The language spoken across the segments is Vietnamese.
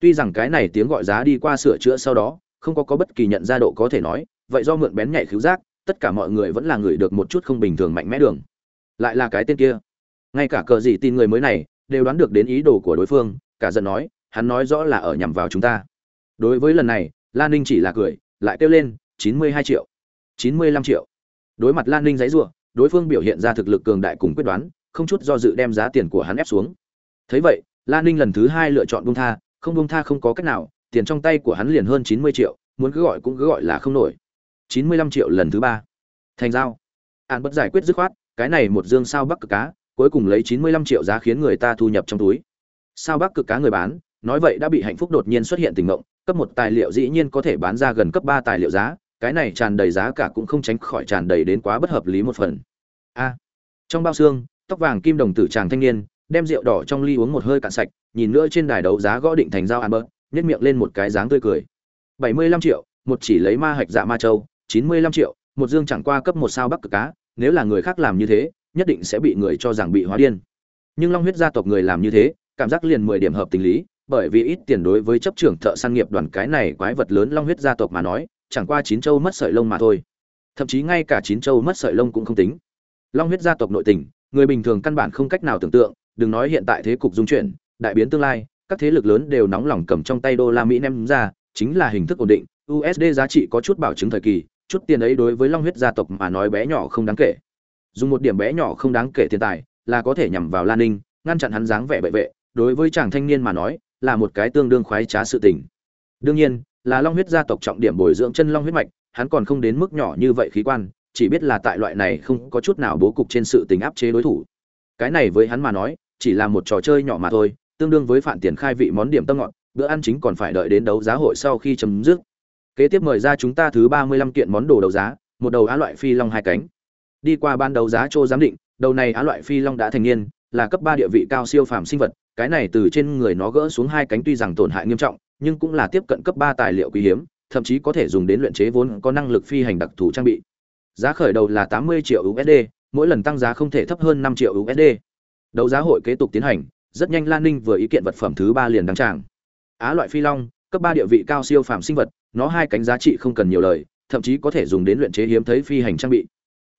tuy rằng cái này tiếng gọi giá đi qua sửa chữa sau đó không có có bất kỳ nhận ra độ có thể nói vậy do mượn bén nhạy khứu giác tất cả mọi người vẫn là người được một chút không bình thường mạnh mẽ đường. Lại là cái tên kia. Ngay cả cờ gì tin người mới này đều đoán được đến ý đồ của đối phương cả giận nói hắn nói rõ là ở nhằm vào chúng ta. Đối với lần này lan ninh chỉ là cười lại kêu lên chín mươi hai triệu. chín mươi lăm triệu. Đối mặt lan ninh giấy giụa, đối phương biểu hiện ra thực lực cường đại cùng quyết đoán không chút do dự đem giá tiền của hắn ép xuống. Thấy vậy lan ninh lần thứ hai lựa chọn buông tha không bông tha không có cách nào, tiền trong tay của hắn liền hơn chín mươi triệu, muốn cứ gọi cũng cứ gọi là không nổi. chín mươi lăm triệu lần thứ ba. Thành giao. An bất giải quyết dứt khoát, cái này một dương sao bắc cực cá, cuối cùng lấy chín mươi lăm triệu giá khiến người ta thu nhập trong túi. Sao bắc cực cá người bán, nói vậy đã bị hạnh phúc đột nhiên xuất hiện tình ngộng, cấp một tài liệu dĩ nhiên có thể bán ra gần cấp ba tài liệu giá, cái này tràn đầy giá cả cũng không tránh khỏi tràn đầy đến quá bất hợp lý một phần. A. Trong bao xương, tóc vàng kim đồng tử chàng thanh niên đem rượu đỏ trong ly uống một hơi cạn sạch nhìn nữa trên đài đấu giá gõ định thành dao Albert, nhếch miệng lên một cái dáng tươi cười. Bảy mươi lăm triệu một chỉ lấy ma hạch dạ ma châu chín mươi lăm triệu một dương chẳng qua cấp một sao bắc cực cá nếu là người khác làm như thế nhất định sẽ bị người cho rằng bị hóa điên. Nhưng long huyết gia tộc người làm như thế cảm giác liền mười điểm hợp tình lý bởi vì ít tiền đối với chấp trưởng thợ săn nghiệp đoàn cái này quái vật lớn long huyết gia tộc mà nói chẳng qua chín châu mất sợi lông mà thôi. Thậm chí ngay cả chín châu mất sợi lông cũng không tính. Long huyết gia tộc nội tình người bình thường căn bản không cách nào tưởng tượng đừng nói hiện tại thế cục dung chuyển, đại biến tương lai, các thế lực lớn đều nóng lòng cầm trong tay đô la mỹ ném ra, chính là hình thức ổn định usd giá trị có chút bảo chứng thời kỳ, chút tiền ấy đối với long huyết gia tộc mà nói bé nhỏ không đáng kể. Dùng một điểm bé nhỏ không đáng kể tiền tài là có thể nhằm vào lan ninh, ngăn chặn hắn dáng vẻ bệ vệ, đối với chàng thanh niên mà nói, là một cái tương đương khoái trá sự tình. Đương nhiên, là long huyết gia tộc trọng điểm bồi dưỡng chân long huyết mạch, hắn còn không đến mức nhỏ như vậy khí quan, chỉ biết là tại loại này không có chút nào bố cục trên sự tình áp chế đối thủ cái này với hắn mà nói, chỉ là một trò chơi nhỏ mà thôi, tương đương với phản tiền khai vị món điểm tâm ngọt, bữa ăn chính còn phải đợi đến đấu giá hội sau khi chấm dứt. Kế tiếp mời ra chúng ta thứ ba mươi lăm kiện món đồ đấu giá, một đầu á loại phi long hai cánh. Đi qua ban đấu giá châu giám định, đầu này á loại phi long đã thành niên, là cấp ba địa vị cao siêu phàm sinh vật, cái này từ trên người nó gỡ xuống hai cánh tuy rằng tổn hại nghiêm trọng, nhưng cũng là tiếp cận cấp ba tài liệu quý hiếm, thậm chí có thể dùng đến luyện chế vốn có năng lực phi hành đặc thù trang bị. Giá khởi đầu là tám mươi triệu usd mỗi lần tăng giá không thể thấp hơn năm triệu usd đấu giá hội kế tục tiến hành rất nhanh lan ninh vừa ý kiện vật phẩm thứ ba liền đăng tràng. Á loại phi long cấp ba địa vị cao siêu phàm sinh vật nó hai cánh giá trị không cần nhiều lời thậm chí có thể dùng đến luyện chế hiếm thấy phi hành trang bị.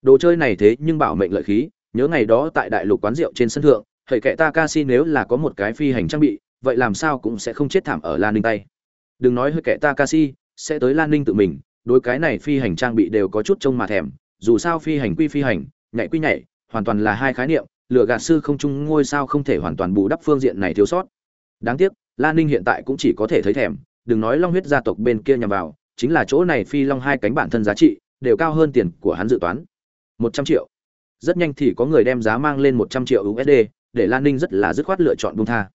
Đồ chơi này thế nhưng bảo mệnh lợi khí nhớ ngày đó tại đại lục quán rượu trên sân thượng thầy kệ Takashi nếu là có một cái phi hành trang bị, vậy làm sao cũng sẽ không chết thảm ở Lan Ninh tay. Đừng nói hơi kệ Takashi, sẽ tới Lan Ninh tự mình, đối cái này phi hành trang bị đều có chút trông mà thèm, dù sao phi hành quy phi hành, nhảy quy nhảy, hoàn toàn là hai khái niệm, lựa gạt sư không chung ngôi sao không thể hoàn toàn bù đắp phương diện này thiếu sót. Đáng tiếc, Lan Ninh hiện tại cũng chỉ có thể thấy thèm, đừng nói Long huyết gia tộc bên kia nhằm vào, chính là chỗ này phi long hai cánh bản thân giá trị đều cao hơn tiền của hắn dự toán. một trăm triệu. Rất nhanh thì có người đem giá mang lên một trăm triệu USD, để Lan Ninh rất là dứt khoát lựa chọn buông tha.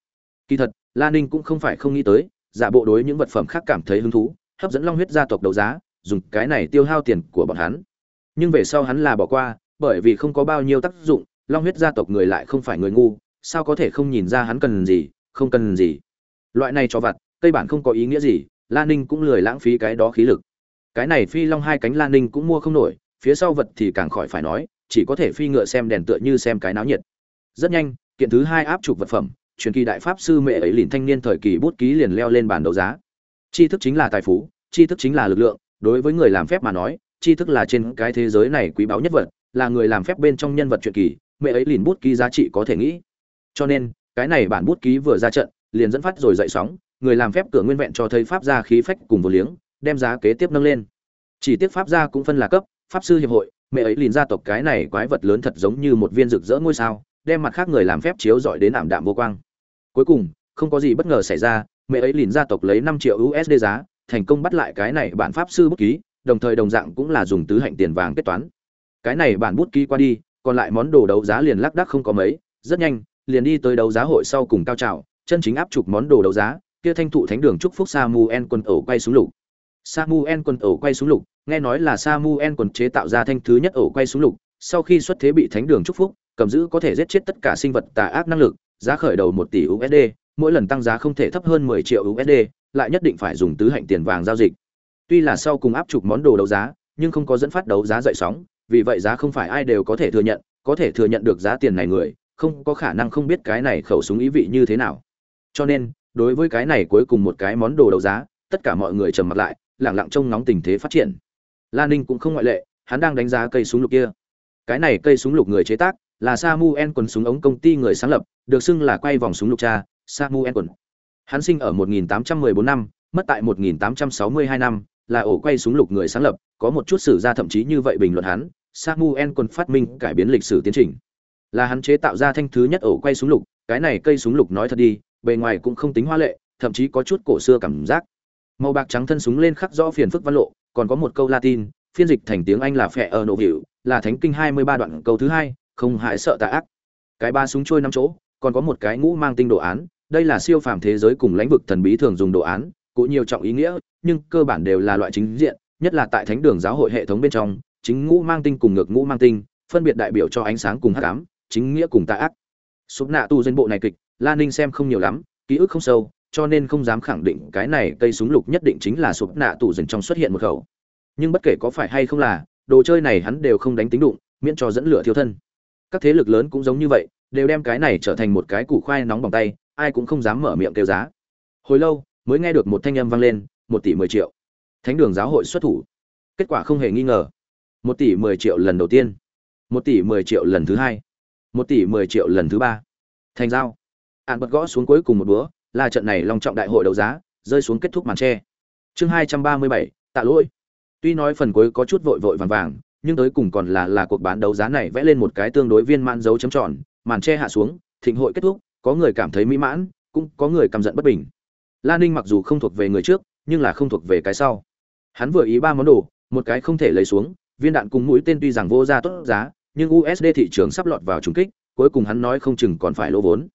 Kỳ thật, Lan Ninh cũng không phải không nghĩ tới, giả bộ đối những vật phẩm khác cảm thấy hứng thú, hấp dẫn Long huyết gia tộc đấu giá, dùng cái này tiêu hao tiền của bọn hắn. Nhưng về sau hắn là bỏ qua, bởi vì không có bao nhiêu tác dụng, Long huyết gia tộc người lại không phải người ngu, sao có thể không nhìn ra hắn cần gì, không cần gì. Loại này cho vặt, cây bản không có ý nghĩa gì, Lan Ninh cũng lười lãng phí cái đó khí lực. Cái này phi long hai cánh Lan Ninh cũng mua không nổi, phía sau vật thì càng khỏi phải nói, chỉ có thể phi ngựa xem đèn tựa như xem cái náo nhiệt. Rất nhanh, kiện thứ hai áp chụp vật phẩm truyền kỳ đại pháp sư mẹ ấy liền thanh niên thời kỳ bút ký liền leo lên bàn đấu giá tri thức chính là tài phú tri thức chính là lực lượng đối với người làm phép mà nói tri thức là trên cái thế giới này quý báu nhất vật là người làm phép bên trong nhân vật truyện kỳ, mẹ ấy liền bút ký giá trị có thể nghĩ. Cho nên, cái này bản bút ký vừa ra trận, liền dẫn phát rồi dậy sóng, người làm phép cửa nguyên vẹn cho thấy pháp gia khí phách cùng vô liếng, đem giá kế tiếp nâng lên. Chỉ tiếc pháp gia cũng phân là cấp, pháp sư hiệp hội, mẹ ấy liền gia tộc cái này quái vật lớn thật giống như một viên rực rỡ ngôi sao, đem mặt khác người làm phép chiếu dọi đến ảm đạm vô quang. Cuối cùng, không có gì bất ngờ xảy ra, mẹ ấy liền gia tộc lấy năm triệu usd giá, thành công bắt lại cái này bản pháp sư bút ký, đồng thời đồng dạng cũng là dùng tứ hạnh tiền vàng kết toán cái này bản bút ký qua đi còn lại món đồ đấu giá liền lác đác không có mấy rất nhanh liền đi tới đấu giá hội sau cùng cao trào chân chính áp chụp món đồ đấu giá kia thanh thụ thánh đường chúc phúc Samuel quân ẩu quay xuống lục Samuel quân ẩu quay xuống lục nghe nói là Samuel quân chế tạo ra thanh thứ nhất ẩu quay xuống lục sau khi xuất thế bị thánh đường chúc phúc cầm giữ có thể giết chết tất cả sinh vật tà ác năng lực, giá khởi đầu một tỷ USD, mỗi lần tăng giá không thể thấp hơn 10 triệu USD, lại nhất định phải dùng tứ hạnh tiền vàng giao dịch. Tuy là sau cùng áp chụp món đồ đấu giá, nhưng không có dẫn phát đấu giá dậy sóng, vì vậy giá không phải ai đều có thể thừa nhận, có thể thừa nhận được giá tiền này người, không có khả năng không biết cái này khẩu súng ý vị như thế nào. Cho nên, đối với cái này cuối cùng một cái món đồ đấu giá tất cả mọi người trầm mặt lại lẳng lặng trông ngóng tình thế phát triển. Lan ninh cũng không ngoại lệ hắn đang đánh giá cây súng lục kia. Cái này cây súng lục người chế tác là samuel quần súng ống công ty người sáng lập được xưng là quay vòng súng lục cha samuel quần. Hắn sinh ở 1814 năm mất tại 1862 năm là ổ quay súng lục người sáng lập có một chút sử gia thậm chí như vậy bình luận hắn samuel còn phát minh cải biến lịch sử tiến trình. Là hắn chế tạo ra thanh thứ nhất ổ quay súng lục, cái này cây súng lục nói thật đi, bề ngoài cũng không tính hoa lệ, thậm chí có chút cổ xưa cảm giác. Màu bạc trắng thân súng lên khắc rõ phiền phức văn lộ, còn có một câu latin, phiên dịch thành tiếng anh là phệ ở nộ hiệu là thánh kinh hai mươi ba đoạn câu thứ hai, không hại sợ tà ác cái ba súng trôi năm chỗ, còn có một cái ngũ mang tinh đồ án, đây là siêu phàm thế giới cùng lãnh vực thần bí thường dùng đồ án, có nhiều trọng ý nghĩa, nhưng cơ bản đều là loại chính diện, nhất là tại thánh đường giáo hội hệ thống bên trong chính ngũ mang tinh cùng ngược ngũ mang tinh, phân biệt đại biểu cho ánh sáng cùng hắc ám, chính nghĩa cùng tà ác. Sụp nạ tu dân bộ này kịch lan ninh xem không nhiều lắm, ký ức không sâu, cho nên không dám khẳng định cái này cây súng lục nhất định chính là sụp nạ tù dần trong xuất hiện một khẩu. Nhưng bất kể có phải hay không là, đồ chơi này hắn đều không đánh tính đụng, miễn cho dẫn lửa thiêu thân. Các thế lực lớn cũng giống như vậy, đều đem cái này trở thành một cái củ khoai nóng bằng tay, ai cũng không dám mở miệng kêu giá. Hồi lâu, mới nghe được một thanh âm vang lên, một tỷ mười triệu. Thánh đường giáo hội xuất thủ. Kết quả không hề nghi ngờ một tỷ mười triệu lần đầu tiên. Một tỷ mười triệu lần thứ hai. Một tỷ mười triệu lần thứ ba. Thành giao. Ạn bật gõ xuống cuối cùng một búa, là trận này long trọng đại hội đấu giá, rơi xuống kết thúc màn tre. Chương hai trăm ba mươi bảy, tạ lỗi. Tuy nói phần cuối có chút vội vội vàng vàng, nhưng tới cùng còn là là cuộc bán đấu giá này vẽ lên một cái tương đối viên mãn dấu chấm tròn, màn tre hạ xuống, thịnh hội kết thúc, có người cảm thấy mỹ mãn, cũng có người căm giận bất bình. Lan ninh mặc dù không thuộc về người trước, nhưng là không thuộc về cái sau. Hắn vừa ý ba món đồ, một cái không thể lấy xuống viên đạn cùng mũi tên tuy rằng vô ra tốt giá, nhưng usd thị trường sắp lọt vào trùng kích, cuối cùng hắn nói không chừng còn phải lỗ vốn.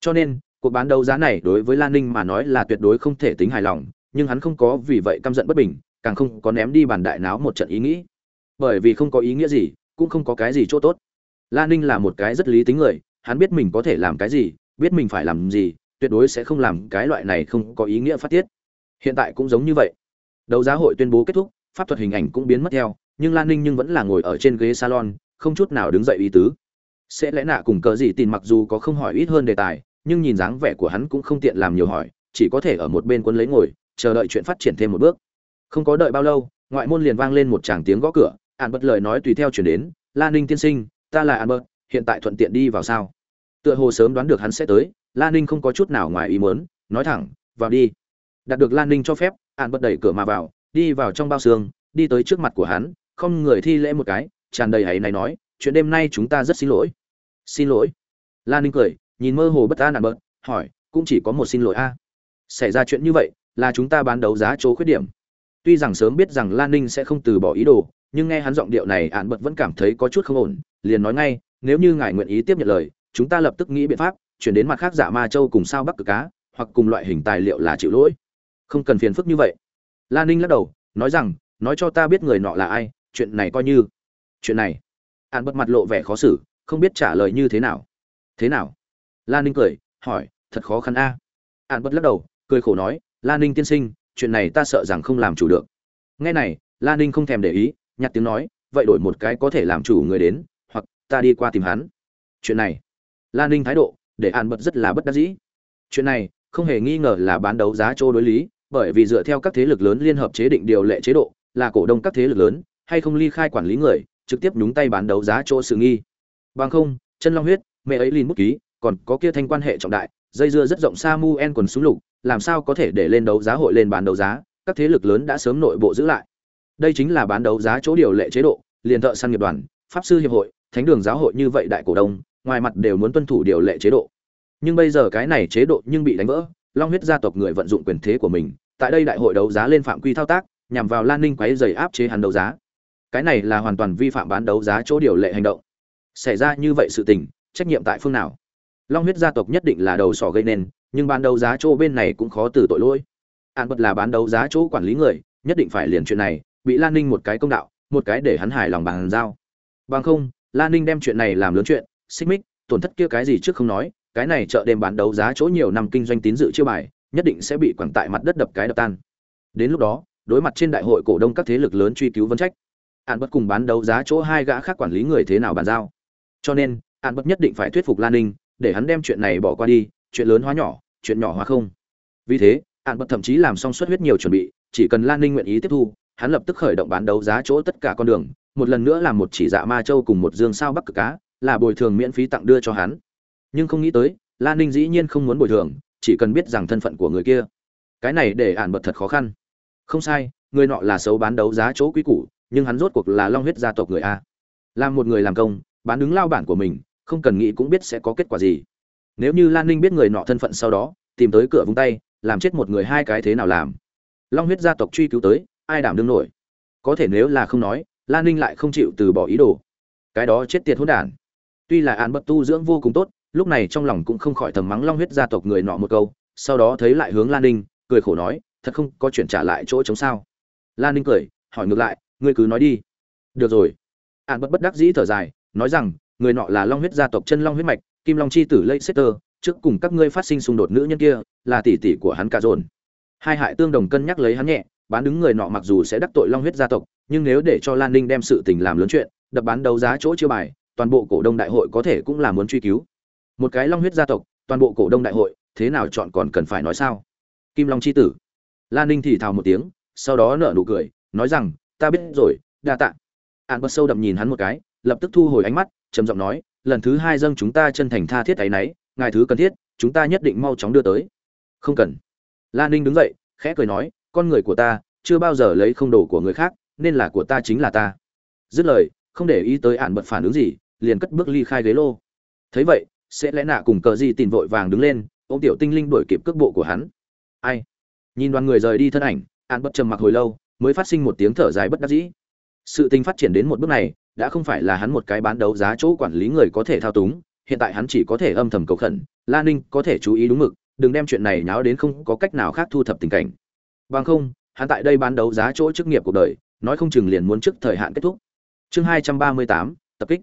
Cho nên, cuộc bán đấu giá này đối với lan ninh mà nói là tuyệt đối không thể tính hài lòng, nhưng hắn không có vì vậy căm giận bất bình, càng không có ném đi bàn đại náo một trận ý nghĩ. Bởi vì không có ý nghĩa gì, cũng không có cái gì chỗ tốt. Lan ninh là một cái rất lý tính người, hắn biết mình có thể làm cái gì, biết mình phải làm gì, tuyệt đối sẽ không làm cái loại này không có ý nghĩa phát tiết. Hiện tại cũng giống như vậy. Đấu giá hội tuyên bố kết thúc, pháp thuật hình ảnh cũng biến mất theo nhưng lan ninh nhưng vẫn là ngồi ở trên ghế salon, không chút nào đứng dậy ý tứ. Sẽ lẽ nạ cùng cờ gì tin mặc dù có không hỏi ít hơn đề tài, nhưng nhìn dáng vẻ của hắn cũng không tiện làm nhiều hỏi, chỉ có thể ở một bên quân lấy ngồi, chờ đợi chuyện phát triển thêm một bước. Không có đợi bao lâu, ngoại môn liền vang lên một tràng tiếng gõ cửa ạn bật lời nói tùy theo chuyển đến, lan ninh tiên sinh, ta là ạn bật hiện tại thuận tiện đi vào sao? Tựa hồ sớm đoán được hắn sẽ tới, lan ninh không có chút nào ngoài ý muốn, nói thẳng, vào đi. Đạt được lan ninh cho phép ạn bật đẩy cửa mà vào, đi vào trong bao xương, đi tới trước mặt của hắn không người thi lễ một cái, tràn đầy hãy này nói, chuyện đêm nay chúng ta rất xin lỗi. Xin lỗi? Lan ninh cười, nhìn mơ hồ bất an nản bợt, hỏi, cũng chỉ có một xin lỗi a? Xảy ra chuyện như vậy là chúng ta bán đấu giá chỗ khuyết điểm. Tuy rằng sớm biết rằng lan ninh sẽ không từ bỏ ý đồ, nhưng nghe hắn giọng điệu này ạn bật vẫn cảm thấy có chút không ổn, liền nói ngay, nếu như ngài nguyện ý tiếp nhận lời, chúng ta lập tức nghĩ biện pháp, chuyển đến mặt khác giả ma châu cùng sao bắc cực cá, hoặc cùng loại hình tài liệu là chịu lỗi. Không cần phiền phức như vậy. Lan ninh lắc đầu, nói rằng, nói cho ta biết người nọ là ai chuyện này coi như. Chuyện này. Ạn bật mặt lộ vẻ khó xử, không biết trả lời như thế nào. Thế nào? Lan ninh cười, hỏi, thật khó khăn a. À. ạn bật lắc đầu, cười khổ nói lan ninh tiên sinh, chuyện này ta sợ rằng không làm chủ được. Nghe này lan ninh không thèm để ý, nhặt tiếng nói, vậy đổi một cái có thể làm chủ người đến, hoặc ta đi qua tìm hắn. Chuyện này. Lan ninh thái độ, để ạn bật rất là bất đắc dĩ. Chuyện này, không hề nghi ngờ là bán đấu giá chỗ đối lý, bởi vì dựa theo các thế lực lớn liên hợp chế định điều lệ chế độ, là cổ đông các thế lực lớn hay không ly khai quản lý người, trực tiếp nhúng tay bán đấu giá chỗ sự nghi. Bằng không, chân long huyết, mẹ ấy liền bút ký, còn có kia thanh quan hệ trọng đại, dây dưa rất rộng sa mu en quần súng lục, làm sao có thể để lên đấu giá hội lên bán đấu giá, các thế lực lớn đã sớm nội bộ giữ lại. Đây chính là bán đấu giá chỗ điều lệ chế độ, liền thợ săn nghiệp đoàn, pháp sư hiệp hội, thánh đường giáo hội như vậy đại cổ đông, ngoài mặt đều muốn tuân thủ điều lệ chế độ. Nhưng bây giờ cái này chế độ nhưng bị đánh vỡ, long huyết gia tộc người vận dụng quyền thế của mình, tại đây đại hội đấu giá lên phạm quy thao tác, nhằm vào lan ninh quấy dày áp chế hắn đấu giá cái này là hoàn toàn vi phạm bán đấu giá chỗ điều lệ hành động. Xảy ra như vậy sự tình, trách nhiệm tại phương nào? Long huyết gia tộc nhất định là đầu sỏ gây nên, nhưng bán đấu giá chỗ bên này cũng khó từ tội lỗi. An bật là bán đấu giá chỗ quản lý người, nhất định phải liền chuyện này, bị lan ninh một cái công đạo, một cái để hắn hài lòng bàn giao. Bằng không, lan ninh đem chuyện này làm lớn chuyện, xích mích, tổn thất kia cái gì trước không nói, cái này chợ đêm bán đấu giá chỗ nhiều năm kinh doanh tín dự chiêu bài, nhất định sẽ bị quẳng tại mặt đất đập cái đập tan. Đến lúc đó, đối mặt trên đại hội cổ đông các thế lực lớn truy cứu vấn trách an bất cùng bán đấu giá chỗ hai gã khác quản lý người thế nào bàn giao. Cho nên an bất nhất định phải thuyết phục lan ninh, để hắn đem chuyện này bỏ qua đi, chuyện lớn hóa nhỏ, chuyện nhỏ hóa không. Vì thế ạn bất thậm chí làm xong suất huyết nhiều chuẩn bị, chỉ cần lan ninh nguyện ý tiếp thu, hắn lập tức khởi động bán đấu giá chỗ tất cả con đường, một lần nữa làm một chỉ dạ ma châu cùng một dương sao bắc cực cá, là bồi thường miễn phí tặng đưa cho hắn. Nhưng không nghĩ tới, lan ninh dĩ nhiên không muốn bồi thường, chỉ cần biết rằng thân phận của người kia. Cái này để ạn bật thật khó khăn. Không sai, người nọ là xấu bán đấu giá chỗ quý củ nhưng hắn rốt cuộc là long huyết gia tộc người a. Làm một người làm công, bán đứng lao bản của mình, không cần nghĩ cũng biết sẽ có kết quả gì. Nếu như lan ninh biết người nọ thân phận sau đó, tìm tới cửa vung tay, làm chết một người hai cái thế nào làm? Long huyết gia tộc truy cứu tới, ai đảm đương nổi? Có thể nếu là không nói, lan ninh lại không chịu từ bỏ ý đồ. Cái đó chết tiệt hỗn đản. Tuy là án bất tu dưỡng vô cùng tốt, lúc này trong lòng cũng không khỏi thầm mắng long huyết gia tộc người nọ một câu, sau đó thấy lại hướng lan ninh, cười khổ nói, thật không có chuyển trả lại chỗ chống sao? Lan ninh cười, hỏi ngược lại ngươi cứ nói đi. Được rồi. Ạn bất bất đắc dĩ thở dài, nói rằng, người nọ là long huyết gia tộc chân long huyết mạch, kim long chi tử lây Tơ trước cùng các ngươi phát sinh xung đột nữ nhân kia, là tỷ tỷ của hắn cả dồn. Hai hại tương đồng cân nhắc lấy hắn nhẹ, bán đứng người nọ mặc dù sẽ đắc tội long huyết gia tộc, nhưng nếu để cho lan ninh đem sự tình làm lớn chuyện, đập bán đấu giá chỗ chưa bài, toàn bộ cổ đông đại hội có thể cũng là muốn truy cứu. Một cái long huyết gia tộc, toàn bộ cổ đông đại hội, thế nào chọn còn cần phải nói sao? Kim long c h i tử. Lan ninh thì thào một tiếng, sau đó nở nụ cười, nói rằng ta biết rồi, đa tạ. Ạn bật sâu đậm nhìn hắn một cái, lập tức thu hồi ánh mắt, trầm giọng nói, lần thứ hai dâng chúng ta chân thành tha thiết áy náy ngài thứ cần thiết, chúng ta nhất định mau chóng đưa tới. Không cần. Lan ninh đứng dậy, khẽ cười nói, con người của ta, chưa bao giờ lấy không đồ của người khác, nên là của ta chính là ta. Dứt lời, không để ý tới ạn bật phản ứng gì, liền cất bước ly khai ghế lô. Thấy vậy, sẽ lẽ nạ cùng cờ gì tìm vội vàng đứng lên, Ông tiểu tinh linh đuổi kịp cước bộ của hắn. Ai? Nhìn đoàn người rời đi thân ảnh ạn bật trầm mặc hồi lâu mới phát sinh một tiếng thở dài bất đắc dĩ. Sự tình phát triển đến một bước này, đã không phải là hắn một cái bán đấu giá chỗ quản lý người có thể thao túng, hiện tại hắn chỉ có thể âm thầm cầu khẩn, la ninh, có thể chú ý đúng mực, đừng đem chuyện này nháo đến không có cách nào khác thu thập tình cảnh. Bằng không, hắn tại đây bán đấu giá chỗ chức nghiệp cuộc đời, nói không chừng liền muốn trước thời hạn kết thúc. Chương hai trăm ba mươi tám, tập kích.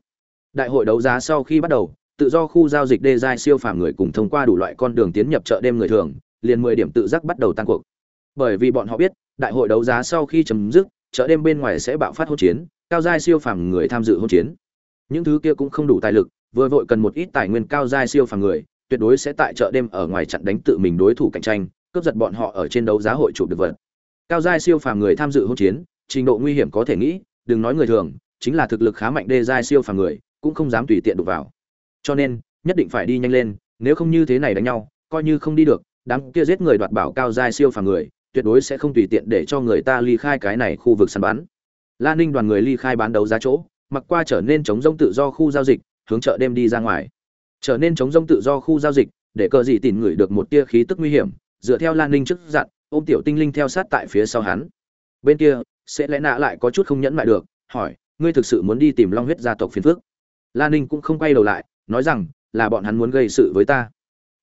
Đại hội đấu giá sau khi bắt đầu, tự do khu giao dịch đê giai siêu phàm người cùng thông qua đủ loại con đường tiến nhập chợ đêm người thường, liền mười điểm tự giác bắt đầu tăng cuộc. Bởi vì bọn họ biết đại hội đấu giá sau khi chấm dứt, chợ đêm bên ngoài sẽ bạo phát hỗn chiến, cao giai siêu phàm người tham dự hỗn chiến. Những thứ kia cũng không đủ tài lực, vừa vội cần một ít tài nguyên cao giai siêu phàm người, tuyệt đối sẽ tại chợ đêm ở ngoài chặn đánh tự mình đối thủ cạnh tranh, cướp giật bọn họ ở trên đấu giá hội chụp được vật. Cao giai siêu phàm người tham dự hỗn chiến, trình độ nguy hiểm có thể nghĩ, đừng nói người thường, chính là thực lực khá mạnh đê giai siêu phàm người, cũng không dám tùy tiện đụng vào. Cho nên, nhất định phải đi nhanh lên, nếu không như thế này đánh nhau, coi như không đi được, đám kia giết người đoạt bảo cao giai siêu phàm người tuyệt đối sẽ không tùy tiện để cho người ta ly khai cái này khu vực săn bắn Lan Ninh đoàn người ly khai bán đấu giá chỗ, mặc qua trở nên chống rông tự do khu giao dịch, hướng chợ đêm đi ra ngoài. Trở nên chống rông tự do khu giao dịch, để cờ gì tìm người được một tia khí tức nguy hiểm, dựa theo Lan Ninh trước dặn, ôm tiểu tinh linh theo sát tại phía sau hắn. Bên kia, sẽ lẽ nạ lại có chút không nhẫn lại được, hỏi, ngươi thực sự muốn đi tìm Long huyết gia tộc phiền phức? Lan Ninh cũng không quay đầu lại, nói rằng, là bọn hắn muốn gây sự với ta.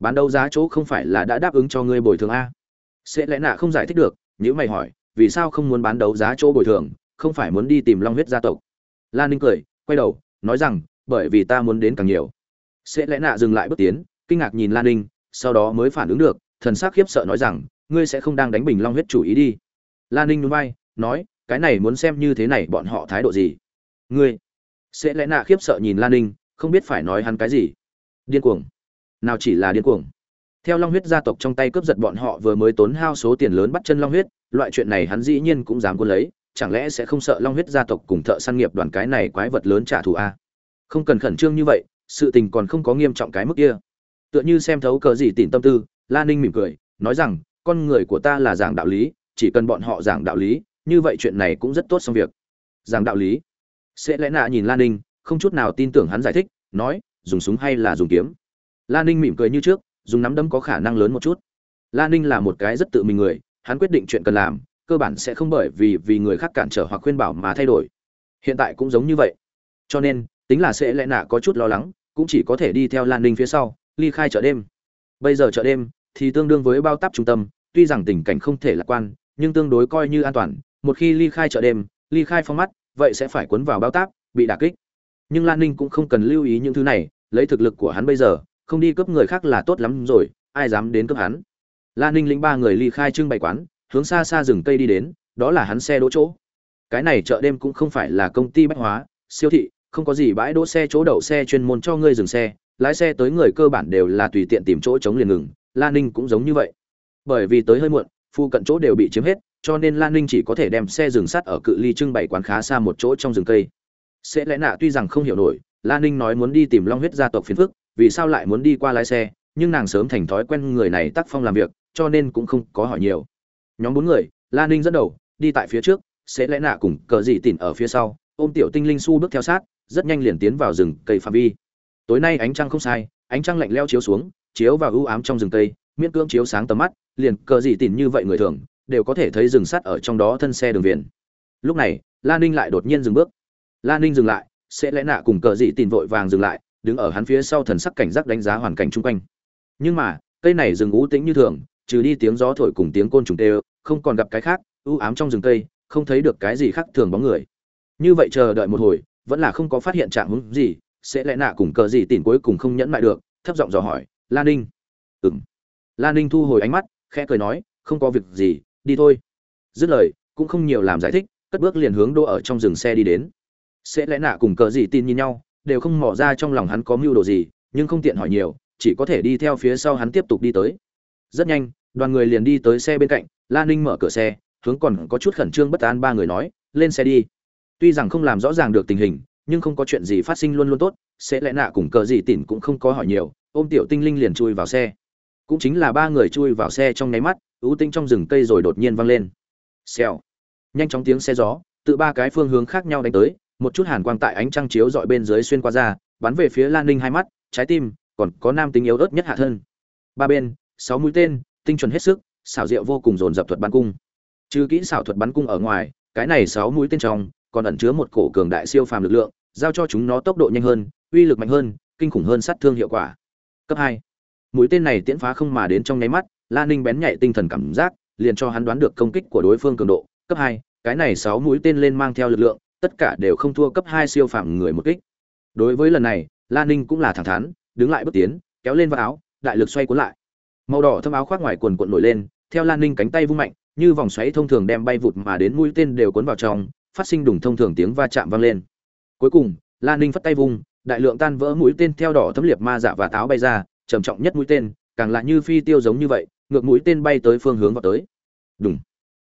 Bán đấu giá chỗ không phải là đã đáp ứng cho ngươi bồi thường a? Sẽ lẽ nạ không giải thích được, nếu mày hỏi, vì sao không muốn bán đấu giá chỗ bồi thường, không phải muốn đi tìm long huyết gia tộc? Lan ninh cười quay đầu nói rằng bởi vì ta muốn đến càng nhiều. Sẽ lẽ nạ dừng lại bước tiến kinh ngạc nhìn lan ninh sau đó mới phản ứng được thần sắc khiếp sợ nói rằng ngươi sẽ không đang đánh bình long huyết chủ ý đi. Lan ninh núi bay nói cái này muốn xem như thế này bọn họ thái độ gì. Ngươi. Sẽ lẽ nạ khiếp sợ nhìn lan ninh không biết phải nói hắn cái gì. Điên cuồng. Nào chỉ là điên cuồng theo long huyết gia tộc trong tay cướp giật bọn họ vừa mới tốn hao số tiền lớn bắt chân long huyết, loại chuyện này hắn dĩ nhiên cũng dám quân lấy, chẳng lẽ sẽ không sợ long huyết gia tộc cùng thợ săn nghiệp đoàn cái này quái vật lớn trả thù a không cần khẩn trương như vậy, sự tình còn không có nghiêm trọng cái mức kia. Tựa như xem thấu cờ gì tìm tâm tư, la ninh mỉm cười, nói rằng, con người của ta là giảng đạo lý, chỉ cần bọn họ giảng đạo lý, như vậy chuyện này cũng rất tốt xong việc. Giảng đạo lý. Sẽ lẽ nạ nhìn la ninh, không chút nào tin tưởng hắn giải thích, nói, dùng súng hay là dùng kiếm? La ninh mỉm cười như trước dùng nắm đấm có khả năng lớn một chút. La ninh là một cái rất tự mình người, hắn quyết định chuyện cần làm, cơ bản sẽ không bởi vì vì người khác cản trở hoặc khuyên bảo mà thay đổi. Hiện tại cũng giống như vậy. Cho nên, tính là sẽ lẽ nạ có chút lo lắng, cũng chỉ có thể đi theo lan ninh phía sau, ly khai chợ đêm. Bây giờ chợ đêm thì tương đương với bao táp trung tâm, tuy rằng tình cảnh không thể lạc quan, nhưng tương đối coi như an toàn. Một khi ly khai chợ đêm, ly khai phong mắt, vậy sẽ phải cuốn vào bao táp, bị đả kích. Nhưng lan ninh cũng không cần lưu ý những thứ này, lấy thực lực của hắn bây giờ không đi cướp người khác là tốt lắm rồi, ai dám đến cướp hắn? Lan ninh lĩnh ba người ly khai trưng bày quán, hướng xa xa rừng cây đi đến, đó là hắn xe đỗ chỗ. Cái này chợ đêm cũng không phải là công ty bách hóa, siêu thị, không có gì bãi đỗ xe chỗ đậu xe chuyên môn cho ngươi dừng xe, lái xe tới người cơ bản đều là tùy tiện tìm chỗ chống liền ngừng, la ninh cũng giống như vậy. Bởi vì tới hơi muộn phụ cận chỗ đều bị chiếm hết, cho nên lan ninh chỉ có thể đem xe dừng sắt ở cự ly trưng bày quán khá xa một chỗ trong rừng cây. Sẽ lẽ nạ tuy rằng không hiểu nổi lan ninh nói muốn đi tìm long huyết gia tộc phiền phức vì sao lại muốn đi qua lái xe, nhưng nàng sớm thành thói quen người này tác phong làm việc, cho nên cũng không có hỏi nhiều. Nhóm bốn người lan ninh dẫn đầu, đi tại phía trước sẽ lẽ nạ cùng cờ dị tỉn ở phía sau, ôm tiểu tinh linh su bước theo sát, rất nhanh liền tiến vào rừng cây phạm vi. Tối nay ánh trăng không sai, ánh trăng lạnh leo chiếu xuống, chiếu vào ưu ám trong rừng cây, miễn cưỡng chiếu sáng tầm mắt, liền cờ dị tỉn như vậy người thường, đều có thể thấy rừng sắt ở trong đó thân xe đường viền. Lúc này lan ninh lại đột nhiên dừng bước. Lan ninh dừng lại sẽ lẽ nạ cùng cờ dị tỉn vội vàng dừng lại đứng ở hắn phía sau thần sắc cảnh giác đánh giá hoàn cảnh chung quanh. Nhưng mà, cây này rừng ú tĩnh như thường, trừ đi tiếng gió thổi cùng tiếng côn trùng tê, không còn gặp cái khác ưu ám trong rừng cây, không thấy được cái gì khác thường bóng người. Như vậy chờ đợi một hồi, vẫn là không có phát hiện trạng hứng gì, sẽ lẽ nạ cùng cờ gì tìm cuối cùng không nhẫn mại được, thấp giọng dò hỏi lan ninh. Ừng lan ninh thu hồi ánh mắt, khẽ cười nói, không có việc gì, đi thôi. Dứt lời, cũng không nhiều làm giải thích, cất bước liền hướng đô ở trong rừng xe đi đến. Sẽ lẽ nạ cùng cờ gì tin nhìn nhau đều không mò ra trong lòng hắn có mưu đồ gì, nhưng không tiện hỏi nhiều, chỉ có thể đi theo phía sau hắn tiếp tục đi tới. Rất nhanh, đoàn người liền đi tới xe bên cạnh lan ninh mở cửa xe, hướng còn có chút khẩn trương bất an ba người nói, lên xe đi. Tuy rằng không làm rõ ràng được tình hình, nhưng không có chuyện gì phát sinh luôn luôn tốt, sẽ lẽ nạ cùng cờ gì tỉn cũng không có hỏi nhiều, ôm tiểu tinh linh liền chui vào xe. Cũng chính là ba người chui vào xe trong nháy mắt, ưu tinh trong rừng cây rồi đột nhiên văng lên. Xèo. Nhanh chóng tiếng xe gió tự ba cái phương hướng khác nhau đánh tới một chút hàn quang tại ánh trăng chiếu dọi bên dưới xuyên qua ra, bắn về phía lan ninh hai mắt, trái tim còn có nam tính yếu ớt nhất hạ thân. Ba bên, sáu mũi tên, tinh chuẩn hết sức, xảo diệu vô cùng dồn dập thuật bắn cung. Trừ kỹ xảo thuật bắn cung ở ngoài, cái này sáu mũi tên trong còn ẩn chứa một cổ cường đại siêu phàm lực lượng, giao cho chúng nó tốc độ nhanh hơn, uy lực mạnh hơn, kinh khủng hơn sát thương hiệu quả. Cấp hai. Mũi tên này tiễn phá không mà đến trong nháy mắt, Lan ninh bén nhạy tinh thần cảm giác, liền cho hắn đoán được công kích của đối phương cường độ. Cấp hai, cái này sáu mũi tên lên mang theo lực lượng tất cả đều không thua cấp hai siêu phàm người một kích. Đối với lần này Lan ninh cũng là thẳng thắn, đứng lại bước tiến, kéo lên vào áo, đại lực xoay cuốn lại. Màu đỏ thâm áo khoác ngoài quần cuộn nổi lên, theo lan ninh cánh tay vung mạnh, như vòng xoáy thông thường đem bay vụt mà đến mũi tên đều cuốn vào trong, phát sinh đùng thông thường tiếng va chạm vang lên. Cuối cùng lan ninh phất tay vung, đại lượng tan vỡ mũi tên theo đỏ thấm liệt ma dạ và táo bay ra, trầm trọng nhất mũi tên, càng là như phi tiêu giống như vậy, ngược mũi tên bay tới phương hướng vào tới. Đùng.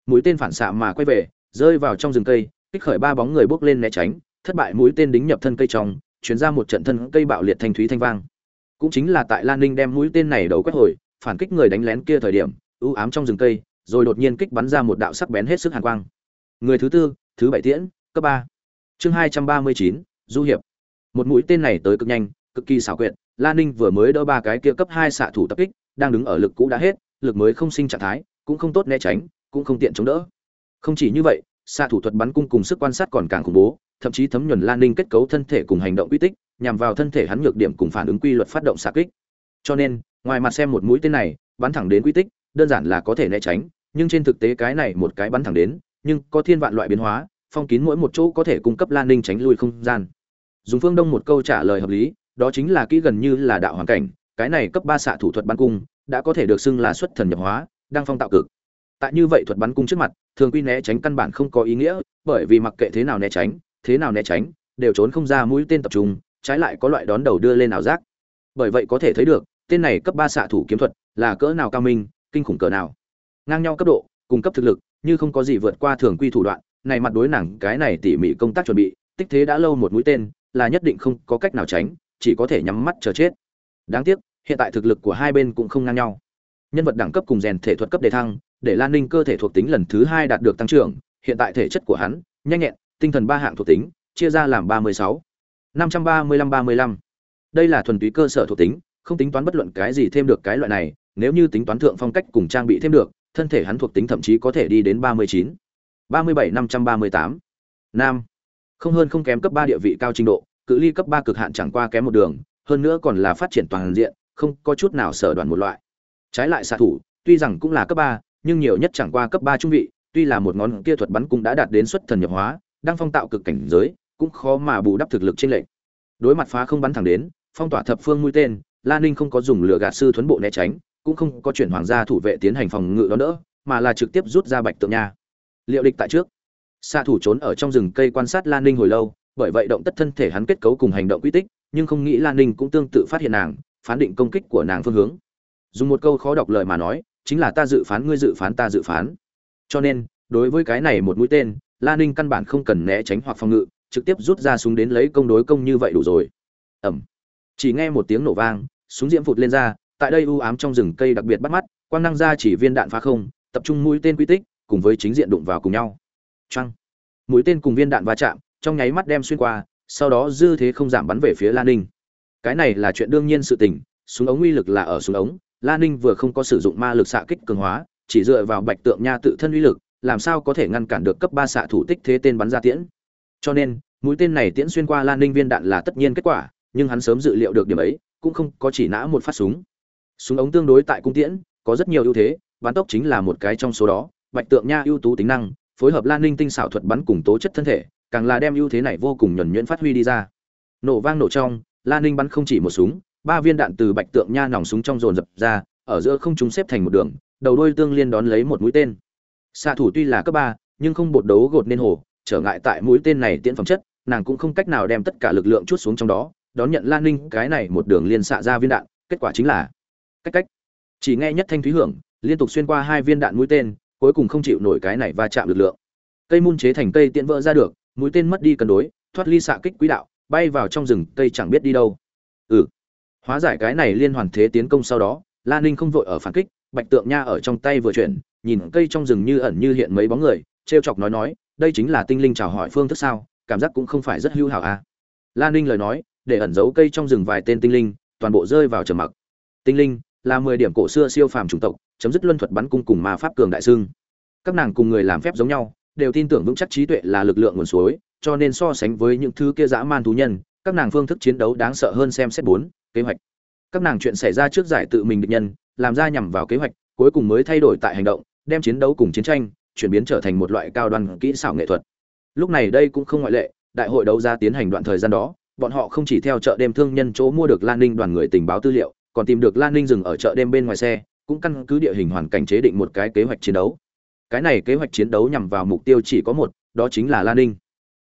Mũi tên phản xạ mà quay về, rơi vào trong rừng cây kích khởi ba bóng người bước lên né tránh, thất bại mũi tên đính nhập thân cây trong, chuyển ra một trận thân cây bạo liệt thanh thúy thanh vang. Cũng chính là tại lan ninh đem mũi tên này đầu quét hồi, phản kích người đánh lén kia thời điểm ưu ám trong rừng cây, rồi đột nhiên kích bắn ra một đạo sắc bén hết sức hàn quang. Người thứ tư, thứ bảy tiễn, cấp ba. Chương hai trăm ba mươi chín, du hiệp. Một mũi tên này tới cực nhanh, cực kỳ xảo quyệt, lan ninh vừa mới đỡ ba cái kia cấp hai xạ thủ tập kích, đang đứng ở lực cũ đã hết, lực mới không sinh trạng thái, cũng không tốt né tránh, cũng không tiện chống đỡ. Không chỉ như vậy xạ thủ thuật bắn cung cùng sức quan sát còn càng khủng bố, thậm chí thấm nhuần lan ninh kết cấu thân thể cùng hành động quy tích, nhằm vào thân thể hắn nhược điểm cùng phản ứng quy luật phát động xạ kích. Cho nên, ngoài mặt xem một mũi tên này, bắn thẳng đến quy tích, đơn giản là có thể né tránh, nhưng trên thực tế cái này một cái bắn thẳng đến, nhưng có thiên vạn loại biến hóa, phong kín mỗi một chỗ có thể cung cấp lan ninh tránh lui không gian. Dùng phương đông một câu trả lời hợp lý, đó chính là kỹ gần như là đạo hoàn cảnh, cái này cấp ba xạ thủ thuật bắn cung, đã có thể được xưng là xuất thần nhập hóa, đang phong tạo cực tại như vậy thuật bắn cung trước mặt, thường quy né tránh căn bản không có ý nghĩa, bởi vì mặc kệ thế nào né tránh, thế nào né tránh, đều trốn không ra mũi tên tập trung, trái lại có loại đón đầu đưa lên ảo giác. Bởi vậy có thể thấy được, tên này cấp ba xạ thủ kiếm thuật là cỡ nào cao minh, kinh khủng cỡ nào. Ngang nhau cấp độ, cung cấp thực lực, như không có gì vượt qua thường quy thủ đoạn, này mặt đối nàng cái này tỉ mỉ công tác chuẩn bị, tích thế đã lâu một mũi tên, là nhất định không có cách nào tránh, chỉ có thể nhắm mắt chờ chết. Đáng tiếc, hiện tại thực lực của hai bên cũng không ngang nhau. Nhân vật đẳng cấp cùng rèn thể thuật cấp đề thăng để lan ninh cơ thể thuộc tính lần thứ hai đạt được tăng trưởng, hiện tại thể chất của hắn, nhanh nhẹn, tinh thần ba hạng thuộc tính, chia ra làm ba mươi sáu, năm trăm ba mươi lăm ba mươi lăm. Đây là thuần túy cơ sở thuộc tính, không tính toán bất luận cái gì thêm được cái loại này, nếu như tính toán thượng phong cách cùng trang bị thêm được, thân thể hắn thuộc tính thậm chí có thể đi đến ba mươi chín, ba mươi bảy năm trăm ba mươi tám. Nam, không hơn không kém cấp ba địa vị cao trình độ, cự ly cấp ba cực hạn chẳng qua kém một đường, hơn nữa còn là phát triển toàn diện, không có chút nào sở đoạn một loại. Trái lại xạ thủ, tuy rằng cũng là cấp ba nhưng nhiều nhất chẳng qua cấp ba trung vị, tuy là một ngón kia thuật bắn cũng đã đạt đến xuất thần nhập hóa, đang phong tạo cực cảnh giới, cũng khó mà bù đắp thực lực trên lệnh đối mặt phá không bắn thẳng đến, phong tỏa thập phương mũi tên lan ninh không có dùng lửa gạt sư thuấn bộ né tránh, cũng không có chuyển hoàng gia thủ vệ tiến hành phòng ngự đó nữa, mà là trực tiếp rút ra bạch tượng nha. Liệu địch tại trước. Xạ thủ trốn ở trong rừng cây quan sát lan ninh hồi lâu, bởi vậy động tất thân thể hắn kết cấu cùng hành động quy tích, nhưng không nghĩ lan ninh cũng tương tự phát hiện nàng, phán định công kích của nàng phương hướng. Dùng một câu khó đọc lời mà nói chính là ta dự phán ngươi dự phán ta dự phán. Cho nên, đối với cái này một mũi tên, la ninh căn bản không cần né tránh hoặc phòng ngự, trực tiếp rút ra súng đến lấy công đối công như vậy đủ rồi. Ẩm chỉ nghe một tiếng nổ vang, súng diễm phụt lên ra, tại đây u ám trong rừng cây đặc biệt bắt mắt, quang năng ra chỉ viên đạn phá không, tập trung mũi tên quy tích, cùng với chính diện đụng vào cùng nhau. Trăng mũi tên cùng viên đạn va chạm, trong nháy mắt đem xuyên qua, sau đó dư thế không giảm bắn về phía lan ninh. Cái này là chuyện đương nhiên sự tình, súng ống uy lực là ở súng ống lan ninh vừa không có sử dụng ma lực xạ kích cường hóa, chỉ dựa vào bạch tượng nha tự thân uy lực, làm sao có thể ngăn cản được cấp ba xạ thủ tích thế tên bắn ra tiễn. Cho nên, mũi tên này tiễn xuyên qua lan ninh viên đạn là tất nhiên kết quả, nhưng hắn sớm dự liệu được điểm ấy, cũng không có chỉ nã một phát súng. Súng ống tương đối tại cung tiễn, có rất nhiều ưu thế, bắn tốc chính là một cái trong số đó. Bạch tượng nha ưu tú tính năng, phối hợp lan ninh tinh xảo thuật bắn cùng tố chất thân thể, càng là đem ưu thế này vô cùng nhuần nhuyễn phát huy đi ra. Nổ vang nổ trong lan ninh bắn không chỉ một súng ba viên đạn từ bạch tượng nha nòng súng trong dồn dập ra, ở giữa không chúng xếp thành một đường, đầu đôi tương liên đón lấy một mũi tên. Xạ thủ tuy là cấp ba, nhưng không bột đấu gột nên hồ, trở ngại tại mũi tên này tiễn phẩm chất, nàng cũng không cách nào đem tất cả lực lượng chút xuống trong đó, đón nhận lan ninh, cái này một đường liên xạ ra viên đạn, kết quả chính là cách cách. Chỉ nghe nhất thanh thúy hưởng, liên tục xuyên qua hai viên đạn mũi tên, cuối cùng không chịu nổi cái này va chạm lực lượng. Cây mun chế thành cây tiễn vỡ ra được, mũi tên mất đi cân đối, thoát ly xạ kích quỹ đạo, bay vào trong rừng, cây chẳng biết đi đâu. Ừ hóa giải cái này liên hoàn thế tiến công sau đó la ninh không vội ở phản kích bạch tượng nha ở trong tay vừa chuyển nhìn cây trong rừng như ẩn như hiện mấy bóng người t chọc nói nói đây chính là tinh linh chào hỏi phương thức sao cảm giác cũng không phải rất hữu hảo à. la ninh lời nói để ẩn giấu cây trong rừng vài tên tinh linh toàn bộ rơi vào trầm mặc. Tinh linh là mười điểm cổ xưa siêu phàm chủng tộc chấm dứt luân thuật bắn cung cùng ma pháp cường đại sương, các nàng cùng người làm phép giống nhau đều tin tưởng vững chắc trí tuệ là lực lượng nguồn suối cho nên so sánh với những thứ kia dã man thú nhân các nàng phương thức chiến đấu đáng sợ hơn xem xét bốn kế hoạch. Các nàng chuyện xảy ra trước giải tự mình địch nhân, làm ra nhằm vào kế hoạch, cuối cùng mới thay đổi tại hành động, đem chiến đấu cùng chiến tranh chuyển biến trở thành một loại cao đoan kỹ xảo nghệ thuật. Lúc này đây cũng không ngoại lệ, đại hội đấu giá tiến hành đoạn thời gian đó, bọn họ không chỉ theo chợ đêm thương nhân chỗ mua được lan ninh đoàn người tình báo tư liệu, còn tìm được lan ninh dừng ở chợ đêm bên ngoài xe, cũng căn cứ địa hình hoàn cảnh chế định một cái kế hoạch chiến đấu. Cái này kế hoạch chiến đấu nhằm vào mục tiêu chỉ có một, đó chính là lan ninh.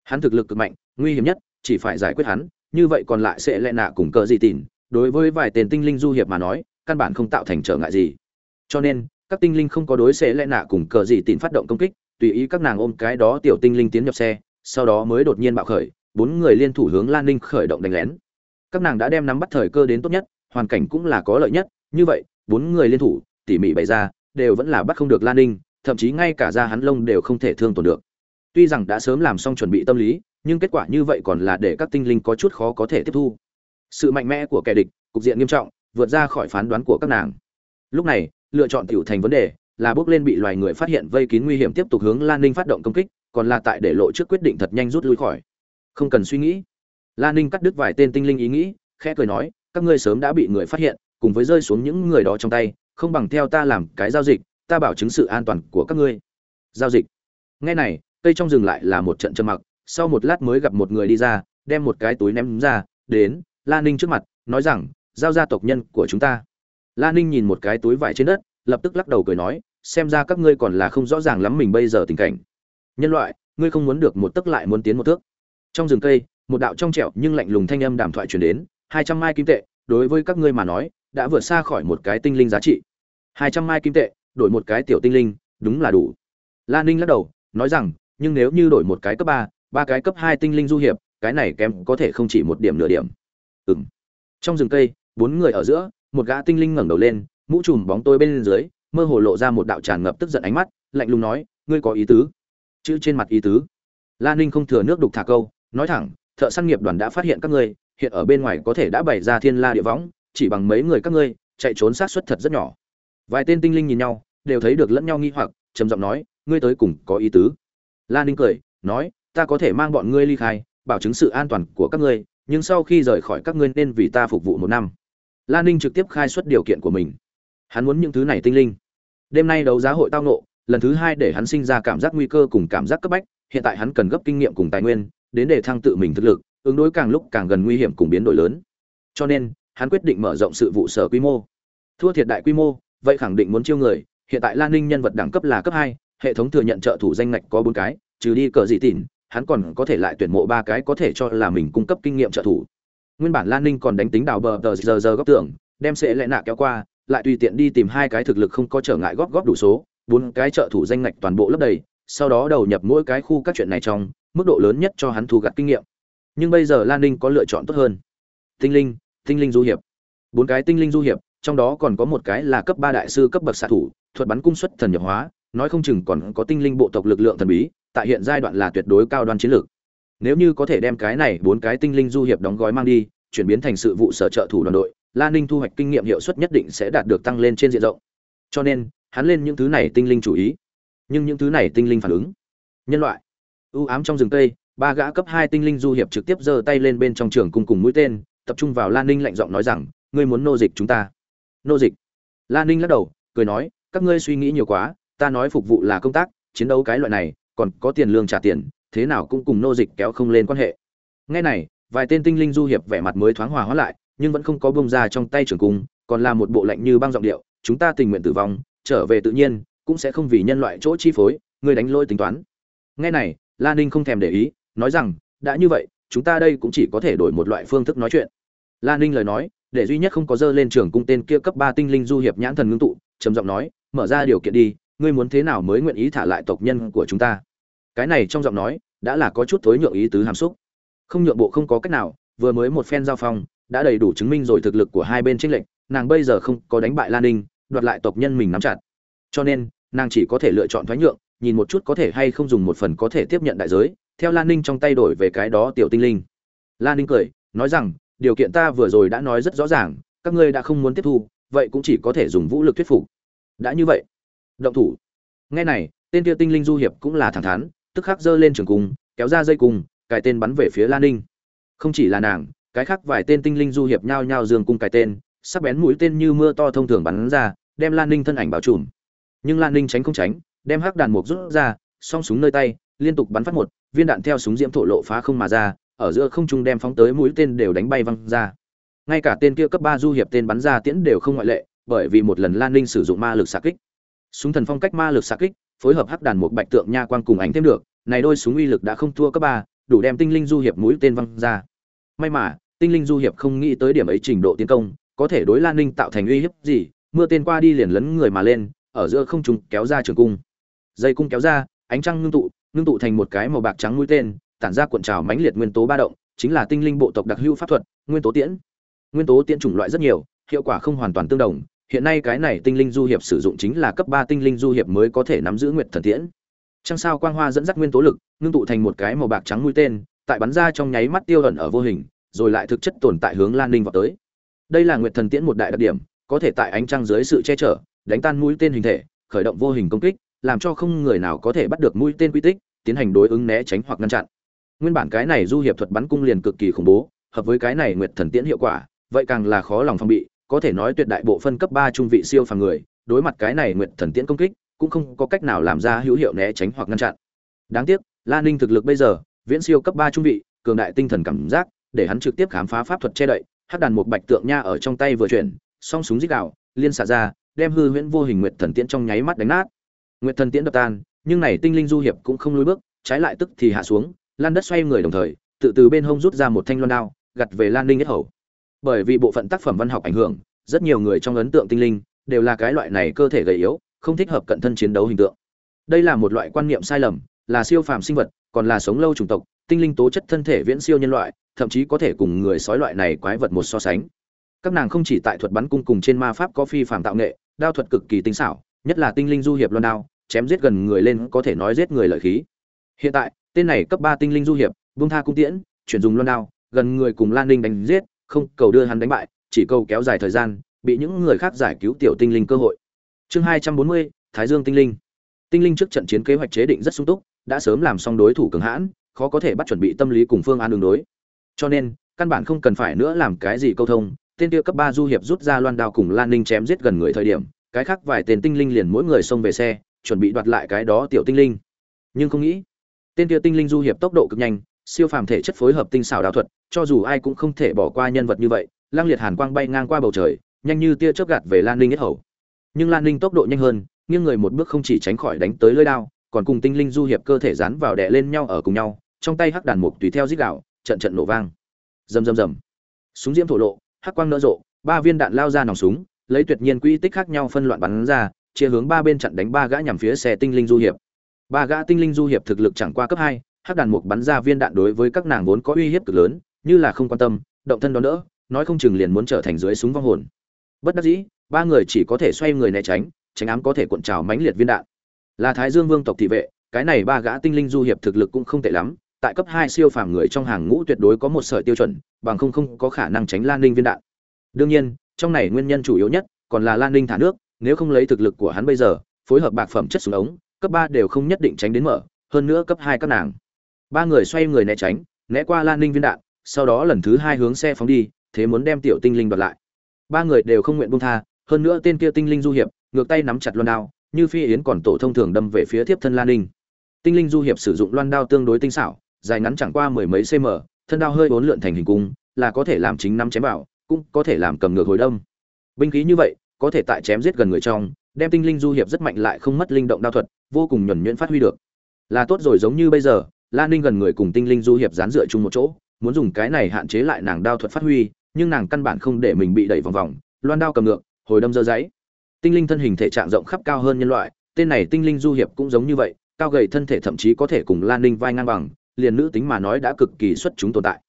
Hắn thực lực cực mạnh, nguy hiểm nhất, chỉ phải giải quyết hắn, như vậy còn lại sẽ lệ nạ cùng cờ gì tỉn đối với vài tên tinh linh du hiệp mà nói, căn bản không tạo thành trở ngại gì. Cho nên, các tinh linh không có đối sẽ lẽ nạ cùng cờ gì tìm phát động công kích, tùy ý các nàng ôm cái đó tiểu tinh linh tiến nhập xe, sau đó mới đột nhiên bạo khởi, bốn người liên thủ hướng lan ninh khởi động đánh lén. Các nàng đã đem nắm bắt thời cơ đến tốt nhất, hoàn cảnh cũng là có lợi nhất, như vậy, bốn người liên thủ, tỉ mỉ bày ra, đều vẫn là bắt không được lan ninh, thậm chí ngay cả da hắn lông đều không thể thương tổn được. Tuy rằng đã sớm làm xong chuẩn bị tâm lý, nhưng kết quả như vậy còn là để các tinh linh có chút khó có thể tiếp thu sự mạnh mẽ của kẻ địch, cục diện nghiêm trọng, vượt ra khỏi phán đoán của các nàng. Lúc này, lựa chọn tiểu thành vấn đề là bước lên bị loài người phát hiện vây kín nguy hiểm tiếp tục hướng lan ninh phát động công kích, còn là tại để lộ trước quyết định thật nhanh rút lui khỏi. Không cần suy nghĩ. Lan ninh cắt đứt vài tên tinh linh ý nghĩ, khẽ cười nói, các ngươi sớm đã bị người phát hiện, cùng với rơi xuống những người đó trong tay, không bằng theo ta làm cái giao dịch, ta bảo chứng sự an toàn của các ngươi. Giao dịch. Nghe này, cây trong rừng lại là một trận trầm mặc, sau một lát mới gặp một người đi ra, đem một cái túi ném ra, đến la ninh trước mặt, nói rằng, giao ra tộc nhân của chúng ta. La ninh nhìn một cái túi vải trên đất, lập tức lắc đầu cười nói, xem ra các ngươi còn là không rõ ràng lắm mình bây giờ tình cảnh. Nhân loại, ngươi không muốn được một tấc lại muốn tiến một thước. Trong rừng cây, một đạo trong trẹo nhưng lạnh lùng thanh âm đàm thoại truyền đến, hai trăm mai kim tệ, đối với các ngươi mà nói, đã vượt xa khỏi một cái tinh linh giá trị. Hai trăm mai kim tệ, đổi một cái tiểu tinh linh, đúng là đủ. La ninh lắc đầu, nói rằng, nhưng nếu như đổi một cái cấp ba ba cái cấp hai tinh linh du hiệp, cái này kém có thể không chỉ một điểm nửa điểm ừng trong rừng cây, bốn người ở giữa, một gã tinh linh ngẩng đầu lên, mũ trùm bóng tôi bên dưới, mơ hồ lộ ra một đạo tràn ngập tức giận ánh mắt, lạnh lùng nói, ngươi có ý tứ? Chữ trên mặt ý tứ. La ninh không thừa nước đục thả câu, nói thẳng, thợ săn nghiệp đoàn đã phát hiện các ngươi, hiện ở bên ngoài có thể đã bày ra thiên la địa võng, chỉ bằng mấy người các ngươi, chạy trốn sát xuất thật rất nhỏ. Vài tên tinh linh nhìn nhau, đều thấy được lẫn nhau nghi hoặc, trầm giọng nói, ngươi tới cùng có ý tứ? La ninh cười, nói, ta có thể mang bọn ngươi ly khai, bảo chứng sự an toàn của các ngươi nhưng sau khi rời khỏi các ngươi nên vì ta phục vụ một năm. La ninh trực tiếp khai xuất điều kiện của mình. Hắn muốn những thứ này tinh linh. Đêm nay đấu giá hội tao nộ lần thứ hai để hắn sinh ra cảm giác nguy cơ cùng cảm giác cấp bách, hiện tại hắn cần gấp kinh nghiệm cùng tài nguyên, đến để thăng tự mình thực lực, ứng đối càng lúc càng gần nguy hiểm cùng biến đổi lớn. Cho nên, hắn quyết định mở rộng sự vụ sở quy mô. Thua thiệt đại quy mô, vậy khẳng định muốn chiêu người, hiện tại lan ninh nhân vật đẳng cấp là cấp hai, hệ thống thừa nhận trợ thủ danh ngạch có bốn cái, trừ đi cờ dị tỉn hắn còn có thể lại tuyển mộ ba cái có thể cho là mình cung cấp kinh nghiệm trợ thủ. Nguyên bản lan ninh còn đánh tính đào bờ tờ giờ giờ góc tưởng đem sẽ lại nạ kéo qua, lại tùy tiện đi tìm hai cái thực lực không có trở ngại góp góp đủ số, bốn cái trợ thủ danh ngạch toàn bộ lấp đầy, sau đó đầu nhập mỗi cái khu các chuyện này trong, mức độ lớn nhất cho hắn thu gặt kinh nghiệm. Nhưng bây giờ lan ninh có lựa chọn tốt hơn. Tinh linh tinh linh du hiệp. Bốn cái tinh linh du hiệp, trong đó còn có một cái là cấp ba đại sư cấp bậc xạ thủ, thuật bắn cung xuất thần nhập hóa, nói không chừng còn có tinh linh bộ tộc lực lượng thần bí tại hiện giai đoạn là tuyệt đối cao đoan chiến lược. Nếu như có thể đem cái này bốn cái tinh linh du hiệp đóng gói mang đi, chuyển biến thành sự vụ sở trợ thủ đoàn đội lan ninh thu hoạch kinh nghiệm hiệu suất nhất định sẽ đạt được tăng lên trên diện rộng. Cho nên, hắn lên những thứ này tinh linh chủ ý. Nhưng những thứ này tinh linh phản ứng. Nhân loại. Ưu ám trong rừng tây ba gã cấp hai tinh linh du hiệp trực tiếp giơ tay lên bên trong trường cung cùng mũi tên, tập trung vào lan ninh lạnh giọng nói rằng, ngươi muốn nô dịch chúng ta? Nô dịch? Lan ninh lắc đầu, cười nói, các ngươi suy nghĩ nhiều quá, ta nói phục vụ là công tác, chiến đấu cái loại này còn có tiền lương trả tiền, thế nào cũng cùng nô dịch kéo không lên quan hệ. Ngay này, vài tên tinh linh du hiệp vẻ mặt mới thoáng hòa hóa lại, nhưng vẫn không có bông ra trong tay trường cung, còn là một bộ lạnh như băng giọng điệu, chúng ta tình nguyện tử vong, trở về tự nhiên, cũng sẽ không vì nhân loại chỗ chi phối người đánh lôi tính toán. Ngay này, la ninh không thèm để ý, nói rằng, đã như vậy, chúng ta đây cũng chỉ có thể đổi một loại phương thức nói chuyện. La ninh lời nói, để duy nhất không có dơ lên trường cung tên kia cấp ba tinh linh du hiệp nhãn thần ngưng tụ, trầm giọng nói, mở ra điều kiện đi ngươi muốn thế nào mới nguyện ý thả lại tộc nhân của chúng ta? Cái này trong giọng nói đã là có chút thối nhượng ý tứ hàm xúc. Không nhượng bộ không có cách nào, vừa mới một phen giao phong, đã đầy đủ chứng minh rồi thực lực của hai bên tranh lệch, nàng bây giờ không có đánh bại lan ninh, đoạt lại tộc nhân mình nắm chặt. Cho nên, nàng chỉ có thể lựa chọn thoái nhượng, nhìn một chút có thể hay không dùng một phần có thể tiếp nhận đại giới, theo lan ninh trong tay đổi về cái đó tiểu tinh linh. Lan ninh cười, nói rằng, điều kiện ta vừa rồi đã nói rất rõ ràng, các ngươi đã không muốn tiếp thu, vậy cũng chỉ có thể dùng vũ lực thuyết phục. Đã như vậy động thủ. Nghe này, tên kia tinh linh du hiệp cũng là thẳng thắn, tức khắc giơ lên trường cung, kéo ra dây cung, cài tên bắn về phía lan ninh. Không chỉ là nàng, cái khác vài tên tinh linh du hiệp nhao nhao dương cung cài tên, sắc bén mũi tên như mưa to thông thường bắn ra, đem lan ninh thân ảnh bao trùm. Nhưng lan ninh tránh không tránh, đem hắc đàn mục rút ra, song súng nơi tay, liên tục bắn phát một, viên đạn theo súng diễm thổ lộ phá không mà ra, ở giữa không trung đem phóng tới mũi tên đều đánh bay văng ra. Ngay cả tên kia cấp ba du hiệp tên bắn ra tiễn đều không ngoại lệ, bởi vì một lần lan ninh sử dụng ma lực xạ kích súng thần phong cách ma lực xạ kích, phối hợp hắc đàn một bạch tượng nha quang cùng ảnh thêm được, này đôi súng uy lực đã không thua cấp ba, đủ đem tinh linh du hiệp mũi tên văng ra. May mà, tinh linh du hiệp không nghĩ tới điểm ấy trình độ tiến công, có thể đối lan ninh tạo thành uy hiếp gì, mưa tên qua đi liền lấn người mà lên, ở giữa không trung kéo ra trường cung. Dây cung kéo ra, ánh trăng ngưng tụ ngưng tụ thành một cái màu bạc trắng mũi tên, tản ra cuộn trào mãnh liệt nguyên tố ba động, chính là tinh linh bộ tộc đặc hữu pháp thuật, nguyên tố tiễn. Nguyên tố tiễn chủng loại rất nhiều, hiệu quả không hoàn toàn tương đồng hiện nay cái này tinh linh du hiệp sử dụng chính là cấp ba tinh linh du hiệp mới có thể nắm giữ nguyệt thần tiễn. Trăng sao quang hoa dẫn dắt nguyên tố lực, ngưng tụ thành một cái màu bạc trắng mũi tên, tại bắn ra trong nháy mắt tiêu ẩn ở vô hình, rồi lại thực chất tồn tại hướng lan ninh vào tới. Đây là nguyệt thần tiễn một đại đặc điểm, có thể tại ánh trăng dưới sự che chở, đánh tan mũi tên hình thể, khởi động vô hình công kích, làm cho không người nào có thể bắt được mũi tên quy tích, tiến hành đối ứng né tránh hoặc ngăn chặn. Nguyên bản cái này du hiệp thuật bắn cung liền cực kỳ khủng bố, hợp với cái này nguyệt thần tiễn hiệu quả, vậy càng là khó lòng phòng bị có thể nói tuyệt đại bộ phân cấp ba trung vị siêu phàm người, đối mặt cái này nguyệt thần tiễn công kích, cũng không có cách nào làm ra hữu hiệu né tránh hoặc ngăn chặn. Đáng tiếc, la ninh thực lực bây giờ, viễn siêu cấp ba trung vị, cường đại tinh thần cảm giác, để hắn trực tiếp khám phá pháp thuật che đậy, hắc đàn một bạch tượng nha ở trong tay vừa chuyển, song súng rít đạo liên xả ra, đem hư huyễn vô hình nguyệt thần tiễn trong nháy mắt đánh nát. Nguyệt thần tiễn đập tan, nhưng này tinh linh du hiệp cũng không lùi bước, trái lại tức thì hạ xuống lan đất xoay người đồng thời, tự từ bên hông rút ra một thanh loan đao, gặt về lan ninh nhất hầu bởi vì bộ phận tác phẩm văn học ảnh hưởng, rất nhiều người trong ấn tượng tinh linh đều là cái loại này cơ thể gầy yếu, không thích hợp cận thân chiến đấu hình tượng. Đây là một loại quan niệm sai lầm, là siêu phàm sinh vật, còn là sống lâu chủng tộc, tinh linh tố chất thân thể viễn siêu nhân loại, thậm chí có thể cùng người sói loại này quái vật một so sánh. Các nàng không chỉ tại thuật bắn cung cùng trên ma pháp có phi phàm tạo nghệ, đao thuật cực kỳ tinh xảo, nhất là tinh linh du hiệp loan đao, chém giết gần người lên có thể nói giết người lợi khí. Hiện tại, tên này cấp ba tinh linh du hiệp vung tha cung tiễn, chuyển dùng loan đao, gần người cùng lan ninh đánh giết không, cầu đưa hắn đánh bại, chỉ cầu kéo dài thời gian, bị những người khác giải cứu tiểu tinh linh cơ hội. Chương hai trăm bốn mươi, thái dương tinh linh. Tinh linh trước trận chiến kế hoạch chế định rất sung túc, đã sớm làm xong đối thủ cường hãn, khó có thể bắt chuẩn bị tâm lý cùng phương án đường đối. Cho nên, căn bản không cần phải nữa làm cái gì câu thông, tên kia cấp ba du hiệp rút ra loan đao cùng lan ninh chém giết gần người thời điểm, cái khác vài tên tinh linh liền mỗi người xông về xe, chuẩn bị đoạt lại cái đó tiểu tinh linh. Nhưng không nghĩ, tên kia tinh linh du hiệp tốc độ cực nhanh siêu phàm thể chất phối hợp tinh xảo đạo thuật, cho dù ai cũng không thể bỏ qua nhân vật như vậy lang liệt hàn quang bay ngang qua bầu trời, nhanh như tia chớp gạt về lan ninh nhất hầu. Nhưng lan ninh tốc độ nhanh hơn, nghiêng người một bước không chỉ tránh khỏi đánh tới lưỡi đao, còn cùng tinh linh du hiệp cơ thể dán vào đè lên nhau ở cùng nhau, trong tay hắc đàn mục tùy theo rít đạo trận trận nổ vang. Rầm rầm rầm. Súng diễm thổ lộ, hắc quang nở rộ, ba viên đạn lao ra nòng súng, lấy tuyệt nhiên quy tích khác nhau phân loạn bắn ra, chia hướng ba bên chặn đánh ba gã nhằm phía xe tinh linh du hiệp. Ba gã tinh linh du hiệp thực lực chẳng qua cấp hai hắc đàn mục bắn ra viên đạn đối với các nàng vốn có uy hiếp cực lớn, như là không quan tâm, động thân đó đỡ, nói không chừng liền muốn trở thành dưới súng vong hồn. Bất đắc dĩ, ba người chỉ có thể xoay người né tránh tránh ám có thể cuộn trào mãnh liệt viên đạn. Là thái dương vương tộc thị vệ, cái này ba gã tinh linh du hiệp thực lực cũng không tệ lắm, tại cấp hai siêu phàm người trong hàng ngũ tuyệt đối có một sợi tiêu chuẩn, bằng không không có khả năng tránh lan ninh viên đạn. Đương nhiên, trong này nguyên nhân chủ yếu nhất còn là lan ninh thả nước, nếu không lấy thực lực của hắn bây giờ, phối hợp bạc phẩm chất xuống ống, cấp ba đều không nhất định tránh đến mở, hơn nữa cấp hai các nàng ba người xoay người né tránh, né qua lan ninh viên đạn, sau đó lần thứ hai hướng xe phóng đi, thế muốn đem tiểu tinh linh đoạt lại. Ba người đều không nguyện buông tha, hơn nữa tên kia tinh linh du hiệp, ngược tay nắm chặt loan đao, như phi yến còn tổ thông thường đâm về phía tiếp thân lan ninh. Tinh linh du hiệp sử dụng loan đao tương đối tinh xảo, dài ngắn chẳng qua mười mấy cm thân đao hơi uốn lượn thành hình cung, là có thể làm chính năm chém vào, cũng có thể làm cầm ngược hồi đông. binh khí như vậy, có thể tại chém giết gần người trong, đem tinh linh du hiệp rất mạnh lại không mất linh động đao thuật, vô cùng nhuẩn nhuyễn phát huy được. Là tốt rồi giống như bây giờ lan ninh gần người cùng tinh linh du hiệp dán dựa chung một chỗ, muốn dùng cái này hạn chế lại nàng đao thuật phát huy, nhưng nàng căn bản không để mình bị đẩy vòng vòng, loan đao cầm ngược, hồi đâm dơ giấy. Tinh linh thân hình thể trạng rộng khắp cao hơn nhân loại, tên này tinh linh du hiệp cũng giống như vậy, cao gầy thân thể thậm chí có thể cùng lan ninh vai ngang bằng, liền nữ tính mà nói đã cực kỳ xuất chúng tồn tại.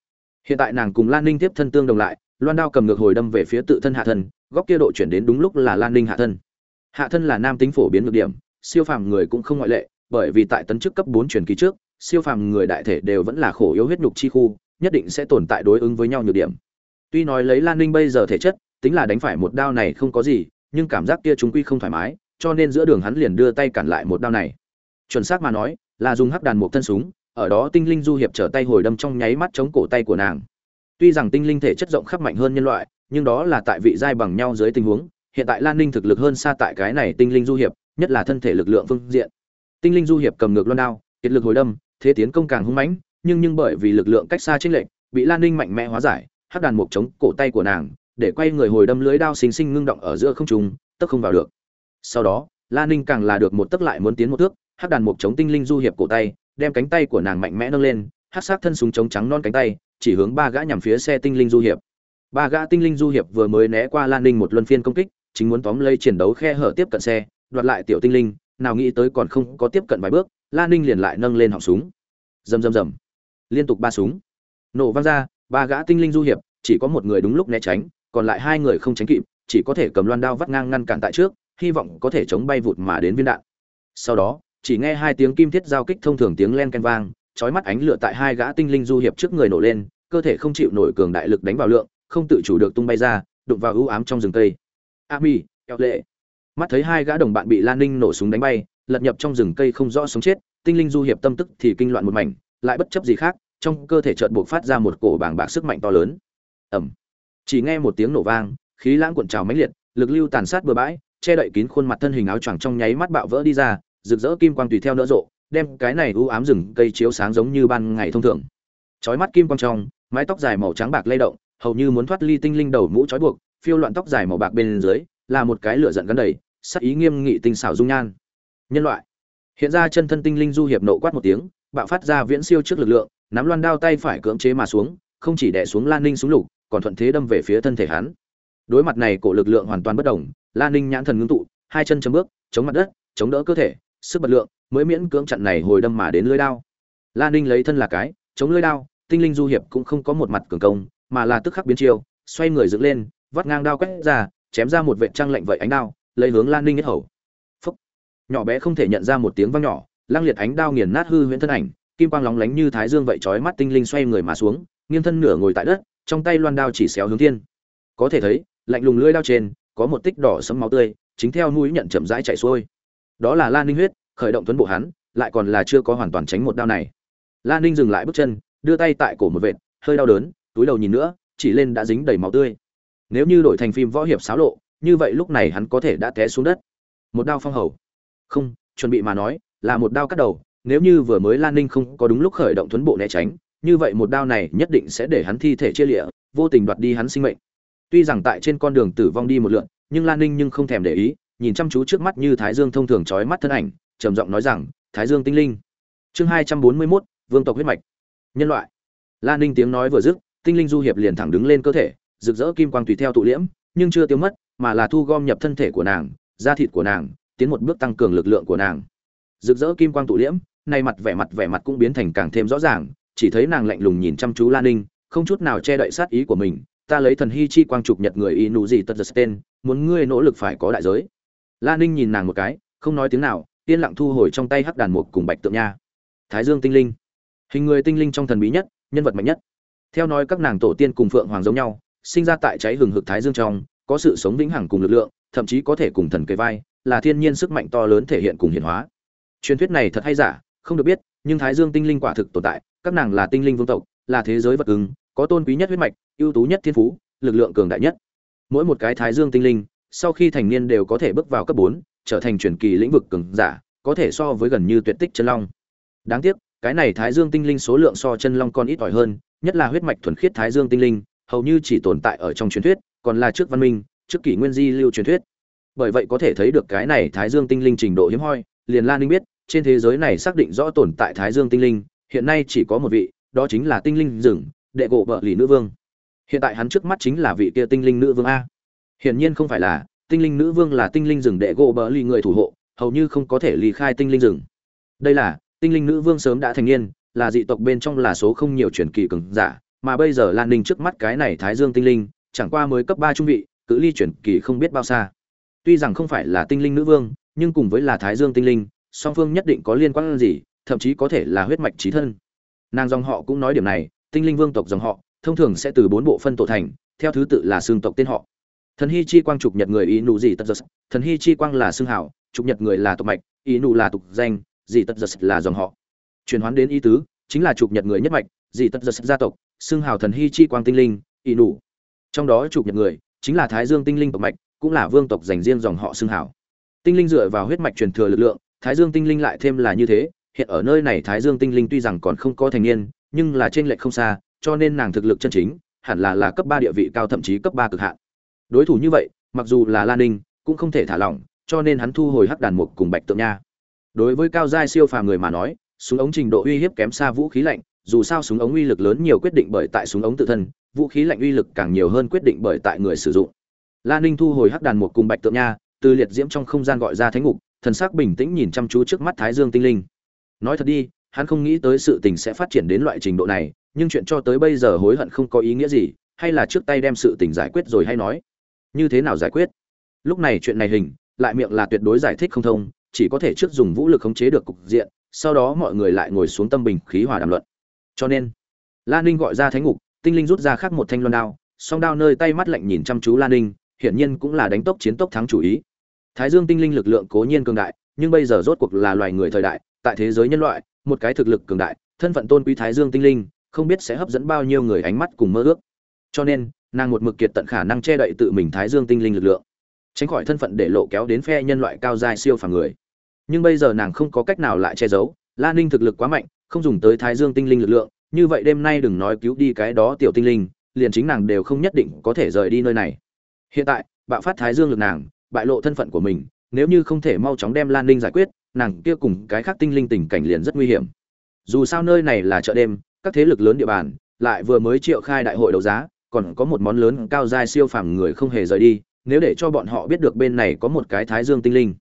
Hiện tại nàng cùng lan ninh tiếp thân tương đồng lại, loan đao cầm ngược hồi đâm về phía tự thân hạ thân, góc kia độ chuyển đến đúng lúc là lan ninh hạ thân. Hạ thân là nam tính phổ biến ngược điểm, siêu phàm người cũng không ngoại lệ, bởi vì tại tấn chức cấp bốn truyền kỳ trước siêu phàm người đại thể đều vẫn là khổ yếu huyết nhục chi khu, nhất định sẽ tồn tại đối ứng với nhau nhược điểm. Tuy nói lấy lan ninh bây giờ thể chất, tính là đánh phải một đao này không có gì, nhưng cảm giác kia chúng quy không thoải mái, cho nên giữa đường hắn liền đưa tay cản lại một đao này. Chuẩn xác mà nói, là dùng hắc đàn một thân súng, ở đó tinh linh du hiệp trở tay hồi đâm trong nháy mắt chống cổ tay của nàng. Tuy rằng tinh linh thể chất rộng khắp mạnh hơn nhân loại, nhưng đó là tại vị giai bằng nhau dưới tình huống, hiện tại lan ninh thực lực hơn xa tại cái này tinh linh du hiệp, nhất là thân thể lực lượng phương diện. Tinh linh du hiệp cầm ngược loan đao, kiệt lực hồi đâm thế tiến công càng hung mãnh, nhưng nhưng bởi vì lực lượng cách xa chênh lệch, bị lan ninh mạnh mẽ hóa giải, hắc đàn mục chống cổ tay của nàng, để quay người hồi đâm lưới đao xinh xinh ngưng động ở giữa không trung, tức không vào được. Sau đó, lan ninh càng là được một tấc lại muốn tiến một thước, hắc đàn mục chống tinh linh du hiệp cổ tay, đem cánh tay của nàng mạnh mẽ nâng lên, hắc sát thân súng chống trắng non cánh tay, chỉ hướng ba gã nhằm phía xe tinh linh du hiệp. Ba gã tinh linh du hiệp vừa mới né qua lan ninh một luân phiên công kích, chính muốn tóm lấy chiến đấu khe hở tiếp cận xe, đoạt lại tiểu tinh linh, nào nghĩ tới còn không có tiếp cận vài bước lan ninh liền lại nâng lên họng súng. Rầm rầm rầm. Liên tục ba súng. Nổ vang ra, ba gã tinh linh du hiệp, chỉ có một người đúng lúc né tránh, còn lại hai người không tránh kịp, chỉ có thể cầm loan đao vắt ngang ngăn cản tại trước, hy vọng có thể chống bay vụt mà đến viên đạn. Sau đó, chỉ nghe hai tiếng kim thiết giao kích thông thường tiếng len ken vang, chói mắt ánh lửa tại hai gã tinh linh du hiệp trước người nổ lên, cơ thể không chịu nổi cường đại lực đánh vào lượng, không tự chủ được tung bay ra, đụng vào ưu ám trong rừng cây. A mi eo lệ. Mắt thấy hai gã đồng bạn bị lan ninh nổ súng đánh bay lật nhập trong rừng cây không rõ sống chết, tinh linh du hiệp tâm tức thì kinh loạn một mảnh, lại bất chấp gì khác, trong cơ thể chợt buộc phát ra một cổ bàng bạc sức mạnh to lớn. Ẩm chỉ nghe một tiếng nổ vang, khí lãng cuộn trào mãnh liệt, lực lưu tàn sát bừa bãi, che đậy kín khuôn mặt thân hình áo choàng trong nháy mắt bạo vỡ đi ra, rực rỡ kim quang tùy theo nỡ rộ, đem cái này u ám rừng cây chiếu sáng giống như ban ngày thông thường. Chói mắt kim quang trong, mái tóc dài màu trắng bạc lay động, hầu như muốn thoát ly tinh linh đầu mũ trói buộc, phiêu loạn tóc dài màu bạc bên dưới, là một cái lửa giận gắn đầy, sắc ý nghiêm nghị tinh xảo dung nhan nhân loại. Hiện ra chân thân tinh linh du hiệp nộ quát một tiếng, bạo phát ra viễn siêu trước lực lượng, nắm loan đao tay phải cưỡng chế mà xuống, không chỉ đè xuống lan ninh xuống lục, còn thuận thế đâm về phía thân thể hắn. Đối mặt này, cổ lực lượng hoàn toàn bất đồng, lan ninh nhãn thần ngưng tụ, hai chân chấm bước, chống mặt đất, chống đỡ cơ thể, sức bật lượng, mới miễn cưỡng chặn này hồi đâm mà đến lưỡi đao. Lan ninh lấy thân là cái, chống lưỡi đao, tinh linh du hiệp cũng không có một mặt cường công, mà là tức khắc biến chiêu xoay người dựng lên, vắt ngang đao quét ra, chém ra một vệ trăng lạnh vậy ánh đao, lấy hướng lan ninh nhất hầu nhỏ bé không thể nhận ra một tiếng vang nhỏ lăng liệt ánh đao nghiền nát hư huyễn thân ảnh, kim quang lóng lánh như thái dương vậy chói mắt tinh linh xoay người mà xuống, nghiêng thân nửa ngồi tại đất, trong tay loan đao chỉ xéo hướng thiên. Có thể thấy, lạnh lùng lưỡi đao trên, có một tích đỏ sẫm máu tươi, chính theo mũi nhận chậm rãi chảy xuôi. Đó là lan ninh huyết, khởi động tuấn bộ hắn, lại còn là chưa có hoàn toàn tránh một đao này. Lan ninh dừng lại bước chân, đưa tay tại cổ một vệt, hơi đau đớn, túi đầu nhìn nữa, chỉ lên đã dính đầy máu tươi. Nếu như đổi thành phim võ hiệp xáo lộ, như vậy lúc này hắn có thể đã té xuống đất. Một đao phong hầu không, chuẩn bị mà nói, là một đao cắt đầu, nếu như vừa mới lan ninh không có đúng lúc khởi động tuấn bộ né tránh, như vậy một đao này nhất định sẽ để hắn thi thể chia lịa, vô tình đoạt đi hắn sinh mệnh. Tuy rằng tại trên con đường tử vong đi một lượn, nhưng lan ninh nhưng không thèm để ý, nhìn chăm chú trước mắt như thái dương thông thường trói mắt thân ảnh, trầm giọng nói rằng, thái dương tinh linh. Chương hai trăm bốn mươi mốt, vương tộc huyết mạch. Nhân loại. Lan ninh tiếng nói vừa dứt, tinh linh du hiệp liền thẳng đứng lên cơ thể, rực rỡ kim quang tùy theo tụ liễm, nhưng chưa tiêu mất, mà là thu gom nhập thân thể của nàng, da thịt của nàng tiến một bước tăng cường lực lượng của nàng. Rực rỡ kim quang tụ liễm, nay mặt vẻ mặt vẻ mặt cũng biến thành càng thêm rõ ràng, chỉ thấy nàng lạnh lùng nhìn chăm chú lan ninh, không chút nào che đậy sát ý của mình, ta lấy thần hy chi quang trục nhật người y nụ gì tật giật tên, muốn ngươi nỗ lực phải có đại giới. Lan ninh nhìn nàng một cái, không nói tiếng nào, yên lặng thu hồi trong tay hắc đàn mục cùng bạch tượng nha. Thái dương tinh linh. Hình người tinh linh trong thần bí nhất, nhân vật mạnh nhất. Theo nói các nàng tổ tiên cùng phượng hoàng giống nhau, sinh ra tại cháy hừng hực thái dương trong, có sự sống vĩnh hằng cùng lực lượng, thậm chí có thể cùng thần kề vai là thiên nhiên sức mạnh to lớn thể hiện cùng hiển hóa. Truyền thuyết này thật hay giả, không được biết, nhưng thái dương tinh linh quả thực tồn tại, các nàng là tinh linh vương tộc, là thế giới vật ứng, có tôn quý nhất huyết mạch, ưu tú nhất thiên phú, lực lượng cường đại nhất. Mỗi một cái thái dương tinh linh, sau khi thành niên đều có thể bước vào cấp bốn, trở thành truyền kỳ lĩnh vực cường giả, có thể so với gần như tuyệt tích chân long. Đáng tiếc, cái này thái dương tinh linh số lượng so chân long còn ít ỏi hơn, nhất là huyết mạch thuần khiết thái dương tinh linh, hầu như chỉ tồn tại ở trong truyền thuyết, còn là trước văn minh, trước kỷ nguyên di lưu truyền thuyết bởi vậy có thể thấy được cái này thái dương tinh linh trình độ hiếm hoi. Liền lan ninh biết, trên thế giới này xác định rõ tồn tại thái dương tinh linh, hiện nay chỉ có một vị, đó chính là tinh linh rừng, đệ gỗ vợ lì nữ vương. Hiện tại hắn trước mắt chính là vị kia tinh linh nữ vương a. Hiển nhiên không phải là, tinh linh nữ vương là tinh linh rừng đệ gỗ bờ lì người thủ hộ, hầu như không có thể ly khai tinh linh rừng. Đây là, tinh linh nữ vương sớm đã thành niên, là dị tộc bên trong là số không nhiều truyền kỳ cường giả, mà bây giờ lan ninh trước mắt cái này thái dương tinh linh, chẳng qua mới cấp ba trung vị, cự ly truyền kỳ không biết bao xa tuy rằng không phải là tinh linh nữ vương, nhưng cùng với là thái dương tinh linh, song phương nhất định có liên quan gì, thậm chí có thể là huyết mạch trí thân. Nàng dòng họ cũng nói điểm này, tinh linh vương tộc dòng họ, thông thường sẽ từ bốn bộ phân tổ thành, theo thứ tự là xương tộc tên họ. Thần hy chi quang trục nhật người ý nụ gì tật giật. Thần hy chi quang là xương hảo, trục nhật người là tộc mạch, ý nụ là tục danh, gì tật giật là dòng họ. Chuyển hoán đến ý tứ, chính là trục nhật người nhất mạch, gì tật giật gia tộc, xương hảo thần hy chi quang tinh linh, ý nụ. Trong đó trục nhật người, chính là thái dương tinh linh tộc mạch cũng là vương tộc dành riêng dòng họ xưng hảo. Tinh linh dựa vào huyết mạch truyền thừa lực lượng, thái dương tinh linh lại thêm là như thế, hiện ở nơi này thái dương tinh linh tuy rằng còn không có thành niên, nhưng là trên lệch không xa, cho nên nàng thực lực chân chính, hẳn là là cấp ba địa vị cao thậm chí cấp ba cực hạn. Đối thủ như vậy, mặc dù là lan ninh, cũng không thể thả lỏng, cho nên hắn thu hồi hắc đàn mục cùng bạch tượng nha. Đối với cao giai siêu phàm người mà nói, súng ống trình độ uy hiếp kém xa vũ khí lạnh, dù sao súng ống uy lực lớn nhiều quyết định bởi tại súng ống tự thân, vũ khí lạnh uy lực càng nhiều hơn quyết định bởi tại người sử dụng lan ninh thu hồi hắc đàn một cùng bạch tượng nha, từ liệt diễm trong không gian gọi ra thánh ngục, thần sắc bình tĩnh nhìn chăm chú trước mắt thái dương tinh linh. Nói thật đi, hắn không nghĩ tới sự tình sẽ phát triển đến loại trình độ này, nhưng chuyện cho tới bây giờ hối hận không có ý nghĩa gì, hay là trước tay đem sự tình giải quyết rồi hay nói. Như thế nào giải quyết? Lúc này chuyện này hình, lại miệng là tuyệt đối giải thích không thông, chỉ có thể trước dùng vũ lực khống chế được cục diện, sau đó mọi người lại ngồi xuống tâm bình khí hòa đàm luận. Cho nên lan ninh gọi ra thánh ngục, tinh linh rút ra khác một thanh loan đao, song đao nơi tay mắt lạnh nhìn chăm chú lan ninh hiển nhiên cũng là đánh tốc chiến tốc thắng chủ ý. Thái dương tinh linh lực lượng cố nhiên cường đại, nhưng bây giờ rốt cuộc là loài người thời đại, tại thế giới nhân loại, một cái thực lực cường đại, thân phận tôn quý thái dương tinh linh, không biết sẽ hấp dẫn bao nhiêu người ánh mắt cùng mơ ước. Cho nên, nàng một mực kiệt tận khả năng che đậy tự mình thái dương tinh linh lực lượng, tránh khỏi thân phận để lộ kéo đến phe nhân loại cao giai siêu phàm người. Nhưng bây giờ nàng không có cách nào lại che giấu, la ninh thực lực quá mạnh, không dùng tới thái dương tinh linh lực lượng, như vậy đêm nay đừng nói cứu đi cái đó tiểu tinh linh, liền chính nàng đều không nhất định có thể rời đi nơi này hiện tại, bạo phát thái dương lực nàng, bại lộ thân phận của mình, nếu như không thể mau chóng đem lan ninh giải quyết, nàng kia cùng cái khác tinh linh tình cảnh liền rất nguy hiểm. Dù sao nơi này là chợ đêm, các thế lực lớn địa bàn, lại vừa mới triệu khai đại hội đấu giá, còn có một món lớn cao giai siêu phàm người không hề rời đi, nếu để cho bọn họ biết được bên này có một cái thái dương tinh linh.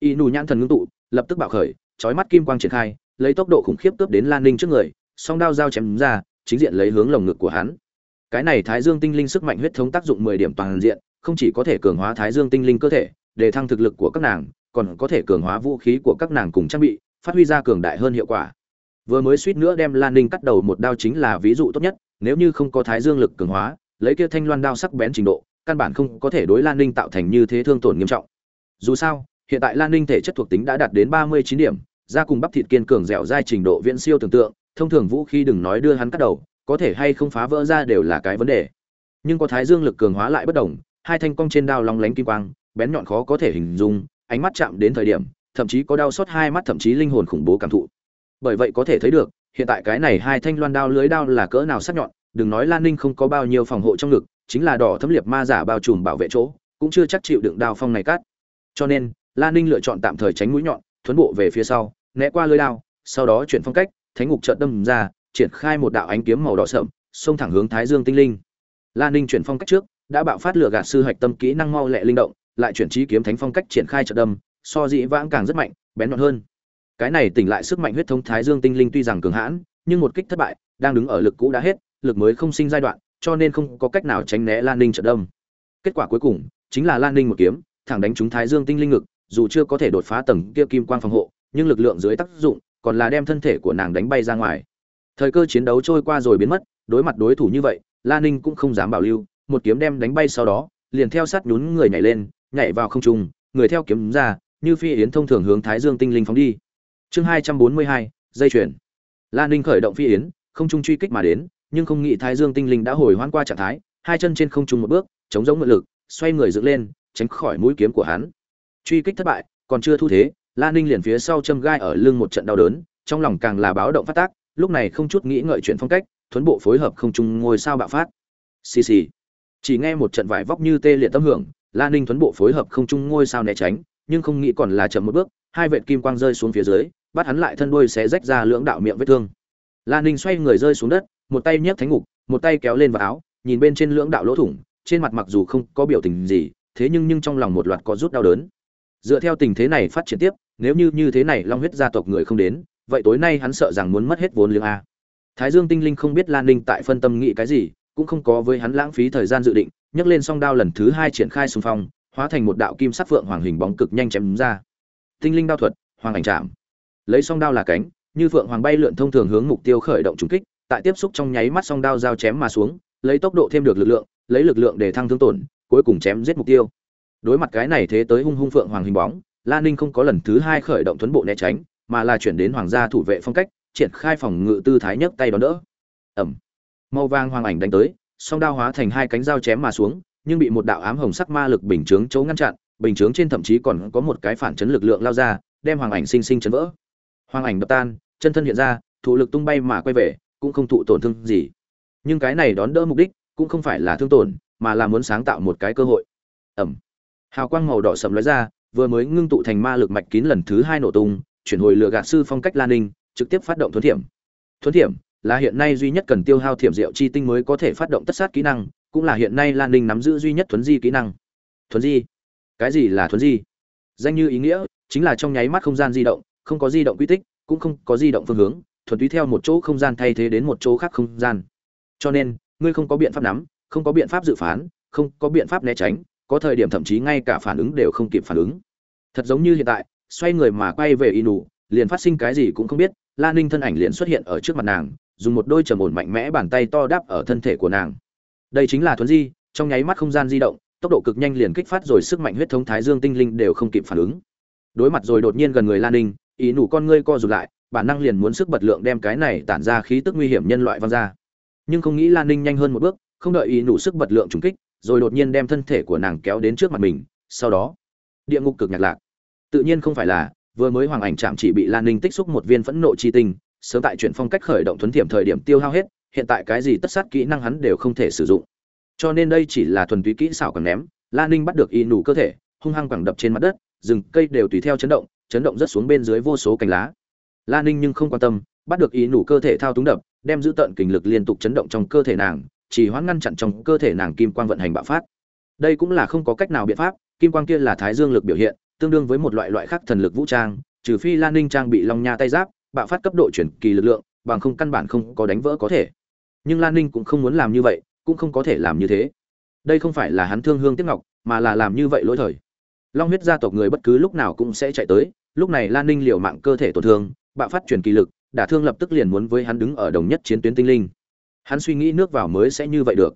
Y nù nhãn thần ngưng tụ, lập tức bạo khởi, chói mắt kim quang triển khai, lấy tốc độ khủng khiếp cướp đến lan ninh trước người, song đao dao chém ra, chính diện lấy hướng lồng ngực của hắn cái này thái dương tinh linh sức mạnh huyết thống tác dụng mười điểm toàn diện, không chỉ có thể cường hóa thái dương tinh linh cơ thể, để thăng thực lực của các nàng, còn có thể cường hóa vũ khí của các nàng cùng trang bị, phát huy ra cường đại hơn hiệu quả. Vừa mới suýt nữa đem lan ninh cắt đầu một đao chính là ví dụ tốt nhất, nếu như không có thái dương lực cường hóa, lấy kia thanh loan đao sắc bén trình độ, căn bản không có thể đối lan ninh tạo thành như thế thương tổn nghiêm trọng. Dù sao, hiện tại lan ninh thể chất thuộc tính đã đạt đến ba mươi chín điểm ra cùng bắp thịt kiên cường dẻo dai trình độ viễn siêu tưởng tượng, thông thường vũ khí đừng nói đưa hắn cắt đầu có thể hay không phá vỡ ra đều là cái vấn đề. Nhưng có thái dương lực cường hóa lại bất đồng, hai thanh cong trên đao long lánh kim quang, bén nhọn khó có thể hình dung, ánh mắt chạm đến thời điểm, thậm chí có đau xót hai mắt thậm chí linh hồn khủng bố cảm thụ. Bởi vậy có thể thấy được, hiện tại cái này hai thanh loan đao lưới đao là cỡ nào sắc nhọn, đừng nói lan ninh không có bao nhiêu phòng hộ trong ngực, chính là đỏ thấm liệt ma giả bao trùm bảo vệ chỗ, cũng chưa chắc chịu đựng đao phong này cắt cho nên, lan ninh lựa chọn tạm thời tránh mũi nhọn, thuấn bộ về phía sau, né qua lưới đao, sau đó chuyển phong cách, thánh ngục trợt đâm ra triển khai một đạo ánh kiếm màu đỏ sậm, xông thẳng hướng thái dương tinh linh. Lan ninh chuyển phong cách trước, đã bạo phát lửa gạt sư hạch tâm kỹ năng mau lẹ linh động, lại chuyển trí kiếm thánh phong cách triển khai trận đâm, so dĩ vãng càng rất mạnh, bén nhọn hơn. Cái này tỉnh lại sức mạnh huyết thống thái dương tinh linh tuy rằng cường hãn, nhưng một kích thất bại, đang đứng ở lực cũ đã hết, lực mới không sinh giai đoạn, cho nên không có cách nào tránh né lan ninh trận đâm. Kết quả cuối cùng, chính là lan ninh một kiếm, thẳng đánh trúng thái dương tinh linh ngực, dù chưa có thể đột phá tầng kia kim quang phòng hộ, nhưng lực lượng dưới tác dụng, còn là đem thân thể của nàng đánh bay ra ngoài thời cơ chiến đấu trôi qua rồi biến mất, đối mặt đối thủ như vậy lan ninh cũng không dám bảo lưu, một kiếm đem đánh bay sau đó, liền theo sát nhún người nhảy lên, nhảy vào không trung, người theo kiếm ra, như phi yến thông thường hướng thái dương tinh linh phóng đi. Chương hai trăm bốn mươi hai, dây chuyển lan ninh khởi động phi yến, không trung truy kích mà đến, nhưng không nghĩ thái dương tinh linh đã hồi hoãn qua trạng thái, hai chân trên không trung một bước, chống giống mượn lực, xoay người dựng lên, tránh khỏi mũi kiếm của hắn. Truy kích thất bại, còn chưa thu thế lan ninh liền phía sau châm gai ở lưng một trận đau đớn, trong lòng càng là báo động phát tác lúc này không chút nghĩ ngợi chuyện phong cách, thuấn bộ phối hợp không trung ngôi sao bạo phát. Xì xì. Chỉ nghe một trận vải vóc như tê liệt tâm hưởng, la ninh thuấn bộ phối hợp không trung ngôi sao né tránh, nhưng không nghĩ còn là chậm một bước, hai vệt kim quang rơi xuống phía dưới, bắt hắn lại thân đuôi sẽ rách ra lưỡng đạo miệng vết thương. La ninh xoay người rơi xuống đất, một tay nhấc thánh ngục, một tay kéo lên vào áo, nhìn bên trên lưỡng đạo lỗ thủng, trên mặt mặc dù không có biểu tình gì, thế nhưng nhưng trong lòng một loạt có rút đau đớn. Dựa theo tình thế này phát triển tiếp, nếu như như thế này long huyết gia tộc người không đến vậy tối nay hắn sợ rằng muốn mất hết vốn liếng a. Thái dương tinh linh không biết lan ninh tại phân tâm nghĩ cái gì, cũng không có với hắn lãng phí thời gian dự định, nhấc lên song đao lần thứ hai triển khai xung phong, hóa thành một đạo kim sắc phượng hoàng hình bóng cực nhanh chém ra. Tinh linh đao thuật, hoàng ảnh chạm. Lấy song đao là cánh, như phượng hoàng bay lượn thông thường hướng mục tiêu khởi động trúng kích, tại tiếp xúc trong nháy mắt song đao giao chém mà xuống, lấy tốc độ thêm được lực lượng, lấy lực lượng để thăng thương tổn, cuối cùng chém giết mục tiêu. Đối mặt cái này thế tới hung hung phượng hoàng hình bóng, lan ninh không có lần thứ hai khởi động tuấn bộ né tránh mà là chuyển đến hoàng gia thủ vệ phong cách, triển khai phòng ngự tư thái nhấc tay đón đỡ. Ẩm. Màu vàng hoàng ảnh đánh tới, song đao hóa thành hai cánh dao chém mà xuống, nhưng bị một đạo ám hồng sắc ma lực bình chướng chỗ ngăn chặn, bình chướng trên thậm chí còn có một cái phản chấn lực lượng lao ra, đem hoàng ảnh sinh sinh chấn vỡ. Hoàng ảnh đập tan, chân thân hiện ra thụ lực tung bay mà quay về, cũng không thụ tổn thương gì. Nhưng cái này đón đỡ mục đích, cũng không phải là thương tổn, mà là muốn sáng tạo một cái cơ hội. Ẩm. Hào quang màu đỏ sầm lóe ra, vừa mới ngưng tụ thành ma lực mạch kín lần thứ hai nổ tung chuyển hồi lừa gạt sư phong cách lan ninh, trực tiếp phát động thuấn thiểm. Thuấn thiểm là hiện nay duy nhất cần tiêu hao thiểm diệu chi tinh mới có thể phát động tất sát kỹ năng, cũng là hiện nay lan ninh nắm giữ duy nhất thuấn di kỹ năng. Thuấn di? Cái gì là thuấn di? Danh như ý nghĩa chính là trong nháy mắt không gian di động, không có di động quy tích, cũng không có di động phương hướng, thuần túy theo một chỗ không gian thay thế đến một chỗ khác không gian. Cho nên, ngươi không có biện pháp nắm, không có biện pháp dự phán, không có biện pháp né tránh, có thời điểm thậm chí ngay cả phản ứng đều không kịp phản ứng. Thật giống như hiện tại xoay người mà quay về y nụ liền phát sinh cái gì cũng không biết, la ninh thân ảnh liền xuất hiện ở trước mặt nàng, dùng một đôi trầm ổn mạnh mẽ bàn tay to đáp ở thân thể của nàng. Đây chính là thuấn di, trong nháy mắt không gian di động, tốc độ cực nhanh liền kích phát rồi sức mạnh huyết thống thái dương tinh linh đều không kịp phản ứng. Đối mặt rồi đột nhiên gần người lan ninh ý nụ con ngươi co rụt lại, bản năng liền muốn sức bật lượng đem cái này tản ra khí tức nguy hiểm nhân loại văng ra. Nhưng không nghĩ lan ninh nhanh hơn một bước, không đợi ý nụ sức bật lượng trùng kích, rồi đột nhiên đem thân thể của nàng kéo đến trước mặt mình, sau đó, địa ngục cực nhạc lạc tự nhiên không phải là, vừa mới hoàng ảnh chạm chỉ bị lan ninh tích xúc một viên phẫn nộ chi tinh, sớm tại chuyển phong cách khởi động thuấn thiểm thời điểm tiêu hao hết, hiện tại cái gì tất sát kỹ năng hắn đều không thể sử dụng. Cho nên đây chỉ là thuần túy kỹ xảo còn ném, lan ninh bắt được y nủ cơ thể, hung hăng quẳng đập trên mặt đất, rừng cây đều tùy theo chấn động chấn động rất xuống bên dưới vô số cành lá. Lan ninh nhưng không quan tâm, bắt được y nủ cơ thể thao túng đập, đem giữ tận kình lực liên tục chấn động trong cơ thể nàng chỉ hoãn ngăn chặn trong cơ thể nàng kim quang vận hành bạo phát. Đây cũng là không có cách nào biện pháp, kim quang kia là thái dương lực biểu hiện tương đương với một loại loại khác thần lực vũ trang, trừ phi lan ninh trang bị long nha tay giáp, bạo phát cấp độ chuyển kỳ lực lượng, bằng không căn bản không có đánh vỡ có thể. Nhưng lan ninh cũng không muốn làm như vậy, cũng không có thể làm như thế. Đây không phải là hắn thương hương tiếc ngọc, mà là làm như vậy lỗi thời. Long huyết gia tộc người bất cứ lúc nào cũng sẽ chạy tới, lúc này lan ninh liều mạng cơ thể tổn thương, bạo phát chuyển kỳ lực, đả thương lập tức liền muốn với hắn đứng ở đồng nhất chiến tuyến tinh linh. Hắn suy nghĩ nước vào mới sẽ như vậy được.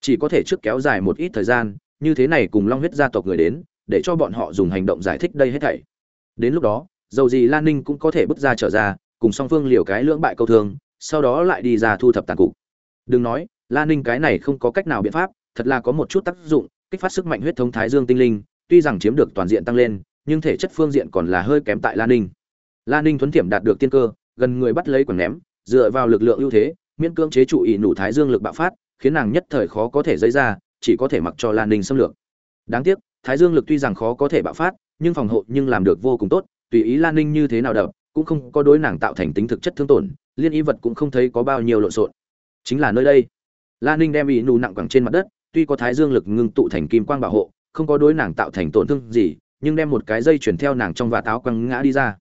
Chỉ có thể trước kéo dài một ít thời gian, như thế này cùng long huyết gia tộc người đến để cho bọn họ dùng hành động giải thích đây hết thảy. Đến lúc đó, dầu gì lan ninh cũng có thể bước ra trở ra, cùng song phương liều cái lưỡng bại câu thương, sau đó lại đi ra thu thập tàn cục. Đừng nói, lan ninh cái này không có cách nào biện pháp, thật là có một chút tác dụng, kích phát sức mạnh huyết thống thái dương tinh linh, tuy rằng chiếm được toàn diện tăng lên, nhưng thể chất phương diện còn là hơi kém tại lan ninh. Lan ninh thuấn thiểm đạt được tiên cơ, gần người bắt lấy quần ném, dựa vào lực lượng ưu thế, miễn cưỡng chế trụ ỷ nụ thái dương lực bạo phát, khiến nàng nhất thời khó có thể dấy ra, chỉ có thể mặc cho lan ninh xâm lược. Đáng tiếc thái dương lực tuy rằng khó có thể bạo phát, nhưng phòng hộ nhưng làm được vô cùng tốt, tùy ý lan ninh như thế nào đập, cũng không có đối nàng tạo thành tính thực chất thương tổn, liên y vật cũng không thấy có bao nhiêu lộn xộn. Chính là nơi đây. Lan ninh đem ý nù nặng quẳng trên mặt đất, tuy có thái dương lực ngưng tụ thành kim quang bảo hộ, không có đối nàng tạo thành tổn thương gì, nhưng đem một cái dây chuyển theo nàng trong và táo quăng ngã đi ra.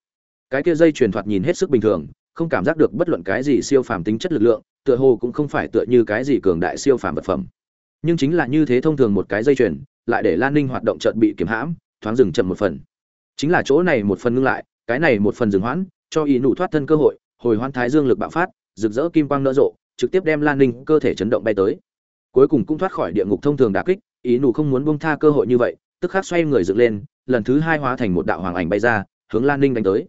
Cái kia dây truyền thoạt nhìn hết sức bình thường, không cảm giác được bất luận cái gì siêu phàm tính chất lực lượng, tựa hồ cũng không phải tựa như cái gì cường đại siêu phàm vật phẩm. Nhưng chính là như thế thông thường một cái dây chuyền lại để lan ninh hoạt động chợt bị kiểm hãm, thoáng dừng chậm một phần. Chính là chỗ này một phần ngưng lại, cái này một phần dừng hoãn, cho ý nụ thoát thân cơ hội, hồi hoãn thái dương lực bạo phát, rực rỡ kim quang nở rộ, trực tiếp đem lan ninh cơ thể chấn động bay tới. Cuối cùng cũng thoát khỏi địa ngục thông thường đả kích, ý nụ không muốn buông tha cơ hội như vậy, tức khắc xoay người dựng lên, lần thứ hai hóa thành một đạo hoàng ảnh bay ra, hướng lan ninh đánh tới.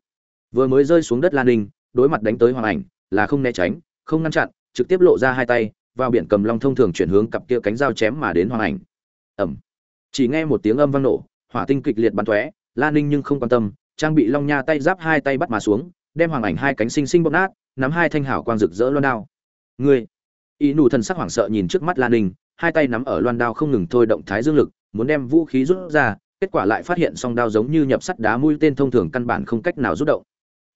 Vừa mới rơi xuống đất lan ninh, đối mặt đánh tới hoàng ảnh, là không né tránh, không ngăn chặn, trực tiếp lộ ra hai tay, vào biển cầm long thông thường chuyển hướng cặp kia cánh dao chém mà đến hoàng ảnh. Ẩm chỉ nghe một tiếng âm vang nổ, hỏa tinh kịch liệt bắn tóe lan ninh nhưng không quan tâm, trang bị long nha tay giáp hai tay bắt mà xuống, đem hoàng ảnh hai cánh sinh sinh bóp nát, nắm hai thanh hảo quang rực rỡ loan đao. Người ý nụ thần sắc hoảng sợ nhìn trước mắt lan ninh, hai tay nắm ở loan đao không ngừng thôi động thái dương lực, muốn đem vũ khí rút ra, kết quả lại phát hiện song đao giống như nhập sắt đá mũi tên thông thường căn bản không cách nào rút động.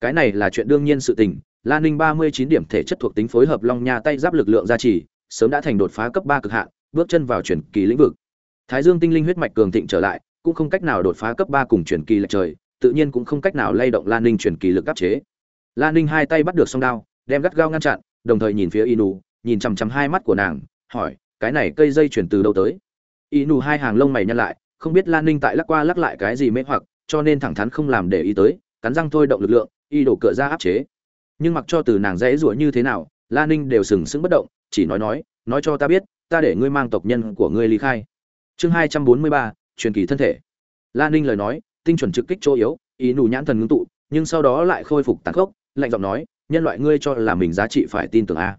Cái này là chuyện đương nhiên sự tình lan ninh ba mươi chín điểm thể chất thuộc tính phối hợp long nha tay giáp lực lượng gia trì, sớm đã thành đột phá cấp ba cực hạn, bước chân vào chuyển kỳ lĩnh vực thái dương tinh linh huyết mạch cường thịnh trở lại, cũng không cách nào đột phá cấp ba cùng chuyển kỳ lệch trời, tự nhiên cũng không cách nào lay động lan ninh chuyển kỳ lực áp chế. Lan ninh hai tay bắt được song đao, đem gắt gao ngăn chặn, đồng thời nhìn phía inu, nhìn chằm chằm hai mắt của nàng, hỏi, cái này cây dây chuyển từ đâu tới? Inu hai hàng lông mày nhăn lại, không biết lan ninh tại lắc qua lắc lại cái gì mê hoặc, cho nên thẳng thắn không làm để ý tới, cắn răng thôi động lực lượng, y đổ cửa ra áp chế. Nhưng mặc cho từ nàng dễ rủa như thế nào, lan ninh đều sừng sững bất động, chỉ nói nói nói cho ta biết, ta để ngươi mang tộc nhân của ngươi ly khai chương hai trăm bốn mươi ba, truyền kỳ thân thể. Lan ninh lời nói, tinh chuẩn trực kích chỗ yếu, ý nù nhãn thần ngưng tụ, nhưng sau đó lại khôi phục tàn khốc, lạnh giọng nói, nhân loại ngươi cho là mình giá trị phải tin tưởng a.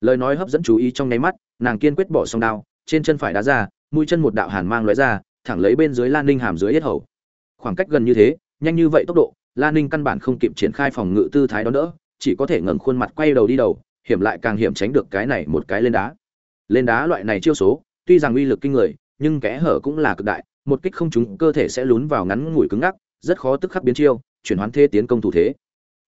Lời nói hấp dẫn chú ý trong nháy mắt, nàng kiên quyết bỏ song đao, trên chân phải đá ra, mũi chân một đạo hàn mang lóe ra, thẳng lấy bên dưới lan ninh hàm dưới yết hầu. Khoảng cách gần như thế, nhanh như vậy tốc độ lan ninh căn bản không kịp triển khai phòng ngự tư thái đó nữa, chỉ có thể ngẩng khuôn mặt quay đầu đi đầu, hiểm lại càng hiểm tránh được cái này một cái lên đá. Lên đá loại này chiêu số, tuy rằng uy lực kinh người nhưng kẽ hở cũng là cực đại, một kích không trúng, cơ thể sẽ lún vào ngắn ngủi cứng ngắc, rất khó tức khắc biến chiêu, chuyển hoán thế tiến công thủ thế.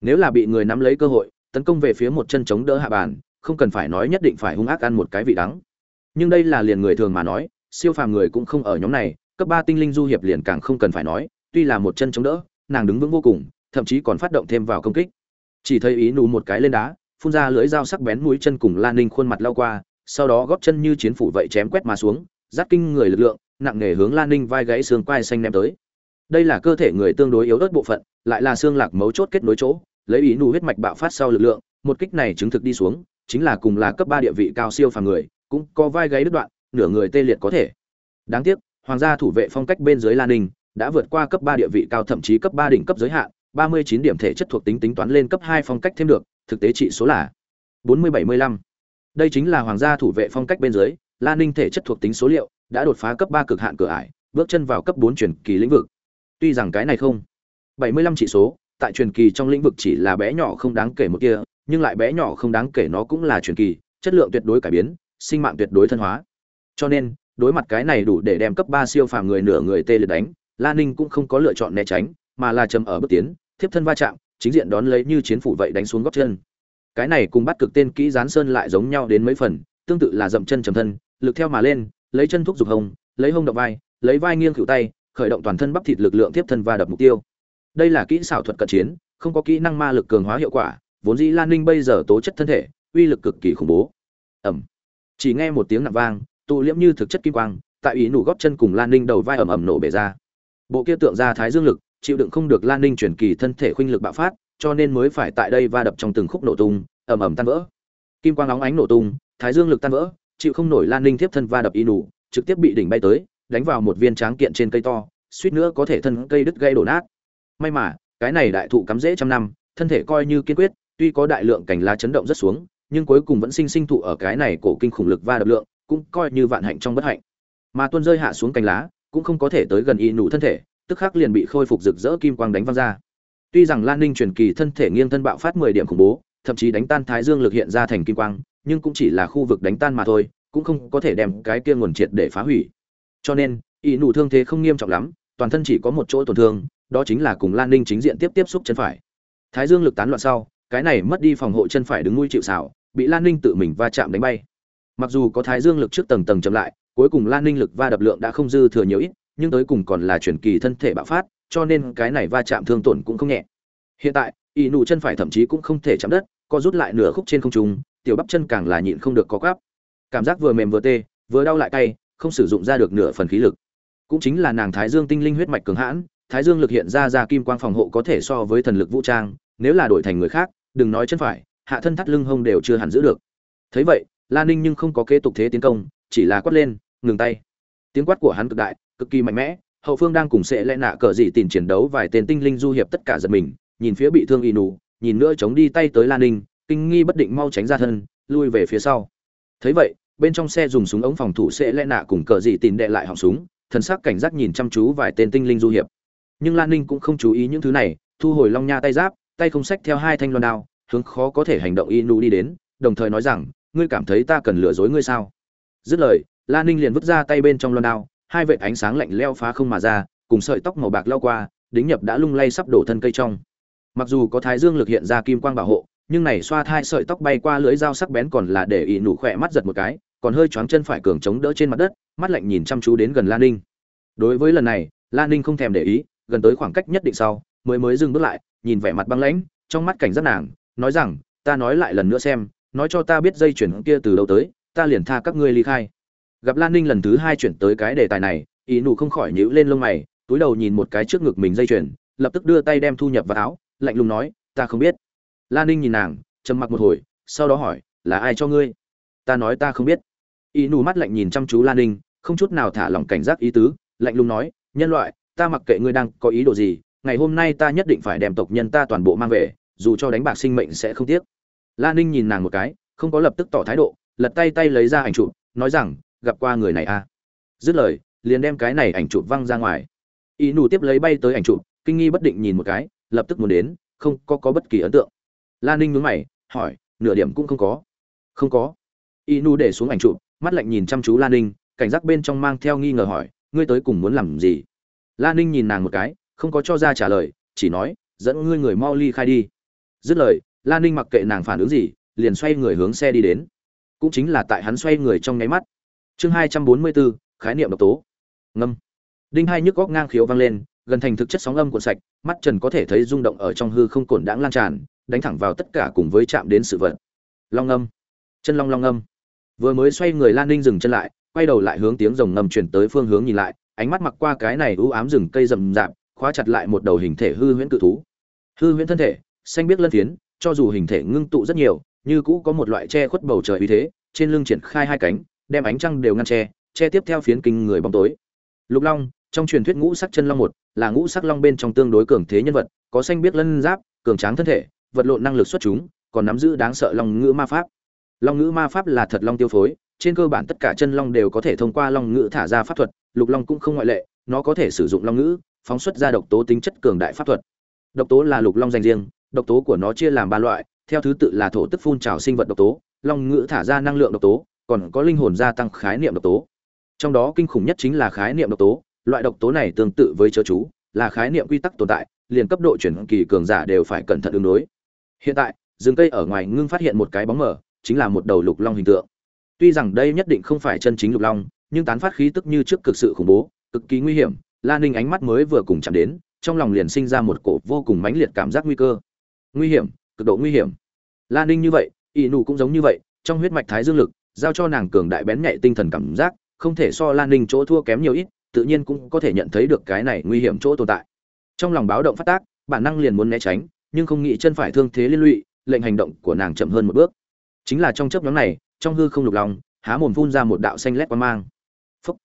Nếu là bị người nắm lấy cơ hội, tấn công về phía một chân chống đỡ hạ bàn, không cần phải nói nhất định phải hung ác ăn một cái vị đắng. Nhưng đây là liền người thường mà nói, siêu phàm người cũng không ở nhóm này, cấp ba tinh linh du hiệp liền càng không cần phải nói, tuy là một chân chống đỡ, nàng đứng vững vô cùng, thậm chí còn phát động thêm vào công kích. Chỉ thấy ý nụ một cái lên đá, phun ra lưỡi dao sắc bén mũi chân cùng lan ninh khuôn mặt lao qua, sau đó góp chân như chiến phủ vậy chém quét mà xuống giáp kinh người lực lượng, nặng nề hướng lan ninh vai gãy xương quai xanh ném tới. Đây là cơ thể người tương đối yếu ớt bộ phận, lại là xương lạc mấu chốt kết nối chỗ, lấy ý nụ huyết mạch bạo phát sau lực lượng, một kích này chứng thực đi xuống, chính là cùng là cấp ba địa vị cao siêu phàm người, cũng có vai gáy đứt đoạn, nửa người tê liệt có thể. Đáng tiếc, hoàng gia thủ vệ phong cách bên dưới lan ninh đã vượt qua cấp ba địa vị cao thậm chí cấp ba đỉnh cấp giới hạn, ba mươi chín điểm thể chất thuộc tính tính toán lên cấp hai phong cách thêm được, thực tế trị số là bốn mươi bảy mươi lăm. Đây chính là hoàng gia thủ vệ phong cách bên dưới lan ninh thể chất thuộc tính số liệu đã đột phá cấp ba cực hạn cửa ải, bước chân vào cấp bốn truyền kỳ lĩnh vực. Tuy rằng cái này không. Bảy mươi lăm chỉ số, tại truyền kỳ trong lĩnh vực chỉ là bé nhỏ không đáng kể một kia, nhưng lại bé nhỏ không đáng kể nó cũng là truyền kỳ, chất lượng tuyệt đối cải biến, sinh mạng tuyệt đối thân hóa. Cho nên, đối mặt cái này đủ để đem cấp ba siêu phàm người nửa người tê liệt đánh lan ninh cũng không có lựa chọn né tránh, mà là chầm ở bước tiến tiếp thân va chạm, chính diện đón lấy như chiến phủ vậy đánh xuống gót chân. Cái này cùng bắt cực tên kỹ gián sơn lại giống nhau đến mấy phần, tương tự là dậm chân chầm thân lực theo mà lên, lấy chân thúc dục hồng, lấy hông động vai, lấy vai nghiêng cửu tay, khởi động toàn thân bắp thịt lực lượng tiếp thân và đập mục tiêu. Đây là kỹ xảo thuật cận chiến, không có kỹ năng ma lực cường hóa hiệu quả, vốn dĩ lan ninh bây giờ tố chất thân thể, uy lực cực kỳ khủng bố. Ầm! chỉ nghe một tiếng nặng vang, tụ liễm như thực chất kim quang, tại ý nủ góp chân cùng lan ninh đầu vai ầm ầm nổ bể ra. Bộ kia tượng ra thái dương lực, chịu đựng không được lan ninh chuyển kỳ thân thể khuynh lực bạo phát, cho nên mới phải tại đây va đập trong từng khúc nổ tung, ầm ầm tan vỡ. Kim quang óng ánh nổ tung, thái dương lực tan vỡ chịu không nổi lan ninh tiếp thân va đập Y nủ trực tiếp bị đỉnh bay tới, đánh vào một viên tráng kiện trên cây to, suýt nữa có thể thân cây đứt gây đổ nát. May mà, cái này đại thụ cắm rễ trăm năm, thân thể coi như kiên quyết, tuy có đại lượng cành lá chấn động rất xuống, nhưng cuối cùng vẫn sinh sinh thụ ở cái này cổ kinh khủng lực va đập lượng, cũng coi như vạn hạnh trong bất hạnh. Mà tuôn rơi hạ xuống cành lá, cũng không có thể tới gần y nụ thân thể, tức khắc liền bị khôi phục rực rỡ kim quang đánh văng ra. Tuy rằng lan ninh truyền kỳ thân thể nghiêng thân bạo phát mười điểm khủng bố, thậm chí đánh tan thái dương lực hiện ra thành kim quang nhưng cũng chỉ là khu vực đánh tan mà thôi, cũng không có thể đem cái kia nguồn triệt để phá hủy. Cho nên y nụ thương thế không nghiêm trọng lắm, toàn thân chỉ có một chỗ tổn thương, đó chính là cùng lan ninh chính diện tiếp tiếp xúc chân phải. Thái dương lực tán loạn sau, cái này mất đi phòng hộ chân phải đứng nuôi chịu xảo, bị lan ninh tự mình va chạm đánh bay. Mặc dù có thái dương lực trước tầng tầng chậm lại, cuối cùng lan ninh lực va đập lượng đã không dư thừa nhiều ít, nhưng tới cùng còn là chuyển kỳ thân thể bạo phát, cho nên cái này va chạm thương tổn cũng không nhẹ. Hiện tại, ỷ nụ chân phải thậm chí cũng không thể chạm đất, co rút lại nửa khúc trên không trung tiểu bắp chân càng là nhịn không được có gắp, cảm giác vừa mềm vừa tê vừa đau lại cay không sử dụng ra được nửa phần khí lực. Cũng chính là nàng thái dương tinh linh huyết mạch cường hãn thái dương lực hiện ra ra kim quang phòng hộ có thể so với thần lực vũ trang nếu là đổi thành người khác đừng nói chân phải hạ thân thắt lưng hông đều chưa hẳn giữ được. Thấy vậy lan ninh nhưng không có kế tục thế tiến công chỉ là quát lên ngừng tay. Tiếng quát của hắn cực đại cực kỳ mạnh mẽ hậu phương đang cùng sẽ lẽ nạ cờ gì tìm chiến đấu vài tên tinh linh du hiệp tất cả giật mình nhìn phía bị thương y nù nhìn nữa chống đi tay tới lan ninh kinh nghi bất định mau tránh ra thân, lui về phía sau. Thấy vậy, bên trong xe dùng súng ống phòng thủ sẽ lẽ nạ cùng cờ dị tìm đệ lại họng súng, thần sắc cảnh giác nhìn chăm chú vài tên tinh linh du hiệp. Nhưng lan ninh cũng không chú ý những thứ này, thu hồi long nha tay giáp, tay không sách theo hai thanh loan đao, hướng khó có thể hành động y nu đi đến, đồng thời nói rằng, ngươi cảm thấy ta cần lừa dối ngươi sao? Dứt lời, lan ninh liền vứt ra tay bên trong loan đao, hai vệt ánh sáng lạnh leo phá không mà ra, cùng sợi tóc màu bạc lao qua, đính nhập đã lung lay sắp đổ thân cây trong. Mặc dù có thái dương lực hiện ra kim quang bảo hộ nhưng này xoa thai sợi tóc bay qua lưỡi dao sắc bén còn là để ỷ nụ khỏe mắt giật một cái, còn hơi choáng chân phải cường chống đỡ trên mặt đất, mắt lạnh nhìn chăm chú đến gần lan ninh. Đối với lần này lan ninh không thèm để ý, gần tới khoảng cách nhất định sau, mới mới dừng bước lại, nhìn vẻ mặt băng lãnh, trong mắt cảnh giác nàng, nói rằng, ta nói lại lần nữa xem, nói cho ta biết dây chuyển kia từ đâu tới, ta liền tha các ngươi ly khai. Gặp lan ninh lần thứ hai chuyển tới cái đề tài này ý nụ không khỏi nhíu lên lông mày, túi đầu nhìn một cái trước ngực mình dây chuyển lập tức đưa tay đem thu nhập vào áo, lạnh lùng nói, ta không biết lan ninh nhìn nàng, trầm mặc một hồi, sau đó hỏi, là ai cho ngươi? Ta nói ta không biết. Y nù mắt lạnh nhìn chăm chú lan ninh, không chút nào thả lỏng cảnh giác ý tứ, lạnh lùng nói, nhân loại, ta mặc kệ ngươi đang có ý đồ gì, ngày hôm nay ta nhất định phải đem tộc nhân ta toàn bộ mang về, dù cho đánh bạc sinh mệnh sẽ không tiếc. La ninh nhìn nàng một cái, không có lập tức tỏ thái độ, lật tay tay lấy ra ảnh chụp, nói rằng, gặp qua người này a à. dứt lời, liền đem cái này ảnh chụp văng ra ngoài. Y nù tiếp lấy bay tới ảnh chụp, kinh nghi bất định nhìn một cái, lập tức muốn đến, không có có bất kỳ ấn tượng la ninh nhướng mày, hỏi, nửa điểm cũng không có. Không có. Inu để xuống ảnh chụp, mắt lạnh nhìn chăm chú la ninh, cảnh giác bên trong mang theo nghi ngờ hỏi, ngươi tới cùng muốn làm gì? La ninh nhìn nàng một cái, không có cho ra trả lời, chỉ nói, dẫn ngươi người mau ly khai đi. Dứt lời, la ninh mặc kệ nàng phản ứng gì, liền xoay người hướng xe đi đến. Cũng chính là tại hắn xoay người trong nháy mắt. Chương hai trăm bốn mươi bốn, khái niệm độc tố. Ngâm. Đinh hai nhức góc ngang khiếu vang lên, gần thành thực chất sóng âm cuộn sạch, mắt trần có thể thấy rung động ở trong hư không cổn đãng lan tràn đánh thẳng vào tất cả cùng với chạm đến sự vật. Long âm. Chân long long âm. Vừa mới xoay người lan ninh dừng chân lại, quay đầu lại hướng tiếng rồng ngầm chuyển tới phương hướng nhìn lại, ánh mắt mặc qua cái này u ám rừng cây rậm rạp, khóa chặt lại một đầu hình thể hư huyễn cự thú. Hư huyễn thân thể, xanh biết lân phiến, cho dù hình thể ngưng tụ rất nhiều, như cũ có một loại che khuất bầu trời uy thế, trên lưng triển khai hai cánh, đem ánh trăng đều ngăn che che tiếp theo phiến kinh người bóng tối. Lục long, trong truyền thuyết ngũ sắc chân long một, là ngũ sắc long bên trong tương đối cường thế nhân vật, có xanh biết lân giáp, cường tráng thân thể vật lộn năng lực xuất chúng, còn nắm giữ đáng sợ long ngữ ma pháp. Long ngữ ma pháp là thật long tiêu phối, trên cơ bản tất cả chân long đều có thể thông qua long ngữ thả ra pháp thuật, lục long cũng không ngoại lệ, nó có thể sử dụng long ngữ, phóng xuất ra độc tố tính chất cường đại pháp thuật. Độc tố là lục long dành riêng, độc tố của nó chia làm ba loại, theo thứ tự là thổ tức phun trào sinh vật độc tố, long ngữ thả ra năng lượng độc tố, còn có linh hồn gia tăng khái niệm độc tố. Trong đó kinh khủng nhất chính là khái niệm độc tố, loại độc tố này tương tự với chớ chú, là khái niệm quy tắc tồn tại, liền cấp độ chuyển kỳ cường giả đều phải cẩn thận ứng đối hiện tại rừng cây ở ngoài ngưng phát hiện một cái bóng mờ, chính là một đầu lục long hình tượng tuy rằng đây nhất định không phải chân chính lục long nhưng tán phát khí tức như trước cực sự khủng bố cực kỳ nguy hiểm Lan Ninh ánh mắt mới vừa cùng chạm đến, trong lòng liền sinh ra một cổ vô cùng mãnh liệt cảm giác nguy cơ. Nguy hiểm, cực độ nguy hiểm. Lan Ninh như vậy, Y Nụ cũng giống như vậy, trong huyết mạch thái dương lực, giao cho nàng cường đại bén nhạy tinh thần cảm giác, không thể so Lan Ninh chỗ thua kém nhiều ít, tự nhiên cũng có thể nhận thấy được cái này nguy hiểm chỗ tồn tại. Trong lòng báo động phát tác, bản năng liền muốn né tránh, nhưng không nghĩ chân phải thương thế liên lụy, lệnh hành động của nàng chậm hơn một bước. Chính là trong chớp nhoáng này, trong hư không lục lòng, há mồm phun ra một đạo xanh lét quang mang. phúc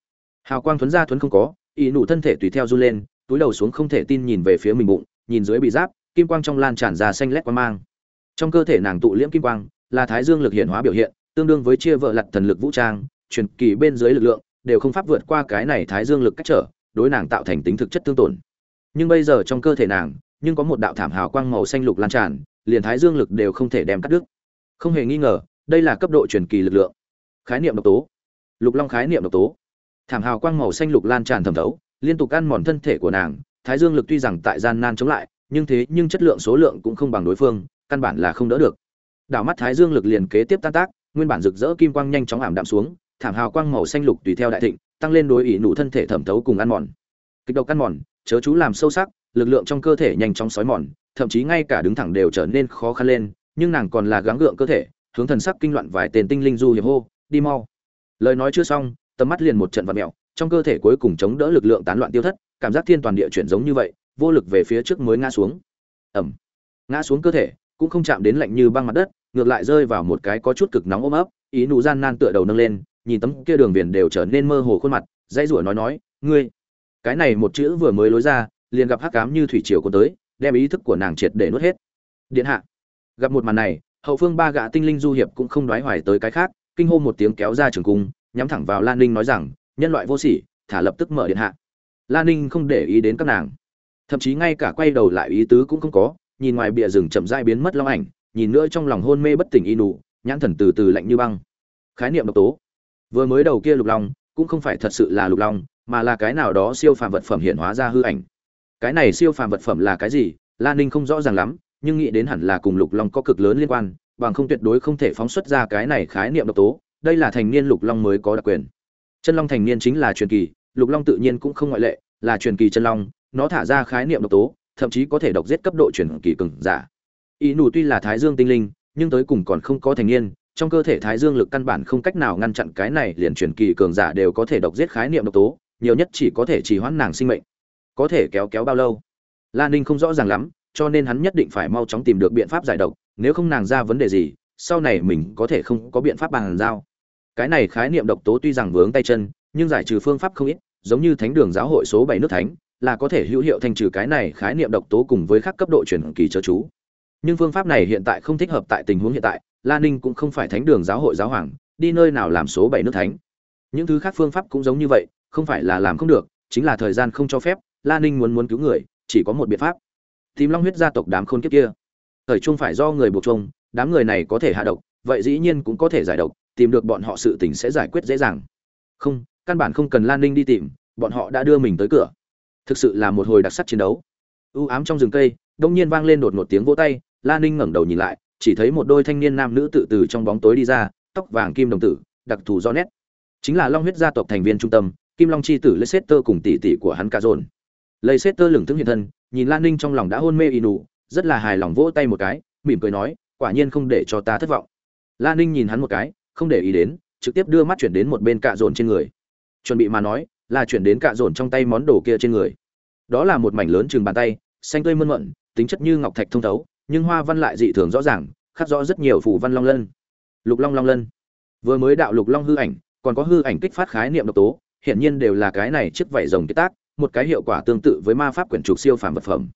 Hào quang thuấn ra thuấn không có, y nụ thân thể tùy theo du lên túi đầu xuống không thể tin nhìn về phía mình bụng nhìn dưới bị giáp kim quang trong lan tràn ra xanh lét quang mang trong cơ thể nàng tụ liễm kim quang là thái dương lực hiện hóa biểu hiện tương đương với chia vợ lặt thần lực vũ trang truyền kỳ bên dưới lực lượng đều không pháp vượt qua cái này thái dương lực cách trở đối nàng tạo thành tính thực chất tương tổn nhưng bây giờ trong cơ thể nàng nhưng có một đạo thảm hào quang màu xanh lục lan tràn, liền thái dương lực đều không thể đem cắt đứt. Không hề nghi ngờ, đây là cấp độ truyền kỳ lực lượng. Khái niệm độc tố. Lục long khái niệm độc tố. Thảm hào quang màu xanh lục lan tràn thẩm thấu, liên tục ăn mòn thân thể của nàng, thái dương lực tuy rằng tại gian nan chống lại, nhưng thế nhưng chất lượng số lượng cũng không bằng đối phương, căn bản là không đỡ được. Đảo mắt thái dương lực liền kế tiếp tan tác, nguyên bản rực rỡ kim quang nhanh chóng ảm đạm xuống, thảm hào quang màu xanh lục tùy theo đại thịnh, tăng lên đối ý nụ thân thể thẩm thấu cùng ăn mòn. Kịch độc ăn mòn, chớ chú làm sâu sắc lực lượng trong cơ thể nhanh chóng sói mòn, thậm chí ngay cả đứng thẳng đều trở nên khó khăn lên, nhưng nàng còn là gắng gượng cơ thể, hướng thần sắc kinh loạn vài tên tinh linh du hiệp hô, đi mau. Lời nói chưa xong, tầm mắt liền một trận vật mèo. trong cơ thể cuối cùng chống đỡ lực lượng tán loạn tiêu thất, cảm giác thiên toàn địa chuyển giống như vậy, vô lực về phía trước mới ngã xuống. Ẩm ngã xuống cơ thể, cũng không chạm đến lạnh như băng mặt đất, ngược lại rơi vào một cái có chút cực nóng ôm ấp, ý nụ gian nan tựa đầu nâng lên, nhìn tấm kia đường viền đều trở nên mơ hồ khuôn mặt, dãy rủa nói nói, ngươi. Cái này một chữ vừa mới lối ra liền gặp hắc cám như thủy triều cuốn tới, đem ý thức của nàng triệt để nuốt hết. Điện hạ, gặp một màn này, hậu phương ba gã tinh linh du hiệp cũng không đoái hoài tới cái khác, kinh hô một tiếng kéo ra trường cung, nhắm thẳng vào lan ninh nói rằng, nhân loại vô sỉ, thả lập tức mở điện hạ. Lan ninh không để ý đến các nàng. Thậm chí ngay cả quay đầu lại ý tứ cũng không có, nhìn ngoài bìa rừng chậm rãi biến mất long ảnh, nhìn nữa trong lòng hôn mê bất tỉnh y nụ, nhãn thần từ từ lạnh như băng. Khái niệm độc tố. Vừa mới đầu kia lục long, cũng không phải thật sự là lục long, mà là cái nào đó siêu phàm vật phẩm hiện hóa ra hư ảnh cái này siêu phàm vật phẩm là cái gì? Lan ninh không rõ ràng lắm, nhưng nghĩ đến hẳn là cùng lục long có cực lớn liên quan, bằng không tuyệt đối không thể phóng xuất ra cái này khái niệm độc tố, đây là thành niên lục long mới có đặc quyền. Chân long thành niên chính là truyền kỳ, lục long tự nhiên cũng không ngoại lệ, là truyền kỳ chân long, nó thả ra khái niệm độc tố, thậm chí có thể độc giết cấp độ truyền kỳ cường giả. Ý nù tuy là thái dương tinh linh, nhưng tới cùng còn không có thành niên, trong cơ thể thái dương lực căn bản không cách nào ngăn chặn cái này liền truyền kỳ cường giả đều có thể độc giết khái niệm độc tố, nhiều nhất chỉ có thể chỉ hoãn nàng sinh mệnh có thể kéo kéo bao lâu. Lan ninh không rõ ràng lắm, cho nên hắn nhất định phải mau chóng tìm được biện pháp giải độc, nếu không nàng ra vấn đề gì, sau này mình có thể không có biện pháp bàn giao. Cái này khái niệm độc tố tuy rằng vướng tay chân, nhưng giải trừ phương pháp không ít, giống như thánh đường giáo hội số bảy nước thánh, là có thể hữu hiệu thanh trừ cái này khái niệm độc tố cùng với các cấp độ chuyển kỳ chớ chú. Nhưng phương pháp này hiện tại không thích hợp tại tình huống hiện tại, la ninh cũng không phải thánh đường giáo hội giáo hoàng, đi nơi nào làm số bảy nước thánh. Những thứ khác phương pháp cũng giống như vậy, không phải là làm không được, chính là thời gian không cho phép la ninh muốn muốn cứu người, chỉ có một biện pháp. Tìm long huyết gia tộc đám khôn kiếp kia. Thời trung phải do người buộc trông đám người này có thể hạ độc, vậy dĩ nhiên cũng có thể giải độc, tìm được bọn họ sự tình sẽ giải quyết dễ dàng. Không, căn bản không cần lan ninh đi tìm, bọn họ đã đưa mình tới cửa. Thực sự là một hồi đặc sắc chiến đấu. U ám trong rừng cây, đông nhiên vang lên đột một tiếng vỗ tay lan ninh ngẩng đầu nhìn lại, chỉ thấy một đôi thanh niên nam nữ tự từ trong bóng tối đi ra, tóc vàng kim đồng tử, đặc thù rõ nét. Chính là long huyết gia tộc thành viên trung tâm, kim long chi tử leicester cùng tỷ tỷ của hắn cả dồn leicester lửng thức hiện thân, nhìn lan ninh trong lòng đã hôn mê y nụ, rất là hài lòng vỗ tay một cái, mỉm cười nói, quả nhiên không để cho ta thất vọng. Lan ninh nhìn hắn một cái, không để ý đến, trực tiếp đưa mắt chuyển đến một bên cạ dồn trên người. Chuẩn bị mà nói, là chuyển đến cạ dồn trong tay món đồ kia trên người. Đó là một mảnh lớn chừng bàn tay, xanh tươi mơn mận, tính chất như ngọc thạch thông thấu, nhưng hoa văn lại dị thường rõ ràng, khắc rõ rất nhiều phủ văn long lân. Lục long long lân. Vừa mới đạo lục long hư ảnh, còn có hư ảnh kích phát khái niệm độc tố, hiển nhiên đều là cái này chiếc vảy rồng kết tác một cái hiệu quả tương tự với ma pháp quyển trục siêu phàm vật phẩm.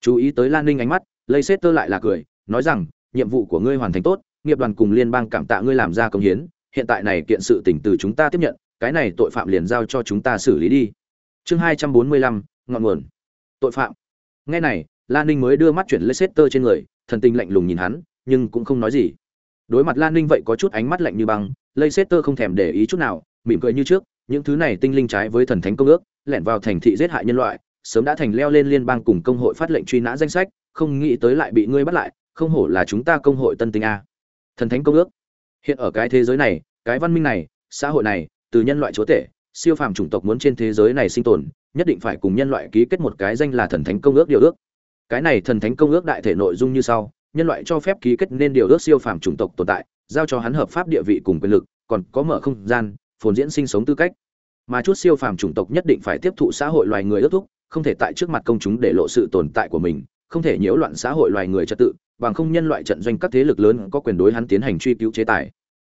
Chú ý tới lan ninh ánh mắt lây xét tơ lại là cười, nói rằng, nhiệm vụ của ngươi hoàn thành tốt, nghiệp đoàn cùng liên bang cảm tạ ngươi làm ra công hiến, hiện tại này kiện sự tỉnh từ chúng ta tiếp nhận, cái này tội phạm liền giao cho chúng ta xử lý đi. Chương hai trăm bốn mươi lăm, ngọn nguồn. Tội phạm. Ngay này, lan ninh mới đưa mắt chuyển leicester trên người, thần tình lạnh lùng nhìn hắn, nhưng cũng không nói gì. Đối mặt lan ninh vậy có chút ánh mắt lạnh như băng, leicester không thèm để ý chút nào, mỉm cười như trước, những thứ này tinh linh trái với thần thánh công ước lẻn vào thành thị giết hại nhân loại, sớm đã thành leo lên liên bang cùng công hội phát lệnh truy nã danh sách, không nghĩ tới lại bị ngươi bắt lại, không hổ là chúng ta công hội tân tinh a. Thần thánh công ước. Hiện ở cái thế giới này, cái văn minh này, xã hội này, từ nhân loại chúa tể, siêu phàm chủng tộc muốn trên thế giới này sinh tồn, nhất định phải cùng nhân loại ký kết một cái danh là thần thánh công ước điều ước. Cái này thần thánh công ước đại thể nội dung như sau, nhân loại cho phép ký kết nên điều ước siêu phàm chủng tộc tồn tại, giao cho hắn hợp pháp địa vị cùng quyền lực, còn có mở không gian, phồn diễn sinh sống tư cách mà chút siêu phàm chủng tộc nhất định phải tiếp thụ xã hội loài người ước thúc, không thể tại trước mặt công chúng để lộ sự tồn tại của mình, không thể nhiễu loạn xã hội loài người trật tự, bằng không nhân loại trận doanh các thế lực lớn có quyền đối hắn tiến hành truy cứu chế tài.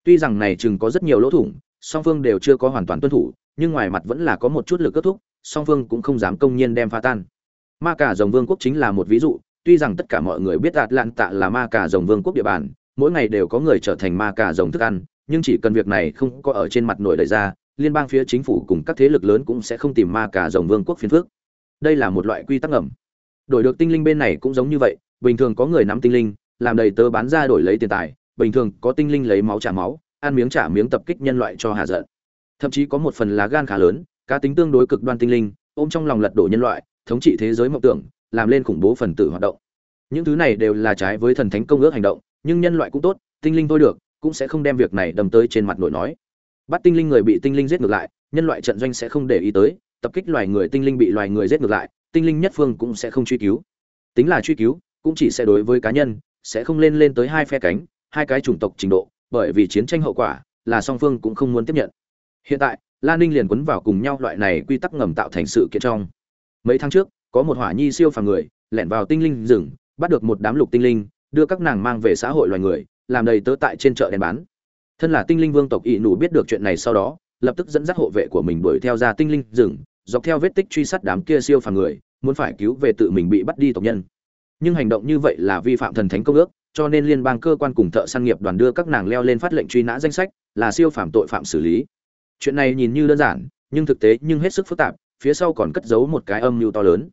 Tuy rằng này chừng có rất nhiều lỗ thủng, song phương đều chưa có hoàn toàn tuân thủ, nhưng ngoài mặt vẫn là có một chút lực kết thúc, song phương cũng không dám công nhiên đem phá tan. Ma cả rồng vương quốc chính là một ví dụ, tuy rằng tất cả mọi người biết đạt lạn tạ là ma cả rồng vương quốc địa bàn, mỗi ngày đều có người trở thành ma cả rồng thức ăn, nhưng chỉ cần việc này không có ở trên mặt nổi đầy ra liên bang phía chính phủ cùng các thế lực lớn cũng sẽ không tìm ma cả rồng vương quốc phiền phước. Đây là một loại quy tắc ngầm. Đổi được tinh linh bên này cũng giống như vậy, bình thường có người nắm tinh linh, làm đầy tớ bán ra đổi lấy tiền tài, bình thường có tinh linh lấy máu trả máu, ăn miếng trả miếng tập kích nhân loại cho hạ giận. Thậm chí có một phần lá gan khá lớn, cá tính tương đối cực đoan tinh linh, ôm trong lòng lật đổ nhân loại, thống trị thế giới mộng tưởng, làm lên khủng bố phần tử hoạt động. Những thứ này đều là trái với thần thánh công ước hành động, nhưng nhân loại cũng tốt, tinh linh thôi được, cũng sẽ không đem việc này đầm tới trên mặt nổi nói bắt tinh linh người bị tinh linh giết ngược lại, nhân loại trận doanh sẽ không để ý tới, tập kích loài người tinh linh bị loài người giết ngược lại, tinh linh nhất phương cũng sẽ không truy cứu. Tính là truy cứu, cũng chỉ sẽ đối với cá nhân, sẽ không lên lên tới hai phe cánh, hai cái chủng tộc trình độ, bởi vì chiến tranh hậu quả là song phương cũng không muốn tiếp nhận. Hiện tại lan ninh liền quấn vào cùng nhau loại này quy tắc ngầm tạo thành sự kiện trong. Mấy tháng trước, có một hỏa nhi siêu phàm người, lẻn vào tinh linh rừng, bắt được một đám lục tinh linh, đưa các nàng mang về xã hội loài người, làm đầy tớ tại trên chợ đen bán thân là tinh linh vương tộc ỵ nụ biết được chuyện này sau đó, lập tức dẫn dắt hộ vệ của mình đuổi theo ra tinh linh rừng, dọc theo vết tích truy sát đám kia siêu phàm người, muốn phải cứu về tự mình bị bắt đi tộc nhân. Nhưng hành động như vậy là vi phạm thần thánh công ước, cho nên liên bang cơ quan cùng thợ săn nghiệp đoàn đưa các nàng leo lên phát lệnh truy nã danh sách, là siêu phạm tội phạm xử lý. Chuyện này nhìn như đơn giản, nhưng thực tế nhưng hết sức phức tạp, phía sau còn cất giấu một cái âm mưu to lớn.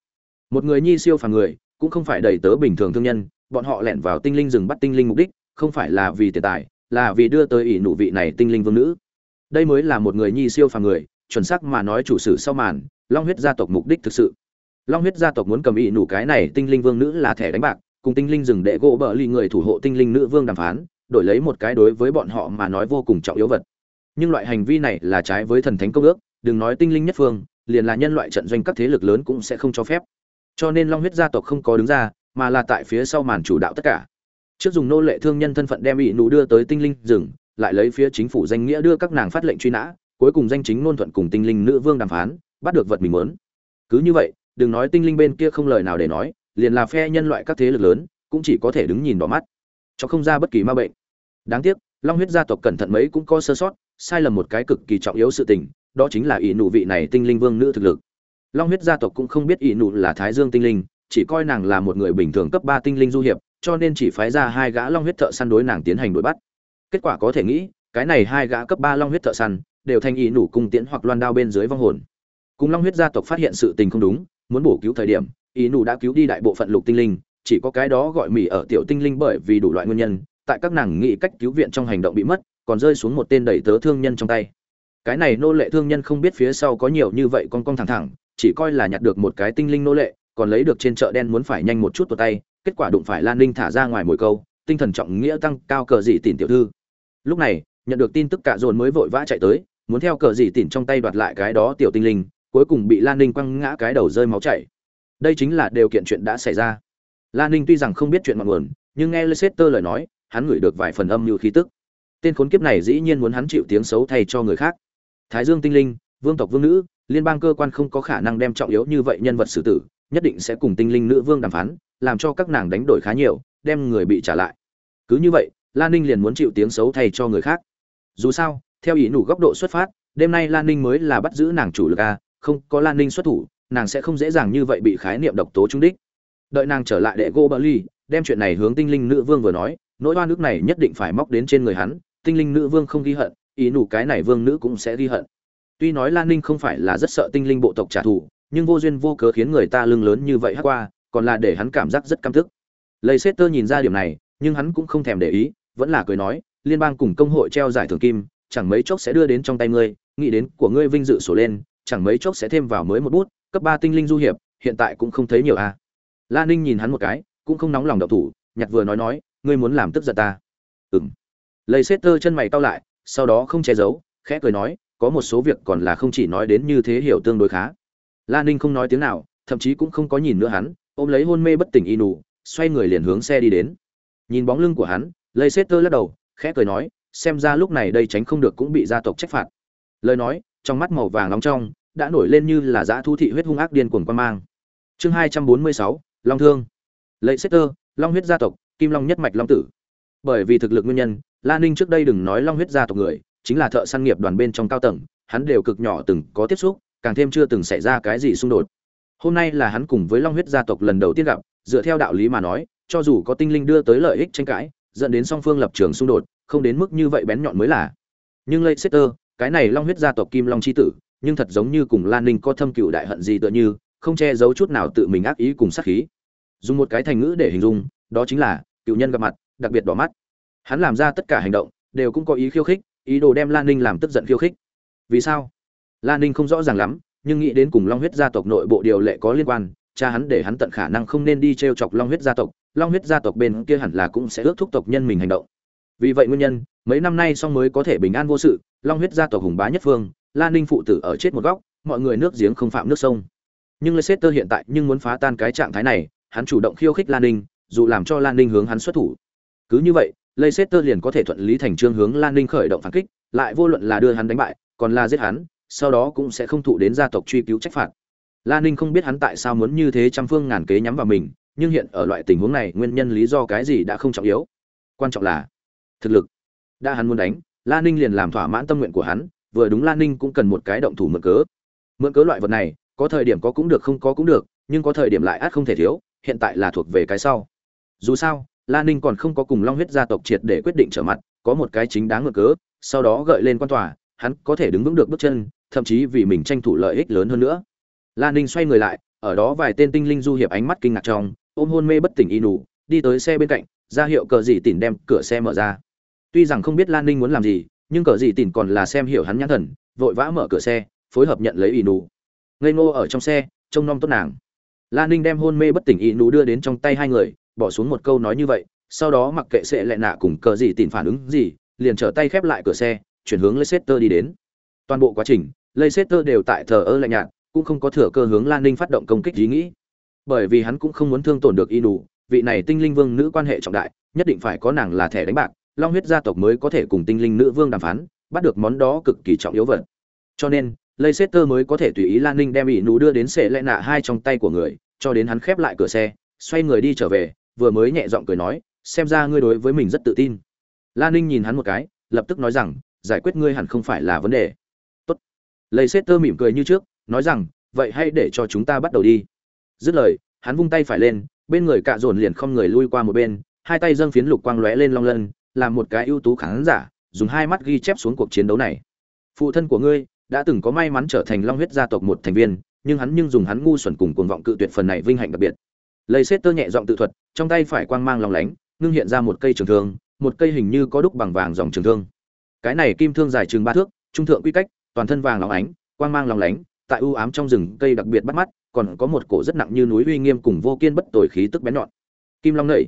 Một người nhi siêu phàm người, cũng không phải đầy tớ bình thường thương nhân, bọn họ lẻn vào tinh linh rừng bắt tinh linh mục đích, không phải là vì tiền tài là vì đưa tới ỷ nụ vị này tinh linh vương nữ. Đây mới là một người nhi siêu phàm người, chuẩn xác mà nói chủ sử sau màn, long huyết gia tộc mục đích thực sự. Long huyết gia tộc muốn cầm ỷ nụ cái này tinh linh vương nữ là thẻ đánh bạc, cùng tinh linh rừng đệ gỗ bờ ly người thủ hộ tinh linh nữ vương đàm phán, đổi lấy một cái đối với bọn họ mà nói vô cùng trọng yếu vật. Nhưng loại hành vi này là trái với thần thánh công ước, đừng nói tinh linh nhất phương, liền là nhân loại trận doanh các thế lực lớn cũng sẽ không cho phép. Cho nên long huyết gia tộc không có đứng ra, mà là tại phía sau màn chủ đạo tất cả trước dùng nô lệ thương nhân thân phận đem ỷ nụ đưa tới tinh linh rừng, lại lấy phía chính phủ danh nghĩa đưa các nàng phát lệnh truy nã, cuối cùng danh chính ngôn thuận cùng tinh linh nữ vương đàm phán, bắt được vật mình muốn. Cứ như vậy, đừng nói tinh linh bên kia không lời nào để nói, liền là phe nhân loại các thế lực lớn, cũng chỉ có thể đứng nhìn đỏ mắt. Cho không ra bất kỳ ma bệnh. Đáng tiếc, long huyết gia tộc cẩn thận mấy cũng có sơ sót, sai lầm một cái cực kỳ trọng yếu sự tình, đó chính là ỷ nụ vị này tinh linh vương nữ thực lực. Long huyết gia tộc cũng không biết ỷ nụ là thái dương tinh linh, chỉ coi nàng là một người bình thường cấp ba tinh linh du hiệp cho nên chỉ phái ra hai gã long huyết thợ săn đối nàng tiến hành đuổi bắt. Kết quả có thể nghĩ, cái này hai gã cấp ba long huyết thợ săn đều thành ý nủ cung tiễn hoặc loan đao bên dưới vong hồn. Cùng long huyết gia tộc phát hiện sự tình không đúng, muốn bổ cứu thời điểm, ý nủ đã cứu đi đại bộ phận lục tinh linh, chỉ có cái đó gọi mỉ ở tiểu tinh linh bởi vì đủ loại nguyên nhân, tại các nàng nghĩ cách cứu viện trong hành động bị mất, còn rơi xuống một tên đầy tớ thương nhân trong tay. Cái này nô lệ thương nhân không biết phía sau có nhiều như vậy con con thẳng thẳng, chỉ coi là nhặt được một cái tinh linh nô lệ, còn lấy được trên chợ đen muốn phải nhanh một chút tuột tay kết quả đụng phải lan ninh thả ra ngoài mồi câu, tinh thần trọng nghĩa tăng cao cờ dị tìm tiểu thư. Lúc này, nhận được tin tức cả dồn mới vội vã chạy tới, muốn theo cờ dị tìm trong tay đoạt lại cái đó tiểu tinh linh, cuối cùng bị lan ninh quăng ngã cái đầu rơi máu chảy. Đây chính là điều kiện chuyện đã xảy ra. Lan ninh tuy rằng không biết chuyện ngọn nguồn, nhưng nghe leicester lời nói, hắn ngửi được vài phần âm như khí tức. Tên khốn kiếp này dĩ nhiên muốn hắn chịu tiếng xấu thay cho người khác. Thái dương tinh linh, vương tộc vương nữ, liên bang cơ quan không có khả năng đem trọng yếu như vậy nhân vật xử tử nhất định sẽ cùng tinh linh nữ vương đàm phán, làm cho các nàng đánh đổi khá nhiều, đem người bị trả lại. Cứ như vậy lan ninh liền muốn chịu tiếng xấu thay cho người khác. Dù sao, theo ý nủ góc độ xuất phát, đêm nay lan ninh mới là bắt giữ nàng chủ lực a không có lan ninh xuất thủ, nàng sẽ không dễ dàng như vậy bị khái niệm độc tố trung đích. Đợi nàng trở lại đệ gô bờ ly, đem chuyện này hướng tinh linh nữ vương vừa nói, nỗi oan nước này nhất định phải móc đến trên người hắn, tinh linh nữ vương không ghi hận, ý nủ cái này vương nữ cũng sẽ ghi hận. Tuy nói lan ninh không phải là rất sợ tinh linh bộ tộc trả thù nhưng vô duyên vô cớ khiến người ta lưng lớn như vậy hát qua, còn là để hắn cảm giác rất căm tức. Lầy xét tơ nhìn ra điểm này, nhưng hắn cũng không thèm để ý, vẫn là cười nói, liên bang cùng công hội treo giải thưởng kim, chẳng mấy chốc sẽ đưa đến trong tay ngươi, nghĩ đến của ngươi vinh dự sổ lên, chẳng mấy chốc sẽ thêm vào mới một bút, cấp ba tinh linh du hiệp, hiện tại cũng không thấy nhiều a à. la ninh nhìn hắn một cái, cũng không nóng lòng đậu thủ, nhặt vừa nói nói, ngươi muốn làm tức giận ta. Ừng lấy xét tơ chân mày cau lại, sau đó không che giấu, khẽ cười nói, có một số việc còn là không chỉ nói đến như thế hiểu tương đối khá la ninh không nói tiếng nào, thậm chí cũng không có nhìn nữa hắn, ôm lấy hôn mê bất tỉnh y nù xoay người liền hướng xe đi đến. Nhìn bóng lưng của hắn lây xét tơ lắc đầu, khẽ cười nói, xem ra lúc này đây tránh không được cũng bị gia tộc trách phạt. Lời nói, trong mắt màu vàng nóng trong, đã nổi lên như là dã thu thị huyết hung ác điên cuồng quan mang. Chương hai trăm bốn mươi sáu, long thương. Lây xét tơ long huyết gia tộc, kim long nhất mạch long tử. Bởi vì thực lực nguyên nhân, la ninh trước đây đừng nói long huyết gia tộc người, chính là thợ săn nghiệp đoàn bên trong cao tầng, hắn đều cực nhỏ từng có tiếp xúc càng thêm chưa từng xảy ra cái gì xung đột. Hôm nay là hắn cùng với long huyết gia tộc lần đầu tiên gặp, dựa theo đạo lý mà nói, cho dù có tinh linh đưa tới lợi ích tranh cãi, dẫn đến song phương lập trường xung đột, không đến mức như vậy bén nhọn mới là. Nhưng leicester cái này long huyết gia tộc kim long chi tử, nhưng thật giống như cùng lan ninh có thâm cựu đại hận gì tựa như, không che giấu chút nào tự mình ác ý cùng sát khí. Dùng một cái thành ngữ để hình dung, đó chính là, cựu nhân gặp mặt, đặc biệt đỏ mắt. Hắn làm ra tất cả hành động, đều cũng có ý khiêu khích, ý đồ đem lan ninh làm tức giận khiêu khích. Vì sao? Lan ninh không rõ ràng lắm, nhưng nghĩ đến cùng long huyết gia tộc nội bộ điều lệ có liên quan, cha hắn để hắn tận khả năng không nên đi t r e o chọc long huyết gia tộc, long huyết gia tộc bên kia hẳn là cũng sẽ ước thúc tộc nhân mình hành động. Vì vậy nguyên nhân, mấy năm nay song mới có thể bình an vô sự, long huyết gia tộc hùng bá nhất phương lan ninh phụ tử ở chết một góc, mọi người nước giếng không phạm nước sông. Nhưng leicester hiện tại nhưng muốn phá tan cái trạng thái này, hắn chủ động khiêu khích lan ninh, dù làm cho lan ninh hướng hắn xuất thủ. Cứ như vậy, leicester liền có thể thuận lý thành trương hướng lan ninh khởi động phản kích, lại vô luận là đưa hắn đánh bại, còn là giết hắn sau đó cũng sẽ không thụ đến gia tộc truy cứu trách phạt. La ninh không biết hắn tại sao muốn như thế trăm phương ngàn kế nhắm vào mình, nhưng hiện ở loại tình huống này, nguyên nhân lý do cái gì đã không trọng yếu. Quan trọng là thực lực. Đã hắn muốn đánh, La ninh liền làm thỏa mãn tâm nguyện của hắn, vừa đúng La ninh cũng cần một cái động thủ mượn cớ. Mượn cớ loại vật này, có thời điểm có cũng được, không có cũng được, nhưng có thời điểm lại át không thể thiếu, hiện tại là thuộc về cái sau. Dù sao, La ninh còn không có cùng long huyết gia tộc triệt để quyết định trở mặt, có một cái chính đáng mượn cớ, sau đó gợi lên quan tòa, hắn có thể đứng vững được bước chân thậm chí vì mình tranh thủ lợi ích lớn hơn nữa. Lan ninh xoay người lại, ở đó vài tên tinh linh du hiệp ánh mắt kinh ngạc trong, ôm hôn mê bất tỉnh y nụ, đi tới xe bên cạnh, ra hiệu cờ dị tỉn đem cửa xe mở ra. Tuy rằng không biết lan ninh muốn làm gì, nhưng cờ dị tỉn còn là xem hiểu hắn nhãn thần, vội vã mở cửa xe, phối hợp nhận lấy y nụ. Ngây ngô ở trong xe, trông nom tốt nàng. Lan ninh đem hôn mê bất tỉnh y nụ đưa đến trong tay hai người, bỏ xuống một câu nói như vậy, sau đó mặc kệ sẽ lẹ nạ cùng cờ dị tỉn phản ứng gì, liền trở tay khép lại cửa xe, chuyển hướng leicester đi đến toàn bộ quá trình, leicester đều tại thờ ơ lạnh nhạt, cũng không có thừa cơ hướng lan ninh phát động công kích ý nghĩ. Bởi vì hắn cũng không muốn thương tổn được y nụ vị này tinh linh vương nữ quan hệ trọng đại, nhất định phải có nàng là thẻ đánh bạc, long huyết gia tộc mới có thể cùng tinh linh nữ vương đàm phán, bắt được món đó cực kỳ trọng yếu vật. Cho nên, leicester mới có thể tùy ý lan ninh đem Y nụ đưa đến sệ lẽ nạ hai trong tay của người, cho đến hắn khép lại cửa xe, xoay người đi trở về, vừa mới nhẹ giọng cười nói, xem ra ngươi đối với mình rất tự tin. Lan ninh nhìn hắn một cái, lập tức nói rằng, giải quyết ngươi hẳn không phải là vấn đề leicester mỉm cười như trước, nói rằng, vậy hãy để cho chúng ta bắt đầu đi. Dứt lời, hắn vung tay phải lên, bên người cạ dồn liền không người lui qua một bên, hai tay dâng phiến lục quang lóe lên long lân, làm một cái ưu tú khán giả, dùng hai mắt ghi chép xuống cuộc chiến đấu này. Phụ thân của ngươi đã từng có may mắn trở thành long huyết gia tộc một thành viên, nhưng hắn nhưng dùng hắn ngu xuẩn cùng cuồng vọng cự tuyệt phần này vinh hạnh đặc biệt. Leicester tơ nhẹ giọng tự thuật, trong tay phải quang mang long lánh, ngưng hiện ra một cây trường thương, một cây hình như có đúc bằng vàng dòng trường thương. Cái này kim thương dài chừng ba thước, trung thượng quy cách toàn thân vàng lòng ánh, quang mang lóng lánh, tại u ám trong rừng cây đặc biệt bắt mắt, còn có một cổ rất nặng như núi uy nghiêm cùng vô kiên bất tồi khí tức bén nhọn. Kim long nảy,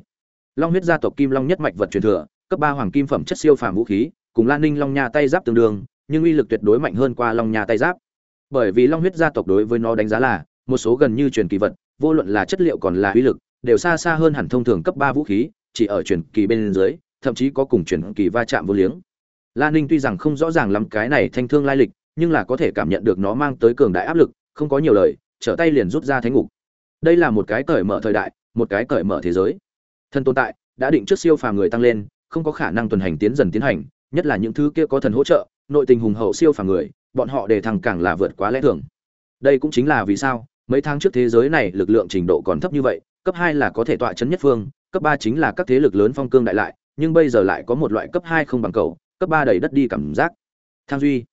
long huyết gia tộc kim long nhất mạch vật truyền thừa, cấp ba hoàng kim phẩm chất siêu phàm vũ khí, cùng lan ninh long nha tay giáp tương đương, nhưng uy lực tuyệt đối mạnh hơn qua long nha tay giáp. Bởi vì long huyết gia tộc đối với nó đánh giá là, một số gần như truyền kỳ vật, vô luận là chất liệu còn là uy lực, đều xa xa hơn hẳn thông thường cấp ba vũ khí, chỉ ở truyền kỳ bên dưới, thậm chí có cùng truyền kỳ va chạm vô liếng. Lan ninh tuy rằng không rõ ràng lắm cái này thanh thương lai lịch nhưng là có thể cảm nhận được nó mang tới cường đại áp lực, không có nhiều lời, trở tay liền rút ra thánh ngục. Đây là một cái cởi mở thời đại, một cái cởi mở thế giới. Thân tồn tại đã định trước siêu phàm người tăng lên, không có khả năng tuần hành tiến dần tiến hành, nhất là những thứ kia có thần hỗ trợ, nội tình hùng hậu siêu phàm người, bọn họ đề thăng càng là vượt quá lẽ thường. Đây cũng chính là vì sao, mấy tháng trước thế giới này lực lượng trình độ còn thấp như vậy, cấp hai là có thể tọa chấn nhất phương, cấp ba chính là các thế lực lớn phong cương đại lại, nhưng bây giờ lại có một loại cấp hai không bằng cầu, cấp ba đầy đất đi cảm giác. Thang duy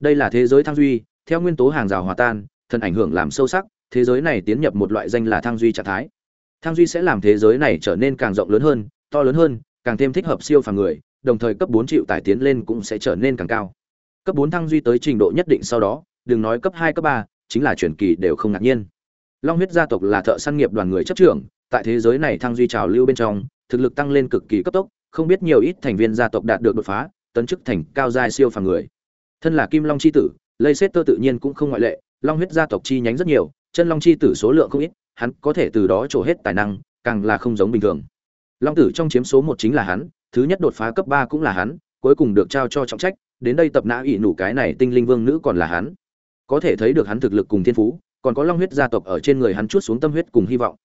đây là thế giới thăng duy, theo nguyên tố hàng rào hòa tan, thần ảnh hưởng làm sâu sắc, thế giới này tiến nhập một loại danh là thăng duy trạng thái. Thăng duy sẽ làm thế giới này trở nên càng rộng lớn hơn, to lớn hơn, càng thêm thích hợp siêu phàm người, đồng thời cấp bốn triệu tải tiến lên cũng sẽ trở nên càng cao. Cấp bốn thăng duy tới trình độ nhất định sau đó, đừng nói cấp hai, cấp ba, chính là truyền kỳ đều không ngạc nhiên. Long huyết gia tộc là thợ săn nghiệp đoàn người chấp trưởng, tại thế giới này thăng duy trào lưu bên trong, thực lực tăng lên cực kỳ cấp tốc, không biết nhiều ít thành viên gia tộc đạt được đột phá, tấn chức thành cao giai siêu phàm người thân là kim long c h i tử lây xét tơ tự nhiên cũng không ngoại lệ, long huyết gia tộc chi nhánh rất nhiều, chân long chi tử số lượng không ít, hắn có thể từ đó trổ hết tài năng, càng là không giống bình thường. Long tử trong chiếm số một chính là hắn, thứ nhất đột phá cấp ba cũng là hắn, cuối cùng được trao cho trọng trách, đến đây tập nã ỵ nủ cái này tinh linh vương nữ còn là hắn. Có thể thấy được hắn thực lực cùng thiên phú, còn có long huyết gia tộc ở trên người hắn chút xuống tâm huyết cùng hy vọng.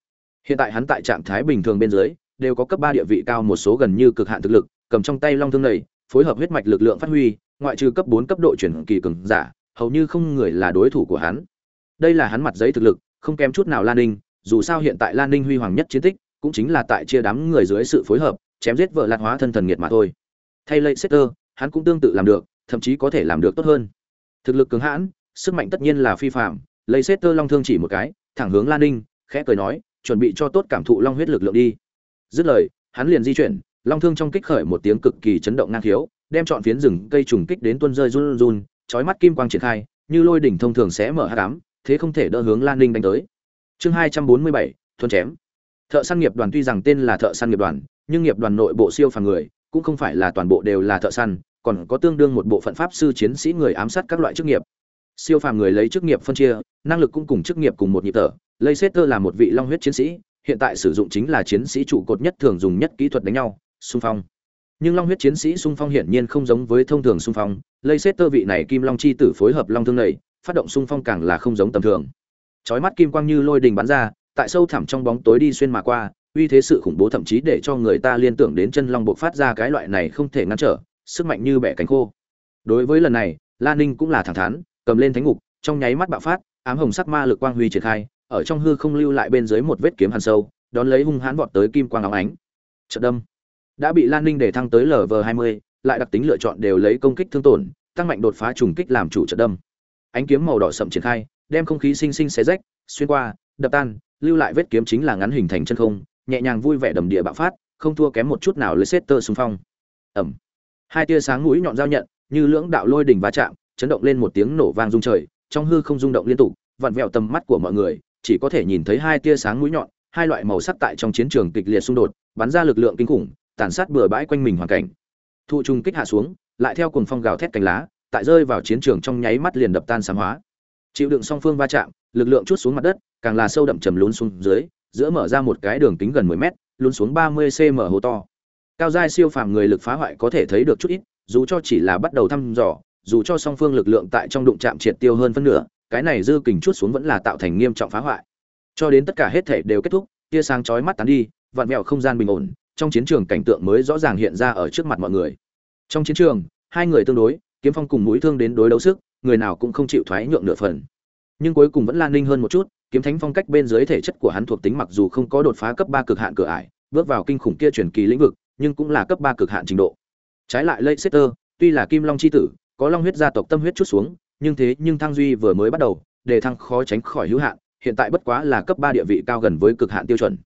Hiện tại hắn tại trạng thái bình thường bên dưới, đều có cấp ba địa vị cao một số gần như cực hạn thực lực, cầm trong tay long thương này phối hợp huyết mạch lực lượng phát huy ngoại trừ cấp bốn cấp độ chuyển kỳ cường giả hầu như không người là đối thủ của hắn. Đây là hắn mặt giấy thực lực, không kém chút nào Lan Ninh, dù sao hiện tại Lan Ninh huy hoàng nhất chiến tích, cũng chính là tại chia đám người dưới sự phối hợp, chém giết vợ lạt hóa thân thần nghiệt mà thôi. Thay Leicester, hắn cũng tương tự làm được, thậm chí có thể làm được tốt hơn. Thực lực cường hãn, sức mạnh tất nhiên là phi phàm, Leicester long thương chỉ một cái, thẳng hướng Lan Ninh, khẽ cười nói, chuẩn bị cho tốt cảm thụ long huyết lực lượng đi. Dứt lời, hắn liền di chuyển, long thương trong kích khởi một tiếng cực kỳ chấn động ngang thiếu, đem trọn phiến rừng cây trùng kích đến tuôn rơi run run, chói mắt kim quang triển khai, như lôi đỉnh thông thường sẽ mở hắc ám, thế không thể đỡ hướng Lan Ninh đánh tới. Chương 247, thuần chém. Thợ săn nghiệp đoàn tuy rằng tên là thợ săn nghiệp đoàn, nhưng nghiệp đoàn nội bộ siêu phàm người, cũng không phải là toàn bộ đều là thợ săn còn có tương đương một bộ phận pháp sư chiến sĩ người ám sát các loại chức nghiệp siêu phàm người lấy chức nghiệp phân chia năng lực cũng cùng chức nghiệp cùng một nhịp thở Leicester là một vị long huyết chiến sĩ hiện tại sử dụng chính là chiến sĩ trụ cột nhất thường dùng nhất kỹ thuật đánh nhau xung phong nhưng long huyết chiến sĩ xung phong hiển nhiên không giống với thông thường xung phong Leicester vị này kim long chi tử phối hợp long thương này, phát động xung phong càng là không giống tầm thường. Chói mắt kim quang như lôi đình bắn ra, tại sâu thẳm trong bóng tối đi xuyên mà qua, uy thế sự khủng bố thậm chí để cho người ta liên tưởng đến chân long buộc phát ra cái loại này không thể ngăn trở, sức mạnh như bẻ cánh khô. Đối với lần này, la ninh cũng là thẳng thắn, cầm lên thánh ngục, trong nháy mắt bạo phát, ám hồng sắc ma lực quang huy triển khai, ở trong hư không lưu lại bên dưới một vết kiếm hàn sâu, đón lấy hung hãn vọt tới kim quang óng ánh. Chợt đâm đã bị lan ninh để thăng tới lv 20 lại đặc tính lựa chọn đều lấy công kích thương tổn, tăng mạnh đột phá trùng kích làm chủ trận đâm. Ánh kiếm màu đỏ sậm triển khai, đem không khí sinh sinh xé rách, xuyên qua, đập tan, lưu lại vết kiếm chính là ngắn hình thành chân không, nhẹ nhàng vui vẻ đầm địa bạo phát, không thua kém một chút nào lấy tơ xung phong. Ẩm. Hai tia sáng mũi nhọn giao nhận, như lưỡng đạo lôi đỉnh va chạm, chấn động lên một tiếng nổ vang rung trời, trong hư không rung động liên tục, vặn vẹo tầm mắt của mọi người, chỉ có thể nhìn thấy hai tia sáng mũi nhọn, hai loại màu sắc tại trong chiến trường kịch liệt xung đột, bắn ra lực lượng kinh khủng tàn sát bừa bãi quanh mình hoàn cảnh. Thụ trùng kích hạ xuống, lại theo cuồng phong gào thét cánh lá, tại rơi vào chiến trường trong nháy mắt liền đập tan sáng hóa. Chịu đựng song phương va chạm, lực lượng chút xuống mặt đất, càng là sâu đậm trầm lún xuống dưới, giữa mở ra một cái đường kính gần 10 mét, lún xuống 30 cm hố to. Cao giai siêu phàm người lực phá hoại có thể thấy được chút ít, dù cho chỉ là bắt đầu thăm dò, dù cho song phương lực lượng tại trong đụng chạm triệt tiêu hơn phân nửa, cái này dư kình chút xuống vẫn là tạo thành nghiêm trọng phá hoại. Cho đến tất cả hết thể đều kết thúc, tia sáng chói mắt tán đi, vạn mèo không gian bình ổn trong chiến trường cảnh tượng mới rõ ràng hiện ra ở trước mặt mọi người. Trong chiến trường, hai người tương đối, kiếm phong cùng mũi thương đến đối đấu sức, người nào cũng không chịu thoái nhượng nửa phần. Nhưng cuối cùng vẫn lan ninh hơn một chút, kiếm thánh phong cách bên dưới thể chất của hắn thuộc tính mặc dù không có đột phá cấp ba cực hạn cửa ải, bước vào kinh khủng kia truyền kỳ lĩnh vực, nhưng cũng là cấp ba cực hạn trình độ. Trái lại leicester tuy là kim long chi tử, có long huyết gia tộc tâm huyết chút xuống, nhưng thế nhưng thăng duy vừa mới bắt đầu, để thăng khó tránh khỏi hữu hạn, hiện tại bất quá là cấp ba địa vị cao gần với cực hạn tiêu chuẩn.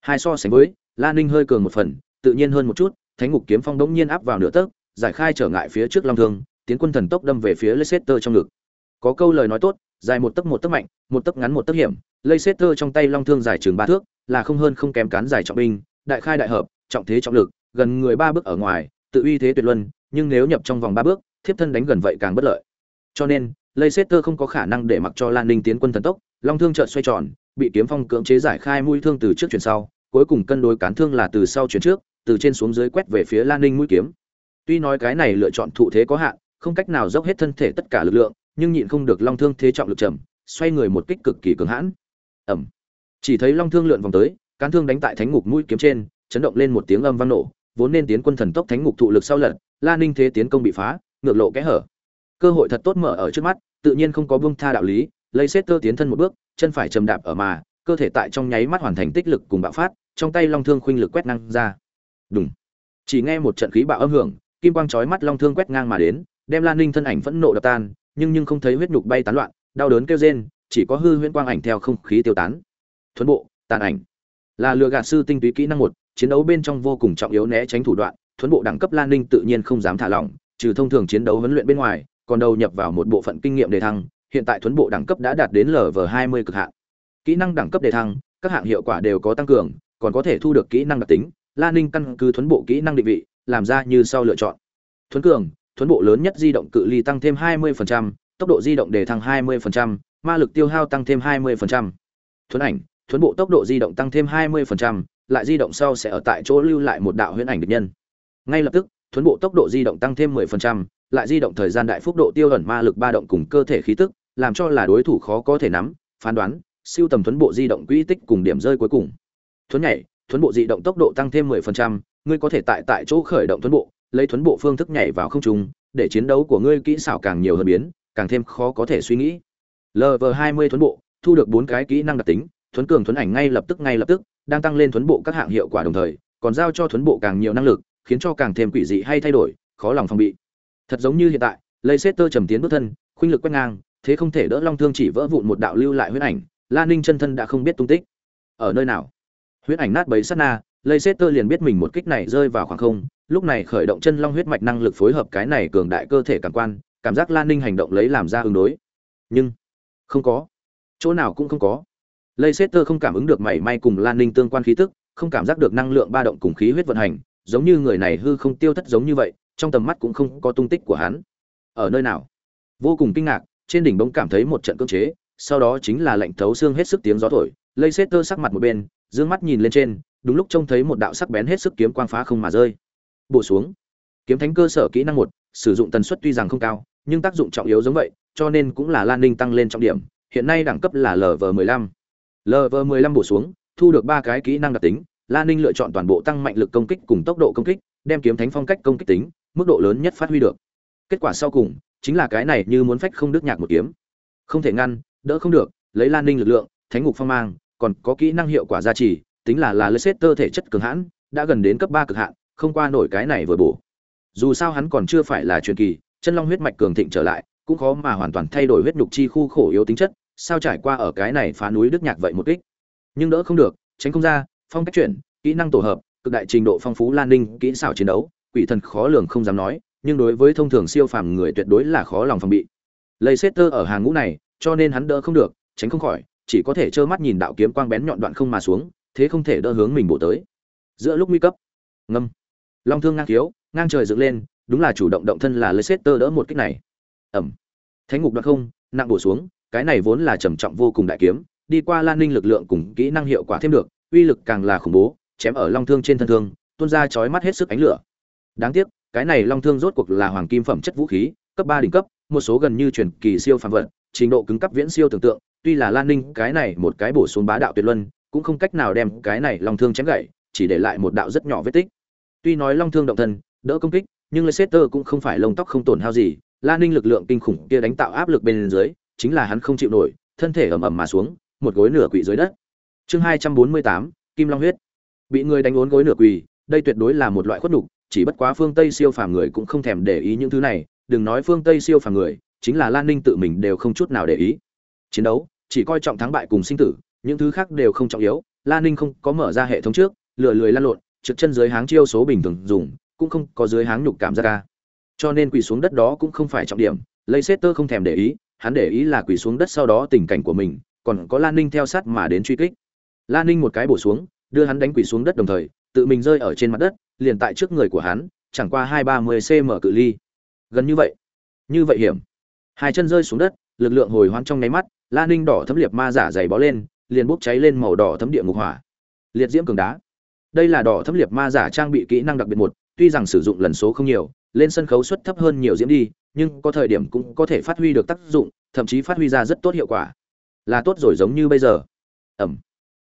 Hai so sánh với la ninh hơi cường một phần, tự nhiên hơn một chút, thánh ngục kiếm phong đống nhiên áp vào nửa tấc, giải khai trở ngại phía trước long thương, tiến quân thần tốc đâm về phía leicester trong ngực. Có câu lời nói tốt, dài một tấc một tấc mạnh, một tấc ngắn một tấc hiểm. Leicester trong tay long thương dài chừng ba thước, là không hơn không kém cán dài trọng binh, đại khai đại hợp, trọng thế trọng lực, gần người ba bước ở ngoài, tự uy thế tuyệt luân, nhưng nếu nhập trong vòng ba bước, thiếp thân đánh gần vậy càng bất lợi. Cho nên, leicester không có khả năng để mặc cho lan ninh tiến quân thần tốc, long thương chợt xoay tròn, bị kiếm phong cưỡng chế giải khai mũi thương từ trước chuyển sau cuối cùng cân đối cán thương là từ sau chuyển trước từ trên xuống dưới quét về phía lan ninh mũi kiếm. Tuy nói cái này lựa chọn thụ thế có hạn không cách nào dốc hết thân thể tất cả lực lượng nhưng nhịn không được long thương thế trọng lực trầm, xoay người một kích cực kỳ cường hãn. Ầm! chỉ thấy long thương lượn vòng tới cán thương đánh tại thánh ngục mũi kiếm trên chấn động lên một tiếng âm vang nổ vốn nên tiến quân thần tốc thánh ngục thụ lực sau lật Lan ninh thế tiến công bị phá ngược lộ kẽ hở. Cơ hội thật tốt mở ở trước mắt tự nhiên không có buông tha đạo lý lấy xét tơ tiến thân một bước chân phải trầm đạp ở mà cơ thể tại trong nháy mắt hoàn thành tích lực cùng bạo phát, trong tay long thương khuynh lực quét ngang ra. Đúng chỉ nghe một trận khí bạo âm hưởng, kim quang chói mắt long thương quét ngang mà đến, đem lan ninh thân ảnh phẫn nộ đập tan, nhưng nhưng không thấy huyết nhục bay tán loạn, đau đớn kêu rên, chỉ có hư huyễn quang ảnh theo không khí tiêu tán. Thuấn bộ, tàn ảnh. Là lừa gạt sư tinh túy kỹ năng một, chiến đấu bên trong vô cùng trọng yếu né tránh thủ đoạn thuấn bộ đẳng cấp lan ninh tự nhiên không dám thả lỏng, trừ thông thường chiến đấu huấn luyện bên ngoài, còn đầu nhập vào một bộ phận kinh nghiệm đề thăng, hiện tại thuấn bộ đẳng cấp đã đạt đến lv hai mươi cực hạn kỹ năng đẳng cấp đề thăng các hạng hiệu quả đều có tăng cường còn có thể thu được kỹ năng đặc tính lan ninh căn cứ thuấn bộ kỹ năng định vị làm ra như sau lựa chọn thuấn cường thuấn bộ lớn nhất di động cự ly tăng thêm 20%, tốc độ di động đề thăng 20%, ma lực tiêu hao tăng thêm 20%. Thuấn ảnh, thuấn bộ tốc độ di động tăng thêm 20%, lại di động sau sẽ ở tại chỗ lưu lại một đạo huyễn ảnh địch nhân. Ngay lập tức, thuấn bộ tốc độ di động tăng thêm 10%, lại di động thời gian đại phúc độ tiêu ẩn ma lực ba động cùng cơ thể khí tức, làm cho là đối thủ khó có thể nắm, phán đoán, siêu tầm thuấn bộ di động quỹ tích cùng điểm rơi cuối cùng. Thuấn nhảy, thuấn bộ di động tốc độ tăng thêm 10%, ngươi có thể tại tại chỗ khởi động thuấn bộ, lấy thuấn bộ phương thức nhảy vào không trung, để chiến đấu của ngươi kỹ xảo càng nhiều hơn biến, càng thêm khó có thể suy nghĩ. LV20 thuấn bộ, thu được bốn cái kỹ năng đặc tính, thuấn cường thuấn ảnh ngay lập tức ngay lập tức, đang tăng lên thuấn bộ các hạng hiệu quả đồng thời, còn giao cho thuấn bộ càng nhiều năng lực, khiến cho càng thêm quỷ dị hay thay đổi, khó lòng phòng bị. Thật giống như hiện tại, Leicester trầm tiến bước thân, khuynh lực quét ngang, thế không thể đỡ long thương chỉ vỡ vụn một đạo lưu lại huyết ảnh, Lan Ninh chân thân đã không biết tung tích. Ở nơi nào? Huyết ảnh nát bấy sát na, Leicester liền biết mình một kích này rơi vào khoảng không, lúc này khởi động chân long huyết mạch năng lực phối hợp cái này cường đại cơ thể cảm quan, cảm giác Lan Ninh hành động lấy làm ra ứng đối. Nhưng không có, chỗ nào cũng không có. Leicester không cảm ứng được mảy may cùng Lan Ninh tương quan khí tức, không cảm giác được năng lượng ba động cùng khí huyết vận hành, giống như người này hư không tiêu thất giống như vậy trong tầm mắt cũng không có tung tích của hắn ở nơi nào vô cùng kinh ngạc trên đỉnh bỗng cảm thấy một trận cưỡng chế sau đó chính là lạnh thấu xương hết sức tiếng gió thổi lây xét tơ sắc mặt một bên, dương mắt nhìn lên trên, đúng lúc trông thấy một đạo sắc bén hết sức kiếm quang phá không mà rơi. Bổ xuống. Kiếm thánh cơ sở kỹ năng một, sử dụng tần suất tuy rằng không cao, nhưng tác dụng trọng yếu giống vậy, cho nên cũng là lan ninh tăng lên trọng điểm, hiện nay đẳng cấp là lv 15 lv 15 bổ xuống, thu được ba cái kỹ năng đặc tính, lan ninh lựa chọn toàn bộ tăng mạnh lực công kích cùng tốc độ công kích, đem kiếm thánh phong cách công kích tính, mức độ lớn nhất phát huy được. Kết quả sau cùng, chính là cái này như muốn phách không đứt nhạc một kiếm. Không thể ngăn đỡ không được, lấy lan ninh lực lượng, thánh ngục phong mang, còn có kỹ năng hiệu quả gia trì, tính là là Leicester thể chất cường hãn, đã gần đến cấp ba cực hạn, không qua nổi cái này vừa bổ. Dù sao hắn còn chưa phải là truyền kỳ, chân long huyết mạch cường thịnh trở lại, cũng khó mà hoàn toàn thay đổi huyết nhục chi khu khổ yếu tính chất, sao trải qua ở cái này phá núi đức nhạc vậy một kích. Nhưng đỡ không được, tránh không ra, phong cách chuyển, kỹ năng tổ hợp, cực đại trình độ phong phú lan ninh, kỹ xảo chiến đấu, quỷ thần khó lường không dám nói, nhưng đối với thông thường siêu phàm người tuyệt đối là khó lòng phòng bị. Lấy xét tơ ở hàng ngũ này cho nên hắn đỡ không được, tránh không khỏi, chỉ có thể trơ mắt nhìn đạo kiếm quang bén nhọn đoạn không mà xuống, thế không thể đỡ hướng mình bổ tới. Giữa lúc nguy cấp, ngâm, long thương ngang thiếu ngang trời dựng lên, đúng là chủ động động thân là leicester đỡ một kích này. Ẩm, thánh ngục đoạn không, nặng bổ xuống, cái này vốn là trầm trọng vô cùng đại kiếm, đi qua lan ninh lực lượng cùng kỹ năng hiệu quả thêm được, uy lực càng là khủng bố, chém ở long thương trên thân thương, tuôn ra chói mắt hết sức ánh lửa. Đáng tiếc, cái này long thương rốt cuộc là hoàng kim phẩm chất vũ khí, cấp ba đỉnh cấp, một số gần như truyền kỳ siêu phàm vật trình độ cứng cấp viễn siêu tưởng tượng, tuy là lan ninh, cái này một cái bổ xuống bá đạo tuyệt luân, cũng không cách nào đem cái này long thương chém gãy, chỉ để lại một đạo rất nhỏ vết tích. Tuy nói long thương động thân, đỡ công kích, nhưng leicester cũng không phải lông tóc không tổn hao gì, lan ninh lực lượng kinh khủng kia đánh tạo áp lực bên dưới, chính là hắn không chịu nổi, thân thể ầm ầm mà xuống, một gối nửa quỵ dưới đất. Chương hai trăm bốn mươi tám, kim long huyết. Bị người đánh uốn gối nửa quỳ, đây tuyệt đối là một loại khuất nhục, chỉ bất quá phương tây siêu phàm người cũng không thèm để ý những thứ này, đừng nói phương tây siêu phàm người chính là lan ninh tự mình đều không chút nào để ý. Chiến đấu, chỉ coi trọng thắng bại cùng sinh tử, những thứ khác đều không trọng yếu, lan ninh không có mở ra hệ thống trước, lừa lười lăn lộn, trực chân dưới háng chiêu số bình thường dùng, cũng không có dưới háng nhục cảm ra cho nên quỳ xuống đất đó cũng không phải trọng điểm, Leicester không thèm để ý, hắn để ý là quỳ xuống đất sau đó tình cảnh của mình, còn có lan ninh theo sát mà đến truy kích. Lan ninh một cái bổ xuống, đưa hắn đánh quỳ xuống đất đồng thời, tự mình rơi ở trên mặt đất, liền tại trước người của hắn, chẳng qua hai ba mươi cm cự ly. Gần như vậy. Như vậy hiểm hai chân rơi xuống đất, lực lượng hồi hoang trong nháy mắt, la ninh đỏ thấm liệt ma giả dày bó lên, liền bốc cháy lên màu đỏ thấm địa ngục hỏa. Liệt diễm cường đá. Đây là đỏ thấm liệt ma giả trang bị kỹ năng đặc biệt một, tuy rằng sử dụng lần số không nhiều, lên sân khấu suất thấp hơn nhiều diễm đi, nhưng có thời điểm cũng có thể phát huy được tác dụng, thậm chí phát huy ra rất tốt hiệu quả. Là tốt rồi giống như bây giờ. Ẩm.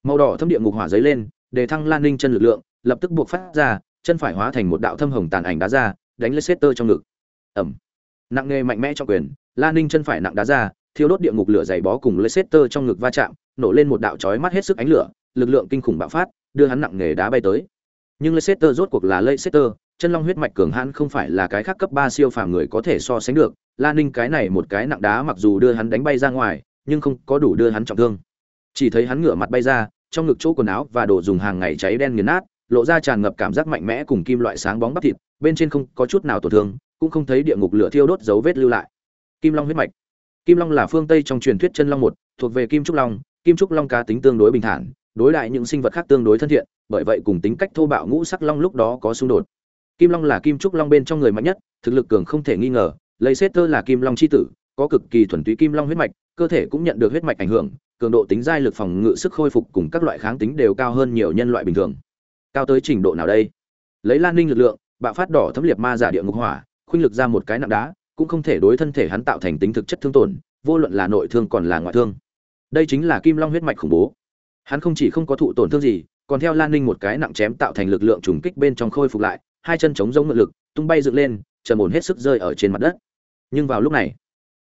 Màu đỏ thâm địa ngục hỏa giấy lên, để thăng lan ninh chân lực lượng, lập tức buộc phát ra, chân phải hóa thành một đạo thâm hồng tàn ảnh đá ra, đánh leicester trong ngực. Ẩm. Nặng nề mạnh mẽ trong quyền La ninh chân phải nặng đá ra, thiêu đốt địa ngục lửa dày bó cùng leicester trong ngực va chạm, nổ lên một đạo chói mắt hết sức ánh lửa, lực lượng kinh khủng bạo phát, đưa hắn nặng nghề đá bay tới. Nhưng leicester rốt cuộc là leicester, chân long huyết mạch cường hãn không phải là cái khác cấp ba siêu phàm người có thể so sánh được. La ninh cái này một cái nặng đá mặc dù đưa hắn đánh bay ra ngoài, nhưng không có đủ đưa hắn trọng thương. Chỉ thấy hắn ngửa mặt bay ra, trong ngực chỗ quần áo và đồ dùng hàng ngày cháy đen nghiền nát, lộ ra tràn ngập cảm giác mạnh mẽ cùng kim loại sáng bóng bắp thịt, bên trên không có chút nào tổn thương, cũng không thấy địa ngục lửa thiêu đốt dấu vết lưu lại kim long huyết mạch. Kim long là phương tây trong truyền thuyết chân long một, thuộc về kim trúc long. Kim trúc long cá tính tương đối bình thản, đối lại những sinh vật khác tương đối thân thiện, bởi vậy cùng tính cách thô bạo ngũ sắc long lúc đó có xung đột. Kim long là kim trúc long bên trong người mạnh nhất, thực lực cường không thể nghi ngờ, lấy xét tơ là kim long c h i tử, có cực kỳ thuần túy kim long huyết mạch, cơ thể cũng nhận được huyết mạch ảnh hưởng, cường độ tính giai lực phòng ngự sức khôi phục cùng các loại kháng tính đều cao hơn nhiều nhân loại bình thường. Cao tới trình độ nào đây? Lấy lan ninh lực lượng, bạo phát đỏ thấm liệt ma giả địa ngục hỏa, khuynh lực ra một cái nặng đá cũng không thể đối thân thể hắn tạo thành tính thực chất thương tổn, vô luận là nội thương còn là ngoại thương. Đây chính là kim long huyết mạch khủng bố. Hắn không chỉ không có thụ tổn thương gì, còn theo lan ninh một cái nặng chém tạo thành lực lượng trùng kích bên trong khôi phục lại, hai chân chống giống ngự lực, tung bay dựng lên, trầm ổn hết sức rơi ở trên mặt đất. Nhưng vào lúc này,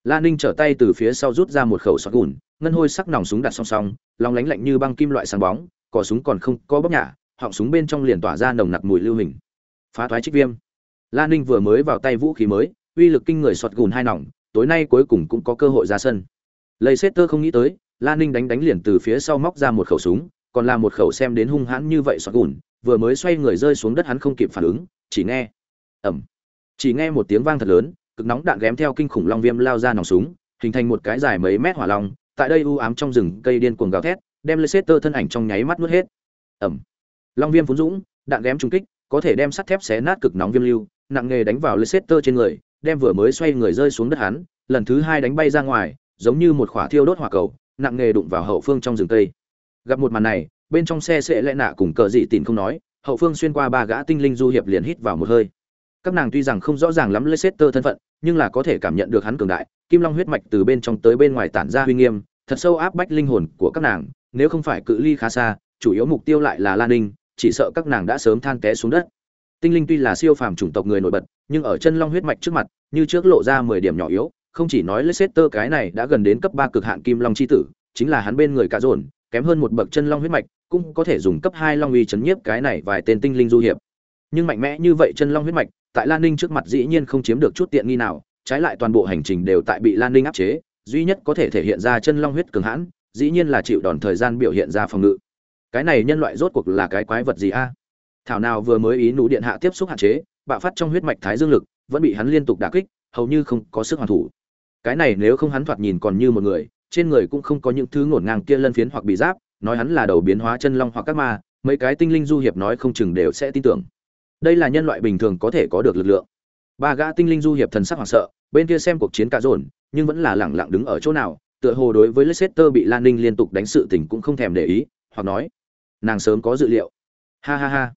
lan ninh trở tay từ phía sau rút ra một khẩu sọt gùn, ngân hôi sắc nòng súng đặt song song, lòng lánh lạnh như băng kim loại sáng bóng, cò súng còn không có bóc nhả, họng súng bên trong liền tỏa ra nồng nặc mùi lưu hình. Phá thoái trích viêm. Lan ninh vừa mới vào tay vũ khí mới uy lực kinh người sọt gùn hai nòng tối nay cuối cùng cũng có cơ hội ra sân. Lầy xét tơ không nghĩ tới lan ninh đánh đánh liền từ phía sau móc ra một khẩu súng còn là một khẩu xem đến hung hãn như vậy sọt gùn vừa mới xoay người rơi xuống đất hắn không kịp phản ứng chỉ nghe ẩm chỉ nghe một tiếng vang thật lớn cực nóng đạn ghém theo kinh khủng long viêm lao ra nòng súng hình thành một cái dài mấy mét hỏa long tại đây u ám trong rừng cây điên cuồng gào thét đem leicester thân ảnh trong nháy mắt nuốt hết. Ẩm long viêm phun dũng đạn ghém trúng kích có thể đem sắt thép xé nát cực nóng viêm lưu, nặng nghề đánh vào Leicester trên người, đem vừa mới xoay người rơi xuống đất hắn, lần thứ hai đánh bay ra ngoài, giống như một quả thiêu đốt hỏa cầu, nặng nghề đụng vào hậu phương trong rừng cây. Gặp một màn này, bên trong xe sẽ lẽ nạ cùng cờ dị tịn không nói, hậu phương xuyên qua ba gã tinh linh du hiệp liền hít vào một hơi. Các nàng tuy rằng không rõ ràng lắm Leicester thân phận, nhưng là có thể cảm nhận được hắn cường đại, kim long huyết mạch từ bên trong tới bên ngoài tản ra uy nghiêm, thật sâu áp bách linh hồn của các nàng, nếu không phải cự ly khá xa, chủ yếu mục tiêu lại là Lan Ninh, chỉ sợ các nàng đã sớm than té xuống đất. Tinh linh tuy là siêu phàm chủng tộc người nổi bật, nhưng ở chân long huyết mạch trước mặt, như trước lộ ra 10 điểm nhỏ yếu, không chỉ nói Leicester cái này đã gần đến cấp 3 cực hạn kim long chi tử, chính là hắn bên người cả dồn, kém hơn một bậc chân long huyết mạch, cũng có thể dùng cấp 2 long uy chấn nhiếp cái này vài tên tinh linh du hiệp. Nhưng mạnh mẽ như vậy chân long huyết mạch, tại Lan Ninh trước mặt dĩ nhiên không chiếm được chút tiện nghi nào, trái lại toàn bộ hành trình đều tại bị Lan Ninh áp chế, duy nhất có thể thể hiện ra chân long huyết cường hãn, dĩ nhiên là chịu đòn thời gian biểu hiện ra phòng ngự. Cái này nhân loại rốt cuộc là cái quái vật gì a? Thảo nào vừa mới ý nụ điện hạ tiếp xúc hạn chế, bạo phát trong huyết mạch thái dương lực, vẫn bị hắn liên tục đả kích, hầu như không có sức hoàn thủ. Cái này nếu không hắn thoạt nhìn còn như một người, trên người cũng không có những thứ ngổn ngang kia lân phiến hoặc bị giáp, nói hắn là đầu biến hóa chân long hoặc các ma, mấy cái tinh linh du hiệp nói không chừng đều sẽ tin tưởng. Đây là nhân loại bình thường có thể có được lực lượng. Ba gã tinh linh du hiệp thần sắc hoảng sợ, bên kia xem cuộc chiến cả dồn, nhưng vẫn là lẳng lặng đứng ở chỗ nào, tựa hồ đối với Leicester bị Lan Ninh liên tục đánh sự tình cũng không thèm để ý, hoặc nói, nàng sớm có dự liệu. Ha ha ha.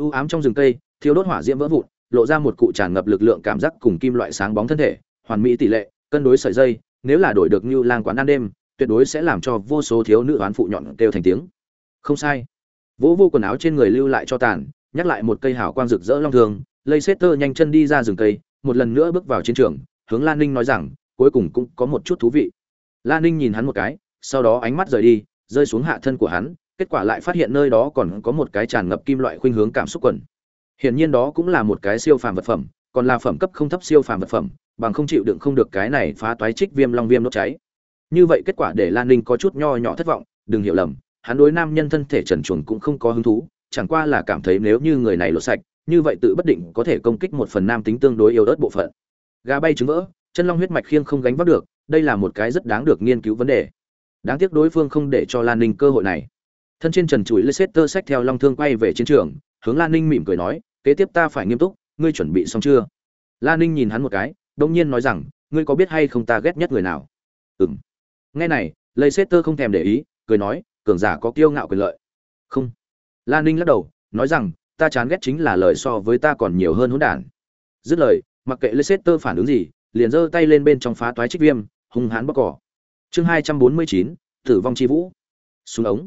U ám trong rừng cây, thiếu đốt hỏa diễm vỡ vụn, lộ ra một cụ tràn ngập lực lượng cảm giác cùng kim loại sáng bóng thân thể, hoàn mỹ tỷ lệ, cân đối sợi dây, nếu là đổi được như lang quán ăn đêm, tuyệt đối sẽ làm cho vô số thiếu nữ oán phụ nhọn kêu thành tiếng. Không sai. Vỗ vô quần áo trên người lưu lại cho tàn, nhắc lại một cây hào quang rực rỡ long thường, tơ nhanh chân đi ra rừng cây, một lần nữa bước vào chiến trường, hướng Lan Ninh nói rằng, cuối cùng cũng có một chút thú vị. Lan Ninh nhìn hắn một cái, sau đó ánh mắt rời đi, rơi xuống hạ thân của hắn, kết quả lại phát hiện nơi đó còn có một cái tràn ngập kim loại khuynh hướng cảm xúc quần. Hiển nhiên đó cũng là một cái siêu phàm vật phẩm, còn là phẩm cấp không thấp siêu phàm vật phẩm, bằng không chịu đựng không được cái này phá toái trích viêm long viêm đốt cháy. Như vậy kết quả để Lan Ninh có chút nho nhỏ thất vọng, đừng hiểu lầm, hắn đối nam nhân thân thể trần truồng cũng không có hứng thú, chẳng qua là cảm thấy nếu như người này lột sạch, như vậy tự bất định có thể công kích một phần nam tính tương đối yếu ớt bộ phận. Gà bay trứng vỡ, chân long huyết mạch khiêng không gánh vác được, đây là một cái rất đáng được nghiên cứu vấn đề. Đáng tiếc đối phương không để cho Lan Ninh cơ hội này. Thân trên trần chuỗi Leicester sách theo long thương quay về chiến trường, hướng Lan Ninh mỉm cười nói, kế tiếp ta phải nghiêm túc, ngươi chuẩn bị xong chưa? Lan Ninh nhìn hắn một cái, đông nhiên nói rằng, ngươi có biết hay không ta ghét nhất người nào? ừng Nghe này, Leicester không thèm để ý, cười nói, cường giả có kiêu ngạo quyền lợi. Không. Lan Ninh lắc đầu, nói rằng, ta chán ghét chính là lời so với ta còn nhiều hơn hỗn đản. Dứt lời, mặc kệ Leicester phản ứng gì, liền giơ tay lên bên trong phá toái trích viêm, hung hãn bóc cỏ. Chương hai trăm bốn mươi chín, Tử vong chi vũ. Súng ống.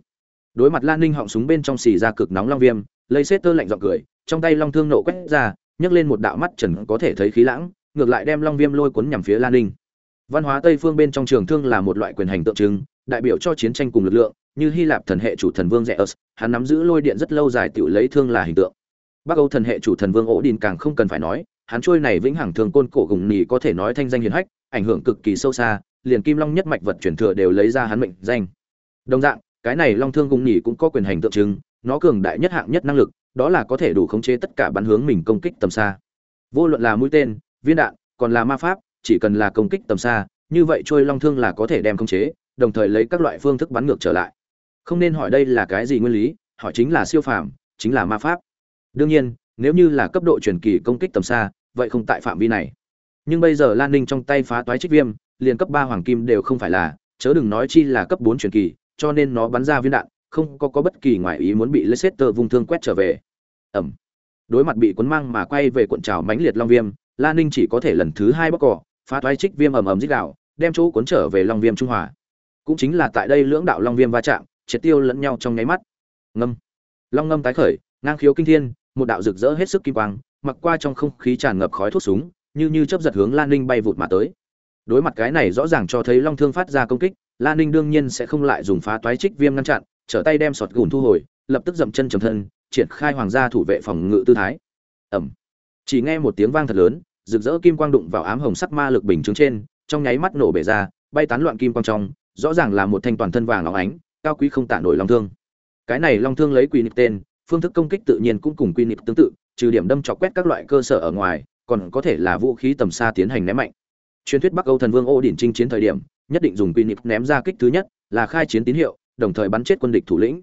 Đối mặt Lan Ninh họng súng bên trong xì ra cực nóng long viêm, Leicester lạnh giọng cười, trong tay long thương nộ quét ra, nhấc lên một đạo mắt trần có thể thấy khí lãng, ngược lại đem long viêm lôi cuốn nhằm phía Lan Ninh. Văn hóa Tây phương bên trong trường thương là một loại quyền hành tượng trưng, đại biểu cho chiến tranh cùng lực lượng, như Hy Lạp thần hệ chủ thần vương Zeus, hắn nắm giữ lôi điện rất lâu dài tự lấy thương là hình tượng. Bắc Âu thần hệ chủ thần vương Odin càng không cần phải nói, hắn trôi này vĩnh hằng thường côn cổ gùng nhì có thể nói thanh danh hiển hách, ảnh hưởng cực kỳ sâu xa, liền Kim Long nhất mạch vật truyền thừa đều lấy ra hắn mệnh danh. Đồng dạng, cái này Long thương cung nhỉ cũng có quyền hành tượng trưng, nó cường đại nhất hạng nhất năng lực, đó là có thể đủ khống chế tất cả bắn hướng mình công kích tầm xa. Vô luận là mũi tên, viên đạn, còn là ma pháp, chỉ cần là công kích tầm xa, như vậy trôi long thương là có thể đem khống chế, đồng thời lấy các loại phương thức bắn ngược trở lại. Không nên hỏi đây là cái gì nguyên lý, hỏi chính là siêu phàm, chính là ma pháp. Đương nhiên, nếu như là cấp độ truyền kỳ công kích tầm xa, vậy không tại phạm vi này. Nhưng bây giờ Lan Ninh trong tay phá toái trích viêm, liền cấp ba hoàng kim đều không phải là, chớ đừng nói chi là cấp bốn truyền kỳ, cho nên nó bắn ra viên đạn, không có có bất kỳ ngoại ý muốn bị Leicester vung thương quét trở về. Ẩm. Đối mặt bị cuốn mang mà quay về cuộn trào mãnh liệt long viêm, Lan Ninh chỉ có thể lần thứ hai bóc cỏ, phá toái trích viêm ầm ầm rít gào, đem chỗ cuốn trở về long viêm trung hòa. Cũng chính là tại đây lưỡng đạo long viêm va chạm, triệt tiêu lẫn nhau trong nháy mắt. Ngâm. Long ngâm tái khởi, ngang khiếu kinh thiên, một đạo rực rỡ hết sức kim quang, mặc qua trong không khí tràn ngập khói thuốc súng, như như chớp giật hướng Lan Ninh bay vụt mà tới. Đối mặt cái này rõ ràng cho thấy long thương phát ra công kích, Lan Ninh đương nhiên sẽ không lại dùng phá toái trích viêm ngăn chặn, trở tay đem sọt gùn thu hồi, lập tức dậm chân trầm thân, triển khai hoàng gia thủ vệ phòng ngự tư thái. Ầm. Chỉ nghe một tiếng vang thật lớn, rực rỡ kim quang đụng vào ám hồng sắc ma lực bình chứng trên, trong nháy mắt nổ bể ra, bay tán loạn kim quang trong, rõ ràng là một thanh toàn thân vàng óng ánh, cao quý không tạ nổi long thương. Cái này long thương lấy quỷ nịp tên, phương thức công kích tự nhiên cũng cùng quy nịp tương tự trừ điểm đâm chọc quét các loại cơ sở ở ngoài còn có thể là vũ khí tầm xa tiến hành ném mạnh truyền thuyết bắc âu thần vương ô điển chinh chiến thời điểm nhất định dùng quy nịp ném ra kích thứ nhất, là khai chiến tín hiệu, đồng thời bắn chết quân địch thủ lĩnh.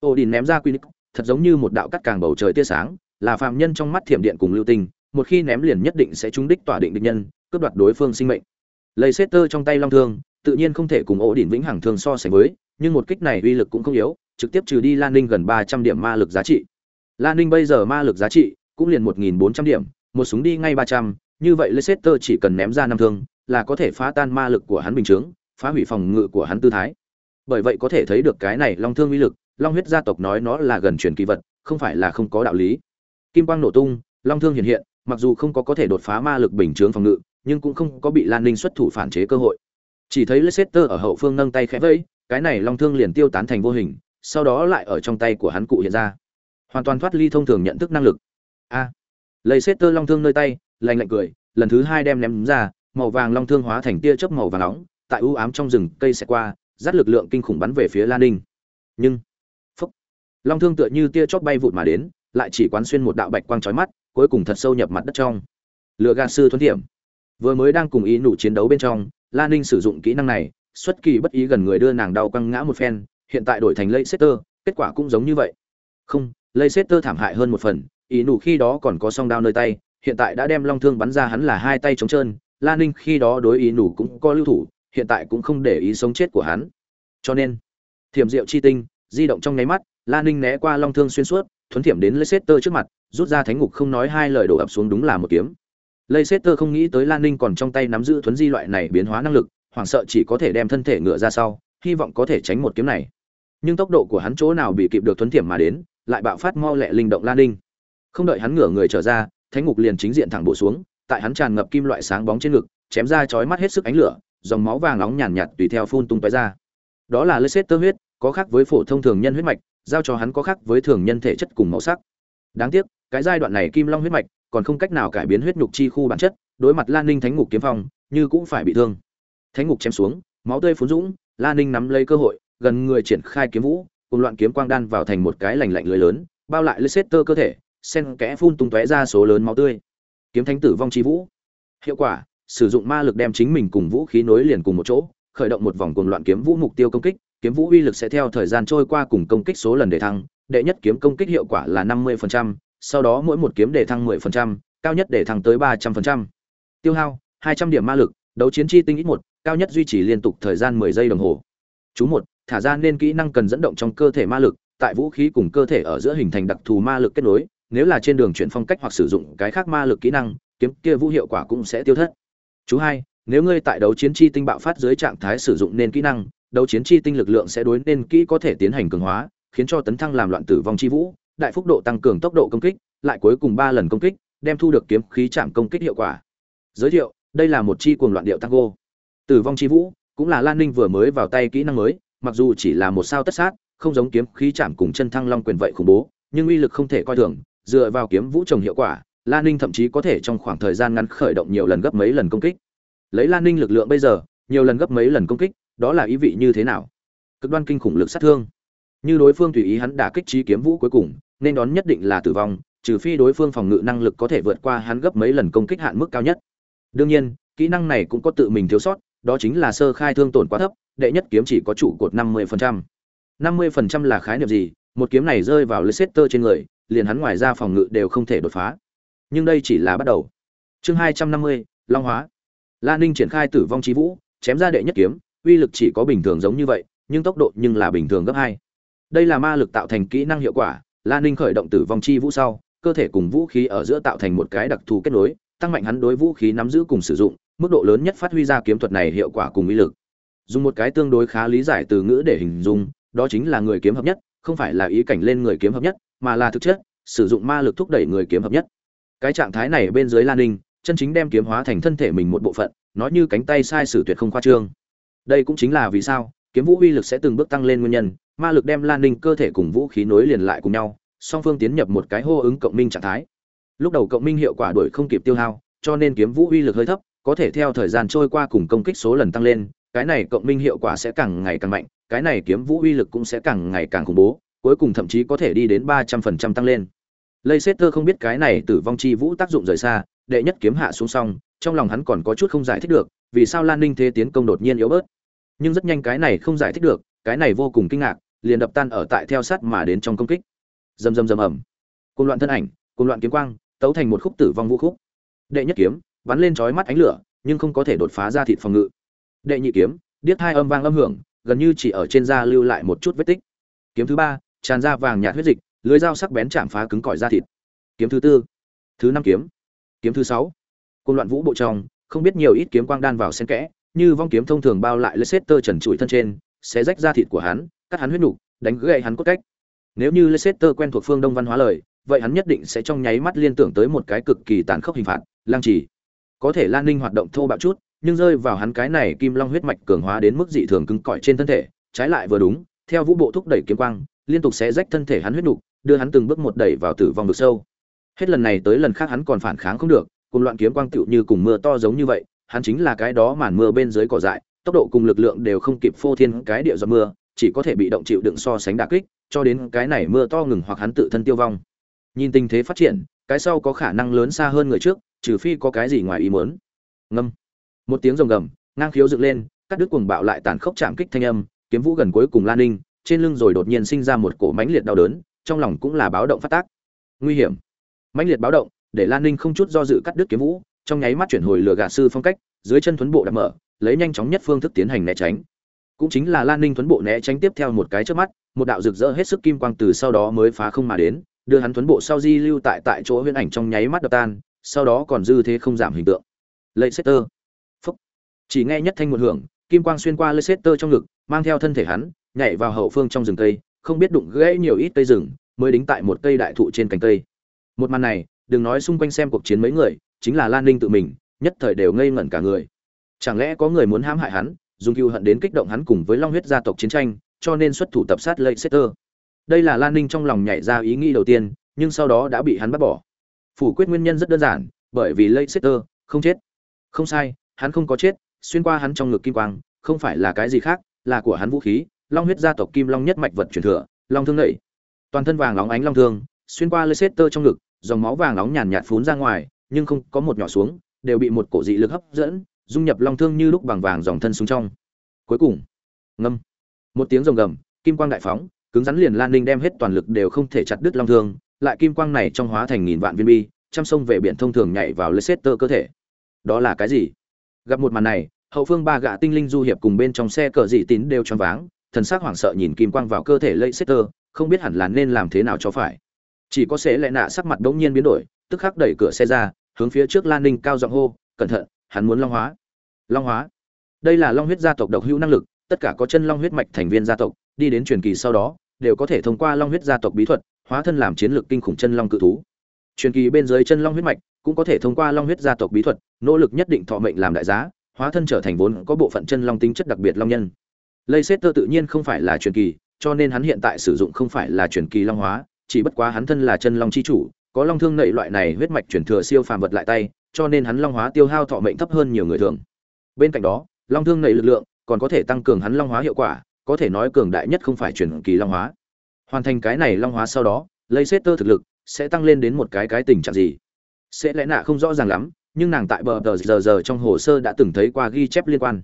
Ô đình ném ra quy nịp thật giống như một đạo cắt càng bầu trời tia sáng, là phạm nhân trong mắt thiểm điện cùng lưu tinh, một khi ném liền nhất định sẽ trúng đích tỏa định địch nhân, cướp đoạt đối phương sinh mệnh. Lấy xét tơ trong tay long thương, tự nhiên không thể cùng ổ đỉnh vĩnh hằng thương so sánh với, nhưng một kích này uy lực cũng không yếu, trực tiếp trừ đi lan ninh gần ba trăm điểm ma lực giá trị. Lan ninh bây giờ ma lực giá trị cũng liền một nghìn bốn trăm điểm, một súng đi ngay ba trăm, như vậy leicester chỉ cần ném ra năm thương là có thể phá tan ma lực của hắn bình chướng phá hủy phòng ngự của hắn tư thái. Bởi vậy có thể thấy được cái này long thương uy lực long huyết gia tộc nói nó là gần truyền kỳ vật không phải là không có đạo lý. Kim quang nổ tung long thương hiện hiện mặc dù không có có thể đột phá ma lực bình chướng phòng ngự nhưng cũng không có bị lan ninh xuất thủ phản chế cơ hội. Chỉ thấy leicester ở hậu phương nâng tay khẽ vẫy cái này long thương liền tiêu tán thành vô hình sau đó lại ở trong tay của hắn cụ hiện ra. Hoàn toàn thoát ly thông thường nhận thức năng lực. A. À, long thương nơi tay lạnh lạnh cười lần thứ hai đem ném ra màu vàng long thương hóa thành tia chớp màu vàng nóng tại u ám trong rừng cây sẽ qua dắt lực lượng kinh khủng bắn về phía lan ninh nhưng phốc, long thương tựa như tia chớp bay vụt mà đến lại chỉ quán xuyên một đạo bạch quang chói mắt cuối cùng thật sâu nhập mặt đất trong lựa gạt sư thuần điểm. vừa mới đang cùng ý nụ chiến đấu bên trong lan ninh sử dụng kỹ năng này xuất kỳ bất ý gần người đưa nàng đau quăng ngã một phen hiện tại đổi thành Leicester, kết quả cũng giống như vậy. Không, Leicester thảm hại hơn một phần, ý nụ khi đó còn có song đao nơi tay, hiện tại đã đem long thương bắn ra hắn là hai tay trống trơn, La Ninh khi đó đối ý nủ cũng có lưu thủ, hiện tại cũng không để ý sống chết của hắn. Cho nên, thiểm diệu chi tinh, di động trong nháy mắt, La Ninh né qua long thương xuyên suốt, thuấn thiểm đến Leicester trước mặt, rút ra thánh ngục không nói hai lời đổ ập xuống đúng là một kiếm. Leicester không nghĩ tới Lan Ninh còn trong tay nắm giữ thuấn di loại này biến hóa năng lực, hoảng sợ chỉ có thể đem thân thể ngựa ra sau, hy vọng có thể tránh một kiếm này nhưng tốc độ của hắn chỗ nào bị kịp được thuấn thiểm mà đến lại bạo phát mau lẹ linh động lan ninh không đợi hắn ngửa người trở ra thánh ngục liền chính diện thẳng bộ xuống tại hắn tràn ngập kim loại sáng bóng trên ngực chém ra chói mắt hết sức ánh lửa dòng máu vàng nóng nhàn nhạt, nhạt tùy theo phun tung tóe ra. Đó là Leicester tơ huyết có khác với phổ thông thường nhân huyết mạch giao cho hắn có khác với thường nhân thể chất cùng màu sắc. Đáng tiếc cái giai đoạn này kim long huyết mạch còn không cách nào cải biến huyết nhục chi khu bản chất đối mặt lan ninh thánh ngục kiếm phong như cũng phải bị thương. Thánh ngục chém xuống máu tươi phun dũng lan ninh nắm lấy cơ hội gần người triển khai kiếm vũ, cùng loạn kiếm quang đan vào thành một cái lạnh lạnh lưới lớn, bao lại Leicester cơ thể, sen kẽ phun tung tóe ra số lớn máu tươi. Kiếm thánh tử vong chi vũ. Hiệu quả, sử dụng ma lực đem chính mình cùng vũ khí nối liền cùng một chỗ, khởi động một vòng cuồng loạn kiếm vũ mục tiêu công kích, kiếm vũ uy lực sẽ theo thời gian trôi qua cùng công kích số lần để thăng, đệ nhất kiếm công kích hiệu quả là 50%, sau đó mỗi một kiếm để thăng 10%, cao nhất để thăng tới 300%. Tiêu hao 200 điểm ma lực, đấu chiến chi tinh ít một, cao nhất duy trì liên tục thời gian 10 giây đồng hồ. Chú một, thả ra nên kỹ năng cần dẫn động trong cơ thể ma lực, tại vũ khí cùng cơ thể ở giữa hình thành đặc thù ma lực kết nối, nếu là trên đường chuyển phong cách hoặc sử dụng cái khác ma lực kỹ năng, kiếm kia vũ hiệu quả cũng sẽ tiêu thất. Chú hai, nếu ngươi tại đấu chiến chi tinh bạo phát dưới trạng thái sử dụng nên kỹ năng, đấu chiến chi tinh lực lượng sẽ đối nên kỹ có thể tiến hành cường hóa, khiến cho tấn thăng làm loạn tử vong chi vũ, đại phúc độ tăng cường tốc độ công kích, lại cuối cùng ba lần công kích, đem thu được kiếm khí chạm công kích hiệu quả. Giới thiệu, đây là một chi cuồng loạn điệu tango. Tử vong chi vũ, cũng là Lan Ninh vừa mới vào tay kỹ năng mới, mặc dù chỉ là một sao tất sát không giống kiếm khí chạm cùng chân thăng long quyền vậy khủng bố nhưng uy lực không thể coi thường dựa vào kiếm vũ trồng hiệu quả lan ninh thậm chí có thể trong khoảng thời gian ngắn khởi động nhiều lần gấp mấy lần công kích lấy lan ninh lực lượng bây giờ nhiều lần gấp mấy lần công kích đó là ý vị như thế nào cực đoan kinh khủng lực sát thương như đối phương tùy ý hắn đả kích trí kiếm vũ cuối cùng nên đón nhất định là tử vong trừ phi đối phương phòng ngự năng lực có thể vượt qua hắn gấp mấy lần công kích hạn mức cao nhất đương nhiên kỹ năng này cũng có tự mình thiếu sót đó chính là sơ khai thương tổn quá thấp đệ nhất kiếm chỉ có trụ cột 50%. 50% là khái niệm gì? Một kiếm này rơi vào Leicester trên người, liền hắn ngoài ra phòng ngự đều không thể đột phá. Nhưng đây chỉ là bắt đầu. Chương 250, Long hóa. La Ninh triển khai Tử vong chí vũ, chém ra đệ nhất kiếm, uy lực chỉ có bình thường giống như vậy, nhưng tốc độ nhưng là bình thường gấp 2. Đây là ma lực tạo thành kỹ năng hiệu quả, La Ninh khởi động Tử vong chi vũ sau, cơ thể cùng vũ khí ở giữa tạo thành một cái đặc thù kết nối, tăng mạnh hắn đối vũ khí nắm giữ cùng sử dụng, mức độ lớn nhất phát huy ra kiếm thuật này hiệu quả cùng uy lực dùng một cái tương đối khá lý giải từ ngữ để hình dung đó chính là người kiếm hợp nhất không phải là ý cảnh lên người kiếm hợp nhất mà là thực chất sử dụng ma lực thúc đẩy người kiếm hợp nhất. Cái trạng thái này bên dưới lan ninh chân chính đem kiếm hóa thành thân thể mình một bộ phận nó như cánh tay sai sử tuyệt không khoa trương. Đây cũng chính là vì sao kiếm vũ uy lực sẽ từng bước tăng lên nguyên nhân ma lực đem lan ninh cơ thể cùng vũ khí nối liền lại cùng nhau song phương tiến nhập một cái hô ứng cộng minh trạng thái. Lúc đầu cộng minh hiệu quả đổi không kịp tiêu hao cho nên kiếm vũ uy lực hơi thấp có thể theo thời gian trôi qua cùng công kích số lần tăng lên cái này cộng minh hiệu quả sẽ càng ngày càng mạnh, cái này kiếm vũ uy lực cũng sẽ càng ngày càng khủng bố, cuối cùng thậm chí có thể đi đến ba trăm phần trăm tăng lên. Leicester không biết cái này tử vong chi vũ tác dụng rời xa, đệ nhất kiếm hạ xuống xong, trong lòng hắn còn có chút không giải thích được, vì sao Lan Ninh thế tiến công đột nhiên yếu bớt. Nhưng rất nhanh cái này không giải thích được, cái này vô cùng kinh ngạc, liền đập tan ở tại theo sát mà đến trong công kích. Rầm rầm rầm ầm. Côn loạn thân ảnh, cùng loạn kiếm quang tấu thành một khúc tử vong vũ khúc đệ nhất kiếm bắn lên chói mắt ánh lửa nhưng không có thể đột phá ra thịt phòng ngự đệ nhị kiếm điếc hai âm vang âm hưởng gần như chỉ ở trên da lưu lại một chút vết tích kiếm thứ ba tràn ra vàng nhạt huyết dịch, lưới dao sắc bén chạm phá cứng cỏi da thịt. Kiếm thứ tư, thứ năm kiếm kiếm thứ sáu. Côn loạn vũ bộ trong, không biết nhiều ít kiếm quang đan vào xen kẽ, như vong kiếm thông thường bao lại Leicester trần trụi thân trên sẽ rách da thịt của hắn, cắt hắn huyết nục, đánh gãy hắn cốt cách. Nếu như Leicester quen thuộc phương đông văn hóa lời, vậy hắn nhất định sẽ trong nháy mắt liên tưởng tới một cái cực kỳ tàn khốc hình phạt, lang trì. Có thể lan ninh hoạt động thô bạo chút, nhưng rơi vào hắn cái này kim long huyết mạch cường hóa đến mức dị thường cứng cỏi trên thân thể, trái lại vừa đúng, theo vũ bộ thúc đẩy kiếm quang liên tục xé rách thân thể hắn huyết nục, đưa hắn từng bước một đẩy vào tử vong vực sâu. Hết lần này tới lần khác hắn còn phản kháng không được, cùng loạn kiếm quang tựu như cùng mưa to giống như vậy, hắn chính là cái đó màn mưa bên dưới cỏ dại, tốc độ cùng lực lượng đều không kịp phô thiên cái địa do mưa, chỉ có thể bị động chịu đựng so sánh đả kích, cho đến cái này mưa to ngừng hoặc hắn tự thân tiêu vong. Nhìn tình thế phát triển, cái sau có khả năng lớn xa hơn người trước, trừ phi có cái gì ngoài ý muốn. Ngâm. Một tiếng rồng gầm, ngang khiếu dựng lên, cắt đứt cuồng bạo lại tàn khốc chạm kích thanh âm, kiếm vũ gần cuối cùng lan ninh trên lưng rồi đột nhiên sinh ra một cổ mãnh liệt đau đớn trong lòng cũng là báo động phát tác nguy hiểm mãnh liệt báo động để lan ninh không chút do dự cắt đứt kiếm vũ trong nháy mắt chuyển hồi lửa gà sư phong cách dưới chân thuấn bộ đạp mở lấy nhanh chóng nhất phương thức tiến hành né tránh cũng chính là lan ninh thuấn bộ né tránh tiếp theo một cái trước mắt một đạo rực rỡ hết sức kim quang từ sau đó mới phá không mà đến đưa hắn thuấn bộ sau di lưu tại tại chỗ huyễn ảnh trong nháy mắt đập tan sau đó còn dư thế không giảm hình tượng Leicester. Phúc. Chỉ nghe nhất thanh một hưởng, kim quang xuyên qua Leicester trong ngực, mang theo thân thể hắn, nhảy vào hậu phương trong rừng cây, không biết đụng gãy nhiều ít cây rừng, mới đính tại một cây đại thụ trên cành cây. Một màn này, đừng nói xung quanh xem cuộc chiến mấy người, chính là Lan Ninh tự mình, nhất thời đều ngây ngẩn cả người. Chẳng lẽ có người muốn hãm hại hắn, dùng cừu hận đến kích động hắn cùng với Long huyết gia tộc chiến tranh, cho nên xuất thủ tập sát Leicester. Đây là Lan Ninh trong lòng nhảy ra ý nghĩ đầu tiên, nhưng sau đó đã bị hắn bắt bỏ. Phủ quyết nguyên nhân rất đơn giản, bởi vì Leicester không chết. Không sai, hắn không có chết, xuyên qua hắn trong ngực kim quang, không phải là cái gì khác, là của hắn vũ khí, Long huyết gia tộc Kim Long nhất mạch vật truyền thừa, Long thương nảy. Toàn thân vàng óng ánh long thương, xuyên qua Leicester trong ngực, dòng máu vàng óng nhàn nhạt phún ra ngoài, nhưng không có một nhỏ xuống, đều bị một cổ dị lực hấp dẫn, dung nhập long thương như lúc bằng vàng dòng thân xuống trong. Cuối cùng, ngâm, một tiếng rồng gầm, kim quang đại phóng, cứng rắn liền Lan Ninh đem hết toàn lực đều không thể chặt đứt long thương, lại kim quang này trong hóa thành nghìn vạn viên bi, trăm sông về biển thông thường nhảy vào Leicester cơ thể đó là cái gì gặp một màn này hậu phương ba gã tinh linh du hiệp cùng bên trong xe cờ dị tín đều choáng váng thần sắc hoảng sợ nhìn kim quang vào cơ thể lây xếp tơ không biết hẳn là nên làm thế nào cho phải. Chỉ có sẽ lẽ nạ sắc mặt đống nhiên biến đổi, tức khắc đẩy cửa xe ra, hướng phía trước lan ninh cao giọng hô, cẩn thận, hắn muốn long hóa. Long hóa? Đây là long huyết gia tộc độc hữu năng lực, tất cả có chân long huyết mạch thành viên gia tộc, đi đến truyền kỳ sau đó, đều có thể thông qua long huyết gia tộc bí thuật, hóa thân làm chiến lược kinh khủng chân long cự thú. Truyền kỳ bên dưới chân long huyết mạch, cũng có thể thông qua long huyết gia tộc bí thuật, nỗ lực nhất định thọ mệnh làm đại giá, hóa thân trở thành vốn có bộ phận chân long tính chất đặc biệt long nhân lây tơ tự nhiên không phải là truyền kỳ, cho nên hắn hiện tại sử dụng không phải là truyền kỳ long hóa, chỉ bất quá hắn thân là chân long chi chủ, có long thương nảy loại này huyết mạch truyền thừa siêu phàm vật lại tay, cho nên hắn long hóa tiêu hao thọ mệnh thấp hơn nhiều người thường. Bên cạnh đó, long thương nảy lực lượng còn có thể tăng cường hắn long hóa hiệu quả, có thể nói cường đại nhất không phải truyền kỳ long hóa. Hoàn thành cái này long hóa sau đó lây tơ thực lực sẽ tăng lên đến một cái cái tình trạng gì? Sẽ lẽ nạ không rõ ràng lắm, nhưng nàng tại bờ giờ giờ trong hồ sơ đã từng thấy qua ghi chép liên quan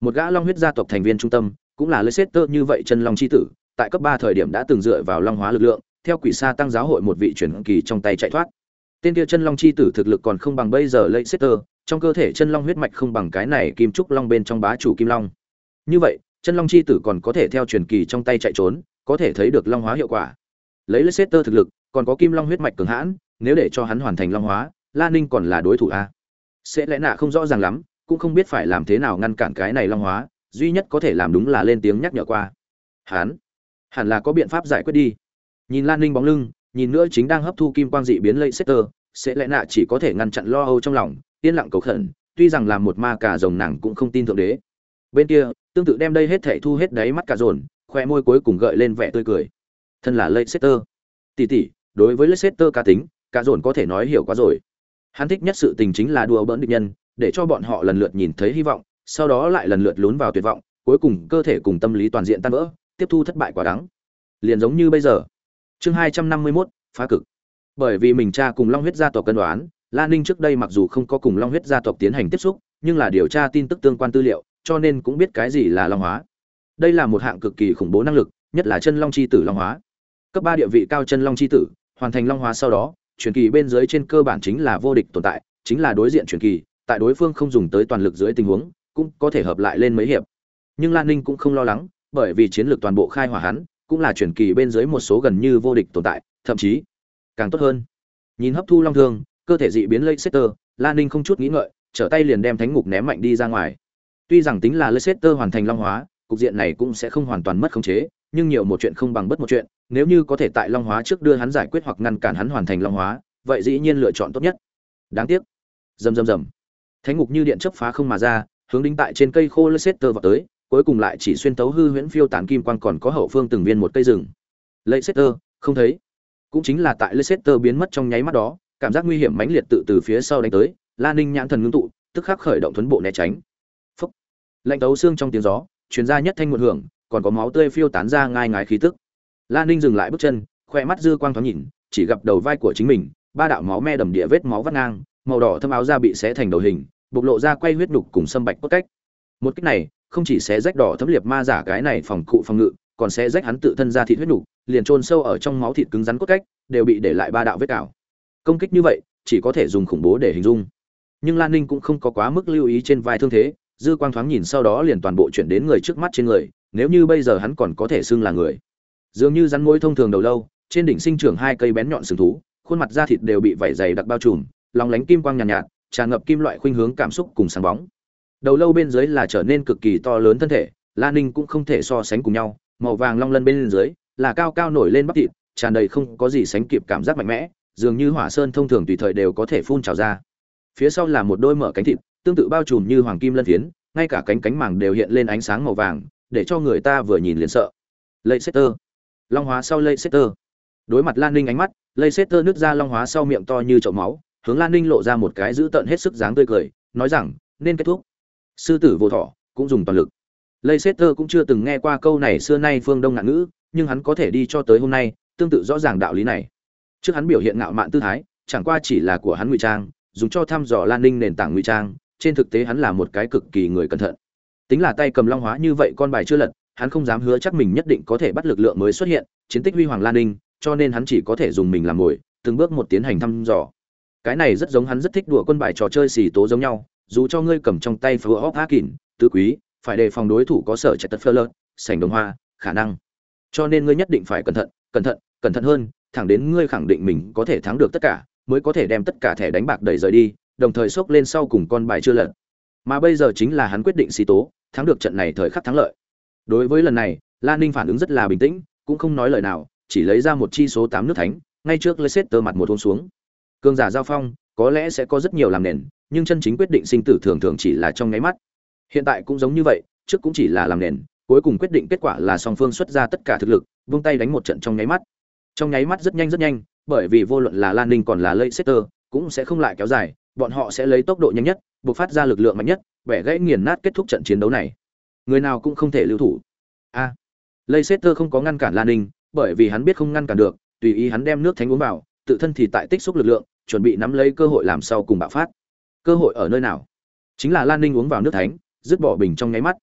một gã long huyết gia tộc thành viên trung tâm, cũng là leicester như vậy chân long c h i tử, tại cấp ba thời điểm đã từng dựa vào long hóa lực lượng, theo quỷ sa tăng giáo hội một vị truyền kỳ trong tay chạy thoát. Tên kia chân long c h i tử thực lực còn không bằng bây giờ leicester, trong cơ thể chân long huyết mạch không bằng cái này kim trúc long bên trong bá chủ kim long. Như vậy, chân long c h i tử còn có thể theo truyền kỳ trong tay chạy trốn, có thể thấy được long hóa hiệu quả. Lấy leicester thực lực, còn có kim long huyết mạch cường hãn, nếu để cho hắn hoàn thành long hóa, la ninh còn là đối thủ a. Sẽ lẽ nạ không rõ ràng lắm cũng không biết phải làm thế nào ngăn cản cái này long hóa duy nhất có thể làm đúng là lên tiếng nhắc nhở qua. Hắn hẳn là có biện pháp giải quyết đi. Nhìn lan ninh bóng lưng nhìn nữa chính đang hấp thu kim quang dị biến lây setter sẽ lẽ nạ chỉ có thể ngăn chặn lo âu trong lòng yên lặng cầu khẩn tuy rằng là một ma cả rồng nàng cũng không tin thượng đế. Bên kia tương tự đem đây hết thảy thu hết đáy mắt cả dồn khoe môi cuối cùng gợi lên vẻ tươi cười. Thân là lây setter tỷ tỷ đối với Leicester cá tính, cả dồn có thể nói hiểu quá rồi. Hắn thích nhất sự tình chính là đùa bỡn địch nhân, để cho bọn họ lần lượt nhìn thấy hy vọng, sau đó lại lần lượt lún vào tuyệt vọng, cuối cùng cơ thể cùng tâm lý toàn diện tan vỡ, tiếp thu thất bại quả đắng. Liền giống như bây giờ. Chương 251, phá cực. Bởi vì mình cha cùng Long huyết gia tộc cân đoán, Lan Ninh trước đây mặc dù không có cùng Long huyết gia tộc tiến hành tiếp xúc, nhưng là điều tra tin tức tương quan tư liệu, cho nên cũng biết cái gì là Long hóa. Đây là một hạng cực kỳ khủng bố năng lực, nhất là chân Long chi tử Long hóa. Cấp ba địa vị cao chân Long chi tử, hoàn thành long hóa sau đó truyền kỳ bên dưới trên cơ bản chính là vô địch tồn tại chính là đối diện truyền kỳ tại đối phương không dùng tới toàn lực dưới tình huống cũng có thể hợp lại lên mấy hiệp nhưng lan ninh cũng không lo lắng bởi vì chiến lược toàn bộ khai hỏa hắn cũng là chuyển kỳ bên dưới một số gần như vô địch tồn tại thậm chí càng tốt hơn nhìn hấp thu long thương cơ thể dị biến Leicester, Lan Ninh không chút nghĩ ngợi, trở tay liền đem thánh ngục ném mạnh đi ra ngoài. Tuy rằng tính là Leicester hoàn thành long hóa, cục diện này cũng sẽ không hoàn toàn mất khống chế, nhưng nhiều một chuyện không bằng bất một chuyện, nếu như có thể tại long hóa trước đưa hắn giải quyết hoặc ngăn cản hắn hoàn thành long hóa, vậy dĩ nhiên lựa chọn tốt nhất. Đáng tiếc. Rầm rầm rầm. Thánh ngục như điện chớp phá không mà ra, hướng đính tại trên cây khô Leicester vào tới, cuối cùng lại chỉ xuyên tấu hư huyễn phiêu tán kim quang còn có hậu phương từng viên một cây rừng. Leicester, không thấy. Cũng chính là tại Leicester biến mất trong nháy mắt đó, cảm giác nguy hiểm mãnh liệt tự từ phía sau đánh tới la ninh nhãn thần ngưng tụ tức khắc khởi động thuấn bộ né tránh phúc lạnh tấu xương trong tiếng gió chuyến ra nhất thanh một hưởng còn có máu tươi phiêu tán ra ngai ngái khí tức la ninh dừng lại bước chân khoe mắt dư quang thoáng nhìn chỉ gặp đầu vai của chính mình ba đạo máu me đầm địa vết máu vắt ngang màu đỏ thâm áo da bị xé thành đầu hình bộc lộ ra quay huyết đục cùng sâm bạch cốt cách. Một cách này không chỉ sẽ rách đỏ thấm liệt ma giả cái này phòng cụ phòng ngự còn sẽ rách hắn tự thân ra thịt huyết đục liền trôn sâu ở trong máu thịt cứng rắn cốt cách đều bị để lại ba đạo vết cào. Công kích như vậy chỉ có thể dùng khủng bố để hình dung. Nhưng lan ninh cũng không có quá mức lưu ý trên vai thương thế dư quang thoáng nhìn sau đó liền toàn bộ chuyển đến người trước mắt trên người nếu như bây giờ hắn còn có thể xưng là người. Dường như rắn mối thông thường đầu lâu trên đỉnh sinh trưởng hai cây bén nhọn sừng thú khuôn mặt da thịt đều bị vảy dày đặc bao trùm lóng lánh kim quang nhàn nhạt, nhạt tràn ngập kim loại khuynh hướng cảm xúc cùng sáng bóng đầu lâu bên dưới là trở nên cực kỳ to lớn thân thể lan ninh cũng không thể so sánh cùng nhau, màu vàng long lân bên dưới là cao cao nổi lên bắp thịt, tràn đầy không có gì sánh kịp cảm giác mạnh mẽ, dường như hỏa sơn thông thường tùy thời đều có thể phun trào ra phía sau là một đôi mở cánh thịt, tương tự bao trùm như hoàng kim lân phiến, ngay cả cánh cánh màng đều hiện lên ánh sáng màu vàng, để cho người ta vừa nhìn liền sợ Leicester. long hóa sau Leicester. đối mặt lan ninh ánh mắt Leicester nứt nước ra long hóa sau miệng to như chậu máu hướng lan ninh lộ ra một cái giữ tận hết sức dáng tươi cười, nói rằng, nên kết thúc. Sư tử vô thọ cũng dùng toàn lực. Lây setter cũng chưa từng nghe qua câu này xưa nay phương đông ngạn ngữ, nhưng hắn có thể đi cho tới hôm nay, tương tự rõ ràng đạo lý này. Trước hắn biểu hiện ngạo mạn tư thái, chẳng qua chỉ là của hắn ngụy trang, dùng cho thăm dò lan ninh nền tảng ngụy trang, trên thực tế hắn là một cái cực kỳ người cẩn thận. Tính là tay cầm long hóa như vậy con bài chưa lật, hắn không dám hứa chắc mình nhất định có thể bắt lực lượng mới xuất hiện, chiến tích huy hoàng lan ninh, cho nên hắn chỉ có thể dùng mình làm mồi, từng bước một tiến hành thăm dò cái này rất giống hắn rất thích đùa quân bài trò chơi xì tố giống nhau dù cho ngươi cầm trong tay phở hóc há kỉn tứ quý phải đề phòng đối thủ có sở chạy tật phơ lợt sảnh đồng hoa khả năng cho nên ngươi nhất định phải cẩn thận cẩn thận cẩn thận hơn thẳng đến ngươi khẳng định mình có thể thắng được tất cả, mới có thể đem tất cả thẻ đánh bạc đẩy rời đi, đồng thời xốc lên sau cùng con bài chưa lật. Mà bây giờ chính là hắn quyết định xì tố, thắng được trận này thời khắc thắng lợi. Đối với lần này, Lan Ninh phản ứng rất là bình tĩnh, cũng không nói lời nào, chỉ lấy ra một chi số tám nước thánh, ngay trước Leicester mặt một hôn xuống. Cương giả giao phong, có lẽ sẽ có rất nhiều làm nền, nhưng chân chính quyết định sinh tử thường thường chỉ là trong nháy mắt. Hiện tại cũng giống như vậy, trước cũng chỉ là làm nền, cuối cùng quyết định kết quả là song phương xuất ra tất cả thực lực, vung tay đánh một trận trong nháy mắt. Trong nháy mắt rất nhanh rất nhanh bởi vì vô luận là lan ninh còn là lây setter cũng sẽ không lại kéo dài bọn họ sẽ lấy tốc độ nhanh nhất buộc phát ra lực lượng mạnh nhất bẻ gãy nghiền nát kết thúc trận chiến đấu này. Người nào cũng không thể lưu thủ. A. À, lây setter không có ngăn cản lan ninh bởi vì hắn biết không ngăn cản được tùy ý hắn đem nước thánh uống vào tự thân thì tại tích xúc lực lượng, chuẩn bị nắm lấy cơ hội làm sau cùng bạo phát. Cơ hội ở nơi nào? Chính là lan ninh uống vào nước thánh, dứt bỏ bình trong nháy mắt.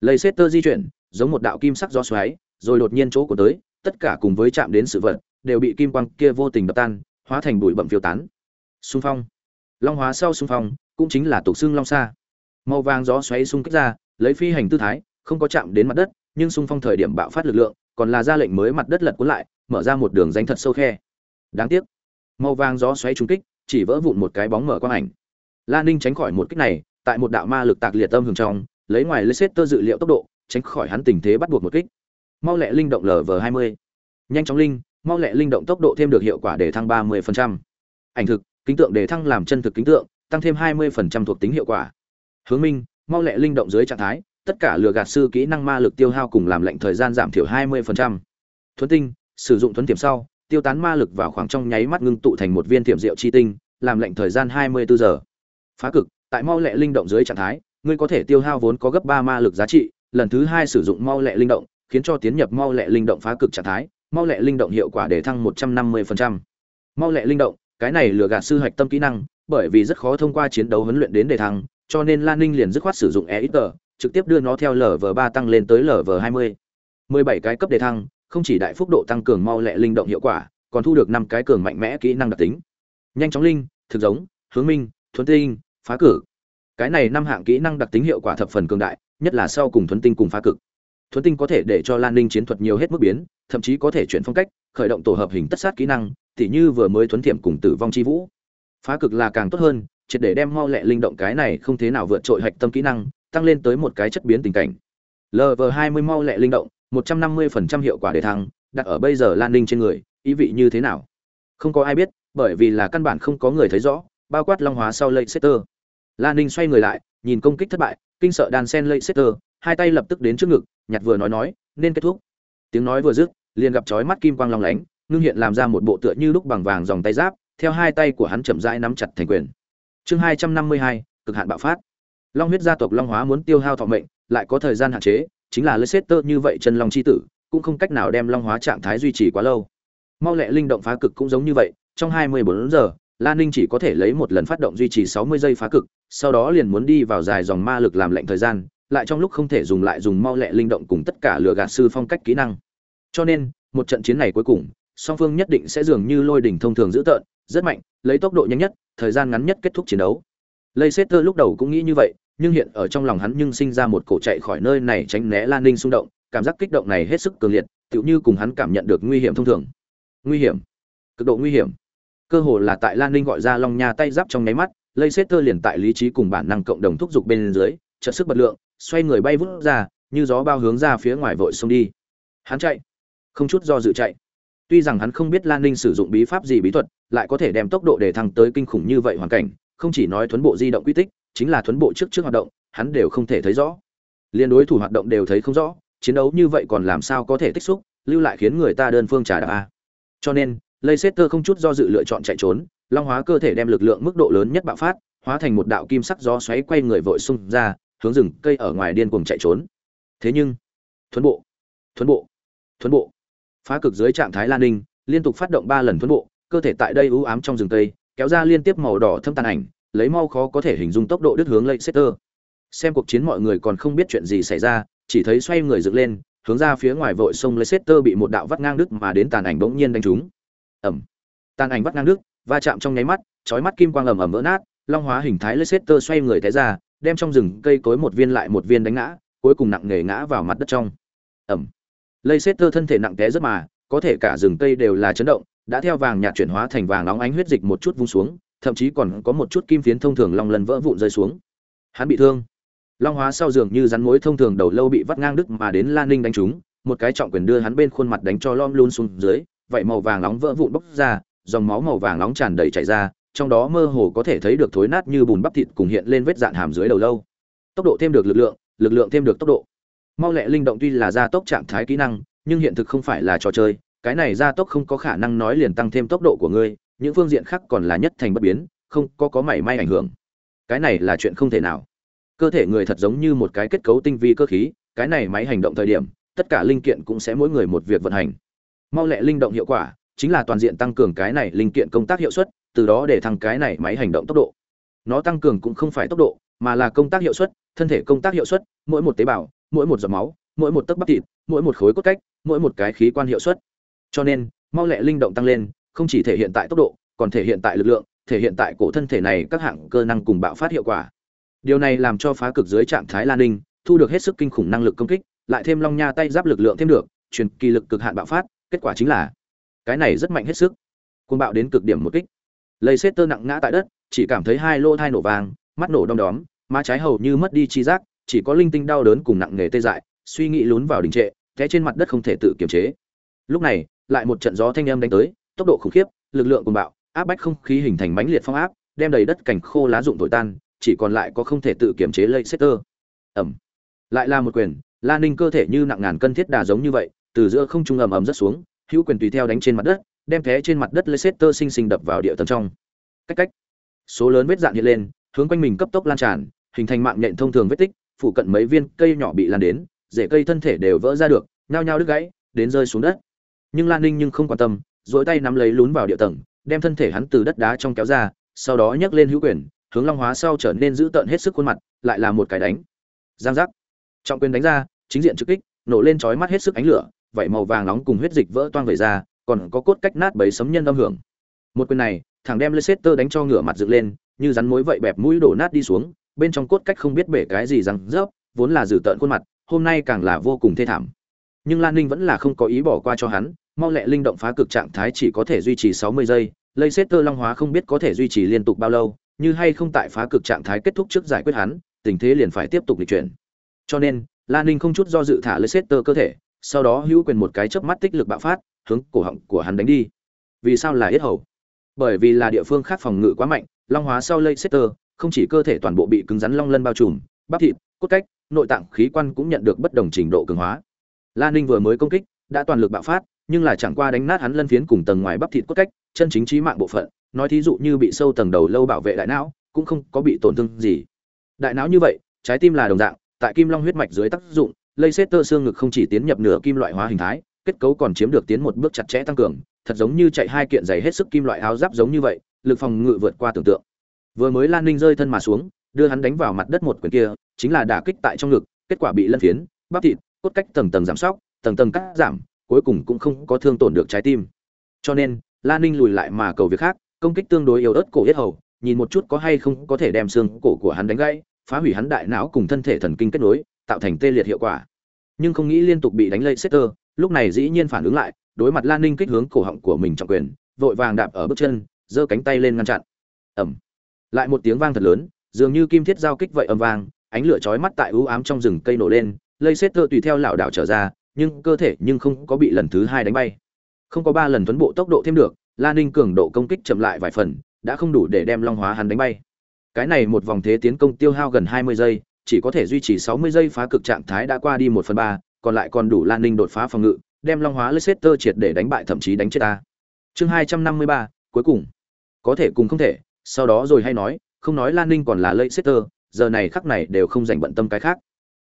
Lây tơ di chuyển, giống một đạo kim sắc gió xoáy, rồi đột nhiên chỗ của tới, tất cả cùng với chạm đến sự vật, đều bị kim quang kia vô tình đập tan, hóa thành bụi bậm phiêu tán. Xung phong. Long hóa sau xung phong, cũng chính là tục xương long xa màu vàng gió xoáy xung kích ra, lấy phi hành tư thái, không có chạm đến mặt đất, nhưng xung phong thời điểm bạo phát lực lượng, còn là ra lệnh mới mặt đất lật cuốn lại, mở ra một đường danh thật sâu khe đáng tiếc. Màu vàng gió xoáy trúng kích, chỉ vỡ vụn một cái bóng mở quang ảnh. Lan ninh tránh khỏi một kích này, tại một đạo ma lực tạc liệt tâm hưởng trong, lấy ngoài lấy xét tơ dự liệu tốc độ, tránh khỏi hắn tình thế bắt buộc một kích. Mau lẹ linh động lv hai mươi. Nhanh chóng linh, mau lẹ linh động tốc độ thêm được hiệu quả để thăng ba mươi ảnh thực, kính tượng để thăng làm chân thực kính tượng, tăng thêm hai mươi thuộc tính hiệu quả. Hướng minh, mau lẹ linh động dưới trạng thái, tất cả lừa gạt sư kỹ năng ma lực tiêu hao cùng làm lệnh thời gian giảm thiểu hai mươi thuấn tinh, sử dụng thuấn tiềm sau tiêu tán ma lực vào khoảng trong nháy mắt ngưng tụ thành một viên tiềm rượu chi tinh làm lệnh thời gian hai mươi bốn giờ phá cực tại mau lẹ linh động dưới trạng thái ngươi có thể tiêu hao vốn có gấp ba ma lực giá trị lần thứ hai sử dụng mau lẹ linh động khiến cho tiến nhập mau lẹ linh động phá cực trạng thái, mau lẹ linh động hiệu quả để thăng 150%. Mau lẹ linh động, cái này lừa gạt sư hạch tâm kỹ năng, bởi vì rất khó thông qua chiến đấu huấn luyện đến để thăng, cho nên Lan Ninh liền dứt khoát sử dụng EXP, trực tiếp đưa nó theo LV3 tăng lên tới LV20. 17 cái cấp để thăng, không chỉ đại phúc độ tăng cường mau lẹ linh động hiệu quả, còn thu được năm cái cường mạnh mẽ kỹ năng đặc tính. nhanh chóng linh thực giống hướng minh thuấn tinh phá cử. Cái này năm hạng kỹ năng đặc tính hiệu quả thập phần cường đại nhất là sau cùng thuấn tinh cùng phá cực thuấn tinh có thể để cho lan ninh chiến thuật nhiều hết mức biến thậm chí có thể chuyển phong cách khởi động tổ hợp hình tất sát kỹ năng tỉ như vừa mới thuấn thiểm cùng tử vong chi vũ. Phá cực là càng tốt hơn triệt để đem mau lẹ linh động cái này không thế nào vượt trội hạch tâm kỹ năng tăng lên tới một cái chất biến tình cảnh. Lv hai mươi mau lẹ linh động một trăm năm mươi phần trăm hiệu quả để thăng đặt ở bây giờ lan ninh trên người ý vị như thế nào? Không có ai biết bởi vì là căn bản không có người thấy rõ bao quát long hóa sau Leicester. lan ninh xoay người lại nhìn công kích thất bại kinh sợ đàn sen Leicester, hai tay lập tức đến trước ngực nhặt vừa nói nói nên kết thúc. Tiếng nói vừa dứt liền gặp chói mắt kim quang long lánh ngưng hiện làm ra một bộ tựa như lúc bằng vàng dòng tay giáp theo hai tay của hắn chậm rãi nắm chặt thành quyền. Chương hai trăm năm mươi hai cực hạn bạo phát. Long huyết gia tộc long hóa muốn tiêu hao thọ mệnh lại có thời gian hạn chế chính là Leicester như vậy chân long chi tử cũng không cách nào đem long hóa trạng thái duy trì quá lâu mau lẹ linh động phá cực cũng giống như vậy trong 24 giờ Lan Ninh chỉ có thể lấy một lần phát động duy trì 60 giây phá cực, sau đó liền muốn đi vào dài dòng ma lực làm lệnh thời gian, lại trong lúc không thể dùng lại dùng mau lẹ linh động cùng tất cả lửa gạt sư phong cách kỹ năng. Cho nên, một trận chiến này cuối cùng, song phương nhất định sẽ dường như lôi đỉnh thông thường giữ tợn, rất mạnh, lấy tốc độ nhanh nhất, thời gian ngắn nhất kết thúc chiến đấu. Leicester lúc đầu cũng nghĩ như vậy, nhưng hiện ở trong lòng hắn nhưng sinh ra một cổ chạy khỏi nơi này tránh né Lan Ninh xung động, cảm giác kích động này hết sức cường liệt, tựu như cùng hắn cảm nhận được nguy hiểm thông thường. Nguy hiểm, cực độ nguy hiểm. Cơ hồ là tại Lan Ninh gọi ra Long Nha tay giáp trong nháy mắt, Leicester liền tại lý trí cùng bản năng cộng đồng thúc giục bên dưới, trợ sức bật lượng, xoay người bay vút ra, như gió bao hướng ra phía ngoài vội xông đi. Hắn chạy, không chút do dự chạy. Tuy rằng hắn không biết Lan Ninh sử dụng bí pháp gì bí thuật, lại có thể đem tốc độ để thăng tới kinh khủng như vậy hoàn cảnh, không chỉ nói thuấn bộ di động quy tích, chính là thuấn bộ trước trước hoạt động, hắn đều không thể thấy rõ. Liên đối thủ hoạt động đều thấy không rõ, chiến đấu như vậy còn làm sao có thể tích xúc, lưu lại khiến người ta đơn phương trả đạp a. Cho nên, Leicester không chút do dự lựa chọn chạy trốn, long hóa cơ thể đem lực lượng mức độ lớn nhất bạo phát, hóa thành một đạo kim sắc gió xoáy quay người vội xung ra, hướng rừng cây ở ngoài điên cuồng chạy trốn. Thế nhưng, thuấn bộ, thuấn bộ, thuấn bộ. Phá cực dưới trạng thái Lan Ninh, liên tục phát động ba lần thuấn bộ, cơ thể tại đây ưu ám trong rừng cây, kéo ra liên tiếp màu đỏ thâm tàn ảnh, lấy mau khó có thể hình dung tốc độ đứt hướng Leicester. Xem cuộc chiến mọi người còn không biết chuyện gì xảy ra, chỉ thấy xoay người dựng lên, hướng ra phía ngoài vội sông Leicester bị một đạo vắt ngang đứt mà đến tàn ảnh bỗng nhiên đánh trúng. Ầm. Tàn ảnh vắt ngang đứt, va chạm trong nháy mắt, chói mắt kim quang ầm ầm vỡ nát, long hóa hình thái Leicester xoay người té ra, đem trong rừng cây cối một viên lại một viên đánh ngã, cuối cùng nặng nề ngã vào mặt đất trong. Ầm. Leicester thân thể nặng té rất mà, có thể cả rừng cây đều là chấn động, đã theo vàng nhạt chuyển hóa thành vàng nóng ánh huyết dịch một chút vung xuống, thậm chí còn có một chút kim phiến thông thường long lần vỡ vụn rơi xuống. Hắn bị thương. Long hóa sau giường như rắn mối thông thường đầu lâu bị vắt ngang đứt mà đến Lan Ninh đánh trúng, một cái trọng quyền đưa hắn bên khuôn mặt đánh cho lom luôn xuống dưới, vậy màu vàng nóng vỡ vụn bốc ra, dòng máu màu vàng nóng tràn đầy chảy ra, trong đó mơ hồ có thể thấy được thối nát như bùn bắp thịt cùng hiện lên vết dạn hàm dưới đầu lâu. Tốc độ thêm được lực lượng, lực lượng thêm được tốc độ. Mau lẹ linh động tuy là gia tốc trạng thái kỹ năng, nhưng hiện thực không phải là trò chơi, cái này gia tốc không có khả năng nói liền tăng thêm tốc độ của ngươi, những phương diện khác còn là nhất thành bất biến, không có có mảy may ảnh hưởng. Cái này là chuyện không thể nào. Cơ thể người thật giống như một cái kết cấu tinh vi cơ khí, cái này máy hành động thời điểm, tất cả linh kiện cũng sẽ mỗi người một việc vận hành. Mau lẹ linh động hiệu quả, chính là toàn diện tăng cường cái này linh kiện công tác hiệu suất, từ đó để thăng cái này máy hành động tốc độ. Nó tăng cường cũng không phải tốc độ, mà là công tác hiệu suất, thân thể công tác hiệu suất, mỗi một tế bào, mỗi một giọt máu, mỗi một tấc bắp thịt, mỗi một khối cốt cách, mỗi một cái khí quan hiệu suất. Cho nên, mau lẹ linh động tăng lên, không chỉ thể hiện tại tốc độ, còn thể hiện tại lực lượng, thể hiện tại cổ thân thể này các hạng cơ năng cùng bạo phát hiệu quả. Điều này làm cho phá cực dưới trạng thái Lan Ninh, thu được hết sức kinh khủng năng lực công kích, lại thêm Long Nha tay giáp lực lượng thêm được, truyền kỳ lực cực hạn bạo phát, kết quả chính là cái này rất mạnh hết sức. Cuồng bạo đến cực điểm một kích. Lấy xét tơ nặng ngã tại đất chỉ cảm thấy hai lô thai nổ vàng mắt nổ đom đóm má trái hầu như mất đi chi giác chỉ có linh tinh đau đớn cùng nặng nề tê dại suy nghĩ lún vào đình trệ té trên mặt đất không thể tự kiềm chế. Lúc này lại một trận gió thanh âm đánh tới tốc độ khủng khiếp lực lượng cuồng bạo áp bách không khí hình thành mãnh liệt phong áp đem đầy đất cảnh khô lá rụng thổi tan chỉ còn lại có không thể tự kiểm chế lây xét tơ ẩm lại là một quyền la ninh cơ thể như nặng ngàn cân thiết đà giống như vậy từ giữa không trung ầm ầm rất xuống hữu quyền tùy theo đánh trên mặt đất, đem thế trên mặt đất Leicester sinh sinh đập vào địa tầng trong. Cách cách. Số lớn vết dạn hiện lên, hướng quanh mình cấp tốc lan tràn, hình thành mạng nhện thông thường vết tích, phụ cận mấy viên cây nhỏ bị lan đến, rễ cây thân thể đều vỡ ra được, nhao nhao đứt gãy, đến rơi xuống đất. Nhưng Lan Ninh nhưng không quan tâm, duỗi tay nắm lấy lún vào địa tầng, đem thân thể hắn từ đất đá trong kéo ra, sau đó nhấc lên hữu quyền, hướng Long Hóa sau trở nên giữ tợn hết sức khuôn mặt, lại là một cái đánh. Giang giác. Trọng quyền đánh ra, chính diện trực kích, nổ lên chói mắt hết sức ánh lửa, vảy màu vàng nóng cùng huyết dịch vỡ toang về ra, còn có cốt cách nát bấy sấm nhân âm hưởng. Một quyền này, thằng đem Leicester đánh cho ngửa mặt dựng lên, như rắn mối vậy bẹp mũi đổ nát đi xuống, bên trong cốt cách không biết bể cái gì răng rớp, vốn là dữ tợn khuôn mặt, hôm nay càng là vô cùng thê thảm. Nhưng Lan Ninh vẫn là không có ý bỏ qua cho hắn, mau lẹ linh động phá cực trạng thái chỉ có thể duy trì 60 giây, Leicester Long Hóa không biết có thể duy trì liên tục bao lâu, như hay không tại phá cực trạng thái kết thúc trước giải quyết hắn, tình thế liền phải tiếp tục lịch chuyển. Cho nên, Lan Ninh không chút do dự thả Leicester cơ thể, sau đó hữu quyền một cái chớp mắt tích lực bạo phát, hướng cổ họng của hắn đánh đi. Vì sao là yết hầu? Bởi vì là địa phương khác phòng ngự quá mạnh, Long Hóa sau Leicester, không chỉ cơ thể toàn bộ bị cứng rắn long lân bao trùm, bắp thịt, cốt cách, nội tạng khí quan cũng nhận được bất đồng trình độ cường hóa. Lan Ninh vừa mới công kích, đã toàn lực bạo phát, nhưng là chẳng qua đánh nát hắn lân phiến cùng tầng ngoài bắp thịt cốt cách, chân chính trí mạng bộ phận, nói thí dụ như bị sâu tầng đầu lâu bảo vệ đại não, cũng không có bị tổn thương gì. Đại não như vậy, trái tim là đồng dạng, tại kim long huyết mạch dưới tác dụng, Leicester xương ngực không chỉ tiến nhập nửa kim loại hóa hình thái, kết cấu còn chiếm được tiến một bước chặt chẽ tăng cường, thật giống như chạy hai kiện giày hết sức kim loại áo giáp giống như vậy, lực phòng ngự vượt qua tưởng tượng. Vừa mới Lan Ninh rơi thân mà xuống, đưa hắn đánh vào mặt đất một quyền kia, chính là đả kích tại trong ngực, kết quả bị lân phiến, bắp thịt, cốt cách tầng tầng giảm sóc, tầng tầng cắt giảm, cuối cùng cũng không có thương tổn được trái tim. Cho nên, Lan Ninh lùi lại mà cầu việc khác, công kích tương đối yếu ớt cổ yết hầu, nhìn một chút có hay không có thể đem xương cổ của hắn đánh gãy, phá hủy hắn đại não cùng thân thể thần kinh kết nối, tạo thành tê liệt hiệu quả. Nhưng không nghĩ liên tục bị đánh lây Setter, lúc này dĩ nhiên phản ứng lại, đối mặt Lan Ninh kích hướng cổ họng của mình trọng quyền, vội vàng đạp ở bước chân, giơ cánh tay lên ngăn chặn. Ầm. Lại một tiếng vang thật lớn, dường như kim thiết giao kích vậy âm vang, ánh lửa chói mắt tại u ám trong rừng cây nổ lên, lây Setter tùy theo lảo đảo trở ra, nhưng cơ thể nhưng không có bị lần thứ hai đánh bay. Không có ba lần tuấn bộ tốc độ thêm được, Lan Ninh cường độ công kích chậm lại vài phần, đã không đủ để đem Long Hóa hắn đánh bay. Cái này một vòng thế tiến công tiêu hao gần 20 giây, chỉ có thể duy trì 60 giây phá cực trạng thái đã qua đi một phần ba, còn lại còn đủ Lan Ninh đột phá phòng ngự, đem Long Hóa Leicester triệt để đánh bại thậm chí đánh chết ta. Chương 253, cuối cùng. Có thể cùng không thể, sau đó rồi hay nói, không nói Lan Ninh còn là Leicester, giờ này khắc này đều không dành bận tâm cái khác.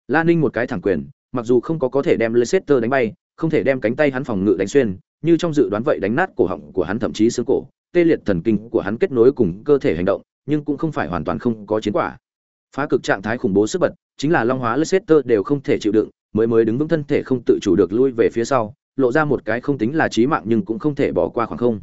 Lan Ninh một cái thẳng quyền, mặc dù không có có thể đem Leicester đánh bay, không thể đem cánh tay hắn phòng ngự đánh xuyên, như trong dự đoán vậy đánh nát cổ họng của hắn thậm chí xương cổ, tê liệt thần kinh của hắn kết nối cùng cơ thể hành động, nhưng cũng không phải hoàn toàn không có chiến quả. Phá cực trạng thái khủng bố sức bật, chính là Long Hóa Leicester đều không thể chịu đựng, mới mới đứng vững thân thể không tự chủ được lui về phía sau, lộ ra một cái không tính là chí mạng nhưng cũng không thể bỏ qua khoảng không.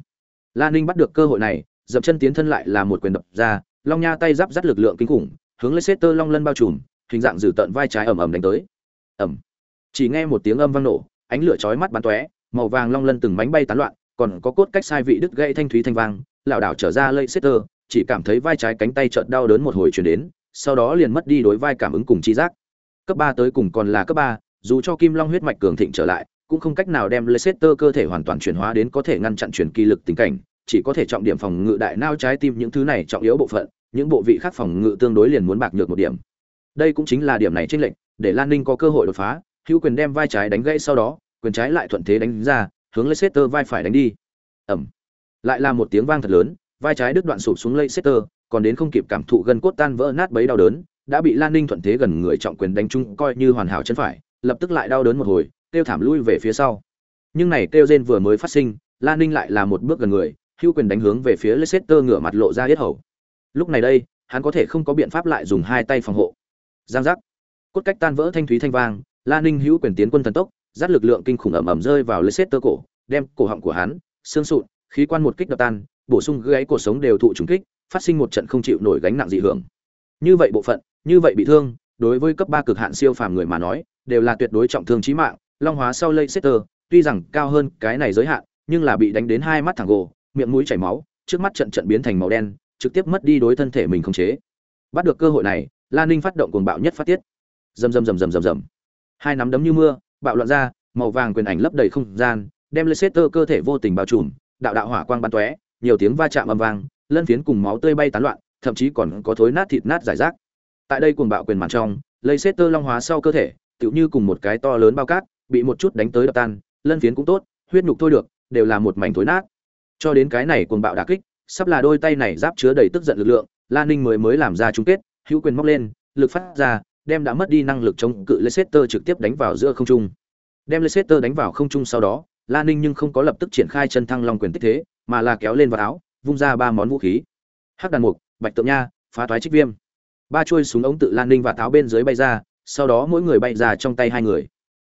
La Ninh bắt được cơ hội này, dậm chân tiến thân lại là một quyền đập ra, Long Nha tay giáp dắt lực lượng kinh khủng, hướng Leicester long lân bao trùm, hình dạng dự tận vai trái ầm ầm đánh tới ẩm Chỉ nghe một tiếng âm vang nổ, ánh lửa chói mắt bắn tóe, màu vàng long lân từng bánh bay tán loạn, còn có cốt cách sai vị đứt gãy thanh thúy thanh vang, lão đảo trở ra Leicester, chỉ cảm thấy vai trái cánh tay chợt đau đớn một hồi truyền đến, sau đó liền mất đi đối vai cảm ứng cùng chi giác. Cấp ba tới cùng còn là cấp ba, dù cho Kim Long huyết mạch cường thịnh trở lại, cũng không cách nào đem Leicester cơ thể hoàn toàn chuyển hóa đến có thể ngăn chặn chuyển kỳ lực tình cảnh, chỉ có thể trọng điểm phòng ngự đại não trái tim những thứ này trọng yếu bộ phận, những bộ vị khác phòng ngự tương đối liền muốn bạc nhược một điểm. Đây cũng chính là điểm này chênh lệnh, để Lan Ninh có cơ hội đột phá, hữu quyền đem vai trái đánh gãy sau đó, quyền trái lại thuận thế đánh ra, hướng Leicester vai phải đánh đi. Ầm. Lại là một tiếng vang thật lớn, vai trái đứt đoạn sụp xuống Leicester, còn đến không kịp cảm thụ gần cốt tan vỡ nát bấy đau đớn, đã bị Lan Ninh thuận thế gần người trọng quyền đánh trúng coi như hoàn hảo chân phải, lập tức lại đau đớn một hồi, kêu thảm lui về phía sau. Nhưng này kêu rên vừa mới phát sinh, Lan Ninh lại là một bước gần người, hữu quyền đánh hướng về phía Leicester ngửa mặt lộ ra yết hầu. Lúc này đây, hắn có thể không có biện pháp lại dùng hai tay phòng hộ. Giang giác. Cốt cách tan vỡ thanh thúy thanh vang, Lan Ninh hữu quyền tiến quân thần tốc, dắt lực lượng kinh khủng ầm ầm rơi vào Leicester cổ, đem cổ họng của hắn, xương sụn, khí quan một kích đập tan, bổ sung gãy cuộc sống đều thụ trùng kích, phát sinh một trận không chịu nổi gánh nặng dị hưởng. Như vậy bộ phận, như vậy bị thương, đối với cấp ba cực hạn siêu phàm người mà nói, đều là tuyệt đối trọng thương chí mạng, long hóa sau Leicester, tuy rằng cao hơn cái này giới hạn, nhưng là bị đánh đến hai mắt thẳng gồ, miệng mũi chảy máu, trước mắt trận trận biến thành màu đen, trực tiếp mất đi đối thân thể mình khống chế. Bắt được cơ hội này, Lan Ninh phát động cuồng bạo nhất phát tiết. Rầm rầm rầm rầm rầm rầm. Hai nắm đấm như mưa, bạo loạn ra, màu vàng quyền ảnh lấp đầy không gian, đem Leicester cơ thể vô tình bao trùm, đạo đạo hỏa quang bắn tóe, nhiều tiếng va chạm âm vang, lân phiến cùng máu tươi bay tán loạn, thậm chí còn có thối nát thịt nát giải rác. Tại đây cuồng bạo quyền màn trong, Leicester long hóa sau cơ thể, tựu như cùng một cái to lớn bao cát, bị một chút đánh tới đập tan, lân phiến cũng tốt, huyết nhục thôi được, đều là một mảnh thối nát. Cho đến cái này cuồng bạo đả kích, sắp là đôi tay này giáp chứa đầy tức giận lực lượng, Lan Ninh mới mới làm ra chung kết, hữu quyền móc lên, lực phát ra, đem đã mất đi năng lực chống cự Leicester trực tiếp đánh vào giữa không trung. Đem Leicester đánh vào không trung sau đó, Lan Ninh nhưng không có lập tức triển khai chân thăng long quyền tích thế, mà là kéo lên vào áo, vung ra ba món vũ khí. Hắc đàn mục, bạch tượng nha, phá toái trích viêm. Ba chuôi súng ống tự Lan Ninh và tháo bên dưới bay ra, sau đó mỗi người bay ra trong tay hai người.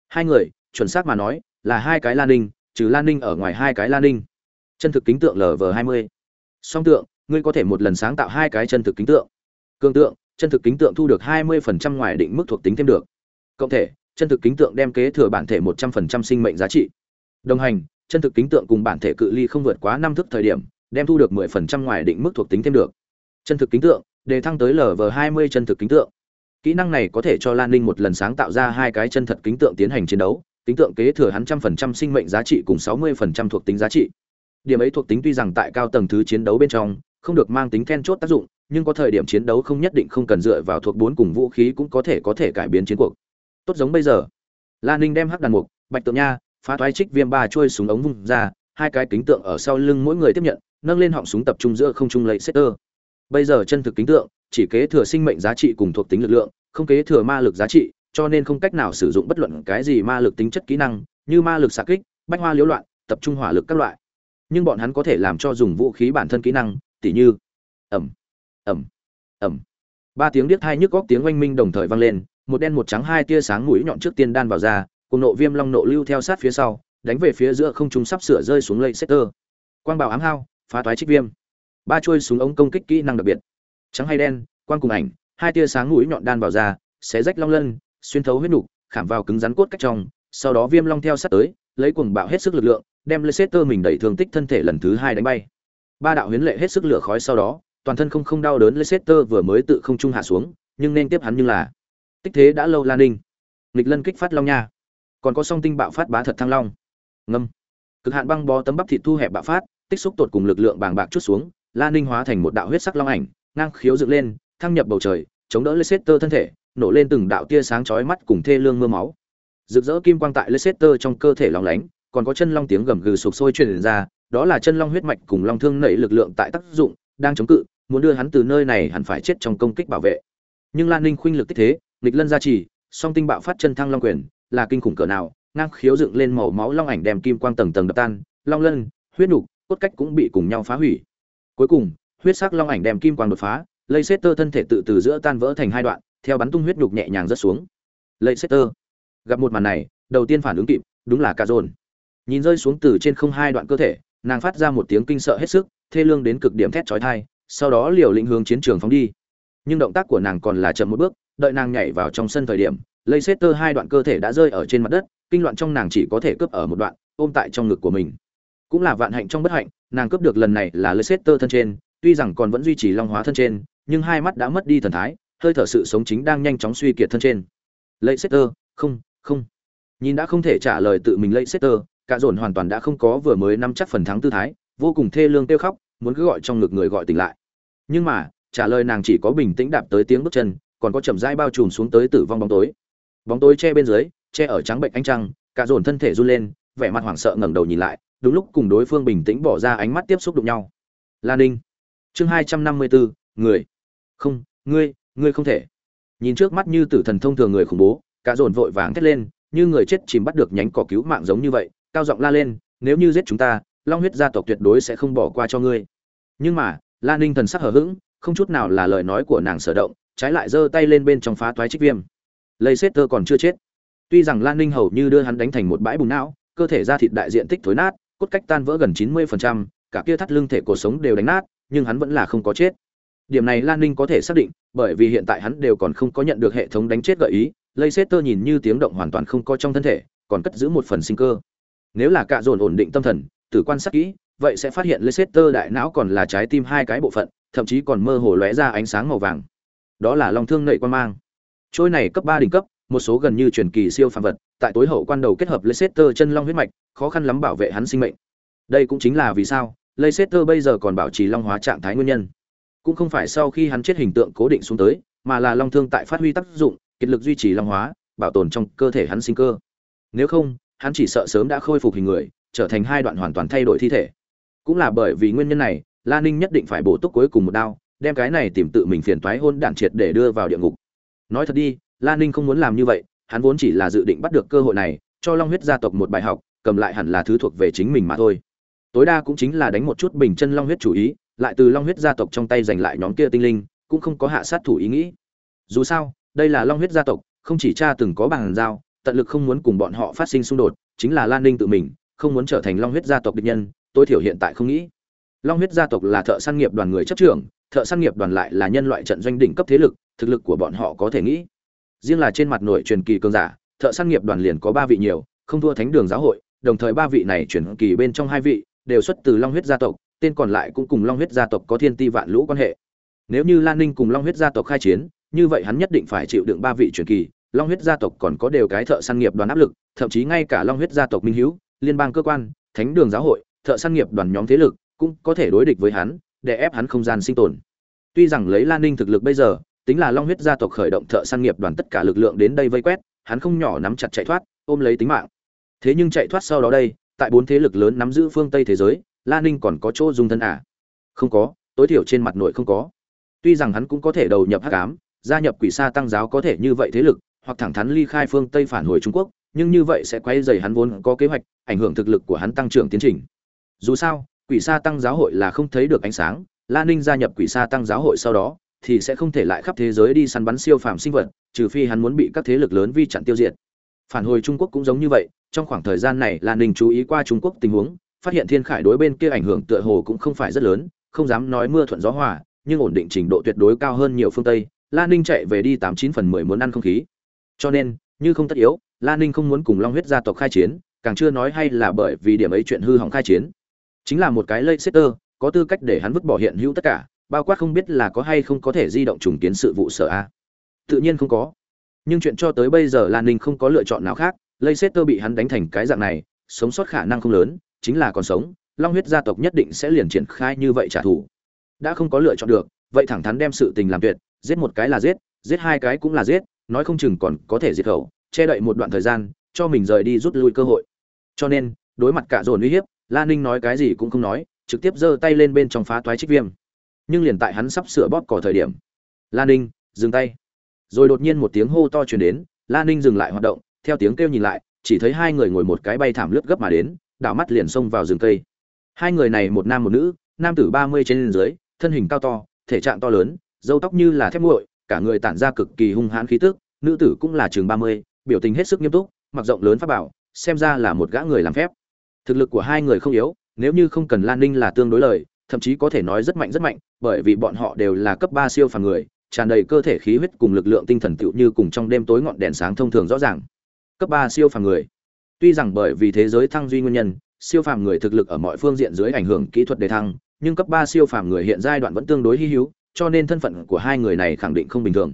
Hai người, chuẩn xác mà nói, là hai cái Lan Ninh, trừ Lan Ninh ở ngoài hai cái Lan Ninh. Chân thực kính tượng LV20. song tượng ngươi có thể một lần sáng tạo hai cái chân thực kính tượng cương tượng chân thực kính tượng thu được 20% ngoài định mức thuộc tính thêm được. Cộng thể, chân thực kính tượng đem kế thừa bản thể 100% sinh mệnh giá trị. Đồng hành, chân thực kính tượng cùng bản thể cự ly không vượt quá năm thước thời điểm, đem thu được 10% ngoài định mức thuộc tính thêm được. Chân thực kính tượng, đề thăng tới lv 20 chân thực kính tượng. Kỹ năng này có thể cho lan ninh một lần sáng tạo ra hai cái chân thật kính tượng tiến hành chiến đấu, kính tượng kế thừa hắn trăm phần trăm sinh mệnh giá trị cùng 60% thuộc tính giá trị. Điểm ấy thuộc tính tuy rằng tại cao tầng thứ chiến đấu bên trong, không được mang tính then chốt tác dụng nhưng có thời điểm chiến đấu không nhất định không cần dựa vào thuộc bốn cùng vũ khí cũng có thể có thể cải biến chiến cuộc. Tốt giống bây giờ. Lan ninh đem hắc đàn mục, bạch tượng nha, phá thoái trích viêm ba trôi súng ống vung ra, hai cái kính tượng ở sau lưng mỗi người tiếp nhận, nâng lên họng súng tập trung giữa không trung lấy setter bây giờ chân thực kính tượng, chỉ kế thừa sinh mệnh giá trị cùng thuộc tính lực lượng, không kế thừa ma lực giá trị, cho nên không cách nào sử dụng bất luận cái gì ma lực tính chất kỹ năng, như ma lực xạ kích, bách hoa liễu loạn, tập trung hỏa lực các loại. Nhưng bọn hắn có thể làm cho dùng vũ khí bản thân kỹ năng, tỉ như, ẩm ẩm. Ẩm. Ba tiếng điếc thai nhức góc tiếng oanh minh đồng thời vang lên, một đen một trắng hai tia sáng mũi nhọn trước tiên đan vào ra cùng nộ viêm long nộ lưu theo sát phía sau, đánh về phía giữa không trung sắp sửa rơi xuống lây sector quang bảo ám hao, phá toái trích viêm. Ba chuôi súng ống công kích kỹ năng đặc biệt. Trắng hay đen, quang cùng ảnh, hai tia sáng mũi nhọn đan vào ra xé rách long lân, xuyên thấu huyết nục, khảm vào cứng rắn cốt cách trong, sau đó viêm long theo sát tới, lấy cuồng bạo hết sức lực lượng, đem Leicester mình đẩy thương tích thân thể lần thứ hai đánh bay. Ba đạo huyến lệ hết sức lửa khói sau đó toàn thân không không đau đớn Leicester vừa mới tự không trung hạ xuống, nhưng nên tiếp hắn như là. Tích thế đã lâu lan ninh. Nghịch lân kích phát long nha. Còn có song tinh bạo phát bá thật thăng long. Ngâm. Cực hạn băng bó tấm bắp thịt thu hẹp bạo phát, tích xúc tột cùng lực lượng bàng bạc chút xuống lan ninh hóa thành một đạo huyết sắc long ảnh, ngang khiếu dựng lên, thăng nhập bầu trời, chống đỡ Leicester thân thể, nổ lên từng đạo tia sáng chói mắt cùng thê lương mưa máu. Rực rỡ kim quang tại Leicester trong cơ thể long lánh, còn có chân long tiếng gầm gừ sục sôi truyền ra, đó là chân long huyết mạch cùng long thương nảy lực lượng tại tác dụng, đang chống cự muốn đưa hắn từ nơi này hẳn phải chết trong công kích bảo vệ. Nhưng lan ninh khuynh lực tích thế, nghịch lân gia trì, song tinh bạo phát chân thăng long quyền, là kinh khủng cỡ nào, ngang khiếu dựng lên màu máu long ảnh đem kim quang tầng tầng đập tan, long lân, huyết nục, cốt cách cũng bị cùng nhau phá hủy. Cuối cùng, huyết sắc long ảnh đem kim quang đột phá lây xét tơ thân thể tự từ giữa tan vỡ thành hai đoạn, theo bắn tung huyết nhục nhẹ nhàng rớt xuống. Lây xét tơ gặp một màn này, đầu tiên phản ứng kịp, đúng là cà rồn nhìn rơi xuống từ trên không hai đoạn cơ thể, nàng phát ra một tiếng kinh sợ hết sức, thê lương đến cực điểm thét chói tai sau đó liều lĩnh hướng chiến trường phóng đi. Nhưng động tác của nàng còn là chậm một bước, đợi nàng nhảy vào trong sân thời điểm lây xét tơ hai đoạn cơ thể đã rơi ở trên mặt đất, kinh loạn trong nàng chỉ có thể cướp ở một đoạn, ôm tại trong ngực của mình. Cũng là vạn hạnh trong bất hạnh, nàng cướp được lần này là lây xét tơ thân trên, tuy rằng còn vẫn duy trì long hóa thân trên, nhưng hai mắt đã mất đi thần thái, hơi thở sự sống chính đang nhanh chóng suy kiệt thân trên. Lây xét tơ không không. Nhìn đã không thể trả lời tự mình lây xét tơ cả dồn hoàn toàn đã không có vừa mới nắm chắc phần thắng tư thái, vô cùng thê lương tiêu khóc muốn cứ gọi trong ngực người gọi tỉnh lại. Nhưng mà, trả lời nàng chỉ có bình tĩnh đạp tới tiếng bước chân, còn có chậm rãi bao trùm xuống tới tử vong bóng tối. Bóng tối che bên dưới, che ở trắng bệnh ánh trăng, cả dồn thân thể run lên, vẻ mặt hoảng sợ ngẩng đầu nhìn lại, đúng lúc cùng đối phương bình tĩnh bỏ ra ánh mắt tiếp xúc đụng nhau. Lan ninh. Chương hai trăm năm mươi bốn người. Không, ngươi ngươi không thể. Nhìn trước mắt như tử thần thông thường người khủng bố, cả dồn vội vàng thét lên, như người chết chìm bắt được nhánh cỏ cứu mạng giống như vậy, cao giọng la lên, nếu như giết chúng ta long huyết gia tộc tuyệt đối sẽ không bỏ qua cho ngươi. Nhưng mà la ninh thần sắc hờ hững không chút nào là lời nói của nàng sở động trái lại giơ tay lên bên trong phá toái trích viêm. Lây xét tơ còn chưa chết. Tuy rằng lan ninh hầu như đưa hắn đánh thành một bãi bùn não cơ thể da thịt đại diện tích thối nát cốt cách tan vỡ gần chín mươi phần trăm, cả kia thắt lưng thể cuộc sống đều đánh nát nhưng hắn vẫn là không có chết. Điểm này lan ninh có thể xác định bởi vì hiện tại hắn đều còn không có nhận được hệ thống đánh chết gợi ý lây xét tơ nhìn như tiếng động hoàn toàn không có trong thân thể còn cất giữ một phần sinh cơ. Nếu là cạ dồn ổn định tâm thần tử quan sát kỹ, vậy sẽ phát hiện leicester đại não còn là trái tim hai cái bộ phận, thậm chí còn mơ hồ lóe ra ánh sáng màu vàng. Đó là long thương nệ quan mang. Trôi này cấp ba đỉnh cấp, một số gần như truyền kỳ siêu phàm vật, tại tối hậu quan đầu kết hợp leicester chân long huyết mạch, khó khăn lắm bảo vệ hắn sinh mệnh. Đây cũng chính là vì sao leicester bây giờ còn bảo trì long hóa trạng thái nguyên nhân. Cũng không phải sau khi hắn chết hình tượng cố định xuống tới, mà là long thương tại phát huy tác dụng, kiệt lực duy trì long hóa, bảo tồn trong cơ thể hắn sinh cơ. Nếu không, hắn chỉ sợ sớm đã khôi phục hình người trở thành hai đoạn hoàn toàn thay đổi thi thể. Cũng là bởi vì nguyên nhân này, la ninh nhất định phải bổ túc cuối cùng một đao, đem cái này tìm tự mình phiền toái hôn đản triệt để đưa vào địa ngục. Nói thật đi, la ninh không muốn làm như vậy, hắn vốn chỉ là dự định bắt được cơ hội này, cho long huyết gia tộc một bài học, cầm lại hẳn là thứ thuộc về chính mình mà thôi. Tối đa cũng chính là đánh một chút bình chân long huyết chủ ý, lại từ long huyết gia tộc trong tay giành lại nhóm kia tinh linh, cũng không có hạ sát thủ ý nghĩ. Dù sao, đây là long huyết gia tộc, không chỉ cha từng có bàn giao, tận lực không muốn cùng bọn họ phát sinh xung đột, chính là lan ninh tự mình không muốn trở thành long huyết gia tộc địch nhân, tối thiểu hiện tại không nghĩ. Long huyết gia tộc là thợ săn nghiệp đoàn người chấp trưởng, thợ săn nghiệp đoàn lại là nhân loại trận doanh đỉnh cấp thế lực, thực lực của bọn họ có thể nghĩ. Riêng là trên mặt nội truyền kỳ cường giả, thợ săn nghiệp đoàn liền có ba vị nhiều, không thua thánh đường giáo hội, đồng thời ba vị này chuyển kỳ bên trong hai vị đều xuất từ long huyết gia tộc, tên còn lại cũng cùng long huyết gia tộc có thiên ti vạn lũ quan hệ. Nếu như lan ninh cùng long huyết gia tộc khai chiến, như vậy hắn nhất định phải chịu đựng ba vị truyền kỳ, long huyết gia tộc còn có đều cái thợ săn nghiệp đoàn áp lực, thậm chí ngay cả long huyết gia tộc minh hữu liên bang cơ quan, thánh đường giáo hội, thợ săn nghiệp đoàn nhóm thế lực cũng có thể đối địch với hắn, để ép hắn không gian sinh tồn. Tuy rằng lấy lan ninh thực lực bây giờ, tính là long huyết gia tộc khởi động thợ săn nghiệp đoàn tất cả lực lượng đến đây vây quét, hắn không nhỏ nắm chặt chạy thoát, ôm lấy tính mạng. Thế nhưng chạy thoát sau đó đây, tại bốn thế lực lớn nắm giữ phương tây thế giới lan ninh còn có chỗ dung thân à? Không có, tối thiểu trên mặt nội không có. Tuy rằng hắn cũng có thể đầu nhập hắc ám, gia nhập quỷ sa tăng giáo có thể như vậy thế lực, hoặc thẳng thắn ly khai phương tây phản hồi trung quốc, nhưng như vậy sẽ quay dày hắn vốn có kế hoạch ảnh hưởng thực lực của hắn tăng trưởng tiến trình. Dù sao, quỷ sa tăng giáo hội là không thấy được ánh sáng, la ninh gia nhập quỷ sa tăng giáo hội sau đó, thì sẽ không thể lại khắp thế giới đi săn bắn siêu phàm sinh vật, trừ phi hắn muốn bị các thế lực lớn vi chặn tiêu diệt. Phản hồi trung quốc cũng giống như vậy, trong khoảng thời gian này, la ninh chú ý qua trung quốc tình huống, phát hiện thiên khải đối bên kia ảnh hưởng tựa hồ cũng không phải rất lớn, không dám nói mưa thuận gió hòa, nhưng ổn định trình độ tuyệt đối cao hơn nhiều phương tây. La ninh chạy về đi tám chín phần mười muốn ăn không khí. Cho nên, như không tất yếu, la ninh không muốn cùng long huyết gia tộc khai chiến càng chưa nói hay là bởi vì điểm ấy chuyện hư hỏng khai chiến. Chính là một cái lây có tư cách để hắn vứt bỏ hiện hữu tất cả, bao quát không biết là có hay không có thể di động trùng kiến sự vụ sở a. Tự nhiên không có. Nhưng chuyện cho tới bây giờ lan ninh không có lựa chọn nào khác lây bị hắn đánh thành cái dạng này, sống sót khả năng không lớn, chính là còn sống, long huyết gia tộc nhất định sẽ liền triển khai như vậy trả thù. Đã không có lựa chọn được, vậy thẳng thắn đem sự tình làm tuyệt, giết một cái là giết giết hai cái cũng là giết, nói không chừng còn có thể diệt khẩu, che đậy một đoạn thời gian, cho mình rời đi rút lui cơ hội cho nên, đối mặt cả dồn uy hiếp, la ninh nói cái gì cũng không nói, trực tiếp giơ tay lên bên trong phá toái trích viêm. Nhưng liền tại hắn sắp sửa bóp cỏ thời điểm, la ninh dừng tay. Rồi đột nhiên một tiếng hô to truyền đến, la ninh dừng lại hoạt động, theo tiếng kêu nhìn lại, chỉ thấy hai người ngồi một cái bay thảm lướt gấp mà đến, đảo mắt liền xông vào rừng cây. Hai người này một nam một nữ, nam tử ba mươi trên dưới, thân hình cao to, thể trạng to lớn, râu tóc như là thép nguội, cả người tản ra cực kỳ hung hãn khí tức, nữ tử cũng là chừng ba mươi, biểu tình hết sức nghiêm túc, mặc rộng lớn pháp bảo xem ra là một gã người làm phép. Thực lực của hai người không yếu, nếu như không cần lan ninh là tương đối lời, thậm chí có thể nói rất mạnh rất mạnh, bởi vì bọn họ đều là cấp ba siêu phàm người, tràn đầy cơ thể khí huyết cùng lực lượng tinh thần tựu như cùng trong đêm tối ngọn đèn sáng thông thường rõ ràng. Cấp ba siêu phàm người. Tuy rằng bởi vì thế giới thăng duy nguyên nhân, siêu phàm người thực lực ở mọi phương diện dưới ảnh hưởng kỹ thuật đề thăng, nhưng cấp ba siêu phàm người hiện giai đoạn vẫn tương đối hy hữu, cho nên thân phận của hai người này khẳng định không bình thường.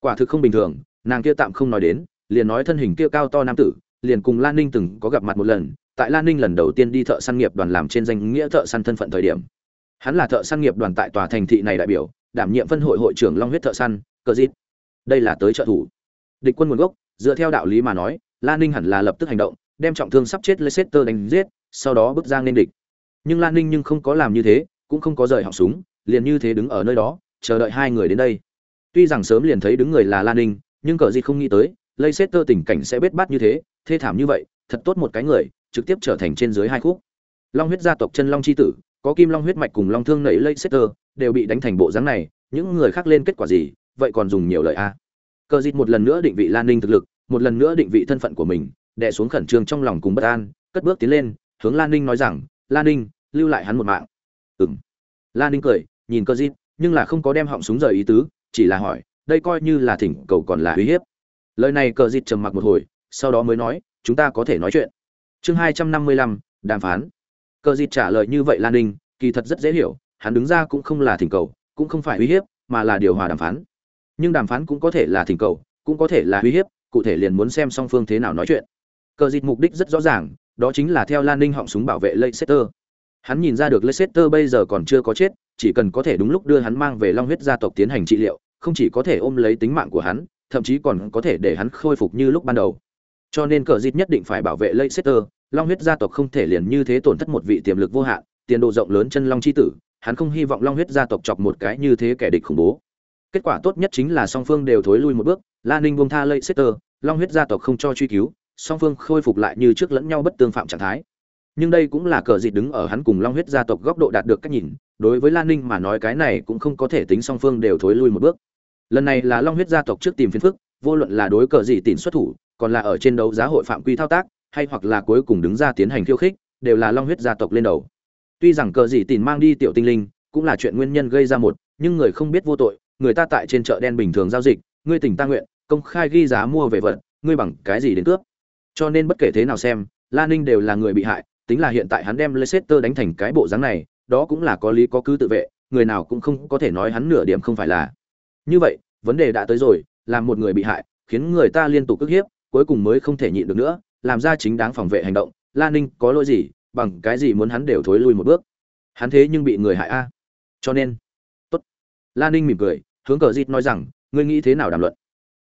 Quả thực không bình thường, nàng kia tạm không nói đến, liền nói thân hình kia cao to nam tử liền cùng lan ninh từng có gặp mặt một lần, tại lan ninh lần đầu tiên đi thợ săn nghiệp đoàn làm trên danh nghĩa thợ săn thân phận thời điểm. Hắn là thợ săn nghiệp đoàn tại tòa thành thị này đại biểu, đảm nhiệm phân hội hội trưởng long huyết thợ săn, cờ dít đây là tới trợ thủ. Địch quân nguồn gốc, dựa theo đạo lý mà nói, lan ninh hẳn là lập tức hành động, đem trọng thương sắp chết leicester đánh giết, sau đó bước giang lên địch. Nhưng lan ninh nhưng không có làm như thế, cũng không có rời họng súng, liền như thế đứng ở nơi đó, chờ đợi hai người đến đây. Tuy rằng sớm liền thấy đứng người là lan ninh, nhưng cờ dịt không nghĩ tới leicester tình cảnh sẽ bết bát như thế thê thảm như vậy thật tốt một cái người trực tiếp trở thành trên dưới hai khúc. Long huyết gia tộc chân long chi tử có kim long huyết mạch cùng long thương nảy leicester đều bị đánh thành bộ dáng này những người khác lên kết quả gì vậy còn dùng nhiều lời a? Cờ Dịch một lần nữa định vị lan ninh thực lực một lần nữa định vị thân phận của mình đè xuống khẩn trương trong lòng cùng bất an cất bước tiến lên hướng lan ninh nói rằng lan ninh lưu lại hắn một mạng. Ừm. lan ninh cười nhìn cơ Dịch, nhưng là không có đem họng súng rời ý tứ chỉ là hỏi đây coi như là thỉnh cầu còn là uy hiếp lời này cờ dịt trầm mặc một hồi, sau đó mới nói, chúng ta có thể nói chuyện. Chương hai trăm năm mươi lăm, đàm phán. Cờ dịt trả lời như vậy lan ninh, kỳ thật rất dễ hiểu, hắn đứng ra cũng không là thỉnh cầu, cũng không phải uy hiếp, mà là điều hòa đàm phán. Nhưng đàm phán cũng có thể là thỉnh cầu, cũng có thể là uy hiếp, cụ thể liền muốn xem song phương thế nào nói chuyện. Cờ dịt mục đích rất rõ ràng, đó chính là theo lan ninh họng súng bảo vệ leicester. Hắn nhìn ra được leicester bây giờ còn chưa có chết, chỉ cần có thể đúng lúc đưa hắn mang về long huyết gia tộc tiến hành trị liệu, không chỉ có thể ôm lấy tính mạng của hắn thậm chí còn có thể để hắn khôi phục như lúc ban đầu. Cho nên cờ dịt nhất định phải bảo vệ leicester long huyết gia tộc không thể liền như thế tổn thất một vị tiềm lực vô hạn, tiền độ rộng lớn chân long chi tử, hắn không hy vọng long huyết gia tộc chọc một cái như thế kẻ địch khủng bố. Kết quả tốt nhất chính là song phương đều thối lui một bước lan ninh buông tha leicester long huyết gia tộc không cho truy cứu, song phương khôi phục lại như trước lẫn nhau bất tương phạm trạng thái. Nhưng đây cũng là cờ dịt đứng ở hắn cùng long huyết gia tộc góc độ đạt được cách nhìn, đối với lan ninh mà nói cái này cũng không có thể tính song phương đều thối lui một bước lần này là long huyết gia tộc trước tìm phiền phức, vô luận là đối cờ gì tìm xuất thủ, còn là ở trên đấu giá hội phạm quy thao tác, hay hoặc là cuối cùng đứng ra tiến hành khiêu khích, đều là long huyết gia tộc lên đầu. Tuy rằng cờ gì tìm mang đi tiểu tinh linh, cũng là chuyện nguyên nhân gây ra một, nhưng người không biết vô tội, người ta tại trên chợ đen bình thường giao dịch, ngươi tỉnh ta nguyện, công khai ghi giá mua về vật, ngươi bằng cái gì đến cướp? Cho nên bất kể thế nào xem lan ninh đều là người bị hại, tính là hiện tại hắn đem leicester đánh thành cái bộ dáng này, đó cũng là có lý có cứ tự vệ, người nào cũng không có thể nói hắn nửa điểm không phải là như vậy, vấn đề đã tới rồi, làm một người bị hại, khiến người ta liên tục ức hiếp, cuối cùng mới không thể nhịn được nữa, làm ra chính đáng phòng vệ hành động. Lan ninh có lỗi gì, bằng cái gì muốn hắn đều thối lui một bước? Hắn thế nhưng bị người hại a. À? Cho nên, tốt. Lan ninh mỉm cười, hướng cờ dịt nói rằng, ngươi nghĩ thế nào đàm luận?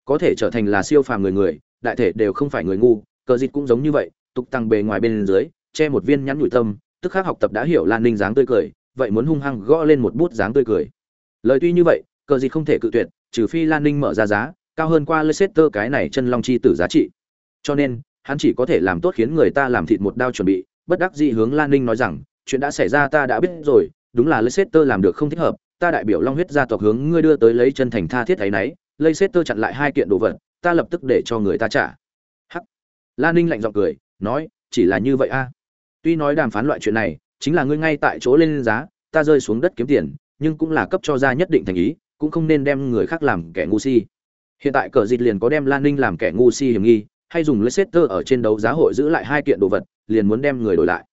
Có thể trở thành là siêu phàm người người, đại thể đều không phải người ngu, cờ dịt cũng giống như vậy, tục tăng bề ngoài bên dưới, che một viên nhắn nhủi tâm, tức khắc học tập đã hiểu lan ninh dáng tươi cười, vậy muốn hung hăng gõ lên một bút dáng tươi cười. Lời tuy như vậy cờ gì không thể cự tuyệt, trừ phi lan ninh mở ra giá, cao hơn qua leicester cái này chân long chi tử giá trị. Cho nên, hắn chỉ có thể làm tốt khiến người ta làm thịt một đao chuẩn bị, bất đắc dĩ hướng lan ninh nói rằng, chuyện đã xảy ra ta đã biết rồi, đúng là leicester làm được không thích hợp, ta đại biểu long huyết gia tộc hướng ngươi đưa tới lấy chân thành tha thiết thấy nấy, leicester chặn lại hai kiện đồ vật, ta lập tức để cho người ta trả. Hắc. Lan ninh lạnh giọng cười, nói, chỉ là như vậy a. Tuy nói đàm phán loại chuyện này, chính là ngươi ngay tại chỗ lên giá, ta rơi xuống đất kiếm tiền, nhưng cũng là cấp cho ra nhất định thành ý cũng không nên đem người khác làm kẻ ngu si. Hiện tại cờ dịt liền có đem lan ninh làm kẻ ngu si hiểm nghi, hay dùng leicester ở trên đấu giá hội giữ lại hai kiện đồ vật, liền muốn đem người đổi lại.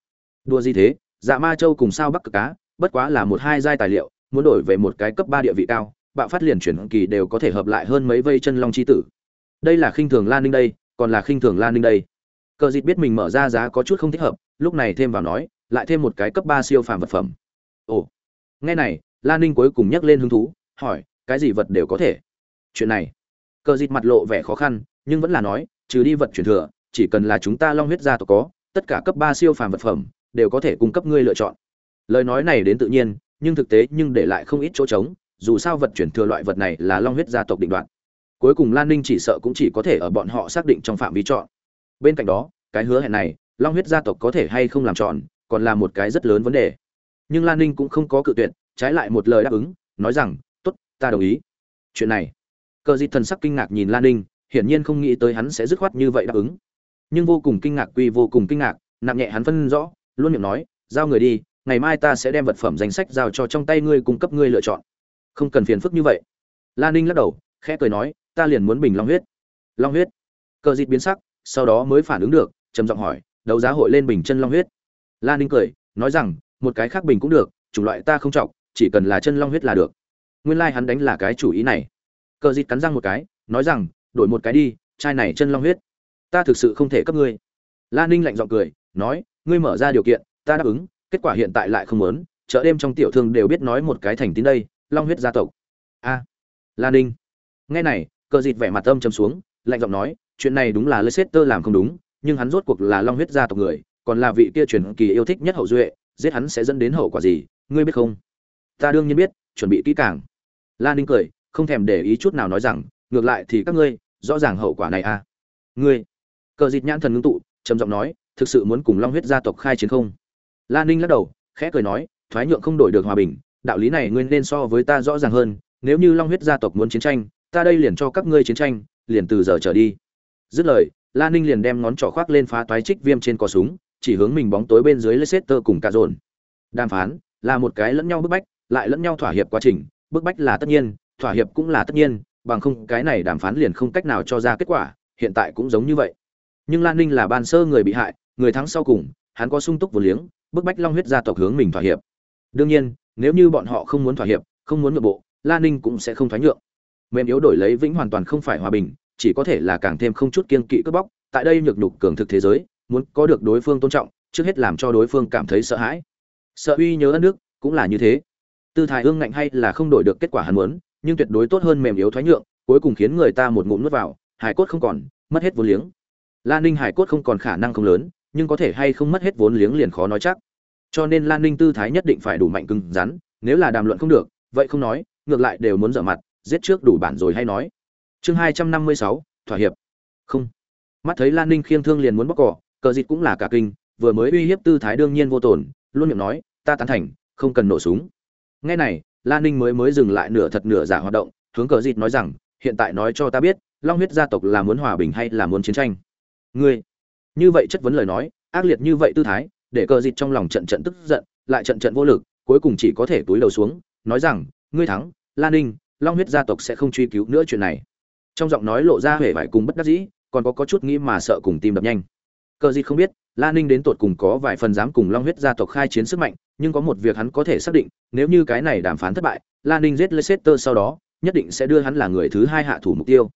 Đua gì thế? Dạ ma châu cùng sao bắc cực cá bất quá là một hai giai tài liệu, muốn đổi về một cái cấp ba địa vị cao, bạo phát liền chuyển kỳ đều có thể hợp lại hơn mấy vây chân long chi tử. Đây là khinh thường lan ninh đây, còn là khinh thường lan ninh đây. Cờ dịt biết mình mở ra giá có chút không thích hợp, lúc này thêm vào nói, lại thêm một cái cấp ba siêu phàm vật phẩm. Ồ. Nghe này lan ninh cuối cùng nhắc lên hứng thú hỏi, cái gì vật đều có thể? Chuyện này, cờ dịt mặt lộ vẻ khó khăn, nhưng vẫn là nói, trừ đi vật truyền thừa, chỉ cần là chúng ta long huyết gia tộc có, tất cả cấp ba siêu phàm vật phẩm đều có thể cung cấp ngươi lựa chọn. Lời nói này đến tự nhiên, nhưng thực tế nhưng để lại không ít chỗ trống, dù sao vật chuyển thừa loại vật này là long huyết gia tộc định đoạt. Cuối cùng lan ninh chỉ sợ cũng chỉ có thể ở bọn họ xác định trong phạm vi chọn. Bên cạnh đó, cái hứa hẹn này, long huyết gia tộc có thể hay không làm chọn, còn là một cái rất lớn vấn đề. Nhưng lan ninh cũng không có cự tuyệt, trái lại một lời đáp ứng, nói rằng ta đồng ý. Chuyện này, cờ dịt thần sắc kinh ngạc nhìn lan ninh, hiển nhiên không nghĩ tới hắn sẽ dứt khoát như vậy đáp ứng. Nhưng vô cùng kinh ngạc quy vô cùng kinh ngạc, nặng nhẹ hắn phân rõ, luôn miệng nói, giao người đi, ngày mai ta sẽ đem vật phẩm danh sách giao cho trong tay ngươi cung cấp ngươi lựa chọn. Không cần phiền phức như vậy. Lan ninh lắc đầu, khẽ cười nói, ta liền muốn bình long huyết. Long huyết. Cờ dịt biến sắc, sau đó mới phản ứng được, trầm giọng hỏi, đấu giá hội lên bình chân long huyết. Lan ninh cười, nói rằng, một cái khác bình cũng được, chủng loại ta không trọng, chỉ cần là chân long huyết là được nguyên lai hắn đánh là cái chủ ý này. Cờ dịt cắn răng một cái, nói rằng, đổi một cái đi, chai này chân long huyết. Ta thực sự không thể cấp ngươi. Lan ninh lạnh giọng cười, nói, ngươi mở ra điều kiện, ta đáp ứng, kết quả hiện tại lại không muốn, chợ đêm trong tiểu thương đều biết nói một cái thành tín đây, long huyết gia tộc. A lan ninh. Nghe này, cờ dịt vẻ mặt âm chấm xuống, lạnh giọng nói, chuyện này đúng là leicester làm không đúng, nhưng hắn rốt cuộc là long huyết gia tộc người, còn là vị kia truyền kỳ yêu thích nhất hậu duệ, giết hắn sẽ dẫn đến hậu quả gì, ngươi biết không? Ta đương nhiên biết, chuẩn bị kỹ càng lan ninh cười, không thèm để ý chút nào nói rằng, ngược lại thì các ngươi, rõ ràng hậu quả này à. Ngươi. Cờ dịt nhãn thần ngưng tụ, trầm giọng nói, thực sự muốn cùng long huyết gia tộc khai chiến không? Lan ninh lắc đầu, khẽ cười nói, thoái nhượng không đổi được hòa bình, đạo lý này ngươi nên so với ta rõ ràng hơn, nếu như long huyết gia tộc muốn chiến tranh, ta đây liền cho các ngươi chiến tranh, liền từ giờ trở đi. Dứt lời lan ninh liền đem ngón trỏ khoác lên phá toái trích viêm trên cò súng, chỉ hướng mình bóng tối bên dưới leicester cùng cả dồn đàm phán là một cái lẫn nhau bức bách, lại lẫn nhau thỏa hiệp quá trình bức bách là tất nhiên, thỏa hiệp cũng là tất nhiên, bằng không cái này đàm phán liền không cách nào cho ra kết quả, hiện tại cũng giống như vậy. Nhưng lan ninh là ban sơ người bị hại, người thắng sau cùng, hắn có sung túc vừa liếng, bức bách long huyết gia tộc hướng mình thỏa hiệp. Đương nhiên, nếu như bọn họ không muốn thỏa hiệp, không muốn nhượng bộ, lan ninh cũng sẽ không thoái nhượng. Mềm yếu đổi lấy vĩnh hoàn toàn không phải hòa bình, chỉ có thể là càng thêm không chút kiên kỵ cướp bóc, tại đây nhược nhục cường thực thế giới, muốn có được đối phương tôn trọng, trước hết làm cho đối phương cảm thấy sợ hãi. Sợ uy nhớ ân nước cũng là như thế tư thái ương ngạnh hay là không đổi được kết quả hắn muốn, nhưng tuyệt đối tốt hơn mềm yếu thoái nhượng, cuối cùng khiến người ta một ngụm nuốt vào, hải cốt không còn, mất hết vốn liếng. Lan ninh hải cốt không còn khả năng không lớn, nhưng có thể hay không mất hết vốn liếng liền khó nói chắc. Cho nên lan ninh tư thái nhất định phải đủ mạnh cứng rắn, nếu là đàm luận không được, vậy không nói, ngược lại đều muốn dở mặt, giết trước đủ bản rồi hay nói. Chương hai trăm năm mươi sáu, thỏa hiệp. Không. Mắt thấy lan ninh khiêng thương liền muốn bóc cỏ, cờ dịt cũng là cả kinh, vừa mới uy hiếp tư thái đương nhiên vô tổn luôn miệng nói, ta tán thành, không cần nổ súng nghe này lan ninh mới mới dừng lại nửa thật nửa giả hoạt động hướng cờ dịt nói rằng hiện tại nói cho ta biết long huyết gia tộc là muốn hòa bình hay là muốn chiến tranh? Ngươi như vậy chất vấn lời nói ác liệt như vậy tư thái để cờ dịt trong lòng trận trận tức giận lại trận trận vô lực cuối cùng chỉ có thể túi đầu xuống nói rằng ngươi thắng lan ninh long huyết gia tộc sẽ không truy cứu nữa chuyện này. Trong giọng nói lộ ra vẻ vải cùng bất đắc dĩ còn có, có chút nghĩ mà sợ cùng tim đập nhanh. Cờ dịt không biết lan ninh đến tột cùng có vài phần dám cùng long huyết gia tộc khai chiến sức mạnh, nhưng có một việc hắn có thể xác định, nếu như cái này đàm phán thất bại lan ninh giết leicester sau đó, nhất định sẽ đưa hắn là người thứ hai hạ thủ mục tiêu.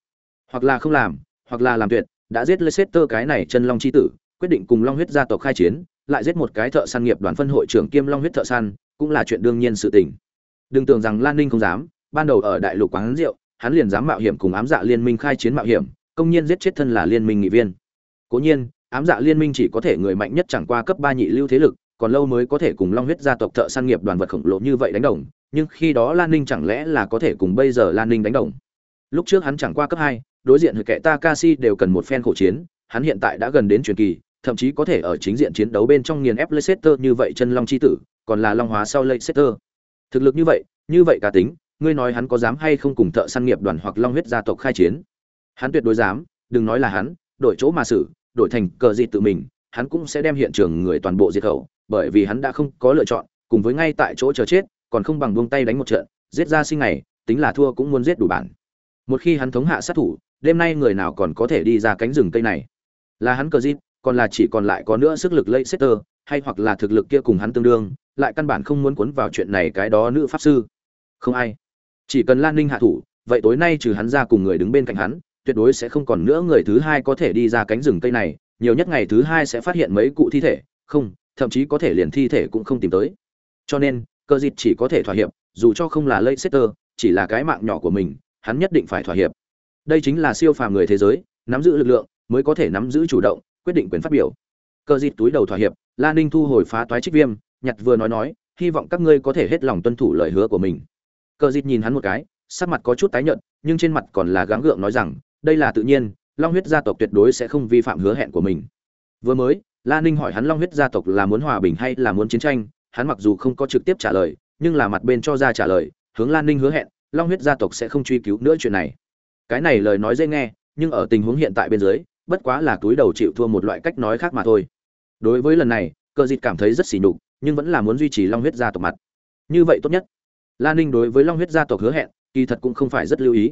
Hoặc là không làm, hoặc là làm tuyệt, đã giết leicester cái này chân long chi tử, quyết định cùng long huyết gia tộc khai chiến, lại giết một cái thợ săn nghiệp đoàn phân hội trưởng kiêm long huyết thợ săn, cũng là chuyện đương nhiên sự tình. Đừng tưởng rằng lan ninh không dám, ban đầu ở đại lục quán rượu, hắn liền dám mạo hiểm cùng ám dạ liên minh khai chiến mạo hiểm, công nhiên giết chết thân là liên minh nghị viên. Cố nhiên ám dạ liên minh chỉ có thể người mạnh nhất chẳng qua cấp ba nhị lưu thế lực còn lâu mới có thể cùng long huyết gia tộc thợ săn nghiệp đoàn vật khổng lồ như vậy đánh đồng nhưng khi đó lan ninh chẳng lẽ là có thể cùng bây giờ lan ninh đánh đồng lúc trước hắn chẳng qua cấp hai đối diện hơi kệ takashi đều cần một phen khổ chiến hắn hiện tại đã gần đến truyền kỳ thậm chí có thể ở chính diện chiến đấu bên trong nghiền ép Leicester như vậy chân long chi tử, còn là long hóa sau Leicester. Thực lực như vậy, như vậy cả tính, ngươi nói hắn có dám hay không cùng thợ săn nghiệp đoàn hoặc long huyết gia tộc khai chiến? Hắn tuyệt đối dám, đừng nói là hắn, đổi chỗ mà xử, đổi thành cờ gì tự mình, hắn cũng sẽ đem hiện trường người toàn bộ diệt khẩu, bởi vì hắn đã không có lựa chọn, cùng với ngay tại chỗ chờ chết, còn không bằng buông tay đánh một trận, giết ra sinh ngày, tính là thua cũng muốn giết đủ bản. Một khi hắn thống hạ sát thủ, đêm nay người nào còn có thể đi ra cánh rừng cây này? Là hắn cờ gì, còn là chỉ còn lại có nữa sức lực lây Leicester, hay hoặc là thực lực kia cùng hắn tương đương, lại căn bản không muốn cuốn vào chuyện này cái đó nữ pháp sư. Không ai. Chỉ cần Lan Ninh hạ thủ, vậy tối nay trừ hắn ra cùng người đứng bên cạnh hắn, tuyệt đối sẽ không còn nữa người thứ hai có thể đi ra cánh rừng cây này, nhiều nhất ngày thứ hai sẽ phát hiện mấy cụ thi thể, không, thậm chí có thể liền thi thể cũng không tìm tới. Cho nên, cơ dịch chỉ có thể thỏa hiệp, dù cho không là lây Leicester, chỉ là cái mạng nhỏ của mình, hắn nhất định phải thỏa hiệp. Đây chính là siêu phàm người thế giới, nắm giữ lực lượng mới có thể nắm giữ chủ động, quyết định quyền phát biểu cờ dịt túi đầu thỏa hiệp Lan ninh thu hồi phá toái trích viêm nhặt vừa nói nói hy vọng các ngươi có thể hết lòng tuân thủ lời hứa của mình cờ dịt nhìn hắn một cái sắc mặt có chút tái nhợt nhưng trên mặt còn là gắng gượng nói rằng đây là tự nhiên, long huyết gia tộc tuyệt đối sẽ không vi phạm hứa hẹn của mình. Vừa mới Lan ninh hỏi hắn long huyết gia tộc là muốn hòa bình hay là muốn chiến tranh, hắn mặc dù không có trực tiếp trả lời, nhưng là mặt bên cho ra trả lời, hướng lan ninh hứa hẹn, long huyết gia tộc sẽ không truy cứu nữa chuyện này. Cái này lời nói dễ nghe, nhưng ở tình huống hiện tại bên dưới, bất quá là túi đầu chịu thua một loại cách nói khác mà thôi. Đối với lần này cờ dịt cảm thấy rất xỉ nhục, nhưng vẫn là muốn duy trì long huyết gia tộc mặt. Như vậy tốt nhất. Lan ninh đối với long huyết gia tộc hứa hẹn, kỳ thật cũng không phải rất lưu ý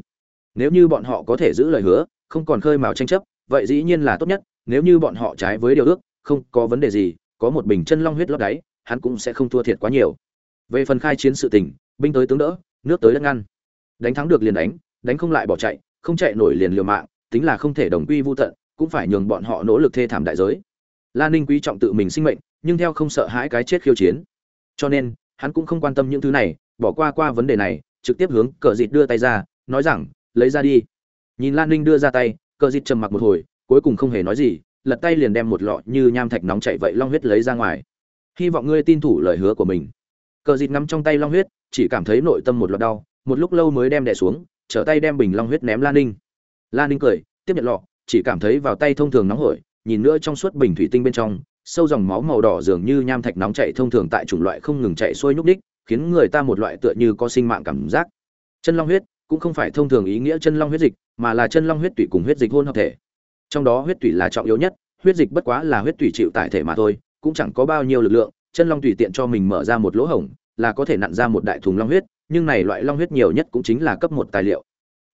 nếu như bọn họ có thể giữ lời hứa, không còn khơi mào tranh chấp, vậy dĩ nhiên là tốt nhất, nếu như bọn họ trái với điều ước, không có vấn đề gì, có một bình chân long huyết lót đáy, hắn cũng sẽ không thua thiệt quá nhiều. Về phần khai chiến sự tình, binh tới tướng đỡ, nước tới đất ngăn. Đánh thắng được liền đánh đánh không lại bỏ chạy, không chạy nổi liền liều mạng, tính là không thể đồng quy vô tận, cũng phải nhường bọn họ nỗ lực thê thảm đại giới. Lan ninh quý trọng tự mình sinh mệnh, nhưng theo không sợ hãi cái chết khiêu chiến. Cho nên, hắn cũng không quan tâm những thứ này, bỏ qua qua vấn đề này, trực tiếp hướng cờ dịt đưa tay ra, nói rằng lấy ra đi. Nhìn lan ninh đưa ra tay cờ dịt trầm mặc một hồi, cuối cùng không hề nói gì, lật tay liền đem một lọ như nham thạch nóng chảy vậy long huyết lấy ra ngoài. Hy vọng ngươi tin thủ lời hứa của mình. Cờ dịt nắm trong tay long huyết, chỉ cảm thấy nội tâm một loạt đau, một lúc lâu mới đem đè xuống, trở tay đem bình long huyết ném lan ninh. Lan ninh cười, tiếp nhận lọ, chỉ cảm thấy vào tay thông thường nóng hổi, nhìn nữa trong suốt bình thủy tinh bên trong, sâu dòng máu màu đỏ dường như nham thạch nóng chảy thông thường tại chủng loại không ngừng chạy xuôi nhúc đích khiến người ta một loại tựa như có sinh mạng cảm giác. Chân long huyết cũng không phải thông thường ý nghĩa chân long huyết dịch mà là chân long huyết tủy cùng huyết dịch hôn hợp thể trong đó huyết tủy là trọng yếu nhất huyết dịch bất quá là huyết tủy chịu tại thể mà thôi cũng chẳng có bao nhiêu lực lượng chân long tùy tiện cho mình mở ra một lỗ hổng là có thể nặn ra một đại thùng long huyết nhưng này loại long huyết nhiều nhất cũng chính là cấp một tài liệu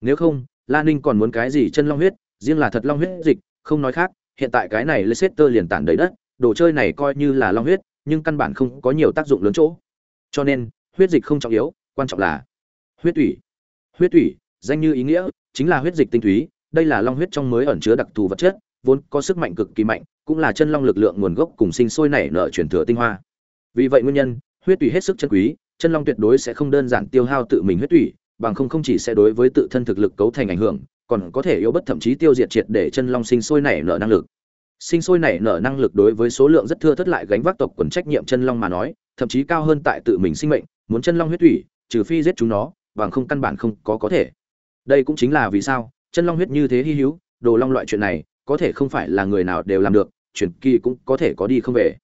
nếu không la ninh còn muốn cái gì chân long huyết riêng là thật long huyết dịch, không nói khác, hiện tại cái này Leicester liền tản đầy đất, đồ chơi này coi như là long huyết, nhưng căn bản không có nhiều tác dụng lớn chỗ. Cho nên, huyết dịch không trọng yếu, quan trọng là huyết tủy. Huyết thủy danh như ý nghĩa, chính là huyết dịch tinh túy, đây là long huyết trong mới ẩn chứa đặc thù vật chất, vốn có sức mạnh cực kỳ mạnh, cũng là chân long lực lượng nguồn gốc cùng sinh sôi nảy nở truyền thừa tinh hoa. Vì vậy nguyên nhân, huyết thủy hết sức chân quý, chân long tuyệt đối sẽ không đơn giản tiêu hao tự mình huyết thủy bằng không không chỉ sẽ đối với tự thân thực lực cấu thành ảnh hưởng, còn có thể yếu bất thậm chí tiêu diệt triệt để chân long sinh sôi nảy nở năng lực sinh sôi nảy nở năng lực đối với số lượng rất thưa thất lại gánh vác tộc quần trách nhiệm chân long mà nói thậm chí cao hơn tại tự mình sinh mệnh muốn chân long huyết thủy trừ phi giết chúng nó bằng không căn bản không có có thể đây cũng chính là vì sao chân long huyết như thế hy hữu đồ long loại chuyện này có thể không phải là người nào đều làm được chuyển kỳ cũng có thể có đi không về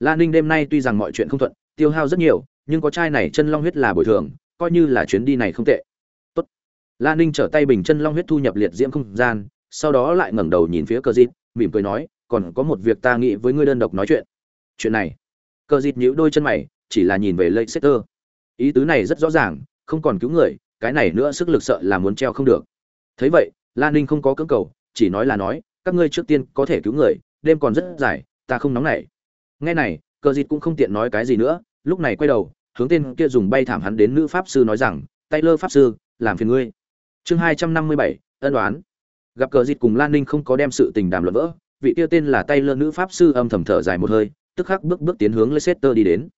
lan ninh đêm nay tuy rằng mọi chuyện không thuận tiêu hao rất nhiều nhưng có trai này chân long huyết là bồi thường coi như là chuyến đi này không tệ tốt La Ninh trở tay bình chân long huyết thu nhập liệt diễm không gian, sau đó lại ngẩng đầu nhìn phía Cờ Dịt, mỉm cười nói, "Còn có một việc ta nghĩ với ngươi đơn độc nói chuyện." "Chuyện này?" Cờ Dịt nhíu đôi chân mày, chỉ là nhìn về Leicester. Ý tứ này rất rõ ràng, không còn cứu người, cái này nữa sức lực sợ là muốn treo không được. Thấy vậy, Lan Ninh không có cưỡng cầu, chỉ nói là nói, các ngươi trước tiên có thể cứu người, đêm còn rất dài, ta không nóng nảy. Nghe này, Cờ dịt cũng không tiện nói cái gì nữa, lúc này quay đầu, hướng tên kia dùng bay thảm hắn đến nữ pháp sư nói rằng, Tay Lơ pháp sư, làm phiền ngươi. Chương hai trăm năm mươi bảy ân đoán. Gặp Cờ dịt cùng Lan Ninh không có đem sự tình đàm luận vỡ, vị kia tên là Tay Lơ nữ pháp sư âm thầm thở dài một hơi, tức khắc bước bước tiến hướng Leicester đi đến.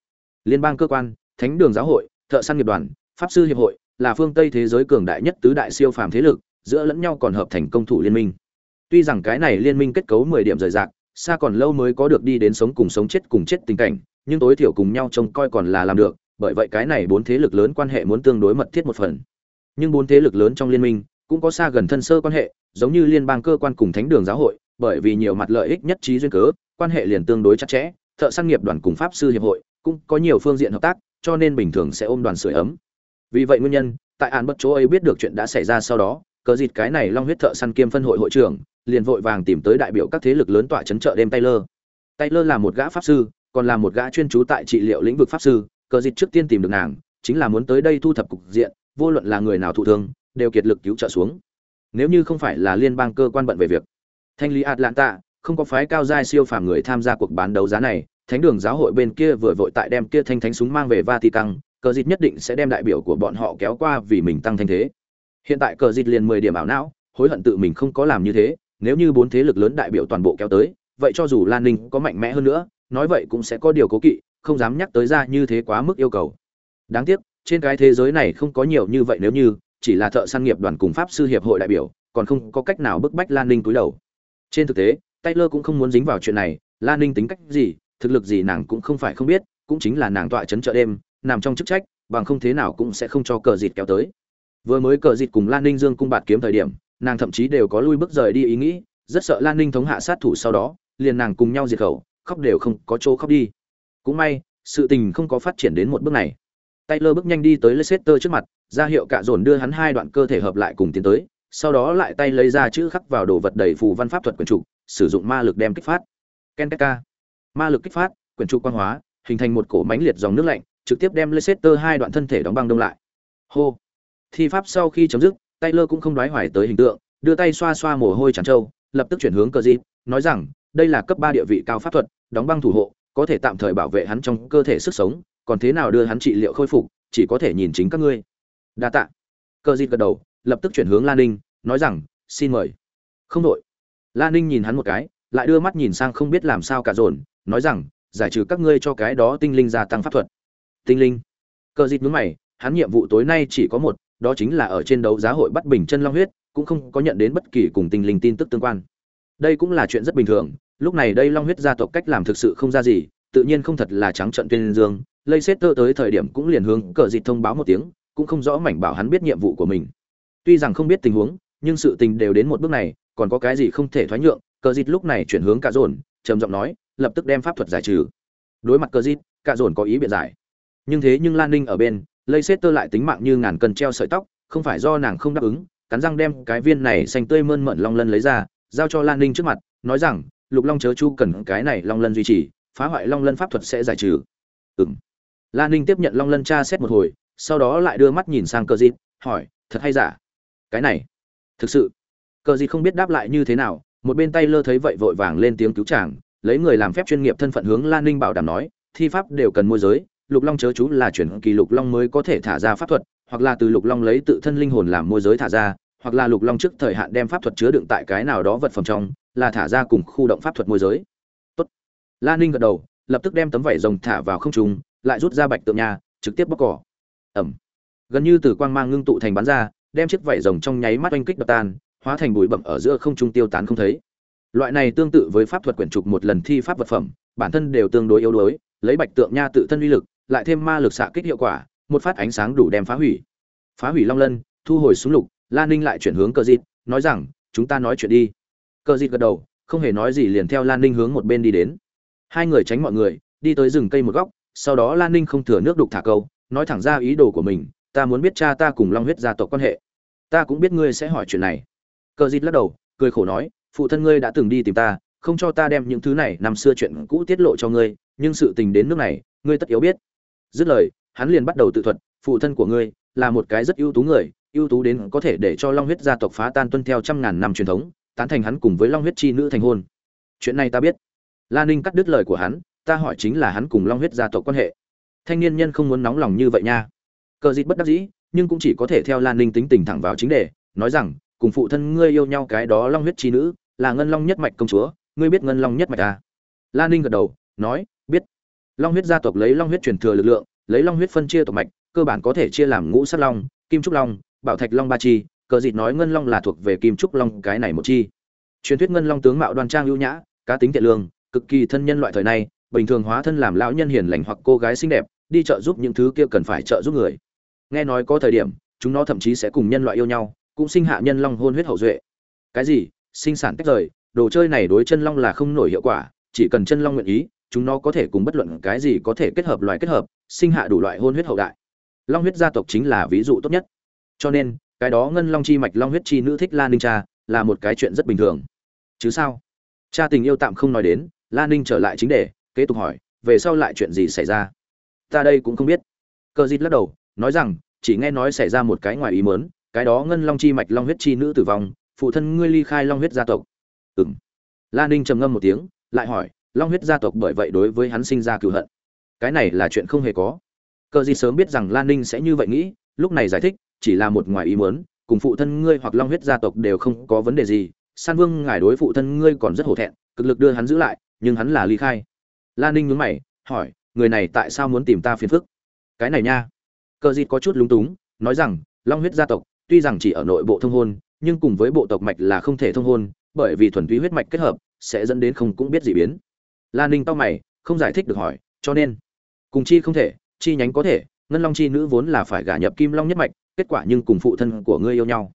Liên bang cơ quan, Thánh đường giáo hội, Thợ săn nghiệp đoàn, Pháp sư hiệp hội, là phương Tây thế giới cường đại nhất tứ đại siêu phàm thế lực, giữa lẫn nhau còn hợp thành công thủ liên minh. Tuy rằng cái này liên minh kết cấu 10 điểm rời rạc, xa còn lâu mới có được đi đến sống cùng sống chết cùng chết tình cảnh, nhưng tối thiểu cùng nhau trông coi còn là làm được, bởi vậy cái này bốn thế lực lớn quan hệ muốn tương đối mật thiết một phần. Nhưng bốn thế lực lớn trong liên minh cũng có xa gần thân sơ quan hệ, giống như liên bang cơ quan cùng thánh đường giáo hội, bởi vì nhiều mặt lợi ích nhất trí duyên cớ, quan hệ liền tương đối chặt chẽ, thợ săn nghiệp đoàn cùng pháp sư hiệp hội cũng có nhiều phương diện hợp tác, cho nên bình thường sẽ ôm đoàn sưởi ấm. Vì vậy nguyên nhân, tại án bất chỗ ấy biết được chuyện đã xảy ra sau đó, cờ dịt cái này long huyết thợ săn kiêm phân hội hội trưởng, liền vội vàng tìm tới đại biểu các thế lực lớn tọa chấn trợ đêm Taylor. Taylor là một gã pháp sư, còn là một gã chuyên trú tại trị liệu lĩnh vực pháp sư, cờ dịt trước tiên tìm được nàng, chính là muốn tới đây thu thập cục diện, vô luận là người nào thụ thương, đều kiệt lực cứu trợ xuống. Nếu như không phải là liên bang cơ quan bận về việc, thanh lý Atlanta, không có phái cao giai siêu phàm người tham gia cuộc bán đấu giá này, thánh đường giáo hội bên kia vừa vội tại đem kia thanh thánh súng mang về Vatican, cờ dịt nhất định sẽ đem đại biểu của bọn họ kéo qua vì mình tăng thanh thế. Hiện tại cờ dịt liền 10 điểm ảo não, hối hận tự mình không có làm như thế, nếu như bốn thế lực lớn đại biểu toàn bộ kéo tới, vậy cho dù Lan Ninh có mạnh mẽ hơn nữa, nói vậy cũng sẽ có điều cố kỵ, không dám nhắc tới ra như thế quá mức yêu cầu. Đáng tiếc, trên cái thế giới này không có nhiều như vậy nếu như chỉ là thợ săn nghiệp đoàn cùng pháp sư hiệp hội đại biểu, còn không có cách nào bức bách Lan Ninh túi đầu. Trên thực tế, Taylor cũng không muốn dính vào chuyện này, Lan Ninh tính cách gì, thực lực gì nàng cũng không phải không biết, cũng chính là nàng tọa chấn chợ đêm, nằm trong chức trách, bằng không thế nào cũng sẽ không cho cờ dịt kéo tới. Vừa mới cờ dịt cùng Lan Ninh Dương cung bạt kiếm thời điểm, nàng thậm chí đều có lui bước rời đi ý nghĩ, rất sợ Lan Ninh thống hạ sát thủ sau đó, liền nàng cùng nhau diệt khẩu, khóc đều không có chỗ khóc đi. Cũng may, sự tình không có phát triển đến một bước này. Taylor bước nhanh đi tới Leicester trước mặt, ra hiệu cả dồn đưa hắn hai đoạn cơ thể hợp lại cùng tiến tới, sau đó lại tay lấy ra chữ khắc vào đồ vật đầy phù văn pháp thuật quyển trục, sử dụng ma lực đem kích phát. ken Ma lực kích phát, quyển trục quan hóa, hình thành một cổ mánh liệt dòng nước lạnh, trực tiếp đem Leicester hai đoạn thân thể đóng băng đông lại. Hô. Thi pháp sau khi chấm dứt, Taylor cũng không đoái hoài tới hình tượng, đưa tay xoa xoa mồ hôi tràn trâu, lập tức chuyển hướng cờ dịp, nói rằng, đây là cấp ba địa vị cao pháp thuật, đóng băng thủ hộ, có thể tạm thời bảo vệ hắn trong cơ thể sức sống, còn thế nào đưa hắn trị liệu khôi phục, chỉ có thể nhìn chính các ngươi. Đa tạ. Cờ dịp gật đầu, lập tức chuyển hướng Lan Ninh, nói rằng, xin mời. Không đội. Lan Ninh nhìn hắn một cái, lại đưa mắt nhìn sang không biết làm sao cả dồn, nói rằng, giải trừ các ngươi cho cái đó tinh linh gia tăng pháp thuật. Tinh linh. Cờ dịt nhướng mày, hắn nhiệm vụ tối nay chỉ có một, đó chính là ở trên đấu giá hội bắt bình chân long huyết, cũng không có nhận đến bất kỳ cùng tinh linh tin tức tương quan. Đây cũng là chuyện rất bình thường, lúc này đây long huyết gia tộc cách làm thực sự không ra gì, tự nhiên không thật là trắng trận tuyên dương, tơ tới thời điểm cũng liền hướng cờ dịt thông báo một tiếng, cũng không rõ mảnh bảo hắn biết nhiệm vụ của mình. Tuy rằng không biết tình huống, nhưng sự tình đều đến một bước này, còn có cái gì không thể thoái nhượng, cờ dịt lúc này chuyển hướng cả dồn, trầm giọng nói, lập tức đem pháp thuật giải trừ. Đối mặt cờ dịt cả dồn có ý biện giải. Nhưng thế nhưng Lan Ninh ở bên, Leicester lại tính mạng như ngàn cần treo sợi tóc, không phải do nàng không đáp ứng, cắn răng đem cái viên này xanh tươi mơn mởn long lân lấy ra, giao cho Lan Ninh trước mặt, nói rằng, Lục Long chớ chu cần cái này long lân duy trì, phá hoại long lân pháp thuật sẽ giải trừ. Ừm. Lan Ninh tiếp nhận long lân tra xét một hồi, sau đó lại đưa mắt nhìn sang Cờ Dịt, hỏi, thật hay giả? Cái này, thực sự. Cờ Dịt không biết đáp lại như thế nào, một bên tay lơ thấy vậy vội vàng lên tiếng cứu chàng, lấy người làm phép chuyên nghiệp thân phận hướng Lan Ninh bảo đảm nói, thi pháp đều cần môi giới, lục long chớ chú là chuyển kỳ lục long mới có thể thả ra pháp thuật, hoặc là từ lục long lấy tự thân linh hồn làm môi giới thả ra, hoặc là lục long trước thời hạn đem pháp thuật chứa đựng tại cái nào đó vật phẩm trong, là thả ra cùng khu động pháp thuật môi giới. Tốt. Lan ninh gật đầu, lập tức đem tấm vảy rồng thả vào không trung, lại rút ra bạch tượng nhà trực tiếp bóc cỏ. Ẩm. Gần như từ quang mang ngưng tụ thành bắn ra, đem chiếc vảy rồng trong nháy mắt oanh kích đập tan, hóa thành bụi bậm ở giữa không trung tiêu tán không thấy. Loại này tương tự với pháp thuật quyển trục một lần thi pháp vật phẩm, bản thân đều tương đối yếu đuối, lấy bạch tượng nha tự thân uy lực lại thêm ma lực xạ kích hiệu quả, một phát ánh sáng đủ đem phá hủy. Phá hủy long lân, thu hồi súng lục lan ninh lại chuyển hướng cờ dịt, nói rằng, chúng ta nói chuyện đi. Cờ dịt gật đầu, không hề nói gì liền theo lan ninh hướng một bên đi đến. Hai người tránh mọi người, đi tới rừng cây một góc, sau đó lan ninh không thừa nước đục thả câu, nói thẳng ra ý đồ của mình, ta muốn biết cha ta cùng long huyết gia tộc quan hệ. Ta cũng biết ngươi sẽ hỏi chuyện này. Cờ dịt lắc đầu, cười khổ nói, phụ thân ngươi đã từng đi tìm ta, không cho ta đem những thứ này năm xưa chuyện cũ tiết lộ cho ngươi, nhưng sự tình đến nước này, ngươi tất yếu biết dứt lời, hắn liền bắt đầu tự thuật, phụ thân của ngươi là một cái rất ưu tú người, ưu tú đến có thể để cho long huyết gia tộc phá tan tuân theo trăm ngàn năm truyền thống, tán thành hắn cùng với long huyết chi nữ thành hôn. Chuyện này ta biết. La ninh cắt đứt lời của hắn, ta hỏi chính là hắn cùng long huyết gia tộc quan hệ. Thanh niên nhân không muốn nóng lòng như vậy nha. Cờ dịt bất đắc dĩ, nhưng cũng chỉ có thể theo lan ninh tính tình thẳng vào chính đề, nói rằng, cùng phụ thân ngươi yêu nhau cái đó long huyết chi nữ, là ngân long nhất mạch công chúa, ngươi biết ngân long nhất mạch à? lan ninh gật đầu, nói, biết long huyết gia tộc lấy long huyết truyền thừa lực lượng, lấy long huyết phân chia tộc mạch, cơ bản có thể chia làm ngũ sắt long, kim trúc long, bảo thạch long ba chi, cờ dịt nói ngân long là thuộc về kim trúc long cái này một chi. Truyền thuyết ngân long tướng mạo đoan trang ưu nhã, cá tính thiện lương, cực kỳ thân nhân loại thời này bình thường hóa thân làm lão nhân hiền lành hoặc cô gái xinh đẹp, đi chợ giúp những thứ kia cần phải trợ giúp người. Nghe nói có thời điểm, chúng nó thậm chí sẽ cùng nhân loại yêu nhau, cũng sinh hạ nhân long hôn huyết hậu duệ. Cái gì? Sinh sản tách rời, đồ chơi này đối chân long là không nổi hiệu quả, chỉ cần chân long nguyện ý chúng nó có thể cùng bất luận cái gì có thể kết hợp loài kết hợp, sinh hạ đủ loại hôn huyết hậu đại. Long huyết gia tộc chính là ví dụ tốt nhất. Cho nên, cái đó ngân long chi mạch long huyết chi nữ thích lan ninh cha, là một cái chuyện rất bình thường. Chứ sao? Cha tình yêu tạm không nói đến lan ninh trở lại chính đề, kế tục hỏi, về sau lại chuyện gì xảy ra? Ta đây cũng không biết. Cơ dít lắc đầu, nói rằng, chỉ nghe nói xảy ra một cái ngoài ý mớn cái đó ngân long chi mạch long huyết chi nữ tử vong, phụ thân ngươi ly khai long huyết gia tộc. Ừng lan ninh trầm ngâm một tiếng, lại hỏi long huyết gia tộc bởi vậy đối với hắn sinh ra cựu hận. Cái này là chuyện không hề có. Cờ gì sớm biết rằng lan ninh sẽ như vậy nghĩ, lúc này giải thích, chỉ là một ngoài ý muốn, cùng phụ thân ngươi hoặc long huyết gia tộc đều không có vấn đề gì. San vương ngài đối phụ thân ngươi còn rất hổ thẹn, cực lực đưa hắn giữ lại, nhưng hắn là ly khai. Lan ninh nhướng mày, hỏi, người này tại sao muốn tìm ta phiền phức? Cái này nha. Cờ dịt có chút lúng túng, nói rằng, long huyết gia tộc, tuy rằng chỉ ở nội bộ thông hôn, nhưng cùng với bộ tộc mạch là không thể thông hôn, bởi vì thuần túy huyết mạch kết hợp, sẽ dẫn đến không cũng biết gì biến lan ninh tao mày, không giải thích được hỏi, cho nên. Cùng chi không thể, chi nhánh có thể, ngân long chi nữ vốn là phải gả nhập kim long nhất mạch, kết quả nhưng cùng phụ thân của ngươi yêu nhau.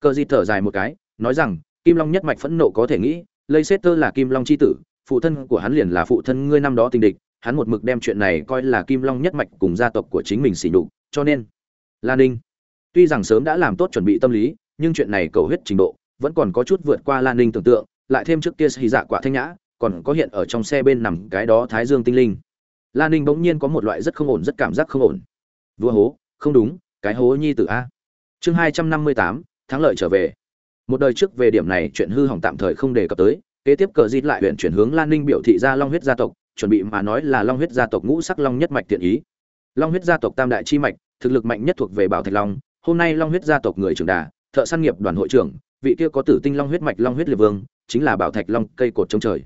Cờ di thở dài một cái, nói rằng, kim long nhất mạch phẫn nộ có thể nghĩ lây xét tơ là kim long chi tử, phụ thân của hắn liền là phụ thân ngươi năm đó tình địch, hắn một mực đem chuyện này coi là kim long nhất mạch cùng gia tộc của chính mình xỉ nhục, cho nên. Lan ninh, tuy rằng sớm đã làm tốt chuẩn bị tâm lý, nhưng chuyện này cầu huyết trình độ, vẫn còn có chút vượt qua lan ninh tưởng tượng, lại thêm trước kia xì dạ quả thanh nhã còn có hiện ở trong xe bên nằm cái đó thái dương tinh linh. Lan ninh bỗng nhiên có một loại rất không ổn, rất cảm giác không ổn. Vua hố, không đúng, cái hố nhi tử a. Chương hai trăm năm mươi tám, thắng lợi trở về. Một đời trước về điểm này chuyện hư hỏng tạm thời không đề cập tới, kế tiếp cờ dít lại huyện chuyển hướng lan ninh biểu thị ra long huyết gia tộc, chuẩn bị mà nói là long huyết gia tộc ngũ sắc long nhất mạch tiện ý. Long huyết gia tộc tam đại chi mạch, thực lực mạnh nhất thuộc về bảo thạch long. Hôm nay long huyết gia tộc người trưởng đà, thợ săn nghiệp đoàn hội trưởng, vị kia có tử tinh long huyết mạch long huyết liệt vương, chính là bảo thạch long cây cột trống trời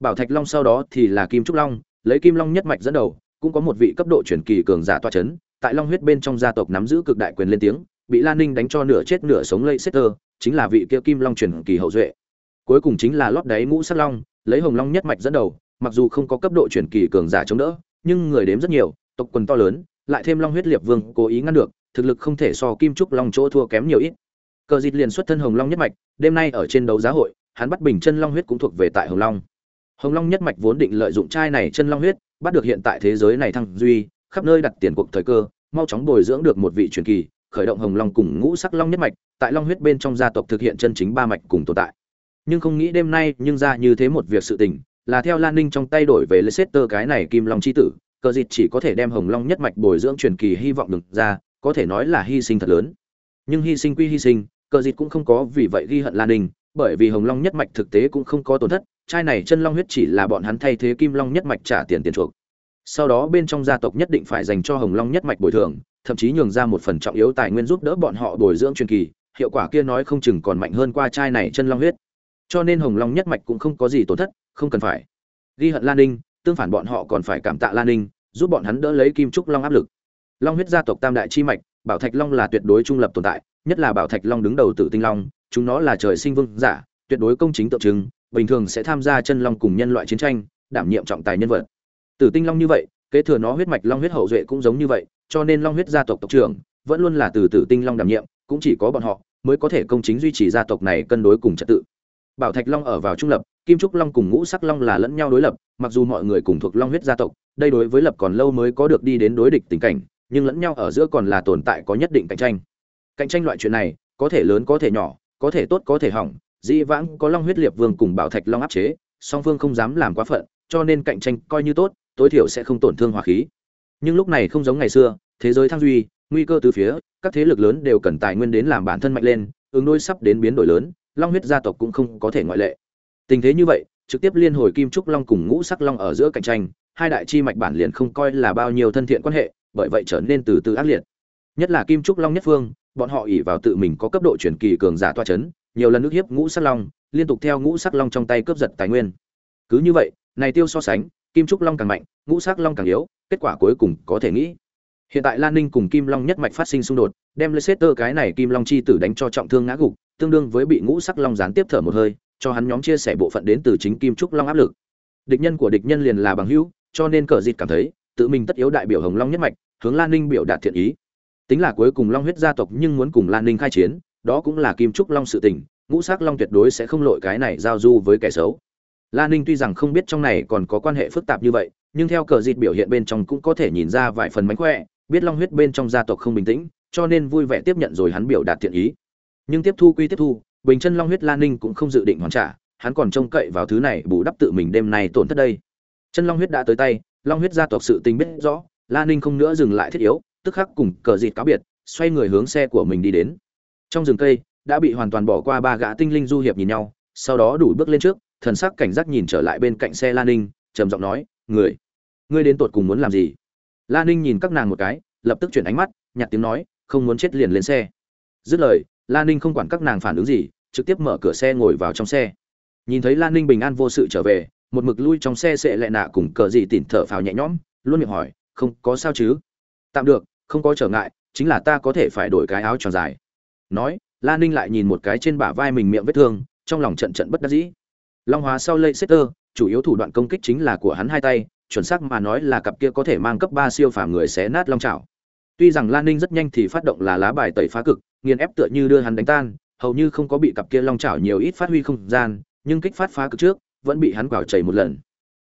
bảo thạch long sau đó thì là kim trúc long, lấy kim long nhất mạch dẫn đầu, cũng có một vị cấp độ chuyển kỳ cường giả toa chấn, tại long huyết bên trong gia tộc nắm giữ cực đại quyền lên tiếng, bị lan ninh đánh cho nửa chết nửa sống lây setter chính là vị kia kim long chuyển kỳ hậu duệ. Cuối cùng chính là lót đáy ngũ Sắt long, lấy hồng long nhất mạch dẫn đầu, mặc dù không có cấp độ chuyển kỳ cường giả chống đỡ, nhưng người đếm rất nhiều, tộc quần to lớn, lại thêm long huyết liệt vương cố ý ngăn được, thực lực không thể so kim trúc long chỗ thua kém nhiều ít. Cờ dịt liền xuất thân hồng long nhất mạch, đêm nay ở trên đấu giá hội, hắn bắt bình chân long huyết cũng thuộc về tại hồng long hồng long nhất mạch vốn định lợi dụng trai này chân long huyết, bắt được hiện tại thế giới này thăng duy, khắp nơi đặt tiền cuộc thời cơ, mau chóng bồi dưỡng được một vị truyền kỳ, khởi động hồng long cùng ngũ sắc long nhất mạch, tại long huyết bên trong gia tộc thực hiện chân chính ba mạch cùng tồn tại. Nhưng không nghĩ đêm nay, nhưng ra như thế một việc sự tình, là theo lan ninh trong tay đổi về leicester cái này kim long chi tử, cờ dịt chỉ có thể đem hồng long nhất mạch bồi dưỡng truyền kỳ hy vọng được ra, có thể nói là hy sinh thật lớn. Nhưng hy sinh quy hy sinh, cờ dịt cũng không có vì vậy ghi hận lan ninh, bởi vì hồng long nhất mạch thực tế cũng không có tổn thất trai này chân long huyết chỉ là bọn hắn thay thế kim long nhất mạch trả tiền tiền chuộc. Sau đó bên trong gia tộc nhất định phải dành cho hồng long nhất mạch bồi thường, thậm chí nhường ra một phần trọng yếu tài nguyên giúp đỡ bọn họ bồi dưỡng truyền kỳ, hiệu quả kia nói không chừng còn mạnh hơn qua trai này chân long huyết. Cho nên hồng long nhất mạch cũng không có gì tổn thất, không cần phải. Ghi hận lan ninh, tương phản bọn họ còn phải cảm tạ lan ninh, giúp bọn hắn đỡ lấy kim trúc long áp lực. Long huyết gia tộc tam đại chi mạch, bảo thạch long là tuyệt đối trung lập tồn tại, nhất là bảo thạch long đứng đầu tử tinh long, chúng nó là trời sinh vương giả, tuyệt đối công chính tượng trưng bình thường sẽ tham gia chân long cùng nhân loại chiến tranh, đảm nhiệm trọng tài nhân vật. Tử tinh long như vậy, kế thừa nó huyết mạch long huyết hậu duệ cũng giống như vậy, cho nên long huyết gia tộc tộc trưởng vẫn luôn là từ tử tinh long đảm nhiệm, cũng chỉ có bọn họ mới có thể công chính duy trì gia tộc này cân đối cùng trật tự. Bảo thạch long ở vào trung lập, kim trúc long cùng ngũ sắc long là lẫn nhau đối lập, mặc dù mọi người cùng thuộc long huyết gia tộc, đây đối với lập còn lâu mới có được đi đến đối địch tình cảnh, nhưng lẫn nhau ở giữa còn là tồn tại có nhất định cạnh tranh. Cạnh tranh loại chuyện này, có thể lớn có thể nhỏ, có thể tốt có thể hỏng dĩ vãng có long huyết liệt vương cùng bảo thạch long áp chế, song phương không dám làm quá phận, cho nên cạnh tranh coi như tốt, tối thiểu sẽ không tổn thương hòa khí. Nhưng lúc này không giống ngày xưa, thế giới thăng duy, nguy cơ từ phía, các thế lực lớn đều cần tài nguyên đến làm bản thân mạnh lên, ứng đối sắp đến biến đổi lớn, long huyết gia tộc cũng không có thể ngoại lệ. Tình thế như vậy, trực tiếp liên hồi kim trúc long cùng ngũ sắc long ở giữa cạnh tranh, hai đại chi mạch bản liền không coi là bao nhiêu thân thiện quan hệ, bởi vậy trở nên từ từ ác liệt. Nhất là kim trúc long nhất phương, bọn họ ỉ vào tự mình có cấp độ truyền kỳ cường giả toa chấn nhiều lần nước hiếp ngũ sắc long, liên tục theo ngũ sắc long trong tay cướp giật tài nguyên. Cứ như vậy, này tiêu so sánh, kim trúc long càng mạnh, ngũ sắc long càng yếu, kết quả cuối cùng có thể nghĩ. Hiện tại lan ninh cùng kim long nhất mạch phát sinh xung đột, đem leicester cái này kim long chi tử đánh cho trọng thương ngã gục, tương đương với bị ngũ sắc long gián tiếp thở một hơi, cho hắn nhóm chia sẻ bộ phận đến từ chính kim trúc long áp lực. Địch nhân của địch nhân liền là bằng hữu, cho nên cờ dịt cảm thấy, tự mình tất yếu đại biểu hồng long nhất mạch, hướng lan ninh biểu đạt thiện ý. Tính là cuối cùng long huyết gia tộc nhưng muốn cùng lan ninh khai chiến đó cũng là kim trúc long sự tình, ngũ sắc long tuyệt đối sẽ không lội cái này giao du với kẻ xấu. Lan ninh tuy rằng không biết trong này còn có quan hệ phức tạp như vậy, nhưng theo cờ dịt biểu hiện bên trong cũng có thể nhìn ra vài phần mánh khỏe, biết long huyết bên trong gia tộc không bình tĩnh, cho nên vui vẻ tiếp nhận rồi hắn biểu đạt thiện ý. Nhưng tiếp thu quy tiếp thu, bình chân long huyết lan ninh cũng không dự định hoàn trả, hắn còn trông cậy vào thứ này, bù đắp tự mình đêm nay tổn thất đây. Chân long huyết đã tới tay, long huyết gia tộc sự tình biết rõ lan ninh không nữa dừng lại thiết yếu, tức khắc cùng cờ dịt cáo biệt, xoay người hướng xe của mình đi đến trong rừng cây, đã bị hoàn toàn bỏ qua ba gã tinh linh du hiệp nhìn nhau, sau đó đủ bước lên trước, thần sắc cảnh giác nhìn trở lại bên cạnh xe lan ninh, trầm giọng nói, người, ngươi đến tột cùng muốn làm gì? Lan ninh nhìn các nàng một cái, lập tức chuyển ánh mắt, nhặt tiếng nói, không muốn chết liền lên xe. Dứt lời lan ninh không quản các nàng phản ứng gì, trực tiếp mở cửa xe ngồi vào trong xe. Nhìn thấy lan ninh bình an vô sự trở về, một mực lui trong xe sệ lẹ nạ cùng cờ gì tỉn thở phào nhẹ nhõm, luôn miệng hỏi, không có sao chứ? Tạm được, không có trở ngại, chính là ta có thể phải đổi cái áo tròn dài nói lan ninh lại nhìn một cái trên bả vai mình miệng vết thương, trong lòng trận trận bất đắc dĩ. Long hóa sau lây setter chủ yếu thủ đoạn công kích chính là của hắn hai tay, chuẩn xác mà nói là cặp kia có thể mang cấp ba siêu phàm người xé nát long trào tuy rằng lan ninh rất nhanh thì phát động là lá bài tẩy phá cực, nghiền ép tựa như đưa hắn đánh tan, hầu như không có bị cặp kia long chảo nhiều ít phát huy không gian, nhưng kích phát phá cực trước, vẫn bị hắn quào chảy một lần.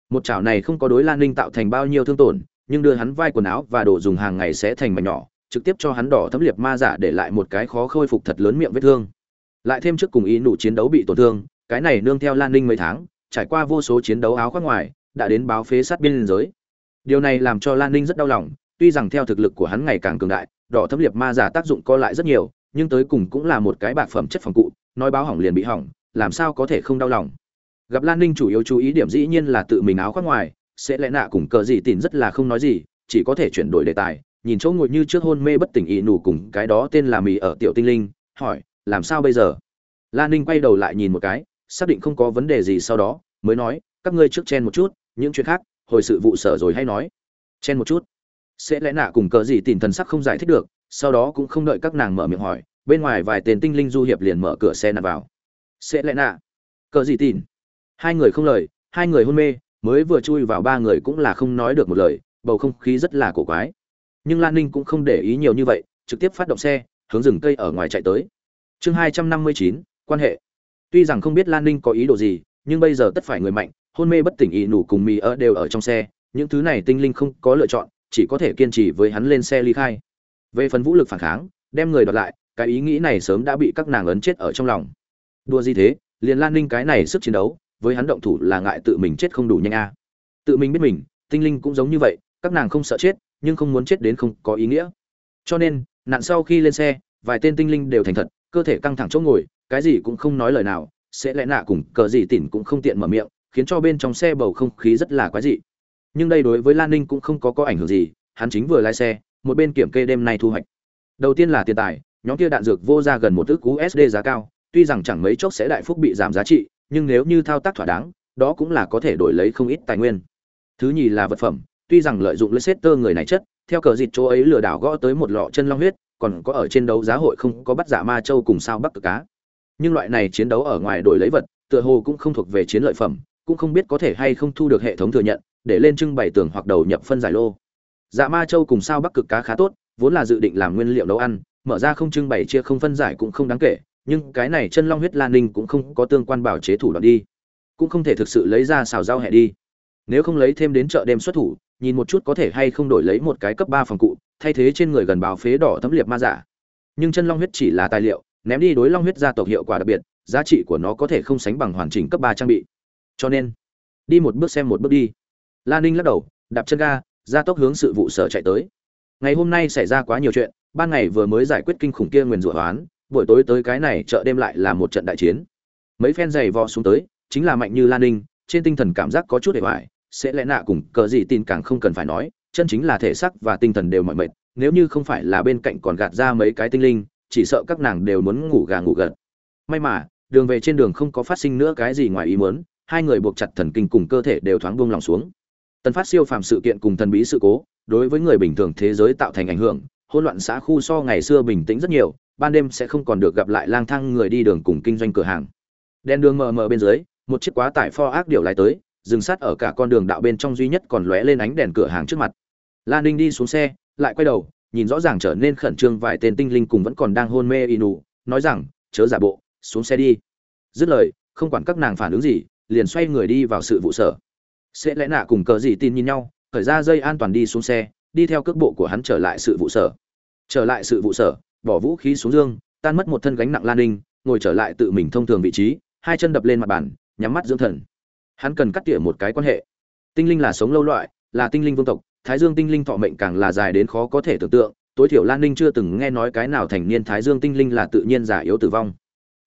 Một chảo này không có đối lan ninh tạo thành bao nhiêu thương tổn, nhưng đưa hắn vai quần áo và đồ dùng hàng ngày sẽ thành mảnh nhỏ trực tiếp cho hắn đỏ thấm liệt ma giả để lại một cái khó khôi phục thật lớn miệng vết thương. Lại thêm trước cùng ý nụ chiến đấu bị tổn thương, cái này nương theo lan ninh mấy tháng, trải qua vô số chiến đấu áo khoác ngoài, đã đến báo phế sát biên giới. Điều này làm cho lan ninh rất đau lòng, tuy rằng theo thực lực của hắn ngày càng cường đại, đỏ thấm liệt ma giả tác dụng co lại rất nhiều, nhưng tới cùng cũng là một cái bạc phẩm chất phòng cụ, nói báo hỏng liền bị hỏng, làm sao có thể không đau lòng. Gặp lan ninh chủ yếu chú ý điểm dĩ nhiên là tự mình áo khoác ngoài, sẽ lẽ nạ cùng cờ gì tìm rất là không nói gì, chỉ có thể chuyển đổi đề tài nhìn chỗ ngồi như trước hôn mê bất tỉnh ý nủ cùng cái đó tên là mì ở tiểu tinh linh, hỏi, làm sao bây giờ? Lan ninh quay đầu lại nhìn một cái, xác định không có vấn đề gì sau đó, mới nói, các ngươi trước chen một chút, những chuyện khác, hồi sự vụ sở rồi hay nói. Chen một chút? Sẽ lẽ nạ cùng cờ gì tìm thần sắc không giải thích được, sau đó cũng không đợi các nàng mở miệng hỏi, bên ngoài vài tên tinh linh du hiệp liền mở cửa xe nạp vào. Sẽ lẽ nạ? Cờ gì tìm? Hai người không lời, hai người hôn mê, mới vừa chui vào ba người cũng là không nói được một lời, bầu không khí rất là cổ quái nhưng lan ninh cũng không để ý nhiều như vậy, trực tiếp phát động xe, hướng rừng cây ở ngoài chạy tới. Chương hai trăm năm mươi chín, quan hệ. Tuy rằng không biết lan ninh có ý đồ gì, nhưng bây giờ tất phải người mạnh, hôn mê bất tỉnh ỵ nủ cùng mì ở đều ở trong xe, những thứ này tinh linh không có lựa chọn, chỉ có thể kiên trì với hắn lên xe ly khai. Về phần vũ lực phản kháng, đem người đoạt lại, cái ý nghĩ này sớm đã bị các nàng ấn chết ở trong lòng. Đua gì thế, liền lan ninh cái này sức chiến đấu, với hắn động thủ là ngại tự mình chết không đủ nhanh a. Tự mình biết mình, tinh linh cũng giống như vậy, các nàng không sợ chết nhưng không muốn chết đến không có ý nghĩa. Cho nên, nạn sau khi lên xe, vài tên tinh linh đều thành thật, cơ thể căng thẳng chỗ ngồi, cái gì cũng không nói lời nào, sẽ lẽ nạ cùng cờ gì tỉn cũng không tiện mở miệng, khiến cho bên trong xe bầu không khí rất là quái dị. Nhưng đây đối với lan ninh cũng không có có ảnh hưởng gì, hắn chính vừa lái xe, một bên kiểm kê đêm nay thu hoạch. Đầu tiên là tiền tài, nhóm kia đạn dược vô ra gần một ước usd giá cao, tuy rằng chẳng mấy chốc sẽ đại phúc bị giảm giá trị, nhưng nếu như thao tác thỏa đáng, đó cũng là có thể đổi lấy không ít tài nguyên. Thứ nhì là vật phẩm tuy rằng lợi dụng Leicester người này chất, theo cờ dịt chỗ ấy lừa đảo gõ tới một lọ chân long huyết, còn có ở trên đấu giá hội không có bắt giả ma châu cùng sao bắc cực cá. Nhưng loại này chiến đấu ở ngoài đổi lấy vật, tựa hồ cũng không thuộc về chiến lợi phẩm, cũng không biết có thể hay không thu được hệ thống thừa nhận, để lên trưng bày tường hoặc đầu nhập phân giải lô. Dạ ma châu cùng sao bắc cực cá khá tốt, vốn là dự định làm nguyên liệu nấu ăn, mở ra không trưng bày chia không phân giải cũng không đáng kể, nhưng cái này chân long huyết lan ninh cũng không có tương quan bảo chế thủ đoạn đi. Cũng không thể thực sự lấy ra xào rau hẹ đi nếu không lấy thêm đến chợ đêm xuất thủ, nhìn một chút có thể hay không đổi lấy một cái cấp ba phòng cụ, thay thế trên người gần báo phế đỏ thấm liệt ma giả. Nhưng chân long huyết chỉ là tài liệu, ném đi đối long huyết gia tộc hiệu quả đặc biệt, giá trị của nó có thể không sánh bằng hoàn chỉnh cấp ba trang bị. Cho nên, đi một bước xem một bước đi. Lan ninh lắc đầu, đạp chân ga ra tốc hướng sự vụ sở chạy tới. Ngày hôm nay xảy ra quá nhiều chuyện, ban ngày vừa mới giải quyết kinh khủng kia nguyền rủa hoán, buổi tối tới cái này chợ đêm lại là một trận đại chiến. Mấy phen giày vò xuống tới, chính là mạnh như lan ninh, trên tinh thần cảm giác có chút để hoài sẽ lẽ nạ cùng cờ gì tin càng không cần phải nói, chân chính là thể xác và tinh thần đều mỏi mệt, nếu như không phải là bên cạnh còn gạt ra mấy cái tinh linh, chỉ sợ các nàng đều muốn ngủ gà ngủ gật. May mà, đường về trên đường không có phát sinh nữa cái gì ngoài ý muốn, hai người buộc chặt thần kinh cùng cơ thể đều thoáng buông lòng xuống. Tần phát siêu phàm sự kiện cùng thần bí sự cố, đối với người bình thường thế giới tạo thành ảnh hưởng, hỗn loạn xã khu so ngày xưa bình tĩnh rất nhiều, ban đêm sẽ không còn được gặp lại lang thang người đi đường cùng kinh doanh cửa hàng. Đèn đường mờ mờ bên dưới, một chiếc quá tải pho ác điều lái tới dừng sát ở cả con đường đạo bên trong duy nhất còn lóe lên ánh đèn cửa hàng trước mặt. Lan ninh đi xuống xe, lại quay đầu, nhìn rõ ràng trở nên khẩn trương vài tên tinh linh cùng vẫn còn đang hôn mê inu nói rằng, chớ giả bộ, xuống xe đi. Dứt lời, không quản các nàng phản ứng gì, liền xoay người đi vào sự vụ sở. Sẽ lẽ nạ cùng cờ gì tin nhìn nhau khởi ra dây an toàn đi xuống xe, đi theo cước bộ của hắn trở lại sự vụ sở. Trở lại sự vụ sở, bỏ vũ khí xuống dương, tan mất một thân gánh nặng lan ninh, ngồi trở lại tự mình thông thường vị trí, hai chân đập lên mặt bàn, nhắm mắt dưỡng thần hắn cần cắt tỉa một cái quan hệ. Tinh linh là sống lâu loại, là tinh linh vương tộc, thái dương tinh linh thọ mệnh càng là dài đến khó có thể tưởng tượng. Tối thiểu lan ninh chưa từng nghe nói cái nào thành niên thái dương tinh linh là tự nhiên giả yếu tử vong.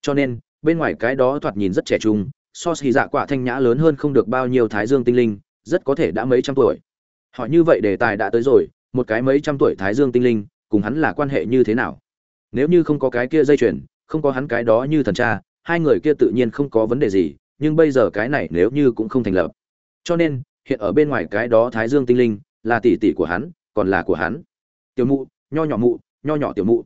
Cho nên, bên ngoài cái đó thoạt nhìn rất trẻ trung, so xì dạ quả thanh nhã lớn hơn không được bao nhiêu thái dương tinh linh, rất có thể đã mấy trăm tuổi. Họ như vậy đề tài đã tới rồi, một cái mấy trăm tuổi thái dương tinh linh, cùng hắn là quan hệ như thế nào? Nếu như không có cái kia dây chuyền, không có hắn cái đó như thần cha, hai người kia tự nhiên không có vấn đề gì nhưng bây giờ cái này nếu như cũng không thành lập. Cho nên, hiện ở bên ngoài cái đó thái dương tinh linh, là tỷ tỷ của hắn, còn là của hắn. Tiểu mụ, nho nhỏ mụ, nho nhỏ tiểu mụ.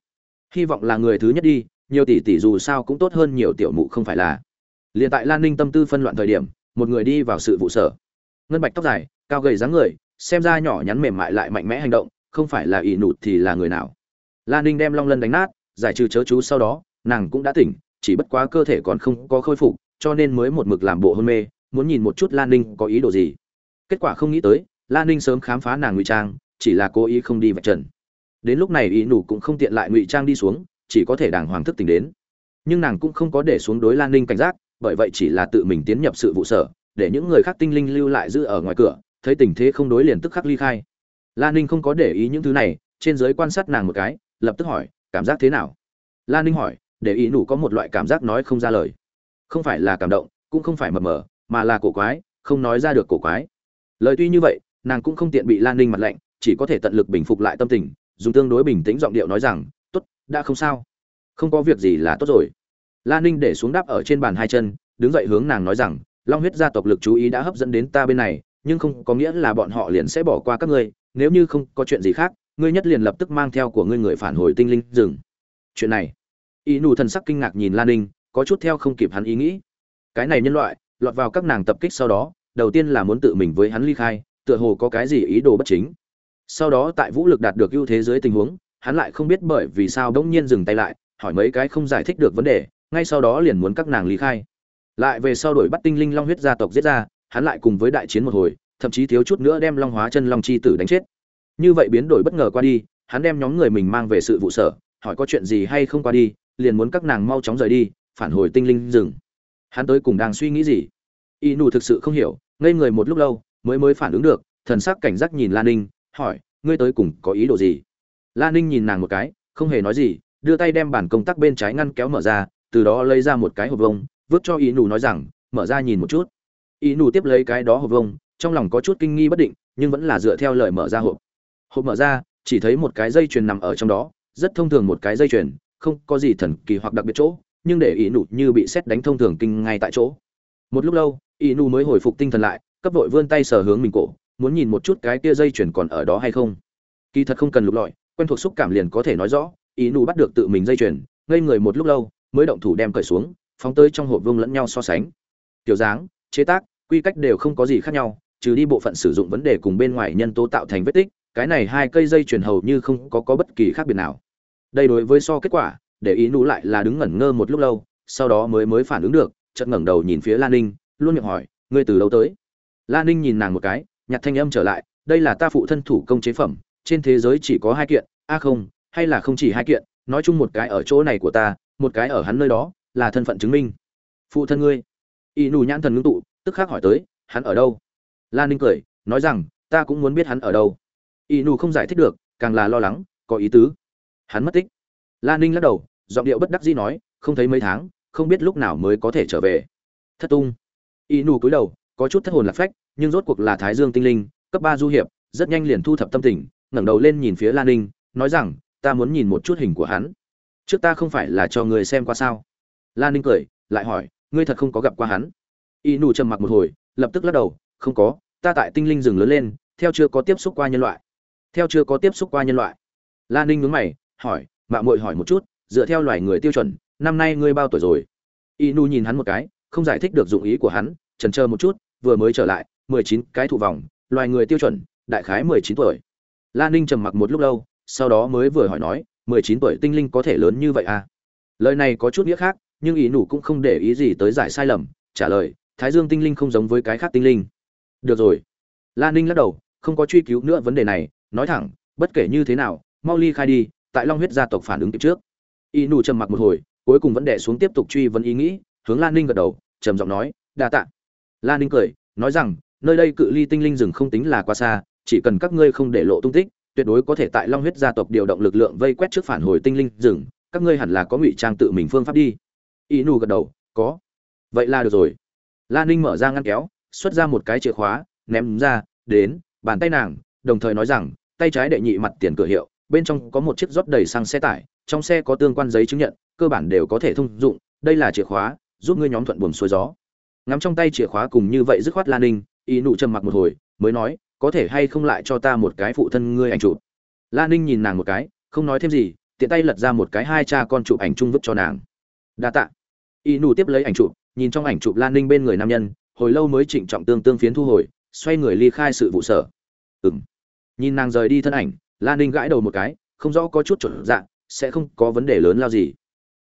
Hy vọng là người thứ nhất đi, nhiều tỷ tỷ dù sao cũng tốt hơn nhiều tiểu mụ không phải là. Liền tại lan ninh tâm tư phân loạn thời điểm, một người đi vào sự vụ sở. Ngân bạch tóc dài, cao gầy dáng người, xem ra nhỏ nhắn mềm mại lại mạnh mẽ hành động, không phải là ỷ nụt thì là người nào. Lan ninh đem long lân đánh nát, giải trừ chớ chú sau đó, nàng cũng đã tỉnh, chỉ bất quá cơ thể còn không có khôi phục cho nên mới một mực làm bộ hôn mê, muốn nhìn một chút lan ninh có ý đồ gì. Kết quả không nghĩ tới, lan ninh sớm khám phá nàng ngụy trang, chỉ là cố ý không đi vạch trần. Đến lúc này ý nủ cũng không tiện lại ngụy trang đi xuống, chỉ có thể đàng hoàng thức tỉnh đến. Nhưng nàng cũng không có để xuống đối lan ninh cảnh giác, bởi vậy chỉ là tự mình tiến nhập sự vụ sở, để những người khác tinh linh lưu lại giữ ở ngoài cửa, thấy tình thế không đối liền tức khắc ly khai. Lan ninh không có để ý những thứ này, trên giới quan sát nàng một cái, lập tức hỏi, cảm giác thế nào? Lan ninh hỏi, để ý nủ có một loại cảm giác nói không ra lời không phải là cảm động, cũng không phải mập mờ, mà là cổ quái, không nói ra được cổ quái. Lời tuy như vậy, nàng cũng không tiện bị lan ninh mặt lạnh, chỉ có thể tận lực bình phục lại tâm tình, dùng tương đối bình tĩnh giọng điệu nói rằng, tốt, đã không sao. Không có việc gì là tốt rồi. Lan ninh để xuống đáp ở trên bàn hai chân, đứng dậy hướng nàng nói rằng, long huyết gia tộc lực chú ý đã hấp dẫn đến ta bên này, nhưng không có nghĩa là bọn họ liền sẽ bỏ qua các ngươi, nếu như không có chuyện gì khác, ngươi nhất liền lập tức mang theo của ngươi người phản hồi tinh linh rừng. Chuyện này, y nù thần sắc kinh ngạc nhìn lan ninh có chút theo không kịp hắn ý nghĩ. Cái này nhân loại, lọt vào các nàng tập kích sau đó, đầu tiên là muốn tự mình với hắn ly khai, tựa hồ có cái gì ý đồ bất chính. Sau đó tại vũ lực đạt được ưu thế dưới tình huống, hắn lại không biết bởi vì sao bỗng nhiên dừng tay lại, hỏi mấy cái không giải thích được vấn đề, ngay sau đó liền muốn các nàng ly khai. Lại về sau đổi bắt tinh linh long huyết gia tộc giết ra, hắn lại cùng với đại chiến một hồi, thậm chí thiếu chút nữa đem long hóa chân long chi tử đánh chết. Như vậy biến đổi bất ngờ qua đi, hắn đem nhóm người mình mang về sự vụ sở, hỏi có chuyện gì hay không qua đi, liền muốn các nàng mau chóng rời đi phản hồi tinh linh rừng. Hắn tới cùng đang suy nghĩ gì? Y nù thực sự không hiểu, ngây người một lúc lâu, mới mới phản ứng được, thần sắc cảnh giác nhìn lan ninh, hỏi, ngươi tới cùng có ý đồ gì? Lan ninh nhìn nàng một cái, không hề nói gì, đưa tay đem bản công tác bên trái ngăn kéo mở ra, từ đó lấy ra một cái hộp vông vứt cho y nù nói rằng, mở ra nhìn một chút. Y nù tiếp lấy cái đó hộp vông trong lòng có chút kinh nghi bất định, nhưng vẫn là dựa theo lời mở ra hộp. Hộp mở ra, chỉ thấy một cái dây chuyền nằm ở trong đó, rất thông thường một cái dây chuyền, không có gì thần kỳ hoặc đặc biệt chỗ nhưng để ỷ nụ như bị xét đánh thông thường kinh ngay tại chỗ. Một lúc lâu, ỷ nụ mới hồi phục tinh thần lại, cấp vội vươn tay sờ hướng mình cổ, muốn nhìn một chút cái kia dây chuyền còn ở đó hay không. Kỳ thật không cần lục lọi, quen thuộc xúc cảm liền có thể nói rõ, ỷ nụ bắt được tự mình dây chuyền, ngây người một lúc lâu, mới động thủ đem cởi xuống, phóng tới trong hộp vương lẫn nhau so sánh. Kiểu dáng, chế tác, quy cách đều không có gì khác nhau, trừ đi bộ phận sử dụng vấn đề cùng bên ngoài nhân tố tạo thành vết tích, cái này hai cây dây chuyền hầu như không có có bất kỳ khác biệt nào. Đây đối với so kết quả để ý nụ lại là đứng ngẩn ngơ một lúc lâu, sau đó mới mới phản ứng được, chợt ngẩng đầu nhìn phía lan ninh, luôn miệng hỏi, ngươi từ đâu tới? Lan ninh nhìn nàng một cái nhặt thanh âm trở lại, đây là ta phụ thân thủ công chế phẩm, trên thế giới chỉ có hai kiện, a không, hay là không chỉ hai kiện, nói chung một cái ở chỗ này của ta, một cái ở hắn nơi đó, là thân phận chứng minh. Phụ thân ngươi? Y nù nhãn thần ngưng tụ, tức khắc hỏi tới, hắn ở đâu? Lan ninh cười, nói rằng, ta cũng muốn biết hắn ở đâu. Y nù không giải thích được, càng là lo lắng, có ý tứ. Hắn mất tích. Lan ninh lắc đầu giọng điệu bất đắc dĩ nói, không thấy mấy tháng, không biết lúc nào mới có thể trở về. Thất tung. Y nụ cúi đầu, có chút thất hồn lạc phách, nhưng rốt cuộc là thái dương tinh linh, cấp ba du hiệp, rất nhanh liền thu thập tâm tình, ngẩng đầu lên nhìn phía lan ninh, nói rằng, ta muốn nhìn một chút hình của hắn. Trước ta không phải là cho người xem qua sao? Lan ninh cười, lại hỏi, ngươi thật không có gặp qua hắn? Y nụ trầm mặc một hồi, lập tức lắc đầu, không có, ta tại tinh linh rừng lớn lên, theo chưa có tiếp xúc qua nhân loại. Theo chưa có tiếp xúc qua nhân loại? Lan ninh nhướng mày, hỏi, mạ muội hỏi một chút dựa theo loài người tiêu chuẩn, năm nay ngươi bao tuổi rồi? Inu nhìn hắn một cái, không giải thích được dụng ý của hắn trần chờ một chút, vừa mới trở lại, mười chín cái thụ vòng, loài người tiêu chuẩn, đại khái mười chín tuổi. Lan ninh trầm mặc một lúc lâu, sau đó mới vừa hỏi nói, mười chín tuổi tinh linh có thể lớn như vậy à? Lời này có chút nghĩa khác, nhưng ý nủ cũng không để ý gì tới giải sai lầm, trả lời, thái dương tinh linh không giống với cái khác tinh linh. Được rồi. Lan ninh lắc đầu, không có truy cứu nữa vấn đề này, nói thẳng, bất kể như thế nào, mau ly khai đi, tại long huyết gia tộc phản ứng kịp trước y nù trầm mặc một hồi, cuối cùng vẫn đẻ xuống tiếp tục truy vấn ý nghĩ, hướng lan ninh gật đầu, trầm giọng nói, đa tạ. Lan ninh cười, nói rằng, nơi đây cự ly tinh linh rừng không tính là quá xa, chỉ cần các ngươi không để lộ tung tích, tuyệt đối có thể tại long huyết gia tộc điều động lực lượng vây quét trước phản hồi tinh linh rừng, các ngươi hẳn là có ngụy trang tự mình phương pháp đi. Y nù gật đầu, có. Vậy là được rồi. Lan ninh mở ra ngăn kéo, xuất ra một cái chìa khóa, ném ra, đến, bàn tay nàng, đồng thời nói rằng, tay trái đệ nhị mặt tiền cửa hiệu, bên trong có một chiếc rót đầy xăng xe tải trong xe có tương quan giấy chứng nhận, cơ bản đều có thể thông dụng, đây là chìa khóa, giúp ngươi nhóm thuận buồm xuôi gió. Ngắm trong tay chìa khóa cùng như vậy dứt khoát lan ninh y nụ trầm mặc một hồi, mới nói, có thể hay không lại cho ta một cái phụ thân ngươi ảnh chụp. Lan ninh nhìn nàng một cái, không nói thêm gì, tiện tay lật ra một cái hai cha con chụp ảnh chung vứt cho nàng. Đa tạ. Y nụ tiếp lấy ảnh chụp, nhìn trong ảnh chụp lan ninh bên người nam nhân, hồi lâu mới trịnh trọng tương tương phiến thu hồi, xoay người ly khai sự vụ sở. Ừng nhìn nàng rời đi thân ảnh, lan ninh gãi đầu một cái, không rõ có chút chuẩn dạng sẽ không có vấn đề lớn lao gì.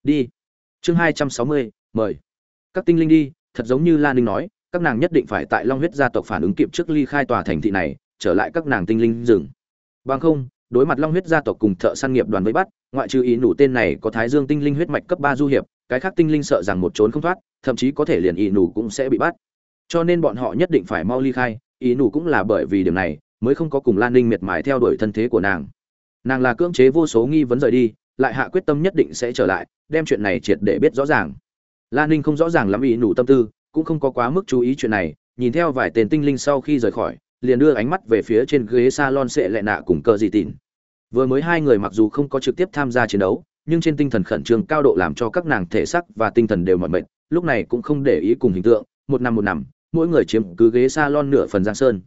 Đi. Chương hai trăm sáu mươi, mời. Các tinh linh đi, thật giống như lan ninh nói, các nàng nhất định phải tại long huyết gia tộc phản ứng kịp trước ly khai tòa thành thị này, trở lại các nàng tinh linh rừng. Bằng không, đối mặt long huyết gia tộc cùng thợ săn nghiệp đoàn vây bắt, ngoại trừ ý nủ tên này có thái dương tinh linh huyết mạch cấp ba du hiệp, cái khác tinh linh sợ rằng một trốn không thoát, thậm chí có thể liền ý nủ cũng sẽ bị bắt. Cho nên bọn họ nhất định phải mau ly khai, ý nủ cũng là bởi vì điểm này, mới không có cùng lan ninh miệt mài theo đuổi thân thế của nàng nàng là cưỡng chế vô số nghi vấn rời đi, lại hạ quyết tâm nhất định sẽ trở lại, đem chuyện này triệt để biết rõ ràng. Lan ninh không rõ ràng lắm ý nủ tâm tư, cũng không có quá mức chú ý chuyện này, nhìn theo vài tên tinh linh sau khi rời khỏi, liền đưa ánh mắt về phía trên ghế salon sệ lệ nạ cùng cờ dị tịn. Vừa mới hai người mặc dù không có trực tiếp tham gia chiến đấu, nhưng trên tinh thần khẩn trương cao độ làm cho các nàng thể sắc và tinh thần đều mỏi mệt, lúc này cũng không để ý cùng hình tượng, một năm một năm, mỗi người chiếm cứ ghế salon nửa phần giang sơn.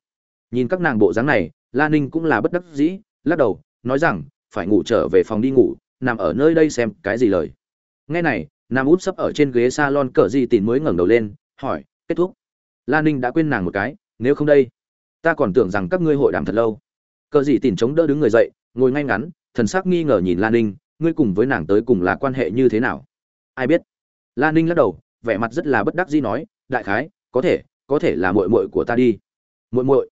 Nhìn các nàng bộ dáng này, la ninh cũng là bất đắc dĩ, lắc đầu nói rằng, phải ngủ trở về phòng đi ngủ, nằm ở nơi đây xem cái gì lời. Nghe này, nam út sấp ở trên ghế salon cờ gì tìm mới ngẩng đầu lên, hỏi, kết thúc? Lan ninh đã quên nàng một cái, nếu không đây, ta còn tưởng rằng các ngươi hội đàm thật lâu. Cờ gì tìm chống đỡ đứng người dậy, ngồi ngay ngắn, thần sắc nghi ngờ nhìn lan ninh, ngươi cùng với nàng tới cùng là quan hệ như thế nào? Ai biết? Lan ninh lắc đầu, vẻ mặt rất là bất đắc dĩ nói, đại khái, có thể có thể là muội muội của ta đi. Muội muội?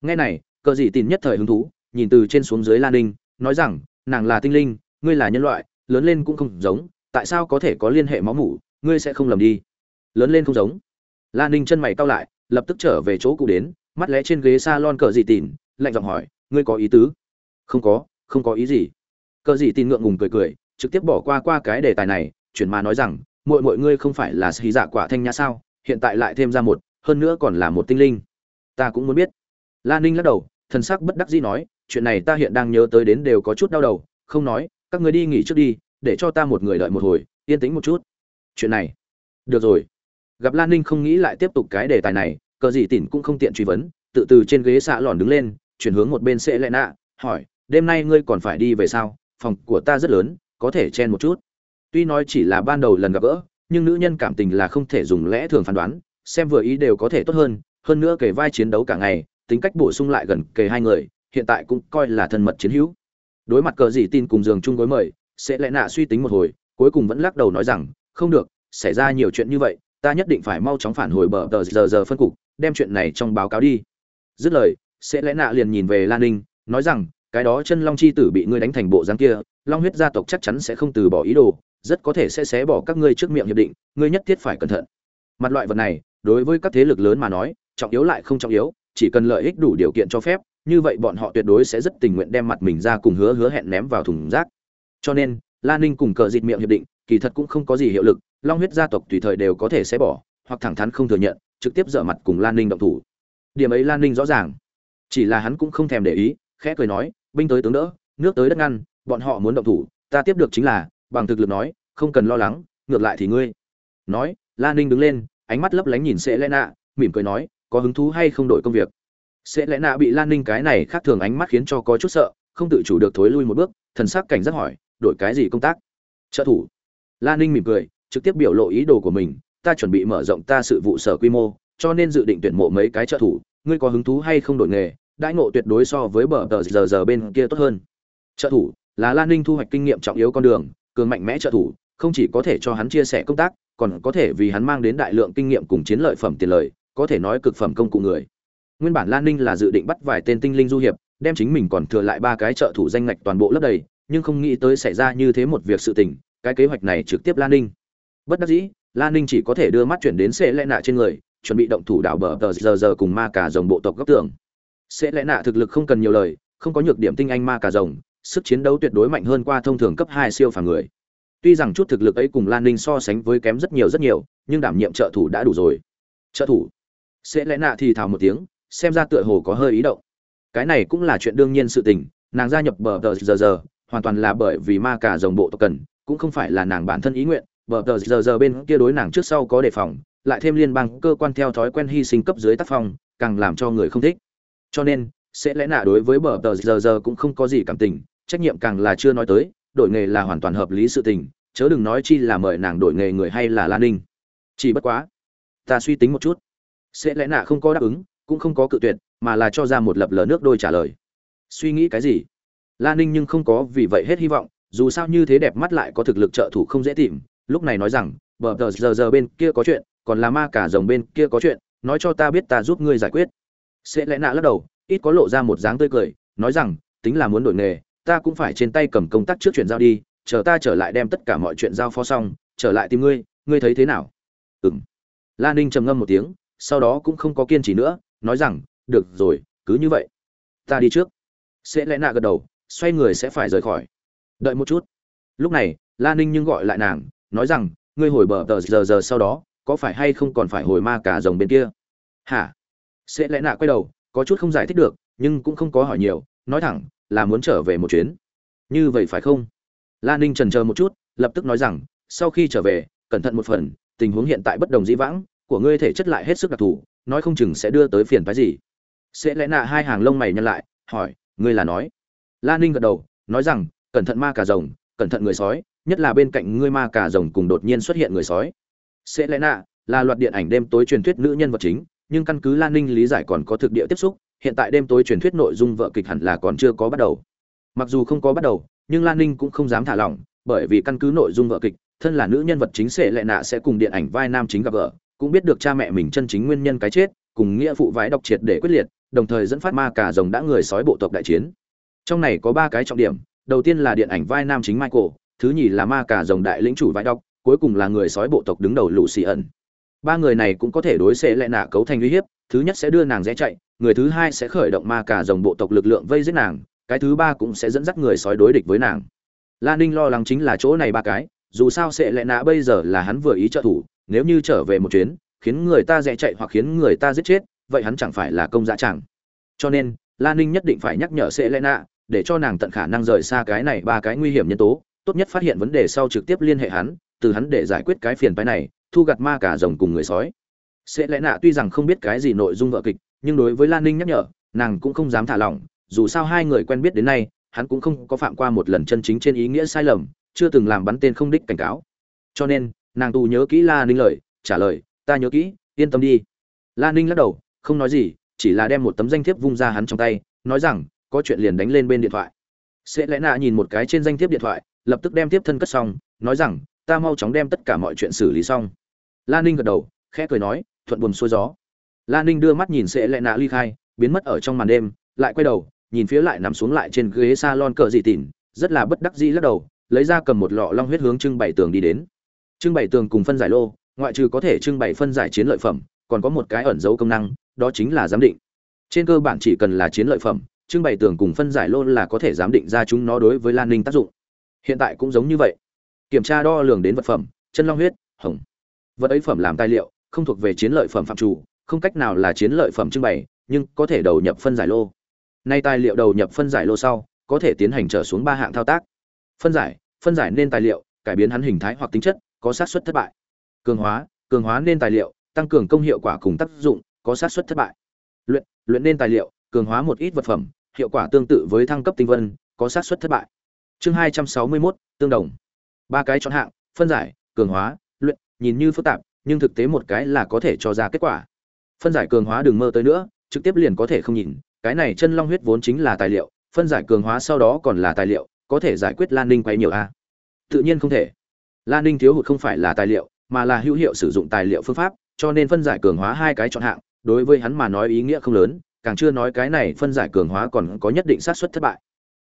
Nghe này, cờ gì tìm nhất thời hứng thú nhìn từ trên xuống dưới lan ninh nói rằng nàng là tinh linh ngươi là nhân loại lớn lên cũng không giống tại sao có thể có liên hệ máu mủ ngươi sẽ không lầm đi. Lớn lên không giống. Lan ninh chân mày cau lại lập tức trở về chỗ cũ đến mắt lẽ trên ghế salon cờ gì tỉn, lạnh giọng hỏi ngươi có ý tứ? Không có không có ý gì. Cờ gì tỉn ngượng ngùng cười cười trực tiếp bỏ qua qua cái đề tài này chuyển mà nói rằng muội muội ngươi không phải là sĩ dạ quả thanh nhã sao? Hiện tại lại thêm ra một hơn nữa còn là một tinh linh. Ta cũng muốn biết. Lan ninh lắc đầu thần sắc bất đắc dĩ nói chuyện này ta hiện đang nhớ tới đến đều có chút đau đầu, không nói, các người đi nghỉ trước đi, để cho ta một người đợi một hồi, yên tĩnh một chút. Chuyện này, được rồi. Gặp lan ninh không nghĩ lại tiếp tục cái đề tài này, cờ gì tỉn cũng không tiện truy vấn, tự từ trên ghế xạ lòn đứng lên, chuyển hướng một bên sẽ lẽ nạ, hỏi, đêm nay ngươi còn phải đi về sao? Phòng của ta rất lớn, có thể chen một chút. Tuy nói chỉ là ban đầu lần gặp gỡ, nhưng nữ nhân cảm tình là không thể dùng lẽ thường phán đoán, xem vừa ý đều có thể tốt hơn hơn nữa kể vai chiến đấu cả ngày, tính cách bổ sung lại gần kề hai người hiện tại cũng coi là thân mật chiến hữu. Đối mặt cờ gì tin cùng giường chung gối mời, sẽ lẽ nạ suy tính một hồi, cuối cùng vẫn lắc đầu nói rằng, không được, xảy ra nhiều chuyện như vậy, ta nhất định phải mau chóng phản hồi bờ tờ giờ giờ phân cục, đem chuyện này trong báo cáo đi. Dứt lời, sẽ lẽ nạ liền nhìn về lan ninh, nói rằng, cái đó chân long chi tử bị ngươi đánh thành bộ dáng kia, long huyết gia tộc chắc chắn sẽ không từ bỏ ý đồ, rất có thể sẽ xé bỏ các ngươi trước miệng hiệp định, ngươi nhất thiết phải cẩn thận. Mặt loại vật này, đối với các thế lực lớn mà nói, trọng yếu lại không trọng yếu, chỉ cần lợi ích đủ điều kiện cho phép như vậy bọn họ tuyệt đối sẽ rất tình nguyện đem mặt mình ra cùng hứa hứa hẹn ném vào thùng rác. Cho nên lan ninh cùng cờ dịt miệng hiệp định kỳ thật cũng không có gì hiệu lực long huyết gia tộc tùy thời đều có thể sẽ bỏ hoặc thẳng thắn không thừa nhận trực tiếp dở mặt cùng lan ninh động thủ. Điểm ấy lan ninh rõ ràng. Chỉ là hắn cũng không thèm để ý khẽ cười nói binh tới tướng đỡ nước tới đất ngăn bọn họ muốn động thủ ta tiếp được chính là bằng thực lực nói không cần lo lắng ngược lại thì ngươi. Nói lan ninh đứng lên ánh mắt lấp lánh nhìn Selena, mỉm cười nói có hứng thú hay không đổi công việc? Sẽ lẽ nạ bị lan ninh cái này khác thường ánh mắt khiến cho có chút sợ, không tự chủ được thối lui một bước, thần sắc cảnh giác hỏi, đổi cái gì công tác? Trợ thủ. Lan ninh mỉm cười, trực tiếp biểu lộ ý đồ của mình, ta chuẩn bị mở rộng ta sự vụ sở quy mô, cho nên dự định tuyển mộ mấy cái trợ thủ, ngươi có hứng thú hay không đổi nghề, đãi ngộ tuyệt đối so với bờ tờ giờ giờ bên kia tốt hơn. Trợ thủ, là lan ninh thu hoạch kinh nghiệm trọng yếu con đường, cường mạnh mẽ trợ thủ, không chỉ có thể cho hắn chia sẻ công tác, còn có thể vì hắn mang đến đại lượng kinh nghiệm cùng chiến lợi phẩm tiền lời, có thể nói cực phẩm công cụ người nguyên bản lan ninh là dự định bắt vài tên tinh linh du hiệp, đem chính mình còn thừa lại ba cái trợ thủ danh ngạch toàn bộ lấp đầy, nhưng không nghĩ tới xảy ra như thế một việc sự tình, cái kế hoạch này trực tiếp lan ninh. Bất đắc dĩ lan ninh chỉ có thể đưa mắt chuyển đến sẽ lẽ nạ trên người, chuẩn bị động thủ đảo bờ tờ giờ giờ cùng ma cả dòng bộ tộc góc tường. Sẽ lẽ nạ thực lực không cần nhiều lời, không có nhược điểm tinh anh ma cả rồng, sức chiến đấu tuyệt đối mạnh hơn qua thông thường cấp hai siêu phàm người. Tuy rằng chút thực lực ấy cùng lan ninh so sánh với kém rất nhiều rất nhiều, nhưng đảm nhiệm trợ thủ đã đủ rồi. Trợ thủ. Sẽ lẽ nạ thì thào một tiếng xem ra tựa hồ có hơi ý động. Cái này cũng là chuyện đương nhiên sự tình, nàng gia nhập bờ tờ giờ giờ, hoàn toàn là bởi vì ma cả dòng bộ tộc cần, cũng không phải là nàng bản thân ý nguyện. Bờ tờ giờ giờ bên kia đối nàng trước sau có đề phòng, lại thêm liên bang cơ quan theo thói quen hy sinh cấp dưới tác phong, càng làm cho người không thích. Cho nên, sẽ lẽ nạ đối với bờ tờ giờ giờ cũng không có gì cảm tình, trách nhiệm càng là chưa nói tới, đổi nghề là hoàn toàn hợp lý sự tình, chớ đừng nói chi là mời nàng đổi nghề người hay là lan ninh. Chỉ bất quá, ta suy tính một chút. Sẽ lẽ nạ không có đáp ứng cũng không có cự tuyệt, mà là cho ra một lập lờ nước đôi trả lời. Suy nghĩ cái gì? Lan ninh nhưng không có vì vậy hết hy vọng, dù sao như thế đẹp mắt lại có thực lực trợ thủ không dễ tìm. Lúc này nói rằng, bờ tờ giờ giờ bên kia có chuyện, còn là ma cả rồng bên kia có chuyện, nói cho ta biết ta giúp ngươi giải quyết. Sẽ lẽ nạ lắc đầu, ít có lộ ra một dáng tươi cười, nói rằng, tính là muốn đổi nghề, ta cũng phải trên tay cầm công tác trước chuyện giao đi, chờ ta trở lại đem tất cả mọi chuyện giao phó xong, trở lại tìm ngươi ngươi thấy thế nào? Ừng lan ninh trầm ngâm một tiếng, sau đó cũng không có kiên trì nữa nói rằng, được rồi, cứ như vậy. Ta đi trước. Sẽ lẽ nạ gật đầu, xoay người sẽ phải rời khỏi. Đợi một chút. Lúc này lan ninh nhưng gọi lại nàng, nói rằng, ngươi hồi bờ tờ giờ giờ sau đó, có phải hay không còn phải hồi ma cả rồng bên kia? Hả? Sẽ lẽ nạ quay đầu, có chút không giải thích được, nhưng cũng không có hỏi nhiều, nói thẳng, là muốn trở về một chuyến. Như vậy phải không? Lan ninh trần chờ một chút, lập tức nói rằng, sau khi trở về, cẩn thận một phần, tình huống hiện tại bất đồng dĩ vãng của ngươi thể chất lại hết sức đặc thù, nói không chừng sẽ đưa tới phiền phái gì. Sẽ lẽ nạ hai hàng lông mày nhăn lại, hỏi, ngươi là nói? Lan ninh gật đầu, nói rằng, cẩn thận ma cà rồng, cẩn thận người sói, nhất là bên cạnh ngươi ma cà rồng cùng đột nhiên xuất hiện người sói. Sẽ lẽ nạ là loạt điện ảnh đêm tối truyền thuyết nữ nhân vật chính, nhưng căn cứ lan ninh lý giải còn có thực địa tiếp xúc, hiện tại đêm tối truyền thuyết nội dung vợ kịch hẳn là còn chưa có bắt đầu. Mặc dù không có bắt đầu, nhưng lan ninh cũng không dám thả lỏng, bởi vì căn cứ nội dung vợ kịch, thân là nữ nhân vật chính sẽ lệ nạ sẽ cùng điện ảnh vai nam chính gặp vợ cũng biết được cha mẹ mình chân chính nguyên nhân cái chết cùng nghĩa phụ vãi độc triệt để quyết liệt đồng thời dẫn phát ma cả rồng đã người sói bộ tộc đại chiến. Trong này có ba cái trọng điểm đầu tiên là điện ảnh vai nam chính michael thứ nhì là ma cả rồng đại lĩnh chủ vãi độc, cuối cùng là người sói bộ tộc đứng đầu lũ xì ẩn. Ba người này cũng có thể đối xệ lệ nạ cấu thành uy hiếp thứ nhất sẽ đưa nàng rẽ chạy người thứ hai sẽ khởi động ma cả rồng bộ tộc lực lượng vây giết nàng cái thứ ba cũng sẽ dẫn dắt người sói đối địch với nàng. Lan ninh lo lắng chính là chỗ này ba cái dù sao sẽ lẽ nạ bây giờ là hắn vừa ý trợ thủ nếu như trở về một chuyến, khiến người ta rẽ chạy hoặc khiến người ta giết chết, vậy hắn chẳng phải là công dã chẳng. Cho nên lan ninh nhất định phải nhắc nhở sẽ lẽ nạ để cho nàng tận khả năng rời xa cái này ba cái nguy hiểm nhân tố, tốt nhất phát hiện vấn đề sau trực tiếp liên hệ hắn, từ hắn để giải quyết cái phiền phái này, thu gặt ma cả rồng cùng người sói. Sẽ lẽ nạ tuy rằng không biết cái gì nội dung vợ kịch, nhưng đối với lan ninh nhắc nhở, nàng cũng không dám thả lỏng, dù sao hai người quen biết đến nay, hắn cũng không có phạm qua một lần chân chính trên ý nghĩa sai lầm, chưa từng làm bắn tên không đích cảnh cáo. Cho nên nàng tù nhớ kỹ la ninh lời, trả lời, ta nhớ kỹ, yên tâm đi. La ninh lắc đầu, không nói gì, chỉ là đem một tấm danh thiếp vung ra hắn trong tay, nói rằng, có chuyện liền đánh lên bên điện thoại. Sẽ lẽ nạ nhìn một cái trên danh thiếp điện thoại, lập tức đem tiếp thân cất xong, nói rằng, ta mau chóng đem tất cả mọi chuyện xử lý xong. La ninh gật đầu, khẽ cười nói, thuận buồm xuôi gió. La ninh đưa mắt nhìn sẽ lẽ nạ ly khai, biến mất ở trong màn đêm, lại quay đầu, nhìn phía lại nằm xuống lại trên ghế salon cờ dị tỉn, rất là bất đắc dĩ lắc đầu, lấy ra cầm một lọ long huyết hướng trưng bày tường đi đến trưng bày tường cùng phân giải lô, ngoại trừ có thể trưng bày phân giải chiến lợi phẩm, còn có một cái ẩn dấu công năng, đó chính là giám định. Trên cơ bản chỉ cần là chiến lợi phẩm, trưng bày tường cùng phân giải lô là có thể giám định ra chúng nó đối với lan ninh tác dụng. Hiện tại cũng giống như vậy. Kiểm tra đo lường đến vật phẩm, chân long huyết, hồng. Vật ấy phẩm làm tài liệu, không thuộc về chiến lợi phẩm phạm chủ, không cách nào là chiến lợi phẩm trưng bày, nhưng có thể đầu nhập phân giải lô. Nay tài liệu đầu nhập phân giải lô sau, có thể tiến hành trở xuống ba hạng thao tác. Phân giải phân giải nên tài liệu, cải biến hắn hình thái hoặc tính chất có xác suất thất bại. Cường hóa cường hóa nên tài liệu tăng cường công hiệu quả cùng tác dụng có xác suất thất bại. Luyện luyện nên tài liệu cường hóa một ít vật phẩm hiệu quả tương tự với thăng cấp tinh vân có xác suất thất bại. Chương hai trăm sáu mươi 261, tương đồng. Ba cái chọn hạng phân giải cường hóa luyện nhìn như phức tạp nhưng thực tế một cái là có thể cho ra kết quả. Phân giải cường hóa đừng mơ tới nữa trực tiếp liền có thể không nhìn cái này chân long huyết vốn chính là tài liệu phân giải cường hóa sau đó còn là tài liệu có thể giải quyết lan ninh quay nhiều a. Tự nhiên không thể lan ninh thiếu hụt không phải là tài liệu, mà là hữu hiệu sử dụng tài liệu phương pháp, cho nên phân giải cường hóa hai cái chọn hạng, đối với hắn mà nói ý nghĩa không lớn, càng chưa nói cái này phân giải cường hóa còn có nhất định xác suất thất bại.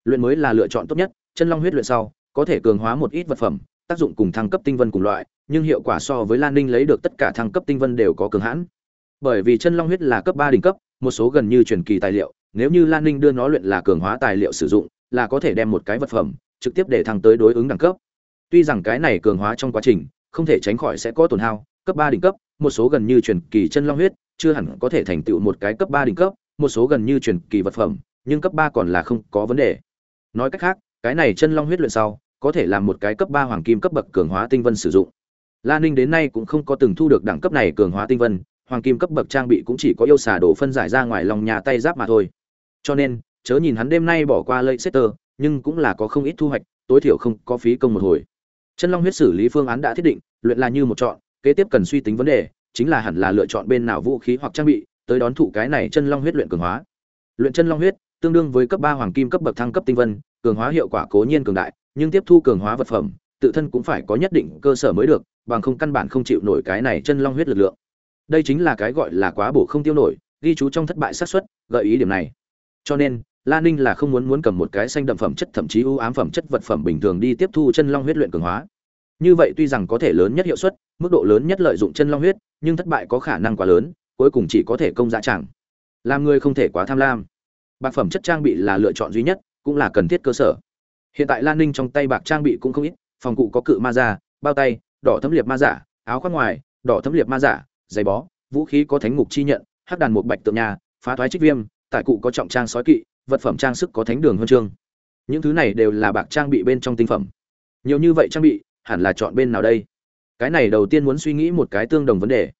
Luyện mới là lựa chọn tốt nhất, chân long huyết luyện sau, có thể cường hóa một ít vật phẩm, tác dụng cùng thăng cấp tinh vân cùng loại, nhưng hiệu quả so với lan ninh lấy được tất cả thăng cấp tinh vân đều có cường hãn. Bởi vì chân long huyết là cấp ba đỉnh cấp, một số gần như truyền kỳ tài liệu, nếu như lan ninh đưa nó luyện là cường hóa tài liệu sử dụng, là có thể đem một cái vật phẩm, trực tiếp để thăng tới đối ứng đẳng cấp tuy rằng cái này cường hóa trong quá trình không thể tránh khỏi sẽ có tổn hao cấp ba đỉnh cấp một số gần như truyền kỳ chân long huyết chưa hẳn có thể thành tựu một cái cấp ba đỉnh cấp một số gần như truyền kỳ vật phẩm nhưng cấp ba còn là không có vấn đề nói cách khác cái này chân long huyết luyện sau có thể làm một cái cấp ba hoàng kim cấp bậc cường hóa tinh vân sử dụng Lan Ninh đến nay cũng không có từng thu được đẳng cấp này cường hóa tinh vân, hoàng kim cấp bậc trang bị cũng chỉ có yêu xà đổ phân giải ra ngoài lòng nhà tay giáp mà thôi. Cho nên, chớ nhìn hắn đêm nay bỏ qua Leicester, nhưng cũng là có không ít thu hoạch, tối thiểu không có phí công một hồi. Chân Long huyết xử lý phương án đã thiết định, luyện là như một chọn, kế tiếp cần suy tính vấn đề, chính là hẳn là lựa chọn bên nào vũ khí hoặc trang bị, tới đón thụ cái này chân long huyết luyện cường hóa. Luyện chân long huyết, tương đương với cấp ba hoàng kim cấp bậc thăng cấp tinh vân, cường hóa hiệu quả cố nhiên cường đại, nhưng tiếp thu cường hóa vật phẩm, tự thân cũng phải có nhất định cơ sở mới được, bằng không căn bản không chịu nổi cái này chân long huyết lực lượng. Đây chính là cái gọi là quá bổ không tiêu nổi, ghi chú trong thất bại xác suất, gợi ý điểm này. Cho nên, La Ninh là không muốn muốn cầm một cái xanh đậm phẩm chất thậm chí ưu ám phẩm chất vật phẩm bình thường đi tiếp thu chân long huyết luyện cường hóa. Như vậy tuy rằng có thể lớn nhất hiệu suất, mức độ lớn nhất lợi dụng chân long huyết, nhưng thất bại có khả năng quá lớn, cuối cùng chỉ có thể công dạ chẳng. Làm người không thể quá tham lam. Bạc phẩm chất trang bị là lựa chọn duy nhất, cũng là cần thiết cơ sở. Hiện tại Lan Ninh trong tay bạc trang bị cũng không ít, phòng cụ có cự ma giả, bao tay, đỏ thấm liệp ma giả, áo khoác ngoài, đỏ thấm liệp ma giả, giày bó, vũ khí có thánh ngục chi nhận, hắc đàn một bạch tượng nhà, phá thoái trích viêm, tại cụ có trọng trang sói kỵ, vật phẩm trang sức có thánh đường huân chương. Những thứ này đều là bạc trang bị bên trong tinh phẩm. Nhiều như vậy trang bị, hẳn là chọn bên nào đây? Cái này đầu tiên muốn suy nghĩ một cái tương đồng vấn đề.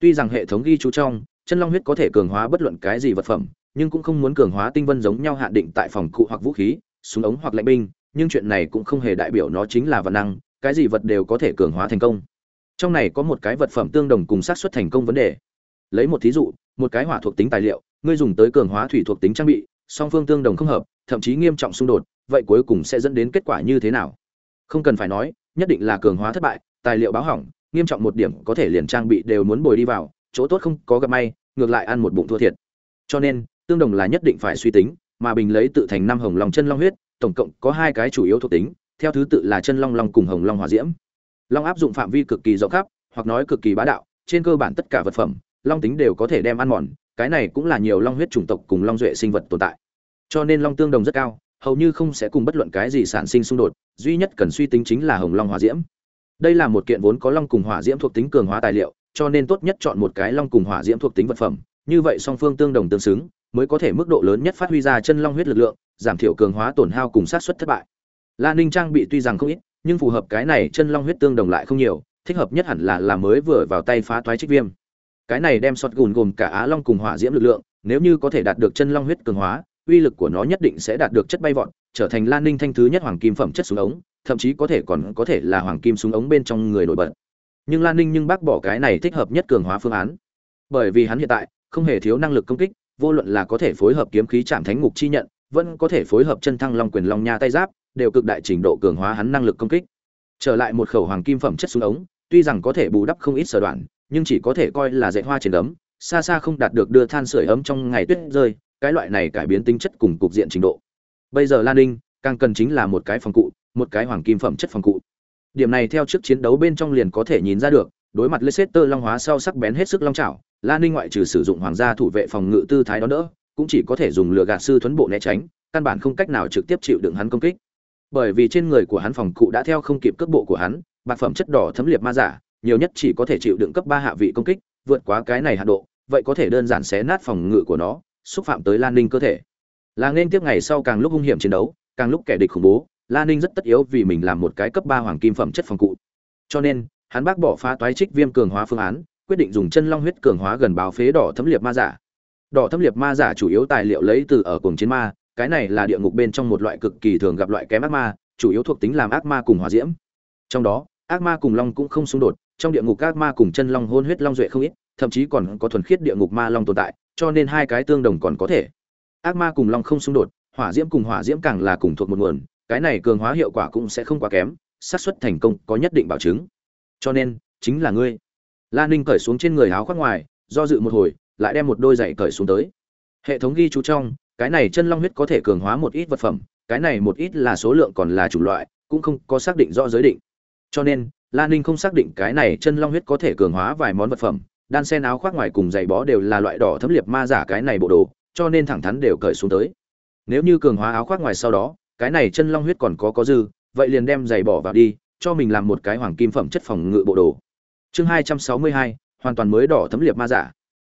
Tuy rằng hệ thống ghi chú trong, chân long huyết có thể cường hóa bất luận cái gì vật phẩm, nhưng cũng không muốn cường hóa tinh vân giống nhau hạn định tại phòng cụ hoặc vũ khí, súng ống hoặc lạnh binh, nhưng chuyện này cũng không hề đại biểu nó chính là vật năng, cái gì vật đều có thể cường hóa thành công. Trong này có một cái vật phẩm tương đồng cùng xác suất thành công vấn đề. Lấy một thí dụ, một cái hỏa thuộc tính tài liệu, ngươi dùng tới cường hóa thủy thuộc tính trang bị, song phương tương đồng không hợp, thậm chí nghiêm trọng xung đột, vậy cuối cùng sẽ dẫn đến kết quả như thế nào? Không cần phải nói, nhất định là cường hóa thất bại, tài liệu báo hỏng, nghiêm trọng một điểm có thể liền trang bị đều muốn bồi đi vào, chỗ tốt không có gặp may, ngược lại ăn một bụng thua thiệt. Cho nên, tương đồng là nhất định phải suy tính, mà bình lấy tự thành năm hồng long chân long huyết, tổng cộng có hai cái chủ yếu thuộc tính, theo thứ tự là chân long long cùng hồng long hỏa diễm. Long áp dụng phạm vi cực kỳ rộng khắp, hoặc nói cực kỳ bá đạo, trên cơ bản tất cả vật phẩm, long tính đều có thể đem ăn mòn, cái này cũng là nhiều long huyết chủng tộc cùng long duệ sinh vật tồn tại. Cho nên long tương đồng rất cao, hầu như không sẽ cùng bất luận cái gì sản sinh xung đột, duy nhất cần suy tính chính là hồng long hỏa diễm. Đây là một kiện vốn có long cùng hỏa diễm thuộc tính cường hóa tài liệu, cho nên tốt nhất chọn một cái long cùng hỏa diễm thuộc tính vật phẩm, như vậy song phương tương đồng tương xứng, mới có thể mức độ lớn nhất phát huy ra chân long huyết lực lượng, giảm thiểu cường hóa tổn hao cùng sát suất thất bại. La Ninh trang bị tuy rằng không ít, nhưng phù hợp cái này chân long huyết tương đồng lại không nhiều, thích hợp nhất hẳn là là mới vừa vào tay phá toái trích viêm. Cái này đem sọt gùn gồm cả á long cùng hỏa diễm lực lượng, nếu như có thể đạt được chân long huyết cường hóa, uy lực của nó nhất định sẽ đạt được chất bay vọt, trở thành Lan Ninh thanh thứ nhất hoàng kim phẩm chất súng ống, thậm chí có thể còn có thể là hoàng kim súng ống bên trong người nổi bật. Nhưng Lan Ninh nhưng bác bỏ cái này thích hợp nhất cường hóa phương án. Bởi vì hắn hiện tại không hề thiếu năng lực công kích, vô luận là có thể phối hợp kiếm khí chạm thánh ngục chi nhận, vẫn có thể phối hợp chân thăng long quyền long nha tay giáp, đều cực đại trình độ cường hóa hắn năng lực công kích. Trở lại một khẩu hoàng kim phẩm chất súng ống, tuy rằng có thể bù đắp không ít sở đoạn, nhưng chỉ có thể coi là dạy hoa trên ấm, xa xa không đạt được đưa than sưởi ấm trong ngày tuyết rơi, cái loại này cải biến tính chất cùng cục diện trình độ. Bây giờ Lan Ninh càng cần chính là một cái phòng cụ, một cái hoàng kim phẩm chất phòng cụ. Điểm này theo trước chiến đấu bên trong liền có thể nhìn ra được, đối mặt Leicester long hóa sau sắc bén hết sức long trảo, Lan Ninh ngoại trừ sử dụng hoàng gia thủ vệ phòng ngự tư thái đó đỡ, cũng chỉ có thể dùng lửa gạt sư thuấn bộ né tránh căn bản không cách nào trực tiếp chịu đựng hắn công kích bởi vì trên người của hắn phòng cụ đã theo không kịp cước bộ của hắn bạc phẩm chất đỏ thấm liệt ma giả nhiều nhất chỉ có thể chịu đựng cấp ba hạ vị công kích, vượt quá cái này hạ độ, vậy có thể đơn giản xé nát phòng ngự của nó, xúc phạm tới lan ninh cơ thể. Là nên tiếp ngày sau càng lúc hung hiểm chiến đấu, càng lúc kẻ địch khủng bố, lan ninh rất tất yếu vì mình làm một cái cấp ba hoàng kim phẩm chất phòng cụ. Cho nên, hắn bác bỏ phá toái trích viêm cường hóa phương án, quyết định dùng chân long huyết cường hóa gần báo phế đỏ thấm liệt ma giả. Đỏ thấm liệt ma giả chủ yếu tài liệu lấy từ ở cuồng chiến ma, cái này là địa ngục bên trong một loại cực kỳ thường gặp loại kém ác ma, chủ yếu thuộc tính làm ác ma cùng hòa diễm. Trong đó, ác ma cùng long cũng không xung đột trong địa ngục ác ma cùng chân long hôn huyết long duệ không ít, thậm chí còn có thuần khiết địa ngục ma long tồn tại, cho nên hai cái tương đồng còn có thể. Ác ma cùng long không xung đột, hỏa diễm cùng hỏa diễm càng là cùng thuộc một nguồn, cái này cường hóa hiệu quả cũng sẽ không quá kém, xác suất thành công có nhất định bảo chứng. Cho nên, chính là ngươi. La ninh cởi xuống trên người áo khoác ngoài, do dự một hồi, lại đem một đôi giày cởi xuống tới. Hệ thống ghi chú trong, cái này chân long huyết có thể cường hóa một ít vật phẩm, cái này một ít là số lượng còn là chủng loại, cũng không có xác định rõ giới định. Cho nên la ninh không xác định cái này chân long huyết có thể cường hóa vài món vật phẩm, đan sen áo khoác ngoài cùng giày bó đều là loại đỏ thấm liệt ma giả cái này bộ đồ, cho nên thẳng thắn đều cởi xuống tới. Nếu như cường hóa áo khoác ngoài sau đó, cái này chân long huyết còn có có dư, vậy liền đem giày bỏ vào đi, cho mình làm một cái hoàng kim phẩm chất phòng ngự bộ đồ. Chương hai trăm sáu mươi hai, hoàn toàn mới đỏ thấm liệt ma giả.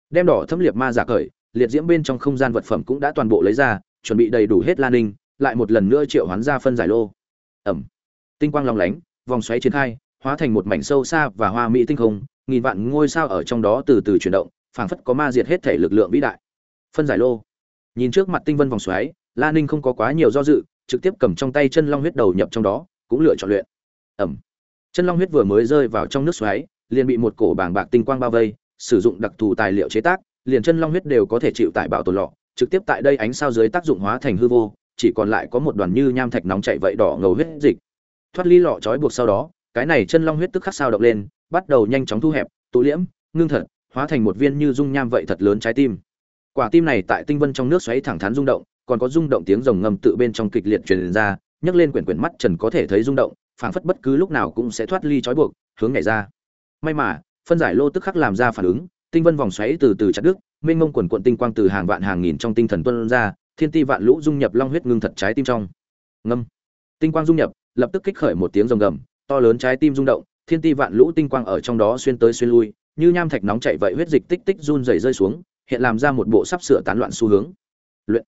Đem đỏ thấm liệt ma giả cởi, liệt diễm bên trong không gian vật phẩm cũng đã toàn bộ lấy ra, chuẩn bị đầy đủ hết lan ninh, lại một lần nữa triệu hoán ra phân giải lô. Ẩm. Tinh quang long lánh, vòng xoáy triển khai hóa thành một mảnh sâu xa và hoa mỹ tinh không, nghìn vạn ngôi sao ở trong đó từ từ chuyển động, phảng phất có ma diệt hết thể lực lượng vĩ đại. Phân giải lô. Nhìn trước mặt tinh vân vòng xoáy, la ninh không có quá nhiều do dự, trực tiếp cầm trong tay chân long huyết đầu nhập trong đó, cũng lựa chọn luyện. Ẩm. Chân long huyết vừa mới rơi vào trong nước xoáy, liền bị một cổ bảng bạc tinh quang bao vây, sử dụng đặc thù tài liệu chế tác, liền chân long huyết đều có thể chịu tải bảo tồn lọ, trực tiếp tại đây ánh sao dưới tác dụng hóa thành hư vô, chỉ còn lại có một đoàn như nham thạch nóng chảy vậy đỏ ngầu huyết dịch. Thoát ly lọ trói buộc sau đó cái này chân long huyết tức khắc sao động lên, bắt đầu nhanh chóng thu hẹp, tụ liễm, ngưng thật, hóa thành một viên như dung nham vậy thật lớn trái tim. Quả tim này tại tinh vân trong nước xoáy thẳng thắn rung động, còn có rung động tiếng rồng ngầm tự bên trong kịch liệt truyền ra, nhấc lên quyển quyển mắt trần có thể thấy rung động, phảng phất bất cứ lúc nào cũng sẽ thoát ly trói buộc, hướng nhảy ra. May mà, phân giải lô tức khắc làm ra phản ứng, tinh vân vòng xoáy từ từ chặt đứt, mênh mông quần quận tinh quang từ hàng vạn hàng nghìn trong tinh thần tuân ra, thiên ti vạn lũ dung nhập long huyết ngưng thật trái tim trong. Ngâm. Tinh quang dung nhập, lập tức kích khởi một tiếng rồng gầm to lớn trái tim rung động thiên ti vạn lũ tinh quang ở trong đó xuyên tới xuyên lui như nham thạch nóng chảy vậy huyết dịch tích tích run rẩy rơi xuống hiện làm ra một bộ sắp sửa tán loạn xu hướng. Luyện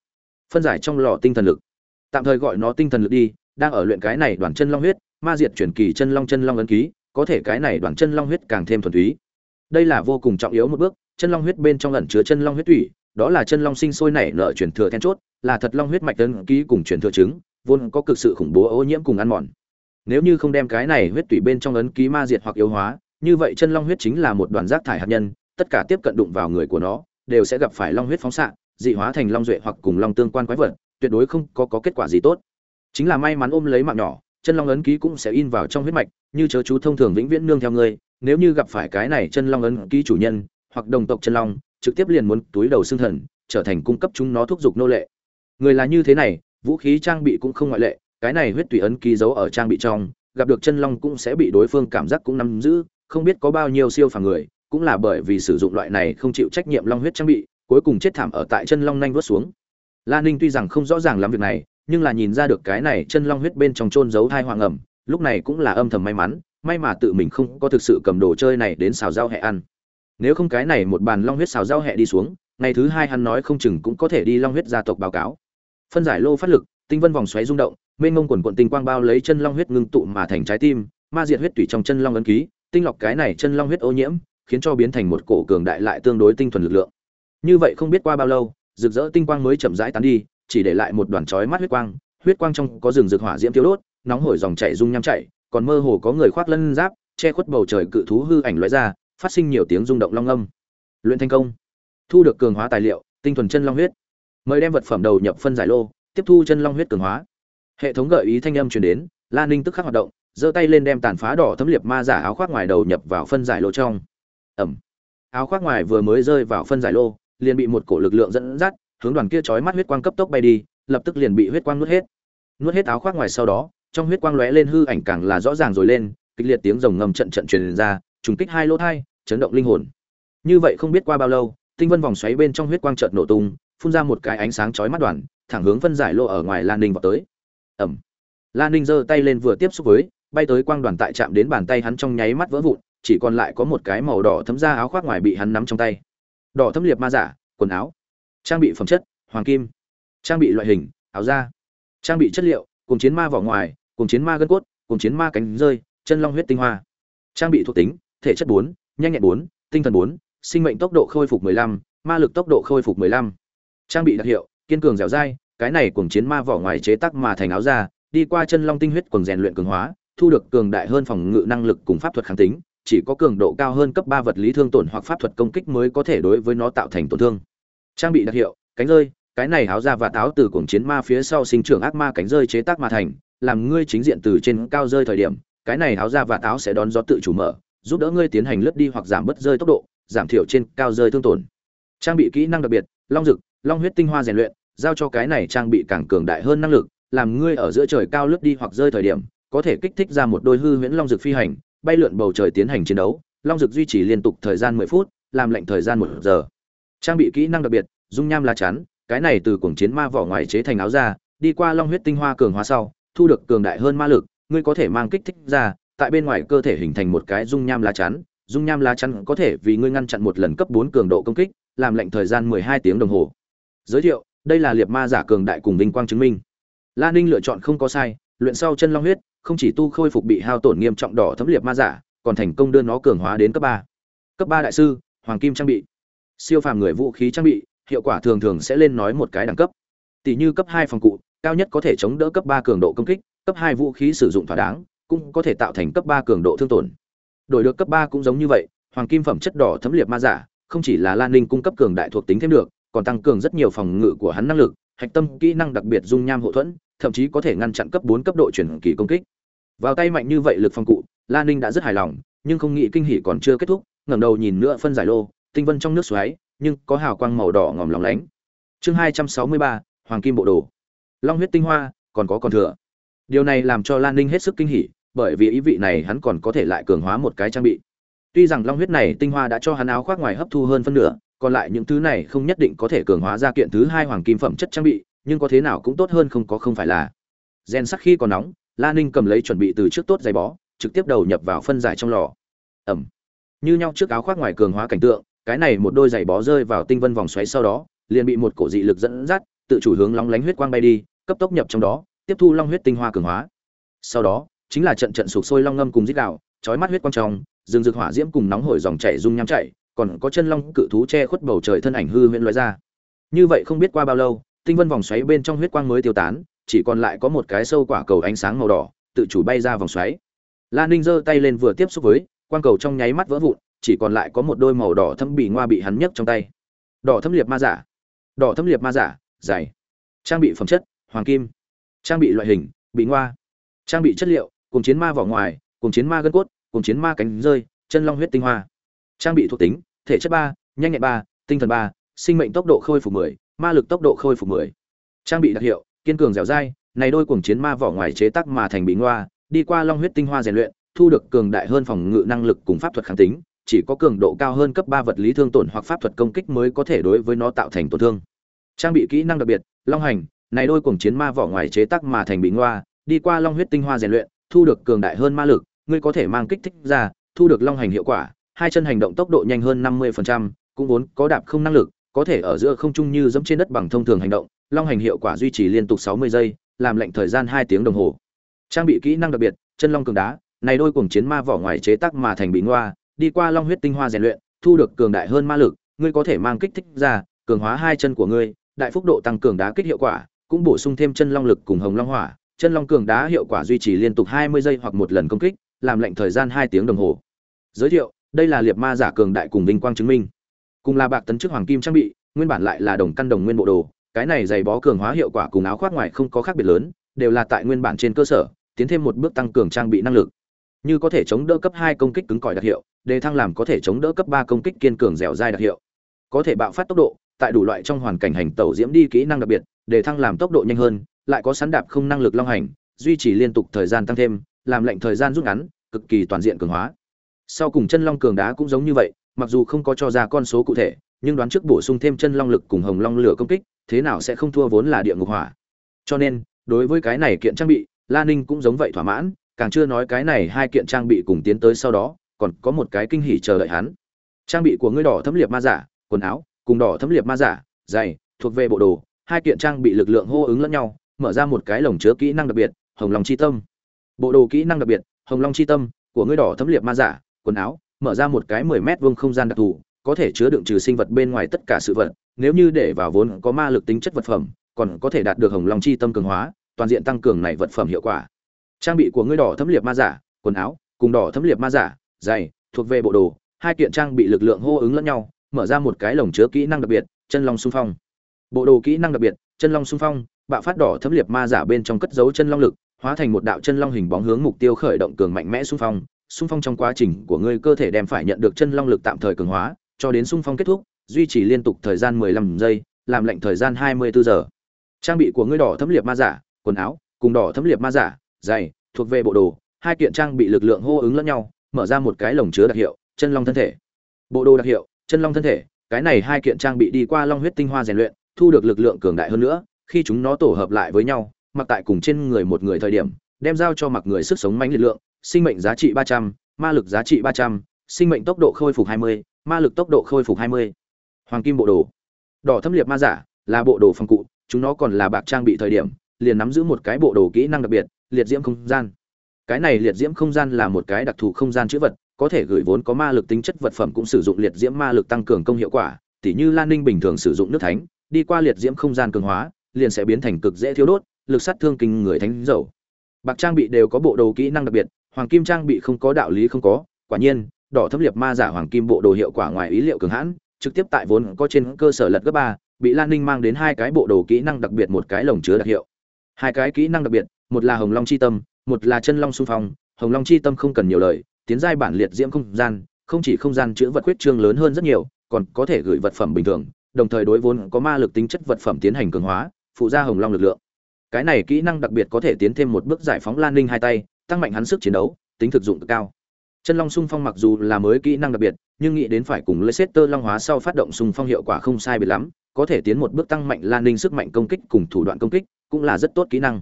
phân giải trong lò tinh thần lực. Tạm thời gọi nó tinh thần lực đi đang ở luyện cái này đoàn chân long huyết ma diệt chuyển kỳ chân long chân long ấn ký có thể cái này đoàn chân long huyết càng thêm thuần túy. Đây là vô cùng trọng yếu một bước chân long huyết bên trong ẩn chứa chân long huyết thủy đó là chân long sinh sôi nảy nở chuyển thừa then chốt là thật long huyết mạch ấn ký cùng chuyển thừa chứng, vốn có cực sự khủng bố ô nhiễm cùng ăn mòn nếu như không đem cái này huyết tủy bên trong ấn ký ma diệt hoặc yếu hóa như vậy chân long huyết chính là một đoàn rác thải hạt nhân tất cả tiếp cận đụng vào người của nó đều sẽ gặp phải long huyết phóng xạ dị hóa thành long duệ hoặc cùng long tương quan quái vật tuyệt đối không có, có kết quả gì tốt. Chính là may mắn ôm lấy mạng nhỏ chân long ấn ký cũng sẽ in vào trong huyết mạch như chớ chú thông thường vĩnh viễn nương theo ngươi nếu như gặp phải cái này chân long ấn ký chủ nhân hoặc đồng tộc chân long trực tiếp liền muốn túi đầu xương thần trở thành cung cấp chúng nó thúc giục nô lệ. Người là như thế này vũ khí trang bị cũng không ngoại lệ cái này huyết tùy ấn ký dấu ở trang bị trong, gặp được chân long cũng sẽ bị đối phương cảm giác cũng nắm giữ, không biết có bao nhiêu siêu phàm người, cũng là bởi vì sử dụng loại này không chịu trách nhiệm long huyết trang bị, cuối cùng chết thảm ở tại chân long nhanh vớt xuống. Lan ninh tuy rằng không rõ ràng lắm việc này, nhưng là nhìn ra được cái này chân long huyết bên trong trôn giấu thai hoàng ẩm, lúc này cũng là âm thầm may mắn, may mà tự mình không có thực sự cầm đồ chơi này đến xào rau hẹ ăn. Nếu không cái này một bàn long huyết xào rau hẹ đi xuống, ngày thứ hai hắn nói không chừng cũng có thể đi long huyết gia tộc báo cáo. Phân giải lô phát lực, tinh vân vòng xoáy rung động mênh ngông quần quận tinh quang bao lấy chân long huyết ngưng tụ mà thành trái tim, ma diệt huyết tủy trong chân long ấn ký, tinh lọc cái này chân long huyết ô nhiễm, khiến cho biến thành một cổ cường đại lại tương đối tinh thuần lực lượng. Như vậy không biết qua bao lâu, rực rỡ tinh quang mới chậm rãi tán đi, chỉ để lại một đoàn chói mắt huyết quang huyết quang trong có rừng rực hỏa diễm tiêu đốt, nóng hổi dòng chảy rung nham chảy, còn mơ hồ có người khoác lân giáp, che khuất bầu trời cự thú hư ảnh lóe ra, phát sinh nhiều tiếng rung động long âm. Luyện thành công. Thu được cường hóa tài liệu, tinh thuần chân long huyết. Mời đem vật phẩm đầu nhập phân giải lô, tiếp thu chân long huyết cường hóa hệ thống gợi ý thanh âm truyền đến, la ninh tức khắc hoạt động, giơ tay lên đem tàn phá đỏ thấm liệt ma giả áo khoác ngoài đầu nhập vào phân giải lô trong. Ẩm. Áo khoác ngoài vừa mới rơi vào phân giải lô, liền bị một cổ lực lượng dẫn dắt, hướng đoàn kia chói mắt huyết quang cấp tốc bay đi, lập tức liền bị huyết quang nuốt hết. Nuốt hết áo khoác ngoài sau đó, trong huyết quang lóe lên hư ảnh càng là rõ ràng rồi lên, kịch liệt tiếng rồng ngầm trận trận truyền ra, trùng kích hai lỗ thai, chấn động linh hồn. Như vậy không biết qua bao lâu, tinh vân vòng xoáy bên trong huyết quang chợt nổ tung, phun ra một cái ánh sáng chói mắt đoàn, thẳng hướng phân giải lô ở ngoài lan ninh vào tới ẩm. Lan ninh giơ tay lên vừa tiếp xúc với bay tới quang đoàn tại chạm đến bàn tay hắn trong nháy mắt vỡ vụn chỉ còn lại có một cái màu đỏ thấm ra áo khoác ngoài bị hắn nắm trong tay. Đỏ thấm liệt ma giả quần áo trang bị phẩm chất hoàng kim trang bị loại hình áo da trang bị chất liệu cùng chiến ma vỏ ngoài cùng chiến ma gân cốt cùng chiến ma cánh rơi chân long huyết tinh hoa. Trang bị thuộc tính thể chất bốn nhanh nhẹn bốn tinh thần bốn sinh mệnh tốc độ khôi phục 15, ma lực tốc độ khôi phục 15. trang bị đặc hiệu kiên cường dẻo dai cái này cuồng chiến ma vỏ ngoài chế tác mà thành áo da, đi qua chân long tinh huyết cuồng rèn luyện cường hóa, thu được cường đại hơn phòng ngự năng lực cùng pháp thuật kháng tính, chỉ có cường độ cao hơn cấp ba vật lý thương tổn hoặc pháp thuật công kích mới có thể đối với nó tạo thành tổn thương. Trang bị đặc hiệu, cánh rơi, cái này áo da và táo từ cuồng chiến ma phía sau sinh trưởng ác ma cánh rơi chế tác mà thành, làm ngươi chính diện từ trên cao rơi thời điểm, cái này áo da và táo sẽ đón gió tự chủ mở, giúp đỡ ngươi tiến hành lướt đi hoặc giảm bớt rơi tốc độ, giảm thiểu trên cao rơi thương tổn. Trang bị kỹ năng đặc biệt, long dực, long huyết tinh hoa rèn luyện giao cho cái này trang bị càng cường đại hơn năng lực, làm ngươi ở giữa trời cao lướt đi hoặc rơi thời điểm, có thể kích thích ra một đôi hư huyễn long dực phi hành, bay lượn bầu trời tiến hành chiến đấu, long dực duy trì liên tục thời gian mười phút, làm lệnh thời gian một giờ. Trang bị kỹ năng đặc biệt, dung nham lá chắn, cái này từ cuồng chiến ma vỏ ngoài chế thành áo ra đi qua long huyết tinh hoa cường hóa sau, thu được cường đại hơn ma lực, ngươi có thể mang kích thích ra, tại bên ngoài cơ thể hình thành một cái dung nham lá chắn, dung nham lá chắn có thể vì ngươi ngăn chặn một lần cấp bốn cường độ công kích, làm lệnh thời gian mười hai tiếng đồng hồ. Giới thiệu đây là liệt ma giả cường đại cùng vinh quang chứng minh. Lan ninh lựa chọn không có sai, luyện sau chân long huyết, không chỉ tu khôi phục bị hao tổn nghiêm trọng đỏ thấm liệt ma giả, còn thành công đưa nó cường hóa đến cấp ba. Cấp ba đại sư, hoàng kim trang bị. Siêu phàm người vũ khí trang bị, hiệu quả thường thường sẽ lên nói một cái đẳng cấp. Tỷ như cấp hai phòng cụ, cao nhất có thể chống đỡ cấp ba cường độ công kích, cấp hai vũ khí sử dụng thỏa đáng, cũng có thể tạo thành cấp ba cường độ thương tổn. Đổi được cấp ba cũng giống như vậy, hoàng kim phẩm chất đỏ thấm liệt ma giả, không chỉ là lan ninh cung cấp cường đại thuộc tính thêm được còn tăng cường rất nhiều phòng ngự của hắn năng lực, hạch tâm kỹ năng đặc biệt dung nham hậu thuẫn, thậm chí có thể ngăn chặn cấp bốn cấp độ chuyển kỳ công kích. Vào tay mạnh như vậy lực phòng cụ lan ninh đã rất hài lòng, nhưng không nghĩ kinh hỉ còn chưa kết thúc, ngẩng đầu nhìn nữa phân giải lô, tinh vân trong nước xoáy, nhưng có hào quang màu đỏ ngòm lóng lánh. Chương hai trăm sáu mươi ba, hoàng kim bộ đồ. Long huyết tinh hoa, còn có còn thừa. Điều này làm cho lan ninh hết sức kinh hỉ, bởi vì ý vị này hắn còn có thể lại cường hóa một cái trang bị. Tuy rằng long huyết này tinh hoa đã cho hắn áo khoác ngoài hấp thu hơn phân nửa còn lại những thứ này không nhất định có thể cường hóa ra kiện thứ hai hoàng kim phẩm chất trang bị, nhưng có thế nào cũng tốt hơn không có không phải là. Gen sắc khi còn nóng, la ninh cầm lấy chuẩn bị từ trước tốt giày bó, trực tiếp đầu nhập vào phân giải trong lò. Ẩm. Như nhau trước áo khoác ngoài cường hóa cảnh tượng, cái này một đôi giày bó rơi vào tinh vân vòng xoáy sau đó, liền bị một cổ dị lực dẫn dắt, tự chủ hướng long lánh huyết quang bay đi, cấp tốc nhập trong đó, tiếp thu long huyết tinh hoa cường hóa. Sau đó, chính là trận trận sụp sôi long ngâm cùng dít đạo chói mắt huyết quang trong, rừng rực hỏa diễm cùng nóng hổi dòng chảy dung nham chảy còn có chân long cự thú che khuất bầu trời thân ảnh hư huyễn lóe ra. Như vậy không biết qua bao lâu, tinh vân vòng xoáy bên trong huyết quang mới tiêu tán, chỉ còn lại có một cái sâu quả cầu ánh sáng màu đỏ, tự chủ bay ra vòng xoáy. Lan ninh giơ tay lên vừa tiếp xúc với, quang cầu trong nháy mắt vỡ vụn, chỉ còn lại có một đôi màu đỏ thâm bị ngoa bị hắn nhấc trong tay. Đỏ thâm liệt ma giả. Đỏ thâm liệt ma giả, dày. Trang bị phẩm chất, hoàng kim. Trang bị loại hình bị ngoa. Trang bị chất liệu, cùng chiến ma vỏ ngoài, cùng chiến ma gân cốt, cùng chiến ma cánh rơi, chân long huyết tinh hoa. Trang bị thuộc tính thể chất ba, nhanh nhẹn ba, tinh thần ba, sinh mệnh tốc độ khôi phục mười, ma lực tốc độ khôi phục mười. Trang bị đặc hiệu, kiên cường dẻo dai, này đôi cuồng chiến ma vỏ ngoài chế tác mà thành bị ngoa, đi qua long huyết tinh hoa rèn luyện, thu được cường đại hơn phòng ngự năng lực cùng pháp thuật kháng tính, chỉ có cường độ cao hơn cấp ba vật lý thương tổn hoặc pháp thuật công kích mới có thể đối với nó tạo thành tổn thương. Trang bị kỹ năng đặc biệt, long hành, này đôi cuồng chiến ma vỏ ngoài chế tác mà thành bị ngoa, đi qua long huyết tinh hoa rèn luyện, thu được cường đại hơn ma lực, ngươi có thể mang kích thích ra, thu được long hành hiệu quả hai chân hành động tốc độ nhanh hơn 50%, cũng vốn có đạp không năng lực, có thể ở giữa không trung như dẫm trên đất bằng thông thường hành động, long hành hiệu quả duy trì liên tục 60 giây, làm lệnh thời gian 2 tiếng đồng hồ. Trang bị kỹ năng đặc biệt, chân long cường đá, này đôi cuồng chiến ma vỏ ngoài chế tác mà thành bị ngoa, đi qua long huyết tinh hoa rèn luyện, thu được cường đại hơn ma lực, ngươi có thể mang kích thích ra, cường hóa hai chân của ngươi, đại phúc độ tăng cường đá kích hiệu quả, cũng bổ sung thêm chân long lực cùng hồng long hỏa, chân long cường đá hiệu quả duy trì liên tục 20 giây hoặc một lần công kích, làm lệnh thời gian 2 tiếng đồng hồ. Giới thiệu, đây là liệt ma giả cường đại cùng vinh quang chứng minh. Cùng là bạc tấn chức hoàng kim trang bị, nguyên bản lại là đồng căn đồng nguyên bộ đồ, cái này giày bó cường hóa hiệu quả cùng áo khoác ngoài không có khác biệt lớn, đều là tại nguyên bản trên cơ sở, tiến thêm một bước tăng cường trang bị năng lực. Như có thể chống đỡ cấp hai công kích cứng cỏi đặc hiệu, đề thăng làm có thể chống đỡ cấp ba công kích kiên cường dẻo dai đặc hiệu. Có thể bạo phát tốc độ, tại đủ loại trong hoàn cảnh hành tẩu diễm đi kỹ năng đặc biệt, đề thăng làm tốc độ nhanh hơn, lại có sắn đạp không năng lực long hành, duy trì liên tục thời gian tăng thêm, làm lệnh thời gian rút ngắn, cực kỳ toàn diện cường hóa sau cùng chân long cường đá cũng giống như vậy, mặc dù không có cho ra con số cụ thể, nhưng đoán trước bổ sung thêm chân long lực cùng hồng long lửa công kích, thế nào sẽ không thua vốn là địa ngục hỏa. Cho nên, đối với cái này kiện trang bị, la ninh cũng giống vậy thỏa mãn, càng chưa nói cái này hai kiện trang bị cùng tiến tới sau đó, còn có một cái kinh hỉ chờ đợi hắn. Trang bị của ngươi đỏ thấm liệt ma giả, quần áo, cùng đỏ thấm liệt ma giả, giày, thuộc về bộ đồ, hai kiện trang bị lực lượng hô ứng lẫn nhau, mở ra một cái lồng chứa kỹ năng đặc biệt, hồng long chi tâm. Bộ đồ kỹ năng đặc biệt, hồng long chi tâm, của ngươi đỏ thấm liệt ma giả quần áo, mở ra một cái mười mét vuông không gian đặc thù, có thể chứa đựng trừ sinh vật bên ngoài tất cả sự vật. Nếu như để vào vốn có ma lực tính chất vật phẩm, còn có thể đạt được hồng long chi tâm cường hóa, toàn diện tăng cường này vật phẩm hiệu quả. Trang bị của ngươi đỏ thấm liệt ma giả, quần áo, cùng đỏ thấm liệt ma giả, giày, thuộc về bộ đồ, hai kiện trang bị lực lượng hô ứng lẫn nhau, mở ra một cái lồng chứa kỹ năng đặc biệt, chân long xung phong. Bộ đồ kỹ năng đặc biệt, chân long xung phong, bạo phát đỏ thấm liệt ma giả bên trong cất dấu chân long lực, hóa thành một đạo chân long hình bóng hướng mục tiêu khởi động cường mạnh mẽ xung phong xung phong trong quá trình của ngươi cơ thể đem phải nhận được chân long lực tạm thời cường hóa, cho đến xung phong kết thúc, duy trì liên tục thời gian 15 giây, làm lệnh thời gian 24 giờ. Trang bị của ngươi đỏ thấm liệt ma giả, quần áo, cùng đỏ thấm liệt ma giả, giày, thuộc về bộ đồ, hai kiện trang bị lực lượng hô ứng lẫn nhau, mở ra một cái lồng chứa đặc hiệu, chân long thân thể. Bộ đồ đặc hiệu, chân long thân thể, cái này hai kiện trang bị đi qua long huyết tinh hoa rèn luyện, thu được lực lượng cường đại hơn nữa, khi chúng nó tổ hợp lại với nhau, mặc tại cùng trên người một người thời điểm, đem giao cho mặc người sức sống mãnh liệt lượng sinh mệnh giá trị ba trăm, ma lực giá trị ba trăm, sinh mệnh tốc độ khôi phục hai mươi, ma lực tốc độ khôi phục hai mươi. Hoàng kim bộ đồ. Đỏ thâm liệt ma giả, là bộ đồ phong cụ, chúng nó còn là bạc trang bị thời điểm, liền nắm giữ một cái bộ đồ kỹ năng đặc biệt, liệt diễm không gian. Cái này liệt diễm không gian là một cái đặc thù không gian chữ vật, có thể gửi vốn có ma lực tính chất vật phẩm cũng sử dụng liệt diễm ma lực tăng cường công hiệu quả, tỉ như lan ninh bình thường sử dụng nước thánh, đi qua liệt diễm không gian cường hóa, liền sẽ biến thành cực dễ thiếu đốt, lực sát thương kinh người thánh dầu. Bạc trang bị đều có bộ đồ kỹ năng đặc biệt hoàng kim trang bị không có đạo lý không có, quả nhiên, đỏ thâm liệt ma giả hoàng kim bộ đồ hiệu quả ngoài ý liệu cường hãn, trực tiếp tại vốn có trên cơ sở lật gấp ba, bị lan ninh mang đến hai cái bộ đồ kỹ năng đặc biệt, một cái lồng chứa đặc hiệu. Hai cái kỹ năng đặc biệt, một là hồng long chi tâm, một là chân long xung phong. Hồng long chi tâm không cần nhiều lời, tiến giai bản liệt diễm không gian, không chỉ không gian chứa vật khuyết trương lớn hơn rất nhiều, còn có thể gửi vật phẩm bình thường, đồng thời đối vốn có ma lực tính chất vật phẩm tiến hành cường hóa, phụ ra hồng long lực lượng. Cái này kỹ năng đặc biệt có thể tiến thêm một bước giải phóng lan ninh hai tay tăng mạnh hắn sức chiến đấu, tính thực dụng cực cao. Chân long xung phong mặc dù là mới kỹ năng đặc biệt, nhưng nghĩ đến phải cùng leicester long hóa sau phát động xung phong hiệu quả không sai biệt lắm, có thể tiến một bước tăng mạnh lan ninh sức mạnh công kích cùng thủ đoạn công kích, cũng là rất tốt kỹ năng.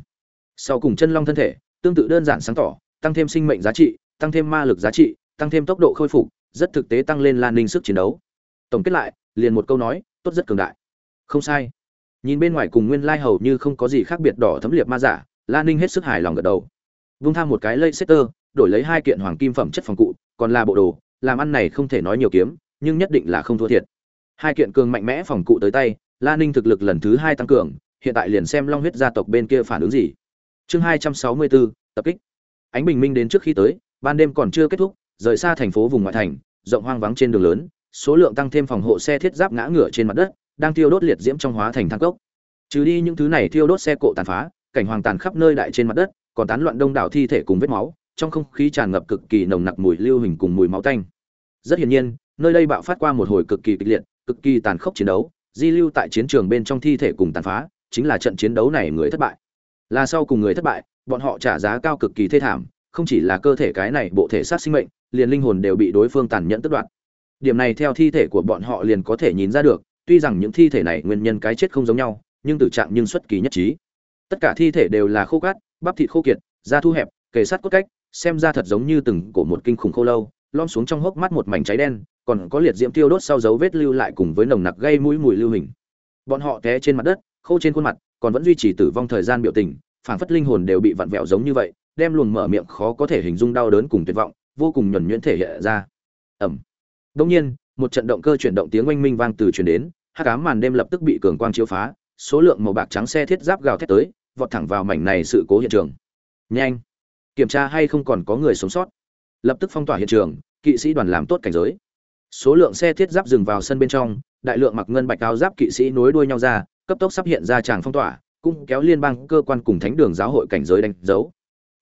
Sau cùng chân long thân thể, tương tự đơn giản sáng tỏ, tăng thêm sinh mệnh giá trị, tăng thêm ma lực giá trị, tăng thêm tốc độ khôi phục, rất thực tế tăng lên lan ninh sức chiến đấu. Tổng kết lại, liền một câu nói, tốt rất cường đại. Không sai. Nhìn bên ngoài cùng nguyên lai hầu như không có gì khác biệt đỏ thấm liệt ma giả, lan ninh hết sức hài lòng gật đầu vung tham một cái lây setter đổi lấy hai kiện hoàng kim phẩm chất phòng cụ, còn là bộ đồ, làm ăn này không thể nói nhiều kiếm, nhưng nhất định là không thua thiệt. Hai kiện cường mạnh mẽ phòng cụ tới tay lan ninh thực lực lần thứ hai tăng cường, hiện tại liền xem long huyết gia tộc bên kia phản ứng gì. Chương hai trăm sáu mươi bốn tập kích. Ánh bình minh đến trước khi tới, ban đêm còn chưa kết thúc, rời xa thành phố vùng ngoại thành, rộng hoang vắng trên đường lớn, số lượng tăng thêm phòng hộ xe thiết giáp ngã ngửa trên mặt đất, đang thiêu đốt liệt diễm trong hóa thành thang cốc. Trừ đi những thứ này thiêu đốt xe cộ tàn phá, cảnh hoàng tàn khắp nơi đại trên mặt đất còn tán loạn đông đảo thi thể cùng vết máu, trong không khí tràn ngập cực kỳ nồng nặc mùi lưu hình cùng mùi máu tanh. Rất hiển nhiên, nơi đây bạo phát qua một hồi cực kỳ kịch liệt, cực kỳ tàn khốc chiến đấu, di lưu tại chiến trường bên trong thi thể cùng tàn phá, chính là trận chiến đấu này người thất bại. Là sau cùng người thất bại, bọn họ trả giá cao cực kỳ thê thảm, không chỉ là cơ thể cái này bộ thể sát sinh mệnh, liền linh hồn đều bị đối phương tàn nhẫn tất đoạt. điểm này theo thi thể của bọn họ liền có thể nhìn ra được, tuy rằng những thi thể này nguyên nhân cái chết không giống nhau, nhưng tử trạng nhưng xuất kỳ nhất trí. Tất cả thi thể đều là khô cát bắp thịt khô kiệt, da thu hẹp, kề sát cốt cách, xem ra thật giống như từng cổ một kinh khủng khô lâu lom xuống trong hốc mắt một mảnh cháy đen, còn có liệt diễm tiêu đốt sau dấu vết lưu lại cùng với nồng nặc gây mũi mùi lưu hình. Bọn họ té trên mặt đất, khô trên khuôn mặt, còn vẫn duy trì tử vong thời gian biểu tình, phảng phất linh hồn đều bị vặn vẹo giống như vậy, đem luồng mở miệng khó có thể hình dung đau đớn cùng tuyệt vọng, vô cùng nhuẩn nhuyễn thể hiện ra. Ẩm đông nhiên, một trận động cơ chuyển động tiếng oanh minh vang từ truyền đến, hắc ám màn đêm lập tức bị cường quang chiếu phá, số lượng màu bạc trắng xe thiết giáp gào thét tới vọt thẳng vào mảnh này sự cố hiện trường. Nhanh! Kiểm tra hay không còn có người sống sót. Lập tức phong tỏa hiện trường, kỵ sĩ đoàn làm tốt cảnh giới. Số lượng xe thiết giáp dừng vào sân bên trong, đại lượng mặc ngân bạch áo giáp kỵ sĩ nối đuôi nhau ra, cấp tốc sắp hiện ra tràng phong tỏa, cũng kéo liên bang cơ quan cùng thánh đường giáo hội cảnh giới đánh dấu.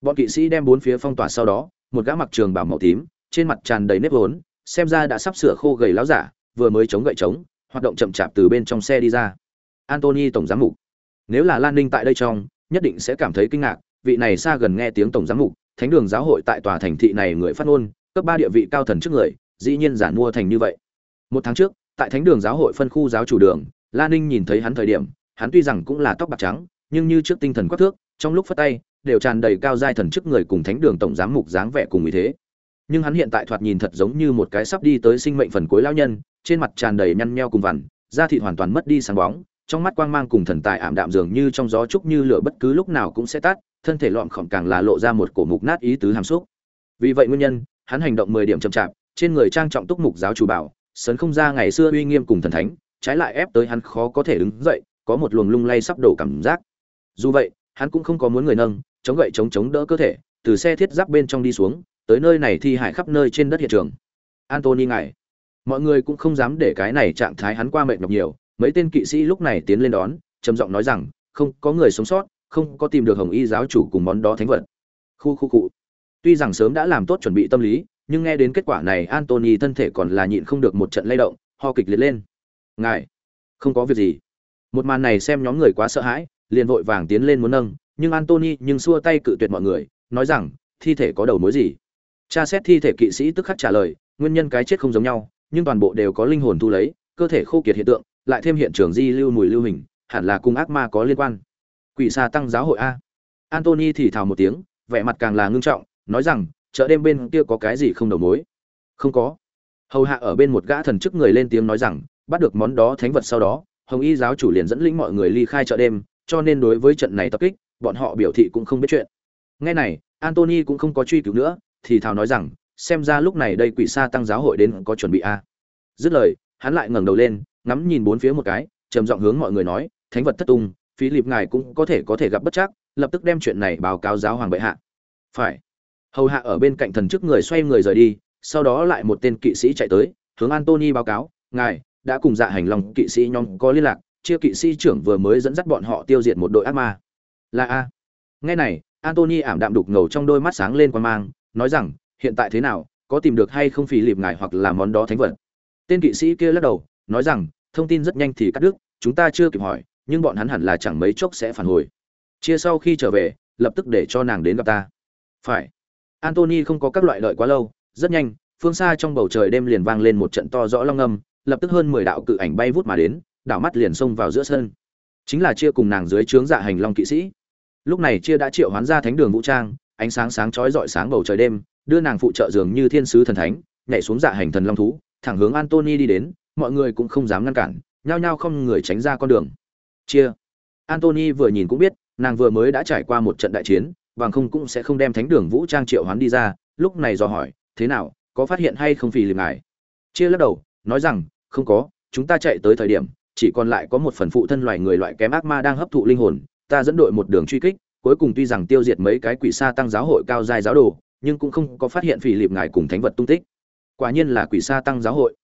Bọn kỵ sĩ đem bốn phía phong tỏa sau đó, một gã mặc trường bảo màu tím, trên mặt tràn đầy nếp vốn, xem ra đã sắp sửa khô gầy láo giả, vừa mới chống gậy chống hoạt động chậm chạp từ bên trong xe đi ra. Antony tổng giám mục nếu là lan ninh tại đây trong, nhất định sẽ cảm thấy kinh ngạc, vị này xa gần nghe tiếng tổng giám mục, thánh đường giáo hội tại tòa thành thị này người phát ngôn, cấp ba địa vị cao thần trước người, dĩ nhiên giản mua thành như vậy. Một tháng trước, tại thánh đường giáo hội phân khu giáo chủ đường, Lan ninh nhìn thấy hắn thời điểm, hắn tuy rằng cũng là tóc bạc trắng, nhưng như trước tinh thần quắc thước, trong lúc phất tay, đều tràn đầy cao giai thần chức người cùng thánh đường tổng giám mục dáng vẻ cùng ý thế. Nhưng hắn hiện tại thoạt nhìn thật giống như một cái sắp đi tới sinh mệnh phần cuối lão nhân, trên mặt tràn đầy nhăn nheo cùng vằn, da thịt hoàn toàn mất đi sáng bóng trong mắt quang mang cùng thần tài ảm đạm dường như trong gió trúc như lửa bất cứ lúc nào cũng sẽ tắt, thân thể lọn khổng càng là lộ ra một cổ mục nát ý tứ hàm xúc. Vì vậy nguyên nhân, hắn hành động mười điểm chậm chạp, trên người trang trọng túc mục giáo chủ bảo, sấn không ra ngày xưa uy nghiêm cùng thần thánh, trái lại ép tới hắn khó có thể đứng dậy, có một luồng lung lay sắp đổ cảm giác. Dù vậy, hắn cũng không có muốn người nâng, chống gậy chống chống đỡ cơ thể, từ xe thiết giáp bên trong đi xuống, tới nơi này thi hải khắp nơi trên đất hiện trường. Antony ngài, mọi người cũng không dám để cái này trạng thái hắn qua mệt nhọc nhiều mấy tên kỵ sĩ lúc này tiến lên đón, trầm giọng nói rằng, không có người sống sót, không có tìm được hồng y giáo chủ cùng món đó thánh vật. Khu khu cụ tuy rằng sớm đã làm tốt chuẩn bị tâm lý, nhưng nghe đến kết quả này antony thân thể còn là nhịn không được một trận lay động, ho kịch liệt lên. Ngài, không có việc gì. Một màn này xem nhóm người quá sợ hãi, liền vội vàng tiến lên muốn nâng, nhưng antony nhưng xua tay cự tuyệt mọi người, nói rằng, thi thể có đầu mối gì? Tra xét thi thể kỵ sĩ tức khắc trả lời, nguyên nhân cái chết không giống nhau, nhưng toàn bộ đều có linh hồn thu lấy, cơ thể khô kiệt hiện tượng lại thêm hiện trường di lưu mùi lưu hình, hẳn là cùng ác ma có liên quan. Quỷ xa tăng giáo hội a. Antony thì thào một tiếng, vẻ mặt càng là ngưng trọng, nói rằng, chợ đêm bên kia có cái gì không đầu mối? Không có. Hầu hạ ở bên một gã thần chức người lên tiếng nói rằng, bắt được món đó thánh vật sau đó, hồng y giáo chủ liền dẫn lĩnh mọi người ly khai chợ đêm, cho nên đối với trận này tập kích, bọn họ biểu thị cũng không biết chuyện. Nghe này antony cũng không có truy cứu nữa, thì thào nói rằng, xem ra lúc này đây quỷ sa tăng giáo hội đến có chuẩn bị a. Dứt lời, hắn lại ngẩng đầu lên ngắm nhìn bốn phía một cái, trầm giọng hướng mọi người nói, thánh vật thất tung phí lịp ngài cũng có thể có thể gặp bất chắc, lập tức đem chuyện này báo cáo giáo hoàng bệ hạ. Phải. Hầu hạ ở bên cạnh thần chức người xoay người rời đi, sau đó lại một tên kỵ sĩ chạy tới, hướng antony báo cáo, ngài đã cùng dạ hành lòng kỵ sĩ nhóm có liên lạc, chia kỵ sĩ trưởng vừa mới dẫn dắt bọn họ tiêu diệt một đội ác ma. Là a. Nghe này, antony ảm đạm đục ngầu trong đôi mắt sáng lên quan mang, nói rằng, hiện tại thế nào, có tìm được hay không phí lịp ngài hoặc là món đó thánh vật? Tên kỵ sĩ kia lắc đầu nói rằng, thông tin rất nhanh thì cắt đứt, chúng ta chưa kịp hỏi, nhưng bọn hắn hẳn là chẳng mấy chốc sẽ phản hồi. Chia sau khi trở về, lập tức để cho nàng đến gặp ta. Phải. Antony không có các loại lợi quá lâu, rất nhanh, phương xa trong bầu trời đêm liền vang lên một trận to rõ long âm, lập tức hơn mười đạo cự ảnh bay vút mà đến, đảo mắt liền xông vào giữa sân. Chính là chia cùng nàng dưới trướng dạ hành long kỵ sĩ. Lúc này chia đã triệu hoán ra thánh đường vũ trang, ánh sáng sáng chói rọi sáng bầu trời đêm, đưa nàng phụ trợ dường như thiên sứ thần thánh, nhảy xuống dạ hành thần long thú, thẳng hướng antony đi đến mọi người cũng không dám ngăn cản, nhao nhao không người tránh ra con đường. Chia. Antony vừa nhìn cũng biết, nàng vừa mới đã trải qua một trận đại chiến, bằng không cũng sẽ không đem thánh đường vũ trang triệu hoán đi ra, lúc này dò hỏi, thế nào, có phát hiện hay không phì liềm ngài? Chia lắc đầu, nói rằng, không có, chúng ta chạy tới thời điểm, chỉ còn lại có một phần phụ thân loài người loại kém ác ma đang hấp thụ linh hồn, ta dẫn đội một đường truy kích, cuối cùng tuy rằng tiêu diệt mấy cái quỷ sa tăng giáo hội cao giai giáo đồ, nhưng cũng không có phát hiện phì liệp ngài cùng thánh vật tung tích. Quả nhiên là quỷ sa tăng giáo hội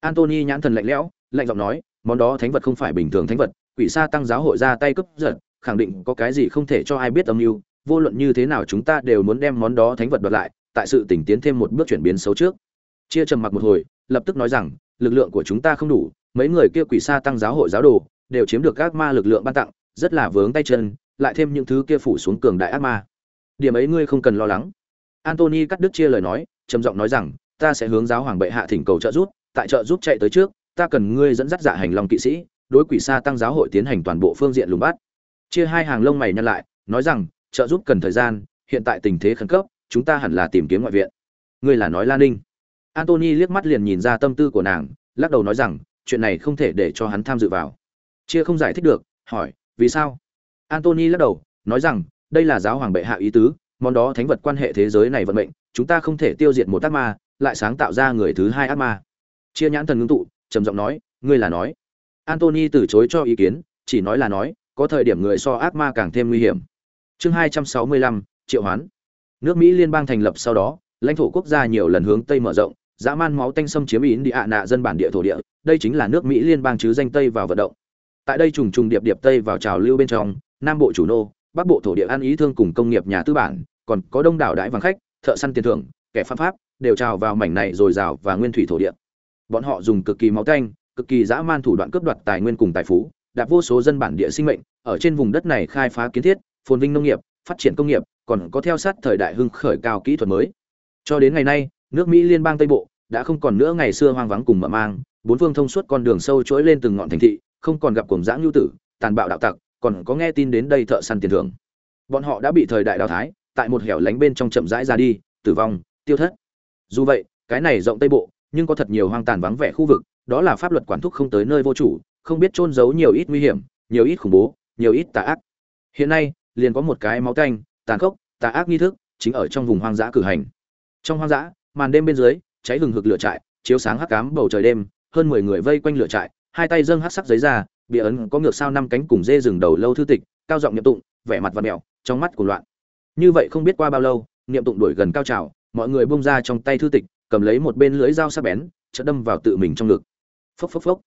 antony nhãn thần lạnh lẽo, lạnh giọng nói, món đó thánh vật không phải bình thường thánh vật, quỷ sa tăng giáo hội ra tay cướp giật, khẳng định có cái gì không thể cho ai biết âm mưu, vô luận như thế nào chúng ta đều muốn đem món đó thánh vật đoạt lại, tại sự tỉnh tiến thêm một bước chuyển biến xấu trước. Chia trầm mặc một hồi, lập tức nói rằng, lực lượng của chúng ta không đủ, mấy người kia quỷ sa tăng giáo hội giáo đồ đều chiếm được các ma lực lượng ban tặng, rất là vướng tay chân, lại thêm những thứ kia phủ xuống cường đại ác ma. Điểm ấy ngươi không cần lo lắng. Antony cắt đứt chia lời nói, trầm giọng nói rằng, ta sẽ hướng giáo hoàng bệ hạ thỉnh cầu trợ giúp tại trợ giúp chạy tới trước, ta cần ngươi dẫn dắt dạ hành long kỵ sĩ, đối quỷ sa tăng giáo hội tiến hành toàn bộ phương diện lùng bắt. Chia hai hàng lông mày nhăn lại, nói rằng trợ giúp cần thời gian, hiện tại tình thế khẩn cấp, chúng ta hẳn là tìm kiếm ngoại viện. Ngươi là nói lan ninh. Antony liếc mắt liền nhìn ra tâm tư của nàng, lắc đầu nói rằng, chuyện này không thể để cho hắn tham dự vào. Chia không giải thích được, hỏi, vì sao? Antony lắc đầu, nói rằng, đây là giáo hoàng bệ hạ ý tứ, món đó thánh vật quan hệ thế giới này vận mệnh, chúng ta không thể tiêu diệt một ác ma, lại sáng tạo ra người thứ hai ác ma chia nhãn thần ngưng tụ, trầm giọng nói, ngươi là nói. Antony từ chối cho ý kiến, chỉ nói là nói, có thời điểm người so ác ma càng thêm nguy hiểm. Chương hai trăm sáu mươi lăm, triệu hoán. Nước mỹ liên bang thành lập sau đó, lãnh thổ quốc gia nhiều lần hướng tây mở rộng, dã man máu tanh xâm chiếm ý đi ạ nạ dân bản địa thổ địa, đây chính là nước mỹ liên bang chứ danh tây vào vận động. Tại đây trùng trùng điệp điệp tây vào trào lưu bên trong, nam bộ chủ nô, bắc bộ thổ địa ăn ý thương cùng công nghiệp nhà tư bản, còn có đông đảo đại vàng khách, thợ săn tiền thưởng, kẻ pháp pháp, đều trào vào mảnh này dồi dào và nguyên thủy thổ địa bọn họ dùng cực kỳ máu tanh, cực kỳ dã man thủ đoạn cướp đoạt tài nguyên cùng tài phú, đạp vô số dân bản địa sinh mệnh, ở trên vùng đất này khai phá kiến thiết, phồn vinh nông nghiệp, phát triển công nghiệp, còn có theo sát thời đại hưng khởi cao kỹ thuật mới. Cho đến ngày nay, nước mỹ liên bang tây bộ đã không còn nữa ngày xưa hoang vắng cùng mở mang, bốn phương thông suốt con đường sâu chuỗi lên từng ngọn thành thị, không còn gặp cuồng dã nhu tử, tàn bạo đạo tặc, còn có nghe tin đến đây thợ săn tiền thưởng. Bọn họ đã bị thời đại đào thái tại một hẻo lánh bên trong chậm rãi ra đi, tử vong, tiêu thất. Dù vậy, cái này rộng tây bộ nhưng có thật nhiều hoang tàn vắng vẻ khu vực, đó là pháp luật quản thúc không tới nơi vô chủ, không biết trôn giấu nhiều ít nguy hiểm, nhiều ít khủng bố, nhiều ít tà ác. Hiện nay, liền có một cái máu tanh, tàn khốc, tà ác nghi thức chính ở trong vùng hoang dã cử hành. Trong hoang dã, màn đêm bên dưới, cháy hừng hực lửa trại, chiếu sáng hắc cám bầu trời đêm, hơn mười người vây quanh lửa trại, hai tay dâng hắc sắc giấy ra, bìa ấn có ngược sao năm cánh cùng dê rừng đầu lâu thư tịch, cao giọng nhậm tụng, vẻ mặt và mẹo, trong mắt của loạn. Như vậy không biết qua bao lâu, niệm tụng đuổi gần cao trào, mọi người buông ra trong tay thư tịch cầm lấy một bên lưỡi dao sắc bén, chợt đâm vào tự mình trong ngực. Phốc phốc phốc.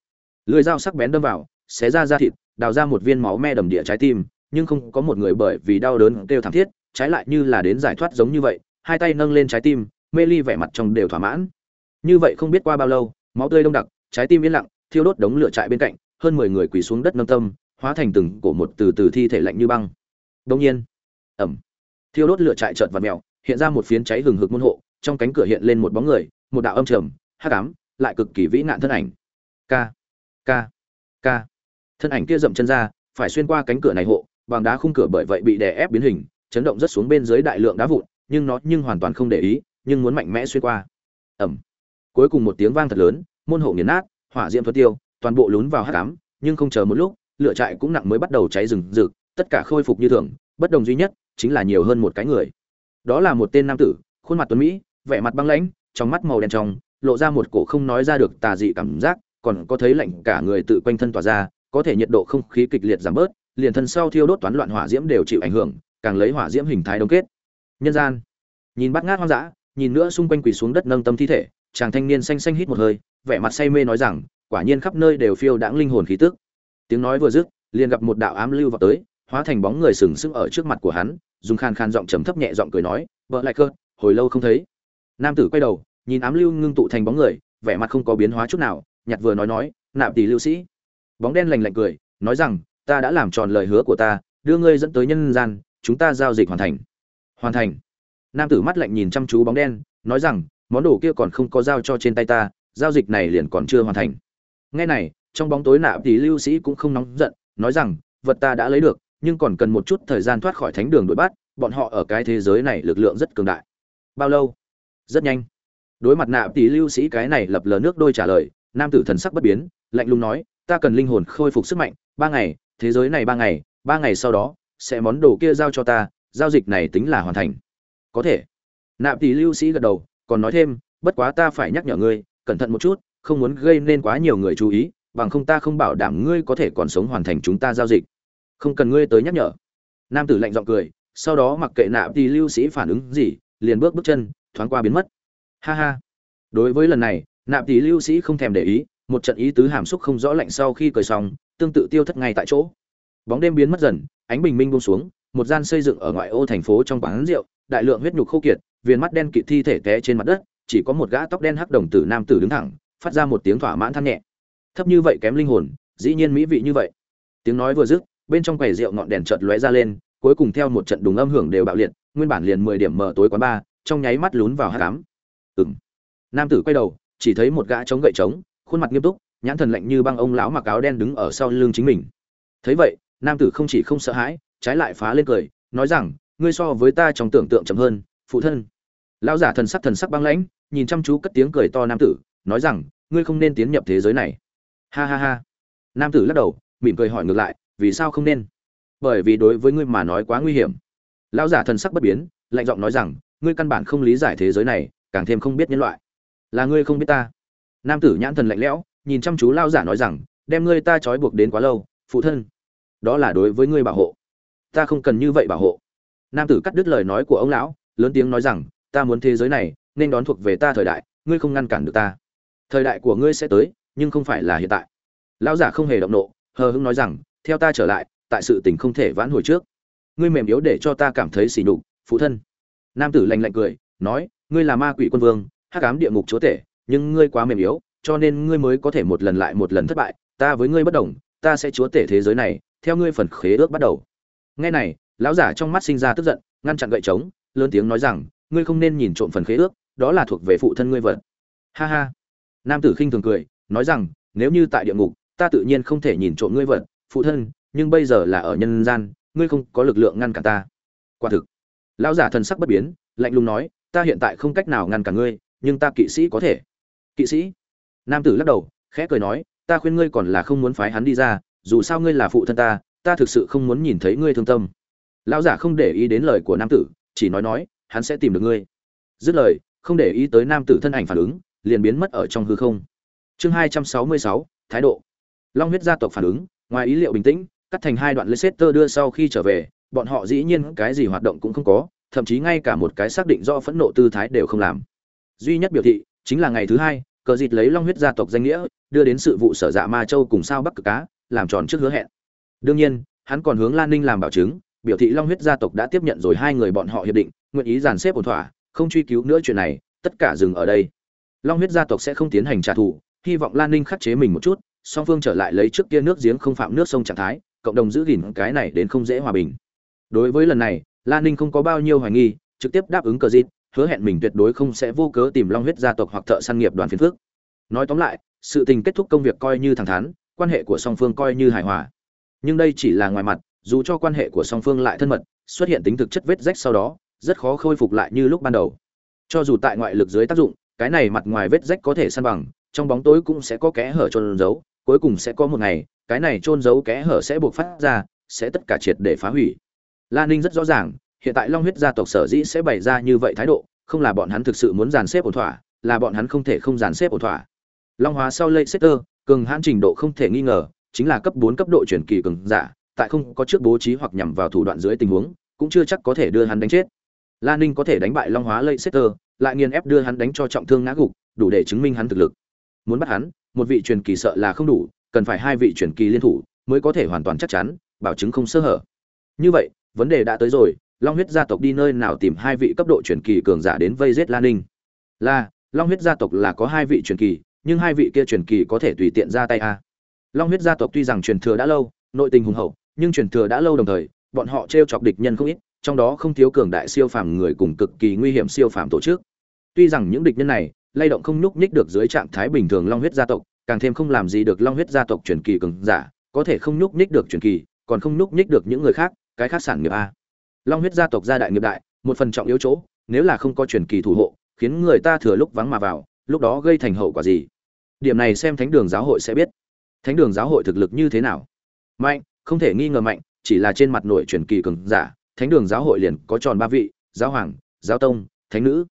Lưỡi dao sắc bén đâm vào, xé ra da thịt, đào ra một viên máu me đầm địa trái tim, nhưng không có một người bởi vì đau đớn kêu thảm thiết, trái lại như là đến giải thoát giống như vậy, hai tay nâng lên trái tim, mê ly vẻ mặt trong đều thỏa mãn. Như vậy không biết qua bao lâu, máu tươi đông đặc, trái tim yên lặng, thiêu đốt đống lửa trại bên cạnh, hơn mười người quỳ xuống đất nâng tâm, hóa thành từng cổ một từ từ thi thể lạnh như băng. Đông nhiên ẩm thiêu đốt lửa trại chợt và mèo, hiện ra một phiến cháy hừng hực môn hộ trong cánh cửa hiện lên một bóng người, một đạo âm trầm, hắc ám, lại cực kỳ vĩ nạn thân ảnh. K k k thân ảnh kia dậm chân ra, phải xuyên qua cánh cửa này hộ bằng đá khung cửa bởi vậy bị đè ép biến hình, chấn động rất xuống bên dưới đại lượng đá vụn, nhưng nó nhưng hoàn toàn không để ý, nhưng muốn mạnh mẽ xuyên qua. Ẩm cuối cùng một tiếng vang thật lớn, môn hộ nghiền nát, hỏa diễm thuật tiêu, toàn bộ lún vào hắc ám, nhưng không chờ một lúc, lửa trại cũng nặng mới bắt đầu cháy rừng rực, tất cả khôi phục như thường, bất đồng duy nhất chính là nhiều hơn một cái người. Đó là một tên nam tử, khuôn mặt tuấn mỹ vẻ mặt băng lãnh, trong mắt màu đen trong, lộ ra một cổ không nói ra được tà dị cảm giác, còn có thấy lạnh cả người tự quanh thân tỏa ra, có thể nhiệt độ không khí kịch liệt giảm bớt, liền thân sau thiêu đốt toán loạn hỏa diễm đều chịu ảnh hưởng, càng lấy hỏa diễm hình thái đông kết. Nhân gian. Nhìn bắt ngát hoang dã, nhìn nữa xung quanh quỳ xuống đất nâng tâm thi thể, chàng thanh niên xanh xanh hít một hơi, vẻ mặt say mê nói rằng, quả nhiên khắp nơi đều phiêu đãng linh hồn khí tức. Tiếng nói vừa dứt, liền gặp một đạo ám lưu vào tới, hóa thành bóng người sừng sững ở trước mặt của hắn, dùng khan khan giọng trầm thấp nhẹ giọng cười nói vợ lại cơ hồi lâu không thấy nam tử quay đầu, nhìn ám lưu ngưng tụ thành bóng người, vẻ mặt không có biến hóa chút nào, nhặt vừa nói nói, nạp tỷ lưu sĩ. Bóng đen lành lạnh cười, nói rằng, ta đã làm tròn lời hứa của ta, đưa ngươi dẫn tới nhân gian, chúng ta giao dịch hoàn thành. Hoàn thành. Nam tử mắt lạnh nhìn chăm chú bóng đen, nói rằng, món đồ kia còn không có giao cho trên tay ta, giao dịch này liền còn chưa hoàn thành. Nghe này, trong bóng tối nạp tỷ lưu sĩ cũng không nóng giận, nói rằng, vật ta đã lấy được, nhưng còn cần một chút thời gian thoát khỏi thánh đường đuổi bắt, bọn họ ở cái thế giới này lực lượng rất cường đại. Bao lâu? Rất nhanh. Đối mặt nạ tỷ lưu sĩ cái này lập lờ nước đôi trả lời, nam tử thần sắc bất biến, lạnh lùng nói, ta cần linh hồn khôi phục sức mạnh, ba ngày, thế giới này ba ngày ba ngày sau đó, sẽ món đồ kia giao cho ta, giao dịch này tính là hoàn thành. Có thể. Nạp tỷ lưu sĩ gật đầu, còn nói thêm, bất quá ta phải nhắc nhở ngươi, cẩn thận một chút, không muốn gây nên quá nhiều người chú ý, bằng không ta không bảo đảm ngươi có thể còn sống hoàn thành chúng ta giao dịch. Không cần ngươi tới nhắc nhở. Nam tử lạnh giọng cười, sau đó mặc kệ nạp tỷ lưu sĩ phản ứng gì, liền bước bước chân thoáng qua biến mất. Ha ha. Đối với lần này, nạp tỷ lưu sĩ không thèm để ý, một trận ý tứ hàm xúc không rõ lạnh sau khi cười xong, tương tự tiêu thất ngay tại chỗ. Bóng đêm biến mất dần, ánh bình minh buông xuống, một gian xây dựng ở ngoại ô thành phố trong quán rượu, đại lượng huyết nhục khô kiệt viên mắt đen kịt thi thể té trên mặt đất, chỉ có một gã tóc đen hắc đồng tử nam tử đứng thẳng, phát ra một tiếng thỏa mãn than nhẹ. Thấp như vậy kém linh hồn, dĩ nhiên mỹ vị như vậy. Tiếng nói vừa dứt, bên trong quầy rượu ngọn đèn chợt lóe ra lên, cuối cùng theo một trận đùng âm hưởng đều bạo liệt, nguyên bản liền mười điểm mở tối quán ba trong nháy mắt lún vào hát cám. Ừng nam tử quay đầu, chỉ thấy một gã chống gậy trống, khuôn mặt nghiêm túc, nhãn thần lạnh như băng ông lão mặc áo đen đứng ở sau lưng chính mình. Thấy vậy, nam tử không chỉ không sợ hãi, trái lại phá lên cười, nói rằng, ngươi so với ta trong tưởng tượng chậm hơn, phụ thân. Lão giả thần sắc thần sắc băng lãnh, nhìn chăm chú cất tiếng cười to nam tử, nói rằng, ngươi không nên tiến nhập thế giới này. Ha ha ha. Nam tử lắc đầu, mỉm cười hỏi ngược lại, vì sao không nên? Bởi vì đối với ngươi mà nói quá nguy hiểm. Lão giả thần sắc bất biến, lạnh giọng nói rằng ngươi căn bản không lý giải thế giới này, càng thêm không biết nhân loại. Là ngươi không biết ta. Nam tử nhãn thần lạnh lẽo, nhìn chăm chú lao giả nói rằng, đem ngươi ta trói buộc đến quá lâu, phụ thân. Đó là đối với ngươi bảo hộ. Ta không cần như vậy bảo hộ. Nam tử cắt đứt lời nói của ông lão, lớn tiếng nói rằng, ta muốn thế giới này, nên đón thuộc về ta thời đại, ngươi không ngăn cản được ta. Thời đại của ngươi sẽ tới, nhưng không phải là hiện tại. Lão giả không hề động nộ, hờ hững nói rằng, theo ta trở lại, tại sự tình không thể vãn hồi trước. Ngươi mềm yếu để cho ta cảm thấy sỉ nhục, phụ thân nam tử lạnh lạnh cười, nói, ngươi là ma quỷ quân vương, hắc ám địa ngục chúa tể, nhưng ngươi quá mềm yếu, cho nên ngươi mới có thể một lần lại một lần thất bại. Ta với ngươi bất đồng, ta sẽ chúa tể thế giới này, theo ngươi phần khế ước bắt đầu. Nghe này, lão giả trong mắt sinh ra tức giận, ngăn chặn gậy trống, lớn tiếng nói rằng, ngươi không nên nhìn trộm phần khế ước, đó là thuộc về phụ thân ngươi vật. Ha ha. Nam tử khinh thường cười, nói rằng, nếu như tại địa ngục, ta tự nhiên không thể nhìn trộm ngươi vật, phụ thân, nhưng bây giờ là ở nhân gian, ngươi không có lực lượng ngăn cản ta. Quả thực lão giả thần sắc bất biến, lạnh lùng nói, ta hiện tại không cách nào ngăn cả ngươi, nhưng ta kỵ sĩ có thể. Kỵ sĩ? Nam tử lắc đầu, khẽ cười nói, ta khuyên ngươi còn là không muốn phái hắn đi ra, dù sao ngươi là phụ thân ta ta thực sự không muốn nhìn thấy ngươi thương tâm. Lão giả không để ý đến lời của nam tử, chỉ nói nói, hắn sẽ tìm được ngươi. Dứt lời, không để ý tới nam tử thân ảnh phản ứng, liền biến mất ở trong hư không. Chương hai trăm sáu mươi sáu, thái độ. Long huyết gia tộc phản ứng, ngoài ý liệu bình tĩnh, cắt thành hai đoạn leicester đưa sau khi trở về bọn họ dĩ nhiên cái gì hoạt động cũng không có, thậm chí ngay cả một cái xác định do phẫn nộ tư thái đều không làm. Duy nhất biểu thị, chính là ngày thứ hai, cờ dịt lấy long huyết gia tộc danh nghĩa, đưa đến sự vụ sở dạ ma châu cùng sao bắc cực cá làm tròn trước hứa hẹn. Đương nhiên, hắn còn hướng lan ninh làm bảo chứng, biểu thị long huyết gia tộc đã tiếp nhận rồi hai người bọn họ hiệp định, nguyện ý dàn xếp ổn thỏa, không truy cứu nữa chuyện này, tất cả dừng ở đây. Long huyết gia tộc sẽ không tiến hành trả thù, hy vọng lan ninh khắc chế mình một chút, song phương trở lại lấy trước kia nước giếng không phạm nước sông trạng thái, cộng đồng giữ gìn cái này đến không dễ hòa bình đối với lần này lan ninh không có bao nhiêu hoài nghi, trực tiếp đáp ứng cờ dịt, hứa hẹn mình tuyệt đối không sẽ vô cớ tìm long huyết gia tộc hoặc thợ săn nghiệp đoàn phiền phước nói tóm lại, sự tình kết thúc công việc coi như thẳng thắn, quan hệ của song phương coi như hài hòa. Nhưng đây chỉ là ngoài mặt, dù cho quan hệ của song phương lại thân mật, xuất hiện tính thực chất vết rách sau đó, rất khó khôi phục lại như lúc ban đầu. Cho dù tại ngoại lực dưới tác dụng, cái này mặt ngoài vết rách có thể săn bằng, trong bóng tối cũng sẽ có kẽ hở trôn giấu, cuối cùng sẽ có một ngày, cái này trôn giấu kẽ hở sẽ buộc phát ra, sẽ tất cả triệt để phá hủy. Lan ninh rất rõ ràng, hiện tại long huyết gia tộc sở dĩ sẽ bày ra như vậy thái độ, không là bọn hắn thực sự muốn dàn xếp ổn thỏa, là bọn hắn không thể không dàn xếp ổn thỏa. Long hóa sau lây sector cường hãn trình độ không thể nghi ngờ, chính là cấp bốn cấp độ chuyển kỳ cường giả, tại không có trước bố trí hoặc nhằm vào thủ đoạn dưới tình huống, cũng chưa chắc có thể đưa hắn đánh chết. Lan ninh có thể đánh bại long hóa lây sector lại nghiền ép đưa hắn đánh cho trọng thương ngã gục, đủ để chứng minh hắn thực lực. Muốn bắt hắn, một vị truyền kỳ sợ là không đủ, cần phải hai vị truyền kỳ liên thủ, mới có thể hoàn toàn chắc chắn, bảo chứng không sơ hở. Như vậy vấn đề đã tới rồi, long huyết gia tộc đi nơi nào tìm hai vị cấp độ truyền kỳ cường giả đến vây giết lan ninh là, long huyết gia tộc là có hai vị truyền kỳ, nhưng hai vị kia truyền kỳ có thể tùy tiện ra tay a à. long huyết gia tộc tuy rằng truyền thừa đã lâu, nội tình hùng hậu, nhưng truyền thừa đã lâu đồng thời, bọn họ t r e o chọc địch nhân không ít, trong đó không thiếu cường đại siêu phàm người cùng cực kỳ nguy hiểm siêu phàm tổ chức tuy rằng những địch nhân này, lay động không nhúc nhích được dưới trạng thái bình thường long huyết gia tộc, càng thêm không làm gì được long huyết gia tộc truyền kỳ cường giả, có thể không nhúc nhích được truyền kỳ, còn không nhúc nhích được những người khác cái khác sản nghiệp a. Long huyết gia tộc gia đại nghiệp đại, một phần trọng yếu chỗ, nếu là không có truyền kỳ thủ hộ, khiến người ta thừa lúc vắng mà vào, lúc đó gây thành hậu quả gì? Điểm này xem thánh đường giáo hội sẽ biết. Thánh đường giáo hội thực lực như thế nào? Mạnh, không thể nghi ngờ mạnh, chỉ là trên mặt nội truyền kỳ cường giả, thánh đường giáo hội liền có tròn ba vị, giáo hoàng, giáo tông, thánh nữ.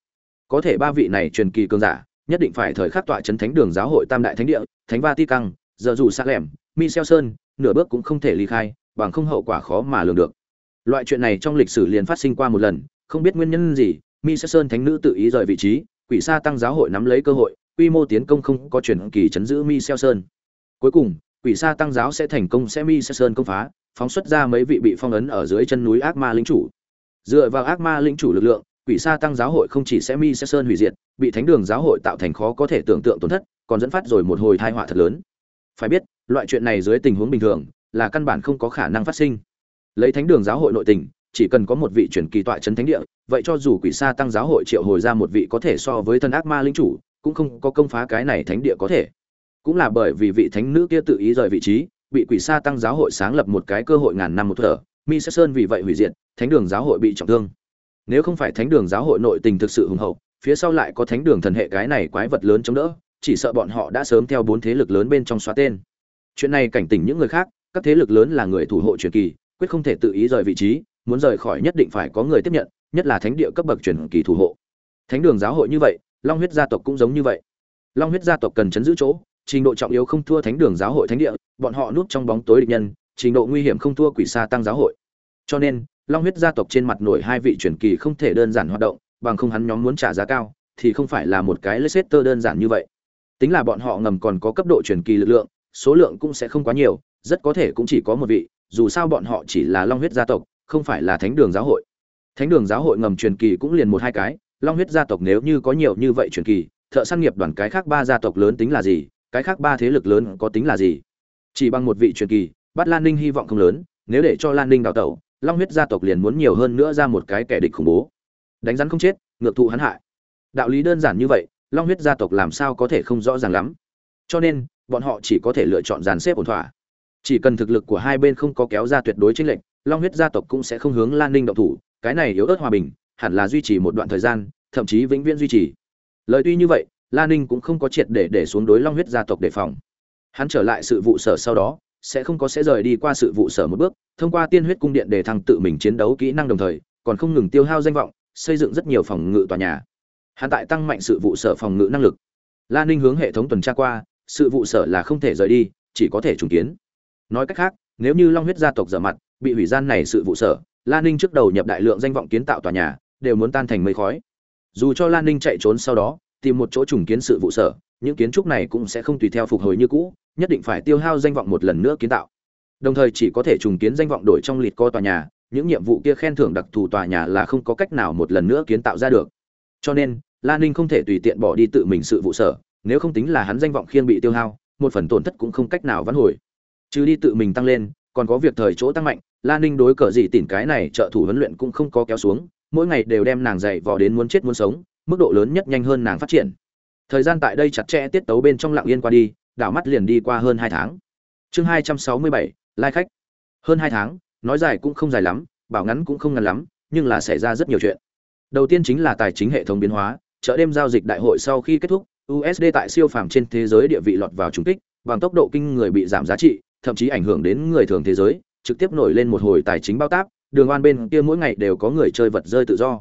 Có thể ba vị này truyền kỳ cường giả, nhất định phải thời khắc tọa chấn thánh đường giáo hội tam đại thánh địa, thánh va ti căng giờ dù xa lẻm, mi xeo sơn, nửa bước cũng không thể ly khai, bằng không hậu quả khó mà lường được loại chuyện này trong lịch sử liền phát sinh qua một lần, không biết nguyên nhân gì, mi sẽ sơn thánh nữ tự ý rời vị trí, quỷ sa tăng giáo hội nắm lấy cơ hội, quy mô tiến công không có chuyển kỳ chấn giữ mi xeo sơn. Cuối cùng, quỷ sa tăng giáo sẽ thành công sẽ mi xeo sơn công phá, phóng xuất ra mấy vị bị phong ấn ở dưới chân núi ác ma lính chủ. Dựa vào ác ma lính chủ lực lượng, quỷ sa tăng giáo hội không chỉ sẽ mi xeo sơn hủy diệt, bị thánh đường giáo hội tạo thành khó có thể tưởng tượng tổn thất, còn dẫn phát rồi một hồi tai họa thật lớn. Phải biết, loại chuyện này dưới tình huống bình thường, là căn bản không có khả năng phát sinh lấy thánh đường giáo hội nội tình, chỉ cần có một vị truyền kỳ tọa trấn thánh địa, vậy cho dù quỷ sa tăng giáo hội triệu hồi ra một vị có thể so với thân ác ma linh chủ, cũng không có công phá cái này thánh địa có thể. Cũng là bởi vì vị thánh nữ kia tự ý rời vị trí, bị quỷ sa tăng giáo hội sáng lập một cái cơ hội ngàn năm một thở, mi sẽ sơn vì vậy hủy diệt, thánh đường giáo hội bị trọng thương. Nếu không phải thánh đường giáo hội nội tình thực sự hùng hậu, phía sau lại có thánh đường thần hệ cái này quái vật lớn chống đỡ, chỉ sợ bọn họ đã sớm theo bốn thế lực lớn bên trong xóa tên. Chuyện này cảnh tỉnh những người khác, các thế lực lớn là người thủ hộ truyền kỳ quyết không thể tự ý rời vị trí, muốn rời khỏi nhất định phải có người tiếp nhận, nhất là thánh địa cấp bậc truyền kỳ thủ hộ. Thánh đường giáo hội như vậy, long huyết gia tộc cũng giống như vậy. Long huyết gia tộc cần chấn giữ chỗ, trình độ trọng yếu không thua thánh đường giáo hội thánh địa, bọn họ núp trong bóng tối địch nhân, trình độ nguy hiểm không thua quỷ xa tăng giáo hội. Cho nên, long huyết gia tộc trên mặt nổi hai vị truyền kỳ không thể đơn giản hoạt động, bằng không hắn nhóm muốn trả giá cao, thì không phải là một cái Leicester đơn giản như vậy. Tính là bọn họ ngầm còn có cấp độ truyền kỳ lực lượng, số lượng cũng sẽ không quá nhiều, rất có thể cũng chỉ có một vị dù sao bọn họ chỉ là long huyết gia tộc, không phải là thánh đường giáo hội. Thánh đường giáo hội ngầm truyền kỳ cũng liền một hai cái, long huyết gia tộc nếu như có nhiều như vậy truyền kỳ, thợ săn nghiệp đoàn cái khác ba gia tộc lớn tính là gì, cái khác ba thế lực lớn có tính là gì? Chỉ bằng một vị truyền kỳ, bắt lan ninh hy vọng không lớn, nếu để cho lan ninh đào tẩu, long huyết gia tộc liền muốn nhiều hơn nữa ra một cái kẻ địch khủng bố. Đánh rắn không chết, ngược thụ hắn hại. Đạo lý đơn giản như vậy, long huyết gia tộc làm sao có thể không rõ ràng lắm. Cho nên, bọn họ chỉ có thể lựa chọn dàn xếp ổn thỏa chỉ cần thực lực của hai bên không có kéo ra tuyệt đối chênh lệch, long huyết gia tộc cũng sẽ không hướng lan ninh động thủ, cái này yếu ớt hòa bình, hẳn là duy trì một đoạn thời gian, thậm chí vĩnh viễn duy trì. Lời tuy như vậy, lan ninh cũng không có triệt để để xuống đối long huyết gia tộc đề phòng. Hắn trở lại sự vụ sở sau đó, sẽ không có sẽ rời đi qua sự vụ sở một bước, thông qua tiên huyết cung điện để thăng tự mình chiến đấu kỹ năng đồng thời, còn không ngừng tiêu hao danh vọng, xây dựng rất nhiều phòng ngự tòa nhà. Hắn tại tăng mạnh sự vụ sở phòng ngự năng lực. Lan ninh hướng hệ thống tuần tra qua, sự vụ sở là không thể rời đi, chỉ có thể trùng kiến nói cách khác, nếu như long huyết gia tộc dở mặt, bị hủy gian này sự vụ sở lan ninh trước đầu nhập đại lượng danh vọng kiến tạo tòa nhà, đều muốn tan thành mây khói. Dù cho lan ninh chạy trốn sau đó, tìm một chỗ trùng kiến sự vụ sở, những kiến trúc này cũng sẽ không tùy theo phục hồi như cũ, nhất định phải tiêu hao danh vọng một lần nữa kiến tạo. Đồng thời chỉ có thể trùng kiến danh vọng đổi trong lịt co tòa nhà, những nhiệm vụ kia khen thưởng đặc thù tòa nhà là không có cách nào một lần nữa kiến tạo ra được. Cho nên lan ninh không thể tùy tiện bỏ đi tự mình sự vụ sở, nếu không tính là hắn danh vọng khiên bị tiêu hao, một phần tổn thất cũng không cách nào vãn hồi chứ đi tự mình tăng lên, còn có việc thời chỗ tăng mạnh lan ninh đối cờ gì tỉnh cái này trợ thủ huấn luyện cũng không có kéo xuống, mỗi ngày đều đem nàng dạy vò đến muốn chết muốn sống, mức độ lớn nhất nhanh hơn nàng phát triển. Thời gian tại đây chặt chẽ tiết tấu bên trong lặng yên qua đi, đảo mắt liền đi qua hơn hai tháng. Chương hai trăm sáu mươi bảy, lai khách. Hơn hai tháng, nói dài cũng không dài lắm, bảo ngắn cũng không ngắn lắm, nhưng là xảy ra rất nhiều chuyện. Đầu tiên chính là tài chính hệ thống biến hóa, chợ đêm giao dịch đại hội sau khi kết thúc usd tại siêu phàm trên thế giới địa vị lọt vào trùng kích, bằng tốc độ kinh người bị giảm giá trị thậm chí ảnh hưởng đến người thường thế giới, trực tiếp nổi lên một hồi tài chính bao táp, đường oan bên kia mỗi ngày đều có người chơi vật rơi tự do.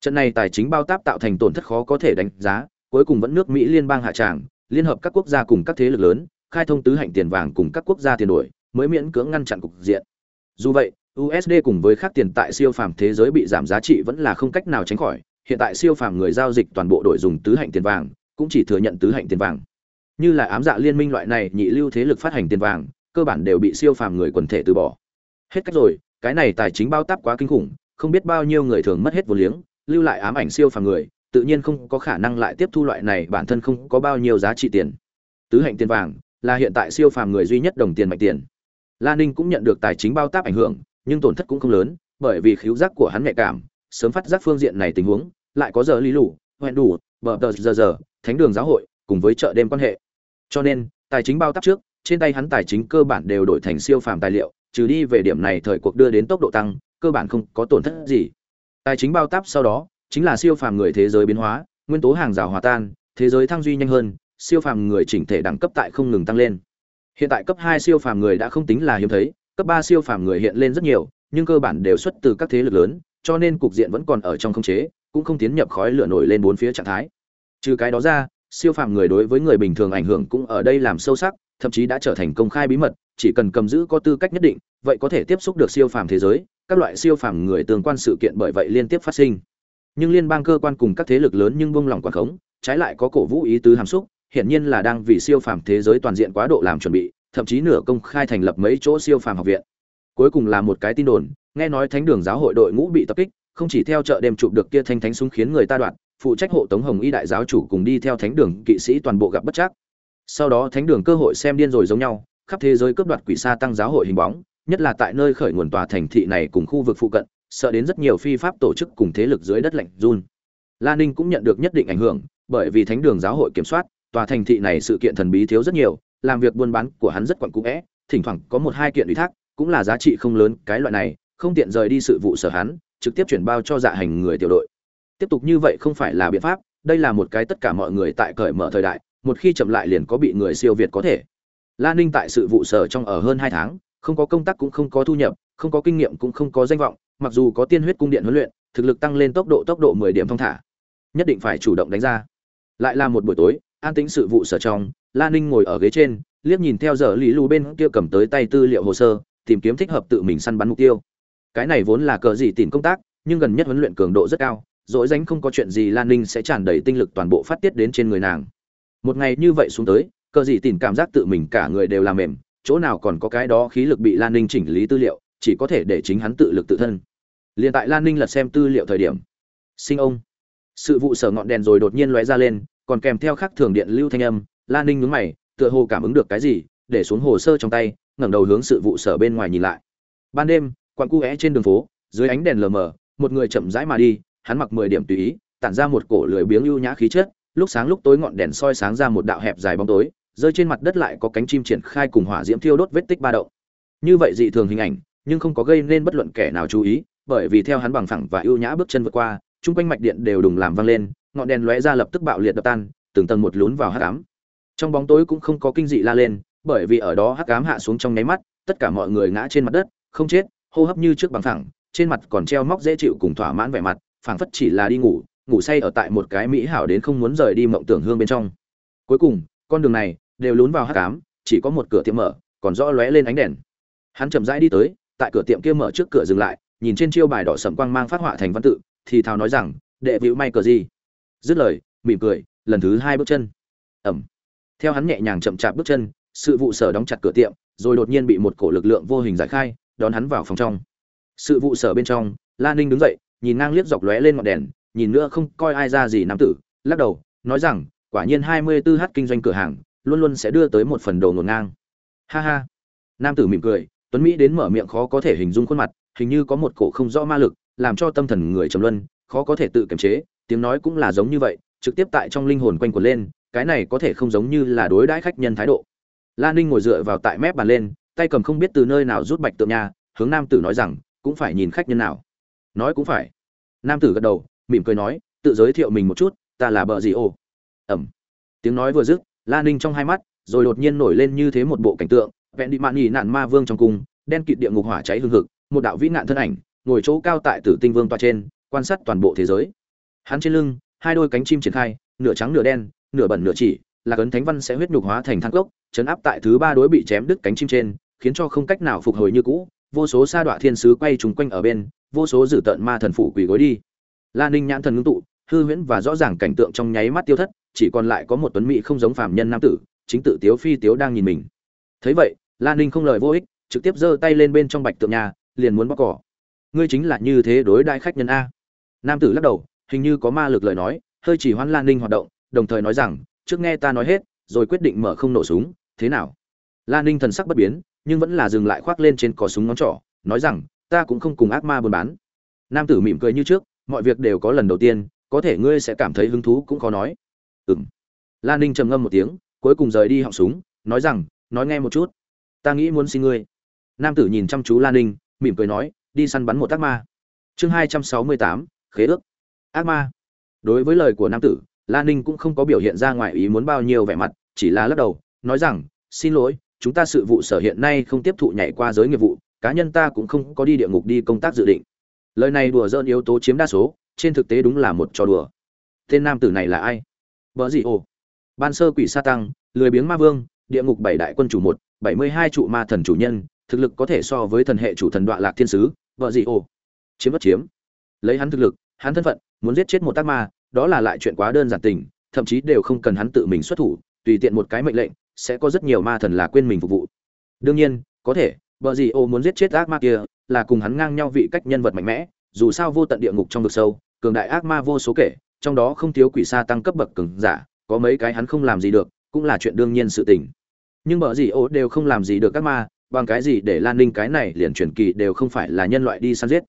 Trận này tài chính bao táp tạo thành tổn thất khó có thể đánh giá, cuối cùng vẫn nước mỹ liên bang hạ tràng, liên hợp các quốc gia cùng các thế lực lớn, khai thông tứ hạnh tiền vàng cùng các quốc gia tiền đổi, mới miễn cưỡng ngăn chặn cục diện. Dù vậy usd cùng với các tiền tại siêu phàm thế giới bị giảm giá trị vẫn là không cách nào tránh khỏi, hiện tại siêu phàm người giao dịch toàn bộ đổi dùng tứ hạnh tiền vàng, cũng chỉ thừa nhận tứ hạnh tiền vàng. Như là ám dạ liên minh loại này nhị lưu thế lực phát hành tiền vàng cơ bản đều bị siêu phàm người quần thể từ bỏ. Hết cách rồi, cái này tài chính bao táp quá kinh khủng, không biết bao nhiêu người thường mất hết vô liếng, lưu lại ám ảnh siêu phàm người, tự nhiên không có khả năng lại tiếp thu loại này, bản thân không có bao nhiêu giá trị tiền. Tứ hạnh tiền vàng, là hiện tại siêu phàm người duy nhất đồng tiền mạnh tiền. La ninh cũng nhận được tài chính bao táp ảnh hưởng, nhưng tổn thất cũng không lớn, bởi vì khiếu giác của hắn nhạy cảm, sớm phát giác phương diện này tình huống, lại có giờ lý lủ hoẹn đủ, bờ tờ giờ giờ, thánh đường giáo hội, cùng với chợ đêm quan hệ. Cho nên, tài chính bao táp trước trên tay hắn tài chính cơ bản đều đổi thành siêu phàm tài liệu, trừ đi về điểm này thời cuộc đưa đến tốc độ tăng, cơ bản không có tổn thất gì. Tài chính bao táp sau đó, chính là siêu phàm người thế giới biến hóa, nguyên tố hàng rào hòa tan, thế giới thăng duy nhanh hơn, siêu phàm người chỉnh thể đẳng cấp tại không ngừng tăng lên. Hiện tại cấp hai siêu phàm người đã không tính là hiếm thấy, cấp ba siêu phàm người hiện lên rất nhiều, nhưng cơ bản đều xuất từ các thế lực lớn, cho nên cục diện vẫn còn ở trong không chế, cũng không tiến nhập khói lửa nổi lên bốn phía trạng thái. Trừ cái đó ra siêu phàm người đối với người bình thường ảnh hưởng cũng ở đây làm sâu sắc, thậm chí đã trở thành công khai bí mật, chỉ cần cầm giữ có tư cách nhất định, vậy có thể tiếp xúc được siêu phàm thế giới, các loại siêu phàm người tương quan sự kiện bởi vậy liên tiếp phát sinh. Nhưng liên bang cơ quan cùng các thế lực lớn nhưng buông lòng quản khống, trái lại có cổ vũ ý tứ hàm xúc, hiển nhiên là đang vì siêu phàm thế giới toàn diện quá độ làm chuẩn bị, thậm chí nửa công khai thành lập mấy chỗ siêu phàm học viện. Cuối cùng là một cái tin đồn, nghe nói thánh đường giáo hội đội ngũ bị tập kích, không chỉ theo chợ đêm chụp được kia thanh thánh súng khiến người ta đoạn phụ trách hộ tống hồng y đại giáo chủ cùng đi theo thánh đường kỵ sĩ toàn bộ gặp bất chắc. Sau đó thánh đường cơ hội xem điên rồi giống nhau, khắp thế giới cướp đoạt quỷ sa tăng giáo hội hình bóng, nhất là tại nơi khởi nguồn tòa thành thị này cùng khu vực phụ cận, sợ đến rất nhiều phi pháp tổ chức cùng thế lực dưới đất lạnh run. La ninh cũng nhận được nhất định ảnh hưởng, bởi vì thánh đường giáo hội kiểm soát, tòa thành thị này sự kiện thần bí thiếu rất nhiều, làm việc buôn bán của hắn rất quặn cũ vẽ thỉnh thoảng có một hai kiện ủy thác, cũng là giá trị không lớn, cái loại này, không tiện rời đi sự vụ sở hắn, trực tiếp chuyển bao cho dạ hành người tiểu đội tiếp tục như vậy không phải là biện pháp, đây là một cái tất cả mọi người tại cởi mở thời đại, một khi chậm lại liền có bị người siêu việt có thể. La ninh tại sự vụ sở trong ở hơn hai tháng, không có công tác cũng không có thu nhập, không có kinh nghiệm cũng không có danh vọng, mặc dù có tiên huyết cung điện huấn luyện, thực lực tăng lên tốc độ tốc độ mười điểm thong thả. Nhất định phải chủ động đánh ra. Lại là một buổi tối, an tính sự vụ sở trong, la ninh ngồi ở ghế trên, liếc nhìn theo giờ lý lù bên kia cầm tới tay tư liệu hồ sơ, tìm kiếm thích hợp tự mình săn bắn mục tiêu. Cái này vốn là cờ gì tìm công tác, nhưng gần nhất huấn luyện cường độ rất cao dỗi danh không có chuyện gì, lan ninh sẽ tràn đầy tinh lực toàn bộ phát tiết đến trên người nàng. Một ngày như vậy xuống tới, cờ gì tìm cảm giác tự mình cả người đều làm mềm, chỗ nào còn có cái đó khí lực bị lan ninh chỉnh lý tư liệu, chỉ có thể để chính hắn tự lực tự thân. Liền tại lan ninh lật xem tư liệu thời điểm, sinh ông. Sự vụ sở ngọn đèn rồi đột nhiên lóe ra lên, còn kèm theo khắc thường điện lưu thanh âm, lan ninh nhướng mày, tựa hồ cảm ứng được cái gì, để xuống hồ sơ trong tay, ngẩng đầu hướng sự vụ sở bên ngoài nhìn lại. Ban đêm quặn cu vẽ trên đường phố, dưới ánh đèn lờ mờ, một người chậm rãi mà đi hắn mặc mười điểm tùy ý, tản ra một cổ lười biếng ưu nhã khí chất, lúc sáng lúc tối ngọn đèn soi sáng ra một đạo hẹp dài bóng tối, rơi trên mặt đất lại có cánh chim triển khai cùng hỏa diễm thiêu đốt vết tích ba động. Như vậy dị thường hình ảnh, nhưng không có gây nên bất luận kẻ nào chú ý, bởi vì theo hắn bằng phẳng và ưu nhã bước chân vượt qua, chung quanh mạch điện đều đùng làm vang lên, ngọn đèn lóe ra lập tức bạo liệt đập tan, từng tầng một lún vào hắc ám. Trong bóng tối cũng không có kinh dị la lên, bởi vì ở đó hắc ám hạ xuống trong nháy mắt, tất cả mọi người ngã trên mặt đất, không chết, hô hấp như trước bằng thẳng trên mặt còn treo móc dễ chịu cùng thỏa mãn vẻ mặt phảng phất chỉ là đi ngủ ngủ say ở tại một cái mỹ hảo đến không muốn rời đi mộng tưởng hương bên trong. Cuối cùng, con đường này đều lún vào hắc ám, chỉ có một cửa tiệm mở, còn rõ lóe lên ánh đèn. Hắn chậm rãi đi tới, tại cửa tiệm kia mở trước cửa dừng lại, nhìn trên chiêu bài đỏ sẫm quang mang phát họa thành văn tự, thì thào nói rằng, đệ vĩu may cờ gì dứt lời, mỉm cười, lần thứ hai bước chân. Ẩm. Theo hắn nhẹ nhàng chậm chạp bước chân, sự vụ sở đóng chặt cửa tiệm, rồi đột nhiên bị một cổ lực lượng vô hình giải khai, đón hắn vào phòng trong. Sự vụ sở bên trong, la ninh đứng dậy nhìn ngang liếc dọc lóe lên ngọn đèn, nhìn nữa không coi ai ra gì nam tử, lắc đầu, nói rằng, quả nhiên hai mươi 24 h kinh doanh cửa hàng, luôn luôn sẽ đưa tới một phần đồ ngổn ngang. Ha ha. Nam tử mỉm cười, tuấn mỹ đến mở miệng khó có thể hình dung khuôn mặt, hình như có một cổ không rõ ma lực, làm cho tâm thần người trầm luân, khó có thể tự kiềm chế, tiếng nói cũng là giống như vậy, trực tiếp tại trong linh hồn quanh quẩn lên, cái này có thể không giống như là đối đãi khách nhân thái độ. Lan ninh ngồi dựa vào tại mép bàn lên, tay cầm không biết từ nơi nào rút bạch tượng nha, hướng nam tử nói rằng, cũng phải nhìn khách nhân nào nói cũng phải. Nam tử gật đầu, mỉm cười nói, tự giới thiệu mình một chút, ta là bợ gì ô. Ẩm. Tiếng nói vừa dứt, la ninh trong hai mắt, rồi đột nhiên nổi lên như thế một bộ cảnh tượng, vẹn đi mạn nhì nạn ma vương trong cung, đen kịt địa ngục hỏa cháy hương hực, một đạo vĩ nạn thân ảnh, ngồi chỗ cao tại tử tinh vương tòa trên, quan sát toàn bộ thế giới. Hắn trên lưng, hai đôi cánh chim triển khai, nửa trắng nửa đen, nửa bẩn nửa chỉ, là cấn thánh văn sẽ huyết nhục hóa thành thang cốc, chấn áp tại thứ ba đối bị chém đứt cánh chim trên, khiến cho không cách nào phục hồi như cũ, vô số sa đọa thiên sứ quay trùng quanh ở bên vô số dữ tợn ma thần phủ quỳ gối đi. La ninh nhãn thần ngưng tụ, hư huyễn và rõ ràng cảnh tượng trong nháy mắt tiêu thất, chỉ còn lại có một tuấn mỹ không giống phàm nhân nam tử, chính tự tiếu phi tiếu đang nhìn mình. Thấy vậy, la ninh không lời vô ích, trực tiếp giơ tay lên bên trong bạch tượng nhà, liền muốn bóc cỏ. Ngươi chính là như thế đối đại khách nhân a. Nam tử lắc đầu, hình như có ma lực lời nói, hơi chỉ hoãn la ninh hoạt động, đồng thời nói rằng, trước nghe ta nói hết, rồi quyết định mở không nổ súng, thế nào? La ninh thần sắc bất biến, nhưng vẫn là dừng lại khoác lên trên cò súng ngón trỏ, nói rằng ta cũng không cùng ác ma buôn bán. Nam tử mỉm cười như trước, mọi việc đều có lần đầu tiên, có thể ngươi sẽ cảm thấy hứng thú cũng khó nói. Ừng lan ninh trầm ngâm một tiếng, cuối cùng rời đi họng súng, nói rằng, nói nghe một chút. Ta nghĩ muốn xin ngươi. Nam tử nhìn chăm chú lan ninh, mỉm cười nói, đi săn bắn một ác ma. Chương hai trăm sáu mươi tám, khế ước. Ác ma. Đối với lời của nam tử, lan ninh cũng không có biểu hiện ra ngoài ý muốn bao nhiêu vẻ mặt, chỉ là lắc đầu, nói rằng, xin lỗi, chúng ta sự vụ sở hiện nay không tiếp thụ nhảy qua giới nghiệp vụ cá nhân ta cũng không có đi địa ngục đi công tác dự định. Lời này đùa dơn yếu tố chiếm đa số, trên thực tế đúng là một trò đùa. Tên nam tử này là ai? Vợ gì ồ? Ban sơ quỷ sa tăng, lười biếng ma vương, địa ngục bảy đại quân chủ một, bảy mươi hai trụ ma thần chủ nhân, thực lực có thể so với thần hệ chủ thần đoạn lạc thiên sứ vợ gì ồ? Chiếm bất chiếm. Lấy hắn thực lực, hắn thân phận, muốn giết chết một tác ma, đó là lại chuyện quá đơn giản tình, thậm chí đều không cần hắn tự mình xuất thủ, tùy tiện một cái mệnh lệnh, sẽ có rất nhiều ma thần là quên mình phục vụ. Đương nhiên, có thể bờ gì ô muốn giết chết ác ma kia, là cùng hắn ngang nhau vị cách nhân vật mạnh mẽ, dù sao vô tận địa ngục trong vực sâu, cường đại ác ma vô số kể, trong đó không thiếu quỷ sa tăng cấp bậc cường giả, có mấy cái hắn không làm gì được, cũng là chuyện đương nhiên sự tình. Nhưng Bờ gì ô đều không làm gì được ác ma, bằng cái gì để lan ninh cái này liền truyền kỳ đều không phải là nhân loại đi săn giết.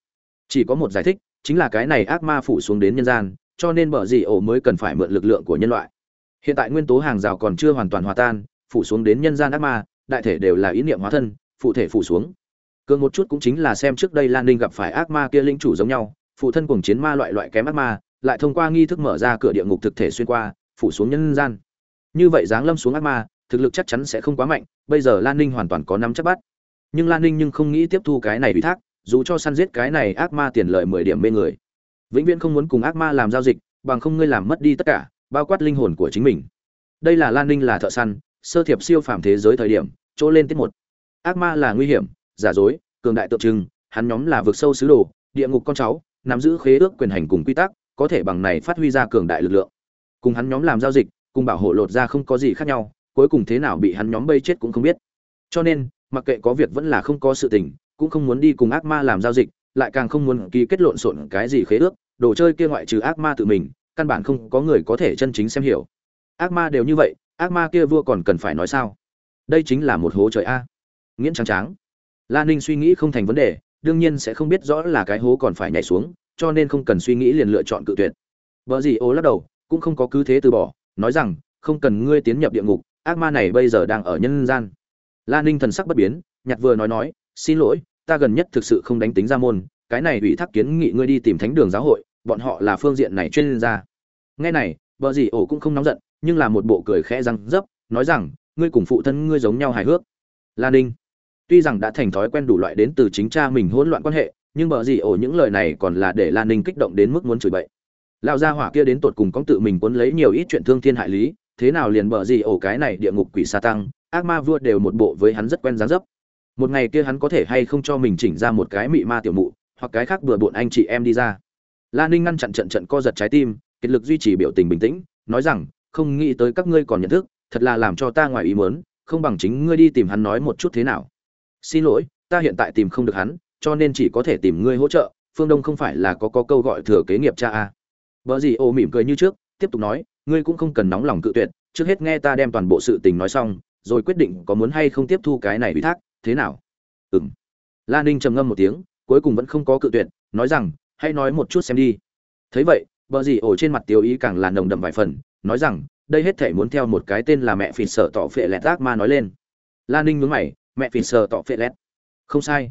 Chỉ có một giải thích, chính là cái này ác ma phủ xuống đến nhân gian, cho nên bờ gì Ô mới cần phải mượn lực lượng của nhân loại. Hiện tại nguyên tố hàng rào còn chưa hoàn toàn hòa tan, phủ xuống đến nhân gian ác ma, đại thể đều là ý niệm hóa thân phụ thể phủ xuống. Cường một chút cũng chính là xem trước đây lan ninh gặp phải ác ma kia linh chủ giống nhau, phụ thân cùng chiến ma loại loại kém ác ma, lại thông qua nghi thức mở ra cửa địa ngục thực thể xuyên qua, phủ xuống nhân gian. Như vậy giáng lâm xuống ác ma, thực lực chắc chắn sẽ không quá mạnh, bây giờ lan ninh hoàn toàn có nắm chắc bắt. Nhưng lan ninh nhưng không nghĩ tiếp thu cái này ủy thác, dù cho săn giết cái này ác ma tiền lợi mười điểm bên người. Vĩnh viễn không muốn cùng ác ma làm giao dịch, bằng không ngươi làm mất đi tất cả, bao quát linh hồn của chính mình. Đây là lan ninh là thợ săn, sơ thiệp siêu phàm thế giới thời điểm, chỗ lên tiết một ác ma là nguy hiểm, giả dối, cường đại tượng trưng, hắn nhóm là vực sâu sứ đồ, địa ngục con cháu, nắm giữ khế ước quyền hành cùng quy tắc, có thể bằng này phát huy ra cường đại lực lượng. Cùng hắn nhóm làm giao dịch, cùng bảo hộ lột ra không có gì khác nhau, cuối cùng thế nào bị hắn nhóm bây chết cũng không biết. Cho nên, mặc kệ có việc vẫn là không có sự tình, cũng không muốn đi cùng ác ma làm giao dịch, lại càng không muốn ký kết lộn xộn cái gì khế ước, đồ chơi kia ngoại trừ ác ma tự mình, căn bản không có người có thể chân chính xem hiểu. Ác ma đều như vậy, ác ma kia vua còn cần phải nói sao? Đây chính là một hố trời a nghiễn trắng tráng. La ninh suy nghĩ không thành vấn đề, đương nhiên sẽ không biết rõ là cái hố còn phải nhảy xuống, cho nên không cần suy nghĩ liền lựa chọn cự tuyệt. Vợ gì ố lắc đầu, cũng không có cứ thế từ bỏ, nói rằng, không cần ngươi tiến nhập địa ngục, ác ma này bây giờ đang ở nhân gian. La ninh thần sắc bất biến, nhặt vừa nói nói, xin lỗi, ta gần nhất thực sự không đánh tính ra môn, cái này ủy thác kiến nghị ngươi đi tìm thánh đường giáo hội, bọn họ là phương diện này chuyên gia. Nghe này vợ gì ổ cũng không nóng giận, nhưng là một bộ cười khẽ răng dấp nói rằng, ngươi cùng phụ thân ngươi giống nhau hài hước. La ninh tuy rằng đã thành thói quen đủ loại đến từ chính cha mình hỗn loạn quan hệ, nhưng bờ gì ổ những lời này còn là để lan ninh kích động đến mức muốn chửi bậy. Lão gia hỏa kia đến tột cùng có tự mình cuốn lấy nhiều ít chuyện thương thiên hại lý, thế nào liền bờ gì ổ cái này địa ngục quỷ sa tăng, ác ma vua đều một bộ với hắn rất quen dáng dấp. Một ngày kia hắn có thể hay không cho mình chỉnh ra một cái mị ma tiểu mụ, hoặc cái khác bừa bộn anh chị em đi ra. Lan ninh ngăn chặn trận trận co giật trái tim, kiệt lực duy trì biểu tình bình tĩnh, nói rằng, không nghĩ tới các ngươi còn nhận thức, thật là làm cho ta ngoài ý muốn, không bằng chính ngươi đi tìm hắn nói một chút thế nào xin lỗi, ta hiện tại tìm không được hắn, cho nên chỉ có thể tìm ngươi hỗ trợ, phương đông không phải là có có câu gọi thừa kế nghiệp cha a à. vợ gì ô mỉm cười như trước, tiếp tục nói, ngươi cũng không cần nóng lòng cự tuyệt, trước hết nghe ta đem toàn bộ sự tình nói xong, rồi quyết định có muốn hay không tiếp thu cái này ủy thác, thế nào? Ừ m la ninh trầm ngâm một tiếng, cuối cùng vẫn không có cự tuyệt, nói rằng, hãy nói một chút xem đi. Thấy vậy vợ gì ổ trên mặt tiêu ý càng là nồng đậm vài phần, nói rằng, đây hết thể muốn theo một cái tên là mẹ phì sợ tỏ phệ lẹt ác ma nói lên. La ninh mướn mày mẹ phì sờ tỏ phệ lét. không sai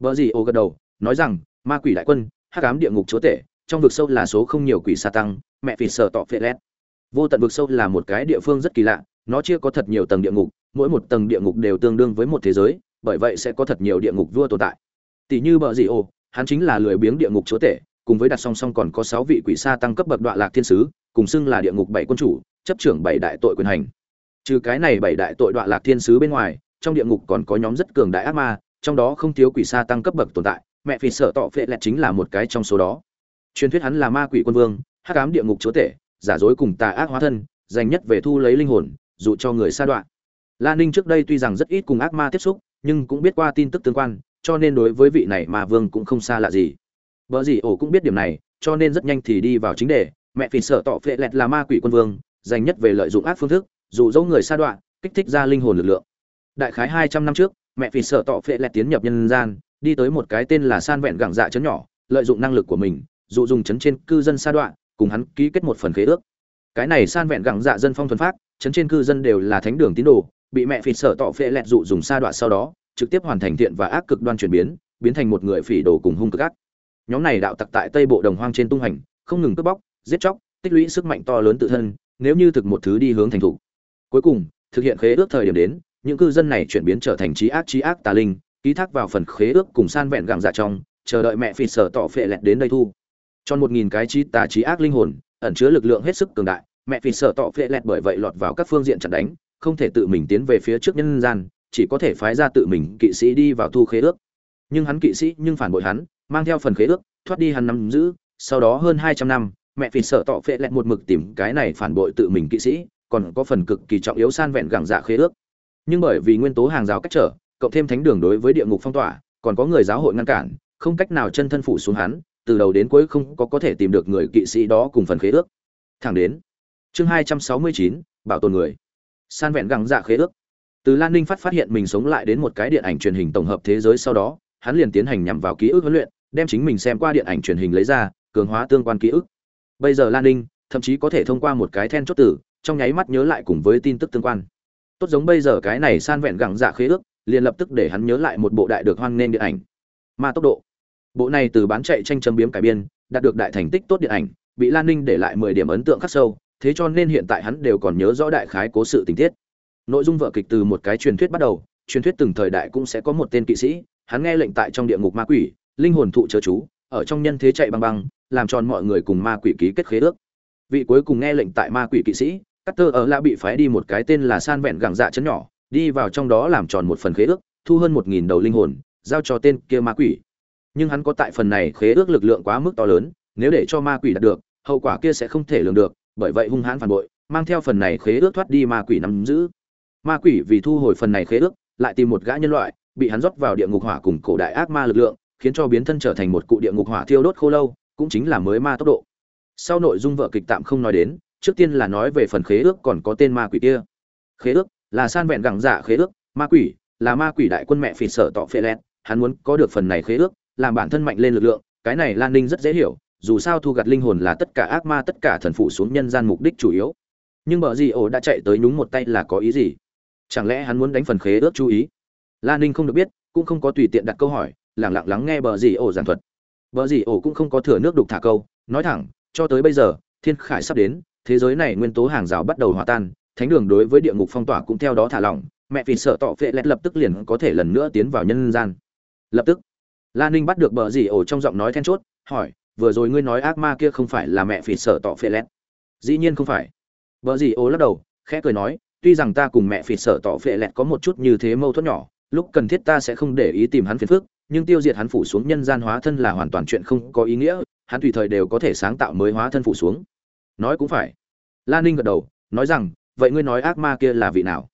vợ gì ô gật đầu, nói rằng, ma quỷ đại quân, hắc ám địa ngục chúa tể, trong vực sâu là số không nhiều quỷ sa tăng, mẹ phì sờ tỏ phệ lét. vô tận vực sâu là một cái địa phương rất kỳ lạ, nó chưa có thật nhiều tầng địa ngục, mỗi một tầng địa ngục đều tương đương với một thế giới, bởi vậy sẽ có thật nhiều địa ngục vua tồn tại tỷ như bờ dị ô hắn chính là lười biếng địa ngục chúa tể, cùng với đặt song song còn có sáu vị quỷ sa tăng cấp bậc đoạn lạc thiên sứ, cùng xưng là địa ngục bảy quân chủ, chấp trưởng bảy đại tội quyền hành trừ cái này bảy đại tội đoạn lạc thiên sứ bên ngoài trong địa ngục còn có nhóm rất cường đại ác ma, trong đó không thiếu quỷ sa tăng cấp bậc tồn tại, mẹ phì sợ tọ phệ lẹt chính là một cái trong số đó. Truyền thuyết hắn là ma quỷ quân vương, hắc ám địa ngục chúa tể, giả dối cùng tà ác hóa thân, dành nhất về thu lấy linh hồn, dụ cho người xa đoạn la ninh trước đây tuy rằng rất ít cùng ác ma tiếp xúc, nhưng cũng biết qua tin tức tương quan, cho nên đối với vị này ma vương cũng không xa lạ gì. Vợ gì ổ cũng biết điểm này, cho nên rất nhanh thì đi vào chính đề, mẹ phì sợ tọ phệ lẹt là ma quỷ quân vương, dành nhất về lợi dụng ác phương thức, dụ dỗ người xa đoạn kích thích ra linh hồn lực lượng đại khái hai trăm năm trước, mẹ phì sợ tọ phệ lẹt tiến nhập nhân gian, đi tới một cái tên là san vẹn gẳng dạ chấn nhỏ, lợi dụng năng lực của mình, dụ dùng chấn trên cư dân sa đoạn, cùng hắn ký kết một phần khế ước. Cái này san vẹn gẳng dạ dân phong thuần phát chấn trên cư dân đều là thánh đường tín đồ, bị mẹ phì sợ tọ phệ lẹt dụ dùng sa đoạn sau đó, trực tiếp hoàn thành thiện và ác cực đoan chuyển biến biến thành một người phỉ đồ cùng hung cực ác. Nhóm này đạo tặc tại tây bộ đồng hoang trên tung hành, không ngừng cướp bóc, giết chóc, tích lũy sức mạnh to lớn tự thân, nếu như thực một thứ đi hướng thành thủ cuối cùng, thực hiện khế ước thời điểm đến những cư dân này chuyển biến trở thành trí ác trí ác tà linh, ký thác vào phần khế ước cùng san vẹn gặm dạ trong, chờ đợi mẹ phì sở tỏ phệ lẹt đến đây thu. Cho một nghìn cái trí tà trí ác linh hồn, ẩn chứa lực lượng hết sức cường đại, mẹ phì sở tỏ phệ lẹt bởi vậy lọt vào các phương diện chặt đánh, không thể tự mình tiến về phía trước nhân gian, chỉ có thể phái ra tự mình kỵ sĩ đi vào thu khế ước. Nhưng hắn kỵ sĩ nhưng phản bội hắn, mang theo phần khế ước, thoát đi hắn nắm giữ, sau đó hơn hai trăm năm, mẹ phì sợ tọ phệ lẹt một mực tìm cái này phản bội tự mình kỵ sĩ, còn có phần cực kỳ trọng yếu san vẹn gẳng dạ khế ước nhưng bởi vì nguyên tố hàng rào cách trở, cộng thêm thánh đường đối với địa ngục phong tỏa, còn có người giáo hội ngăn cản, không cách nào chân thân phủ xuống hắn, từ đầu đến cuối không có có thể tìm được người kỵ sĩ đó cùng phần khế ước. Thẳng đến chương hai trăm sáu mươi chín, bảo tồn người. San vẹn găng dạ khế ước. Từ lan ninh phát phát hiện mình sống lại đến một cái điện ảnh truyền hình tổng hợp thế giới sau đó, hắn liền tiến hành nhằm vào ký ức huấn luyện, đem chính mình xem qua điện ảnh truyền hình lấy ra, cường hóa tương quan ký ức. Bây giờ lan ninh thậm chí có thể thông qua một cái then chốt tử, trong nháy mắt nhớ lại cùng với tin tức tương quan tốt giống bây giờ cái này san vẹn gẳng dạ khế ước, liền lập tức để hắn nhớ lại một bộ đại được hoan nghênh điện ảnh. Ma tốc độ. Bộ này từ bán chạy tranh châm biếm cải biên, đạt được đại thành tích tốt điện ảnh, bị lan ninh để lại mười điểm ấn tượng khắc sâu, thế cho nên hiện tại hắn đều còn nhớ rõ đại khái cố sự tình tiết. Nội dung vở kịch từ một cái truyền thuyết bắt đầu, truyền thuyết từng thời đại cũng sẽ có một tên kỵ sĩ, hắn nghe lệnh tại trong địa ngục ma quỷ, linh hồn thụ chớ chú, ở trong nhân thế chạy băng băng, làm tròn mọi người cùng ma quỷ ký kết khế ước. Vị cuối cùng nghe lệnh tại ma quỷ kỵ sĩ cắt tơ ở lạ bị phái đi một cái tên là san vẹn gẳng dạ chấn nhỏ, đi vào trong đó làm tròn một phần khế ước, thu hơn một nghìn đầu linh hồn, giao cho tên kia ma quỷ. Nhưng hắn có tại phần này khế ước lực lượng quá mức to lớn, nếu để cho ma quỷ đạt được, hậu quả kia sẽ không thể lường được, bởi vậy hung hãn phản bội, mang theo phần này khế ước thoát đi ma quỷ nắm giữ. Ma quỷ vì thu hồi phần này khế ước, lại tìm một gã nhân loại, bị hắn rót vào địa ngục hỏa cùng cổ đại ác ma lực lượng, khiến cho biến thân trở thành một cụ địa ngục hỏa thiêu đốt khô lâu, cũng chính là mới ma tốc độ. Sau nội dung vợ kịch tạm không nói đến trước tiên là nói về phần khế ước còn có tên ma quỷ kia. Khế ước là san vẹn gẳng dạ khế ước, ma quỷ là ma quỷ đại quân mẹ phì sở tọ phệ lẹt, hắn muốn có được phần này khế ước, làm bản thân mạnh lên lực lượng, cái này lan ninh rất dễ hiểu, dù sao thu gặt linh hồn là tất cả ác ma, tất cả thần phụ xuống nhân gian mục đích chủ yếu. Nhưng bờ gì ổ đã chạy tới nhúng một tay là có ý gì? Chẳng lẽ hắn muốn đánh phần khế ước chú ý? Lan ninh không được biết, cũng không có tùy tiện đặt câu hỏi lẳng lặng lắng nghe bờ gì ổ giảng thuật. Bờ gì ổ cũng không có thừa nước đục thả câu, nói thẳng, cho tới bây giờ, thiên khải sắp đến thế giới này nguyên tố hàng rào bắt đầu hòa tan, thánh đường đối với địa ngục phong tỏa cũng theo đó thả lỏng, mẹ vì sợ tọ phệ lẹt lập tức liền có thể lần nữa tiến vào nhân gian. Lập tức Lan ninh bắt được bờ dì ổ trong giọng nói then chốt, hỏi, vừa rồi ngươi nói ác ma kia không phải là mẹ phỉ sợ tọ phệ lẹt? Dĩ nhiên không phải. Bờ dì ổ lắc đầu, khẽ cười nói, tuy rằng ta cùng mẹ phỉ sợ tọ phệ lẹt có một chút như thế mâu thuẫn nhỏ, lúc cần thiết ta sẽ không để ý tìm hắn phiền phức, nhưng tiêu diệt hắn phủ xuống nhân gian hóa thân là hoàn toàn chuyện không có ý nghĩa, hắn tùy thời đều có thể sáng tạo mới hóa thân phủ xuống nói cũng phải. Lan ninh gật đầu, nói rằng, vậy ngươi nói ác ma kia là vị nào?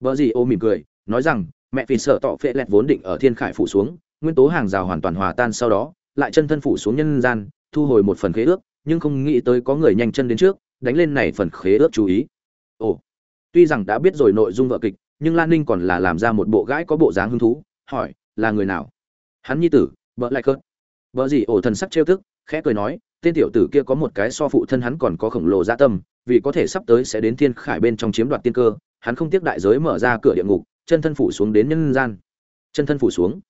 Vợ gì ô mỉm cười, nói rằng, mẹ vì sợ tọ phệ lẹt vốn định ở thiên khải phủ xuống, nguyên tố hàng rào hoàn toàn hòa tan sau đó, lại chân thân phủ xuống nhân gian, thu hồi một phần khế ước, nhưng không nghĩ tới có người nhanh chân đến trước, đánh lên này phần khế ước chú ý. Ồ, tuy rằng đã biết rồi nội dung vợ kịch, nhưng lan ninh còn là làm ra một bộ gãi có bộ dáng hứng thú, hỏi, là người nào? Hắn nhi tử, vợ lại cơn vợ gì ổ thần sắc trêu thức khẽ cười nói tên tiểu tử kia có một cái so phụ thân hắn còn có khổng lồ dạ tâm, vì có thể sắp tới sẽ đến thiên khải bên trong chiếm đoạt tiên cơ, hắn không tiếc đại giới mở ra cửa địa ngục, chân thân phủ xuống đến nhân gian. Chân thân phủ xuống.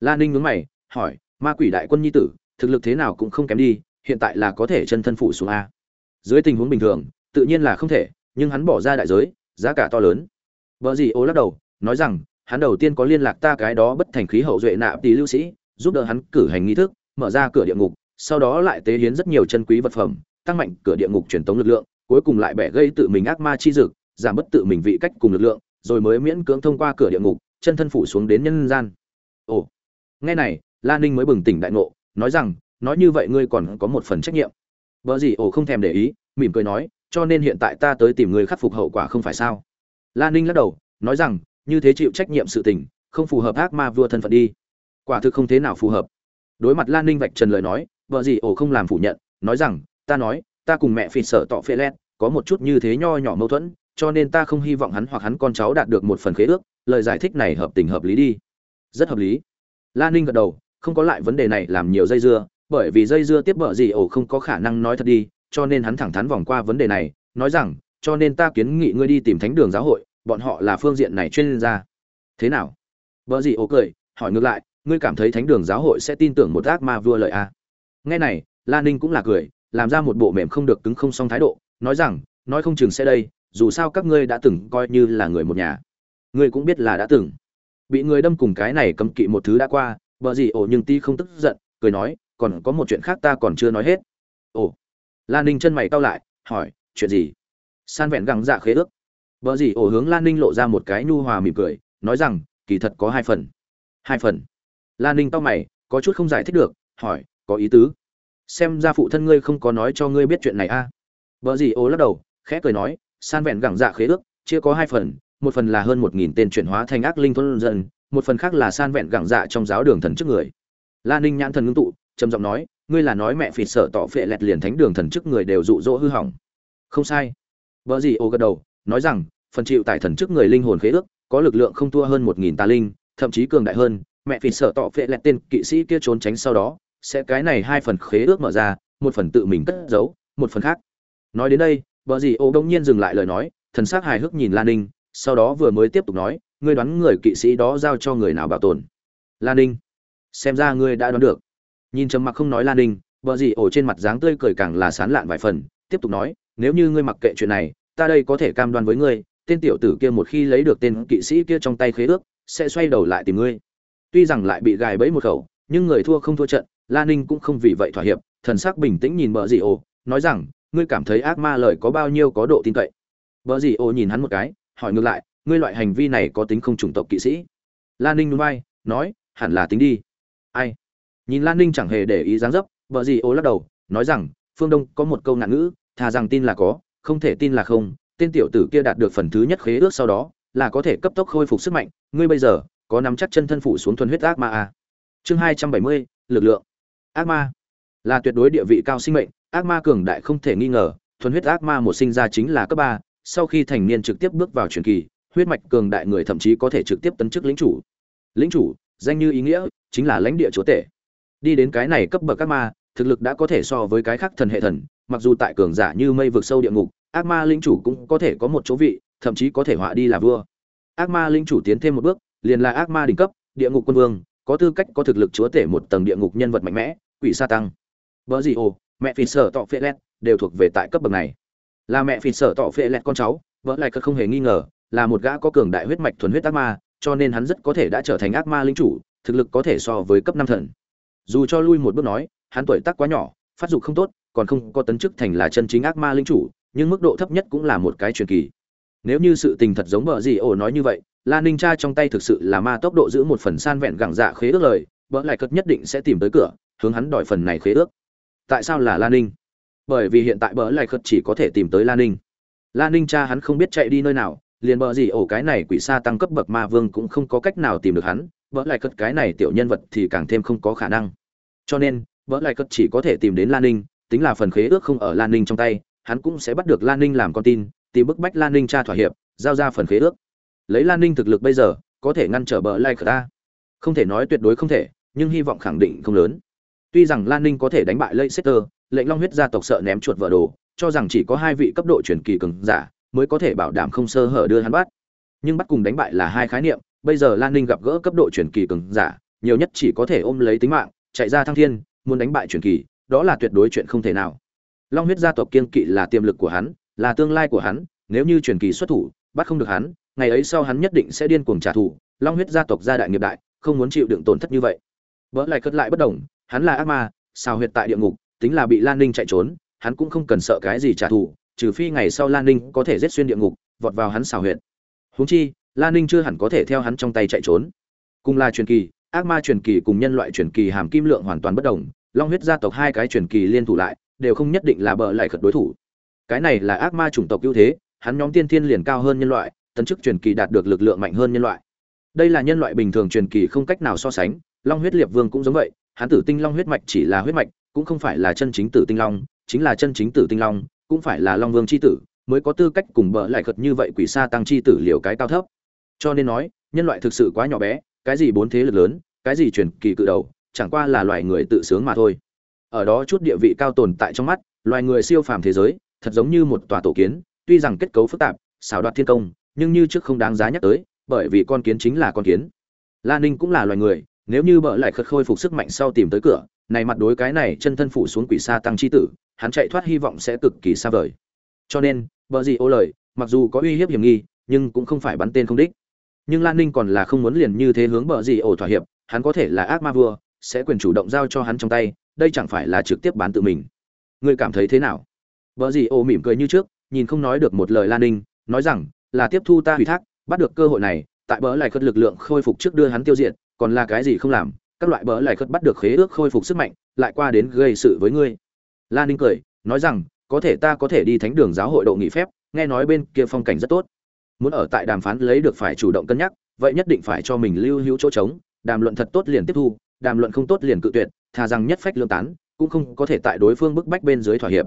La ninh nhướng mày, hỏi, ma quỷ đại quân nhi tử, thực lực thế nào cũng không kém đi, hiện tại là có thể chân thân phủ xuống a? Dưới tình huống bình thường, tự nhiên là không thể, nhưng hắn bỏ ra đại giới, giá cả to lớn. Vợ gì ô lắc đầu, nói rằng, hắn đầu tiên có liên lạc ta cái đó bất thành khí hậu duệ nạ tỷ lưu sĩ, giúp đỡ hắn cử hành nghi thức, mở ra cửa địa ngục sau đó lại tế hiến rất nhiều chân quý vật phẩm, tăng mạnh cửa địa ngục truyền tống lực lượng, cuối cùng lại bẻ gây tự mình ác ma chi dực, giảm bất tự mình vị cách cùng lực lượng, rồi mới miễn cưỡng thông qua cửa địa ngục, chân thân phủ xuống đến nhân gian. Ồ, nghe này, la ninh mới bừng tỉnh đại ngộ, nói rằng, nói như vậy ngươi còn có một phần trách nhiệm. Bỡ gì, ồ, không thèm để ý, mỉm cười nói, cho nên hiện tại ta tới tìm người khắc phục hậu quả không phải sao? La ninh lắc đầu, nói rằng, như thế chịu trách nhiệm sự tình, không phù hợp ác ma vua thân phận đi. Quả thực không thế nào phù hợp. Đối mặt lan ninh vạch trần lời nói vợ gì ổ không làm phủ nhận, nói rằng, ta nói, ta cùng mẹ phì sợ tọ phê lét, có một chút như thế nho nhỏ mâu thuẫn, cho nên ta không hy vọng hắn hoặc hắn con cháu đạt được một phần khế ước, lời giải thích này hợp tình hợp lý đi. Rất hợp lý. La ninh gật đầu, không có lại vấn đề này làm nhiều dây dưa, bởi vì dây dưa tiếp bợ gì ổ không có khả năng nói thật đi, cho nên hắn thẳng thắn vòng qua vấn đề này, nói rằng, cho nên ta kiến nghị ngươi đi tìm thánh đường giáo hội, bọn họ là phương diện này chuyên gia. Thế nào? Bợ gì ổ cười, hỏi ngược lại, ngươi cảm thấy thánh đường giáo hội sẽ tin tưởng một ác ma vua lợi à? Nghe này, la ninh cũng là cười, làm ra một bộ mềm không được cứng không xong thái độ, nói rằng, nói không chừng sẽ đây, dù sao các ngươi đã từng coi như là người một nhà. Ngươi cũng biết là đã từng. Bị người đâm cùng cái này cấm kỵ một thứ đã qua, vợ gì ổ nhưng ti không tức giận, cười nói, còn có một chuyện khác ta còn chưa nói hết. Ồ. Lan ninh chân mày cau lại, hỏi, chuyện gì? San vẹn găng dạ khế ước. Vợ gì ổ hướng lan ninh lộ ra một cái nhu hòa mỉm cười, nói rằng, kỳ thật có hai phần. Hai phần. Lan ninh cau mày, có chút không giải thích được, hỏi có ý tứ. Xem ra phụ thân ngươi không có nói cho ngươi biết chuyện này a. À? vợ gì ô lắc đầu, khẽ cười nói, san vẹn gẳng dạ khế ước, chia có hai phần, một phần là hơn một nghìn tên chuyển hóa thành ác linh thôn dân, một phần khác là san vẹn gẳng dạ trong giáo đường thần trước người. La ninh nhãn thần ngưng tụ, trầm giọng nói, ngươi là nói mẹ phỉ sợ tỏ phệ lẹt liền thánh đường thần chức người đều dụ dỗ hư hỏng. Không sai. Vợ gì ô gật đầu, nói rằng, phần chịu tại thần chức người linh hồn khế ước, có lực lượng không thua hơn một nghìn tà linh, thậm chí cường đại hơn, mẹ phỉ sợ tỏ phệ lẹt tên kỵ sĩ kia trốn tránh sau đó sẽ cái này hai phần khế ước mở ra, một phần tự mình cất giấu, một phần khác. Nói đến đây vợ gì ô đông nhiên dừng lại lời nói, thần sắc hài hước nhìn lan ninh, sau đó vừa mới tiếp tục nói, ngươi đoán người kỵ sĩ đó giao cho người nào bảo tồn? Lan ninh, xem ra ngươi đã đoán được. Nhìn trầm mặc không nói lan ninh vợ gì ổ trên mặt dáng tươi cười càng là sán lạn vài phần, tiếp tục nói, nếu như ngươi mặc kệ chuyện này, ta đây có thể cam đoan với ngươi, tên tiểu tử kia một khi lấy được tên kỵ sĩ kia trong tay khế ước, sẽ xoay đầu lại tìm ngươi. Tuy rằng lại bị gài bẫy một khẩu nhưng người thua không thua trận lan ninh cũng không vì vậy thỏa hiệp thần sắc bình tĩnh nhìn bờ dị Ô, nói rằng ngươi cảm thấy ác ma lời có bao nhiêu có độ tin cậy? Bờ dị Ô nhìn hắn một cái hỏi ngược lại ngươi loại hành vi này có tính không chủng tộc kỵ sĩ? Lan ninh núi bay nói hẳn là tính đi. Ai? Nhìn lan ninh chẳng hề để ý dáng dấp vợ gì ô lắc đầu nói rằng phương đông có một câu ngạn ngữ thà rằng tin là có không thể tin là không tên tiểu tử kia đạt được phần thứ nhất khế ước sau đó là có thể cấp tốc khôi phục sức mạnh ngươi bây giờ có nắm chắc chân thân phụ xuống thuần huyết ác ma à chương hai trăm bảy mươi, lực lượng. Ác ma. Là tuyệt đối địa vị cao sinh mệnh, ác ma cường đại không thể nghi ngờ, thuần huyết ác ma một sinh ra chính là cấp ba, sau khi thành niên trực tiếp bước vào truyền kỳ, huyết mạch cường đại người thậm chí có thể trực tiếp tấn chức lĩnh chủ. Lĩnh chủ, danh như ý nghĩa, chính là lãnh địa chúa tể. Đi đến cái này cấp bậc ác ma, thực lực đã có thể so với cái khác thần hệ thần, mặc dù tại cường giả như mây vực sâu địa ngục, ác ma lĩnh chủ cũng có thể có một chỗ vị, thậm chí có thể họa đi là vua. Ác ma lĩnh chủ tiến thêm một bước, liền là ác ma đỉnh cấp, địa ngục quân vương có tư cách có thực lực chúa tể một tầng địa ngục nhân vật mạnh mẽ, quỷ sa tăng. Vợ gì ồ mẹ phi sở tọ phê lét đều thuộc về tại cấp bậc này. Là mẹ phi sở tọ phê lét con cháu, vợ lại cất không hề nghi ngờ, là một gã có cường đại huyết mạch thuần huyết ác ma, cho nên hắn rất có thể đã trở thành ác ma linh chủ, thực lực có thể so với cấp năm thần. Dù cho lui một bước nói, hắn tuổi tác quá nhỏ, phát dục không tốt, còn không có tấn chức thành là chân chính ác ma linh chủ, nhưng mức độ thấp nhất cũng là một cái truyền kỳ. Nếu như sự tình thật giống bờ gì ổ nói như vậy la ninh cha trong tay thực sự là ma tốc độ giữ một phần san vẹn gẳng dạ khế ước lời bỡ lại cất nhất định sẽ tìm tới cửa hướng hắn đòi phần này khế ước. Tại sao là la ninh? Bởi vì hiện tại bỡ lại cất chỉ có thể tìm tới la ninh. La ninh cha hắn không biết chạy đi nơi nào liền bờ gì ổ cái này quỷ sa tăng cấp bậc ma vương cũng không có cách nào tìm được hắn bỡ lại cất cái này tiểu nhân vật thì càng thêm không có khả năng. Cho nên bỡ lại cất chỉ có thể tìm đến Lan ninh tính là phần khế ước không ở Lan ninh trong tay hắn cũng sẽ bắt được Lan Ninh làm con tin, tìm bức bách Lan Ninh tra thỏa hiệp, giao ra phần khế ước. Lấy Lan Ninh thực lực bây giờ, có thể ngăn trở bờ Like ta. Không thể nói tuyệt đối không thể, nhưng hy vọng khẳng định không lớn. Tuy rằng Lan Ninh có thể đánh bại Leicester, lệnh Long huyết gia tộc sợ ném chuột vợ đồ, cho rằng chỉ có hai vị cấp độ truyền kỳ cường giả mới có thể bảo đảm không sơ hở đưa hắn bắt. Nhưng bắt cùng đánh bại là hai khái niệm, bây giờ Lan Ninh gặp gỡ cấp độ truyền kỳ cường giả, nhiều nhất chỉ có thể ôm lấy tính mạng, chạy ra thăng thiên, muốn đánh bại truyền kỳ, đó là tuyệt đối chuyện không thể nào long huyết gia tộc kiên kỵ là tiềm lực của hắn là tương lai của hắn nếu như truyền kỳ xuất thủ bắt không được hắn ngày ấy sau hắn nhất định sẽ điên cuồng trả thù, long huyết gia tộc gia đại nghiệp đại, không muốn chịu đựng tổn thất như vậy. Vỡ lại cất lại bất đồng hắn là ác ma, xào huyệt tại địa ngục, tính là bị lan ninh chạy trốn, hắn cũng không cần sợ cái gì trả thù, trừ phi ngày sau lan ninh có thể giết xuyên địa ngục, vọt vào hắn xào huyệt. Huống chi, lan ninh chưa hẳn có thể theo hắn trong tay chạy trốn. Cùng là truyền kỳ, ác ma truyền kỳ cùng nhân loại truyền kỳ hàm kim lượng hoàn toàn bất đồng, long huyết gia tộc hai cái truyền kỳ liên thủ lại, đều không nhất định là bợ lại khật đối thủ. Cái này là ác ma chủng tộc ưu thế, hắn nhóm tiên thiên liền cao hơn nhân loại tấn chức truyền kỳ đạt được lực lượng mạnh hơn nhân loại. Đây là nhân loại bình thường truyền kỳ không cách nào so sánh, long huyết liệt vương cũng giống vậy, hắn tử tinh long huyết mạch chỉ là huyết mạch, cũng không phải là chân chính tử tinh long, chính là chân chính tử tinh long, cũng phải là long vương chi tử, mới có tư cách cùng bỡ lại khật như vậy quỷ sa tăng chi tử liều cái cao thấp. Cho nên nói, nhân loại thực sự quá nhỏ bé, cái gì bốn thế lực lớn, cái gì truyền kỳ cự đầu, chẳng qua là loài người tự sướng mà thôi. Ở đó chút địa vị cao tồn tại trong mắt, loài người siêu phàm thế giới, thật giống như một tòa tổ kiến, tuy rằng kết cấu phức tạp, xảo đoạt thiên công nhưng như trước không đáng giá nhắc tới, bởi vì con kiến chính là con kiến. La ninh cũng là loài người, nếu như bợ lại khật khôi phục sức mạnh sau tìm tới cửa, này mặt đối cái này chân thân phủ xuống quỷ xa tăng chi tử, hắn chạy thoát hy vọng sẽ cực kỳ xa vời. Cho nên, bợ gì ô lời, mặc dù có uy hiếp hiểm nghi, nhưng cũng không phải bắn tên không đích. Nhưng lan ninh còn là không muốn liền như thế hướng bợ gì ổ thỏa hiệp, hắn có thể là ác ma vua, sẽ quyền chủ động giao cho hắn trong tay, đây chẳng phải là trực tiếp bán tự mình. Ngươi cảm thấy thế nào? Vợ gì ô mỉm cười như trước, nhìn không nói được một lời lan ninh, nói rằng là tiếp thu ta ủy thác, bắt được cơ hội này, tại bỡ lại khất lực lượng khôi phục trước đưa hắn tiêu diệt, còn là cái gì không làm, các loại bỡ lại khất bắt được khế ước khôi phục sức mạnh, lại qua đến gây sự với ngươi. Lan ninh cười, nói rằng, có thể ta có thể đi thánh đường giáo hội độ nghị phép, nghe nói bên kia phong cảnh rất tốt. Muốn ở tại đàm phán lấy được phải chủ động cân nhắc, vậy nhất định phải cho mình lưu hữu chỗ trống, đàm luận thật tốt liền tiếp thu, đàm luận không tốt liền cự tuyệt, thà rằng nhất phách lương tán, cũng không có thể tại đối phương bức bách bên dưới thỏa hiệp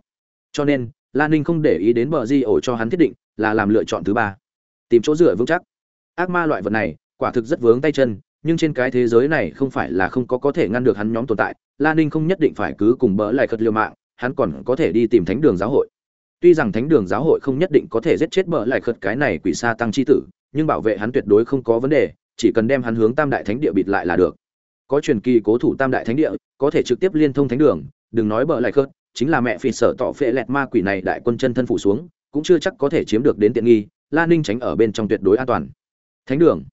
cho nên lan ninh không để ý đến bờ di ổ cho hắn thiết định là làm lựa chọn thứ ba. Tìm chỗ dựa vững chắc. Ác ma loại vật này, quả thực rất vướng tay chân, nhưng trên cái thế giới này không phải là không có có thể ngăn được hắn nhóm tồn tại. Lan ninh không nhất định phải cứ cùng bỡ lại khật liều mạng, hắn còn có thể đi tìm thánh đường giáo hội. Tuy rằng thánh đường giáo hội không nhất định có thể giết chết bỡ lại khật cái này quỷ sa tăng chi tử, nhưng bảo vệ hắn tuyệt đối không có vấn đề, chỉ cần đem hắn hướng tam đại thánh địa bịt lại là được. Có truyền kỳ cố thủ tam đại thánh địa, có thể trực tiếp liên thông thánh đường, đừng nói bỡ lại khớt chính là mẹ phi sở tỏ phệ lẹt ma quỷ này đại quân chân thân phủ xuống, cũng chưa chắc có thể chiếm được đến tiện nghi, la ninh tránh ở bên trong tuyệt đối an toàn. Thánh đường.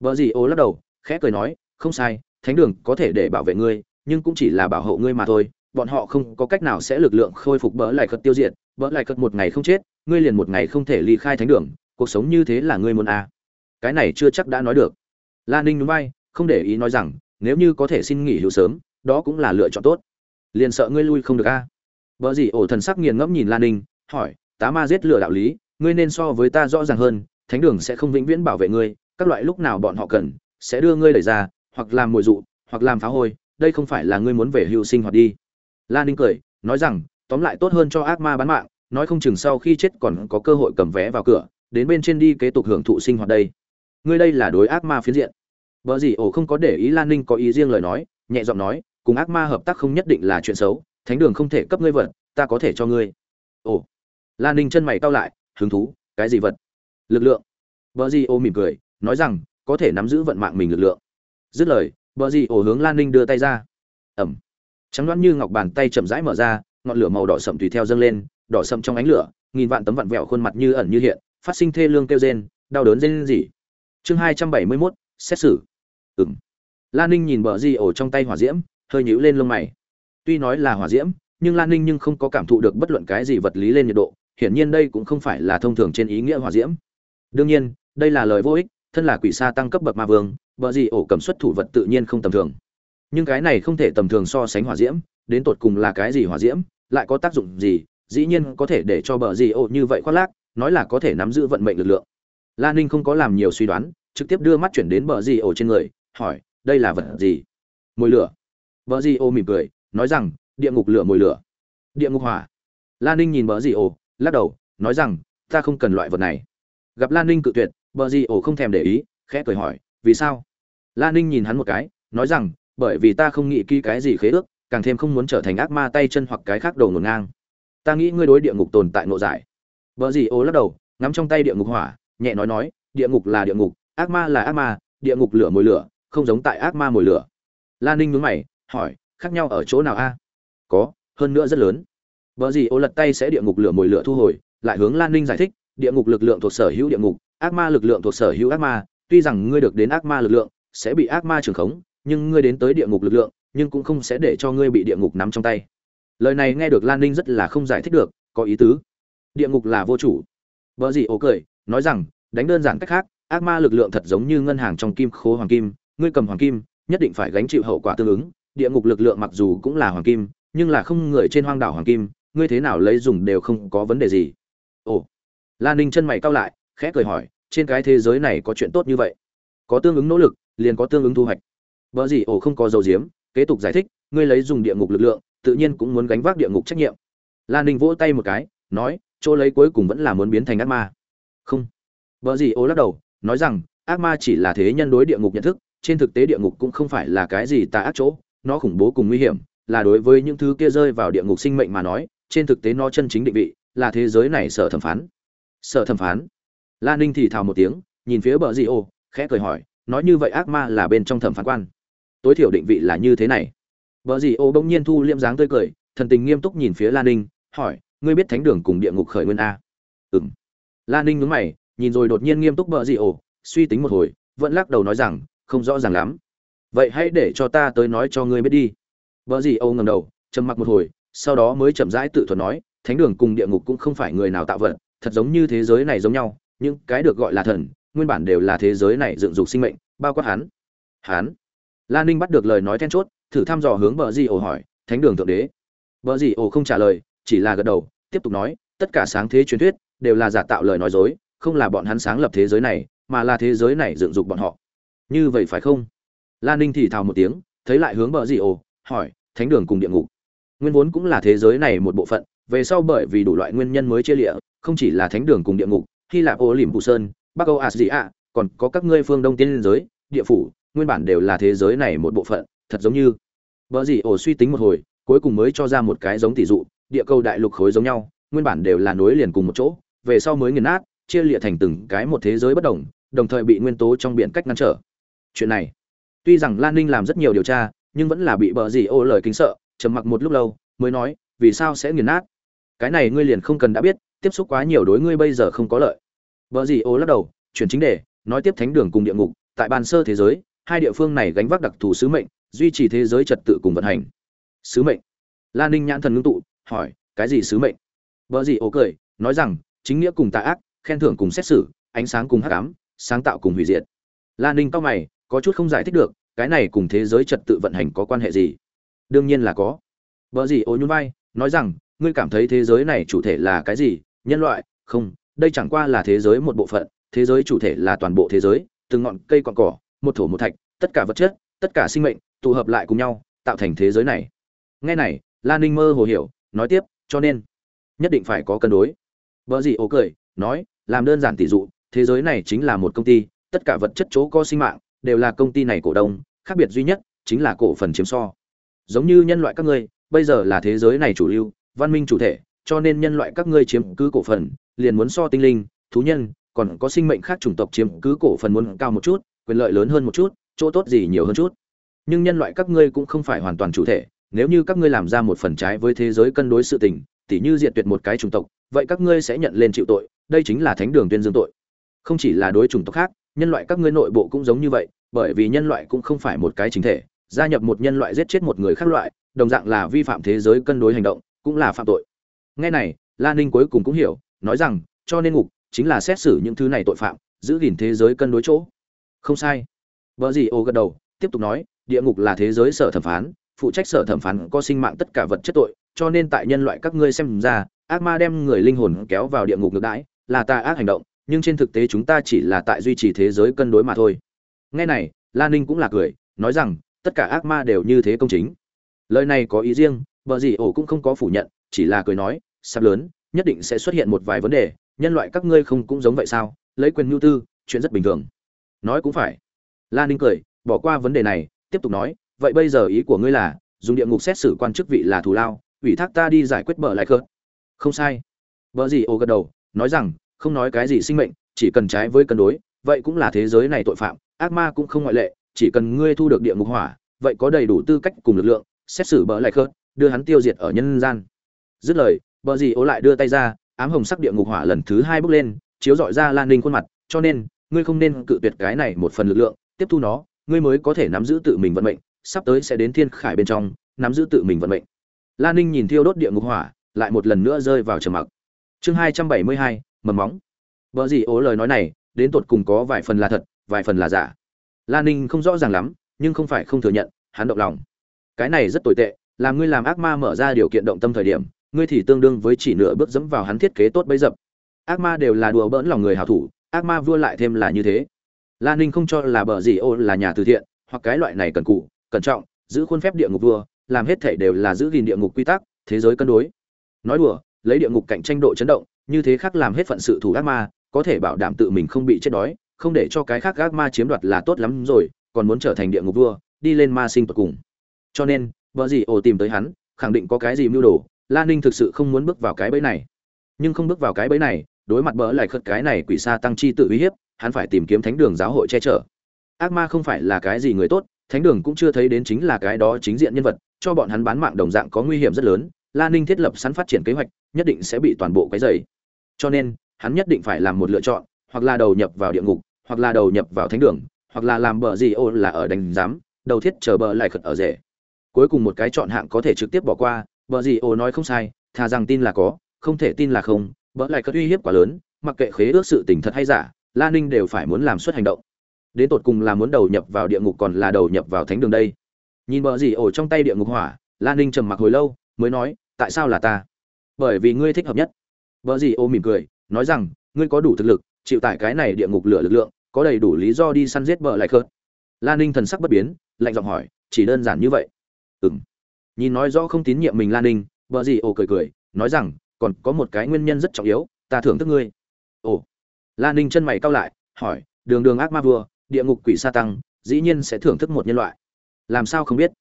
Vợ gì ô lắc đầu, khẽ cười nói, không sai, thánh đường có thể để bảo vệ ngươi, nhưng cũng chỉ là bảo hộ ngươi mà thôi, bọn họ không có cách nào sẽ lực lượng khôi phục bỡ lại cật tiêu diệt bỡ lại cật một ngày không chết, ngươi liền một ngày không thể ly khai thánh đường, cuộc sống như thế là ngươi muốn à. cái này chưa chắc đã nói được. La ninh núi bay không để ý nói rằng, nếu như có thể xin nghỉ hưu sớm, đó cũng là lựa chọn tốt. Liền sợ ngươi lui không được a Bở gì ổ thần sắc nghiền ngẫm nhìn lan ninh hỏi tá ma giết lửa đạo lý ngươi nên so với ta rõ ràng hơn thánh đường sẽ không vĩnh viễn bảo vệ ngươi các loại lúc nào bọn họ cần sẽ đưa ngươi đẩy ra hoặc làm mồi dụ hoặc làm phá hồi, đây không phải là ngươi muốn về hưu sinh hoạt đi. Lan ninh cười nói rằng tóm lại tốt hơn cho ác ma bán mạng nói không chừng sau khi chết còn có cơ hội cầm vé vào cửa đến bên trên đi kế tục hưởng thụ sinh hoạt đây. Ngươi đây là đối ác ma phiến diện. Bở gì ổ không có để ý Lan Ninh có ý riêng lời nói, nhẹ giọng nói, cùng ác ma hợp tác không nhất định là chuyện xấu, thánh đường không thể cấp ngươi vật, ta có thể cho ngươi. Ồ. lan ninh chân mày cau lại hứng thú cái gì vật? Lực lượng. Vợ di ô mỉm cười nói rằng có thể nắm giữ vận mạng mình lực lượng. Dứt lời vợ di ô hướng lan ninh đưa tay ra. Ẩm. Trắng đoán như ngọc bàn tay chậm rãi mở ra ngọn lửa màu đỏ sậm tùy theo dâng lên đỏ sậm trong ánh lửa nghìn vạn tấm vặn vẹo khuôn mặt như ẩn như hiện phát sinh thê lương kêu rên đau đớn rên gì chương hai trăm bảy mươi mốt xét xử. Ừng lan ninh nhìn bờ di ổ trong tay hỏa diễm hơi nhũ lên lông mày tuy nói là hỏa diễm, nhưng lan ninh nhưng không có cảm thụ được bất luận cái gì vật lý lên nhiệt độ, hiển nhiên đây cũng không phải là thông thường trên ý nghĩa hỏa diễm. Đương nhiên, đây là lời vô ích, thân là quỷ sa tăng cấp bậc ma vương bờ gì ổ cầm xuất thủ vật tự nhiên không tầm thường. Nhưng cái này không thể tầm thường so sánh hỏa diễm, đến tột cùng là cái gì hỏa diễm, lại có tác dụng gì, dĩ nhiên có thể để cho bờ gì ổ như vậy khoác lác, nói là có thể nắm giữ vận mệnh lực lượng. Lan ninh không có làm nhiều suy đoán, trực tiếp đưa mắt chuyển đến bờ gì ổ trên người, hỏi, đây là vật gì? Mùi lửa. Bờ gì ổ mỉm cười nói rằng, địa ngục lửa mồi lửa. Địa ngục hỏa. Lan ninh nhìn bờ di ổ, lắc đầu, nói rằng, ta không cần loại vật này. Gặp lan ninh cự tuyệt, bờ di ổ không thèm để ý, khẽ cười hỏi, vì sao? Lan ninh nhìn hắn một cái, nói rằng, bởi vì ta không nghĩ ký cái gì khế ước, càng thêm không muốn trở thành ác ma tay chân hoặc cái khác đầu ngổn ngang. Ta nghĩ ngươi đối địa ngục tồn tại ngộ giải. Bờ gì ô lắc đầu, ngắm trong tay địa ngục hỏa, nhẹ nói nói, địa ngục là địa ngục, ác ma là ác ma, địa ngục lửa mồi lửa, không giống tại ác ma mồi lửa. Lan ninh nhướng mày, hỏi khác nhau ở chỗ nào a? Có, hơn nữa rất lớn. Vợ gì ô lật tay sẽ địa ngục lửa mồi lửa thu hồi, lại hướng lan ninh giải thích, địa ngục lực lượng thuộc sở hữu địa ngục, ác ma lực lượng thuộc sở hữu ác ma, tuy rằng ngươi được đến ác ma lực lượng, sẽ bị ác ma trường khống, nhưng ngươi đến tới địa ngục lực lượng, nhưng cũng không sẽ để cho ngươi bị địa ngục nắm trong tay. Lời này nghe được lan ninh rất là không giải thích được, có ý tứ. Địa ngục là vô chủ. Vợ gì ô cười, nói rằng, đánh đơn giản cách khác, ác ma lực lượng thật giống như ngân hàng trong kim khố hoàng kim, ngươi cầm hoàng kim, nhất định phải gánh chịu hậu quả tương ứng địa ngục lực lượng mặc dù cũng là hoàng kim, nhưng là không người trên hoang đảo hoàng kim, ngươi thế nào lấy dùng đều không có vấn đề gì. Ồ. Lan ninh chân mày cao lại, khẽ cười hỏi, trên cái thế giới này có chuyện tốt như vậy? Có tương ứng nỗ lực, liền có tương ứng thu hoạch. Vợ gì, ồ, không có dầu diếm kế tục giải thích, ngươi lấy dùng địa ngục lực lượng, tự nhiên cũng muốn gánh vác địa ngục trách nhiệm. Lan ninh vỗ tay một cái, nói, chỗ lấy cuối cùng vẫn là muốn biến thành ác ma. Không. Vợ gì, ồ, lắc đầu, nói rằng, ác ma chỉ là thế nhân đối địa ngục nhận thức, trên thực tế địa ngục cũng không phải là cái gì tà ác chỗ nó khủng bố cùng nguy hiểm là đối với những thứ kia rơi vào địa ngục sinh mệnh mà nói trên thực tế nó chân chính định vị là thế giới này sở thẩm phán sở thẩm phán lan ninh thì thào một tiếng nhìn phía bờ di ô khẽ cười hỏi nói như vậy ác ma là bên trong thẩm phán quan tối thiểu định vị là như thế này Bờ gì ô bỗng nhiên thu liễm dáng tươi cười, thần tình nghiêm túc nhìn phía Lan Ninh, hỏi, ngươi biết thánh đường cùng địa ngục khởi nguyên a? Ừm. Lan Ninh nhướng mày, nhìn rồi đột nhiên nghiêm túc bờ gì ô, suy tính một hồi, vẫn lắc đầu nói rằng, không rõ ràng lắm. Vậy hãy để cho ta tới nói cho ngươi biết đi. Bờ gì ô ngầm đầu, trầm mặc một hồi, sau đó mới chậm rãi tự thuật nói, thánh đường cùng địa ngục cũng không phải người nào tạo vật, thật giống như thế giới này giống nhau, những cái được gọi là thần, nguyên bản đều là thế giới này dựng dục sinh mệnh, bao quát hắn. Hắn. Lan Ninh bắt được lời nói then chốt, thử thăm dò hướng bờ gì ổ hỏi thánh đường thượng đế bờ gì ổ không trả lời chỉ là gật đầu tiếp tục nói tất cả sáng thế truyền thuyết đều là giả tạo lời nói dối không là bọn hắn sáng lập thế giới này mà là thế giới này dựng dục bọn họ như vậy phải không lan ninh thì thào một tiếng thấy lại hướng bờ di ồ, hỏi thánh đường cùng địa ngục nguyên vốn cũng là thế giới này một bộ phận về sau bởi vì đủ loại nguyên nhân mới chia lịa không chỉ là thánh đường cùng địa ngục hy lạp ô lìm phụ sơn bắc âu asdi ạ còn có các ngươi phương đông tiên liên giới địa phủ nguyên bản đều là thế giới này một bộ phận thật giống như vợ gì ổ suy tính một hồi, cuối cùng mới cho ra một cái giống tỷ dụ, địa cầu đại lục khối giống nhau, nguyên bản đều là nối liền cùng một chỗ, về sau mới nghiền nát, chia liệt thành từng cái một thế giới bất đồng, đồng thời bị nguyên tố trong biển cách ngăn trở. Chuyện này, tuy rằng Lan Ninh làm rất nhiều điều tra, nhưng vẫn là bị bờ gì ô lời kính sợ, trầm mặc một lúc lâu, mới nói, vì sao sẽ nghiền nát? Cái này ngươi liền không cần đã biết, tiếp xúc quá nhiều đối ngươi bây giờ không có lợi. Bờ gì ô lắc đầu, chuyển chính đề, nói tiếp thánh đường cùng địa ngục, tại bàn sơ thế giới, hai địa phương này gánh vác đặc thù sứ mệnh, duy trì thế giới trật tự cùng vận hành sứ mệnh Lan ninh nhãn thần ngưng tụ hỏi cái gì sứ mệnh Bợ gì ô cười nói rằng chính nghĩa cùng tà ác khen thưởng cùng xét xử ánh sáng cùng hắc ám sáng tạo cùng hủy diệt Lan ninh cao mày có chút không giải thích được, cái này cùng thế giới trật tự vận hành có quan hệ gì? Đương nhiên là có. Vợ gì ô nhún vai, nói rằng, ngươi cảm thấy thế giới này chủ thể là cái gì? Nhân loại? Không, đây chẳng qua là thế giới một bộ phận, thế giới chủ thể là toàn bộ thế giới, từng ngọn cây cọn cỏ, một thổ một thạch, tất cả vật chất, tất cả sinh mệnh, tụ hợp lại cùng nhau, tạo thành thế giới này. Nghe này lan ninh mơ hồ hiểu, nói tiếp, cho nên, nhất định phải có cân đối. Vợ gì ố cười, nói, làm đơn giản tỷ dụ, thế giới này chính là một công ty, tất cả vật chất chỗ có sinh mạng đều là công ty này cổ đông, khác biệt duy nhất chính là cổ phần chiếm so. Giống như nhân loại các ngươi, bây giờ là thế giới này chủ lưu, văn minh chủ thể, cho nên nhân loại các ngươi chiếm cứ cổ phần, liền muốn so tinh linh, thú nhân, còn có sinh mệnh khác chủng tộc chiếm cứ cổ phần muốn cao một chút, quyền lợi lớn hơn một chút, chỗ tốt gì nhiều hơn chút. Nhưng nhân loại các ngươi cũng không phải hoàn toàn chủ thể, nếu như các ngươi làm ra một phần trái với thế giới cân đối sự tình, tỉ như diệt tuyệt một cái chủng tộc, vậy các ngươi sẽ nhận lên chịu tội, đây chính là thánh đường tuyên dương tội. Không chỉ là đối chủng tộc khác nhân loại các ngươi nội bộ cũng giống như vậy, bởi vì nhân loại cũng không phải một cái chính thể, gia nhập một nhân loại giết chết một người khác loại, đồng dạng là vi phạm thế giới cân đối hành động, cũng là phạm tội. Nghe này lan ninh cuối cùng cũng hiểu, nói rằng, cho nên ngục chính là xét xử những thứ này tội phạm, giữ gìn thế giới cân đối chỗ. Không sai. Vợ gì ô gật đầu, tiếp tục nói, địa ngục là thế giới sở thẩm phán, phụ trách sở thẩm phán có sinh mạng tất cả vật chất tội, cho nên tại nhân loại các ngươi xem ra, ác ma đem người linh hồn kéo vào địa ngục ngược đãi, là ta ác hành động nhưng trên thực tế chúng ta chỉ là tại duy trì thế giới cân đối mà thôi. Nghe này lan ninh cũng là cười, nói rằng, tất cả ác ma đều như thế công chính. Lời này có ý riêng, vợ gì ổ cũng không có phủ nhận, chỉ là cười nói, sắp lớn, nhất định sẽ xuất hiện một vài vấn đề, nhân loại các ngươi không cũng giống vậy sao? Lấy quyền nhu tư, chuyện rất bình thường. Nói cũng phải. Lan ninh cười, bỏ qua vấn đề này, tiếp tục nói, vậy bây giờ ý của ngươi là, dùng địa ngục xét xử quan chức vị là thù lao, ủy thác ta đi giải quyết bờ lại khớt không sai. Vợ gì ổ gật đầu, nói rằng không nói cái gì sinh mệnh, chỉ cần trái với cân đối, vậy cũng là thế giới này tội phạm, ác ma cũng không ngoại lệ, chỉ cần ngươi thu được địa ngục hỏa, vậy có đầy đủ tư cách cùng lực lượng, xét xử bỡ lại khớt, đưa hắn tiêu diệt ở nhân gian. Dứt lời, bờ gì ố lại đưa tay ra, ám hồng sắc địa ngục hỏa lần thứ hai bước lên, chiếu dọi ra lan ninh khuôn mặt, cho nên, ngươi không nên cự tuyệt cái này một phần lực lượng, tiếp thu nó, ngươi mới có thể nắm giữ tự mình vận mệnh, sắp tới sẽ đến thiên khải bên trong, nắm giữ tự mình vận mệnh. Lan ninh nhìn thiêu đốt địa ngục hỏa, lại một lần nữa rơi vào trầm mặc. Chương hai trăm bảy mươi hai mầm móng. Vợ gì ố lời nói này, đến tột cùng có vài phần là thật, vài phần là giả. Lan ninh không rõ ràng lắm, nhưng không phải không thừa nhận, hắn động lòng. Cái này rất tồi tệ, làm ngươi làm ác ma mở ra điều kiện động tâm thời điểm, ngươi thì tương đương với chỉ nửa bước dẫm vào hắn thiết kế tốt bấy dập. Ác ma đều là đùa bỡn lòng người hảo thủ, ác ma vua lại thêm là như thế. Lan ninh không cho là bờ gì ô là nhà từ thiện, hoặc cái loại này cần cụ cẩn trọng, giữ khuôn phép địa ngục vua, làm hết thể đều là giữ gìn địa ngục quy tắc, thế giới cân đối. Nói đùa, lấy địa ngục cạnh tranh độ chấn động như thế khác làm hết phận sự thủ ác ma, có thể bảo đảm tự mình không bị chết đói, không để cho cái khác ác ma chiếm đoạt là tốt lắm rồi, còn muốn trở thành địa ngục vua, đi lên ma sinh tột cùng. Cho nên, vợ gì ồ tìm tới hắn, khẳng định có cái gì mưu đồ lan ninh thực sự không muốn bước vào cái bẫy này. Nhưng không bước vào cái bẫy này, đối mặt bỡ lại khất cái này quỷ xa tăng chi tự uy hiếp, hắn phải tìm kiếm thánh đường giáo hội che chở. Ác ma không phải là cái gì người tốt, thánh đường cũng chưa thấy đến chính là cái đó chính diện nhân vật, cho bọn hắn bán mạng đồng dạng có nguy hiểm rất lớn Lan ninh thiết lập sẵn phát triển kế hoạch, nhất định sẽ bị toàn bộ cái dày cho nên, hắn nhất định phải làm một lựa chọn, hoặc là đầu nhập vào địa ngục, hoặc là đầu nhập vào thánh đường, hoặc là làm bờ gì ô là ở đánh giám, đầu thiết chờ bờ lại khật ở rể. Cuối cùng một cái chọn hạng có thể trực tiếp bỏ qua, bờ gì ô nói không sai, thà rằng tin là có, không thể tin là không, bờ lại khật uy hiếp quá lớn, mặc kệ khế ước sự tình thật hay giả, la ninh đều phải muốn làm suất hành động. Đến tột cùng là muốn đầu nhập vào địa ngục còn là đầu nhập vào thánh đường đây? Nhìn bờ gì ổ trong tay địa ngục hỏa lan ninh trầm mặc hồi lâu, mới nói, tại sao là ta? Bởi vì ngươi thích hợp nhất bờ gì ô mỉm cười, nói rằng, ngươi có đủ thực lực, chịu tải cái này địa ngục lửa lực lượng, có đầy đủ lý do đi săn giết bờ lại khớt. Lan ninh thần sắc bất biến, lạnh giọng hỏi, chỉ đơn giản như vậy? Ừm. nhìn nói rõ không tín nhiệm mình lan ninh, bờ gì ô cười cười, nói rằng, còn có một cái nguyên nhân rất trọng yếu, ta thưởng thức ngươi. Ồ. Lan ninh chân mày cau lại, hỏi, đường đường ác ma vua, địa ngục quỷ sa tăng, dĩ nhiên sẽ thưởng thức một nhân loại. Làm sao không biết?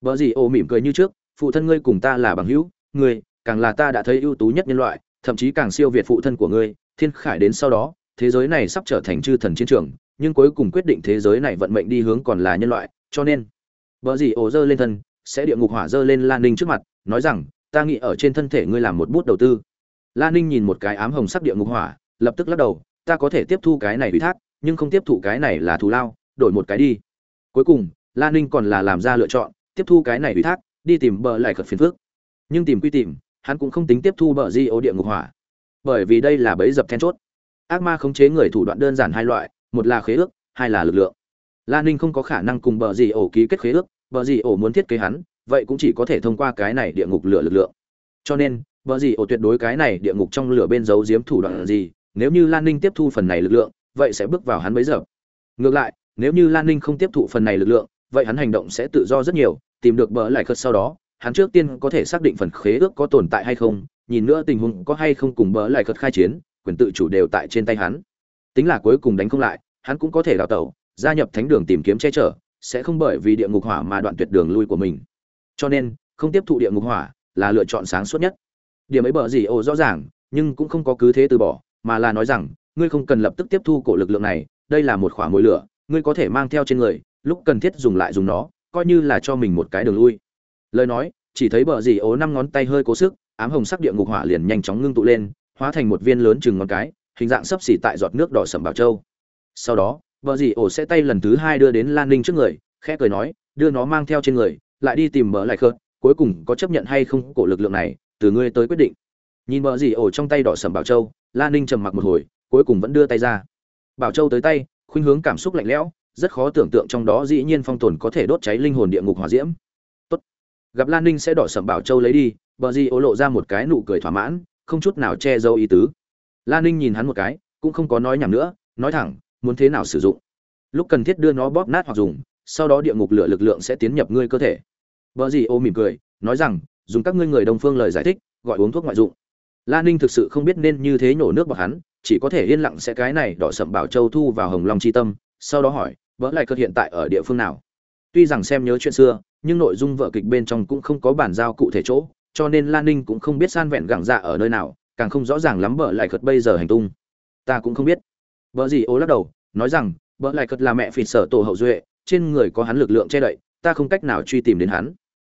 Vợ gì ô mỉm cười như trước, phụ thân ngươi cùng ta là bằng hữu, ngươi, càng là ta đã thấy ưu tú nhất nhân loại thậm chí càng siêu việt phụ thân của ngươi, thiên khải đến sau đó, thế giới này sắp trở thành chư thần chiến trường, nhưng cuối cùng quyết định thế giới này vận mệnh đi hướng còn là nhân loại, cho nên vợ gì ổ dơ lên thân, sẽ địa ngục hỏa dơ lên lan ninh trước mặt, nói rằng, ta nghĩ ở trên thân thể ngươi làm một bút đầu tư. Lan ninh nhìn một cái ám hồng sắc địa ngục hỏa, lập tức lắc đầu, ta có thể tiếp thu cái này ủy thác, nhưng không tiếp thụ cái này là thù lao, đổi một cái đi. Cuối cùng lan ninh còn là làm ra lựa chọn, tiếp thu cái này ủy thác, đi tìm bờ lại khật phiền phước. Nhưng tìm quy tìm hắn cũng không tính tiếp thu bờ di ô địa ngục hỏa. Bởi vì đây là bẫy dập then chốt. Ác ma khống chế người thủ đoạn đơn giản hai loại, một là khế ước, hai là lực lượng. Lan ninh không có khả năng cùng bờ di ổ ký kết khế ước, bờ di ổ muốn thiết kế hắn, vậy cũng chỉ có thể thông qua cái này địa ngục lửa lực lượng. Cho nên, bờ di ổ tuyệt đối cái này địa ngục trong lửa bên giấu giếm thủ đoạn gì, nếu như lan ninh tiếp thu phần này lực lượng, vậy sẽ bước vào hắn bấy giờ ngược lại, nếu như lan ninh không tiếp thụ phần này lực lượng, vậy hắn hành động sẽ tự do rất nhiều, tìm được bờ lại khất sau đó hắn trước tiên có thể xác định phần khế ước có tồn tại hay không, nhìn nữa tình huống có hay không cùng bỡ lại cật khai chiến, quyền tự chủ đều tại trên tay hắn. Tính là cuối cùng đánh không lại, hắn cũng có thể đào tẩu, gia nhập thánh đường tìm kiếm che chở, sẽ không bởi vì địa ngục hỏa mà đoạn tuyệt đường lui của mình. Cho nên, không tiếp thụ địa ngục hỏa là lựa chọn sáng suốt nhất. Điểm ấy bở gì ồ rõ ràng, nhưng cũng không có cứ thế từ bỏ, mà là nói rằng, ngươi không cần lập tức tiếp thu cổ lực lượng này, đây là một khỏa mồi lửa, ngươi có thể mang theo trên người, lúc cần thiết dùng lại dùng nó, coi như là cho mình một cái đường lui lời nói, chỉ thấy bờ dì ố năm ngón tay hơi cố sức, ám hồng sắc địa ngục hỏa liền nhanh chóng ngưng tụ lên, hóa thành một viên lớn chừng ngón cái, hình dạng sấp xỉ tại giọt nước đỏ sầm bảo châu. Sau đó, bờ dì ổ sẽ tay lần thứ hai đưa đến lan ninh trước người, khẽ cười nói, đưa nó mang theo trên người, lại đi tìm mở lại khớt cuối cùng có chấp nhận hay không cổ lực lượng này, từ ngươi tới quyết định. Nhìn bờ dì ổ trong tay đỏ sầm bảo châu, lan ninh trầm mặc một hồi, cuối cùng vẫn đưa tay ra. Bảo châu tới tay, khuynh hướng cảm xúc lạnh lẽo, rất khó tưởng tượng trong đó dĩ nhiên phong tồn có thể đốt cháy linh hồn địa ngục hỏa diễm gặp lan ninh sẽ đỏ sầm bảo châu lấy đi, bờ di ô lộ ra một cái nụ cười thỏa mãn, không chút nào che giấu ý tứ. Lan ninh nhìn hắn một cái, cũng không có nói nhảm nữa, nói thẳng, muốn thế nào sử dụng. Lúc cần thiết đưa nó bóp nát hoặc dùng, sau đó địa ngục lửa lực lượng sẽ tiến nhập ngươi cơ thể. Bờ di ô mỉm cười, nói rằng, dùng các ngươi người đông phương lời giải thích, gọi uống thuốc ngoại dụng. Lan ninh thực sự không biết nên như thế nhổ nước bọt hắn, chỉ có thể yên lặng sẽ cái này đỏ sậm bảo châu thu vào hồng long chi tâm, sau đó hỏi, vỡ lại cơn hiện tại ở địa phương nào? Tuy rằng xem nhớ chuyện xưa nhưng nội dung vở kịch bên trong cũng không có bản giao cụ thể chỗ, cho nên lan ninh cũng không biết san vẹn gẳng dạ ở nơi nào, càng không rõ ràng lắm bợ lại cật bây giờ hành tung. Ta cũng không biết. Bợ gì ố lắc đầu, nói rằng, bợ lại cật là mẹ phỉ sở tổ hậu duệ, trên người có hắn lực lượng che đậy, ta không cách nào truy tìm đến hắn.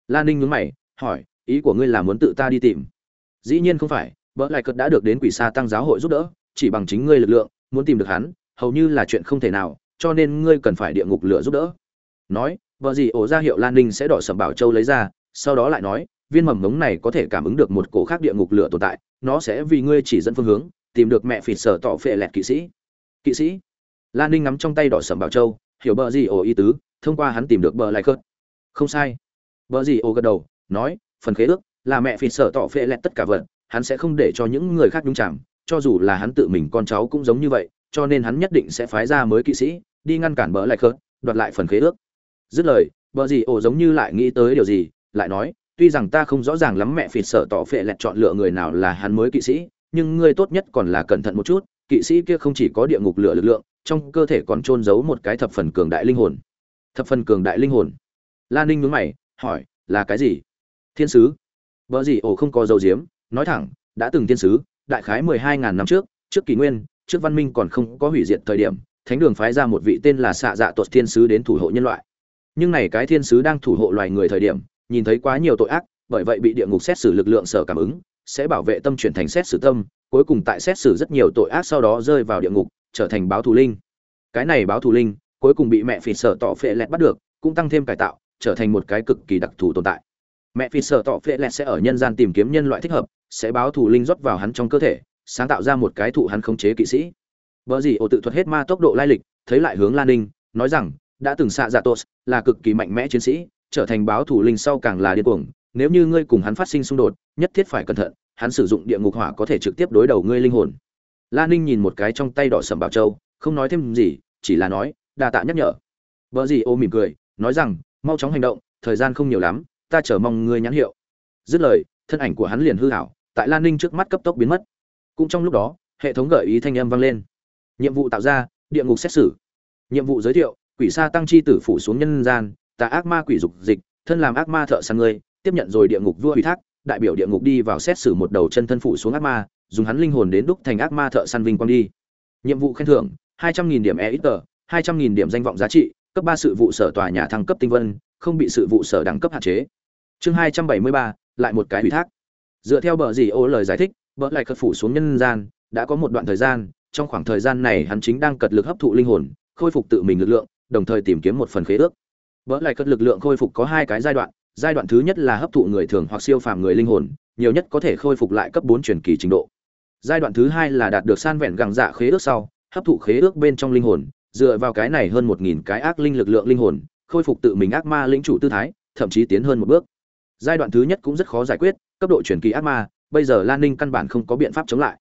Lan ninh nhướng mày, hỏi, ý của ngươi là muốn tự ta đi tìm? Dĩ nhiên không phải, bợ lại cật đã được đến quỷ sa tăng giáo hội giúp đỡ, chỉ bằng chính ngươi lực lượng, muốn tìm được hắn, hầu như là chuyện không thể nào, cho nên ngươi cần phải địa ngục lửa giúp đỡ. Nói vợ gì ổ ra hiệu lan ninh sẽ đỏ sầm bảo châu lấy ra, sau đó lại nói, viên mầm mống này có thể cảm ứng được một cổ khác địa ngục lửa tồn tại, nó sẽ vì ngươi chỉ dẫn phương hướng, tìm được mẹ phịt sở tỏ phệ lẹt kỵ sĩ. Kỵ sĩ? Lan ninh ngắm trong tay đỏ sầm bảo châu, hiểu bờ gì ổ ý tứ, thông qua hắn tìm được bờ lại khớt. Không sai. Bờ gì ổ gật đầu, nói, phần khế ước là mẹ phịt sở tỏ phệ lẹt tất cả vật, hắn sẽ không để cho những người khác nhúng chạm cho dù là hắn tự mình con cháu cũng giống như vậy, cho nên hắn nhất định sẽ phái ra mới kỵ sĩ, đi ngăn cản bờ lại khớt, đoạt lại phần khế ước dứt lời, bờ gì ổ giống như lại nghĩ tới điều gì, lại nói, tuy rằng ta không rõ ràng lắm mẹ phịt sợ tỏ phệ lẹt chọn lựa người nào là hắn mới kỵ sĩ, nhưng ngươi tốt nhất còn là cẩn thận một chút, kỵ sĩ kia không chỉ có địa ngục lửa lực lượng, trong cơ thể còn trôn giấu một cái thập phần cường đại linh hồn. Thập phần cường đại linh hồn. Lan ninh nhướng mày, hỏi, là cái gì? Thiên sứ. Vợ gì ổ không có dấu diếm nói thẳng, đã từng thiên sứ, đại khái mười hai ngàn năm trước trước kỷ nguyên, trước văn minh còn không có hủy diệt thời điểm, thánh đường phái ra một vị tên là xạ dạ tuột thiên sứ đến thủ hộ nhân loại nhưng này cái thiên sứ đang thủ hộ loài người thời điểm, nhìn thấy quá nhiều tội ác, bởi vậy bị địa ngục xét xử lực lượng sở cảm ứng, sẽ bảo vệ tâm chuyển thành xét xử tâm, cuối cùng tại xét xử rất nhiều tội ác sau đó rơi vào địa ngục, trở thành báo thù linh. Cái này báo thù linh, cuối cùng bị mẹ phì sở tỏ phệ lẹt bắt được, cũng tăng thêm cải tạo, trở thành một cái cực kỳ đặc thù tồn tại. Mẹ phì sở tỏ phệ lẹt sẽ ở nhân gian tìm kiếm nhân loại thích hợp, sẽ báo thù linh rót vào hắn trong cơ thể, sáng tạo ra một cái thụ hắn khống chế kỵ sĩ. Vợ gì ổ tự thuật hết ma tốc độ lai lịch, thấy lại hướng lan ninh, nói rằng đã từng xạ dạ tos, là cực kỳ mạnh mẽ chiến sĩ, trở thành báo thủ linh sau càng là điên cuồng. Nếu như ngươi cùng hắn phát sinh xung đột, nhất thiết phải cẩn thận, hắn sử dụng địa ngục hỏa có thể trực tiếp đối đầu ngươi linh hồn. La ninh nhìn một cái trong tay đỏ sầm bảo châu, không nói thêm gì, chỉ là nói, đa tạ nhắc nhở. Vợ gì ô mỉm cười, nói rằng, mau chóng hành động, thời gian không nhiều lắm, ta chờ mong ngươi nhãn hiệu. Dứt lời, thân ảnh của hắn liền hư hảo, tại lan ninh trước mắt cấp tốc biến mất. Cũng trong lúc đó, hệ thống gợi ý thanh âm vang lên. Nhiệm vụ tạo ra, địa ngục xét xử. Nhiệm vụ giới thiệu quỷ sa tăng chi tử phủ xuống nhân gian, tà ác ma quỷ dục dịch, thân làm ác ma thợ săn ngươi, tiếp nhận rồi địa ngục vua ủy thác, đại biểu địa ngục đi vào xét xử một đầu chân thân phụ xuống ác ma, dùng hắn linh hồn đến đúc thành ác ma thợ săn vinh quang đi. Nhiệm vụ khen thưởng, hai trăm nghìn điểm e ít tờ hai trăm nghìn điểm danh vọng giá trị, cấp ba sự vụ sở tòa nhà thăng cấp tinh vân, không bị sự vụ sở đẳng cấp hạn chế. Chương hai trăm bảy mươi ba, lại một cái ủy thác. Dựa theo bờ gì ô lời giải thích, bờ lại cất phủ xuống nhân gian, đã có một đoạn thời gian, trong khoảng thời gian này hắn chính đang cật lực hấp thụ linh hồn, khôi phục tự mình lực lượng đồng thời tìm kiếm một phần khế ước vỡ lại cất lực lượng khôi phục có hai cái giai đoạn, giai đoạn thứ nhất là hấp thụ người thường hoặc siêu phàm người linh hồn, nhiều nhất có thể khôi phục lại cấp 4 truyền kỳ trình độ. Giai đoạn thứ hai là đạt được san vẹn gẳng dạ khế ước sau, hấp thụ khế ước bên trong linh hồn, dựa vào cái này hơn 1000 cái ác linh lực lượng linh hồn, khôi phục tự mình ác ma lĩnh chủ tư thái, thậm chí tiến hơn một bước. Giai đoạn thứ nhất cũng rất khó giải quyết, cấp độ truyền kỳ ác ma, bây giờ Lan Ninh căn bản không có biện pháp chống lại.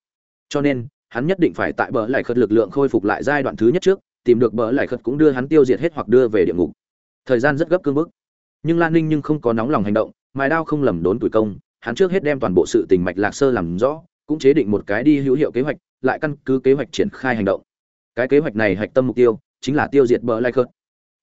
Cho nên, hắn nhất định phải tại bờ lại khất lực lượng khôi phục lại giai đoạn thứ nhất trước, tìm được bờ lại khất cũng đưa hắn tiêu diệt hết hoặc đưa về địa ngục. Thời gian rất gấp cương bức. Nhưng lan ninh nhưng không có nóng lòng hành động, mài đao không lầm đốn tuổi công, hắn trước hết đem toàn bộ sự tình mạch lạc sơ làm rõ, cũng chế định một cái đi hữu hiệu kế hoạch, lại căn cứ kế hoạch triển khai hành động. Cái kế hoạch này hạch tâm mục tiêu chính là tiêu diệt bờ lại khật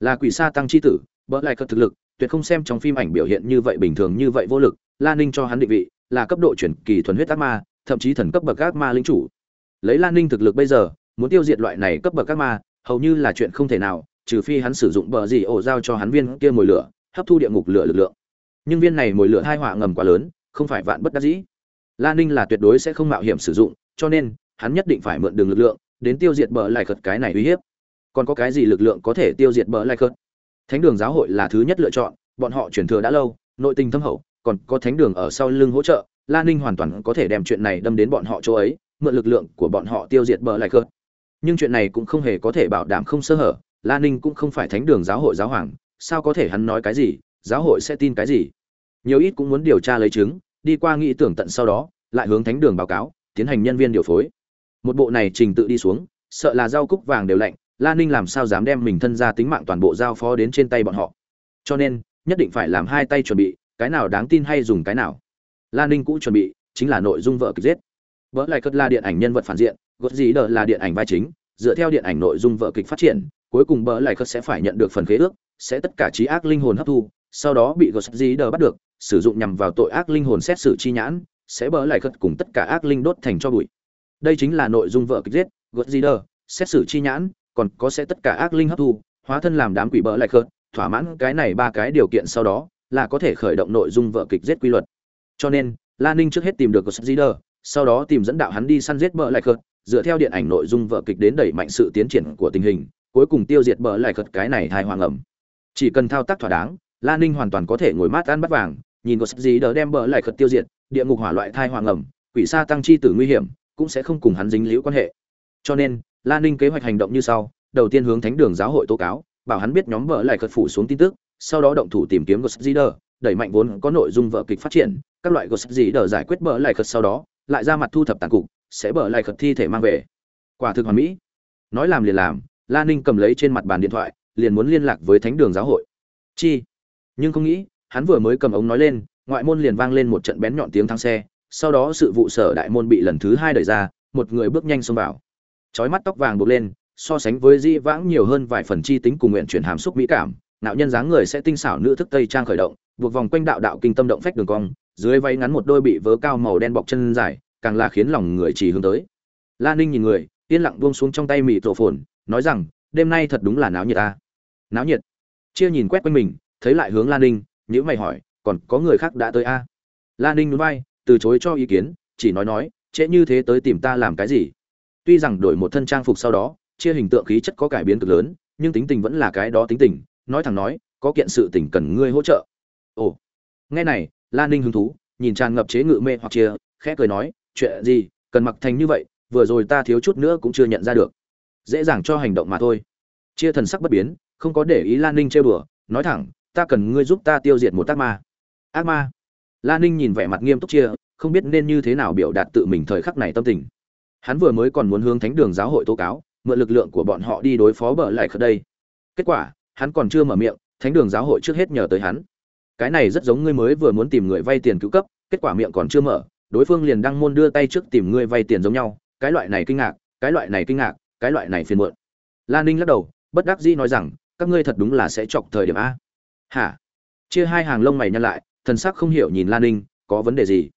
là quỷ sa tăng chi tử, bờ lại khật thực lực, tuyệt không xem trong phim ảnh biểu hiện như vậy bình thường như vậy vô lực, lan ninh cho hắn định vị là cấp độ chuyển kỳ thuần huyết ác ma, thậm chí thần cấp bậc ác ma linh chủ. Lấy lan ninh thực lực bây giờ, muốn tiêu diệt loại này cấp bậc ác ma hầu như là chuyện không thể nào, trừ phi hắn sử dụng bờ gì ổ giao cho hắn viên kia mồi lửa, hấp thu địa ngục lửa lực lượng. Nhưng viên này mồi lửa hai họa ngầm quá lớn, không phải vạn bất đắc dĩ. Lan ninh là tuyệt đối sẽ không mạo hiểm sử dụng, cho nên, hắn nhất định phải mượn đường lực lượng, đến tiêu diệt bờ lại khật cái này uy hiếp. Còn có cái gì lực lượng có thể tiêu diệt bờ lại khật? Thánh đường giáo hội là thứ nhất lựa chọn, bọn họ chuyển thừa đã lâu, nội tình thâm hậu, còn có thánh đường ở sau lưng hỗ trợ lan ninh hoàn toàn có thể đem chuyện này đâm đến bọn họ chỗ ấy, mượn lực lượng của bọn họ tiêu diệt bờ lại khật nhưng chuyện này cũng không hề có thể bảo đảm không sơ hở lan ninh cũng không phải thánh đường giáo hội giáo hoàng, sao có thể hắn nói cái gì, giáo hội sẽ tin cái gì? Nhiều ít cũng muốn điều tra lấy chứng, đi qua nghĩ tưởng tận sau đó, lại hướng thánh đường báo cáo, tiến hành nhân viên điều phối. Một bộ này trình tự đi xuống, sợ là rau cúc vàng đều lạnh lan ninh làm sao dám đem mình thân ra tính mạng toàn bộ giao phó đến trên tay bọn họ. Cho nên, nhất định phải làm hai tay chuẩn bị, cái nào đáng tin hay dùng cái nào. Lan ninh cũng chuẩn bị, chính là nội dung vợ kịch giết. Vỡ lại cất la điện ảnh nhân vật phản diện gót gì đờ là điện ảnh vai chính, dựa theo điện ảnh nội dung vợ kịch phát triển, cuối cùng bỡ lại cất sẽ phải nhận được phần khế ước, sẽ tất cả trí ác linh hồn hấp thu, sau đó bị gót gì đờ bắt được, sử dụng nhằm vào tội ác linh hồn xét xử chi nhãn, sẽ bỡ lại cất cùng tất cả ác linh đốt thành cho bụi đây chính là nội dung vợ kịch giết gót gì đờ, xét xử chi nhãn, còn có sẽ tất cả ác linh hấp thu, hóa thân làm đám quỷ bỡ lại cất thỏa mãn cái này ba cái điều kiện sau đó, là có thể khởi động nội dung vợ kịch giết quy luật cho nên, la ninh trước hết tìm được Ghost sau đó tìm dẫn đạo hắn đi săn giết bờ lại cất dựa theo điện ảnh nội dung vợ kịch đến đẩy mạnh sự tiến triển của tình hình, cuối cùng tiêu diệt bờ lại cật cái này thai hoàng ẩm. Chỉ cần thao tác thỏa đáng, la ninh hoàn toàn có thể ngồi mát ăn bắt vàng, nhìn có gì đỡ đem bờ lại cật tiêu diệt, địa ngục hỏa loại thai hoàng ẩm, quỷ sa tăng chi tử nguy hiểm, cũng sẽ không cùng hắn dính liễu quan hệ. Cho nên, la ninh kế hoạch hành động như sau, đầu tiên hướng thánh đường giáo hội tố cáo, bảo hắn biết nhóm bờ lại cật phủ xuống tin tức, sau đó động thủ tìm kiếm Ghost đẩy mạnh vốn có nội dung vợ kịch phát triển, các loại Ghost gì đỡ giải quyết bờ lại khật sau đó lại ra mặt thu thập tàn cục, sẽ bở lại khật thi thể mang về. Quả thực hoàn mỹ. Nói làm liền làm, la ninh cầm lấy trên mặt bàn điện thoại, liền muốn liên lạc với thánh đường giáo hội. Chi? Nhưng không nghĩ, hắn vừa mới cầm ống nói lên, ngoại môn liền vang lên một trận bén nhọn tiếng thang xe, sau đó sự vụ sở đại môn bị lần thứ hai đẩy ra, một người bước nhanh xông vào. Trói mắt tóc vàng buộc lên, so sánh với di vãng nhiều hơn vài phần chi tính cùng nguyện chuyển hàm xúc mỹ cảm nạo nhân dáng người sẽ tinh xảo nữ thức tây trang khởi động, buộc vòng quanh đạo đạo kinh tâm động phách đường cong dưới váy ngắn một đôi bị vớ cao màu đen bọc chân dài, càng là khiến lòng người chỉ hướng tới. La ninh nhìn người, yên lặng buông xuống trong tay mì tổ phồn, nói rằng, đêm nay thật đúng là náo nhiệt ta. Náo nhiệt? Chia nhìn quét quanh mình, thấy lại hướng la ninh nhữ mày hỏi, còn có người khác đã tới a? À? la ninh núi bay từ chối cho ý kiến, chỉ nói nói, trễ như thế tới tìm ta làm cái gì? Tuy rằng đổi một thân trang phục sau đó, chia hình tượng khí chất có cải biến cực lớn, nhưng tính tình vẫn là cái đó tính tình, nói thẳng nói, có kiện sự tình cần ngươi hỗ trợ. Ồ. Nghe này lan ninh hứng thú, nhìn tràn ngập chế ngự mê hoặc chia, khẽ cười nói, chuyện gì, cần mặc thành như vậy, vừa rồi ta thiếu chút nữa cũng chưa nhận ra được. Dễ dàng cho hành động mà thôi. Chia thần sắc bất biến, không có để ý lan ninh trêu đùa, nói thẳng, ta cần ngươi giúp ta tiêu diệt một ác ma. Ác ma? Lan ninh nhìn vẻ mặt nghiêm túc chia, không biết nên như thế nào biểu đạt tự mình thời khắc này tâm tình. Hắn vừa mới còn muốn hướng thánh đường giáo hội tố cáo, mượn lực lượng của bọn họ đi đối phó bờ lại khất đây. Kết quả, hắn còn chưa mở miệng, thánh đường giáo hội trước hết nhờ tới hắn cái này rất giống ngươi mới vừa muốn tìm người vay tiền cứu cấp, kết quả miệng còn chưa mở, đối phương liền đăng môn đưa tay trước tìm ngươi vay tiền giống nhau, cái loại này kinh ngạc, cái loại này kinh ngạc, cái loại này phiền muộn. Lan ninh lắc đầu, bất đắc dĩ nói rằng, các ngươi thật đúng là sẽ chọc thời điểm a. Hả? Chia hai hàng lông mày nhăn lại, thần sắc không hiểu nhìn lan ninh, có vấn đề gì?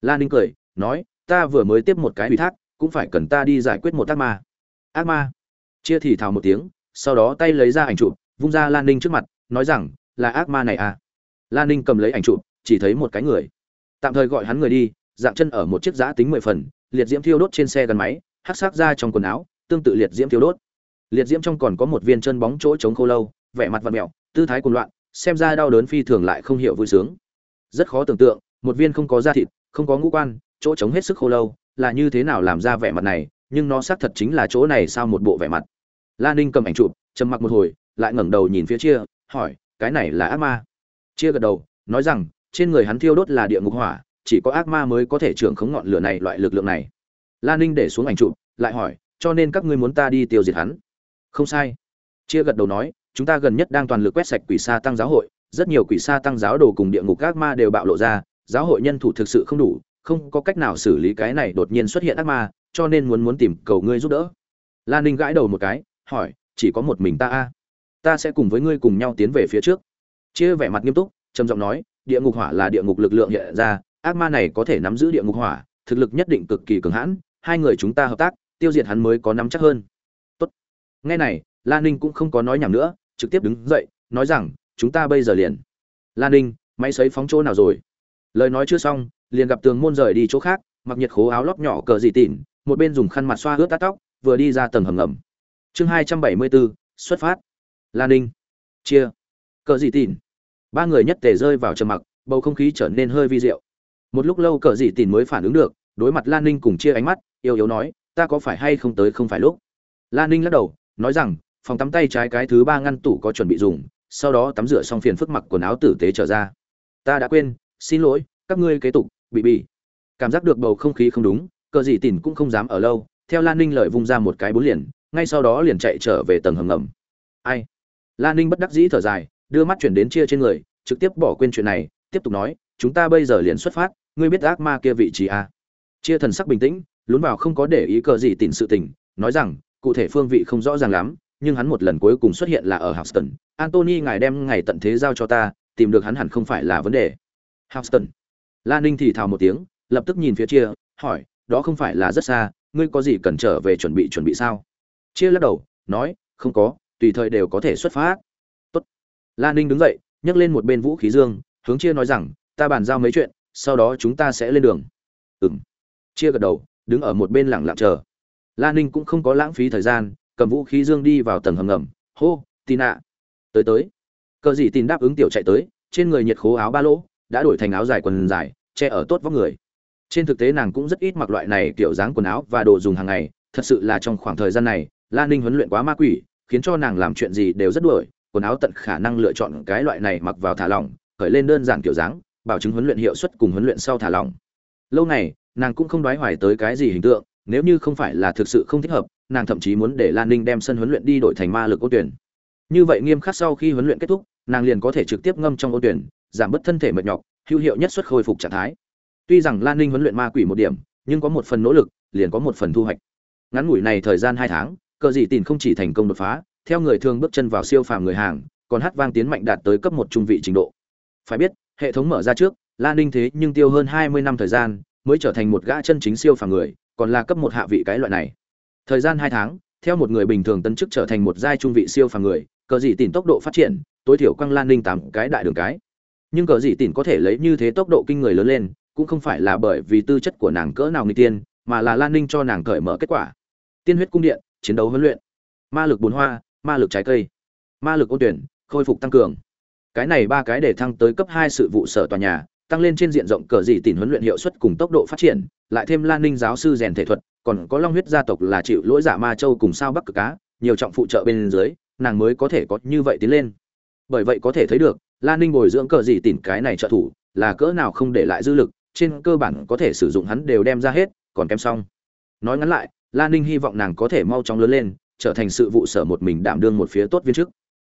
Lan ninh cười, nói, ta vừa mới tiếp một cái ủy thác, cũng phải cần ta đi giải quyết một ác ma. Ác ma? Chia thì thào một tiếng, sau đó tay lấy ra ảnh chụp, vung ra lan ninh trước mặt, nói rằng, là ác ma này à? Lan ninh cầm lấy ảnh chụp, chỉ thấy một cái người. Tạm thời gọi hắn người đi, dạng chân ở một chiếc giã tính mười phần, liệt diễm thiêu đốt trên xe gắn máy, hắc sắc ra trong quần áo, tương tự liệt diễm thiêu đốt. Liệt diễm trong còn có một viên chân bóng chỗ chống khô lâu, vẻ mặt vặn mẹo tư thái cuồng loạn, xem ra đau đớn phi thường lại không hiểu vui sướng. Rất khó tưởng tượng, một viên không có da thịt, không có ngũ quan, chỗ chống hết sức khô lâu, là như thế nào làm ra vẻ mặt này, nhưng nó xác thật chính là chỗ này sao một bộ vẻ mặt. Lan ninh cầm ảnh chụp, trầm mặc một hồi, lại ngẩng đầu nhìn phía chia, hỏi, cái này là ác ma? Chia gật đầu, nói rằng, trên người hắn thiêu đốt là địa ngục hỏa, chỉ có ác ma mới có thể trưởng khống ngọn lửa này loại lực lượng này. Lan ninh để xuống ảnh chụp, lại hỏi, cho nên các ngươi muốn ta đi tiêu diệt hắn? Không sai. Chia gật đầu nói, chúng ta gần nhất đang toàn lực quét sạch quỷ sa tăng giáo hội, rất nhiều quỷ sa tăng giáo đồ cùng địa ngục ác ma đều bạo lộ ra, giáo hội nhân thủ thực sự không đủ, không có cách nào xử lý cái này đột nhiên xuất hiện ác ma, cho nên muốn muốn tìm cầu ngươi giúp đỡ. Lan ninh gãi đầu một cái, hỏi, chỉ có một mình ta a? Ta sẽ cùng với ngươi cùng nhau tiến về phía trước chia vẻ mặt nghiêm túc, trầm giọng nói, địa ngục hỏa là địa ngục lực lượng hiện ra, ác ma này có thể nắm giữ địa ngục hỏa, thực lực nhất định cực kỳ cường hãn, hai người chúng ta hợp tác, tiêu diệt hắn mới có nắm chắc hơn. Tốt. Nghe này lan ninh cũng không có nói nhảm nữa, trực tiếp đứng dậy, nói rằng, chúng ta bây giờ liền. Lan ninh, máy sấy phóng chỗ nào rồi? Lời nói chưa xong, liền gặp tường môn rời đi chỗ khác, mặc nhiệt khố áo lót nhỏ cờ dị tỉn, một bên dùng khăn mặt xoa ướt tát tóc, vừa đi ra tầng hầm ngầm. Chương hai trăm bảy mươi bốn, xuất phát. Lan ninh. Chia cờ dị tìn, ba người nhất tề rơi vào trầm mặc bầu không khí trở nên hơi vi diệu. Một lúc lâu cờ dị tìn mới phản ứng được đối mặt lan ninh cùng chia ánh mắt yêu yếu nói ta có phải hay không tới không phải lúc? Lan ninh lắc đầu nói rằng phòng tắm tay trái cái thứ ba ngăn tủ có chuẩn bị dùng sau đó tắm rửa xong phiền phức mặc quần áo tử tế trở ra. Ta đã quên xin lỗi các ngươi kế tục bị bị cảm giác được bầu không khí không đúng cờ dị tìn cũng không dám ở lâu theo lan ninh lợi vung ra một cái bốn liền ngay sau đó liền chạy trở về tầng hầm ngầm. Ai? Lan ninh bất đắc dĩ thở dài đưa mắt chuyển đến chia trên người trực tiếp bỏ quên chuyện này tiếp tục nói chúng ta bây giờ liền xuất phát ngươi biết ác ma kia vị trí à? chia thần sắc bình tĩnh lún vào không có để ý cờ gì tìm sự tình nói rằng cụ thể phương vị không rõ ràng lắm nhưng hắn một lần cuối cùng xuất hiện là ở Houston. Anthony ngài đem ngày tận thế giao cho ta, tìm được hắn hẳn không phải là vấn đề. Houston. Lan Ninh thì thào một tiếng, lập tức nhìn phía chia, hỏi, đó không phải là rất xa, ngươi có gì cần trở về chuẩn bị chuẩn bị sao? Chia lắc đầu, nói, không có, tùy thời đều có thể xuất phát la Lan Ninh đứng dậy, nhấc lên một bên vũ khí dương, hướng chia nói rằng, ta bàn giao mấy chuyện, sau đó chúng ta sẽ lên đường. Ừm. Chia gật đầu, đứng ở một bên lặng lặng chờ. Lan Ninh cũng không có lãng phí thời gian, cầm vũ khí dương đi vào tầng hầm ngầm hô tin ạ tới tới cờ gì tin đáp ứng tiểu chạy tới trên người nhiệt khố áo ba lỗ đã đổi thành áo dài quần dài che ở tốt vóc người trên thực tế nàng cũng rất ít mặc loại này kiểu dáng quần áo và đồ dùng hàng ngày thật sự là trong khoảng thời gian này lan ninh huấn luyện quá ma quỷ khiến cho nàng làm chuyện gì đều rất đuổi quần áo tận khả năng lựa chọn cái loại này mặc vào thả lỏng, khởi lên đơn giản kiểu dáng, bảo chứng huấn luyện hiệu suất cùng huấn luyện sau thả lỏng. Lâu này nàng cũng không đoái hoài tới cái gì hình tượng, nếu như không phải là thực sự không thích hợp, nàng thậm chí muốn để lan ninh đem sân huấn luyện đi đổi thành ma lực ô tuyển. Như vậy nghiêm khắc sau khi huấn luyện kết thúc, nàng liền có thể trực tiếp ngâm trong ô tuyển, giảm bớt thân thể mệt nhọc, hữu hiệu nhất suất khôi phục trạng thái. Tuy rằng lan ninh huấn luyện ma quỷ một điểm, nhưng có một phần nỗ lực, liền có một phần thu hoạch. Ngắn ngủi này thời gian hai tháng, cờ dị tìm không chỉ thành công đột phá theo người thường bước chân vào siêu phàm người hàng, còn hát vang tiến mạnh đạt tới cấp một trung vị trình độ. Phải biết, hệ thống mở ra trước lan ninh thế nhưng tiêu hơn hai mươi năm thời gian, mới trở thành một gã chân chính siêu phàm người, còn là cấp một hạ vị cái loại này. Thời gian hai tháng, theo một người bình thường tấn chức trở thành một giai trung vị siêu phàm người, cờ dị tỉnh tốc độ phát triển, tối thiểu quăng lan ninh tám cái đại đường cái. Nhưng cờ dị tỉnh có thể lấy như thế tốc độ kinh người lớn lên, cũng không phải là bởi vì tư chất của nàng cỡ nào người tiên, mà là lan ninh cho nàng cởi mở kết quả. Tiên huyết cung điện, chiến đấu huấn luyện. Ma lực bốn hoa ma lực trái cây, ma lực ôn tuyển, khôi phục tăng cường. Cái này ba cái để thăng tới cấp hai sự vụ sở tòa nhà, tăng lên trên diện rộng cờ dị tìm huấn luyện hiệu suất cùng tốc độ phát triển, lại thêm lan ninh giáo sư rèn thể thuật, còn có long huyết gia tộc là chịu lỗi giả ma châu cùng sao bắc cực cá, nhiều trọng phụ trợ bên dưới, nàng mới có thể có như vậy tiến lên. Bởi vậy có thể thấy được, lan ninh bồi dưỡng cờ gì tìm cái này trợ thủ, là cỡ nào không để lại dư lực, trên cơ bản có thể sử dụng hắn đều đem ra hết, còn kém xong. Nói ngắn lại, lan ninh hy vọng nàng có thể mau chóng lớn lên trở thành sự vụ sở một mình đảm đương một phía tốt viên chức.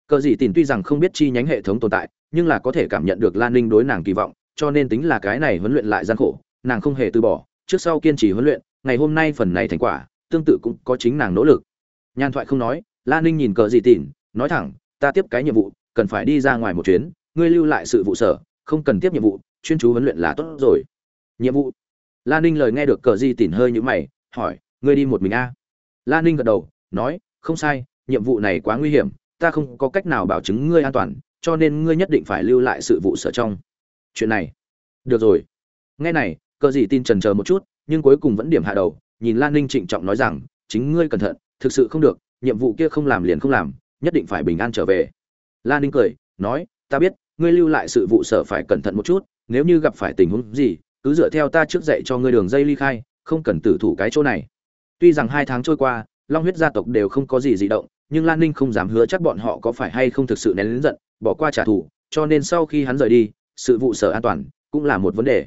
Cờ gì tìm tuy rằng không biết chi nhánh hệ thống tồn tại, nhưng là có thể cảm nhận được lan ninh đối nàng kỳ vọng, cho nên tính là cái này huấn luyện lại gian khổ, nàng không hề từ bỏ, trước sau kiên trì huấn luyện, ngày hôm nay phần này thành quả, tương tự cũng có chính nàng nỗ lực. Nhan thoại không nói, Lan ninh nhìn cờ gì tỉn nói thẳng, ta tiếp cái nhiệm vụ, cần phải đi ra ngoài một chuyến, ngươi lưu lại sự vụ sở, không cần tiếp nhiệm vụ, chuyên chú huấn luyện là tốt rồi. Nhiệm vụ? Lan ninh lời nghe được cờ di tỉn hơi như mày, hỏi, ngươi đi một mình a? À? lan ninh gật đầu nói, không sai, nhiệm vụ này quá nguy hiểm, ta không có cách nào bảo chứng ngươi an toàn, cho nên ngươi nhất định phải lưu lại sự vụ sở trong. Chuyện này. Được rồi. Nghe này, cờ gì tin trần chờ một chút, nhưng cuối cùng vẫn điểm hạ đầu, nhìn lan ninh trịnh trọng nói rằng, chính ngươi cẩn thận, thực sự không được, nhiệm vụ kia không làm liền không làm, nhất định phải bình an trở về. Lan ninh cười, nói, ta biết, ngươi lưu lại sự vụ sở phải cẩn thận một chút, nếu như gặp phải tình huống gì, cứ dựa theo ta trước dạy cho ngươi đường dây ly khai, không cần tử thủ cái chỗ này. Tuy rằng hai tháng trôi qua long huyết gia tộc đều không có gì dị động, nhưng lan ninh không dám hứa chắc bọn họ có phải hay không thực sự nén lính giận, bỏ qua trả thù, cho nên sau khi hắn rời đi, sự vụ sở an toàn cũng là một vấn đề.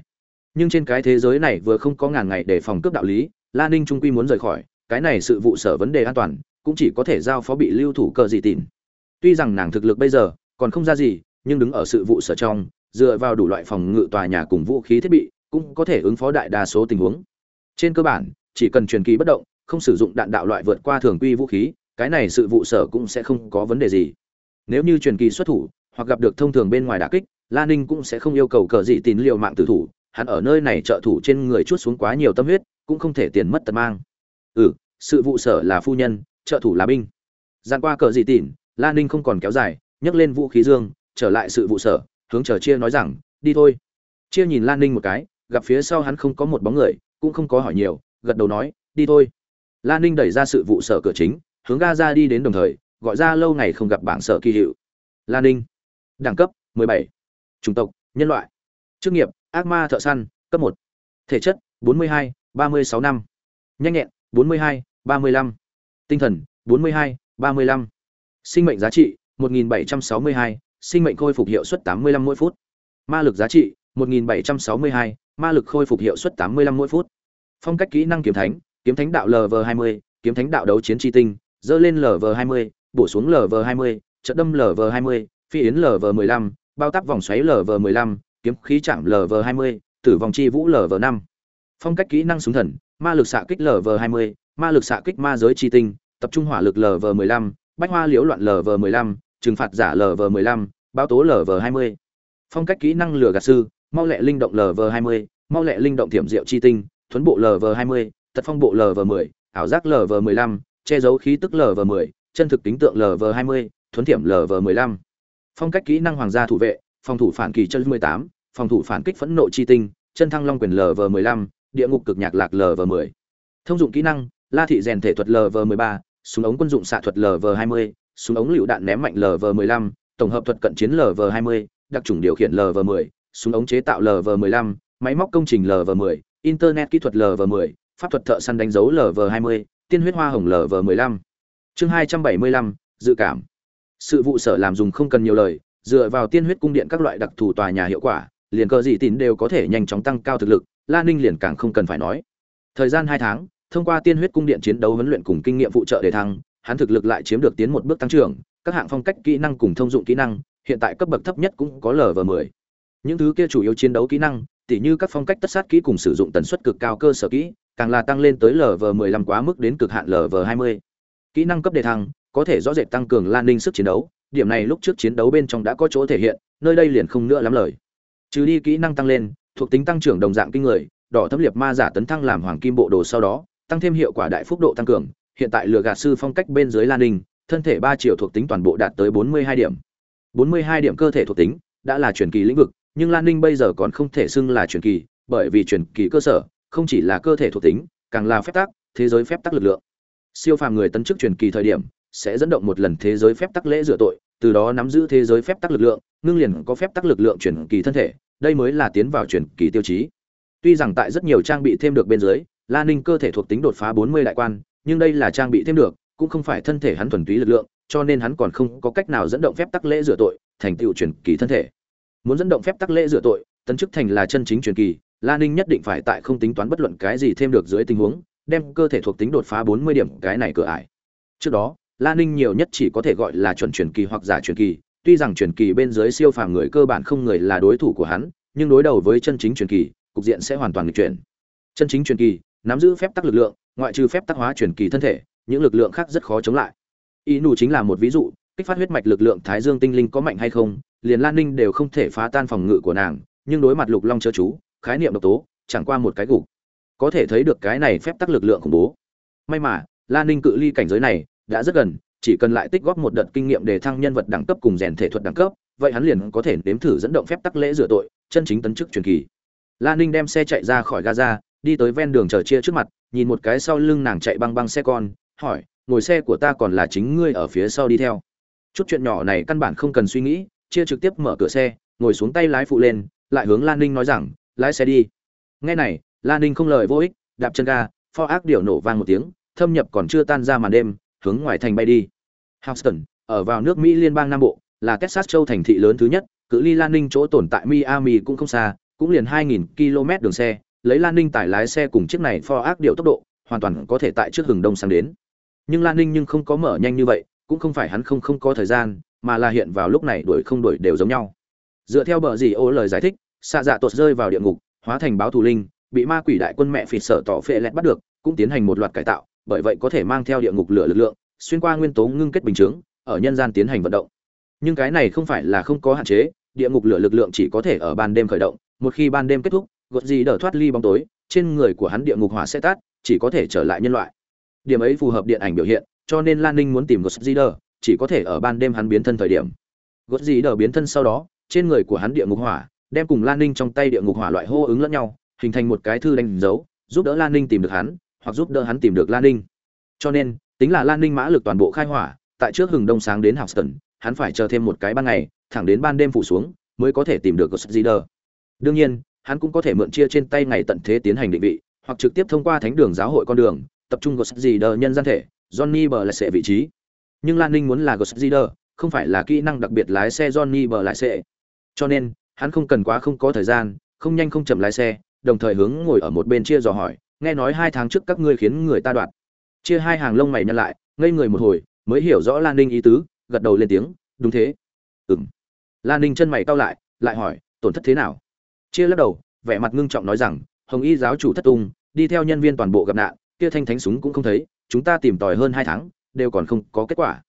Nhưng trên cái thế giới này vừa không có ngàn ngày để phòng cướp đạo lý, Lan ninh trung quy muốn rời khỏi, cái này sự vụ sở vấn đề an toàn cũng chỉ có thể giao phó bị lưu thủ cờ dị tìm tuy rằng nàng thực lực bây giờ còn không ra gì, nhưng đứng ở sự vụ sở trong, dựa vào đủ loại phòng ngự tòa nhà cùng vũ khí thiết bị, cũng có thể ứng phó đại đa số tình huống. Trên cơ bản, chỉ cần truyền kỳ bất động không sử dụng đạn đạo loại vượt qua thường quy vũ khí, cái này sự vụ sở cũng sẽ không có vấn đề gì. Nếu như truyền kỳ xuất thủ, hoặc gặp được thông thường bên ngoài đả kích, la ninh cũng sẽ không yêu cầu cờ dị tín liệu mạng tử thủ, hắn ở nơi này trợ thủ trên người chút xuống quá nhiều tâm huyết, cũng không thể tiền mất tật mang. Ừ sự vụ sở là phu nhân, trợ thủ là binh. Gian qua cờ dị tỉn lan ninh không còn kéo dài, nhấc lên vũ khí dương, trở lại sự vụ sở, hướng chờ chia nói rằng, đi thôi. Chia nhìn lan ninh một cái, gặp phía sau hắn không có một bóng người, cũng không có hỏi nhiều, gật đầu nói, đi thôi lan ninh đẩy ra sự vụ sở cửa chính hướng ga ra đi đến đồng thời gọi ra lâu ngày không gặp bảng sở kỳ hiệu. Lan ninh. Đẳng cấp 17. chủng tộc nhân loại. Chức nghiệp ác ma thợ săn cấp 1, thể chất 42, 36 năm. Nhanh nhẹn 42, 35. tinh thần 42, 35. sinh mệnh giá trị 1762, sinh mệnh khôi phục hiệu suất 85 mỗi phút. Ma lực giá trị 1762, ma lực khôi phục hiệu suất 85 mỗi phút. Phong cách kỹ năng kiếm thánh kiếm thánh đạo lv 20 kiếm thánh đạo đấu chiến tri tinh dơ lên lv 20 bổ xuống lv 20 trận đâm lv 20 phi yến lv 15 bao tắp vòng xoáy lv 15 kiếm khí chạm lv 20 tử vòng chi vũ lv 5 phong cách kỹ năng súng thần ma lực xạ kích lv 20 ma lực xạ kích ma giới chi tinh tập trung hỏa lực lv 15 bách hoa liễu loạn lv 15 trừng phạt giả lv 15 bao tố lv 20 phong cách kỹ năng lửa gạt sư mau lẹ linh động lv 20 mau lẹ linh động tiềm diệu chi tinh thuấn bộ lv 20 tật phong bộ lv 10 ảo giác lv 15 che giấu khí tức lv 10 chân thực tính tượng lv 20 thuấn thiểm lv 15 phong cách kỹ năng hoàng gia thủ vệ phòng thủ phản kỳ chân 18 phòng thủ phản kích phẫn nộ chi tinh chân thăng long quyền lv 15 địa ngục cực nhạc lạc lv 10 thông dụng kỹ năng la thị rèn thể thuật lv 13 súng ống quân dụng xạ thuật lv 20 súng ống lựu đạn ném mạnh lv 15 tổng hợp thuật cận chiến lv 20 đặc trùng điều khiển lv 10 súng ống chế tạo lv 15 máy móc công trình lv 10 internet kỹ thuật lv 10 pháp thuật thợ săn đánh dấu lv 20 tiên huyết hoa hồng lv 15 chương 275, dự cảm. Sự vụ sở làm dùng không cần nhiều lời dựa vào tiên huyết cung điện các loại đặc thù tòa nhà hiệu quả liền cờ dị tín đều có thể nhanh chóng tăng cao thực lực la ninh liền càng không cần phải nói. Thời gian hai tháng thông qua tiên huyết cung điện chiến đấu huấn luyện cùng kinh nghiệm phụ trợ để thăng hắn thực lực lại chiếm được tiến một bước tăng trưởng các hạng phong cách kỹ năng cùng thông dụng kỹ năng hiện tại cấp bậc thấp nhất cũng có lv 10 những thứ kia chủ yếu chiến đấu kỹ năng tỉ như các phong cách tất sát kỹ cùng sử dụng tần suất cực cao cơ sở kỹ càng là tăng lên tới lv 15 quá mức đến cực hạn lv 20 kỹ năng cấp đề thăng, có thể rõ rệt tăng cường lan ninh sức chiến đấu, điểm này lúc trước chiến đấu bên trong đã có chỗ thể hiện, nơi đây liền không nữa lắm lời. Trừ đi kỹ năng tăng lên, thuộc tính tăng trưởng đồng dạng kinh người, đỏ thâm liệt ma giả tấn thăng làm hoàng kim bộ đồ sau đó, tăng thêm hiệu quả đại phúc độ tăng cường, hiện tại lừa gạt sư phong cách bên dưới lan ninh, thân thể ba triệu thuộc tính toàn bộ đạt tới 42 điểm. 42 điểm cơ thể thuộc tính, đã là truyền kỳ lĩnh vực, nhưng lan ninh bây giờ còn không thể xưng là truyền kỳ, bởi vì truyền kỳ cơ sở không chỉ là cơ thể thuộc tính, càng là phép tắc, thế giới phép tắc lực lượng. Siêu phàm người tấn chức truyền kỳ thời điểm, sẽ dẫn động một lần thế giới phép tắc lễ rửa tội, từ đó nắm giữ thế giới phép tắc lực lượng, ngưng liền có phép tắc lực lượng truyền kỳ thân thể, đây mới là tiến vào truyền kỳ tiêu chí. Tuy rằng tại rất nhiều trang bị thêm được bên dưới lan ninh cơ thể thuộc tính đột phá 40 đại quan, nhưng đây là trang bị thêm được, cũng không phải thân thể hắn thuần túy lực lượng, cho nên hắn còn không có cách nào dẫn động phép tắc lễ rửa tội, thành tựu truyền kỳ thân thể. Muốn dẫn động phép tắc lễ rửa tội, tấn chức thành là chân chính truyền kỳ la ninh nhất định phải tại không tính toán bất luận cái gì thêm được dưới tình huống, đem cơ thể thuộc tính đột phá 40 điểm, cái này cửa ải. Trước đó, la ninh nhiều nhất chỉ có thể gọi là chuẩn truyền kỳ hoặc giả truyền kỳ, tuy rằng truyền kỳ bên dưới siêu phàm người cơ bản không người là đối thủ của hắn, nhưng đối đầu với chân chính truyền kỳ, cục diện sẽ hoàn toàn nghịch chuyển. Chân chính truyền kỳ, nắm giữ phép tắc lực lượng, ngoại trừ phép tắc hóa truyền kỳ thân thể, những lực lượng khác rất khó chống lại. Ý nụ chính là một ví dụ, kích phát huyết mạch lực lượng thái dương tinh linh có mạnh hay không, liền lan ninh đều không thể phá tan phòng ngự của nàng, nhưng đối mặt lục long chớ chú khái niệm độc tố, chẳng qua một cái gục. Có thể thấy được cái này phép tắc lực lượng khủng bố. May mà lan ninh cự ly cảnh giới này đã rất gần, chỉ cần lại tích góp một đợt kinh nghiệm để thăng nhân vật đẳng cấp cùng rèn thể thuật đẳng cấp, vậy hắn liền có thể nếm thử dẫn động phép tắc lễ rửa tội, chân chính tấn chức truyền kỳ. Lan ninh đem xe chạy ra khỏi gaza, đi tới ven đường chờ chia trước mặt, nhìn một cái sau lưng nàng chạy băng băng xe con, hỏi, ngồi xe của ta còn là chính ngươi ở phía sau đi theo? Chút chuyện nhỏ này căn bản không cần suy nghĩ, chia trực tiếp mở cửa xe, ngồi xuống tay lái phụ lên, lại hướng lan ninh nói rằng lái xe đi. Nghe này lan ninh không lời vô ích, đạp chân ga, pho ác điệu nổ vang một tiếng, thâm nhập còn chưa tan ra màn đêm, hướng ngoài thành bay đi. Houston, ở vào nước mỹ liên bang nam bộ, là texas châu thành thị lớn thứ nhất, cự ly lan ninh chỗ tồn tại miami cũng không xa, cũng liền 2.000 km đường xe, lấy lan ninh tải lái xe cùng chiếc này pho ác điệu tốc độ, hoàn toàn có thể tại trước hừng đông sang đến. Nhưng lan ninh nhưng không có mở nhanh như vậy, cũng không phải hắn không không có thời gian, mà là hiện vào lúc này đuổi không đuổi đều giống nhau. Dựa theo bờ gì ô lời giải thích xạ dạ tuột rơi vào địa ngục, hóa thành báo thù linh, bị ma quỷ đại quân mẹ phịt sở tỏ phệ lẹt bắt được, cũng tiến hành một loạt cải tạo, bởi vậy có thể mang theo địa ngục lửa lực lượng, xuyên qua nguyên tố ngưng kết bình chướng, ở nhân gian tiến hành vận động. Nhưng cái này không phải là không có hạn chế, địa ngục lửa lực lượng chỉ có thể ở ban đêm khởi động, một khi ban đêm kết thúc, gột gì đỡ thoát ly bóng tối, trên người của hắn địa ngục hỏa sẽ tắt, chỉ có thể trở lại nhân loại. Điểm ấy phù hợp điện ảnh biểu hiện, cho nên lan ninh muốn tìm gột gì đỡ, chỉ có thể ở ban đêm hắn biến thân thời điểm. Gột gì đỡ biến thân sau đó, trên người của hắn địa ngục hỏa đem cùng lan ninh trong tay địa ngục hỏa loại hô ứng lẫn nhau hình thành một cái thư đánh dấu giúp đỡ lan ninh tìm được hắn hoặc giúp đỡ hắn tìm được lan ninh. Cho nên tính là lan ninh mã lực toàn bộ khai hỏa tại trước hừng đông sáng đến houston hắn phải chờ thêm một cái ban ngày thẳng đến ban đêm phủ xuống mới có thể tìm được gosset Rider. đương nhiên hắn cũng có thể mượn chia trên tay ngày tận thế tiến hành định vị hoặc trực tiếp thông qua thánh đường giáo hội con đường tập trung gosset Rider nhân gian thể johnny bờ lại sẽ vị trí. Nhưng lan ninh muốn là gosset Rider, không phải là kỹ năng đặc biệt lái xe johnny bờ lại sẽ. Cho nên hắn không cần quá không có thời gian, không nhanh không chậm lái xe, đồng thời hướng ngồi ở một bên chia dò hỏi, nghe nói hai tháng trước các ngươi khiến người ta đoạt. Chia hai hàng lông mày nhăn lại, ngây người một hồi, mới hiểu rõ lan ninh ý tứ, gật đầu lên tiếng, đúng thế. Ừng lan ninh chân mày cau lại lại hỏi, tổn thất thế nào? Chia lắc đầu, vẻ mặt ngưng trọng nói rằng, hồng y giáo chủ thất tung, đi theo nhân viên toàn bộ gặp nạn, kia thanh thánh súng cũng không thấy, chúng ta tìm tòi hơn hai tháng, đều còn không có kết quả.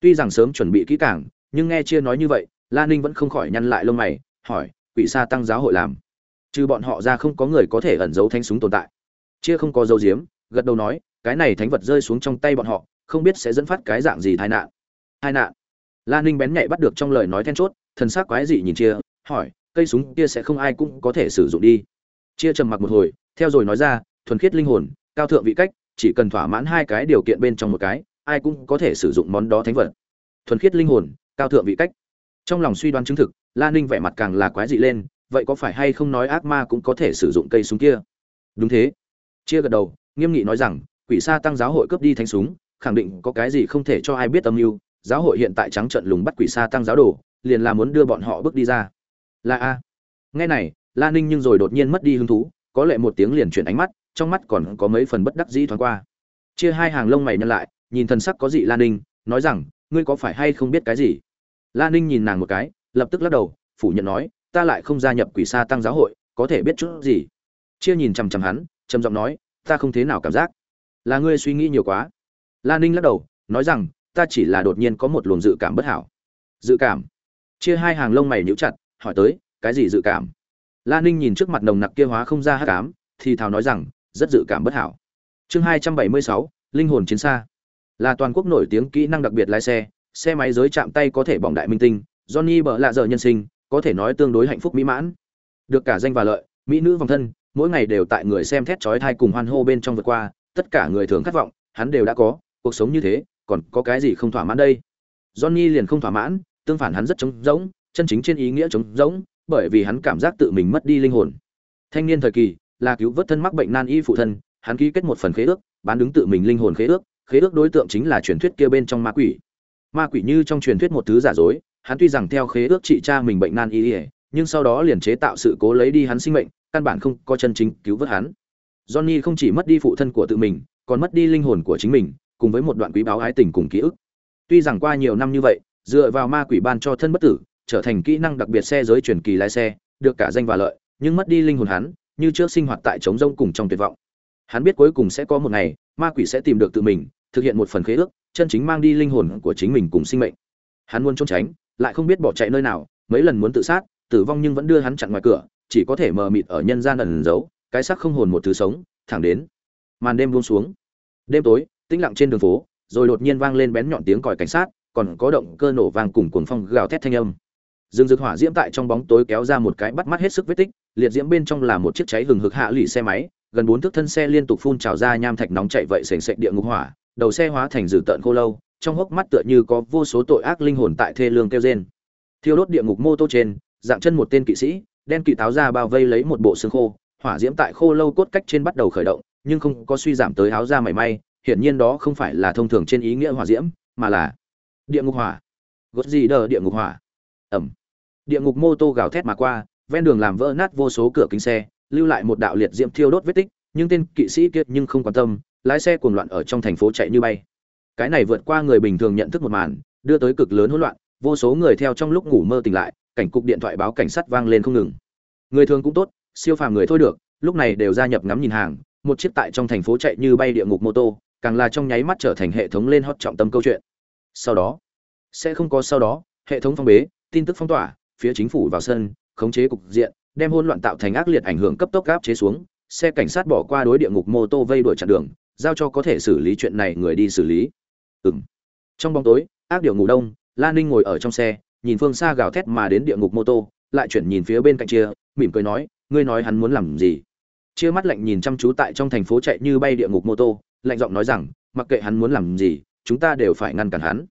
Tuy rằng sớm chuẩn bị kỹ càng, nhưng nghe chia nói như vậy, lan ninh vẫn không khỏi nhăn lại lông mày hỏi, quỷ sa tăng giáo hội làm. Trừ bọn họ ra không có người có thể ẩn giấu thanh súng tồn tại. Chia không có dấu diếm gật đầu nói, cái này thánh vật rơi xuống trong tay bọn họ, không biết sẽ dẫn phát cái dạng gì tai nạn. Tai nạn. Lan ninh bén nhạy bắt được trong lời nói then chốt, thần sắc quái dị nhìn chia, hỏi, cây súng kia sẽ không ai cũng có thể sử dụng đi. Chia trầm mặc một hồi, theo rồi nói ra, thuần khiết linh hồn, cao thượng vị cách, chỉ cần thỏa mãn hai cái điều kiện bên trong một cái, ai cũng có thể sử dụng món đó thánh vật. Thuần khiết linh hồn, cao thượng vị cách trong lòng suy đoán chứng thực Lan ninh vẻ mặt càng là quái dị lên, vậy có phải hay không nói ác ma cũng có thể sử dụng cây súng kia? Đúng thế. Chia gật đầu, nghiêm nghị nói rằng, quỷ sa tăng giáo hội cướp đi thanh súng, khẳng định có cái gì không thể cho ai biết âm mưu. Giáo hội hiện tại trắng trận lùng bắt quỷ sa tăng giáo đồ, liền là muốn đưa bọn họ bước đi ra. Là a. Nghe này, la ninh nhưng rồi đột nhiên mất đi hứng thú, có lệ một tiếng liền chuyển ánh mắt, trong mắt còn có mấy phần bất đắc dĩ thoáng qua. Chia hai hàng lông mày nhăn lại, nhìn thần sắc có dị la ninh, nói rằng, ngươi có phải hay không biết cái gì? La ninh nhìn nàng một cái, lập tức lắc đầu, phủ nhận nói, ta lại không gia nhập quỷ sa tăng giáo hội, có thể biết chút gì? Chia nhìn chằm chằm hắn, trầm giọng nói, ta không thế nào cảm giác. Là ngươi suy nghĩ nhiều quá. La ninh lắc đầu, nói rằng, ta chỉ là đột nhiên có một luồng dự cảm bất hảo. Dự cảm? Chia hai hàng lông mày nhíu chặt, hỏi tới, cái gì dự cảm? La ninh nhìn trước mặt nồng nặc kia hóa không ra hát cám thì thào nói rằng, rất dự cảm bất hảo. Chương hai trăm bảy mươi sáu, linh hồn chiến xa. Là toàn quốc nổi tiếng kỹ năng đặc biệt lái xe xe máy giới chạm tay có thể bỏng đại minh tinh, johnny bợ lạ dở nhân sinh, có thể nói tương đối hạnh phúc mỹ mãn. Được cả danh và lợi, mỹ nữ vòng thân, mỗi ngày đều tại người xem thét chói thai cùng hoan hô bên trong vượt qua, tất cả người thường khát vọng, hắn đều đã có, cuộc sống như thế, còn có cái gì không thỏa mãn đây? Johnny liền không thỏa mãn, tương phản hắn rất trống rỗng, chân chính trên ý nghĩa trống rỗng, bởi vì hắn cảm giác tự mình mất đi linh hồn. Thanh niên thời kỳ, là cứu vớt thân mắc bệnh nan y phụ thân, hắn ký kết một phần khế ước, bán đứng tự mình linh hồn khế ước khế ước đối tượng chính là truyền thuyết kia bên trong ma quỷ ma quỷ như trong truyền thuyết một thứ giả dối, hắn tuy rằng theo khế ước trị cha mình bệnh nan y nhưng sau đó liền chế tạo sự cố lấy đi hắn sinh mệnh, căn bản không có chân chính cứu vớt hắn. Johnny không chỉ mất đi phụ thân của tự mình, còn mất đi linh hồn của chính mình, cùng với một đoạn quý báo ái tình cùng ký ức. Tuy rằng qua nhiều năm như vậy, dựa vào ma quỷ ban cho thân bất tử, trở thành kỹ năng đặc biệt xe giới truyền kỳ lái xe, được cả danh và lợi, nhưng mất đi linh hồn hắn, như trước sinh hoạt tại trống rông cùng trong tuyệt vọng. Hắn biết cuối cùng sẽ có một ngày, ma quỷ sẽ tìm được tự mình, thực hiện một phần khế ước chân chính mang đi linh hồn của chính mình cùng sinh mệnh. Hắn muốn trốn tránh, lại không biết bỏ chạy nơi nào, mấy lần muốn tự sát, tử vong nhưng vẫn đưa hắn chặn ngoài cửa, chỉ có thể mờ mịt ở nhân gian ẩn giấu, cái xác không hồn một thứ sống, thẳng đến màn đêm buông xuống. Đêm tối, tĩnh lặng trên đường phố, rồi đột nhiên vang lên bén nhọn tiếng còi cảnh sát, còn có động cơ nổ vang cùng cuồng phong gào thét thanh âm. Dương dực hỏa diễm tại trong bóng tối kéo ra một cái bắt mắt hết sức vết tích, liệt diễm bên trong là một chiếc cháy hừng hực hạ lụy xe máy, gần bốn thước thân xe liên tục phun trào ra nham thạch nóng chảy vậy sền sệt địa ngục hỏa đầu xe hóa thành dử tợn khô lâu, trong hốc mắt tựa như có vô số tội ác linh hồn tại thê lương kêu rên. Thiêu đốt địa ngục mô tô trên, dạng chân một tên kỵ sĩ, đen kỵ táo ra bao vây lấy một bộ xương khô, hỏa diễm tại khô lâu cốt cách trên bắt đầu khởi động, nhưng không có suy giảm tới áo da mảy may, hiển nhiên đó không phải là thông thường trên ý nghĩa hỏa diễm, mà là địa ngục hỏa. Gót gì đờ địa ngục hỏa. Ẩm. Địa ngục mô tô gào thét mà qua, ven đường làm vỡ nát vô số cửa kính xe, lưu lại một đạo liệt diễm thiêu đốt vết tích, nhưng tên kỵ sĩ kia nhưng không quan tâm lái xe cuồng loạn ở trong thành phố chạy như bay. Cái này vượt qua người bình thường nhận thức một màn, đưa tới cực lớn hỗn loạn, vô số người theo trong lúc ngủ mơ tỉnh lại, cảnh cục điện thoại báo cảnh sát vang lên không ngừng. Người thường cũng tốt, siêu phàm người thôi được, lúc này đều gia nhập ngắm nhìn hàng, một chiếc tại trong thành phố chạy như bay địa ngục mô tô, càng là trong nháy mắt trở thành hệ thống lên hot trọng tâm câu chuyện. Sau đó, sẽ không có sau đó, hệ thống phong bế, tin tức phong tỏa, phía chính phủ vào sân, khống chế cục diện, đem hỗn loạn tạo thành ác liệt ảnh hưởng cấp tốc gáp chế xuống, xe cảnh sát bỏ qua đối địa ngục mô tô vây đuổi chặn đường giao cho có thể xử lý chuyện này người đi xử lý. Ừng trong bóng tối, ác điệu ngủ đông Lan ninh ngồi ở trong xe, nhìn phương xa gào thét mà đến địa ngục mô tô, lại chuyển nhìn phía bên cạnh chia mỉm cười nói, ngươi nói hắn muốn làm gì? Chia mắt lạnh nhìn chăm chú tại trong thành phố chạy như bay địa ngục mô tô, lạnh giọng nói rằng, mặc kệ hắn muốn làm gì, chúng ta đều phải ngăn cản hắn.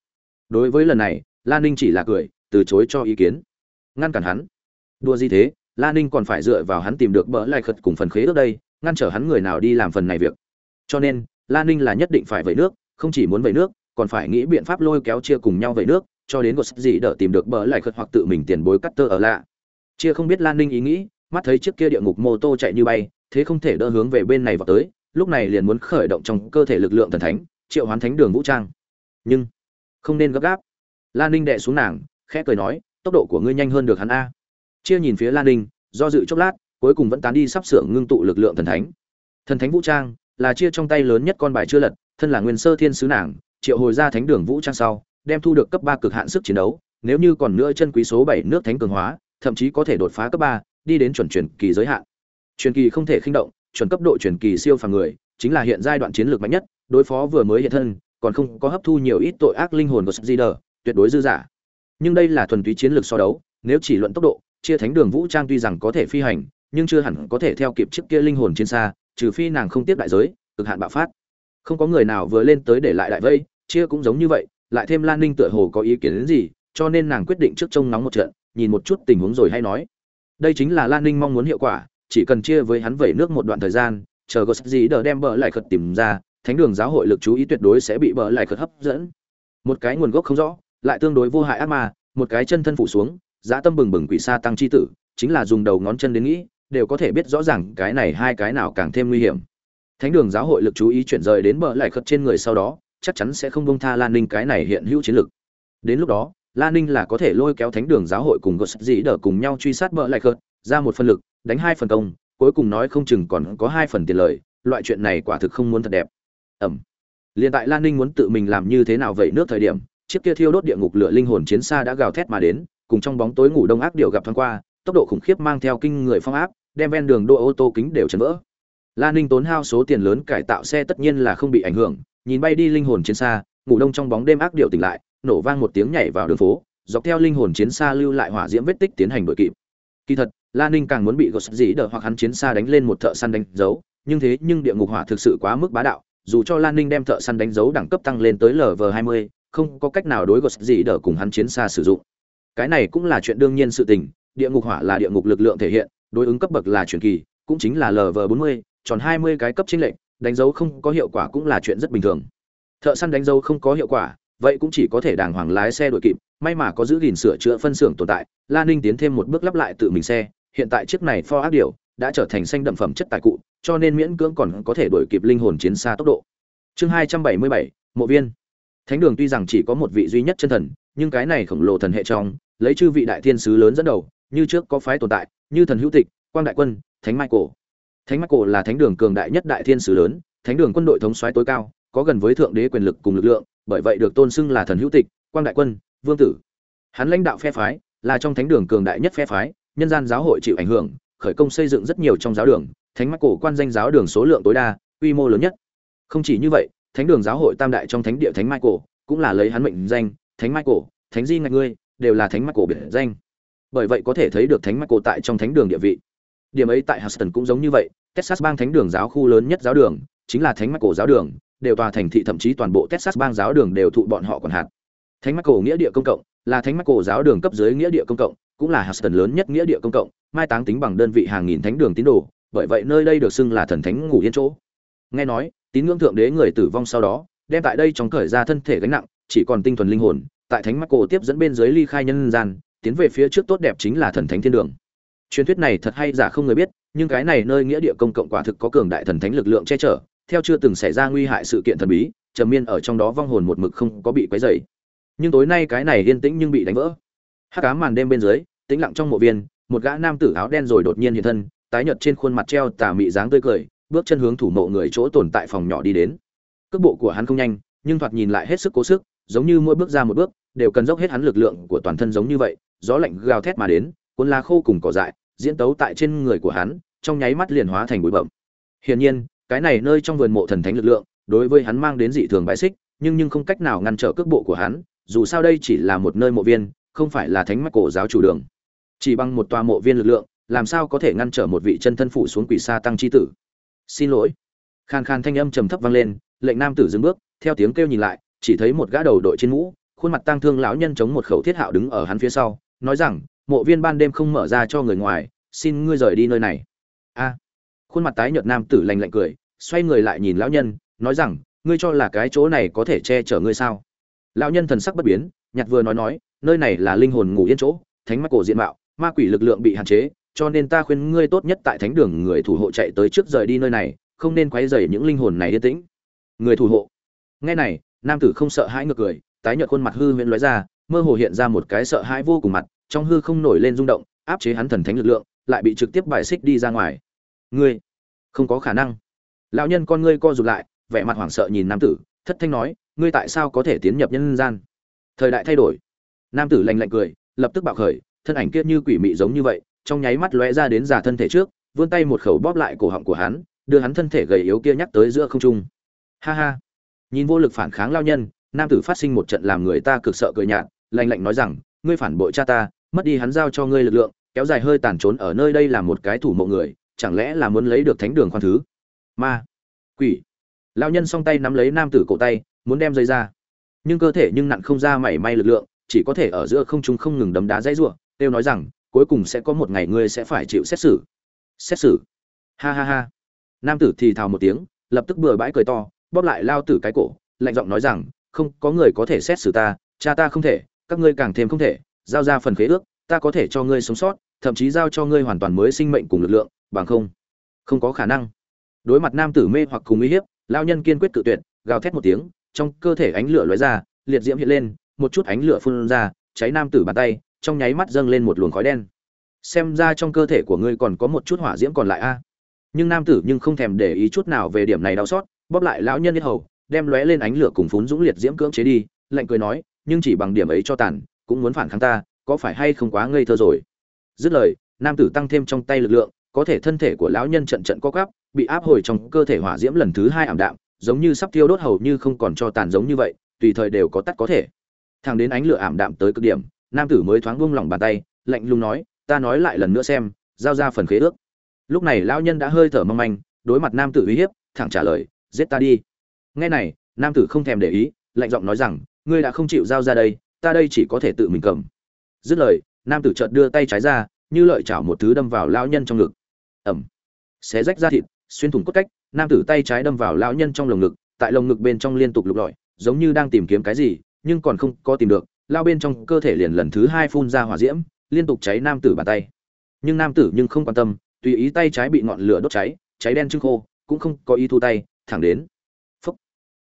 Đối với lần này lan ninh chỉ là cười, từ chối cho ý kiến. Ngăn cản hắn? Đua gì thế? Lan ninh còn phải dựa vào hắn tìm được bỡ lại khật cùng phần khế ước đây, ngăn trở hắn người nào đi làm phần này việc? Cho nên lan ninh là nhất định phải vẩy nước, không chỉ muốn vẩy nước, còn phải nghĩ biện pháp lôi kéo chia cùng nhau vẩy nước, cho đến gột gì đỡ tìm được bỡ lại khật hoặc tự mình tiền bối cắt tơ ở lạ. Chia không biết lan ninh ý nghĩ, mắt thấy chiếc kia địa ngục mô tô chạy như bay, thế không thể đỡ hướng về bên này vào tới, lúc này liền muốn khởi động trong cơ thể lực lượng thần thánh, triệu hoán thánh đường vũ trang. Nhưng, không nên gấp gáp. Lan ninh đệ xuống nàng, khẽ cười nói, tốc độ của ngươi nhanh hơn được hắn a. Chia nhìn phía lan ninh, do dự chốc lát, cuối cùng vẫn tán đi sắp sửa ngưng tụ lực lượng thần thánh. Thần thánh vũ trang là chia trong tay lớn nhất con bài chưa lật thân là nguyên sơ thiên sứ nàng triệu hồi ra thánh đường vũ trang sau đem thu được cấp ba cực hạn sức chiến đấu nếu như còn nữa chân quý số bảy nước thánh cường hóa thậm chí có thể đột phá cấp ba đi đến chuẩn truyền kỳ giới hạn truyền kỳ không thể khinh động chuẩn cấp độ truyền kỳ siêu phàm người chính là hiện giai đoạn chiến lược mạnh nhất đối phó vừa mới hiện thân còn không có hấp thu nhiều ít tội ác linh hồn của Sub-Zero, tuyệt đối dư giả. Nhưng đây là thuần túy chiến lược so đấu, nếu chỉ luận tốc độ, chia thánh đường vũ trang tuy rằng có thể phi hành, nhưng chưa hẳn có thể theo kịp chiếc kia linh hồn chiến xa, trừ phi nàng không tiếp đại giới, cực hạn bạo phát. Không có người nào vừa lên tới để lại đại vây, chia cũng giống như vậy, lại thêm Lan Ninh tựa hồ có ý kiến đến gì, cho nên nàng quyết định trước trông nóng một trận, nhìn một chút tình huống rồi hay nói. Đây chính là Lan Ninh mong muốn hiệu quả, chỉ cần chia với hắn vẩy nước một đoạn thời gian, chờ Ghost gì đỡ đem bờ lại khật tìm ra, thánh đường giáo hội lực chú ý tuyệt đối sẽ bị bờ lại khật hấp dẫn một cái nguồn gốc không rõ lại tương đối vô hại ác ma một cái chân thân phủ xuống giá tâm bừng bừng quỷ sa tăng chi tử chính là dùng đầu ngón chân đến nghĩ đều có thể biết rõ ràng cái này hai cái nào càng thêm nguy hiểm. Thánh đường giáo hội lực chú ý chuyển rời đến bờ lại khất trên người sau đó, chắc chắn sẽ không bông tha lan ninh cái này hiện hữu chiến lực. Đến lúc đó lan ninh là có thể lôi kéo thánh đường giáo hội cùng gột dĩ đỡ cùng nhau truy sát bờ lại khất, ra một phần lực, đánh hai phần công, cuối cùng nói không chừng còn có hai phần tiền lời, loại chuyện này quả thực không muốn thật đẹp. Ẩm. Liền tại lan ninh muốn tự mình làm như thế nào vậy nước thời điểm, chiếc kia thiêu đốt địa ngục lửa linh hồn chiến xa đã gào thét mà đến, cùng trong bóng tối ngủ đông ác điều gặp thoáng qua tốc độ khủng khiếp mang theo kinh người phong áp đem ven đường đua ô tô kính đều chấn vỡ lan ninh tốn hao số tiền lớn cải tạo xe tất nhiên là không bị ảnh hưởng nhìn bay đi linh hồn chiến xa ngủ đông trong bóng đêm ác điệu tỉnh lại nổ vang một tiếng nhảy vào đường phố dọc theo linh hồn chiến xa lưu lại hỏa diễm vết tích tiến hành đội kịp kỳ thật lan ninh càng muốn bị gột dĩ đỡ hoặc hắn chiến xa đánh lên một thợ săn đánh dấu nhưng thế nhưng địa ngục hỏa thực sự quá mức bá đạo dù cho Lan Ninh đem thợ săn đánh dấu đẳng cấp tăng lên tới LV20, không có cách nào đối gột gì đỡ cùng hắn chiến xa sử dụng. Cái này cũng là chuyện đương nhiên sự tình, địa ngục hỏa là địa ngục lực lượng thể hiện, đối ứng cấp bậc là truyền kỳ, cũng chính là LV40, tròn 20 cái cấp chính lệnh, đánh dấu không có hiệu quả cũng là chuyện rất bình thường. Thợ săn đánh dấu không có hiệu quả, vậy cũng chỉ có thể đàng hoàng lái xe đuổi kịp, may mà có giữ gìn sửa chữa phân xưởng tồn tại, Lan Ninh tiến thêm một bước lắp lại tự mình xe, hiện tại chiếc này Ford ác điều đã trở thành xanh đậm phẩm chất tài cụ, cho nên miễn cưỡng còn có thể đuổi kịp linh hồn chiến xa tốc độ. Chương 277, Mộ Viên. Thánh đường tuy rằng chỉ có một vị duy nhất chân thần, nhưng cái này khổng lồ thần hệ trong, lấy chư vị đại thiên sứ lớn dẫn đầu, như trước có phái tồn tại, như thần hữu tịch, quang đại quân, thánh michael. Thánh michael là thánh đường cường đại nhất đại thiên sứ lớn, thánh đường quân đội thống soái tối cao, có gần với thượng đế quyền lực cùng lực lượng, bởi vậy được tôn xưng là thần hữu tịch, quang đại quân, vương tử. Hắn lãnh đạo phe phái, là trong thánh đường cường đại nhất phe phái, nhân gian giáo hội chịu ảnh hưởng, khởi công xây dựng rất nhiều trong giáo đường, thánh mắc cổ quan danh giáo đường số lượng tối đa quy mô lớn nhất không chỉ như vậy thánh đường giáo hội tam đại trong thánh địa thánh michael cũng là lấy hắn mệnh danh thánh michael thánh di ngạch ngươi đều là thánh michael biệt danh bởi vậy có thể thấy được thánh michael tại trong thánh đường địa vị. Điểm ấy tại houston cũng giống như vậy, texas bang thánh đường giáo khu lớn nhất giáo đường, chính là thánh michael giáo đường, đều tòa thành thị thậm chí toàn bộ texas bang giáo đường đều thụ bọn họ quản hạt. Thánh michael nghĩa địa công cộng, là thánh michael giáo đường cấp dưới nghĩa địa công cộng, cũng là houston lớn nhất nghĩa địa công cộng, mai táng tính bằng đơn vị hàng nghìn thánh đường tín đồ, bởi vậy nơi đây được xưng là thần thánh ngủ yên chỗ. Nghe nói, tín ngưỡng thượng đế người tử vong sau đó, đem tại đây trong cởi ra thân thể gánh nặng, chỉ còn tinh thuần linh hồn, tại thánh Michael cổ tiếp dẫn bên dưới ly khai nhân gian tiến về phía trước tốt đẹp chính là thần thánh thiên đường. Truyền thuyết này thật hay giả không người biết nhưng cái này nơi nghĩa địa công cộng quả thực có cường đại thần thánh lực lượng che chở theo chưa từng xảy ra nguy hại sự kiện thần bí trầm miên ở trong đó vong hồn một mực không có bị quấy dày nhưng tối nay cái này yên tĩnh nhưng bị đánh vỡ. Hát cá màn đêm bên dưới tĩnh lặng trong mộ viên một gã nam tử áo đen rồi đột nhiên hiện thân tái nhợt trên khuôn mặt treo tà mị dáng tươi cười, bước chân hướng thủ mộ người chỗ tồn tại phòng nhỏ đi đến. Cước bộ của hắn không nhanh, nhưng thoạt nhìn lại hết sức cố sức, giống như mỗi bước ra một bước đều cần dốc hết hắn lực lượng của toàn thân giống như vậy, gió lạnh gào thét mà đến, cuốn lá khô cùng cỏ dại, diễn tấu tại trên người của hắn trong nháy mắt liền hóa thành bụi bậm hiển nhiên cái này nơi trong vườn mộ thần thánh lực lượng đối với hắn mang đến dị thường bãi xích nhưng nhưng không cách nào ngăn trở cước bộ của hắn dù sao đây chỉ là một nơi mộ viên không phải là thánh mạch cổ giáo chủ đường. Chỉ bằng một tòa mộ viên lực lượng làm sao có thể ngăn trở một vị chân thân phụ xuống quỷ sa tăng chi tử? Xin lỗi. Khan khan thanh âm trầm thấp vang lên lệnh nam tử dừng bước theo tiếng kêu nhìn lại chỉ thấy một gã đầu đội trên mũ khuôn mặt tang thương lão nhân chống một khẩu thiết hạo đứng ở hắn phía sau, nói rằng, mộ viên ban đêm không mở ra cho người ngoài, xin ngươi rời đi nơi này. A. Khuôn mặt tái nhợt nam tử lành lạnh cười, xoay người lại nhìn lão nhân, nói rằng, ngươi cho là cái chỗ này có thể che chở ngươi sao? Lão nhân thần sắc bất biến, nhặt vừa nói nói, nơi này là linh hồn ngủ yên chỗ, thánh mắt cổ diện mạo, ma quỷ lực lượng bị hạn chế, cho nên ta khuyên ngươi tốt nhất tại thánh đường người thủ hộ chạy tới trước rời đi nơi này, không nên quấy rầy những linh hồn này yên tĩnh. Người thủ hộ. Nghe này, nam tử không sợ hãi ngược cười tái nhợt khuôn mặt hư huyễn lóe ra, mơ hồ hiện ra một cái sợ hãi vô cùng mặt, trong hư không nổi lên rung động, áp chế hắn thần thánh lực lượng, lại bị trực tiếp bài xích đi ra ngoài. Ngươi, không có khả năng. Lão nhân con ngươi co rụt lại, vẻ mặt hoảng sợ nhìn nam tử, thất thanh nói, ngươi tại sao có thể tiến nhập nhân gian? Thời đại thay đổi. Nam tử lạnh lạnh cười, lập tức bạo khởi, thân ảnh kia như quỷ mị giống như vậy, trong nháy mắt lóe ra đến giả thân thể trước, vươn tay một khẩu bóp lại cổ họng của hắn, đưa hắn thân thể gầy yếu kia nhắc tới giữa không trung. Ha ha. Nhìn vô lực phản kháng lao nhân nam tử phát sinh một trận làm người ta cực sợ cười nhạt, lạnh lạnh nói rằng, ngươi phản bội cha ta, mất đi hắn giao cho ngươi lực lượng, kéo dài hơi tàn trốn ở nơi đây là một cái thủ mộ người, chẳng lẽ là muốn lấy được thánh đường khoan thứ? Ma, quỷ. Lao nhân song tay nắm lấy nam tử cổ tay, muốn đem dây ra. Nhưng cơ thể nhưng nặn không ra mảy may lực lượng, chỉ có thể ở giữa không trung không ngừng đấm đá dãy rủa, kêu nói rằng, cuối cùng sẽ có một ngày ngươi sẽ phải chịu xét xử. Xét xử. Ha ha ha. Nam tử thì thào một tiếng, lập tức bừa bãi cười to, bóp lại lao tử cái cổ, lạnh giọng nói rằng không có người có thể xét xử ta, cha ta không thể, các ngươi càng thêm không thể, giao ra phần khế ước, ta có thể cho ngươi sống sót, thậm chí giao cho ngươi hoàn toàn mới sinh mệnh cùng lực lượng, bằng không không có khả năng. Đối mặt nam tử mê hoặc cùng uy hiếp lao nhân kiên quyết cự tuyệt, gào thét một tiếng, trong cơ thể ánh lửa lóe ra, liệt diễm hiện lên, một chút ánh lửa phun ra, cháy nam tử bàn tay, trong nháy mắt dâng lên một luồng khói đen. Xem ra trong cơ thể của ngươi còn có một chút hỏa diễm còn lại a. Nhưng nam tử nhưng không thèm để ý chút nào về điểm này đau xót, bóp lại lão nhân yết hầu đem lóe lên ánh lửa cùng phún dũng liệt diễm cưỡng chế đi, lạnh cười nói, nhưng chỉ bằng điểm ấy cho tàn, cũng muốn phản kháng ta, có phải hay không quá ngây thơ rồi? Dứt lời, nam tử tăng thêm trong tay lực lượng, có thể thân thể của lão nhân trận trận co quắp, bị áp hồi trong cơ thể hỏa diễm lần thứ hai ảm đạm, giống như sắp thiêu đốt hầu như không còn cho tàn giống như vậy, tùy thời đều có tắt có thể. Thằng đến ánh lửa ảm đạm tới cực điểm, nam tử mới thoáng buông lỏng bàn tay, lạnh lùng nói, ta nói lại lần nữa xem, giao ra phần khế ước. Lúc này lão nhân đã hơi thở mong manh, đối mặt nam tử uy hiếp, thẳng trả lời, giết ta đi nghe này nam tử không thèm để ý lạnh giọng nói rằng ngươi đã không chịu giao ra đây ta đây chỉ có thể tự mình cầm. Dứt lời nam tử chợt đưa tay trái ra như lợi chảo một thứ đâm vào lão nhân trong ngực. Ầm, xé rách ra thịt xuyên thủng cốt cách nam tử tay trái đâm vào lão nhân trong lồng ngực tại lồng ngực bên trong liên tục lục lọi giống như đang tìm kiếm cái gì nhưng còn không có tìm được lao bên trong cơ thể liền lần thứ hai phun ra hỏa diễm liên tục cháy nam tử bàn tay. Nhưng nam tử nhưng không quan tâm tùy ý tay trái bị ngọn lửa đốt cháy cháy đen trưng khô cũng không có ý thu tay thẳng đến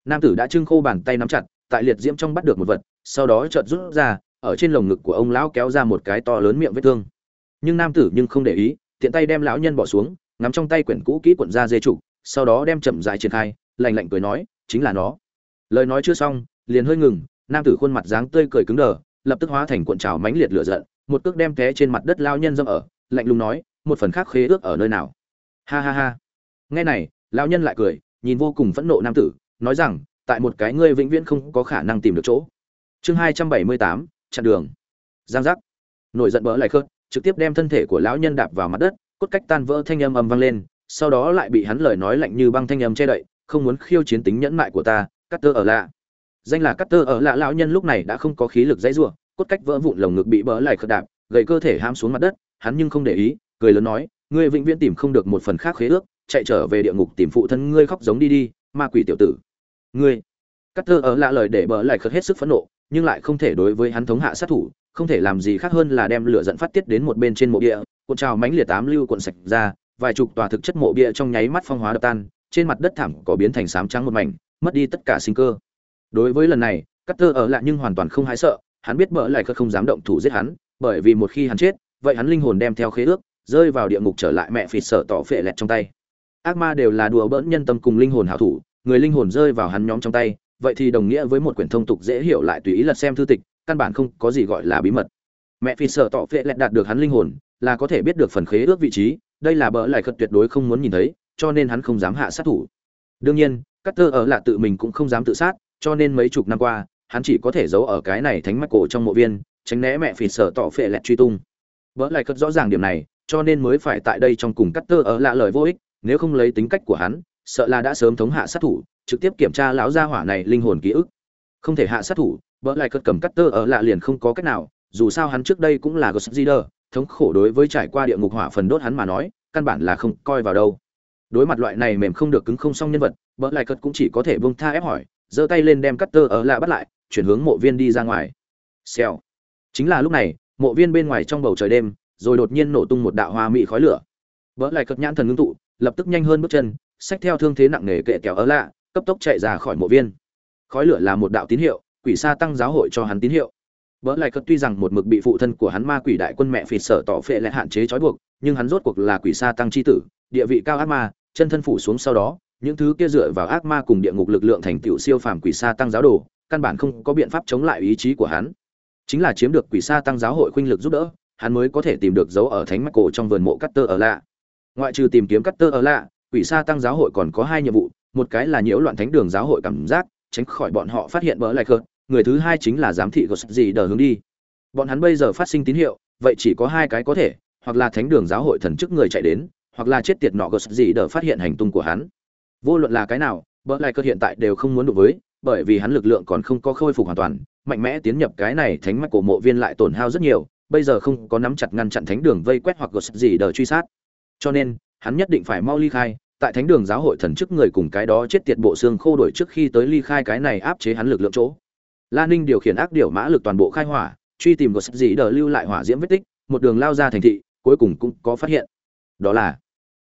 nam tử đã trưng khô bàn tay nắm chặt, tại liệt diễm trong bắt được một vật, sau đó chợt rút ra, ở trên lồng ngực của ông lão kéo ra một cái to lớn miệng vết thương. Nhưng nam tử nhưng không để ý, tiện tay đem lão nhân bỏ xuống, ngắm trong tay quyển cũ kỹ cuộn ra dê trục, sau đó đem chậm dài triển khai, lạnh lạnh cười nói, chính là nó. Lời nói chưa xong, liền hơi ngừng, nam tử khuôn mặt dáng tươi cười cứng đờ, lập tức hóa thành cuộn trào mãnh liệt lửa giận, một cước đem té trên mặt đất lao nhân dâm ở, lạnh lùng nói, một phần khác khế ước ở nơi nào? Ha ha ha. Nghe này lao nhân lại cười, nhìn vô cùng phẫn nộ nam tử nói rằng, tại một cái ngươi vĩnh viễn không có khả năng tìm được chỗ. Chương hai trăm bảy mươi tám, chặn đường. Giang giác. Nổi giận bỡ lại khớt trực tiếp đem thân thể của lão nhân đạp vào mặt đất, cốt cách tan vỡ thanh âm âm vang lên, sau đó lại bị hắn lời nói lạnh như băng thanh âm che đậy, không muốn khiêu chiến tính nhẫn mại của ta cắt tơ ở lạ. Danh là cắt tơ ở lạ, lão nhân lúc này đã không có khí lực dãy rủa, cốt cách vỡ vụn lồng ngực bị bỡ lại khớt đạp, gầy cơ thể ham xuống mặt đất, hắn nhưng không để ý, cười lớn nói, ngươi vĩnh viễn tìm không được một phần khác khế ước, chạy trở về địa ngục tìm phụ thân ngươi khóc giống đi đi, ma quỷ tiểu tử ngươi. Cắt thơ ở lạ lời để bờ lại khớt hết sức phẫn nộ, nhưng lại không thể đối với hắn thống hạ sát thủ, không thể làm gì khác hơn là đem lửa giận phát tiết đến một bên trên mộ bia, cuộn trào mánh liệt tám lưu cuộn sạch ra, vài chục tòa thực chất mộ bia trong nháy mắt phong hóa đập tan, trên mặt đất thảm có biến thành sám trắng một mảnh, mất đi tất cả sinh cơ. Đối với lần này cắt thơ ở lạ nhưng hoàn toàn không hái sợ, hắn biết bỡ lại không dám động thủ giết hắn, bởi vì một khi hắn chết, vậy hắn linh hồn đem theo khế ước, rơi vào địa ngục trở lại mẹ phịt sợ tỏ phệ lẹt trong tay. Ác ma đều là đùa bỡn nhân tâm cùng linh hồn hảo thủ người linh hồn rơi vào hắn nhóm trong tay, vậy thì đồng nghĩa với một quyển thông tục dễ hiểu lại tùy ý lật xem thư tịch, căn bản không có gì gọi là bí mật. Mẹ phi sợ tỏ phệ lẹt đạt được hắn linh hồn, là có thể biết được phần khế ước vị trí, đây là bỡ lại khật tuyệt đối không muốn nhìn thấy, cho nên hắn không dám hạ sát thủ. Đương nhiên Cutter ở là tự mình cũng không dám tự sát, cho nên mấy chục năm qua, hắn chỉ có thể giấu ở cái này thánh mạch cổ trong mộ viên, tránh né mẹ phi sở tỏ phệ lẹt truy tung. Bỡ lại khật rõ ràng điểm này, cho nên mới phải tại đây trong cùng Cutter ở lạ lời vô ích, nếu không lấy tính cách của hắn sợ là đã sớm thống hạ sát thủ trực tiếp kiểm tra lão gia hỏa này linh hồn ký ức không thể hạ sát thủ bỡ lại cất cầm Cutter ở lạ liền không có cách nào dù sao hắn trước đây cũng là Ghost Rider, thống khổ đối với trải qua địa ngục hỏa phần đốt hắn mà nói, căn bản là không coi vào đâu. Đối mặt loại này mềm không được cứng không xong nhân vật, bỡ lại cất cũng chỉ có thể buông tha ép hỏi, giơ tay lên đem Cutter ở lạ bắt lại, chuyển hướng mộ viên đi ra ngoài. Xèo. Chính là lúc này, mộ viên bên ngoài trong bầu trời đêm, rồi đột nhiên nổ tung một đạo hoa mị khói lửa. Bỡ lại cất nhãn thần ngưng tụ, lập tức nhanh hơn bước chân, xách theo thương thế nặng nề kệ kéo ở lạ, cấp tốc chạy ra khỏi mộ viên. Khói lửa là một đạo tín hiệu, quỷ sa tăng giáo hội cho hắn tín hiệu Bỡ lại cất tuy rằng một mực bị phụ thân của hắn ma quỷ đại quân mẹ phì sở tỏ phệ lại hạn chế trói buộc, nhưng hắn rốt cuộc là quỷ sa tăng chi tử, địa vị cao ác ma, chân thân phủ xuống sau đó, những thứ kia dựa vào ác ma cùng địa ngục lực lượng thành tựu siêu phàm quỷ sa tăng giáo đồ, căn bản không có biện pháp chống lại ý chí của hắn. Chính là chiếm được quỷ sa tăng giáo hội khuynh lực giúp đỡ, hắn mới có thể tìm được dấu ở thánh mắt cổ trong vườn mộ cắt tơ ở lạ. Ngoại trừ tìm kiếm cắt tơ ở lạ, quỷ sa tăng giáo hội còn có hai nhiệm vụ, một cái là nhiễu loạn thánh đường giáo hội cảm giác, tránh khỏi bọn họ phát hiện bỡ lại cợt, người thứ hai chính là giám thị của gì đờ hướng đi. Bọn hắn bây giờ phát sinh tín hiệu vậy chỉ có hai cái có thể hoặc là thánh đường giáo hội thần chức người chạy đến hoặc là chết tiệt nọ gos gì đờ phát hiện hành tung của hắn. Vô luận là cái nào bỡ lại cơ hiện tại đều không muốn đụng với bởi vì hắn lực lượng còn không có khôi phục hoàn toàn mạnh mẽ tiến nhập cái này thánh mạch của mộ viên lại tổn hao rất nhiều bây giờ không có nắm chặt ngăn chặn thánh đường vây quét hoặc gos gì đờ truy sát. Cho nên hắn nhất định phải mau ly khai tại thánh đường giáo hội thần chức người cùng cái đó chết tiệt bộ xương khô đổi trước khi tới ly khai cái này áp chế hắn lực lượng chỗ La Ninh điều khiển ác điểu mã lực toàn bộ khai hỏa, truy tìm một gì đờ lưu lại hỏa diễm vết tích, một đường lao ra thành thị, cuối cùng cũng có phát hiện. Đó là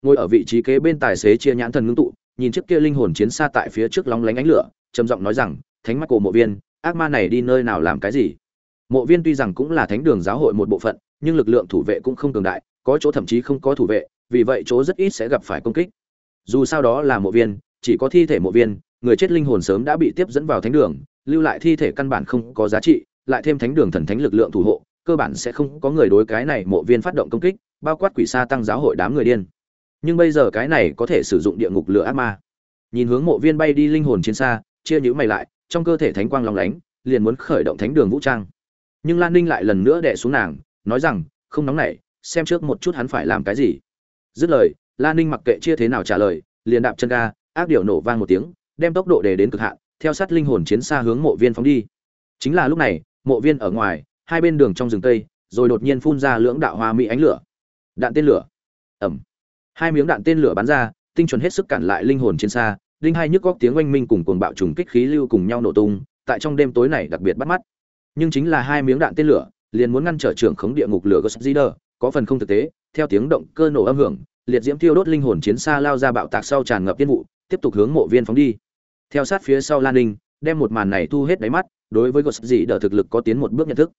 ngồi ở vị trí kế bên tài xế chia nhãn thần ngưng tụ, nhìn chiếc kia linh hồn chiến xa tại phía trước lóng lánh ánh lửa, trầm giọng nói rằng, "Thánh mắt cổ mộ viên, ác ma này đi nơi nào làm cái gì?" Mộ viên tuy rằng cũng là thánh đường giáo hội một bộ phận, nhưng lực lượng thủ vệ cũng không cường đại, có chỗ thậm chí không có thủ vệ, vì vậy chỗ rất ít sẽ gặp phải công kích. Dù sao đó là mộ viên, chỉ có thi thể mộ viên, người chết linh hồn sớm đã bị tiếp dẫn vào thánh đường, lưu lại thi thể căn bản không có giá trị, lại thêm thánh đường thần thánh lực lượng thủ hộ, cơ bản sẽ không có người đối cái này mộ viên phát động công kích, bao quát quỷ sa tăng giáo hội đám người điên. Nhưng bây giờ cái này có thể sử dụng địa ngục lửa ác ma. Nhìn hướng mộ viên bay đi linh hồn chiến xa, chia nhíu mày lại, trong cơ thể thánh quang long lánh, liền muốn khởi động thánh đường vũ trang. Nhưng Lan Ninh lại lần nữa đè xuống nàng, nói rằng, không nóng nảy, xem trước một chút hắn phải làm cái gì. Dứt lời, Lan Ninh mặc kệ chia thế nào trả lời, liền đạp chân ga, ác điệu nổ vang một tiếng, đem tốc độ đề đến cực hạn, theo sát linh hồn chiến xa hướng mộ viên phóng đi. Chính là lúc này, mộ viên ở ngoài, hai bên đường trong rừng tây, rồi đột nhiên phun ra lưỡng đạo hoa mỹ ánh lửa. Đạn tên lửa. Ầm. Hai miếng đạn tên lửa bắn ra, tinh chuẩn hết sức cản lại linh hồn chiến xa, linh hai nhức góc tiếng oanh minh cùng cuồng bạo trùng kích khí lưu cùng nhau nổ tung, tại trong đêm tối này đặc biệt bắt mắt. Nhưng chính là hai miếng đạn tên lửa, liền muốn ngăn trở trưởng khống địa ngục lửa Ghost Rider, có phần không thực tế, theo tiếng động cơ nổ âm hưởng, liệt diễm tiêu đốt linh hồn chiến xa lao ra bạo tạc sau tràn ngập tiên vụ, tiếp tục hướng mộ viên phóng đi. Theo sát phía sau lan ninh đem một màn này thu hết đáy mắt đối với gột Dĩ đờ thực lực có tiến một bước nhận thức.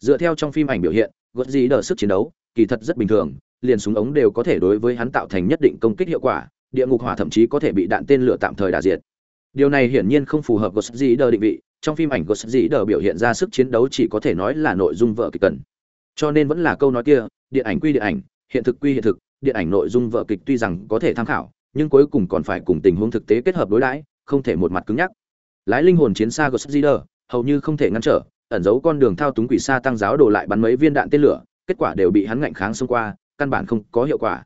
Dựa theo trong phim ảnh biểu hiện gột Dĩ đờ sức chiến đấu kỳ thật rất bình thường liền súng ống đều có thể đối với hắn tạo thành nhất định công kích hiệu quả địa ngục hỏa thậm chí có thể bị đạn tên lửa tạm thời đả diệt. Điều này hiển nhiên không phù hợp gột dị đờ định vị trong phim ảnh gột dị đờ biểu hiện ra sức chiến đấu chỉ có thể nói là nội dung vợ kịch cần. Cho nên vẫn là câu nói kia điện ảnh quy điện ảnh hiện thực quy hiện thực, điện ảnh nội dung vợ kịch tuy rằng có thể tham khảo, nhưng cuối cùng còn phải cùng tình huống thực tế kết hợp đối đãi, không thể một mặt cứng nhắc. Lái linh hồn chiến xa Ghost Rider hầu như không thể ngăn trở, ẩn giấu con đường thao túng quỷ xa tăng giáo đổ lại bắn mấy viên đạn tên lửa, kết quả đều bị hắn ngạnh kháng xông qua, căn bản không có hiệu quả.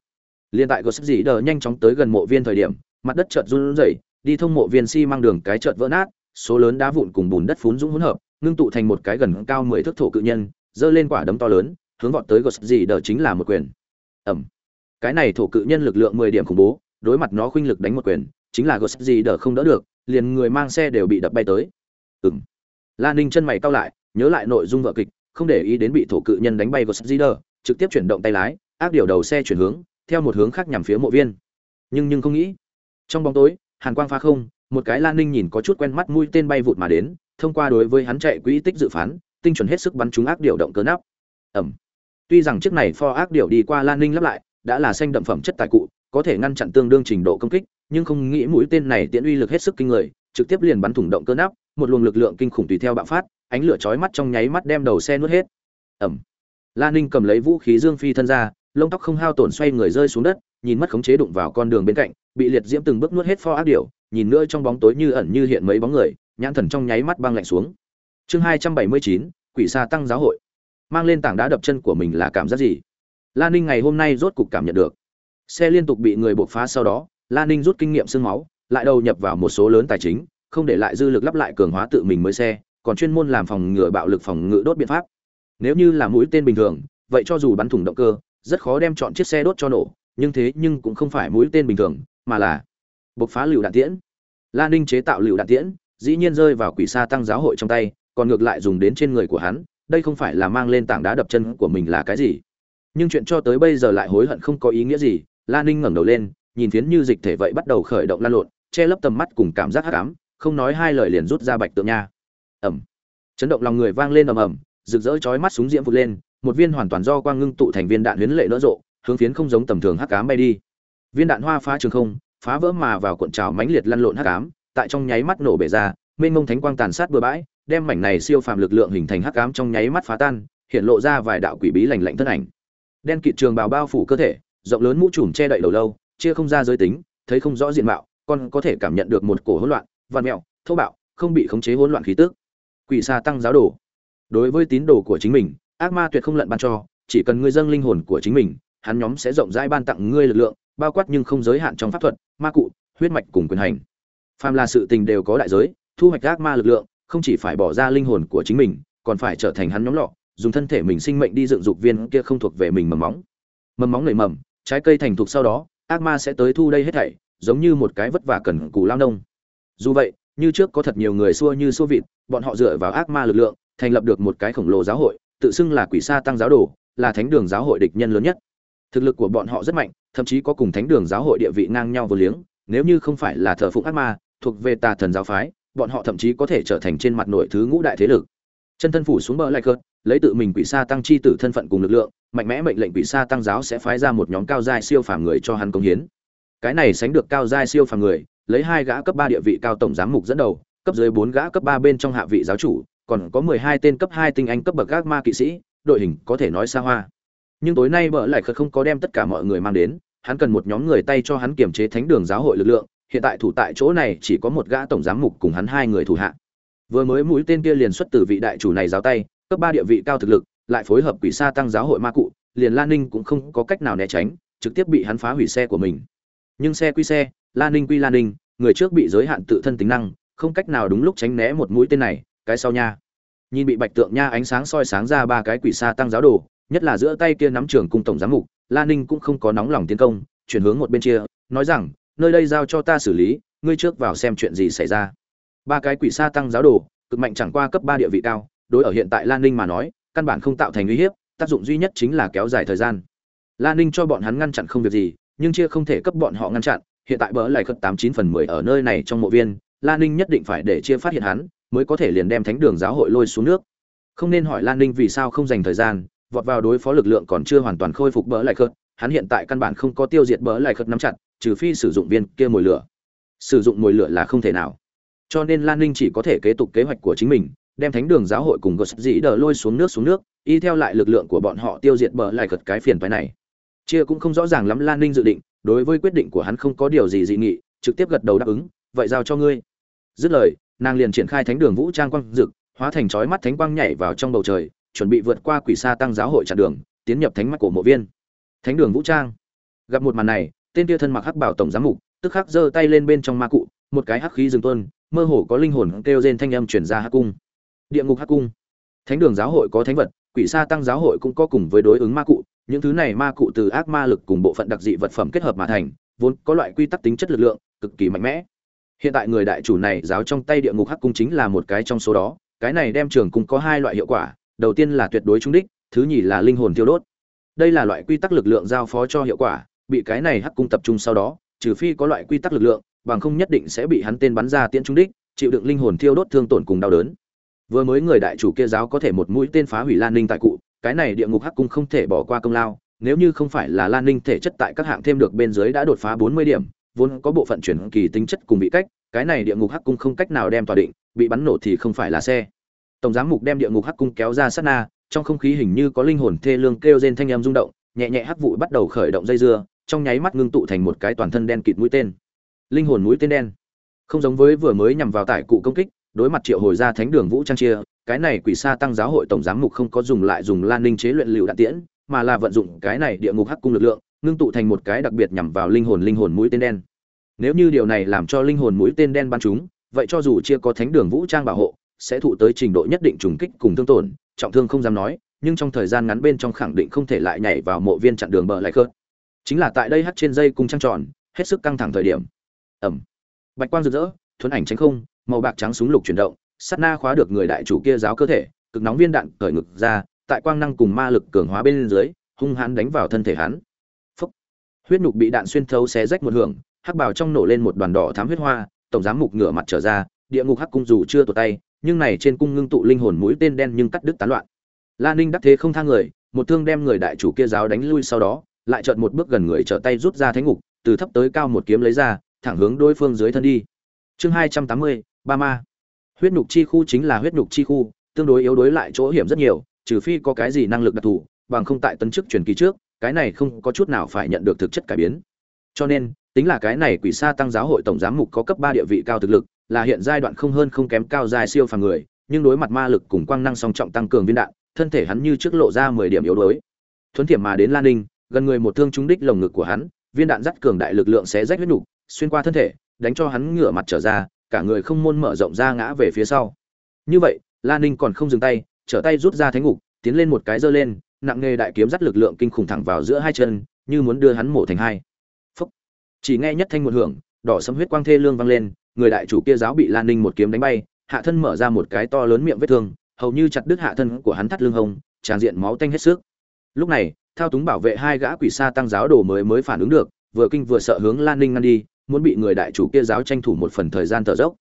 Liên tại Ghost Rider nhanh chóng tới gần mộ viên thời điểm, mặt đất chợt run rẩy, đi thông mộ viên xi si mang đường cái chợt vỡ nát, số lớn đá vụn cùng bùn đất phún dũng hỗn hợp, ngưng tụ thành một cái gần cao mười thước thổ cự nhân, giơ lên quả đấm to lớn, hướng vọt tới Ghost Rider chính là một quyền ẩm. Cái này thổ cự nhân lực lượng mười điểm khủng bố, đối mặt nó khuynh lực đánh một quyền, chính là ghost gì đỡ không đỡ được, liền người mang xe đều bị đập bay tới. Ừng lan ninh chân mày cau lại, nhớ lại nội dung vợ kịch, không để ý đến bị thổ cự nhân đánh bay ghost gì đỡ, trực tiếp chuyển động tay lái áp điều đầu xe chuyển hướng, theo một hướng khác nhằm phía mộ viên. Nhưng nhưng không nghĩ, trong bóng tối, hàn quang pha không, một cái lan ninh nhìn có chút quen mắt mũi tên bay vụt mà đến, thông qua đối với hắn chạy quỹ tích dự phán, tinh chuẩn hết sức bắn trúng ác điều động cơ nắp. Ẩm tuy rằng chiếc này pho ác điệu đi qua lan ninh lắp lại đã là xanh đậm phẩm chất tài cụ có thể ngăn chặn tương đương trình độ công kích, nhưng không nghĩ mũi tên này tiễn uy lực hết sức kinh người, trực tiếp liền bắn thủng động cơ nắp, một luồng lực lượng kinh khủng tùy theo bạo phát, ánh lửa chói mắt trong nháy mắt đem đầu xe nuốt hết. Ầm. Lan ninh cầm lấy vũ khí dương phi thân ra lông tóc không hao tổn xoay người rơi xuống đất nhìn mất khống chế đụng vào con đường bên cạnh bị liệt diễm từng bước nuốt hết pho ác điểu nhìn nữa trong bóng tối như ẩn như hiện mấy bóng người nhãn thần trong nháy mắt băng lạnh xuống chương hai trăm bảy mươi chín quỷ xa tăng giáo hội mang lên tảng đá đập chân của mình là cảm giác gì? Lan ninh ngày hôm nay rốt cục cảm nhận được. Xe liên tục bị người buộc phá sau đó Lan ninh rút kinh nghiệm sương máu, lại đầu nhập vào một số lớn tài chính, không để lại dư lực lắp lại cường hóa tự mình mới xe, còn chuyên môn làm phòng ngừa bạo lực phòng ngự đốt biện pháp. Nếu như là mũi tên bình thường, vậy cho dù bắn thủng động cơ, rất khó đem chọn chiếc xe đốt cho nổ, nhưng thế nhưng cũng không phải mũi tên bình thường, mà là bộc phá lựu đạn tiễn. Lan ninh chế tạo lựu đạn tiễn, dĩ nhiên rơi vào quỷ sa tăng giáo hội trong tay, còn ngược lại dùng đến trên người của hắn đây không phải là mang lên tảng đá đập chân của mình là cái gì. Nhưng chuyện cho tới bây giờ lại hối hận không có ý nghĩa gì, la ninh ngẩng đầu lên, nhìn phiến như dịch thể vậy bắt đầu khởi động lan lộn, che lấp tầm mắt cùng cảm giác hắc ám, không nói hai lời liền rút ra bạch tượng nha. Ẩm chấn động lòng người vang lên ầm ầm, rực rỡ chói mắt súng diễm vụt lên, một viên hoàn toàn do quang ngưng tụ thành viên đạn huyến lệ nỡ rộ, hướng phiến không giống tầm thường hắc ám bay đi. Viên đạn hoa phá trường không, phá vỡ mà vào cuộn trào mãnh liệt lăn lộn hắc ám, tại trong nháy mắt nổ bể ra, mênh mông thánh quang tàn sát bừa bãi đem mảnh này siêu phàm lực lượng hình thành hắc ám trong nháy mắt phá tan hiện lộ ra vài đạo quỷ bí lành lạnh thân ảnh. Đen kịt trường bào bao phủ cơ thể rộng lớn mũ trùm che đậy đầu lâu chia không ra giới tính thấy không rõ diện mạo còn có thể cảm nhận được một cổ hỗn loạn văn mèo, thô bạo không bị khống chế hỗn loạn khí tức. Quỷ xa tăng giáo đồ. Đối với tín đồ của chính mình ác ma tuyệt không lận ban cho chỉ cần ngươi dâng linh hồn của chính mình hắn nhóm sẽ rộng rãi ban tặng ngươi lực lượng bao quát nhưng không giới hạn trong pháp thuật ma cụ huyết mạch cùng quyền hành. Phàm là sự tình đều có đại giới thu hoạch ác ma lực lượng không chỉ phải bỏ ra linh hồn của chính mình, còn phải trở thành hắn nhóm lọ, dùng thân thể mình sinh mệnh đi dựng dục viên kia không thuộc về mình mầm móng. Mầm móng nảy mầm, trái cây thành thục sau đó, ác ma sẽ tới thu đây hết thảy, giống như một cái vất vả cần cù lao nông. Dù vậy, như trước có thật nhiều người xua như xua vịt, bọn họ dựa vào ác ma lực lượng, thành lập được một cái khổng lồ giáo hội, tự xưng là quỷ sa tăng giáo đồ, là thánh đường giáo hội địch nhân lớn nhất. Thực lực của bọn họ rất mạnh, thậm chí có cùng thánh đường giáo hội địa vị ngang nhau vô liếng, nếu như không phải là thờ phụng ác ma, thuộc về tà thần giáo phái bọn họ thậm chí có thể trở thành trên mặt nội thứ ngũ đại thế lực. Chân thân phủ xuống bờ lại cợt lấy tự mình quỷ sa tăng chi tử thân phận cùng lực lượng, mạnh mẽ mệnh lệnh quỷ sa tăng giáo sẽ phái ra một nhóm cao giai siêu phàm người cho hắn công hiến. Cái này sánh được cao giai siêu phàm người, lấy hai gã cấp ba địa vị cao tổng giám mục dẫn đầu, cấp dưới bốn gã cấp ba bên trong hạ vị giáo chủ, còn có mười hai tên cấp hai tinh anh cấp bậc gác ma kỵ sĩ, đội hình có thể nói xa hoa. Nhưng tối nay bờ lại khật không có đem tất cả mọi người mang đến, hắn cần một nhóm người tay cho hắn kiểm chế thánh đường giáo hội lực lượng hiện tại thủ tại chỗ này chỉ có một gã tổng giám mục cùng hắn hai người thủ hạ. Vừa mới mũi tên kia liền xuất từ vị đại chủ này giáo tay, cấp ba địa vị cao thực lực, lại phối hợp quỷ sa tăng giáo hội ma cụ, liền lan ninh cũng không có cách nào né tránh, trực tiếp bị hắn phá hủy xe của mình. Nhưng xe quy xe lan ninh quy lan ninh, người trước bị giới hạn tự thân tính năng, không cách nào đúng lúc tránh né một mũi tên này, cái sau nha. Nhìn bị bạch tượng nha ánh sáng soi sáng ra ba cái quỷ sa tăng giáo đồ, nhất là giữa tay kia nắm trường cung tổng giám mục lan ninh cũng không có nóng lòng tiến công, chuyển hướng một bên chia, nói rằng nơi đây giao cho ta xử lý, ngươi trước vào xem chuyện gì xảy ra. Ba cái quỷ sa tăng giáo đồ, cực mạnh chẳng qua cấp ba địa vị cao, đối ở hiện tại lan ninh mà nói, căn bản không tạo thành uy hiếp, tác dụng duy nhất chính là kéo dài thời gian. Lan ninh cho bọn hắn ngăn chặn không việc gì, nhưng chia không thể cấp bọn họ ngăn chặn, hiện tại bỡ lại khất tám chín phần mười ở nơi này trong mộ viên, lan ninh nhất định phải để chia phát hiện hắn, mới có thể liền đem thánh đường giáo hội lôi xuống nước. Không nên hỏi lan ninh vì sao không dành thời gian, vọt vào đối phó lực lượng còn chưa hoàn toàn khôi phục bỡ lại khất, hắn hiện tại căn bản không có tiêu diệt bỡ lại khất nắm chặt trừ phi sử dụng viên kia mồi lửa. Sử dụng mồi lửa là không thể nào. Cho nên lan ninh chỉ có thể kế tục kế hoạch của chính mình, đem thánh đường giáo hội cùng gật dĩ đờ lôi xuống nước xuống nước, y theo lại lực lượng của bọn họ tiêu diệt bờ lại cật cái phiền phái này. Chia cũng không rõ ràng lắm lan ninh dự định, đối với quyết định của hắn không có điều gì dị nghị, trực tiếp gật đầu đáp ứng, vậy giao cho ngươi. Dứt lời, nàng liền triển khai thánh đường vũ trang quang dực, hóa thành chói mắt thánh quang nhảy vào trong bầu trời, chuẩn bị vượt qua quỷ sa tăng giáo hội chặn đường, tiến nhập thánh mắt của mộ viên. Thánh đường vũ trang. Gặp một màn này tên kia thân mặc hắc bảo tổng giám mục, tức khắc giơ tay lên bên trong ma cụ, một cái hắc khí dừng tuân mơ hồ có linh hồn kêu rên thanh âm truyền ra hắc cung. Địa ngục hắc cung. Thánh đường giáo hội có thánh vật, quỷ sa tăng giáo hội cũng có cùng với đối ứng ma cụ, những thứ này ma cụ từ ác ma lực cùng bộ phận đặc dị vật phẩm kết hợp mà thành, vốn có loại quy tắc tính chất lực lượng, cực kỳ mạnh mẽ. Hiện tại người đại chủ này giáo trong tay địa ngục hắc cung chính là một cái trong số đó, cái này đem trường cung có hai loại hiệu quả, đầu tiên là tuyệt đối trung đích, thứ nhì là linh hồn tiêu đốt. Đây là loại quy tắc lực lượng giao phó cho hiệu quả bị cái này hắc cung tập trung sau đó, trừ phi có loại quy tắc lực lượng, bằng không nhất định sẽ bị hắn tên bắn ra tiễn trung đích, chịu đựng linh hồn thiêu đốt thương tổn cùng đau đớn. Vừa mới người đại chủ kia giáo có thể một mũi tên phá hủy lan ninh tại cụ, cái này địa ngục hắc cung không thể bỏ qua công lao, nếu như không phải là lan ninh thể chất tại các hạng thêm được bên dưới đã đột phá bốn mươi điểm, vốn có bộ phận chuyển kỳ tính chất cùng bị cách, cái này địa ngục hắc cung không cách nào đem tòa định, bị bắn nổ thì không phải là xe. Tổng giám mục đem địa ngục hắc cung kéo ra sát na, trong không khí hình như có linh hồn thê lương kêu rên thanh âm rung động, nhẹ nhẹ hắc vụ bắt đầu khởi động dây dưa trong nháy mắt ngưng tụ thành một cái toàn thân đen kịt mũi tên. Linh hồn mũi tên đen. Không giống với vừa mới nhằm vào tại cụ công kích, đối mặt triệu hồi ra thánh đường vũ trang chia, cái này quỷ sa tăng giáo hội tổng giám mục không có dùng lại dùng lan ninh chế luyện lựu đạn tiễn, mà là vận dụng cái này địa ngục hắc cung lực lượng, ngưng tụ thành một cái đặc biệt nhằm vào linh hồn linh hồn mũi tên đen. Nếu như điều này làm cho linh hồn mũi tên đen bắn chúng, vậy cho dù chia có thánh đường vũ trang bảo hộ, sẽ thụ tới trình độ nhất định trùng kích cùng thương tổn, trọng thương không dám nói, nhưng trong thời gian ngắn bên trong khẳng định không thể lại nhảy vào mộ viên chặn đường bờ lại khớt chính là tại đây hắt trên dây cung trăng tròn, hết sức căng thẳng thời điểm. Ẩm bạch quang rực rỡ, thuấn ảnh tránh không, màu bạc trắng súng lục chuyển động, sát na khóa được người đại chủ kia giáo cơ thể, cực nóng viên đạn cởi ngực ra, tại quang năng cùng ma lực cường hóa bên dưới, hung hãn đánh vào thân thể hắn. Phúc. huyết nhục bị đạn xuyên thấu xé rách một hưởng, hắc bào trong nổ lên một đoàn đỏ thám huyết hoa, tổng giám mục ngửa mặt trở ra, địa ngục hắc cung dù chưa tụt tay, nhưng này trên cung ngưng tụ linh hồn mũi tên đen nhưng cắt đứt tán loạn. La ninh đắc thế không thang người, một thương đem người đại chủ kia giáo đánh lui sau đó lại chợt một bước gần người trở tay rút ra thánh ngục, từ thấp tới cao một kiếm lấy ra, thẳng hướng đối phương dưới thân đi. Chương hai trăm tám mươi, ba ma. Huyết nhục chi khu chính là huyết nhục chi khu, tương đối yếu đối lại chỗ hiểm rất nhiều, trừ phi có cái gì năng lực đặc thù, bằng không tại tấn chức truyền kỳ trước, cái này không có chút nào phải nhận được thực chất cải biến. Cho nên, tính là cái này quỷ sa tăng giáo hội tổng giám mục có cấp ba địa vị cao thực lực, là hiện giai đoạn không hơn không kém cao giai siêu phàm người, nhưng đối mặt ma lực cùng quang năng song trọng tăng cường viên đạn, thân thể hắn như trước lộ ra mười điểm yếu đuối. Thuấn thiểm mà đến lan ninh gần người một thương trúng đích lồng ngực của hắn viên đạn dắt cường đại lực lượng sẽ rách huyết nhục xuyên qua thân thể đánh cho hắn ngửa mặt trở ra cả người không môn mở rộng ra ngã về phía sau. Như vậy lan ninh còn không dừng tay trở tay rút ra thánh ngục tiến lên một cái giơ lên nặng nghề đại kiếm dắt lực lượng kinh khủng thẳng vào giữa hai chân như muốn đưa hắn mổ thành hai. Phúc. chỉ nghe nhất thanh một hưởng đỏ sẫm huyết quang thê lương vang lên người đại chủ kia giáo bị lan ninh một kiếm đánh bay hạ thân mở ra một cái to lớn miệng vết thương hầu như chặt đứt hạ thân của hắn thắt lưng hồng, tràn diện máu tanh hết sức. Lúc này thao túng bảo vệ hai gã quỷ sa tăng giáo đồ mới mới phản ứng được, vừa kinh vừa sợ hướng lan ninh ngăn đi, muốn bị người đại chủ kia giáo tranh thủ một phần thời gian thở dốc.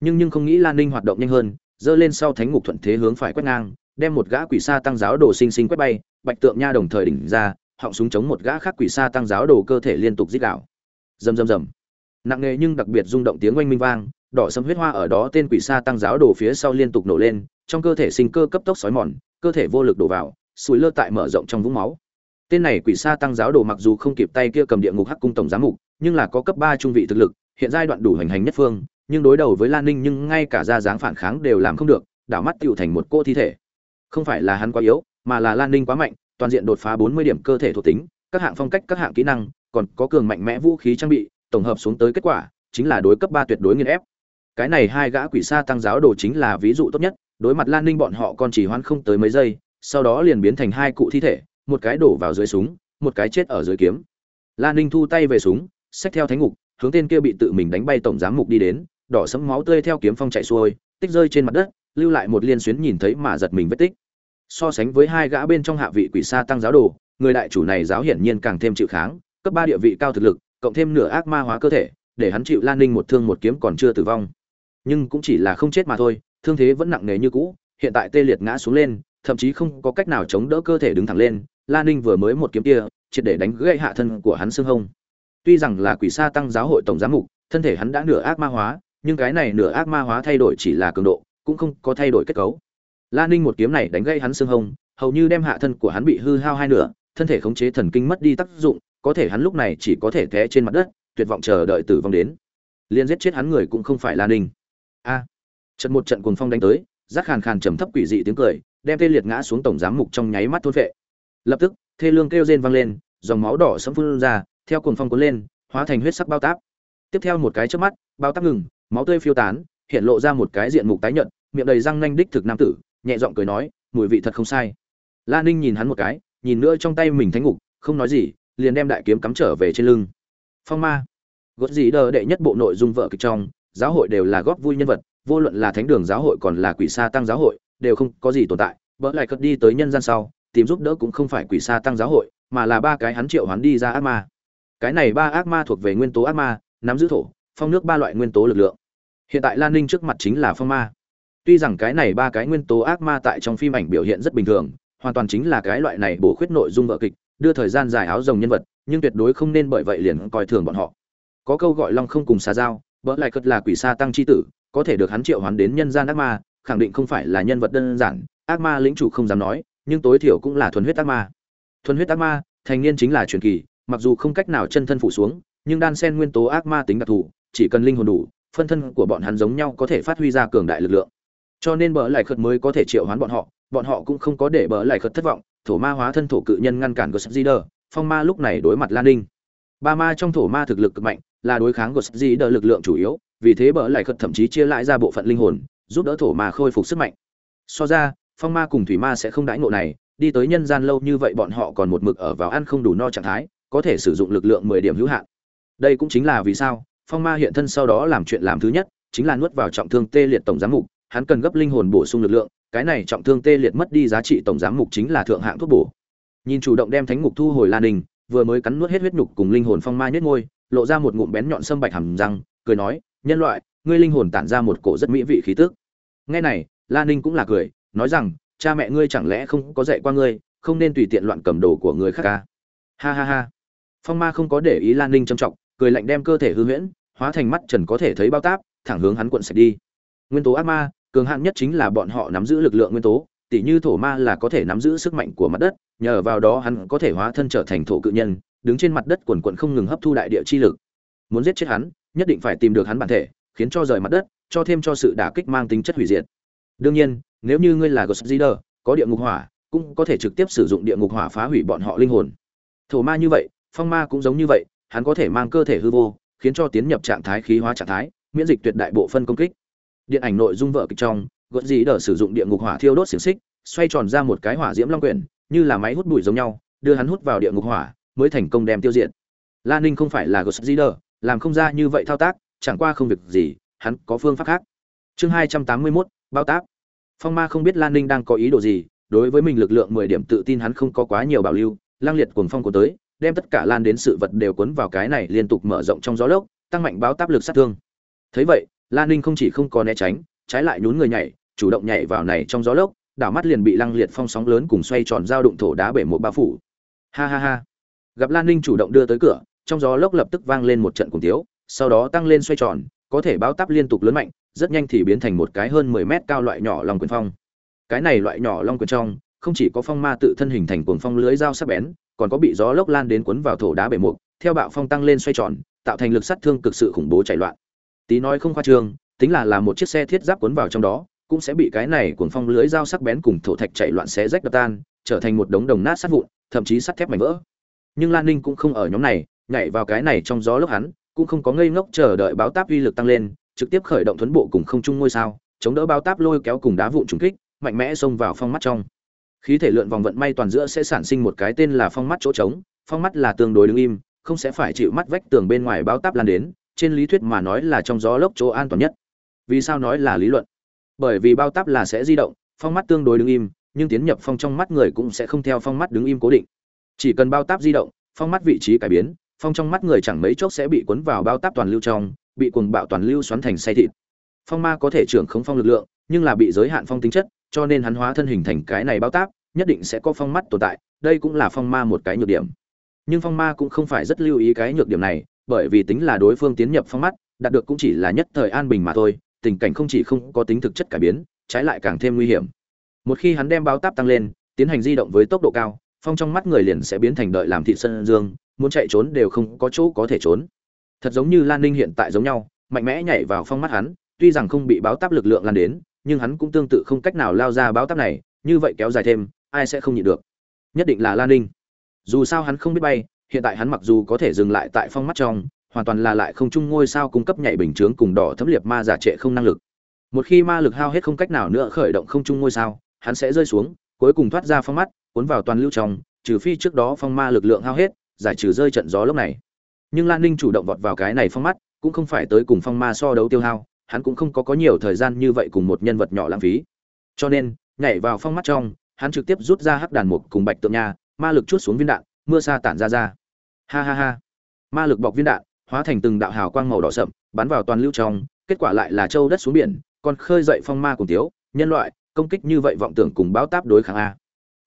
Nhưng nhưng không nghĩ lan ninh hoạt động nhanh hơn dơ lên sau thánh ngục thuận thế hướng phải quét ngang, đem một gã quỷ sa tăng giáo đồ sinh sinh quét bay, bạch tượng nha đồng thời đỉnh ra, họng súng chống một gã khác quỷ sa tăng giáo đồ cơ thể liên tục dích đảo rầm rầm rầm. Nặng nề nhưng đặc biệt rung động tiếng oanh minh vang, đỏ sấm huyết hoa ở đó tên quỷ sa tăng giáo đồ phía sau liên tục nổ lên, trong cơ thể sinh cơ cấp tốc sói mòn, cơ thể vô lực đổ vào sùi lơ tại mở rộng trong vũng máu tên này quỷ sa tăng giáo đồ mặc dù không kịp tay kia cầm địa ngục hắc cung tổng giám mục, nhưng là có cấp ba trung vị thực lực, hiện giai đoạn đủ hành hành nhất phương, nhưng đối đầu với lan ninh nhưng ngay cả ra dáng phản kháng đều làm không được, đảo mắt tựu thành một cô thi thể. Không phải là hắn quá yếu, mà là lan ninh quá mạnh, toàn diện đột phá bốn mươi điểm cơ thể thuộc tính, các hạng phong cách, các hạng kỹ năng, còn có cường mạnh mẽ vũ khí trang bị, tổng hợp xuống tới kết quả, chính là đối cấp ba tuyệt đối nghiên ép. Cái này hai gã quỷ sa tăng giáo đồ chính là ví dụ tốt nhất, đối mặt lan ninh bọn họ còn chỉ hoãn không tới mấy giây, sau đó liền biến thành hai cụ thi thể một cái đổ vào dưới súng, một cái chết ở dưới kiếm. Lan ninh thu tay về súng, xách theo thánh ngục, hướng tên kia bị tự mình đánh bay tổng giám mục đi đến, đỏ sẫm máu tươi theo kiếm phong chạy xuôi, tích rơi trên mặt đất, lưu lại một liên xuyến nhìn thấy mà giật mình vết tích. So sánh với hai gã bên trong hạ vị quỷ sa tăng giáo đồ, người đại chủ này giáo hiển nhiên càng thêm chịu kháng, cấp ba địa vị cao thực lực, cộng thêm nửa ác ma hóa cơ thể, để hắn chịu lan ninh một thương một kiếm còn chưa tử vong. Nhưng cũng chỉ là không chết mà thôi, thương thế vẫn nặng nề như cũ, hiện tại tê liệt ngã xuống lên, thậm chí không có cách nào chống đỡ cơ thể đứng thẳng lên lan ninh vừa mới một kiếm kia, triệt để đánh gãy hạ thân của hắn xương hông. Tuy rằng là quỷ sa tăng giáo hội tổng giám mục, thân thể hắn đã nửa ác ma hóa, nhưng cái này nửa ác ma hóa thay đổi chỉ là cường độ, cũng không có thay đổi kết cấu. Lan ninh một kiếm này đánh gãy hắn xương hông, hầu như đem hạ thân của hắn bị hư hao hai nửa, thân thể khống chế thần kinh mất đi tác dụng, có thể hắn lúc này chỉ có thể té trên mặt đất, tuyệt vọng chờ đợi tử vong đến. Liên giết chết hắn người cũng không phải lan ninh. A! Trận một trận cuồng phong đánh tới rắc khàn khàn trầm thấp quỷ dị tiếng cười, đem tê liệt ngã xuống tổng giám mục trong nháy mắt thôn vệ lập tức, thê lương kêu rên vang lên, dòng máu đỏ sẫm phun ra, theo cuồng phong cuốn lên, hóa thành huyết sắc bao táp. Tiếp theo một cái chớp mắt, bao táp ngừng, máu tươi phiêu tán, hiện lộ ra một cái diện mục tái nhợt, miệng đầy răng nanh đích thực nam tử, nhẹ giọng cười nói, mùi vị thật không sai. La ninh nhìn hắn một cái, nhìn nữa trong tay mình thánh ngục, không nói gì, liền đem đại kiếm cắm trở về trên lưng. Phong ma. Gót gì đờ đệ nhất bộ nội dung vợ kịch trong, giáo hội đều là góp vui nhân vật, vô luận là thánh đường giáo hội còn là quỷ sa tăng giáo hội, đều không có gì tồn tại vợ lại cất đi tới nhân gian sau tìm giúp đỡ cũng không phải quỷ sa tăng giáo hội, mà là ba cái hắn triệu hắn đi ra ác ma. Cái này ba ác ma thuộc về nguyên tố ác ma, nắm giữ thổ, phong nước ba loại nguyên tố lực lượng. Hiện tại lan ninh trước mặt chính là phong ma. Tuy rằng cái này ba cái nguyên tố ác ma tại trong phim ảnh biểu hiện rất bình thường, hoàn toàn chính là cái loại này bổ khuyết nội dung vợ kịch, đưa thời gian dài áo rồng nhân vật, nhưng tuyệt đối không nên bởi vậy liền coi thường bọn họ. Có câu gọi long không cùng xà dao bỡ lại cất là quỷ sa tăng c h i tử, có thể được hắn triệu hoán đến nhân gian ác ma, khẳng định không phải là nhân vật đơn giản, ác ma lĩnh chủ không dám nói nhưng tối thiểu cũng là thuần huyết ác ma. Thuần huyết ác ma thành niên chính là truyền kỳ mặc dù không cách nào chân thân phủ xuống nhưng đan sen nguyên tố ác ma tính đặc thù chỉ cần linh hồn đủ phân thân của bọn hắn giống nhau có thể phát huy ra cường đại lực lượng. Cho nên bờ lại khật mới có thể triệu hoán bọn họ bọn họ cũng không có để bờ lại khật thất vọng thổ ma hóa thân thổ cự nhân ngăn cản gosip Zider, phong ma lúc này đối mặt lan ninh. Ba ma trong thổ ma thực lực cực mạnh là đối kháng gosip Zider lực lượng chủ yếu vì thế bờ lại khật thậm chí chia lại ra bộ phận linh hồn giúp đỡ thổ ma khôi phục sức mạnh. So ra phong ma cùng thủy ma sẽ không đãi ngộ này, đi tới nhân gian lâu như vậy bọn họ còn một mực ở vào ăn không đủ no trạng thái, có thể sử dụng lực lượng mười điểm hữu hạn. Đây cũng chính là vì sao, phong ma hiện thân sau đó làm chuyện làm thứ nhất, chính là nuốt vào trọng thương tê liệt tổng giám mục, hắn cần gấp linh hồn bổ sung lực lượng, cái này trọng thương tê liệt mất đi giá trị tổng giám mục chính là thượng hạng thuốc bổ. Nhìn chủ động đem thánh ngục thu hồi lan đình, vừa mới cắn nuốt hết huyết nhục cùng linh hồn phong ma nhất ngôi lộ ra một ngụm bén nhọn sâm bạch hầm răng, cười nói, nhân loại, ngươi linh hồn tản ra một cổ rất mỹ vị khí tức. Nghe này, lan ninh cũng là cười nói rằng, cha mẹ ngươi chẳng lẽ không có dạy qua ngươi, không nên tùy tiện loạn cầm đồ của người khác ca. À? ha ha ha. Phong ma không có để ý lan ninh trầm trọng, cười lạnh đem cơ thể hư huyễn, hóa thành mắt trần có thể thấy bao táp, thẳng hướng hắn cuộn sạch đi. Nguyên tố ác ma, cường hạn nhất chính là bọn họ nắm giữ lực lượng nguyên tố, tỉ như thổ ma là có thể nắm giữ sức mạnh của mặt đất, nhờ vào đó hắn có thể hóa thân trở thành thổ cự nhân, đứng trên mặt đất quần quận không ngừng hấp thu đại địa chi lực. Muốn giết chết hắn, nhất định phải tìm được hắn bản thể, khiến cho rời mặt đất, cho thêm cho sự đả kích mang tính chất hủy diệt. Đương nhiên nếu như ngươi là ghost Rider, có địa ngục hỏa cũng có thể trực tiếp sử dụng địa ngục hỏa phá hủy bọn họ linh hồn. Thổ ma như vậy phong ma cũng giống như vậy hắn có thể mang cơ thể hư vô khiến cho tiến nhập trạng thái khí hóa trạng thái miễn dịch tuyệt đại bộ phân công kích. Điện ảnh nội dung vợ kịch trong Ghost Rider sử dụng địa ngục hỏa thiêu đốt xiềng xích xoay tròn ra một cái hỏa diễm long quyển như là máy hút bụi giống nhau đưa hắn hút vào địa ngục hỏa mới thành công đem tiêu diệt. La ninh không phải là Ghost Rider, làm không ra như vậy thao tác chẳng qua không việc gì hắn có phương pháp khác. Chương hai trăm tám mươi 281, bao tác phong ma không biết lan ninh đang có ý đồ gì, đối với mình lực lượng mười điểm tự tin hắn không có quá nhiều bảo lưu, lang liệt cuồng phong của tới, đem tất cả lan đến sự vật đều cuốn vào cái này liên tục mở rộng trong gió lốc, tăng mạnh báo táp lực sát thương. Thấy vậy, lan ninh không chỉ không có né tránh, trái lại nhún người nhảy, chủ động nhảy vào này trong gió lốc, đảo mắt liền bị lăng liệt phong sóng lớn cùng xoay tròn dao đụng thổ đá bể một bao phủ. Ha ha ha. Gặp lan ninh chủ động đưa tới cửa, trong gió lốc lập tức vang lên một trận cùng tiếu, sau đó tăng lên xoay tròn, có thể báo táp liên tục lớn mạnh rất nhanh thì biến thành một cái hơn mười mét cao loại nhỏ long quyền phong. Cái này loại nhỏ long quyền trong, không chỉ có phong ma tự thân hình thành cuồng phong lưới dao sắc bén, còn có bị gió lốc lan đến cuốn vào thổ đá bể mục, theo bạo phong tăng lên xoay tròn, tạo thành lực sát thương cực sự khủng bố chạy loạn. Tí nói không khoa trương, tính là là một chiếc xe thiết giáp cuốn vào trong đó, cũng sẽ bị cái này cuồng phong lưới dao sắc bén cùng thổ thạch chạy loạn xé rách đập tan, trở thành một đống đồng nát sắt vụn, thậm chí sắt thép mảnh vỡ. Nhưng lan ninh cũng không ở nhóm này, nhảy vào cái này trong gió lốc hắn, cũng không có ngây ngốc chờ đợi báo táp uy lực tăng lên trực tiếp khởi động thuấn bộ cùng không trung ngôi sao, chống đỡ bao táp lôi kéo cùng đá vụn trùng kích, mạnh mẽ xông vào phong mắt trong. Khí thể lượn vòng vận may toàn giữa sẽ sản sinh một cái tên là phong mắt chỗ trống, phong mắt là tương đối đứng im, không sẽ phải chịu mắt vách tường bên ngoài bao táp lan đến, trên lý thuyết mà nói là trong gió lốc chỗ an toàn nhất. Vì sao nói là lý luận? Bởi vì bao táp là sẽ di động, phong mắt tương đối đứng im, nhưng tiến nhập phong trong mắt người cũng sẽ không theo phong mắt đứng im cố định. Chỉ cần bao táp di động, phong mắt vị trí cải biến, phong trong mắt người chẳng mấy chốc sẽ bị cuốn vào bao táp toàn lưu trong bị cuồng bạo toàn lưu xoắn thành say thịt. Phong ma có thể trưởng khống phong lực lượng, nhưng là bị giới hạn phong tính chất, cho nên hắn hóa thân hình thành cái này bao táp, nhất định sẽ có phong mắt tồn tại, đây cũng là phong ma một cái nhược điểm. Nhưng phong ma cũng không phải rất lưu ý cái nhược điểm này, bởi vì tính là đối phương tiến nhập phong mắt, đạt được cũng chỉ là nhất thời an bình mà thôi, tình cảnh không chỉ không có tính thực chất cải biến, trái lại càng thêm nguy hiểm. Một khi hắn đem bao táp tăng lên, tiến hành di động với tốc độ cao, phong trong mắt người liền sẽ biến thành đợi làm thị sân dương, muốn chạy trốn đều không có chỗ có thể trốn thật giống như lan ninh hiện tại giống nhau, mạnh mẽ nhảy vào phong mắt hắn, tuy rằng không bị báo táp lực lượng lan đến, nhưng hắn cũng tương tự không cách nào lao ra báo táp này, như vậy kéo dài thêm, ai sẽ không nhịn được. Nhất định là lan ninh. Dù sao hắn không biết bay, hiện tại hắn mặc dù có thể dừng lại tại phong mắt trong, hoàn toàn là lại không chung ngôi sao cung cấp nhảy bình chướng cùng đỏ thấm liệt ma giả trệ không năng lực. Một khi ma lực hao hết không cách nào nữa khởi động không chung ngôi sao, hắn sẽ rơi xuống, cuối cùng thoát ra phong mắt, cuốn vào toàn lưu trong, trừ phi trước đó phong ma lực lượng hao hết, giải trừ rơi trận gió lúc này nhưng lan ninh chủ động vọt vào cái này phong mắt, cũng không phải tới cùng phong ma so đấu tiêu hao, hắn cũng không có có nhiều thời gian như vậy cùng một nhân vật nhỏ lãng phí. Cho nên, nhảy vào phong mắt trong, hắn trực tiếp rút ra hắc đàn mục cùng bạch tượng nha, ma lực chút xuống viên đạn, mưa sa tản ra ra. Ha ha ha. Ma lực bọc viên đạn, hóa thành từng đạo hào quang màu đỏ sậm, bắn vào toàn lưu trong, kết quả lại là châu đất xuống biển, còn khơi dậy phong ma cùng tiếu, nhân loại, công kích như vậy vọng tưởng cùng báo táp đối kháng a.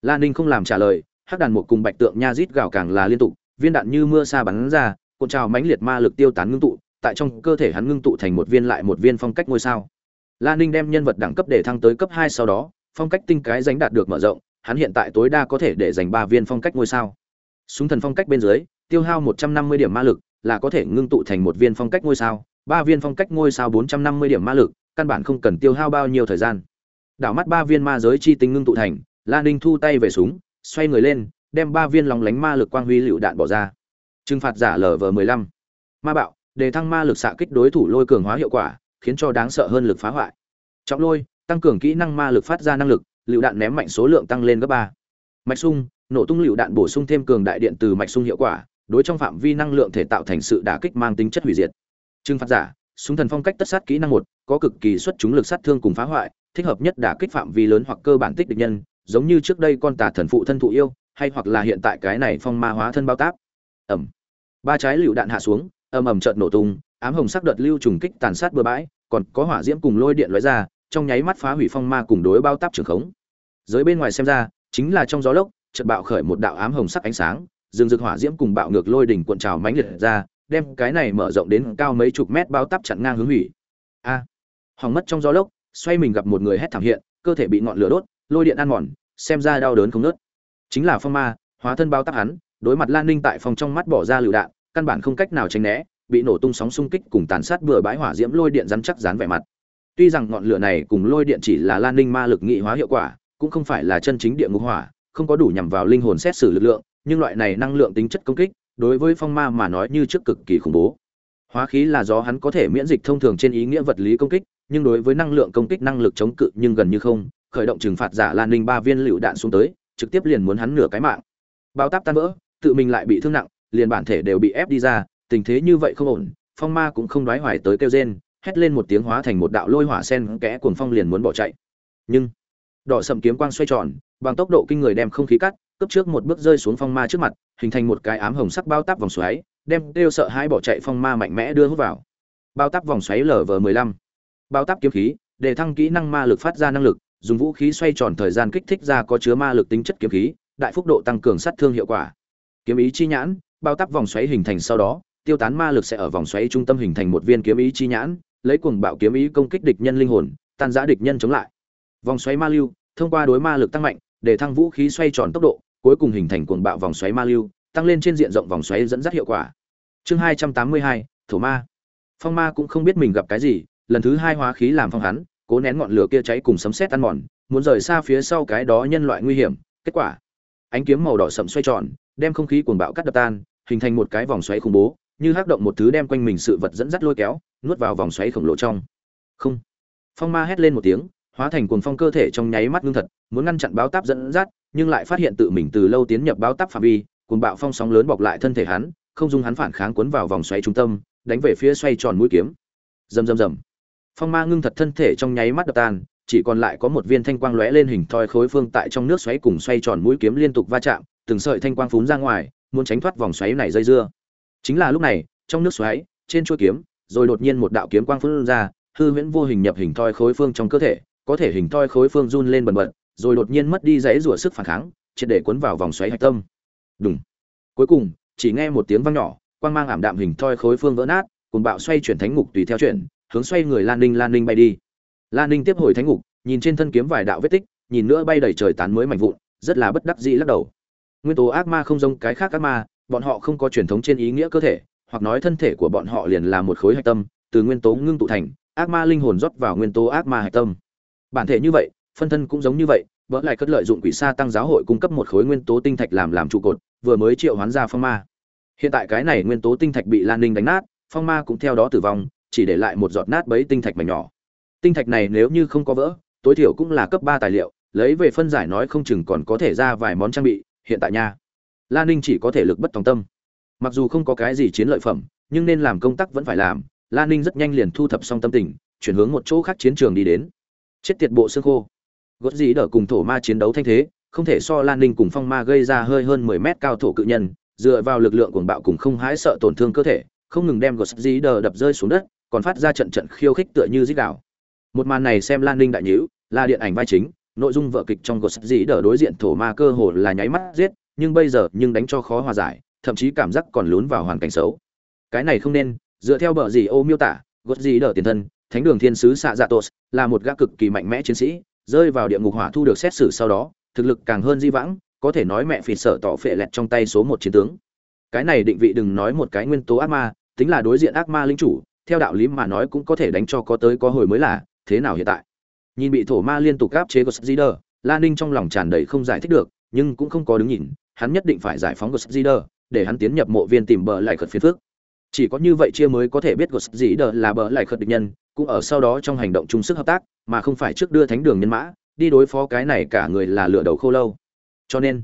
Lan ninh không làm trả lời, hắc đàn mục cùng bạch tượng nha rít gào càng là liên tục, viên đạn như mưa sa bắn ra cuộn trào mãnh liệt ma lực tiêu tán ngưng tụ, tại trong cơ thể hắn ngưng tụ thành một viên lại một viên phong cách ngôi sao. La ninh đem nhân vật đẳng cấp để thăng tới cấp hai sau đó, phong cách tinh cái dành đạt được mở rộng, hắn hiện tại tối đa có thể để dành ba viên phong cách ngôi sao. Súng thần phong cách bên dưới, tiêu hao một trăm năm mươi điểm ma lực là có thể ngưng tụ thành một viên phong cách ngôi sao, ba viên phong cách ngôi sao bốn trăm năm mươi điểm ma lực, căn bản không cần tiêu hao bao nhiêu thời gian. Đảo mắt ba viên ma giới chi tinh ngưng tụ thành, la ninh thu tay về súng, xoay người lên, đem ba viên lòng lánh ma lực quang huy lựu đạn bỏ ra trừng phạt giả lv mười lăm. Ma bạo, đề thăng ma lực xạ kích đối thủ lôi cường hóa hiệu quả, khiến cho đáng sợ hơn lực phá hoại. Trọng lôi, tăng cường kỹ năng ma lực phát ra năng lực, lựu đạn ném mạnh số lượng tăng lên gấp ba. Mạch sung, nổ tung lựu đạn bổ sung thêm cường đại điện từ mạch sung hiệu quả, đối trong phạm vi năng lượng thể tạo thành sự đả kích mang tính chất hủy diệt. Trừng phạt giả, súng thần phong cách tất sát kỹ năng một, có cực kỳ xuất chúng lực sát thương cùng phá hoại, thích hợp nhất đả kích phạm vi lớn hoặc cơ bản tích địch nhân, giống như trước đây con tà thần phụ thân thụ yêu, hay hoặc là hiện tại cái này phong ma hóa thân bao táp. Ẩm ba trái lựu đạn hạ xuống ầm ầm chợt nổ tung ám hồng sắc đợt lưu trùng kích tàn sát bừa bãi còn có hỏa diễm cùng lôi điện lóe ra trong nháy mắt phá hủy phong ma cùng đối bao táp trường khống. Dưới bên ngoài xem ra chính là trong gió lốc chợt bạo khởi một đạo ám hồng sắc ánh sáng rừng rực hỏa diễm cùng bạo ngược lôi đỉnh cuộn trào mãnh liệt ra đem cái này mở rộng đến cao mấy chục mét bao táp chặn ngang hướng hủy. A! À, hỏng mất trong gió lốc xoay mình gặp một người hét thảm hiện cơ thể bị ngọn lửa đốt lôi điện ăn mòn xem ra đau đớn không nớt chính là phong ma hóa thân bao táp hắn đối mặt lan ninh tại phòng trong mắt bỏ ra lựu đạn căn bản không cách nào tránh né, bị nổ tung sóng xung kích cùng tàn sát bừa bãi hỏa diễm lôi điện rắn chắc dán vẻ mặt. Tuy rằng ngọn lửa này cùng lôi điện chỉ là lan ninh ma lực nghị hóa hiệu quả, cũng không phải là chân chính địa ngục hỏa, không có đủ nhằm vào linh hồn xét xử lực lượng, nhưng loại này năng lượng tính chất công kích, đối với phong ma mà nói như trước cực kỳ khủng bố. Hóa khí là do hắn có thể miễn dịch thông thường trên ý nghĩa vật lý công kích, nhưng đối với năng lượng công kích năng lực chống cự nhưng gần như không, khởi động trừng phạt giả lan ninh ba viên lựu đạn xuống tới, trực tiếp liền muốn hắn nửa cái mạng. Bao táp tan vỡ, tự mình lại bị thương nặng liền bản thể đều bị ép đi ra, tình thế như vậy không ổn, phong ma cũng không đoái hoài tới kêu rên, hét lên một tiếng hóa thành một đạo lôi hỏa sen kẽ cuồng phong liền muốn bỏ chạy. Nhưng, đỏ sầm kiếm quang xoay tròn, bằng tốc độ kinh người đem không khí cắt cấp trước một bước rơi xuống phong ma trước mặt, hình thành một cái ám hồng sắc bao táp vòng xoáy, đem kêu sợ hãi bỏ chạy phong ma mạnh mẽ đưa hút vào. Bao táp vòng xoáy lv mười lăm. Bao táp kiếm khí, để thăng kỹ năng ma lực phát ra năng lực, dùng vũ khí xoay tròn thời gian kích thích ra có chứa ma lực tính chất kiếm khí, đại phúc độ tăng cường sát thương hiệu quả. Kiếm ý chi nhãn bao táp vòng xoáy hình thành sau đó, tiêu tán ma lực sẽ ở vòng xoáy trung tâm hình thành một viên kiếm ý chi nhãn, lấy cuồng bạo kiếm ý công kích địch nhân linh hồn, tan giã địch nhân chống lại. Vòng xoáy ma lưu, thông qua đối ma lực tăng mạnh, để thăng vũ khí xoay tròn tốc độ, cuối cùng hình thành cuồng bạo vòng xoáy ma lưu, tăng lên trên diện rộng vòng xoáy dẫn dắt hiệu quả. Chương hai trăm tám mươi hai, thổ ma. Phong ma cũng không biết mình gặp cái gì, lần thứ hai hóa khí làm phong hắn, cố nén ngọn lửa kia cháy cùng sấm sét ăn mòn, muốn rời xa phía sau cái đó nhân loại nguy hiểm, kết quả, ánh kiếm màu đỏ sậm xoay tròn, đem không khí cuồng bạo cắt đập tan hình thành một cái vòng xoáy khủng bố, như hắc động một thứ đem quanh mình sự vật dẫn dắt lôi kéo, nuốt vào vòng xoáy khổng lồ trong. Không. Phong ma hét lên một tiếng, hóa thành cuồng phong cơ thể trong nháy mắt ngưng thật, muốn ngăn chặn báo táp dẫn dắt, nhưng lại phát hiện tự mình từ lâu tiến nhập báo táp phạm vi, cuồng bạo phong sóng lớn bọc lại thân thể hắn, không dung hắn phản kháng cuốn vào vòng xoáy trung tâm, đánh về phía xoay tròn mũi kiếm. Rầm rầm rầm. Phong ma ngưng thật thân thể trong nháy mắt đập tan, chỉ còn lại có một viên thanh quang lóe lên hình thoi khối phương tại trong nước xoáy cùng xoay tròn mũi kiếm liên tục va chạm, từng sợi thanh quang phún ra ngoài muốn tránh thoát vòng xoáy này dây dưa. Chính là lúc này, trong nước xoáy, trên chuôi kiếm, rồi đột nhiên một đạo kiếm quang phun ra, hư huyễn vô hình nhập hình thoi khối phương trong cơ thể, có thể hình thoi khối phương run lên bần bật, rồi đột nhiên mất đi dãy rủa sức phản kháng, triệt để cuốn vào vòng xoáy hạch tâm. Đúng cuối cùng, chỉ nghe một tiếng vang nhỏ, quang mang ảm đạm hình thoi khối phương vỡ nát cùng bạo xoay chuyển thánh ngục tùy theo chuyển, hướng xoay người lan ninh lan ninh bay đi. Lan ninh tiếp hồi thánh ngục, nhìn trên thân kiếm vài đạo vết tích, nhìn nữa bay đầy trời tán mới mảnh vụn, rất là bất đắc dĩ lắc đầu nguyên tố ác ma không giống cái khác ác ma, bọn họ không có truyền thống trên ý nghĩa cơ thể, hoặc nói thân thể của bọn họ liền là một khối hạch tâm, từ nguyên tố ngưng tụ thành, ác ma linh hồn rót vào nguyên tố ác ma hạch tâm. Bản thể như vậy, phân thân cũng giống như vậy, vỡ lại cất lợi dụng quỷ sa tăng giáo hội cung cấp một khối nguyên tố tinh thạch làm làm trụ cột, vừa mới triệu hoán ra phong ma. Hiện tại cái này nguyên tố tinh thạch bị lan ninh đánh nát, phong ma cũng theo đó tử vong, chỉ để lại một giọt nát bấy tinh thạch mảnh nhỏ. Tinh thạch này nếu như không có vỡ, tối thiểu cũng là cấp ba tài liệu, lấy về phân giải nói không chừng còn có thể ra vài món trang bị hiện tại nha. Lan ninh chỉ có thể lực bất tòng tâm. Mặc dù không có cái gì chiến lợi phẩm, nhưng nên làm công tác vẫn phải làm. Lan ninh rất nhanh liền thu thập xong tâm tình, chuyển hướng một chỗ khác chiến trường đi đến. Chết tiệt bộ xương khô. Gót dĩ đỡ cùng thổ ma chiến đấu thanh thế, không thể so lan ninh cùng phong ma gây ra hơi hơn mười mét cao thổ cự nhân, dựa vào lực lượng cuồng bạo cùng không hái sợ tổn thương cơ thể, không ngừng đem gót dĩ đỡ đập rơi xuống đất, còn phát ra trận trận khiêu khích tựa như dích đạo một màn này xem lan ninh đại nhữ là điện ảnh vai chính nội dung vợ kịch trong gót gì đỡ đối diện thổ ma cơ hồ là nháy mắt giết, nhưng bây giờ nhưng đánh cho khó hòa giải, thậm chí cảm giác còn lún vào hoàn cảnh xấu. Cái này không nên, dựa theo bờ gì ô miêu tả gót gì đỡ tiền thân, thánh đường thiên sứ xạ dạ tos là một gã cực kỳ mạnh mẽ chiến sĩ, rơi vào địa ngục hỏa thu được xét xử sau đó, thực lực càng hơn di vãng, có thể nói mẹ phỉ sợ tỏ phệ lẹt trong tay số một chiến tướng. Cái này định vị đừng nói một cái nguyên tố ác ma, tính là đối diện ác ma linh chủ, theo đạo lý mà nói cũng có thể đánh cho có tới có hồi mới là, thế nào hiện tại? Nhìn bị thổ ma liên tục áp chế Ghost Rider, Lan Ninh trong lòng tràn đầy không giải thích được, nhưng cũng không có đứng nhìn, hắn nhất định phải giải phóng Ghost để hắn tiến nhập mộ viên tìm bờ lại khật phiền phức. Chỉ có như vậy chia mới có thể biết Ghost là bờ lại khật địch nhân, cũng ở sau đó trong hành động chung sức hợp tác, mà không phải trước đưa thánh đường nhân mã, đi đối phó cái này cả người là lửa đầu khô lâu. Cho nên,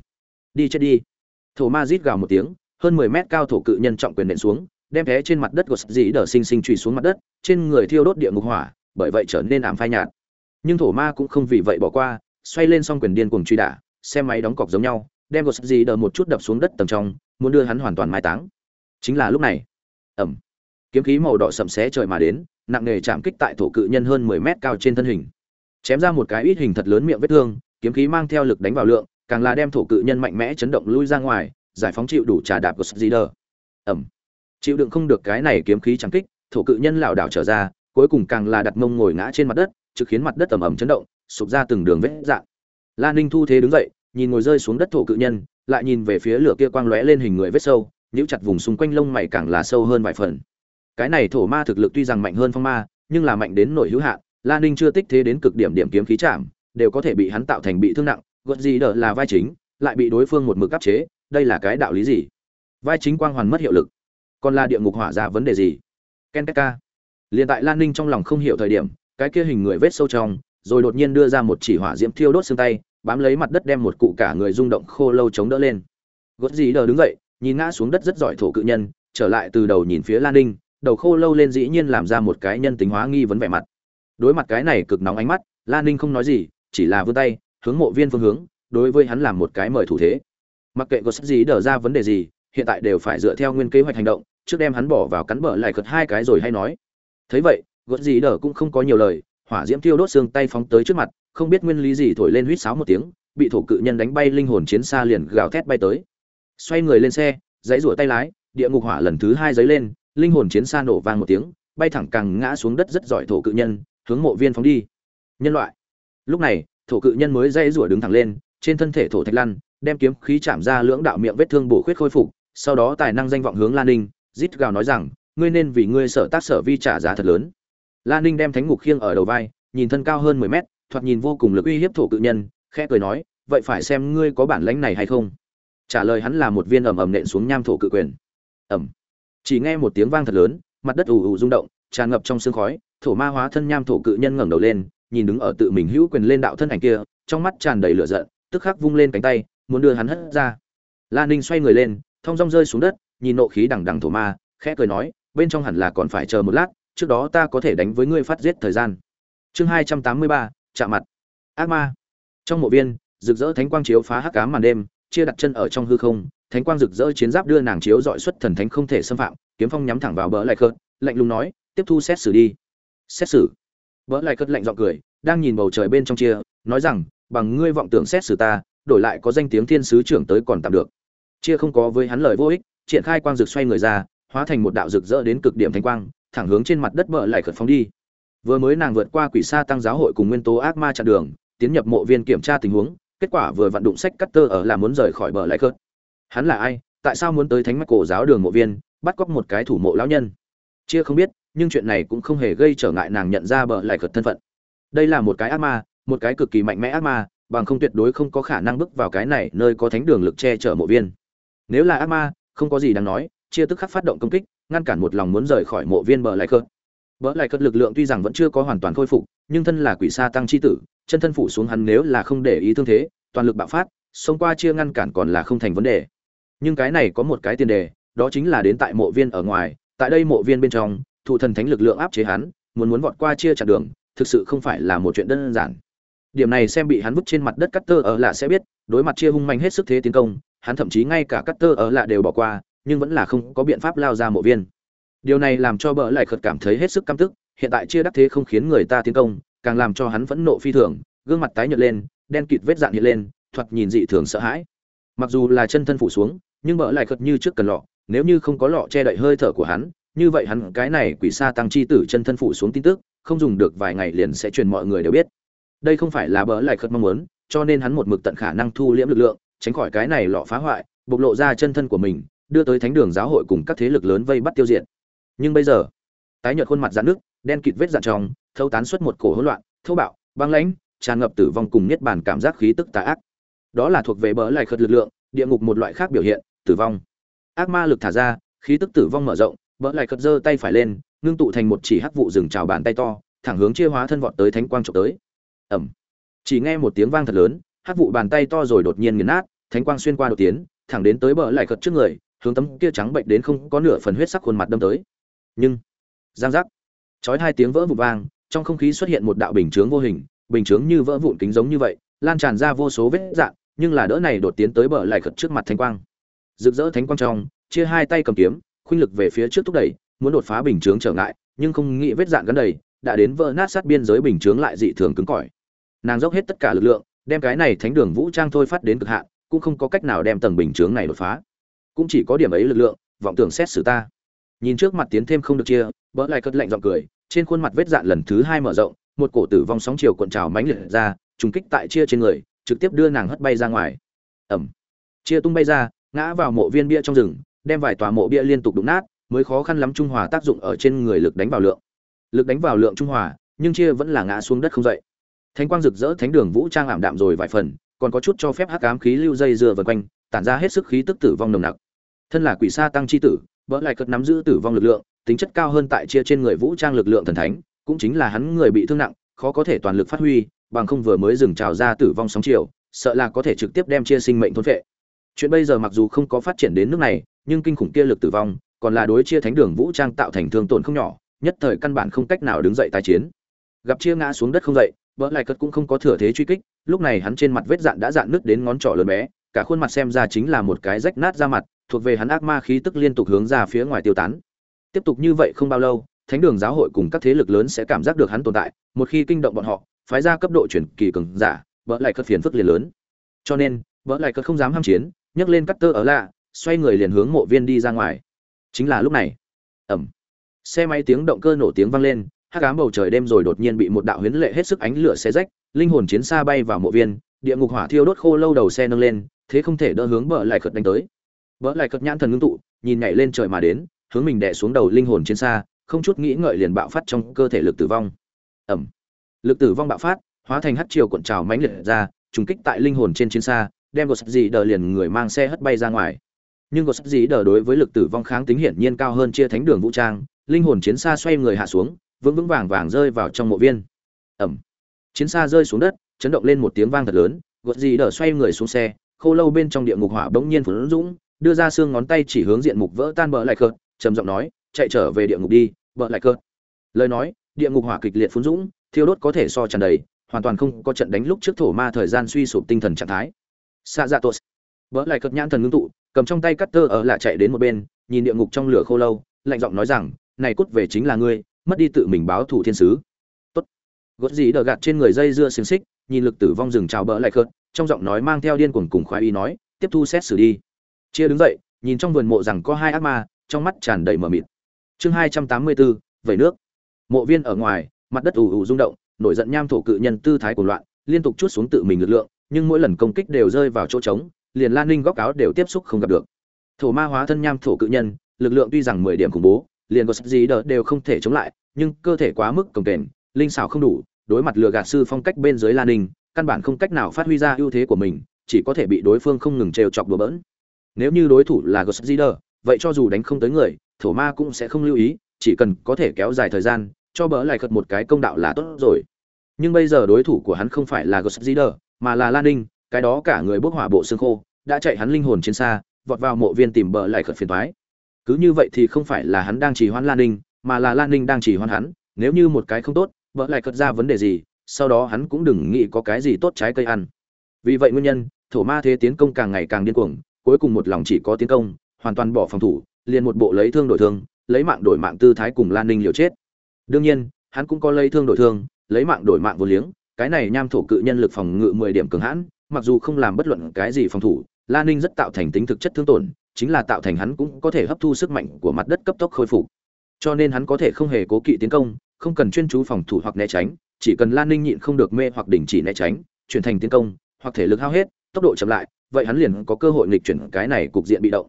đi chết đi. Thổ ma rít gào một tiếng, hơn 10 mét cao thổ cự nhân trọng quyền nện xuống, đem thế trên mặt đất Ghost sinh sinh chùy xuống mặt đất, trên người thiêu đốt địa ngục hỏa, bởi vậy trở nên ảm phai nhạt nhưng thổ ma cũng không vì vậy bỏ qua, xoay lên xong quyền điên cuồng truy đả, xe máy đóng cọc giống nhau, đem gột gì đờ một chút đập xuống đất tầng trong, muốn đưa hắn hoàn toàn mai táng. Chính là lúc này ẩm kiếm khí màu đỏ sậm xé trời mà đến, nặng nề chạm kích tại thổ cự nhân hơn mười mét cao trên thân hình. Chém ra một cái ít hình thật lớn miệng vết thương, kiếm khí mang theo lực đánh vào lượng, càng là đem thổ cự nhân mạnh mẽ chấn động lui ra ngoài, giải phóng chịu đủ trà đạp của gì đờ. Ẩm chịu đựng không được cái này kiếm khí chạm kích, thổ cự nhân lảo đảo trở ra, cuối cùng càng là đặt mông ngồi ngã trên mặt đất trực khiến mặt đất ẩm ẩm chấn động, sụp ra từng đường vết dạng. Lan ninh thu thế đứng dậy, nhìn ngồi rơi xuống đất thổ cự nhân, lại nhìn về phía lửa kia quang lóe lên hình người vết sâu, nhíu chặt vùng xung quanh lông mày càng là sâu hơn vài phần. Cái này thổ ma thực lực tuy rằng mạnh hơn phong ma, nhưng là mạnh đến nội hữu hạn lan ninh chưa tích thế đến cực điểm điểm kiếm khí chạm, đều có thể bị hắn tạo thành bị thương nặng, gợt gì đỡ là vai chính, lại bị đối phương một mực áp chế, đây là cái đạo lý gì? Vai chính quang hoàn mất hiệu lực, còn là địa ngục hỏa ra vấn đề gì? Ken ka liền tại lan ninh trong lòng không hiểu thời điểm cái kia hình người vết sâu trong, rồi đột nhiên đưa ra một chỉ hỏa diễm thiêu đốt xương tay, bám lấy mặt đất đem một cụ cả người rung động khô lâu chống đỡ lên. Gót gì đờ đứng dậy, nhìn ngã xuống đất rất giỏi thổ cự nhân, trở lại từ đầu nhìn phía lan ninh đầu khô lâu lên dĩ nhiên làm ra một cái nhân tính hóa nghi vấn vẻ mặt. Đối mặt cái này cực nóng ánh mắt, lan ninh không nói gì, chỉ là vươn tay, hướng mộ viên phương hướng, đối với hắn làm một cái mời thủ thế. Mặc kệ có gì đờ ra vấn đề gì, hiện tại đều phải dựa theo nguyên kế hoạch hành động, trước đem hắn bỏ vào cắn bờ lại cật hai cái rồi hay nói. Thấy vậy gợt gì đờ cũng không có nhiều lời, hỏa diễm thiêu đốt xương tay phóng tới trước mặt, không biết nguyên lý gì thổi lên huýt sáo một tiếng, bị thổ cự nhân đánh bay linh hồn chiến xa liền gào thét bay tới. Xoay người lên xe dãy rủa tay lái, địa ngục hỏa lần thứ hai dấy lên, linh hồn chiến xa nổ vang một tiếng, bay thẳng càng ngã xuống đất rất giỏi thổ cự nhân, hướng mộ viên phóng đi. Nhân loại. Lúc này, thổ cự nhân mới dãy rủa đứng thẳng lên, trên thân thể thổ thạch lăn, đem kiếm khí chạm ra lưỡng đạo miệng vết thương bổ khuyết khôi phục, sau đó tài năng danh vọng hướng lan ninh, rít gào nói rằng, ngươi nên vì ngươi sở tác sở vi trả giá thật lớn. Lan Ninh đem thánh ngục khiêng ở đầu vai, nhìn thân cao hơn 10 mét, thoạt nhìn vô cùng lực uy hiếp thổ cự nhân, khẽ cười nói, vậy phải xem ngươi có bản lĩnh này hay không. Trả lời hắn là một viên ầm ầm nện xuống nham thổ cự quyền. Ầm. Chỉ nghe một tiếng vang thật lớn, mặt đất ù ù rung động, tràn ngập trong sương khói, thổ ma hóa thân nham thổ cự nhân ngẩng đầu lên, nhìn đứng ở tự mình hữu quyền lên đạo thân ảnh kia, trong mắt tràn đầy lửa giận, tức khắc vung lên cánh tay, muốn đưa hắn hất ra. Lan Ninh xoay người lên, thong dong rơi xuống đất, nhìn nộ khí đằng đằng thổ ma, khẽ cười nói, bên trong hẳn là còn phải chờ một lát, trước đó ta có thể đánh với ngươi phát giết thời gian. Chương hai trăm tám mươi ba, chạm mặt. Ác ma. Trong mộ viên, rực rỡ thánh quang chiếu phá hắc ám màn đêm, chia đặt chân ở trong hư không, thánh quang rực rỡ chiến giáp đưa nàng chiếu dọi xuất thần thánh không thể xâm phạm, kiếm phong nhắm thẳng vào bờ lại cợt lạnh lùng nói, tiếp thu xét xử đi. Xét xử. Bỡ lại cất lạnh giọng cười, đang nhìn bầu trời bên trong chia, nói rằng, bằng ngươi vọng tưởng xét xử ta, đổi lại có danh tiếng thiên sứ trưởng tới còn tạm được. Chia không có với hắn lời vô ích, triển khai quang rực xoay người ra, hóa thành một đạo rực rỡ đến cực điểm thánh quang thẳng hướng trên mặt đất bờ lại khẩn phóng đi. Vừa mới nàng vượt qua quỷ sa tăng giáo hội cùng nguyên tố ác ma chặn đường, tiến nhập mộ viên kiểm tra tình huống, kết quả vừa vận đụng sách cắt tơ ở là muốn rời khỏi bờ lại khớt. Hắn là ai? Tại sao muốn tới thánh mắt cổ giáo đường mộ viên, bắt cóc một cái thủ mộ lão nhân? Chia không biết, nhưng chuyện này cũng không hề gây trở ngại nàng nhận ra bờ lại khớt thân phận. Đây là một cái ác ma, một cái cực kỳ mạnh mẽ ác ma, bằng không tuyệt đối không có khả năng bước vào cái này nơi có thánh đường lực che chở mộ viên. Nếu là ác ma, không có gì đáng nói chia tức khắc phát động công kích, ngăn cản một lòng muốn rời khỏi mộ viên bờ lại cơ. bờ lại cơn lực lượng tuy rằng vẫn chưa có hoàn toàn khôi phục, nhưng thân là quỷ sa tăng chi tử, chân thân phủ xuống hắn nếu là không để ý thương thế, toàn lực bạo phát, xông qua chia ngăn cản còn là không thành vấn đề nhưng cái này có một cái tiền đề, đó chính là đến tại mộ viên ở ngoài, tại đây mộ viên bên trong, thụ thần thánh lực lượng áp chế hắn, muốn muốn vọt qua chia chặt đường, thực sự không phải là một chuyện đơn giản điểm này xem bị hắn vứt trên mặt đất cắt tơ ở lạ sẽ biết, đối mặt chia hung mạnh hết sức thế tiến công, hắn thậm chí ngay cả cắt tơ ở lạ đều bỏ qua nhưng vẫn là không có biện pháp lao ra mộ viên. Điều này làm cho bợ lại khật cảm thấy hết sức căm tức, hiện tại chia đắc thế không khiến người ta tiến công, càng làm cho hắn phẫn nộ phi thường, gương mặt tái nhợt lên, đen kịt vết dạn hiện lên, thoạt nhìn dị thường sợ hãi. Mặc dù là chân thân phủ xuống, nhưng bợ lại khật như trước cần lọ, nếu như không có lọ che đậy hơi thở của hắn, như vậy hắn, cái này quỷ sa tăng chi tử chân thân phủ xuống tin tức, không dùng được vài ngày liền sẽ truyền mọi người đều biết. Đây không phải là bỡ lại khật mong muốn, cho nên hắn một mực tận khả năng thu liễm lực lượng, tránh khỏi cái này lọ phá hoại, bộc lộ ra chân thân của mình đưa tới thánh đường giáo hội cùng các thế lực lớn vây bắt tiêu diệt. Nhưng bây giờ, tái nhợt khuôn mặt dạn nước, đen kịt vết dạn trong thâu tán xuất một cổ hỗn loạn thâu bạo, băng lãnh, tràn ngập tử vong cùng niết bàn cảm giác khí tức tà ác. Đó là thuộc về bỡ lại khật lực lượng, địa ngục một loại khác biểu hiện, tử vong. Ác ma lực thả ra, khí tức tử vong mở rộng bỡ lại khật giơ tay phải lên, ngưng tụ thành một chỉ hắc vụ rừng trào bàn tay to, thẳng hướng chia hóa thân vọt tới thánh quang trộm tới. Ẩm chỉ nghe một tiếng vang thật lớn, hắc vụ bàn tay to rồi đột nhiên nghiền nát, thánh quang xuyên qua đột tiến, thẳng đến tới bờ lại khật trước người hướng tấm kia trắng bệnh đến không có nửa phần huyết sắc khuôn mặt đâm tới. Nhưng, giang giác. Chói hai tiếng vỡ vụn vang, trong không khí xuất hiện một đạo bình chướng vô hình, bình chướng như vỡ vụn kính giống như vậy, lan tràn ra vô số vết dạn nhưng là đỡ này đột tiến tới bờ lại khật trước mặt thánh quang. Rực rỡ thánh quang trong, chia hai tay cầm kiếm, khuynh lực về phía trước thúc đẩy, muốn đột phá bình chướng trở ngại, nhưng không nghĩ vết dạn gắn đầy, đã đến vỡ nát sát biên giới bình chướng lại dị thường cứng cỏi. Nàng dốc hết tất cả lực lượng, đem cái này thánh đường vũ trang thôi phát đến cực hạn, cũng không có cách nào đem tầng bình chướng này đột phá cũng chỉ có điểm ấy lực lượng, vọng tưởng xét xử ta. Nhìn trước mặt tiến thêm không được chia, bỡ lại cất lạnh giọng cười, trên khuôn mặt vết dạn lần thứ hai mở rộng, một cổ tử vong sóng chiều cuộn trào mãnh liệt ra, trùng kích tại chia trên người, trực tiếp đưa nàng hất bay ra ngoài. Ẩm. Chia tung bay ra, ngã vào mộ viên bia trong rừng, đem vài tòa mộ bia liên tục đụng nát, mới khó khăn lắm trung hòa tác dụng ở trên người lực đánh vào lượng. Lực đánh vào lượng trung hòa, nhưng chia vẫn là ngã xuống đất không dậy. Thánh quang rực rỡ thánh đường vũ trang ảm đạm rồi vài phần, còn có chút cho phép hắc ám khí lưu dây dưa vần quanh tản ra hết sức khí tức tử vong nồng nặc. Thân là quỷ sa tăng chi tử, vỡ lại cất nắm giữ tử vong lực lượng, tính chất cao hơn tại chia trên người vũ trang lực lượng thần thánh, cũng chính là hắn người bị thương nặng, khó có thể toàn lực phát huy, bằng không vừa mới dừng trào ra tử vong sóng chiều, sợ là có thể trực tiếp đem chia sinh mệnh thôn phệ. Chuyện bây giờ mặc dù không có phát triển đến nước này, nhưng kinh khủng kia lực tử vong, còn là đối chia thánh đường vũ trang tạo thành thương tổn không nhỏ, nhất thời căn bản không cách nào đứng dậy tái chiến. Gặp chia ngã xuống đất không dậy, vỡ lại cất cũng không có thừa thế truy kích, lúc này hắn trên mặt vết dạn đã dạn nứt đến ngón trỏ lớn bé cả khuôn mặt xem ra chính là một cái rách nát ra mặt, thuộc về hắn ác ma khí tức liên tục hướng ra phía ngoài tiêu tán. Tiếp tục như vậy không bao lâu, thánh đường giáo hội cùng các thế lực lớn sẽ cảm giác được hắn tồn tại, một khi kinh động bọn họ, phái ra cấp độ chuyển kỳ cường giả, vỡ lại cất phiền phức liền lớn. Cho nên, vỡ lại cất không dám ham chiến, nhấc lên cắt tơ ở lạ, xoay người liền hướng mộ viên đi ra ngoài. Chính là lúc này ẩm xe máy tiếng động cơ nổ tiếng vang lên, hắc ám bầu trời đêm rồi đột nhiên bị một đạo huyến lệ hết sức ánh lửa xe rách, linh hồn chiến xa bay vào mộ viên, địa ngục hỏa thiêu đốt khô lâu đầu xe nâng lên thế không thể đỡ hướng bờ lại cật đánh tới. Bờ lại cật nhãn thần ngưng tụ, nhìn nhảy lên trời mà đến, hướng mình đè xuống đầu linh hồn chiến xa, không chút nghĩ ngợi liền bạo phát trong cơ thể lực tử vong. Ẩm. Lực tử vong bạo phát, hóa thành hắt chiều cuộn trào mãnh liệt ra, trùng kích tại linh hồn trên chiến xa, đem gột gì đờ liền người mang xe hất bay ra ngoài. Nhưng gột gì đờ đối với lực tử vong kháng tính hiển nhiên cao hơn chia thánh đường vũ trang, linh hồn chiến xa xoay người hạ xuống, vững vững vàng vàng rơi vào trong mộ viên. Ẩm. Chiến xa rơi xuống đất, chấn động lên một tiếng vang thật lớn, gột gì đờ xoay người xuống xe khô lâu bên trong địa ngục hỏa bỗng nhiên phun dũng đưa ra xương ngón tay chỉ hướng diện mục vỡ tan bờ lại cợt trầm giọng nói, chạy trở về địa ngục đi, bờ lại cợt lời nói, địa ngục hỏa kịch liệt phun dũng thiêu đốt có thể so tràn đầy, hoàn toàn không có trận đánh lúc trước thổ ma thời gian suy sụp tinh thần trạng thái. Xa dạ tội bỡ lại cất nhãn thần ngưng tụ, cầm trong tay cắt tơ ở lại chạy đến một bên, nhìn địa ngục trong lửa khô lâu, lạnh giọng nói rằng, này cút về chính là ngươi, mất đi tự mình báo thủ thiên sứ. Tốt. Gót gì đờ gạt trên người dây dưa xiềng xích, nhìn lực tử vong rừng chào bỡ lại cợt trong giọng nói mang theo điên cuồng cùng khoái ý nói, tiếp thu xét xử đi. Chia đứng dậy, nhìn trong vườn mộ rằng có hai ác ma, trong mắt tràn đầy mờ mịt. Chương hai trăm tám mươi bốn vẩy nước. Mộ viên ở ngoài, mặt đất ù ù rung động, nổi giận nham thổ cự nhân tư thái cuồng loạn, liên tục chút xuống tự mình lực lượng, nhưng mỗi lần công kích đều rơi vào chỗ trống, liền lan ninh góc áo đều tiếp xúc không gặp được. Thổ ma hóa thân nham thổ cự nhân, lực lượng tuy rằng mười điểm khủng bố, liền có gì đỡ đều không thể chống lại, nhưng cơ thể quá mức cồng kềnh, linh xảo không đủ, đối mặt lừa gạt sư phong cách bên dưới lan ninh căn bản không cách nào phát huy ra ưu thế của mình chỉ có thể bị đối phương không ngừng trêu chọc đùa bỡn nếu như đối thủ là Godzilla, vậy cho dù đánh không tới người, thổ ma cũng sẽ không lưu ý, chỉ cần có thể kéo dài thời gian, cho bỡ lại khật một cái công đạo là tốt rồi. Nhưng bây giờ đối thủ của hắn không phải là Godzilla, mà là Lan Ninh, cái đó cả người bốc hỏa bộ xương khô, đã chạy hắn linh hồn trên xa, vọt vào mộ viên tìm bỡ lại khật phiền toái. Cứ như vậy thì không phải là hắn đang chỉ hoãn Lan Ninh, mà là Lan Ninh đang chỉ hoãn hắn, nếu như một cái không tốt, bỡ lại khật ra vấn đề gì, sau đó hắn cũng đừng nghĩ có cái gì tốt trái cây ăn. Vì vậy nguyên nhân, thổ ma thế tiến công càng ngày càng điên cuồng, cuối cùng một lòng chỉ có tiến công, hoàn toàn bỏ phòng thủ, liền một bộ lấy thương đổi thương, lấy mạng đổi mạng tư thái cùng Lan Ninh liều chết. Đương nhiên, hắn cũng có lấy thương đổi thương, lấy mạng đổi mạng vô liếng, cái này nham thổ cự nhân lực phòng ngự 10 điểm cường hãn, mặc dù không làm bất luận cái gì phòng thủ, Lan Ninh rất tạo thành tính thực chất thương tổn, chính là tạo thành hắn cũng có thể hấp thu sức mạnh của mặt đất cấp tốc khôi phục. Cho nên hắn có thể không hề cố kỵ tiến công, không cần chuyên chú phòng thủ hoặc né tránh, chỉ cần Lan Ninh nhịn không được mê hoặc đình chỉ né tránh, chuyển thành tiến công, hoặc thể lực hao hết tốc độ chậm lại vậy hắn liền có cơ hội nghịch chuyển cái này cục diện bị động.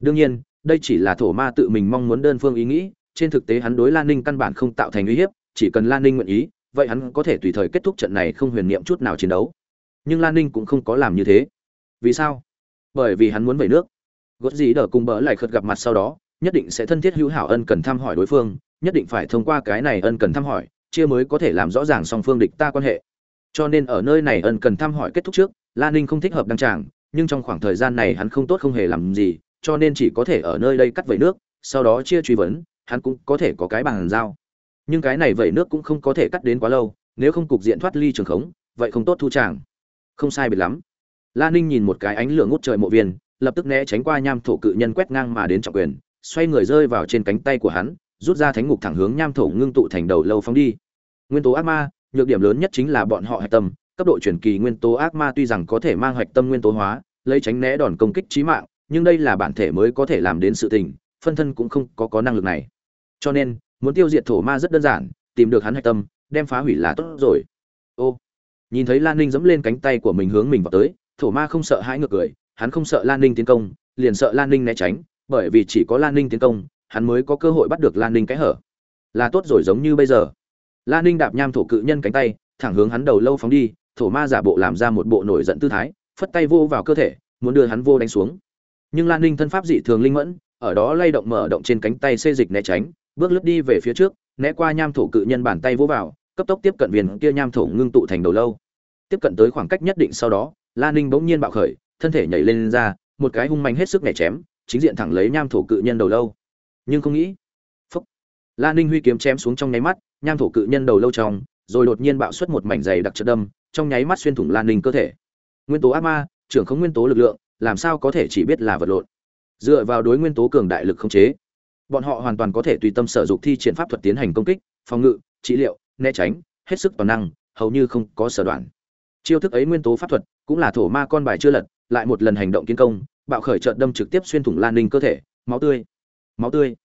Đương nhiên đây chỉ là thổ ma tự mình mong muốn đơn phương ý nghĩ trên thực tế hắn đối lan ninh căn bản không tạo thành uy hiếp chỉ cần lan ninh nguyện ý vậy hắn có thể tùy thời kết thúc trận này không huyền niệm chút nào chiến đấu. Nhưng lan ninh cũng không có làm như thế. Vì sao? Bởi vì hắn muốn về nước. Gót gì đỡ cùng bỡ lại khật gặp mặt sau đó nhất định sẽ thân thiết hữu hảo ân cần thăm hỏi đối phương nhất định phải thông qua cái này ân cần thăm hỏi chia mới có thể làm rõ ràng song phương địch ta quan hệ. Cho nên ở nơi này ân cần thăm hỏi kết thúc trước lan ninh không thích hợp đăng tràng, nhưng trong khoảng thời gian này hắn không tốt không hề làm gì, cho nên chỉ có thể ở nơi đây cắt vẩy nước, sau đó chia truy vấn, hắn cũng có thể có cái bàn giao. Nhưng cái này vẩy nước cũng không có thể cắt đến quá lâu, nếu không cục diện thoát ly trường khống, vậy không tốt thu tràng. Không sai biệt lắm. La ninh nhìn một cái ánh lửa ngút trời mộ viên, lập tức né tránh qua nham thổ cự nhân quét ngang mà đến trọng quyền, xoay người rơi vào trên cánh tay của hắn rút ra thánh ngục thẳng hướng nham thổ ngưng tụ thành đầu lâu phóng đi. Nguyên tố ác ma, nhược điểm lớn nhất chính là bọn họ hạch tâm, cấp độ chuyển kỳ nguyên tố ác ma tuy rằng có thể mang hạch tâm nguyên tố hóa, lấy tránh né đòn công kích trí mạng, nhưng đây là bản thể mới có thể làm đến sự tình, phân thân cũng không có có năng lực này. Cho nên, muốn tiêu diệt thổ ma rất đơn giản, tìm được hắn hạch tâm, đem phá hủy là tốt rồi. Ô, nhìn thấy lan ninh dẫm lên cánh tay của mình hướng mình vào tới, thổ ma không sợ hãi ngược cười, hắn không sợ lan ninh tiến công, liền sợ lan ninh né tránh, bởi vì chỉ có lan ninh tiến công hắn mới có cơ hội bắt được lan ninh cái hở. Là tốt rồi giống như bây giờ. Lan ninh đạp nham thổ cự nhân cánh tay thẳng hướng hắn đầu lâu phóng đi thổ ma giả bộ làm ra một bộ nổi giận tư thái phất tay vô vào cơ thể muốn đưa hắn vô đánh xuống. Nhưng lan ninh thân pháp dị thường linh mẫn ở đó lay động mở động trên cánh tay xê dịch né tránh bước lướt đi về phía trước né qua nham thổ cự nhân bàn tay vô vào cấp tốc tiếp cận viền kia nham thổ ngưng tụ thành đầu lâu. Tiếp cận tới khoảng cách nhất định sau đó lan ninh bỗng nhiên bạo khởi thân thể nhảy lên, lên ra một cái hung manh hết sức nhảy chém chính diện thẳng lấy nham thổ cự nhân đầu lâu nhưng không nghĩ. Phúc. Lan ninh huy kiếm chém xuống trong nháy mắt, nham thổ cự nhân đầu lâu trong, rồi đột nhiên bạo xuất một mảnh dày đặc chất đâm, trong nháy mắt xuyên thủng lan ninh cơ thể. Nguyên tố ác ma, trưởng không nguyên tố lực lượng, làm sao có thể chỉ biết là vật lộn? Dựa vào đối nguyên tố cường đại lực không chế, bọn họ hoàn toàn có thể tùy tâm sở dụng thi triển pháp thuật tiến hành công kích, phòng ngự, trị liệu, né tránh, hết sức toàn năng, hầu như không có sở đoạn. Chiêu thức ấy nguyên tố pháp thuật cũng là thổ ma con bài chưa lật, lại một lần hành động kiến công, bạo khởi trợ đâm trực tiếp xuyên thủng lan ninh cơ thể, máu tươi máu tươi.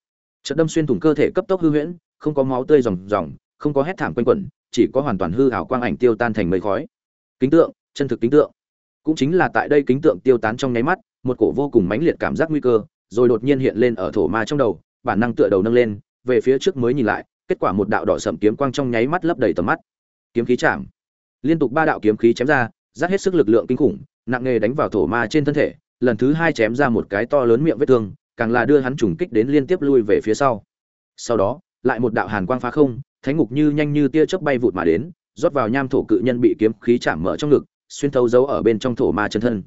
Trận đâm xuyên thủng cơ thể cấp tốc hư huyễn, không có máu tươi ròng ròng, không có hét thảm quanh quẩn, chỉ có hoàn toàn hư hảo quang ảnh tiêu tan thành mây khói. Kính tượng, chân thực kính tượng. Cũng chính là tại đây kính tượng tiêu tán trong nháy mắt, một cổ vô cùng mãnh liệt cảm giác nguy cơ, rồi đột nhiên hiện lên ở thổ ma trong đầu, bản năng tựa đầu nâng lên, về phía trước mới nhìn lại, kết quả một đạo đỏ sậm kiếm quang trong nháy mắt lấp đầy tầm mắt. Kiếm khí chạm. Liên tục ba đạo kiếm khí chém ra dắt hết sức lực lượng kinh khủng, nặng nề đánh vào thổ ma trên thân thể, lần thứ hai chém ra một cái to lớn miệng vết thương càng là đưa hắn trùng kích đến liên tiếp lui về phía sau. Sau đó, lại một đạo hàn quang phá không, thánh ngục như nhanh như tia chớp bay vụt mà đến, rót vào nham thổ cự nhân bị kiếm khí chạm mở trong ngực, xuyên thấu dấu ở bên trong thổ ma chân thân.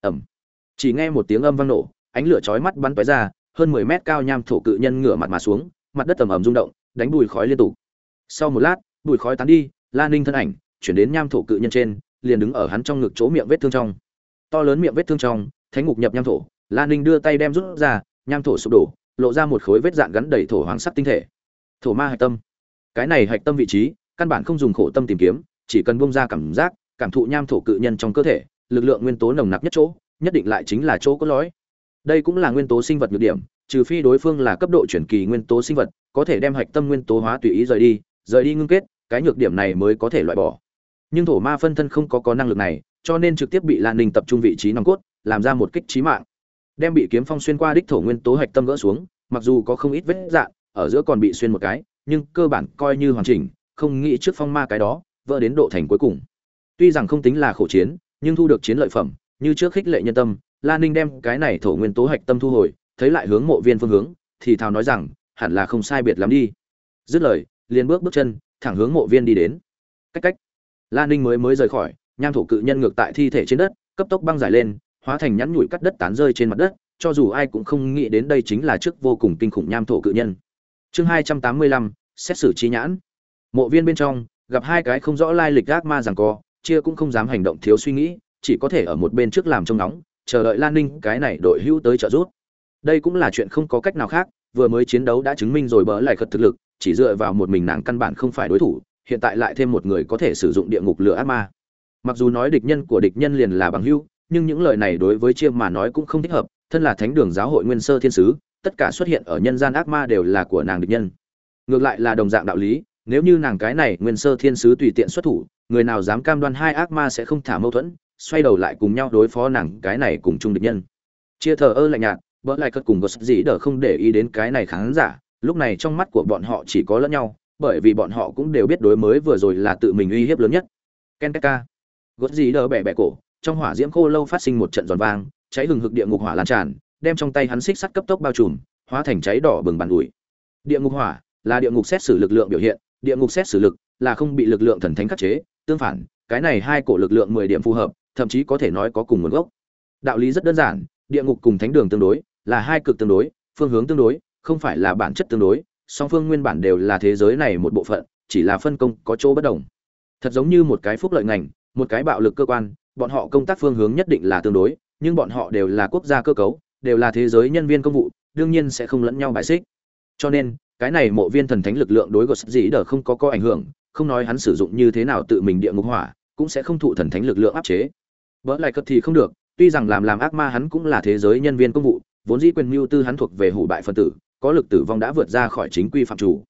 Ầm! chỉ nghe một tiếng âm vang nổ, ánh lửa chói mắt bắn tóe ra, hơn mười mét cao nham thổ cự nhân ngửa mặt mà xuống, mặt đất ầm ầm rung động, đánh bùi khói liên tục. Sau một lát, bùi khói tán đi, la ninh thân ảnh chuyển đến nham thổ cự nhân trên, liền đứng ở hắn trong ngực chỗ miệng vết thương trong. To lớn miệng vết thương trong, thánh ngục nhập nham thổ, la ninh đưa tay đem rút ra nham thổ sụp đổ, lộ ra một khối vết dạn gắn đầy thổ hoàng sắc tinh thể. Thổ ma hạch tâm. Cái này hạch tâm vị trí, căn bản không dùng khổ tâm tìm kiếm, chỉ cần bung ra cảm giác, cảm thụ nham thổ cự nhân trong cơ thể, lực lượng nguyên tố nồng nặc nhất chỗ, nhất định lại chính là chỗ có lõi. Đây cũng là nguyên tố sinh vật nhược điểm, trừ phi đối phương là cấp độ chuyển kỳ nguyên tố sinh vật, có thể đem hạch tâm nguyên tố hóa tùy ý rời đi rời đi ngưng kết, cái nhược điểm này mới có thể loại bỏ. Nhưng thổ ma phân thân không có có năng lực này, cho nên trực tiếp bị lan ninh tập trung vị trí nòng cốt, làm ra một kích trí mạng đem bị kiếm phong xuyên qua đích thổ nguyên tố hạch tâm gỡ xuống, mặc dù có không ít vết dạn ở giữa còn bị xuyên một cái, nhưng cơ bản coi như hoàn chỉnh, không nghĩ trước phong ma cái đó, vỡ đến độ thành cuối cùng. Tuy rằng không tính là khổ chiến, nhưng thu được chiến lợi phẩm, như trước khích lệ nhân tâm, la ninh đem cái này thổ nguyên tố hạch tâm thu hồi, thấy lại hướng mộ viên phương hướng, thì thào nói rằng, hẳn là không sai biệt lắm đi. Dứt lời, liền bước bước chân, thẳng hướng mộ viên đi đến. Cách cách. La ninh mới mới rời khỏi, nham thổ cự nhân ngược tại thi thể trên đất, cấp tốc băng giải lên hóa thành nhắn nhủi cắt đất tán rơi trên mặt đất, cho dù ai cũng không nghĩ đến đây chính là trước vô cùng kinh khủng nham thổ cự nhân. Chương hai trăm tám mươi lăm, xét xử trí nhãn. Mộ viên bên trong, gặp hai cái không rõ lai lịch gác ma rằng co, chia cũng không dám hành động thiếu suy nghĩ, chỉ có thể ở một bên trước làm trông nóng, chờ đợi lan ninh cái này đội hữu tới trợ giúp. Đây cũng là chuyện không có cách nào khác, vừa mới chiến đấu đã chứng minh rồi bỡ lại khật thực lực, chỉ dựa vào một mình nàng căn bản không phải đối thủ, hiện tại lại thêm một người có thể sử dụng địa ngục lửa ác ma. Mặc dù nói địch nhân của địch nhân liền là bằng hữu nhưng những lời này đối với chiêm mà nói cũng không thích hợp, thân là thánh đường giáo hội nguyên sơ thiên sứ, tất cả xuất hiện ở nhân gian ác ma đều là của nàng địch nhân. Ngược lại là đồng dạng đạo lý, nếu như nàng cái này nguyên sơ thiên sứ tùy tiện xuất thủ, người nào dám cam đoan hai ác ma sẽ không thả mâu thuẫn, xoay đầu lại cùng nhau đối phó nàng cái này cùng chung địch nhân. Chia thờ ơ lạnh nhạt vỡ lại cất cùng có gì đỡ không để ý đến cái này khán giả, lúc này trong mắt của bọn họ chỉ có lẫn nhau, bởi vì bọn họ cũng đều biết đối mới vừa rồi là tự mình uy hiếp lớn nhất. Ken ka gót gì đỡ bẻ bẻ cổ trong hỏa diễm khô lâu phát sinh một trận giòn vang, cháy hừng hực địa ngục hỏa lan tràn, đem trong tay hắn xích sắt cấp tốc bao trùm, hóa thành cháy đỏ bừng bàn ủi. Địa ngục hỏa là địa ngục xét xử lực lượng biểu hiện, địa ngục xét xử lực là không bị lực lượng thần thánh khắc chế, tương phản, cái này hai cổ lực lượng mười điểm phù hợp, thậm chí có thể nói có cùng nguồn gốc. Đạo lý rất đơn giản, địa ngục cùng thánh đường tương đối, là hai cực tương đối, phương hướng tương đối, không phải là bản chất tương đối, song phương nguyên bản đều là thế giới này một bộ phận, chỉ là phân công có chỗ bất đồng. Thật giống như một cái phúc lợi ngành, một cái bạo lực cơ quan bọn họ công tác phương hướng nhất định là tương đối, nhưng bọn họ đều là quốc gia cơ cấu, đều là thế giới nhân viên công vụ, đương nhiên sẽ không lẫn nhau bài xích. Cho nên, cái này mộ viên thần thánh lực lượng đối gột dĩ đờ không có có ảnh hưởng, không nói hắn sử dụng như thế nào tự mình địa ngục hỏa, cũng sẽ không thụ thần thánh lực lượng áp chế. Vỡ lại cất thì không được, tuy rằng làm làm ác ma hắn cũng là thế giới nhân viên công vụ, vốn dĩ quyền mưu tư hắn thuộc về hủ bại phân tử, có lực tử vong đã vượt ra khỏi chính quy phạm chủ.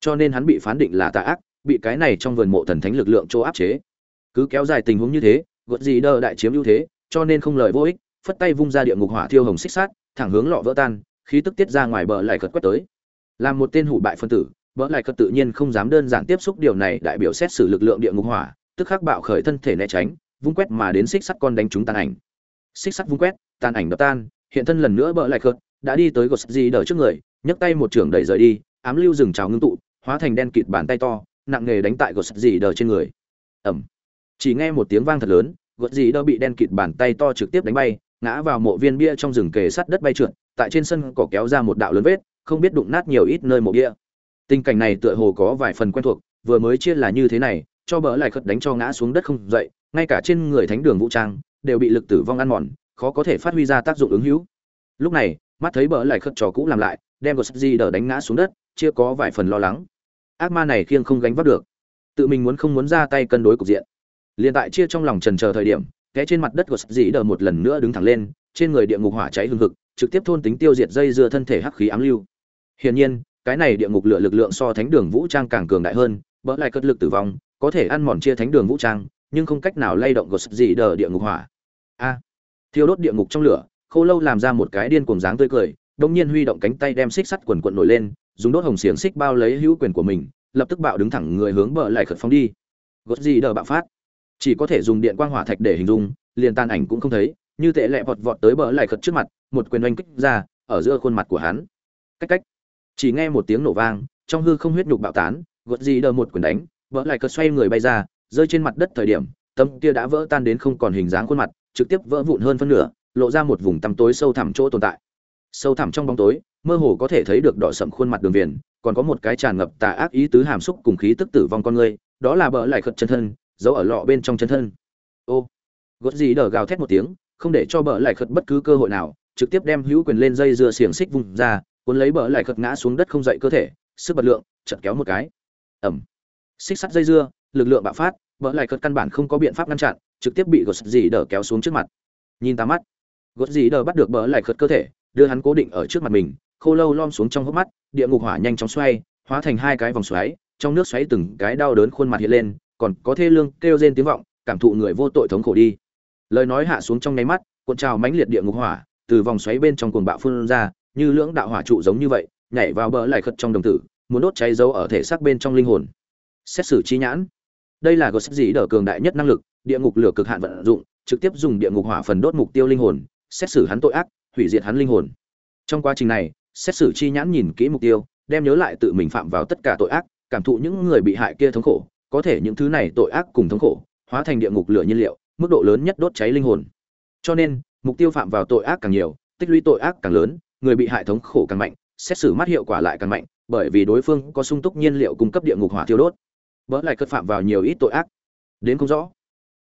Cho nên hắn bị phán định là tà ác, bị cái này trong vườn mộ thần thánh lực lượng chỗ áp chế. Cứ kéo dài tình huống như thế gột gì đờ đại chiếm ưu thế, cho nên không lời vô ích, phất tay vung ra địa ngục hỏa thiêu hồng xích sát thẳng hướng lọ vỡ tan, khí tức tiết ra ngoài bờ lại cất quét tới. Làm một tên hủ bại phân tử bỡ lại cất tự nhiên không dám đơn giản tiếp xúc điều này đại biểu xét xử lực lượng địa ngục hỏa, tức khắc bạo khởi thân thể né tránh, vung quét mà đến xích sắt con đánh trúng tàn ảnh. Xích sắt vung quét, tàn ảnh đập tan, hiện thân lần nữa bỡ lại cất đã đi tới gột gì đờ trước người, nhấc tay một trưởng đẩy rời đi, ám lưu rừng trào ngưng tụ, hóa thành đen kịt bàn tay to, nặng nghề đánh tại gột gì đờ trên người. Ẩm chỉ nghe một tiếng vang thật lớn gợt gì đờ bị đen kịt bàn tay to trực tiếp đánh bay, ngã vào mộ viên bia trong rừng kề sắt đất bay trượt, tại trên sân cỏ kéo ra một đạo lớn vết, không biết đụng nát nhiều ít nơi mộ bia. Tình cảnh này tựa hồ có vài phần quen thuộc, vừa mới chia là như thế này, cho bỡ lại khất đánh cho ngã xuống đất không dậy, ngay cả trên người thánh đường vũ trang, đều bị lực tử vong ăn mòn, khó có thể phát huy ra tác dụng ứng hữu. Lúc này, mắt thấy bỡ lại khất trò cũ làm lại, đem gợt gì đờ đánh ngã xuống đất, chia có vài phần lo lắng. Ác ma này khiêng không gánh vác được. Tự mình muốn không muốn ra tay cân đối cục diện liền tại chia trong lòng trần chờ thời điểm té trên mặt đất của dĩ đờ một lần nữa đứng thẳng lên, trên người địa ngục hỏa cháy hừng hực, trực tiếp thôn tính tiêu diệt dây dưa thân thể hắc khí ám lưu. Hiển nhiên, cái này địa ngục lửa lực lượng so thánh đường vũ trang càng cường đại hơn bỡ lại cất lực tử vong, có thể ăn mòn chia thánh đường vũ trang, nhưng không cách nào lay động của dĩ đờ địa ngục hỏa. A! Thiêu đốt địa ngục trong lửa, khô lâu làm ra một cái điên cuồng dáng tươi cười, đông nhiên huy động cánh tay đem xích sắt quần quận nổi lên, dùng đốt hồng xiềng xích bao lấy hữu quyền của mình, lập tức bạo đứng thẳng người hướng bờ lại khật phóng đi. Gốt gì đờ bạo phát chỉ có thể dùng điện quang hỏa thạch để hình dung, liền tan ảnh cũng không thấy, như tệ lẹ vọt vọt tới bờ lại khật trước mặt, một quyền oanh kích ra, ở giữa khuôn mặt của hắn. Cách cách. Chỉ nghe một tiếng nổ vang, trong hư không huyết nhục bạo tán gột gì đờ một quyền đánh, bờ lại cờ xoay người bay ra, rơi trên mặt đất thời điểm tâm kia đã vỡ tan đến không còn hình dáng khuôn mặt, trực tiếp vỡ vụn hơn phân nửa, lộ ra một vùng tăm tối sâu thẳm chỗ tồn tại. Sâu thẳm trong bóng tối, mơ hồ có thể thấy được đỏ sậm khuôn mặt đường viền, còn có một cái tràn ngập tà ác ý tứ hàm xúc cùng khí tức tử vong con người, đó là bỡ lại khật chân thân giấu ở lọ bên trong chân thân. Ô gót gì đờ gào thét một tiếng, không để cho bờ lại khật bất cứ cơ hội nào, trực tiếp đem hữu quyền lên dây dưa xiềng xích vùng ra, cuốn lấy bờ lại khật ngã xuống đất không dậy cơ thể, sức bật lượng chật kéo một cái. Ẩm xích sắt dây dưa, lực lượng bạo phát, bờ lại khật căn bản không có biện pháp ngăn chặn, trực tiếp bị gót gì đờ kéo xuống trước mặt. Nhìn ta mắt gót gì đờ bắt được bờ lại khật cơ thể, đưa hắn cố định ở trước mặt mình, khô lâu lom xuống trong hốc mắt, địa ngục hỏa nhanh chóng xoay, hóa thành hai cái vòng xoáy, trong nước xoáy từng cái đau đớn khuôn mặt hiện lên còn có thê lương kêu rên tiếng vọng, cảm thụ người vô tội thống khổ đi. Lời nói hạ xuống trong nháy mắt, cuộn trào mãnh liệt địa ngục hỏa, từ vòng xoáy bên trong cuồng bạo phun ra, như lưỡng đạo hỏa trụ giống như vậy, nhảy vào bờ lại khật trong đồng tử, muốn đốt cháy dấu ở thể xác bên trong linh hồn. Xét xử chi nhãn. Đây là gột gì đỡ cường đại nhất năng lực, địa ngục lửa cực hạn vận dụng, trực tiếp dùng địa ngục hỏa phần đốt mục tiêu linh hồn, xét xử hắn tội ác, hủy diệt hắn linh hồn. Trong quá trình này, xét xử chi nhãn nhìn kỹ mục tiêu, đem nhớ lại tự mình phạm vào tất cả tội ác, cảm thụ những người bị hại kia thống khổ có thể những thứ này tội ác cùng thống khổ, hóa thành địa ngục lửa nhiên liệu, mức độ lớn nhất đốt cháy linh hồn. Cho nên, mục tiêu phạm vào tội ác càng nhiều, tích lũy tội ác càng lớn, người bị hại thống khổ càng mạnh, xét xử mắt hiệu quả lại càng mạnh, bởi vì đối phương có sung túc nhiên liệu cung cấp địa ngục hỏa thiêu đốt. Vỡ lại cất phạm vào nhiều ít tội ác. Đến không rõ.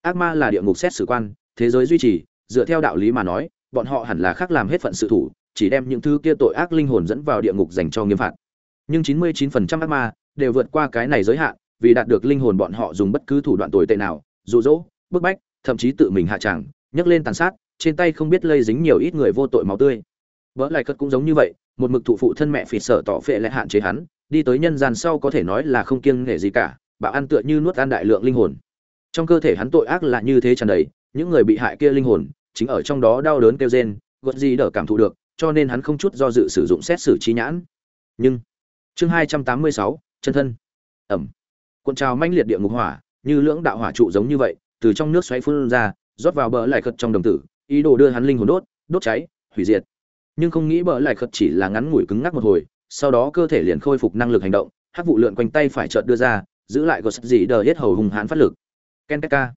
Ác ma là địa ngục xét xử quan, thế giới duy trì, dựa theo đạo lý mà nói, bọn họ hẳn là khác làm hết phận sự thủ, chỉ đem những thứ kia tội ác linh hồn dẫn vào địa ngục dành cho nghiêm phạt. Nhưng 99% ác ma đều vượt qua cái này giới hạn vì đạt được linh hồn bọn họ dùng bất cứ thủ đoạn tồi tệ nào, dụ dỗ, bức bách, thậm chí tự mình hạ tràng, nhấc lên tàn sát, trên tay không biết lây dính nhiều ít người vô tội máu tươi. Vỡ lại cất cũng giống như vậy, một mực thụ phụ thân mẹ phì sợ tỏ phệ lại hạn chế hắn, đi tới nhân gian sau có thể nói là không kiêng nể gì cả bạo ăn tựa như nuốt ăn đại lượng linh hồn. Trong cơ thể hắn tội ác là như thế tràn đầy, những người bị hại kia linh hồn, chính ở trong đó đau đớn kêu rên gột gì đỡ cảm thụ được, cho nên hắn không chút do dự sử dụng xét xử trí nhãn. Nhưng, chương hai trăm tám mươi sáu, chân thân. Ẩm cuộn trào manh liệt địa ngục hỏa, như lưỡng đạo hỏa trụ giống như vậy, từ trong nước xoáy phun ra, rót vào bờ lại khật trong đồng tử, ý đồ đưa hắn linh hồn đốt đốt cháy, hủy diệt. Nhưng không nghĩ bờ lại khật chỉ là ngắn ngủi cứng ngắc một hồi, sau đó cơ thể liền khôi phục năng lực hành động, hắc vụ lượn quanh tay phải chợt đưa ra, giữ lại gột gì đờ hết hầu hùng hãn phát lực. Ken ka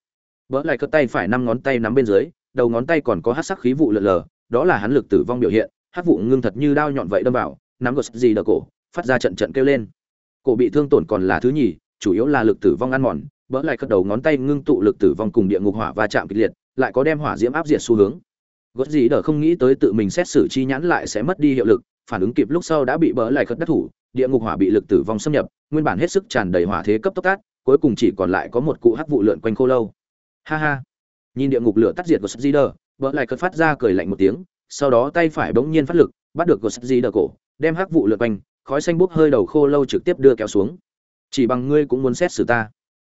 bỡ lại cất tay phải năm ngón tay nắm bên dưới, đầu ngón tay còn có hát sắc khí vụ lượn lờ, đó là hắn lực tử vong biểu hiện hát vụ ngưng thật như đao nhọn vậy đâm vào, nắm gột gì đờ cổ, phát ra trận trận kêu lên. Cổ bị thương tổn còn là thứ nhì chủ yếu là lực tử vong ăn mòn, bỡ lại cất đầu ngón tay ngưng tụ lực tử vong cùng địa ngục hỏa va chạm kịch liệt, lại có đem hỏa diễm áp diệt xu hướng. Gót gì đờ không nghĩ tới tự mình xét xử chi nhãn lại sẽ mất đi hiệu lực, phản ứng kịp lúc sau đã bị bỡ lại cất đắc thủ, địa ngục hỏa bị lực tử vong xâm nhập, nguyên bản hết sức tràn đầy hỏa thế cấp tốc tát, cuối cùng chỉ còn lại có một cụ hắc vụ lượn quanh khô lâu. Ha ha. Nhìn địa ngục lửa tắt diệt của sắt di đờ vợ lại cất phát ra cười lạnh một tiếng, sau đó tay phải bỗng nhiên phát lực, bắt được của sắt di đờ cổ, đem hắc vụ lượn quanh, khói xanh bốc hơi đầu khô lâu trực tiếp đưa kéo xuống chỉ bằng ngươi cũng muốn xét xử ta.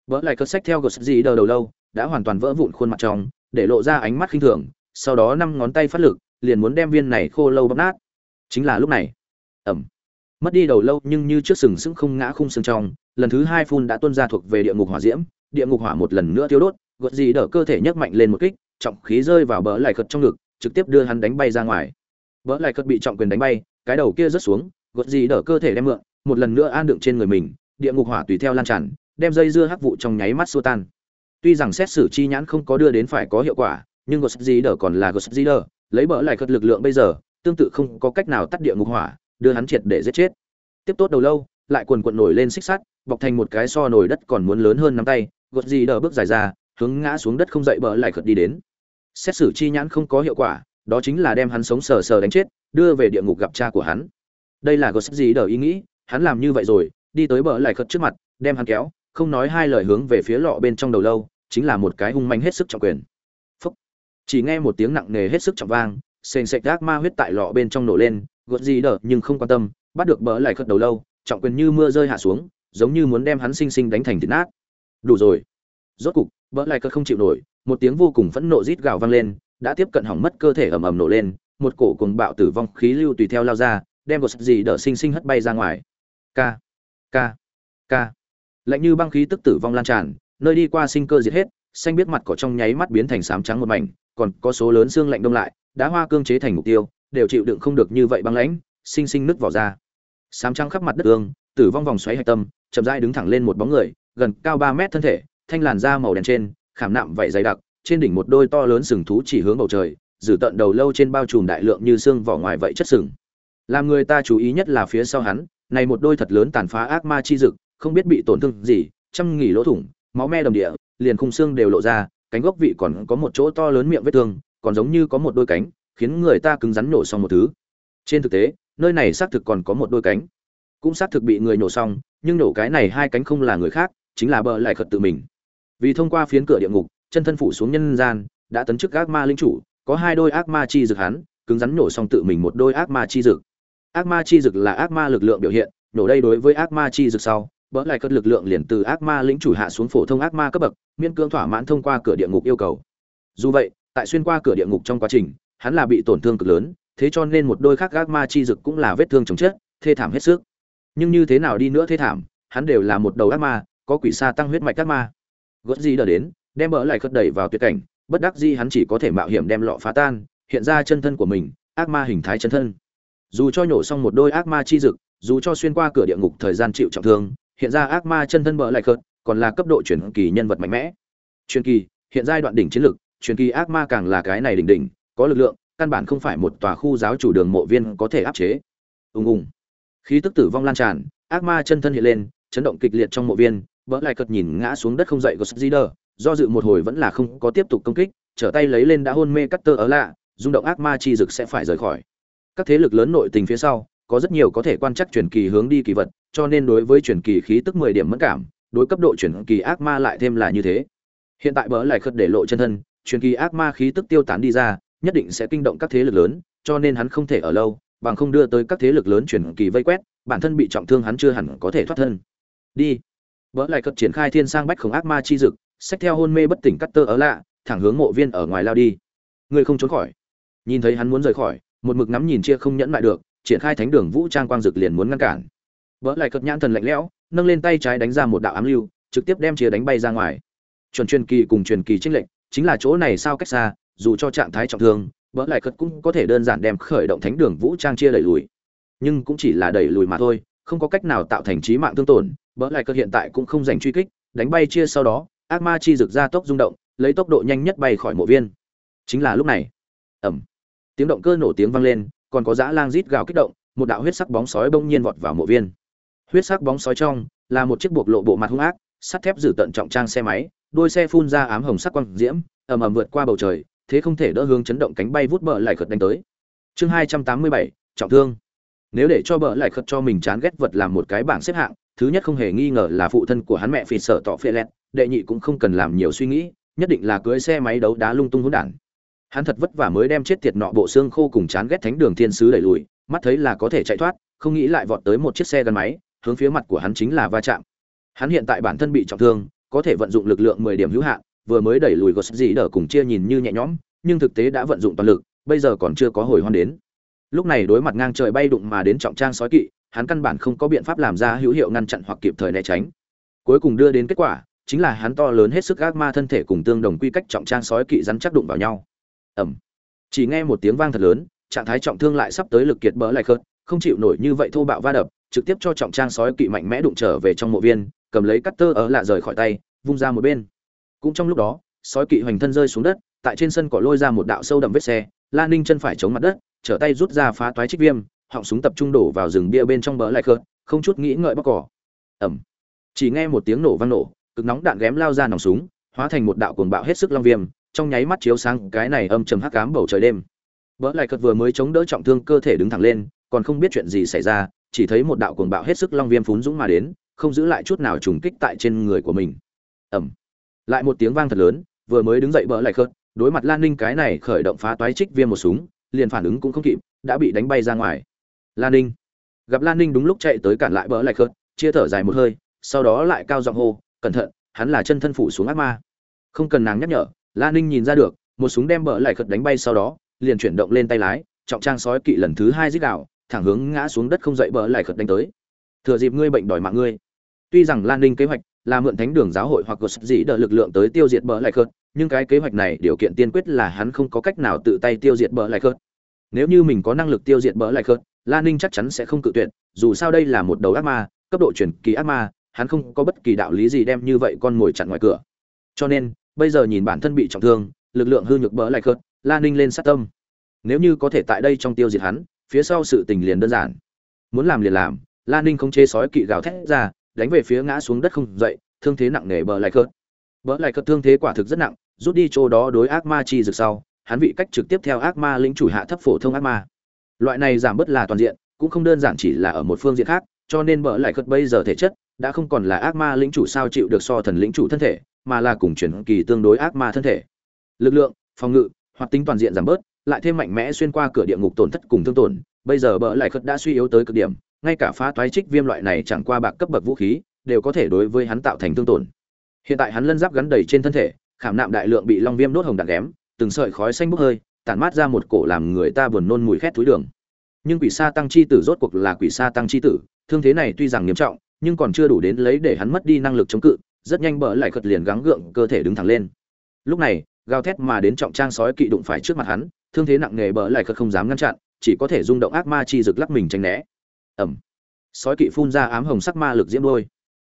Vỡ lại cất sách theo gờ sắp gì đờ đầu lâu, đã hoàn toàn vỡ vụn khuôn mặt trong, để lộ ra ánh mắt khinh thường, sau đó năm ngón tay phát lực, liền muốn đem viên này khô lâu bóp nát. Chính là lúc này. Ẩm. Mất đi đầu lâu nhưng như trước sừng sững không ngã khung xương trong, lần thứ hai phun đã tuôn ra thuộc về địa ngục hỏa diễm, địa ngục hỏa một lần nữa tiêu đốt gợt gì đỡ cơ thể nhấc mạnh lên một kích, trọng khí rơi vào bờ lại cật trong ngực, trực tiếp đưa hắn đánh bay ra ngoài. Bờ lại cật bị trọng quyền đánh bay, cái đầu kia rớt xuống gợt gì đỡ cơ thể đem mượn, một lần nữa an đựng trên người mình địa ngục hỏa tùy theo lan tràn, đem dây dưa hắc vụ trong nháy mắt xua tan. Tuy rằng xét xử chi nhãn không có đưa đến phải có hiệu quả, nhưng gợt gì đỡ còn là gợt gì đỡ lấy bỡ lại cật lực lượng bây giờ, tương tự không có cách nào tắt địa ngục hỏa, đưa hắn triệt để giết chết. Tiếp tốt đầu lâu, lại quần quần nổi lên xích sắt, bọc thành một cái so nổi đất còn muốn lớn hơn nắm tay gột gì đờ bước dài ra, hướng ngã xuống đất không dậy bỡ lại khật đi đến. Xét xử chi nhãn không có hiệu quả, đó chính là đem hắn sống sờ sờ đánh chết, đưa về địa ngục gặp cha của hắn. Đây là gột gì đờ ý nghĩ, hắn làm như vậy rồi đi tới bờ lại khật trước mặt, đem hắn kéo, không nói hai lời hướng về phía lọ bên trong đầu lâu, chính là một cái hung manh hết sức trọng quyền. Phúc. chỉ nghe một tiếng nặng nề hết sức trọng vang, sền sệt gác ma huyết tại lọ bên trong nổ lên gột gì đờ nhưng không quan tâm, bắt được bờ lại khật đầu lâu, trọng quyền như mưa rơi hạ xuống, giống như muốn đem hắn sinh sinh đánh thành thịt nát. Đủ rồi. Rốt cục bỡ lại cất không chịu nổi, một tiếng vô cùng phẫn nộ rít gào vang lên, đã tiếp cận hỏng mất cơ thể ầm ầm nổ lên, một cổ cùng bạo tử vong khí lưu tùy theo lao ra, đem một gì đỡ sinh sinh hất bay ra ngoài. K ca ca lạnh như băng khí tức tử vong lan tràn, nơi đi qua sinh cơ diệt hết, xanh biết mặt cỏ trong nháy mắt biến thành sám trắng một mảnh, còn có số lớn xương lạnh đông lại, đá hoa cương chế thành mục tiêu, đều chịu đựng không được như vậy băng lãnh, sinh sinh nứt vào ra. Sám trắng khắp mặt đất ương tử vong vòng xoáy hạch tâm, chậm rãi đứng thẳng lên một bóng người, gần cao ba mét thân thể, thanh làn da màu đen trên, khảm nạm vảy dày đặc, trên đỉnh một đôi to lớn sừng thú chỉ hướng bầu trời, giữ tận đầu lâu trên bao trùm đại lượng như xương vỏ ngoài vậy chất sừng. Làm người ta chú ý nhất là phía sau hắn này một đôi thật lớn tàn phá ác ma chi dực, không biết bị tổn thương gì, trăm nghỉ lỗ thủng, máu me đồng địa, liền khung xương đều lộ ra, cánh gốc vị còn có một chỗ to lớn miệng vết thương, còn giống như có một đôi cánh, khiến người ta cứng rắn nổ xong một thứ. Trên thực tế, nơi này xác thực còn có một đôi cánh. Cũng xác thực bị người nổ xong, nhưng nổ cái này hai cánh không là người khác, chính là bờ lại khật tự mình. Vì thông qua phiến cửa địa ngục, chân thân phủ xuống nhân gian, đã tấn chức ác ma linh chủ, có hai đôi ác ma chi dực hắn, cứng rắn nổ xong tự mình một đôi ác ma chi dực ác ma chi dực là ác ma lực lượng biểu hiện, nổ đây đối với ác ma chi dực sau, bỡ lại cất lực lượng liền từ ác ma lĩnh chủ hạ xuống phổ thông ác ma cấp bậc, miễn cưỡng thỏa mãn thông qua cửa địa ngục yêu cầu. Dù vậy, tại xuyên qua cửa địa ngục trong quá trình, hắn là bị tổn thương cực lớn, thế cho nên một đôi khác ác ma chi dực cũng là vết thương chồng chết, thê thảm hết sức. Nhưng như thế nào đi nữa thê thảm, hắn đều là một đầu ác ma, có quỷ xa tăng huyết mạch ác ma. Gót gì đờ đến, đem bỡ lại khất đẩy vào tuyệt cảnh, bất đắc di hắn chỉ có thể mạo hiểm đem lọ phá tan, hiện ra chân thân của mình, ác ma hình thái chân thân dù cho nhổ xong một đôi ác ma chi dực dù cho xuyên qua cửa địa ngục thời gian chịu trọng thương hiện ra ác ma chân thân bỡ lại khớt còn là cấp độ chuyển kỳ nhân vật mạnh mẽ. Truyền kỳ hiện giai đoạn đỉnh chiến lực truyền kỳ ác ma càng là cái này đỉnh đỉnh có lực lượng căn bản không phải một tòa khu giáo chủ đường mộ viên có thể áp chế. Ùng ùng. Khí tức tử vong lan tràn ác ma chân thân hiện lên chấn động kịch liệt trong mộ viên bỡ lại cật nhìn ngã xuống đất không dậy của Zider, do dự một hồi vẫn là không có tiếp tục công kích, trở tay lấy lên đã hôn mê cắt tơ ở lạ, rung động ác ma chi dực sẽ phải rời khỏi. Các thế lực lớn nội tình phía sau, có rất nhiều có thể quan chắc truyền kỳ hướng đi kỳ vật, cho nên đối với truyền kỳ khí tức 10 điểm mẫn cảm, đối cấp độ truyền kỳ ác ma lại thêm là như thế. Hiện tại bỡ lại khất để lộ chân thân, truyền kỳ ác ma khí tức tiêu tán đi ra, nhất định sẽ kinh động các thế lực lớn, cho nên hắn không thể ở lâu, bằng không đưa tới các thế lực lớn truyền kỳ vây quét, bản thân bị trọng thương hắn chưa hẳn có thể thoát thân. Đi. Bỡ lại cất triển khai thiên sang bách khổng ác ma chi dực, xét theo hôn mê bất tỉnh cắt tơ ở lạ, thẳng hướng mộ viên ở ngoài lao đi người không trốn khỏi nhìn thấy hắn muốn rời khỏi một mực ngắm nhìn chia không nhẫn lại được, triển khai thánh đường vũ trang quang dực liền muốn ngăn cản. Vỡ lại cật nhãn thần lạnh lẽo, nâng lên tay trái đánh ra một đạo ám lưu, trực tiếp đem chia đánh bay ra ngoài. Chuẩn truyền kỳ cùng truyền kỳ trinh lệnh chính là chỗ này sao cách xa, dù cho trạng thái trọng thương vỡ lại cật cũng có thể đơn giản đem khởi động thánh đường vũ trang chia đẩy lùi. Nhưng cũng chỉ là đẩy lùi mà thôi, không có cách nào tạo thành trí mạng thương tổn vỡ lại cật hiện tại cũng không giành truy kích, đánh bay chia sau đó, ác ma chi rực ra tốc rung động, lấy tốc độ nhanh nhất bay khỏi mộ viên. Chính là lúc này. Ẩm tiếng động cơ nổ tiếng vang lên, còn có dã lang rít gào kích động, một đạo huyết sắc bóng sói bỗng nhiên vọt vào mộ viên. Huyết sắc bóng sói trong, là một chiếc buộc lộ bộ mặt hung ác, sắt thép giữ tận trọng trang xe máy, đôi xe phun ra ám hồng sắc quang diễm, ầm ầm vượt qua bầu trời, thế không thể đỡ hướng chấn động cánh bay vút bờ lại khật đánh tới. Chương hai trăm tám mươi bảy, trọng thương. Nếu để cho bờ lại khật cho mình chán ghét vật làm một cái bảng xếp hạng, thứ nhất không hề nghi ngờ là phụ thân của hắn mẹ phì sợ tỏ phê lẹt, đệ nhị cũng không cần làm nhiều suy nghĩ, nhất định là cưới xe máy đấu đá lung tung hỗn đản hắn thật vất vả mới đem chết tiệt nọ bộ xương khô cùng chán ghét thánh đường thiên sứ đẩy lùi, mắt thấy là có thể chạy thoát, không nghĩ lại vọt tới một chiếc xe gắn máy, hướng phía mặt của hắn chính là va chạm. Hắn hiện tại bản thân bị trọng thương, có thể vận dụng lực lượng mười điểm hữu hạn, vừa mới đẩy lùi gột gì đỡ cùng chia nhìn như nhẹ nhõm, nhưng thực tế đã vận dụng toàn lực, bây giờ còn chưa có hồi hoan đến. Lúc này đối mặt ngang trời bay đụng mà đến trọng trang sói kỵ, hắn căn bản không có biện pháp làm ra hữu hiệu ngăn chặn hoặc kịp thời né tránh. Cuối cùng đưa đến kết quả, chính là hắn to lớn hết sức ác ma thân thể cùng tương đồng quy cách trọng trang sói kỵ rắn chắc đụng vào nhau ẩm. Chỉ nghe một tiếng vang thật lớn, trạng thái trọng thương lại sắp tới lực kiệt bỡ lại khớt, không chịu nổi như vậy thô bạo va đập, trực tiếp cho trọng trang sói kỵ mạnh mẽ đụng trở về trong mộ viên, cầm lấy cắt tơ ở lạ rời khỏi tay, vung ra một bên. Cũng trong lúc đó, sói kỵ hoành thân rơi xuống đất, tại trên sân cỏ lôi ra một đạo sâu đậm vết xe, la ninh chân phải chống mặt đất, trở tay rút ra phá toái trích viêm, họng súng tập trung đổ vào rừng bia bên trong bờ lại khớt, không chút nghĩ ngợi bóc cỏ. Ẩm. Chỉ nghe một tiếng nổ vang nổ, cực nóng đạn ghém lao ra nòng súng, hóa thành một đạo cuồng bạo hết sức long viêm trong nháy mắt chiếu sáng cái này âm trầm hắc ám bầu trời đêm. Bỡ lại cật vừa mới chống đỡ trọng thương cơ thể đứng thẳng lên, còn không biết chuyện gì xảy ra, chỉ thấy một đạo cuồng bạo hết sức long viêm phún dũng mà đến, không giữ lại chút nào trùng kích tại trên người của mình. Ẩm lại một tiếng vang thật lớn, vừa mới đứng dậy bỡ lại khớt đối mặt lan ninh cái này khởi động phá toái trích viêm một súng, liền phản ứng cũng không kịp, đã bị đánh bay ra ngoài. Lan ninh. Gặp lan ninh đúng lúc chạy tới cản lại bỡ lại khớt chia thở dài một hơi, sau đó lại cao giọng hô, cẩn thận, hắn là chân thân phủ xuống ác ma. Không cần nàng nhắc nhở lan ninh nhìn ra được, một súng đem bờ lại khật đánh bay sau đó, liền chuyển động lên tay lái, trọng trang sói kỵ lần thứ hai dích đạo thẳng hướng ngã xuống đất không dậy bờ lại khật đánh tới. Thừa dịp ngươi bệnh đòi mạng ngươi. Tuy rằng lan ninh kế hoạch là mượn thánh đường giáo hội hoặc có gì đỡ lực lượng tới tiêu diệt bờ lại khớt nhưng cái kế hoạch này điều kiện tiên quyết là hắn không có cách nào tự tay tiêu diệt bờ lại khớt nếu như mình có năng lực tiêu diệt bờ lại khớt lan ninh chắc chắn sẽ không cự tuyệt, dù sao đây là một đầu ác ma, cấp độ truyền kỳ ác ma, hắn không có bất kỳ đạo lý gì đem như vậy con ngồi chặn ngoài cửa. Cho nên bây giờ nhìn bản thân bị trọng thương, lực lượng hư nhược bỡ lại khớt lan ninh lên sát tâm. Nếu như có thể tại đây trong tiêu diệt hắn, phía sau sự tình liền đơn giản. Muốn làm liền làm lan ninh không chế sói kỵ gào thét ra, đánh về phía ngã xuống đất không dậy, thương thế nặng nề bỡ lại khớt bỡ lại khớt thương thế quả thực rất nặng, rút đi chỗ đó đối ác ma chi rực sau, hắn vị cách trực tiếp theo ác ma lĩnh chủ hạ thấp phổ thông ác ma. Loại này giảm bớt là toàn diện, cũng không đơn giản chỉ là ở một phương diện khác, cho nên bỡ lại khớt bây giờ thể chất, đã không còn là ác ma lĩnh chủ sao chịu được so thần lĩnh chủ thân thể mà là cùng chuyển kỳ tương đối ác ma thân thể. Lực lượng, phòng ngự, hoạt tính toàn diện giảm bớt, lại thêm mạnh mẽ xuyên qua cửa địa ngục tổn thất cùng thương tổn, bây giờ bỡ lại khất đã suy yếu tới cực điểm, ngay cả phá toái trích viêm loại này chẳng qua bạc cấp bậc vũ khí, đều có thể đối với hắn tạo thành thương tổn. Hiện tại hắn lân giáp gắn đầy trên thân thể, khảm nạm đại lượng bị long viêm đốt hồng đạn ghém, từng sợi khói xanh bốc hơi, tản mát ra một cổ làm người ta buồn nôn mùi khét túi đường. Nhưng quỷ sa tăng chi tử rốt cuộc là quỷ sa tăng chi tử, thương thế này tuy rằng nghiêm trọng, nhưng còn chưa đủ đến lấy để hắn mất đi năng lực chống cự rất nhanh bỡ lại khật liền gắng gượng cơ thể đứng thẳng lên. Lúc này, gào thét mà đến trọng trang sói kỵ đụng phải trước mặt hắn, thương thế nặng nề bỡ lại khật không dám ngăn chặn, chỉ có thể rung động ác ma chi rực lắc mình tránh né. Ẩm sói kỵ phun ra ám hồng sắc ma lực diễm đôi,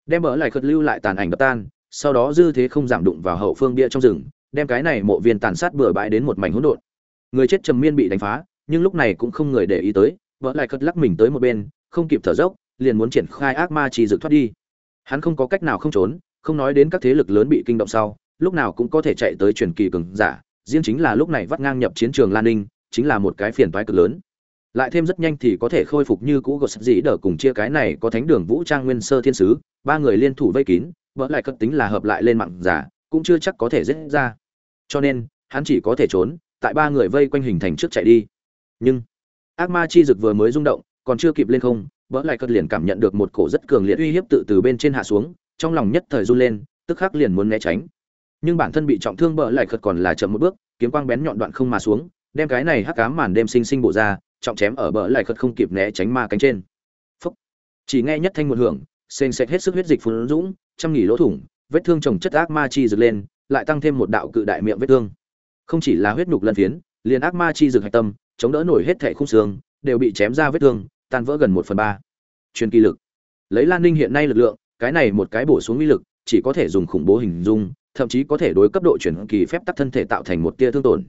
đem bỡ lại khật lưu lại tàn ảnh đập tan, sau đó dư thế không giảm đụng vào hậu phương bia trong rừng, đem cái này mộ viên tàn sát bừa bãi đến một mảnh hỗn độn. Người chết trầm miên bị đánh phá, nhưng lúc này cũng không người để ý tới vợ lại khật lắc mình tới một bên, không kịp thở dốc, liền muốn triển khai ác ma chi rực thoát đi. Hắn không có cách nào không trốn không nói đến các thế lực lớn bị kinh động sau, lúc nào cũng có thể chạy tới truyền kỳ cường giả, riêng chính là lúc này vắt ngang nhập chiến trường lan ninh, chính là một cái phiền toái cực lớn. Lại thêm rất nhanh thì có thể khôi phục như cũ gột sắt dĩ đỡ cùng chia cái này có thánh đường vũ trang nguyên sơ thiên sứ, ba người liên thủ vây kín vỡ lại cất tính là hợp lại lên mạng giả, cũng chưa chắc có thể dễ ra. Cho nên, hắn chỉ có thể trốn, tại ba người vây quanh hình thành trước chạy đi. Nhưng, ác ma chi dực vừa mới rung động, còn chưa kịp lên không vỡ lại cất liền cảm nhận được một cổ rất cường liệt uy hiếp tự từ bên trên hạ xuống trong lòng nhất thời run lên, tức khắc liền muốn né tránh. Nhưng bản thân bị trọng thương bỡ lại khật còn là chậm một bước, kiếm quang bén nhọn đoạn không mà xuống, đem cái này hắc cám màn đêm sinh sinh bổ ra, trọng chém ở bỡ lại khật không kịp né tránh ma cánh trên. Phúc. chỉ nghe nhất thanh một hưởng, sền sệt hết sức huyết dịch phun dũng, trăm nghỉ lỗ thủng, vết thương trồng chất ác ma chi rực lên, lại tăng thêm một đạo cự đại miệng vết thương. Không chỉ là huyết nhục lân phiến, liền ác ma chi rực hạch tâm, chống đỡ nổi hết thẻ khung xương, đều bị chém ra vết thương, tan vỡ gần một phần ba. Truyền kỳ lực. Lấy lan ninh hiện nay lực lượng cái này một cái bổ xuống uy lực, chỉ có thể dùng khủng bố hình dung, thậm chí có thể đối cấp độ chuyển kỳ phép tắc thân thể tạo thành một tia thương tổn.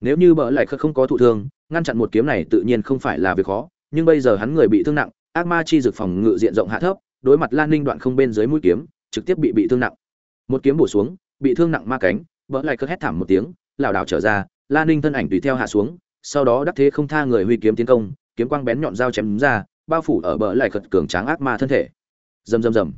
Nếu như bỡ lại không có thụ thương, ngăn chặn một kiếm này tự nhiên không phải là việc khó, nhưng bây giờ hắn người bị thương nặng, ác ma chi dược phòng ngự diện rộng hạ thấp, đối mặt lan ninh đoạn không bên dưới mũi kiếm, trực tiếp bị bị thương nặng. Một kiếm bổ xuống, bị thương nặng ma cánh, bỡ lại cất hét thảm một tiếng, lảo đảo trở ra, lan ninh thân ảnh tùy theo hạ xuống, sau đó đắc thế không tha người huy kiếm tiến công, kiếm quang bén nhọn dao chém ra, bao phủ ở bờ lại cật cường tráng ác ma thân thể. Rầm rầm rầm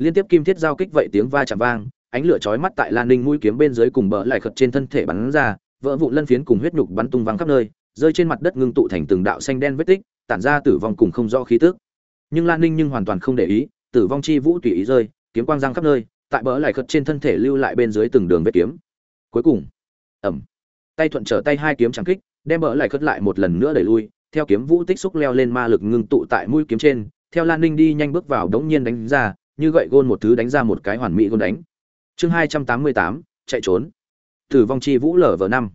liên tiếp kim thiết giao kích vậy tiếng va chạm vang, ánh lửa chói mắt tại lan ninh mũi kiếm bên dưới cùng bờ lại khật trên thân thể bắn ra, vỡ vụn lân phiến cùng huyết nhục bắn tung văng khắp nơi, rơi trên mặt đất ngưng tụ thành từng đạo xanh đen vết tích, tản ra tử vong cùng không rõ khí tức. Nhưng lan ninh nhưng hoàn toàn không để ý, tử vong chi vũ tùy ý rơi, kiếm quang giang khắp nơi, tại bờ lại khật trên thân thể lưu lại bên dưới từng đường vết kiếm. Cuối cùng ẩm tay thuận trở tay hai kiếm trắng kích, đem bờ lại khất lại một lần nữa đẩy lui, theo kiếm vũ tích xúc leo lên ma lực ngưng tụ tại mũi kiếm trên, theo lan ninh đi nhanh bước vào đống nhiên đánh ra như gậy gôn một thứ đánh ra một cái hoàn mỹ gôn đánh. Chương hai trăm tám mươi tám, chạy trốn. Tử vong chi vũ lở vở năm.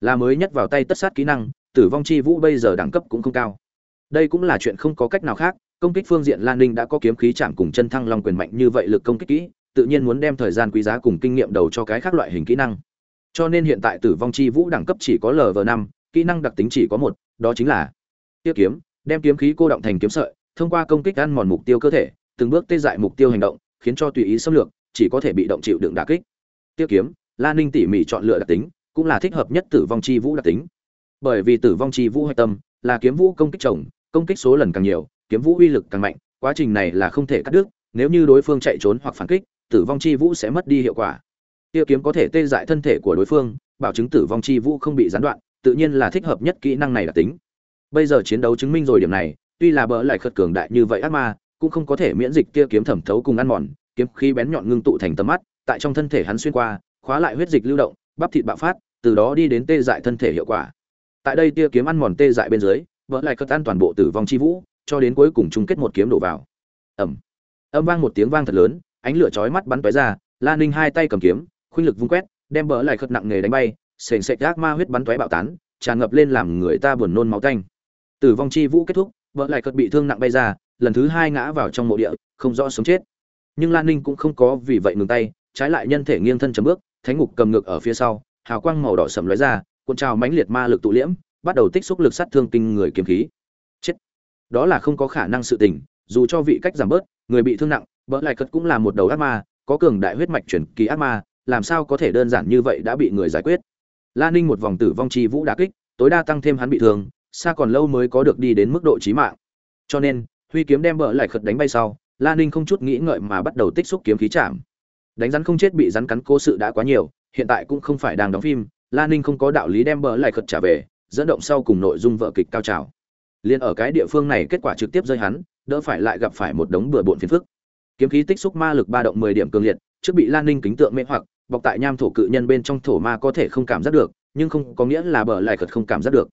Là mới nhất vào tay tất sát kỹ năng, tử vong chi vũ bây giờ đẳng cấp cũng không cao. Đây cũng là chuyện không có cách nào khác, công kích phương diện lan ninh đã có kiếm khí chạm cùng chân thăng long quyền mạnh như vậy lực công kích kỹ, tự nhiên muốn đem thời gian quý giá cùng kinh nghiệm đầu cho cái khác loại hình kỹ năng. Cho nên hiện tại tử vong chi vũ đẳng cấp chỉ có lv năm, kỹ năng đặc tính chỉ có một, đó chính là tiêu kiếm, đem kiếm khí cô động thành kiếm sợi, thông qua công kích ăn mòn mục tiêu cơ thể từng bước tê dại mục tiêu hành động, khiến cho tùy ý xâm lược, chỉ có thể bị động chịu đựng đả kích. Tiêu kiếm, la ninh tỉ mỉ chọn lựa đặc tính, cũng là thích hợp nhất tử vong chi vũ đặc tính. Bởi vì tử vong chi vũ hoạch tâm, là kiếm vũ công kích chồng, công kích số lần càng nhiều, kiếm vũ uy lực càng mạnh, quá trình này là không thể cắt đứt, nếu như đối phương chạy trốn hoặc phản kích, tử vong chi vũ sẽ mất đi hiệu quả. Tiêu kiếm có thể tê dại thân thể của đối phương, bảo chứng tử vong chi vũ không bị gián đoạn, tự nhiên là thích hợp nhất kỹ năng này đặc tính. Bây giờ chiến đấu chứng minh rồi điểm này, tuy là bỡ lại khất cường đại như vậy ác ma cũng không có thể miễn dịch kia kiếm thẩm thấu cùng ăn mòn, kiếm khí bén nhọn ngưng tụ thành tầm mắt, tại trong thân thể hắn xuyên qua, khóa lại huyết dịch lưu động, bắp thịt bạo phát, từ đó đi đến tê dại thân thể hiệu quả. Tại đây tia kiếm ăn mòn tê dại bên dưới, vỡ lại cất tan toàn bộ tử vong chi vũ, cho đến cuối cùng chung kết một kiếm đổ vào. Ầm. Âm vang một tiếng vang thật lớn, ánh lửa chói mắt bắn tóe ra lan ninh hai tay cầm kiếm, khuynh lực vung quét, đem bỡ lại khất nặng nghề đánh bay, sền sệt ác ma huyết bắn tóe bạo tán, tràn ngập lên làm người ta buồn nôn máu tanh. Tử vong chi vũ kết thúc, vỡ lại cất bị thương nặng bay ra lần thứ hai ngã vào trong mộ địa, không rõ sống chết. Nhưng lan ninh cũng không có vì vậy ngừng tay, trái lại nhân thể nghiêng thân chấm bước, thánh ngục cầm ngược ở phía sau, hào quang màu đỏ sầm lóe ra, cuộn trào mãnh liệt ma lực tụ liễm, bắt đầu tích xúc lực sát thương kinh người kiếm khí. Chết. Đó là không có khả năng sự tình, dù cho vị cách giảm bớt, người bị thương nặng vợ lại cất cũng là một đầu ác ma, có cường đại huyết mạch chuyển kỳ ác ma, làm sao có thể đơn giản như vậy đã bị người giải quyết? Lan ninh một vòng tử vong chi vũ đả kích, tối đa tăng thêm hắn bị thương, xa còn lâu mới có được đi đến mức độ chí mạng. Cho nên huy kiếm đem bờ lại khật đánh bay sau, la ninh không chút nghĩ ngợi mà bắt đầu tích xúc kiếm khí chạm. Đánh rắn không chết bị rắn cắn cố sự đã quá nhiều, hiện tại cũng không phải đang đóng phim, la ninh không có đạo lý đem bờ lại khật trả về, dẫn động sau cùng nội dung vợ kịch cao trào. Liền ở cái địa phương này kết quả trực tiếp rơi hắn, đỡ phải lại gặp phải một đống bừa bộn phiền phức. Kiếm khí tích xúc ma lực ba động mười điểm cường liệt, trước bị lan ninh kính tượng mê hoặc, bọc tại nham thổ cự nhân bên trong thổ ma có thể không cảm giác được, nhưng không có nghĩa là bờ lại khật không cảm giác được.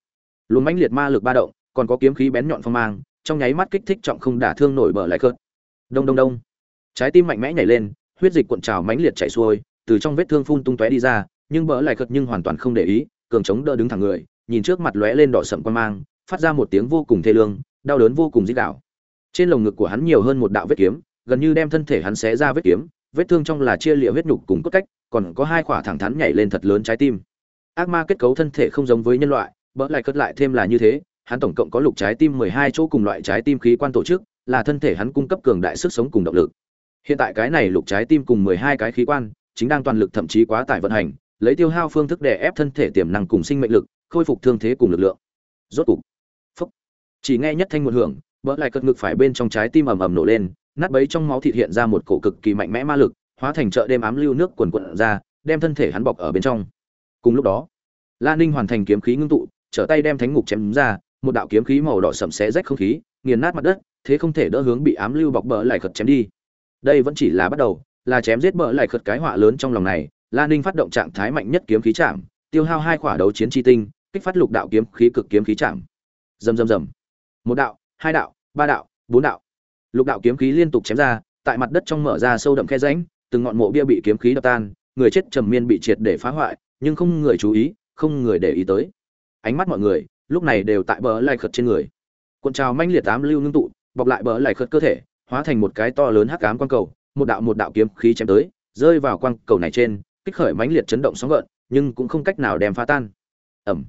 Luôn mãnh liệt ma lực ba động, còn có kiếm khí bén nhọn phong mang trong nháy mắt kích thích trọng không đả thương nổi bờ lại khật đông đông đông. Trái tim mạnh mẽ nhảy lên, huyết dịch cuộn trào mãnh liệt chảy xuôi, từ trong vết thương phun tung tóe đi ra, nhưng bờ lại cợt nhưng hoàn toàn không để ý, cường chống đỡ đứng thẳng người, nhìn trước mặt lóe lên đỏ sậm quan mang, phát ra một tiếng vô cùng thê lương, đau đớn vô cùng dí đạo trên lồng ngực của hắn nhiều hơn một đạo vết kiếm, gần như đem thân thể hắn xé ra vết kiếm, vết thương trong là chia lịa vết nhục cùng cốt cách, còn có hai khỏa thẳng thắn nhảy lên thật lớn trái tim. Ác ma kết cấu thân thể không giống với nhân loại bỡ lại cất lại thêm là như thế hắn tổng cộng có lục trái tim mười hai chỗ cùng loại trái tim khí quan tổ chức, là thân thể hắn cung cấp cường đại sức sống cùng động lực. Hiện tại cái này lục trái tim cùng mười hai cái khí quan, chính đang toàn lực thậm chí quá tải vận hành, lấy tiêu hao phương thức để ép thân thể tiềm năng cùng sinh mệnh lực, khôi phục thương thế cùng lực lượng. Rốt cục phốc. chỉ nghe nhất thanh một hưởng, bỡ lại cất ngực phải bên trong trái tim ầm ầm nổ lên, nát bấy trong máu thịt hiện ra một cổ cực kỳ mạnh mẽ ma lực, hóa thành chợ đêm ám lưu nước quần quần ra, đem thân thể hắn bọc ở bên trong. Cùng lúc đó, la ninh hoàn thành kiếm khí ngưng tụ, trở tay đem thánh ngục chém ra một đạo kiếm khí màu đỏ sẫm xé rách không khí nghiền nát mặt đất thế không thể đỡ hướng bị ám lưu bọc bờ lại khật chém đi đây vẫn chỉ là bắt đầu là chém giết bờ lại khật cái họa lớn trong lòng này Lan Ninh phát động trạng thái mạnh nhất kiếm khí chạm, tiêu hao hai quả đấu chiến chi tinh, kích phát lục đạo kiếm khí cực kiếm khí chạm. Rầm rầm rầm. Một đạo, hai đạo, ba đạo, bốn đạo. Lục đạo kiếm khí liên tục chém ra, tại mặt đất trong mở ra sâu đậm khe rãnh, từng ngọn mộ bia bị kiếm khí đập tan, người chết trầm miên bị triệt để phá hoại, nhưng không người chú ý, không người để ý tới. Ánh mắt mọi người lúc này đều tại bờ lại khật trên người. Cuộn trào manh liệt tám lưu ngưng tụ, bọc lại bờ lại khật cơ thể, hóa thành một cái to lớn hắc ám quang cầu, một đạo một đạo kiếm khí chém tới, rơi vào quang cầu này trên, kích khởi mãnh liệt chấn động sóng gợn, nhưng cũng không cách nào đem phá tan. Ầm.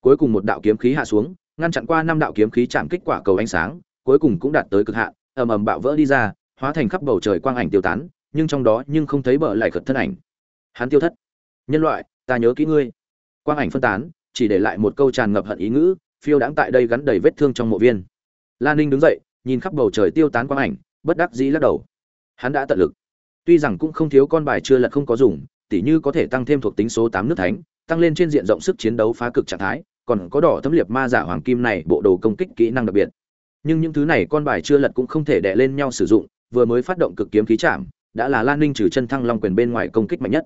Cuối cùng một đạo kiếm khí hạ xuống, ngăn chặn qua năm đạo kiếm khí chạm kích quả cầu ánh sáng, cuối cùng cũng đạt tới cực hạn, ầm ầm bạo vỡ đi ra, hóa thành khắp bầu trời quang ảnh tiêu tán, nhưng trong đó nhưng không thấy bờ lại khật thân ảnh. Hắn tiêu thất. Nhân loại, ta nhớ kỹ ngươi. Quang ảnh phân tán, chỉ để lại một câu tràn ngập hận ý ngữ, phiêu đãng tại đây gắn đầy vết thương trong mộ viên. Lan Ninh đứng dậy, nhìn khắp bầu trời tiêu tán quang ảnh, bất đắc dĩ lắc đầu. Hắn đã tận lực. Tuy rằng cũng không thiếu con bài chưa lật không có dùng, tỉ như có thể tăng thêm thuộc tính số 8 nước thánh, tăng lên trên diện rộng sức chiến đấu phá cực trạng thái, còn có đỏ thấm liệt ma giả hoàng kim này bộ đồ công kích kỹ năng đặc biệt. Nhưng những thứ này con bài chưa lật cũng không thể đè lên nhau sử dụng, vừa mới phát động cực kiếm khí chạm, đã là Lan Ninh trừ chân thăng long quyền bên ngoài công kích mạnh nhất.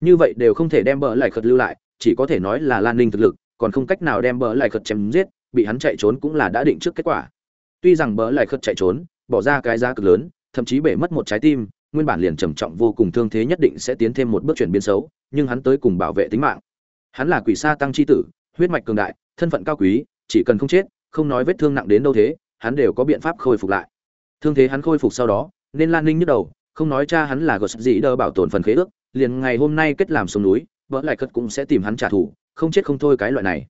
Như vậy đều không thể đem bờ lại khật lưu lại, chỉ có thể nói là Lan Ninh thực lực, còn không cách nào đem bờ lại khật chém giết, bị hắn chạy trốn cũng là đã định trước kết quả. Tuy rằng bờ lại khật chạy trốn, bỏ ra cái giá cực lớn, thậm chí bể mất một trái tim, nguyên bản liền trầm trọng vô cùng thương thế nhất định sẽ tiến thêm một bước chuyển biến xấu, nhưng hắn tới cùng bảo vệ tính mạng. Hắn là quỷ sa tăng chi tử, huyết mạch cường đại, thân phận cao quý, chỉ cần không chết, không nói vết thương nặng đến đâu thế, hắn đều có biện pháp khôi phục lại. Thương thế hắn khôi phục sau đó, nên Lan Ninh nhức đầu, không nói cha hắn là gột gì đỡ bảo tồn phần khế ước, liền ngày hôm nay kết làm sông núi, vỡ lại cất cũng sẽ tìm hắn trả thù, không chết không thôi cái loại này.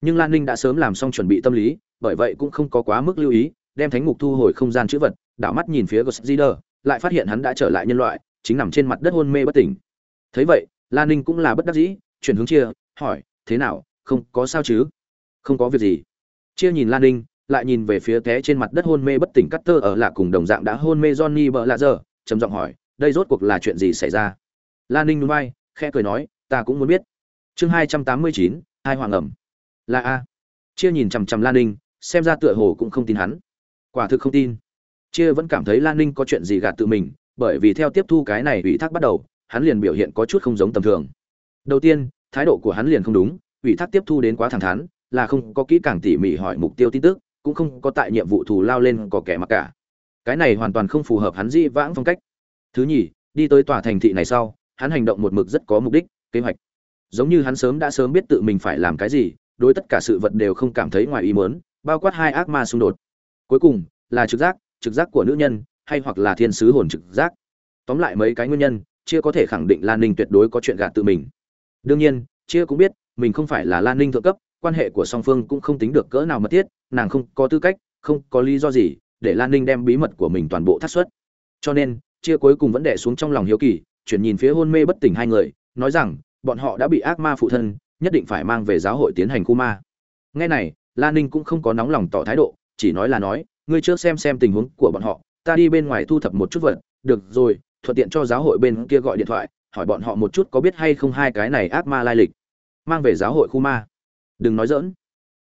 Nhưng Lan Ninh đã sớm làm xong chuẩn bị tâm lý, bởi vậy cũng không có quá mức lưu ý, đem thánh ngục thu hồi không gian chữ vật, đảo mắt nhìn phía Godzider, lại phát hiện hắn đã trở lại nhân loại, chính nằm trên mặt đất hôn mê bất tỉnh. Thấy vậy, Lan Ninh cũng là bất đắc dĩ, chuyển hướng chia, hỏi, thế nào, không có sao chứ? Không có việc gì. Chia nhìn Lan Ninh, lại nhìn về phía té trên mặt đất hôn mê bất tỉnh Cutter ở là cùng đồng dạng đã hôn mê Johnny bợ lạ giờ, trầm giọng hỏi, đây rốt cuộc là chuyện gì xảy ra? Lan Ninh nhún vai, khẽ cười nói, ta cũng muốn biết. Chương hai trăm tám mươi chín, hai hoàng ẩm. Là a. Chia nhìn chằm chằm Lan Ninh, xem ra tựa hồ cũng không tin hắn. Quả thực không tin. Chia vẫn cảm thấy Lan Ninh có chuyện gì gạt tự mình, bởi vì theo tiếp thu cái này ủy thác bắt đầu, hắn liền biểu hiện có chút không giống tầm thường. Đầu tiên, thái độ của hắn liền không đúng, ủy thác tiếp thu đến quá thẳng thắn, là không có kỹ càng tỉ mỉ hỏi mục tiêu tin tức, cũng không có tại nhiệm vụ thù lao lên có kẻ mặc cả. Cái này hoàn toàn không phù hợp hắn di vãng phong cách. Thứ nhì, đi tới tòa thành thị này sau, hắn hành động một mực rất có mục đích, kế hoạch. Giống như hắn sớm đã sớm biết tự mình phải làm cái gì, đối tất cả sự vật đều không cảm thấy ngoài ý muốn, bao quát hai ác ma xung đột. Cuối cùng, là trực giác, trực giác của nữ nhân, hay hoặc là thiên sứ hồn trực giác. Tóm lại mấy cái nguyên nhân, chia có thể khẳng định Lan Ninh tuyệt đối có chuyện gạt tự mình. Đương nhiên, chia cũng biết, mình không phải là Lan Ninh thượng cấp, quan hệ của song phương cũng không tính được cỡ nào mật thiết, nàng không có tư cách, không có lý do gì để Lan Ninh đem bí mật của mình toàn bộ thắt xuất. Cho nên, chia cuối cùng vẫn đè xuống trong lòng hiếu kỳ, chuyển nhìn phía hôn mê bất tỉnh hai người, nói rằng, bọn họ đã bị ác ma phụ thân, nhất định phải mang về giáo hội tiến hành khu ma. Nghe này, Lan Ninh cũng không có nóng lòng tỏ thái độ, chỉ nói là nói, ngươi trước xem xem tình huống của bọn họ, ta đi bên ngoài thu thập một chút vật, được rồi, thuận tiện cho giáo hội bên kia gọi điện thoại, hỏi bọn họ một chút có biết hay không hai cái này ác ma lai lịch. Mang về giáo hội khu ma. Đừng nói giỡn.